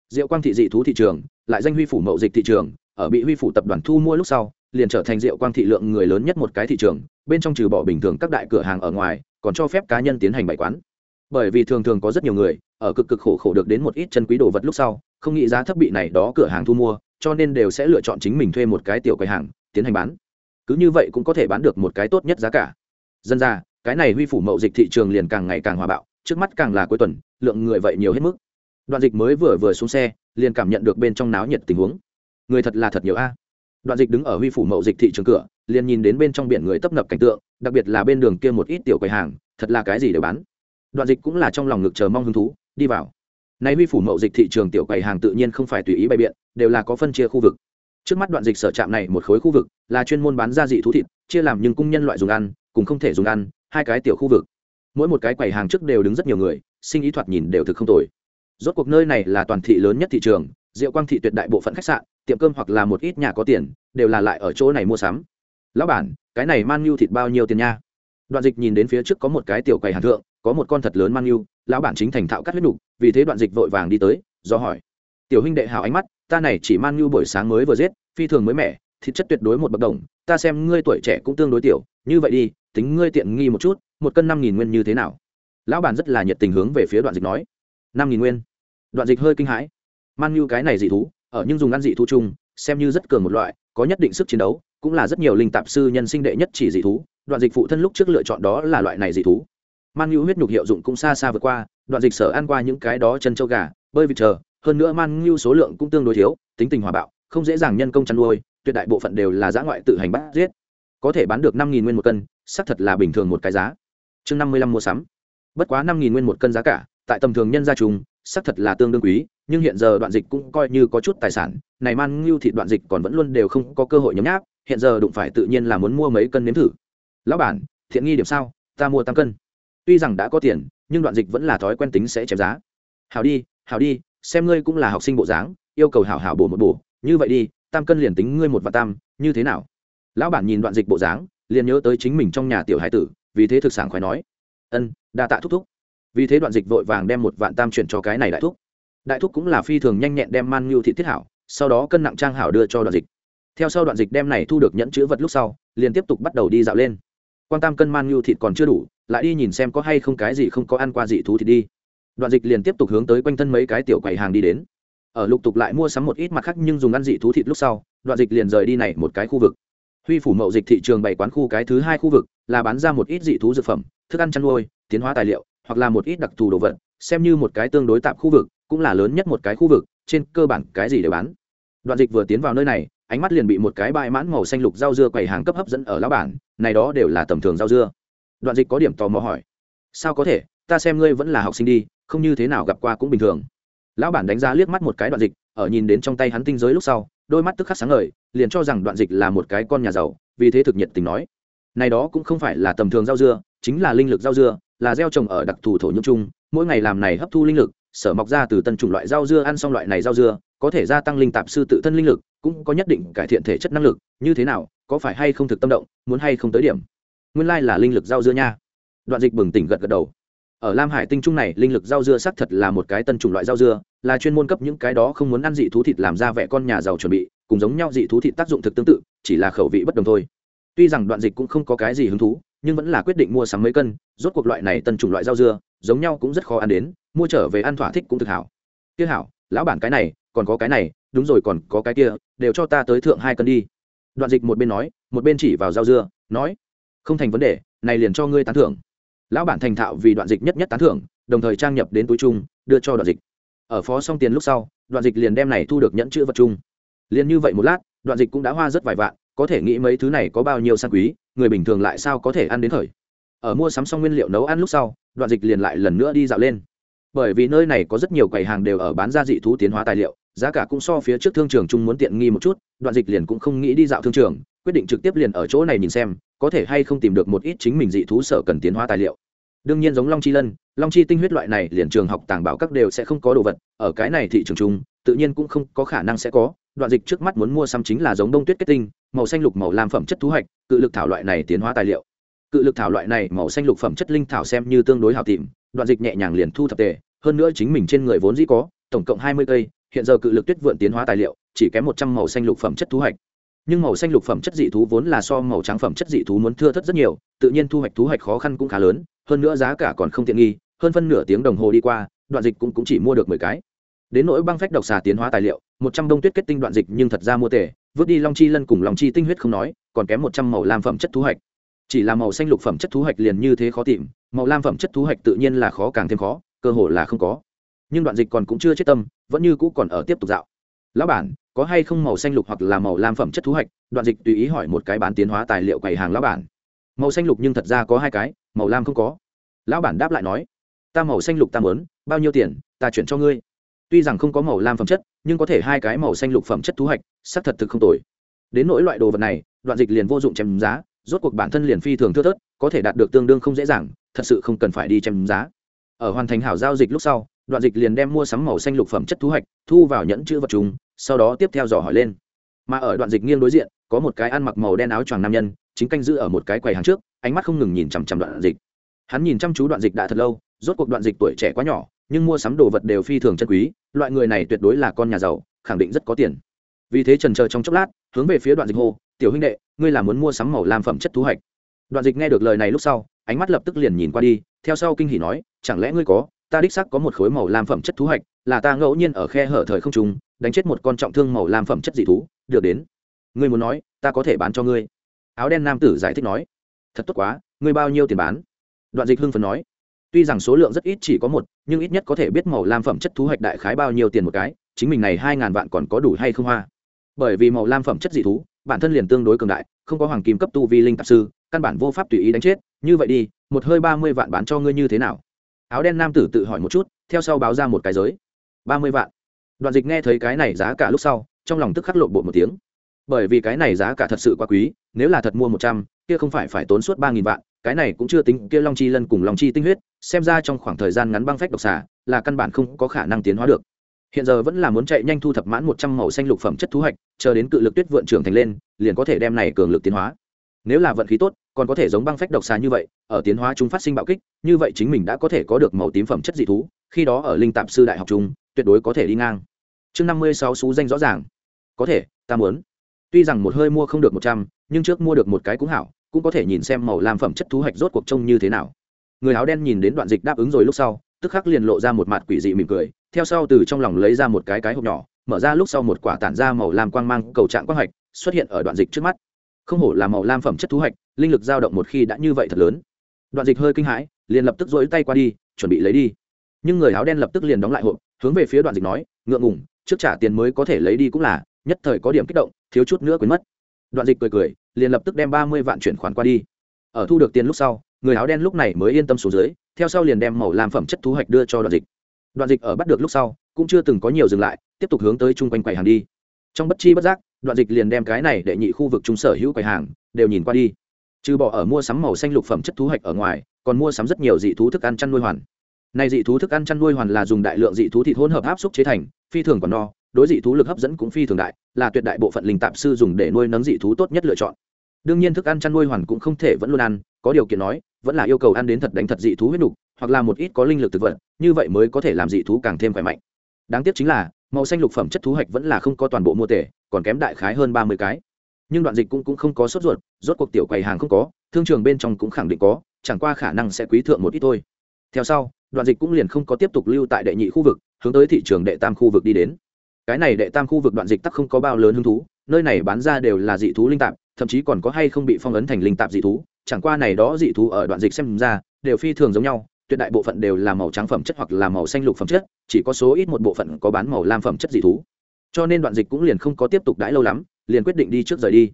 Diệu quang thị dị thú thị trường, lại danh huy phủ mậu dịch thị trường, ở bị huy phủ tập đoàn thu mua lúc sau liền trở thành rượu quang thị lượng người lớn nhất một cái thị trường, bên trong trừ bỏ bình thường các đại cửa hàng ở ngoài, còn cho phép cá nhân tiến hành bày quán. Bởi vì thường thường có rất nhiều người, ở cực cực khổ khổ được đến một ít chân quý đồ vật lúc sau, không nghĩ giá thấp bị này đó cửa hàng thu mua, cho nên đều sẽ lựa chọn chính mình thuê một cái tiểu quầy hàng, tiến hành bán. Cứ như vậy cũng có thể bán được một cái tốt nhất giá cả. Dân ra, cái này huy phủ mậu dịch thị trường liền càng ngày càng hòa bạo, trước mắt càng là cuối tuần, lượng người vậy nhiều hết mức. Đoạn dịch mới vừa vừa xuống xe, liền cảm nhận được bên trong náo nhiệt tình huống. Người thật là thật nhiều a đoạn dịch đứng ở huy phủ mậu dịch thị trường cửa, liền nhìn đến bên trong biển người tấp nập cảnh tượng, đặc biệt là bên đường kia một ít tiểu quầy hàng, thật là cái gì để bán. Đoạn dịch cũng là trong lòng ngực chờ mong hứng thú, đi vào. Nay huy phủ mậu dịch thị trường tiểu quầy hàng tự nhiên không phải tùy ý bày biện, đều là có phân chia khu vực. Trước mắt đoạn dịch sở trạm này một khối khu vực, là chuyên môn bán gia dị thú thịt, chia làm nhưng cung nhân loại dùng ăn, cùng không thể dùng ăn, hai cái tiểu khu vực. Mỗi một cái quầy hàng trước đều đứng rất nhiều người, sinh ý thoạt nhìn đều thực không tồi. Rốt cuộc nơi này là toàn thị lớn nhất thị trường, diệu quang thị tuyệt đại bộ phận khách sạn tiệm cơm hoặc là một ít nhà có tiền, đều là lại ở chỗ này mua sắm. Lão bản, cái này man nhu thịt bao nhiêu tiền nha? Đoạn dịch nhìn đến phía trước có một cái tiểu quầy hàn thượng, có một con thật lớn man nhu lão bản chính thành thạo cắt huyết nục, vì thế đoạn dịch vội vàng đi tới, do hỏi. Tiểu huynh đệ hào ánh mắt, ta này chỉ man nhu buổi sáng mới vừa giết, phi thường mới mẻ, thịt chất tuyệt đối một bậc đồng, ta xem ngươi tuổi trẻ cũng tương đối tiểu, như vậy đi, tính ngươi tiện nghi một chút, một cân năm nghìn nguyên như thế nào? Lão bản rất là nhiệt tình hướng về phía đoạn dịch nói. Năm nghìn nguyên. Đoạn dịch hơi kinh hãi. Man nhu cái này dị thú ở nhưng dùng ăn dị thú chung, xem như rất cường một loại, có nhất định sức chiến đấu, cũng là rất nhiều linh tạp sư nhân sinh đệ nhất chỉ dị thú, đoạn dịch phụ thân lúc trước lựa chọn đó là loại này dị thú. Man ngưu huyết nhục hiệu dụng cũng xa xa vượt qua, đoạn dịch sở ăn qua những cái đó chân châu gà, bơi vịt chờ, hơn nữa man ngưu số lượng cũng tương đối thiếu, tính tình hòa bạo, không dễ dàng nhân công chăn nuôi, tuyệt đại bộ phận đều là giã ngoại tự hành bắt giết. Có thể bán được năm nghìn nguyên một cân, xác thật là bình thường một cái giá. Chương năm mươi lăm mua sắm. Bất quá năm nghìn nguyên một cân giá cả, tại tầm thường nhân gia trùng, xác thật là tương đương quý nhưng hiện giờ đoạn dịch cũng coi như có chút tài sản, này man ngưu thịt đoạn dịch còn vẫn luôn đều không có cơ hội nhấm nháp, hiện giờ đụng phải tự nhiên là muốn mua mấy cân nếm thử. Lão bản, thiện nghi điểm sao? Ta mua tam cân. Tuy rằng đã có tiền, nhưng đoạn dịch vẫn là thói quen tính sẽ chém giá. Hảo đi hảo đi, xem ngươi cũng là học sinh bộ dáng, yêu cầu hảo hảo bổ một bổ, như vậy đi, tam cân liền tính ngươi một và tam, như thế nào? Lão bản nhìn đoạn dịch bộ dáng, liền nhớ tới chính mình trong nhà tiểu hải tử, vì thế thực sản khói nói, ân, đa tạ thúc thúc. Vì thế đoạn dịch vội vàng đem một vạn tam chuyển cho cái này đại thúc đại thúc cũng là phi thường nhanh nhẹn đem man ngưu thị thiết hảo, sau đó cân nặng trang hảo đưa cho đoạn dịch. Theo sau đoạn dịch đem này thu được nhẫn chữ vật lúc sau, liền tiếp tục bắt đầu đi dạo lên. Quan tam cân man ngưu thịt còn chưa đủ, lại đi nhìn xem có hay không cái gì không có ăn qua dị thú thì đi. Đoạn dịch liền tiếp tục hướng tới quanh thân mấy cái tiểu quầy hàng đi đến. Ở lục tục lại mua sắm một ít mặt khác nhưng dùng ăn dị thú thịt lúc sau, đoạn dịch liền rời đi này một cái khu vực. Huy phủ mậu dịch thị trường bày quán khu cái thứ hai khu vực, là bán ra một ít dị thú dược phẩm, thức ăn chăn nuôi, tiến hóa tài liệu, hoặc là một ít đặc thù đồ vật xem như một cái tương đối tạm khu vực, cũng là lớn nhất một cái khu vực, trên cơ bản cái gì đều bán. Đoạn dịch vừa tiến vào nơi này, ánh mắt liền bị một cái bãi mãn màu xanh lục rau dưa quầy hàng cấp hấp dẫn ở lão bản, này đó đều là tầm thường rau dưa. Đoạn dịch có điểm tò mò hỏi, sao có thể? Ta xem ngươi vẫn là học sinh đi, không như thế nào gặp qua cũng bình thường. Lão bản đánh giá liếc mắt một cái đoạn dịch, ở nhìn đến trong tay hắn tinh giới lúc sau, đôi mắt tức khắc sáng ngời, liền cho rằng đoạn dịch là một cái con nhà giàu, vì thế thực nhiệt tình nói, này đó cũng không phải là tầm thường rau dưa, chính là linh lực rau dưa, là gieo trồng ở đặc thù thổ nhưỡng chung mỗi ngày làm này hấp thu linh lực, sở mọc ra từ tân chủng loại rau dưa, ăn xong loại này rau dưa, có thể gia tăng linh tạp sư tự thân linh lực, cũng có nhất định cải thiện thể chất năng lực, như thế nào, có phải hay không thực tâm động, muốn hay không tới điểm. Nguyên lai là linh lực rau dưa nha. Đoạn dịch bừng tỉnh gật gật đầu. Ở lam hải tinh trung này, linh lực rau dưa xác thật là một cái tân chủng loại rau dưa, là chuyên môn cấp những cái đó không muốn ăn dị thú thịt làm ra vẻ con nhà giàu chuẩn bị, cùng giống nhau dị thú thịt tác dụng thực tương tự, chỉ là khẩu vị bất đồng thôi. Tuy rằng đoạn dịch cũng không có cái gì hứng thú, nhưng vẫn là quyết định mua sắm mấy cân, rốt cuộc loại này tân chủng loại rau dưa giống nhau cũng rất khó ăn đến, mua trở về ăn thỏa thích cũng thực hảo. Tiếc hảo, lão bản cái này, còn có cái này, đúng rồi còn có cái kia, đều cho ta tới thượng hai cân đi. Đoạn dịch một bên nói, một bên chỉ vào rau dưa, nói, không thành vấn đề, này liền cho ngươi tán thưởng. Lão bản thành thạo vì đoạn dịch nhất nhất tán thưởng, đồng thời trang nhập đến túi chung, đưa cho đoạn dịch. Ở phó xong tiền lúc sau, đoạn dịch liền đem này thu được nhẫn chữ vật chung. Liền như vậy một lát, đoạn dịch cũng đã hoa rất vài vạn, có thể nghĩ mấy thứ này có bao nhiêu sang quý, người bình thường lại sao có thể ăn đến thời? Ở mua sắm xong nguyên liệu nấu ăn lúc sau, đoạn dịch liền lại lần nữa đi dạo lên. Bởi vì nơi này có rất nhiều quầy hàng đều ở bán ra dị thú tiến hóa tài liệu, giá cả cũng so phía trước thương trường chung muốn tiện nghi một chút, đoạn dịch liền cũng không nghĩ đi dạo thương trường, quyết định trực tiếp liền ở chỗ này nhìn xem, có thể hay không tìm được một ít chính mình dị thú sở cần tiến hóa tài liệu. Đương nhiên giống long chi lân, long chi tinh huyết loại này liền trường học tàng bảo các đều sẽ không có đồ vật, ở cái này thị trường chung, tự nhiên cũng không có khả năng sẽ có, đoạn dịch trước mắt muốn mua xăm chính là giống đông tuyết kết tinh, màu xanh lục màu làm phẩm chất thu hoạch, cự lực thảo loại này tiến hóa tài liệu cự lực thảo loại này màu xanh lục phẩm chất linh thảo xem như tương đối hào tìm đoạn dịch nhẹ nhàng liền thu thập tề hơn nữa chính mình trên người vốn dĩ có tổng cộng hai mươi cây hiện giờ cự lực tuyết vượn tiến hóa tài liệu chỉ kém một trăm màu xanh lục phẩm chất thu hoạch. Nhưng màu xanh lục phẩm chất dị thú vốn là so màu trắng phẩm chất dị thú muốn thưa thất rất nhiều tự nhiên thu hoạch thu hoạch khó khăn cũng khá lớn hơn nữa giá cả còn không tiện nghi hơn phân nửa tiếng đồng hồ đi qua đoạn dịch cũng, cũng chỉ mua được mười cái. Đến nỗi băng phách độc xà tiến hóa tài liệu một trăm đông tuyết kết tinh đoạn dịch nhưng thật ra mua tề vứt đi long chi lân cùng long chi tinh huyết không nói còn kém một trăm màu làm phẩm chất thu hoạch chỉ là màu xanh lục phẩm chất thu hoạch liền như thế khó tìm, màu lam phẩm chất thu hoạch tự nhiên là khó càng thêm khó, cơ hội là không có. Nhưng đoạn dịch còn cũng chưa chết tâm, vẫn như cũ còn ở tiếp tục dạo. Lão bản, có hay không màu xanh lục hoặc là màu lam phẩm chất thu hoạch đoạn dịch tùy ý hỏi một cái bán tiến hóa tài liệu quầy hàng lão bản. Màu xanh lục nhưng thật ra có hai cái, màu lam không có. Lão bản đáp lại nói, ta màu xanh lục ta mớn bao nhiêu tiền, ta chuyển cho ngươi. Tuy rằng không có màu lam phẩm chất, nhưng có thể hai cái màu xanh lục phẩm chất thu hoạch sắc thật thực không tồi. Đến nỗi loại đồ vật này, đoạn dịch liền vô dụng chém giá rốt cuộc bản thân liền phi thường thưa thớt, có thể đạt được tương đương không dễ dàng, thật sự không cần phải đi chém giá. Ở hoàn thành hảo giao dịch lúc sau, đoạn dịch liền đem mua sắm màu xanh lục phẩm chất thu hoạch, thu vào nhẫn chữ vật chúng sau đó tiếp theo dò hỏi lên. Mà ở đoạn dịch nghiêng đối diện, có một cái ăn mặc màu đen áo choàng nam nhân, chính canh giữ ở một cái quầy hàng trước, ánh mắt không ngừng nhìn chằm chằm đoạn dịch. Hắn nhìn chăm chú đoạn dịch đã thật lâu, rốt cuộc đoạn dịch tuổi trẻ quá nhỏ, nhưng mua sắm đồ vật đều phi thường chân quý, loại người này tuyệt đối là con nhà giàu, khẳng định rất có tiền. Vì thế trần chờ trong chốc lát, hướng về phía đoạn dịch hô tiểu huynh đệ, ngươi là muốn mua sắm màu lam phẩm chất thu hoạch. Đoạn dịch nghe được lời này lúc sau, ánh mắt lập tức liền nhìn qua đi, theo sau kinh hỉ nói, chẳng lẽ ngươi có, ta đích sắc có một khối màu lam phẩm chất thú hạch là ta ngẫu nhiên ở khe hở thời không trùng đánh chết một con trọng thương màu lam phẩm chất dị thú, được đến. Ngươi muốn nói, ta có thể bán cho ngươi. Áo đen nam tử giải thích nói, thật tốt quá, ngươi bao nhiêu tiền bán? Đoạn dịch hưng phấn nói, tuy rằng số lượng rất ít chỉ có một, nhưng ít nhất có thể biết màu lam phẩm chất thú hạch đại khái bao nhiêu tiền một cái, chính mình này hai ngàn vạn còn có đủ hay không hoa? Bởi vì màu lam phẩm chất dị thú bản thân liền tương đối cường đại, không có hoàng kim cấp tu vi linh tạp sư, căn bản vô pháp tùy ý đánh chết. Như vậy đi, một hơi ba mươi vạn bán cho ngươi như thế nào? Áo đen nam tử tự hỏi một chút, theo sau báo ra một cái giới. Ba mươi vạn. Đoạn dịch nghe thấy cái này giá cả lúc sau, trong lòng tức khắc lộ bộ một tiếng. Bởi vì cái này giá cả thật sự quá quý, nếu là thật mua một trăm, kia không phải phải tốn suốt ba nghìn vạn, cái này cũng chưa tính kia long chi lân cùng long chi tinh huyết, xem ra trong khoảng thời gian ngắn băng phách độc xả là căn bản không có khả năng tiến hóa được hiện giờ vẫn là muốn chạy nhanh thu thập mãn một trăm màu xanh lục phẩm chất thu hoạch, chờ đến cự lực tuyết vượn trưởng thành lên, liền có thể đem này cường lực tiến hóa. Nếu là vận khí tốt, còn có thể giống băng phách độc xà như vậy, ở tiến hóa chúng phát sinh bạo kích, như vậy chính mình đã có thể có được màu tím phẩm chất dị thú, khi đó ở linh tạp sư đại học trung, tuyệt đối có thể đi ngang. Chương năm mươi sáu xú danh rõ ràng. Có thể, ta muốn. Tuy rằng một hơi mua không được một trăm, nhưng trước mua được một cái cũng hảo, cũng có thể nhìn xem màu làm phẩm chất thú hạch rốt cuộc trông như thế nào. Người áo đen nhìn đến đoạn dịch đáp ứng rồi lúc sau, tức khắc liền lộ ra một mặt quỷ dị mỉm cười theo sau từ trong lòng lấy ra một cái cái hộp nhỏ, mở ra lúc sau một quả tản ra màu lam quang mang cầu trạng quang hạch, xuất hiện ở đoạn dịch trước mắt. Không hổ là màu lam phẩm chất thú hạch, linh lực dao động một khi đã như vậy thật lớn. Đoạn dịch hơi kinh hãi, liền lập tức dỗi tay qua đi, chuẩn bị lấy đi. Nhưng người áo đen lập tức liền đóng lại hộp, hướng về phía đoạn dịch nói, ngượng ngủng trước trả tiền mới có thể lấy đi cũng là, nhất thời có điểm kích động, thiếu chút nữa quên mất. Đoạn dịch cười cười, liền lập tức đem ba mươi vạn chuyển khoản qua đi. Ở thu được tiền lúc sau, người áo đen lúc này mới yên tâm xuống dưới, theo sau liền đem màu làm phẩm chất thu hoạch đưa cho đoạn dịch đoạn dịch ở bắt được lúc sau, cũng chưa từng có nhiều dừng lại, tiếp tục hướng tới chung quanh quầy hàng đi. Trong bất chi bất giác, đoạn dịch liền đem cái này để nhị khu vực chúng sở hữu quầy hàng, đều nhìn qua đi. Trừ bỏ ở mua sắm màu xanh lục phẩm chất thu hoạch ở ngoài, còn mua sắm rất nhiều dị thú thức ăn chăn nuôi hoàn. Này dị thú thức ăn chăn nuôi hoàn là dùng đại lượng dị thú thịt hỗn hợp áp xúc chế thành, phi thường còn no, đối dị thú lực hấp dẫn cũng phi thường đại, là tuyệt đại bộ phận linh tạp sư dùng để nuôi nấng dị thú tốt nhất lựa chọn. Đương nhiên thức ăn chăn nuôi hoàn cũng không thể vẫn luôn ăn, có điều kiện nói, vẫn là yêu cầu ăn đến thật đánh thật dị thú huyết nục hoặc là một ít có linh lực thực vật như vậy mới có thể làm dị thú càng thêm khỏe mạnh. Đáng tiếc chính là màu xanh lục phẩm chất thú hạch vẫn là không có toàn bộ mua tể còn kém đại khái hơn ba mươi cái. Nhưng đoạn dịch cũng, cũng không có sốt ruột rốt cuộc tiểu quầy hàng không có thương trường bên trong cũng khẳng định có chẳng qua khả năng sẽ quý thượng một ít thôi. Theo sau đoạn dịch cũng liền không có tiếp tục lưu tại đệ nhị khu vực hướng tới thị trường đệ tam khu vực đi đến. Cái này đệ tam khu vực đoạn dịch tắc không có bao lớn hứng thú nơi này bán ra đều là dị thú linh tạp thậm chí còn có hay không bị phong ấn thành linh tạp dị thú chẳng qua này đó dị thú ở đoạn dịch xem ra đều phi thường giống nhau tuyệt đại bộ phận đều là màu trắng phẩm chất hoặc là màu xanh lục phẩm chất, chỉ có số ít một bộ phận có bán màu lam phẩm chất dị thú. Cho nên đoạn dịch cũng liền không có tiếp tục đãi lâu lắm, liền quyết định đi trước rời đi.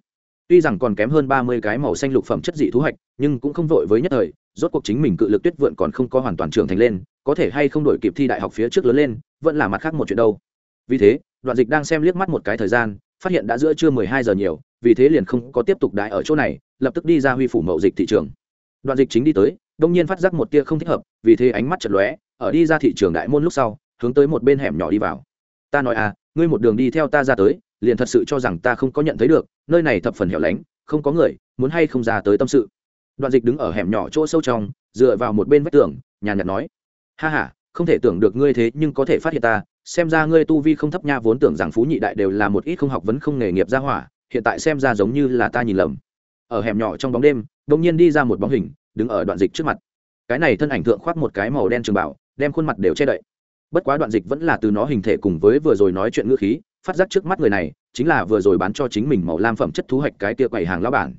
Tuy rằng còn kém hơn ba mươi cái màu xanh lục phẩm chất dị thú hoạch nhưng cũng không vội với nhất thời, rốt cuộc chính mình cự lực tuyết vượn còn không có hoàn toàn trưởng thành lên, có thể hay không đổi kịp thi đại học phía trước lớn lên, vẫn là mặt khác một chuyện đâu. Vì thế, đoạn dịch đang xem liếc mắt một cái thời gian, phát hiện đã giữa trưa mười hai giờ nhiều, vì thế liền không có tiếp tục đại ở chỗ này, lập tức đi ra huy phủ mậu dịch thị trường. Đoạn dịch chính đi tới đông nhiên phát giác một tia không thích hợp, vì thế ánh mắt chật lóe, ở đi ra thị trường đại môn lúc sau, hướng tới một bên hẻm nhỏ đi vào. Ta nói à ngươi một đường đi theo ta ra tới, liền thật sự cho rằng ta không có nhận thấy được, nơi này thập phần hẻo lánh, không có người, muốn hay không ra tới tâm sự? Đoạn dịch đứng ở hẻm nhỏ chỗ sâu trong, dựa vào một bên vách tường, nhàn nhạt nói, ha h a không thể tưởng được ngươi thế nhưng có thể phát hiện ta, xem ra ngươi tu vi không thấp nha, vốn tưởng rằng phú nhị đại đều là một ít không học vấn, không nghề nghiệp ra hỏa, hiện tại xem ra giống như là ta nhìn lầm. Ở hẻm nhỏ trong bóng đêm đ ỗ n g nhiên đi ra một bóng hình đứng ở đoạn dịch trước mặt. Cái này thân ảnh thượng khoác một cái màu đen trường bảo, đem khuôn mặt đều che đậy. Bất quá đoạn dịch vẫn là từ nó hình thể cùng với vừa rồi nói chuyện ngữ khí, phát giác trước mắt người này, chính là vừa rồi bán cho chính mình màu lam phẩm chất thú hoạch cái tia quầy hàng lão bản.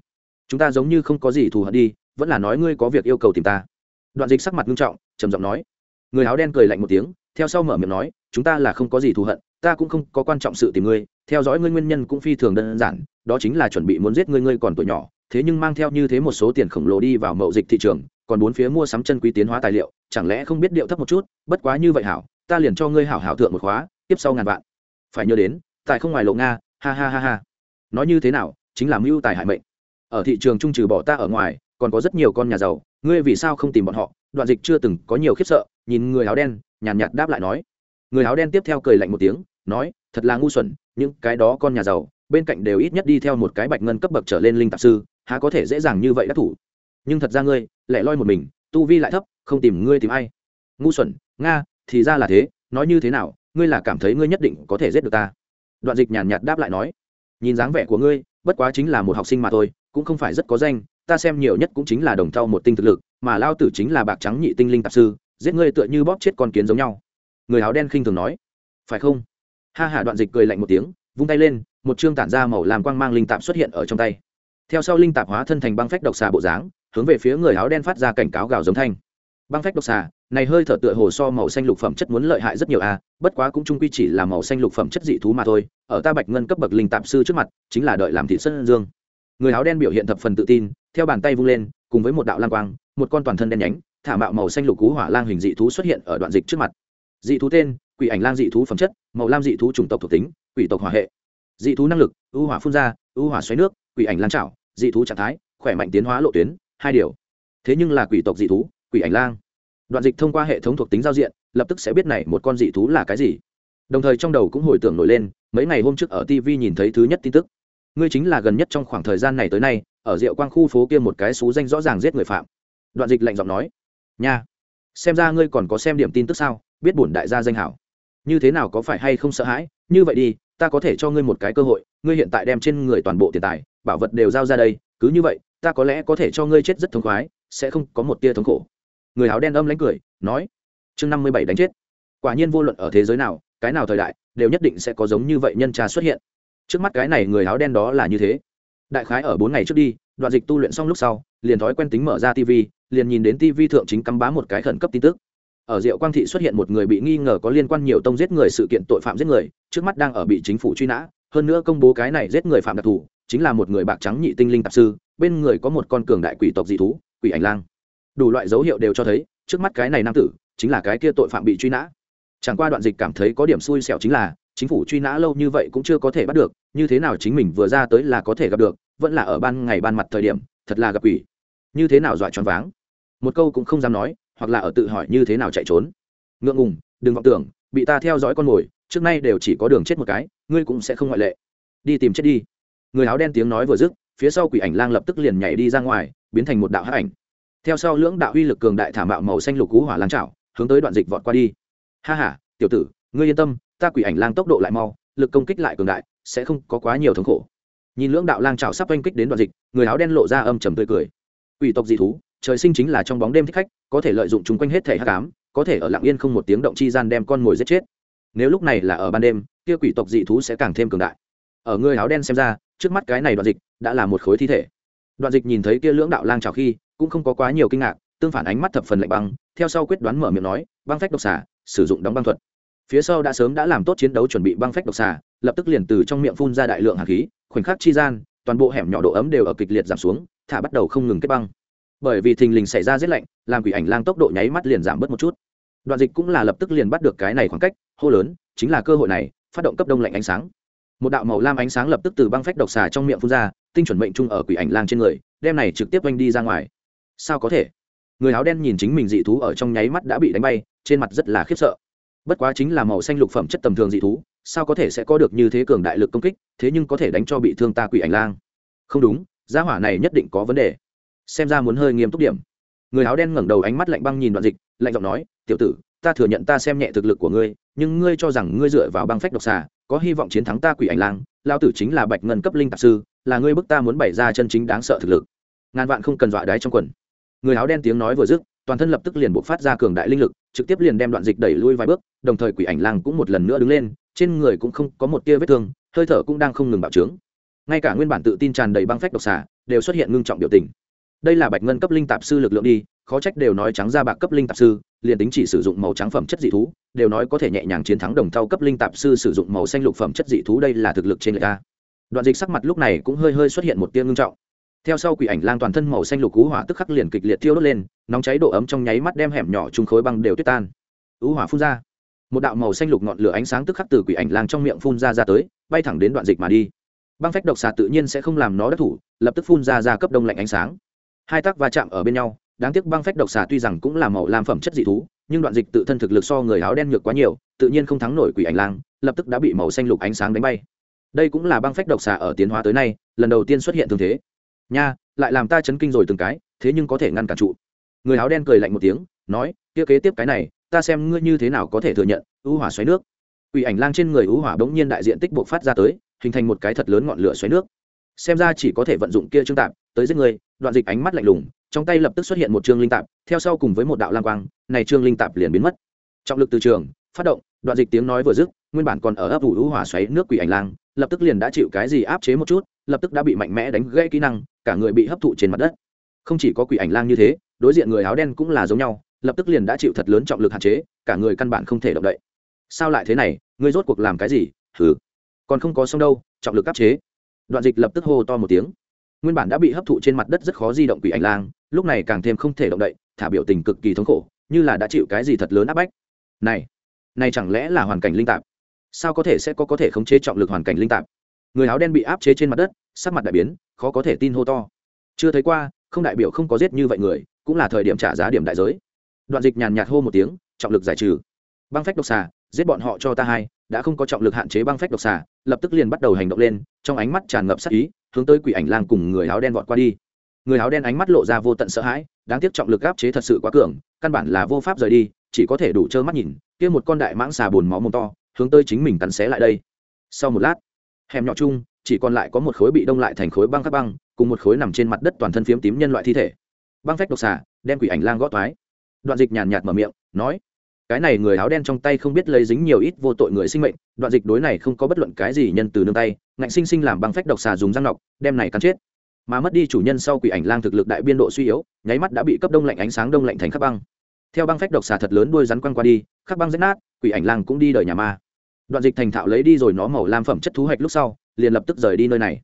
Chúng ta giống như không có gì thù hận đi, vẫn là nói ngươi có việc yêu cầu tìm ta. Đoạn dịch sắc mặt nghiêm trọng, trầm giọng nói. Người áo đen cười lạnh một tiếng, theo sau mở miệng nói, chúng ta là không có gì thù hận, ta cũng không có quan trọng sự tìm ngươi, theo dõi ngươi nguyên nhân cũng phi thường đơn giản, đó chính là chuẩn bị muốn giết ngươi ngươi còn tuổi nhỏ thế nhưng mang theo như thế một số tiền khổng lồ đi vào mậu dịch thị trường còn bốn phía mua sắm chân quý tiến hóa tài liệu chẳng lẽ không biết điệu thấp một chút bất quá như vậy hảo ta liền cho ngươi hảo hảo thượng một khóa tiếp sau ngàn vạn. Phải nhớ đến tại không ngoài lộ nga ha ha ha ha. Nói như thế nào chính là mưu tài hại mệnh. Ở thị trường trung trừ bỏ ta ở ngoài còn có rất nhiều con nhà giàu ngươi vì sao không tìm bọn họ? Đoạn dịch chưa từng có nhiều khiếp sợ nhìn người áo đen nhàn nhạt, nhạt đáp lại nói. Người áo đen tiếp theo cười lạnh một tiếng nói thật là ngu xuẩn những cái đó con nhà giàu bên cạnh đều ít nhất đi theo một cái bạch ngân cấp bậc trở lên linh tạp sư há có thể dễ dàng như vậy đắc thủ. Nhưng thật ra ngươi lại loi một mình, tu vi lại thấp, không tìm ngươi tìm ai. Ngu xuẩn, nga, thì ra là thế, nói như thế nào, ngươi là cảm thấy ngươi nhất định có thể giết được ta. Đoạn dịch nhàn nhạt đáp lại nói, nhìn dáng vẻ của ngươi, bất quá chính là một học sinh mà thôi, cũng không phải rất có danh, ta xem nhiều nhất cũng chính là đồng thau một tinh thực lực, mà lao tử chính là bạc trắng nhị tinh linh tạp sư, giết ngươi tựa như bóp chết con kiến giống nhau. Người áo đen khinh thường nói, phải không? Ha hả đoạn dịch cười lạnh một tiếng, vung tay lên, một chương tản ra màu làm quang mang linh tạp xuất hiện ở trong tay theo sau linh tạp hóa thân thành băng phách độc xà bộ dáng, hướng về phía người áo đen phát ra cảnh cáo gào giống thanh. Băng phách độc xà, này hơi thở tựa hồ so màu xanh lục phẩm chất muốn lợi hại rất nhiều a, bất quá cũng chung quy chỉ là màu xanh lục phẩm chất dị thú mà thôi, ở ta bạch ngân cấp bậc linh tạp sư trước mặt, chính là đợi làm thị sân dương. Người áo đen biểu hiện thập phần tự tin, theo bàn tay vung lên, cùng với một đạo lang quang, một con toàn thân đen nhánh, thả mạo màu xanh lục cú hỏa lang hình dị thú xuất hiện ở đoạn dịch trước mặt. Dị thú tên, quỷ ảnh lang dị thú phẩm chất, màu lam dị thú chủng tộc thuộc tính, quỷ tộc hỏa hệ. Dị thú năng lực, ưu hỏa phun ra, ưu hỏa xoáy nước, quỷ ảnh lang trảo dị thú trạng thái, khỏe mạnh tiến hóa lộ tuyến, hai điều. Thế nhưng là quỷ tộc dị thú, quỷ ảnh lang. Đoạn dịch thông qua hệ thống thuộc tính giao diện, lập tức sẽ biết này một con dị thú là cái gì. Đồng thời trong đầu cũng hồi tưởng nổi lên, mấy ngày hôm trước ở tv nhìn thấy thứ nhất tin tức. Ngươi chính là gần nhất trong khoảng thời gian này tới nay, ở rượu quang khu phố kia một cái xú danh rõ ràng giết người phạm. Đoạn dịch lạnh giọng nói, nha, xem ra ngươi còn có xem điểm tin tức sao? Biết bổn đại gia danh hảo. Như thế nào có phải hay không sợ hãi? Như vậy đi, ta có thể cho ngươi một cái cơ hội, ngươi hiện tại đem trên người toàn bộ tiền tài, bảo vật đều giao ra đây, cứ như vậy, ta có lẽ có thể cho ngươi chết rất thống khoái, sẽ không có một tia thống khổ. Người áo đen âm lánh cười, nói, chương năm mươi bảy đánh chết. Quả nhiên vô luận ở thế giới nào, cái nào thời đại, đều nhất định sẽ có giống như vậy nhân trà xuất hiện. Trước mắt cái này người áo đen đó là như thế. Đại khái ở bốn ngày trước đi, đoạn dịch tu luyện xong lúc sau, liền thói quen tính mở ra tv liền nhìn đến tv thượng chính cắm bá một cái khẩn cấp tin tức ở diệu quang thị xuất hiện một người bị nghi ngờ có liên quan nhiều tông giết người sự kiện tội phạm giết người, trước mắt đang ở bị chính phủ truy nã, hơn nữa công bố cái này giết người phạm đặc thù, chính là một người bạc trắng nhị tinh linh tạp sư, bên người có một con cường đại quỷ tộc dị thú, quỷ ảnh lang. Đủ loại dấu hiệu đều cho thấy, trước mắt cái này nam tử, chính là cái kia tội phạm bị truy nã. Chẳng qua đoạn dịch cảm thấy có điểm xui xẻo chính là, chính phủ truy nã lâu như vậy cũng chưa có thể bắt được, như thế nào chính mình vừa ra tới là có thể gặp được, vẫn là ở ban ngày ban mặt thời điểm, thật là gặp quỷ. Như thế nào dọa choáng váng. Một câu cũng không dám nói hoặc là ở tự hỏi như thế nào chạy trốn. Ngượng ngùng, đừng vọng tưởng, bị ta theo dõi con mồi, trước nay đều chỉ có đường chết một cái, ngươi cũng sẽ không ngoại lệ. Đi tìm chết đi. Người áo đen tiếng nói vừa dứt, phía sau quỷ ảnh lang lập tức liền nhảy đi ra ngoài, biến thành một đạo hắc ảnh. Theo sau lưỡng đạo uy lực cường đại thả mạo màu xanh lục cú hỏa lang trảo, hướng tới đoạn dịch vọt qua đi. Ha ha, tiểu tử, ngươi yên tâm, ta quỷ ảnh lang tốc độ lại mau, lực công kích lại cường đại, sẽ không có quá nhiều thống khổ. Nhìn lưỡng đạo lang trào sắp oanh kích đến đoạn dịch, người áo đen lộ ra âm trầm tươi cười. Quỷ tộc dị thú trời sinh chính là trong bóng đêm thích khách, có thể lợi dụng chúng quanh hết thể hắc ám, có thể ở lặng yên không một tiếng động chi gian đem con mồi giết chết. Nếu lúc này là ở ban đêm, kia quỷ tộc dị thú sẽ càng thêm cường đại. Ở người áo đen xem ra, trước mắt cái này đoạn dịch đã là một khối thi thể. Đoạn dịch nhìn thấy kia lưỡng đạo lang trào khi, cũng không có quá nhiều kinh ngạc, tương phản ánh mắt thập phần lạnh băng, theo sau quyết đoán mở miệng nói, băng phách độc xả sử dụng đóng băng thuật. Phía sau đã sớm đã làm tốt chiến đấu chuẩn bị băng phách độc xà, lập tức liền từ trong miệng phun ra đại lượng hạt khí, khoảnh khắc chi gian, toàn bộ hẻm nhỏ độ ấm đều ở kịch liệt giảm xuống, thả bắt đầu không ngừng kết băng bởi vì thình lình xảy ra rét lạnh, làm quỷ ảnh lang tốc độ nháy mắt liền giảm bớt một chút. Đoạn dịch cũng là lập tức liền bắt được cái này khoảng cách, hô lớn, chính là cơ hội này, phát động cấp đông lạnh ánh sáng. Một đạo màu lam ánh sáng lập tức từ băng phách độc xà trong miệng phun ra, tinh chuẩn mệnh chung ở quỷ ảnh lang trên người, đem này trực tiếp oanh đi ra ngoài. Sao có thể? Người áo đen nhìn chính mình dị thú ở trong nháy mắt đã bị đánh bay, trên mặt rất là khiếp sợ. Bất quá chính là màu xanh lục phẩm chất tầm thường dị thú, sao có thể sẽ có được như thế cường đại lực công kích, thế nhưng có thể đánh cho bị thương ta quỷ ảnh lang. Không đúng, gia hỏa này nhất định có vấn đề xem ra muốn hơi nghiêm túc điểm. Người áo đen ngẩng đầu ánh mắt lạnh băng nhìn đoạn dịch, lạnh giọng nói, tiểu tử, ta thừa nhận ta xem nhẹ thực lực của ngươi, nhưng ngươi cho rằng ngươi dựa vào băng phách độc xà, có hy vọng chiến thắng ta quỷ ảnh lang lao tử chính là bạch ngân cấp linh tạp sư, là ngươi bức ta muốn bày ra chân chính đáng sợ thực lực. Ngàn vạn không cần dọa đáy trong quần. Người áo đen tiếng nói vừa dứt, toàn thân lập tức liền buộc phát ra cường đại linh lực, trực tiếp liền đem đoạn dịch đẩy lui vài bước, đồng thời quỷ ảnh lang cũng một lần nữa đứng lên, trên người cũng không có một tia vết thương, hơi thở cũng đang không ngừng bạo trướng. Ngay cả nguyên bản tự tin tràn đầy băng phách độc xà, đều xuất hiện ngưng trọng biểu tình đây là bạch ngân cấp linh tạp sư lực lượng đi, khó trách đều nói trắng ra bạc cấp linh tạp sư, liền tính chỉ sử dụng màu trắng phẩm chất dị thú, đều nói có thể nhẹ nhàng chiến thắng đồng thau cấp linh tạp sư sử dụng màu xanh lục phẩm chất dị thú đây là thực lực trên người a đoạn dịch sắc mặt lúc này cũng hơi hơi xuất hiện một tia ngưng trọng. Theo sau quỷ ảnh lang toàn thân màu xanh lục cú hỏa tức khắc liền kịch liệt thiêu đốt lên, nóng cháy độ ấm trong nháy mắt đem hẻm nhỏ chung khối băng đều tuyết tan. Ú hỏa phun ra. Một đạo màu xanh lục ngọn lửa ánh sáng tức khắc từ quỷ ảnh lang trong miệng phun ra ra tới, bay thẳng đến đoạn dịch mà đi. Băng phách độc xà tự nhiên sẽ không làm nó đắc thủ, lập tức phun ra ra cấp đông lạnh ánh sáng hai tác va chạm ở bên nhau, đáng tiếc băng phách độc xà tuy rằng cũng là màu làm phẩm chất dị thú, nhưng đoạn dịch tự thân thực lực so người áo đen nhược quá nhiều, tự nhiên không thắng nổi quỷ ảnh lang, lập tức đã bị màu xanh lục ánh sáng đánh bay. Đây cũng là băng phách độc xà ở tiến hóa tới nay, lần đầu tiên xuất hiện thường thế. Nha, lại làm ta chấn kinh rồi từng cái, thế nhưng có thể ngăn cản trụ. Người áo đen cười lạnh một tiếng, nói, kia kế tiếp cái này, ta xem ngươi như thế nào có thể thừa nhận, ưu hỏa xoáy nước. Quỷ ảnh lang trên người ưu hỏa bỗng nhiên đại diện tích buộc phát ra tới, hình thành một cái thật lớn ngọn lửa xoáy nước. Xem ra chỉ có thể vận dụng kia trương tạp tới giết người đoạn dịch ánh mắt lạnh lùng, trong tay lập tức xuất hiện một chương linh tạp, theo sau cùng với một đạo lam quang, này chương linh tạp liền biến mất. Trọng lực từ trường, phát động, đoạn dịch tiếng nói vừa dứt, nguyên bản còn ở ấp ủ hữu hỏa xoáy nước quỷ ảnh lang, lập tức liền đã chịu cái gì áp chế một chút, lập tức đã bị mạnh mẽ đánh gãy kỹ năng, cả người bị hấp thụ trên mặt đất. Không chỉ có quỷ ảnh lang như thế, đối diện người áo đen cũng là giống nhau, lập tức liền đã chịu thật lớn trọng lực hạn chế, cả người căn bản không thể động đậy. Sao lại thế này, ngươi rốt cuộc làm cái gì? Thử còn không có xong đâu, trọng lực áp chế. Đoạn dịch lập tức hô to một tiếng nguyên bản đã bị hấp thụ trên mặt đất rất khó di động quỷ ảnh lang, lúc này càng thêm không thể động đậy, thả biểu tình cực kỳ thống khổ, như là đã chịu cái gì thật lớn áp bách. Này này chẳng lẽ là hoàn cảnh linh tạp? Sao có thể sẽ có có thể khống chế trọng lực hoàn cảnh linh tạp? Người áo đen bị áp chế trên mặt đất, sắc mặt đại biến, khó có thể tin hô to. Chưa thấy qua, không đại biểu không có giết như vậy người, cũng là thời điểm trả giá điểm đại giới. Đoạn dịch nhàn nhạt hô một tiếng, trọng lực giải trừ. Băng phách độc xà, giết bọn họ cho ta hai, đã không có trọng lực hạn chế băng phách độc xà, lập tức liền bắt đầu hành động lên, trong ánh mắt tràn ngập sắc ý hướng tới quỷ ảnh lang cùng người áo đen vọt qua đi. Người áo đen ánh mắt lộ ra vô tận sợ hãi, đáng tiếc trọng lực áp chế thật sự quá cường, căn bản là vô pháp rời đi, chỉ có thể đủ trơ mắt nhìn, kia một con đại mãng xà buồn máu mồm to, hướng tới chính mình cắn xé lại đây. Sau một lát, hẻm nhỏ chung, chỉ còn lại có một khối bị đông lại thành khối băng các băng, cùng một khối nằm trên mặt đất toàn thân phiếm tím nhân loại thi thể. Băng phách độc xà, đem quỷ ảnh lang gót thoái đoạn dịch nhàn nhạt mở miệng, nói cái này người áo đen trong tay không biết lấy dính nhiều ít vô tội người sinh mệnh, đoạn dịch đối này không có bất luận cái gì nhân từ nương tay, ngạnh sinh sinh làm băng phách độc xà dùng răng nọc, đem này cắn chết. Mà mất đi chủ nhân sau quỷ ảnh lang thực lực đại biên độ suy yếu, nháy mắt đã bị cấp đông lạnh ánh sáng đông lạnh thành khắc băng. Theo băng phách độc xà thật lớn đuôi rắn quăng qua đi, khắc băng rách nát, quỷ ảnh lang cũng đi đời nhà ma. Đoạn dịch thành thạo lấy đi rồi nó màu lam phẩm chất thú hạch lúc sau, liền lập tức rời đi nơi này.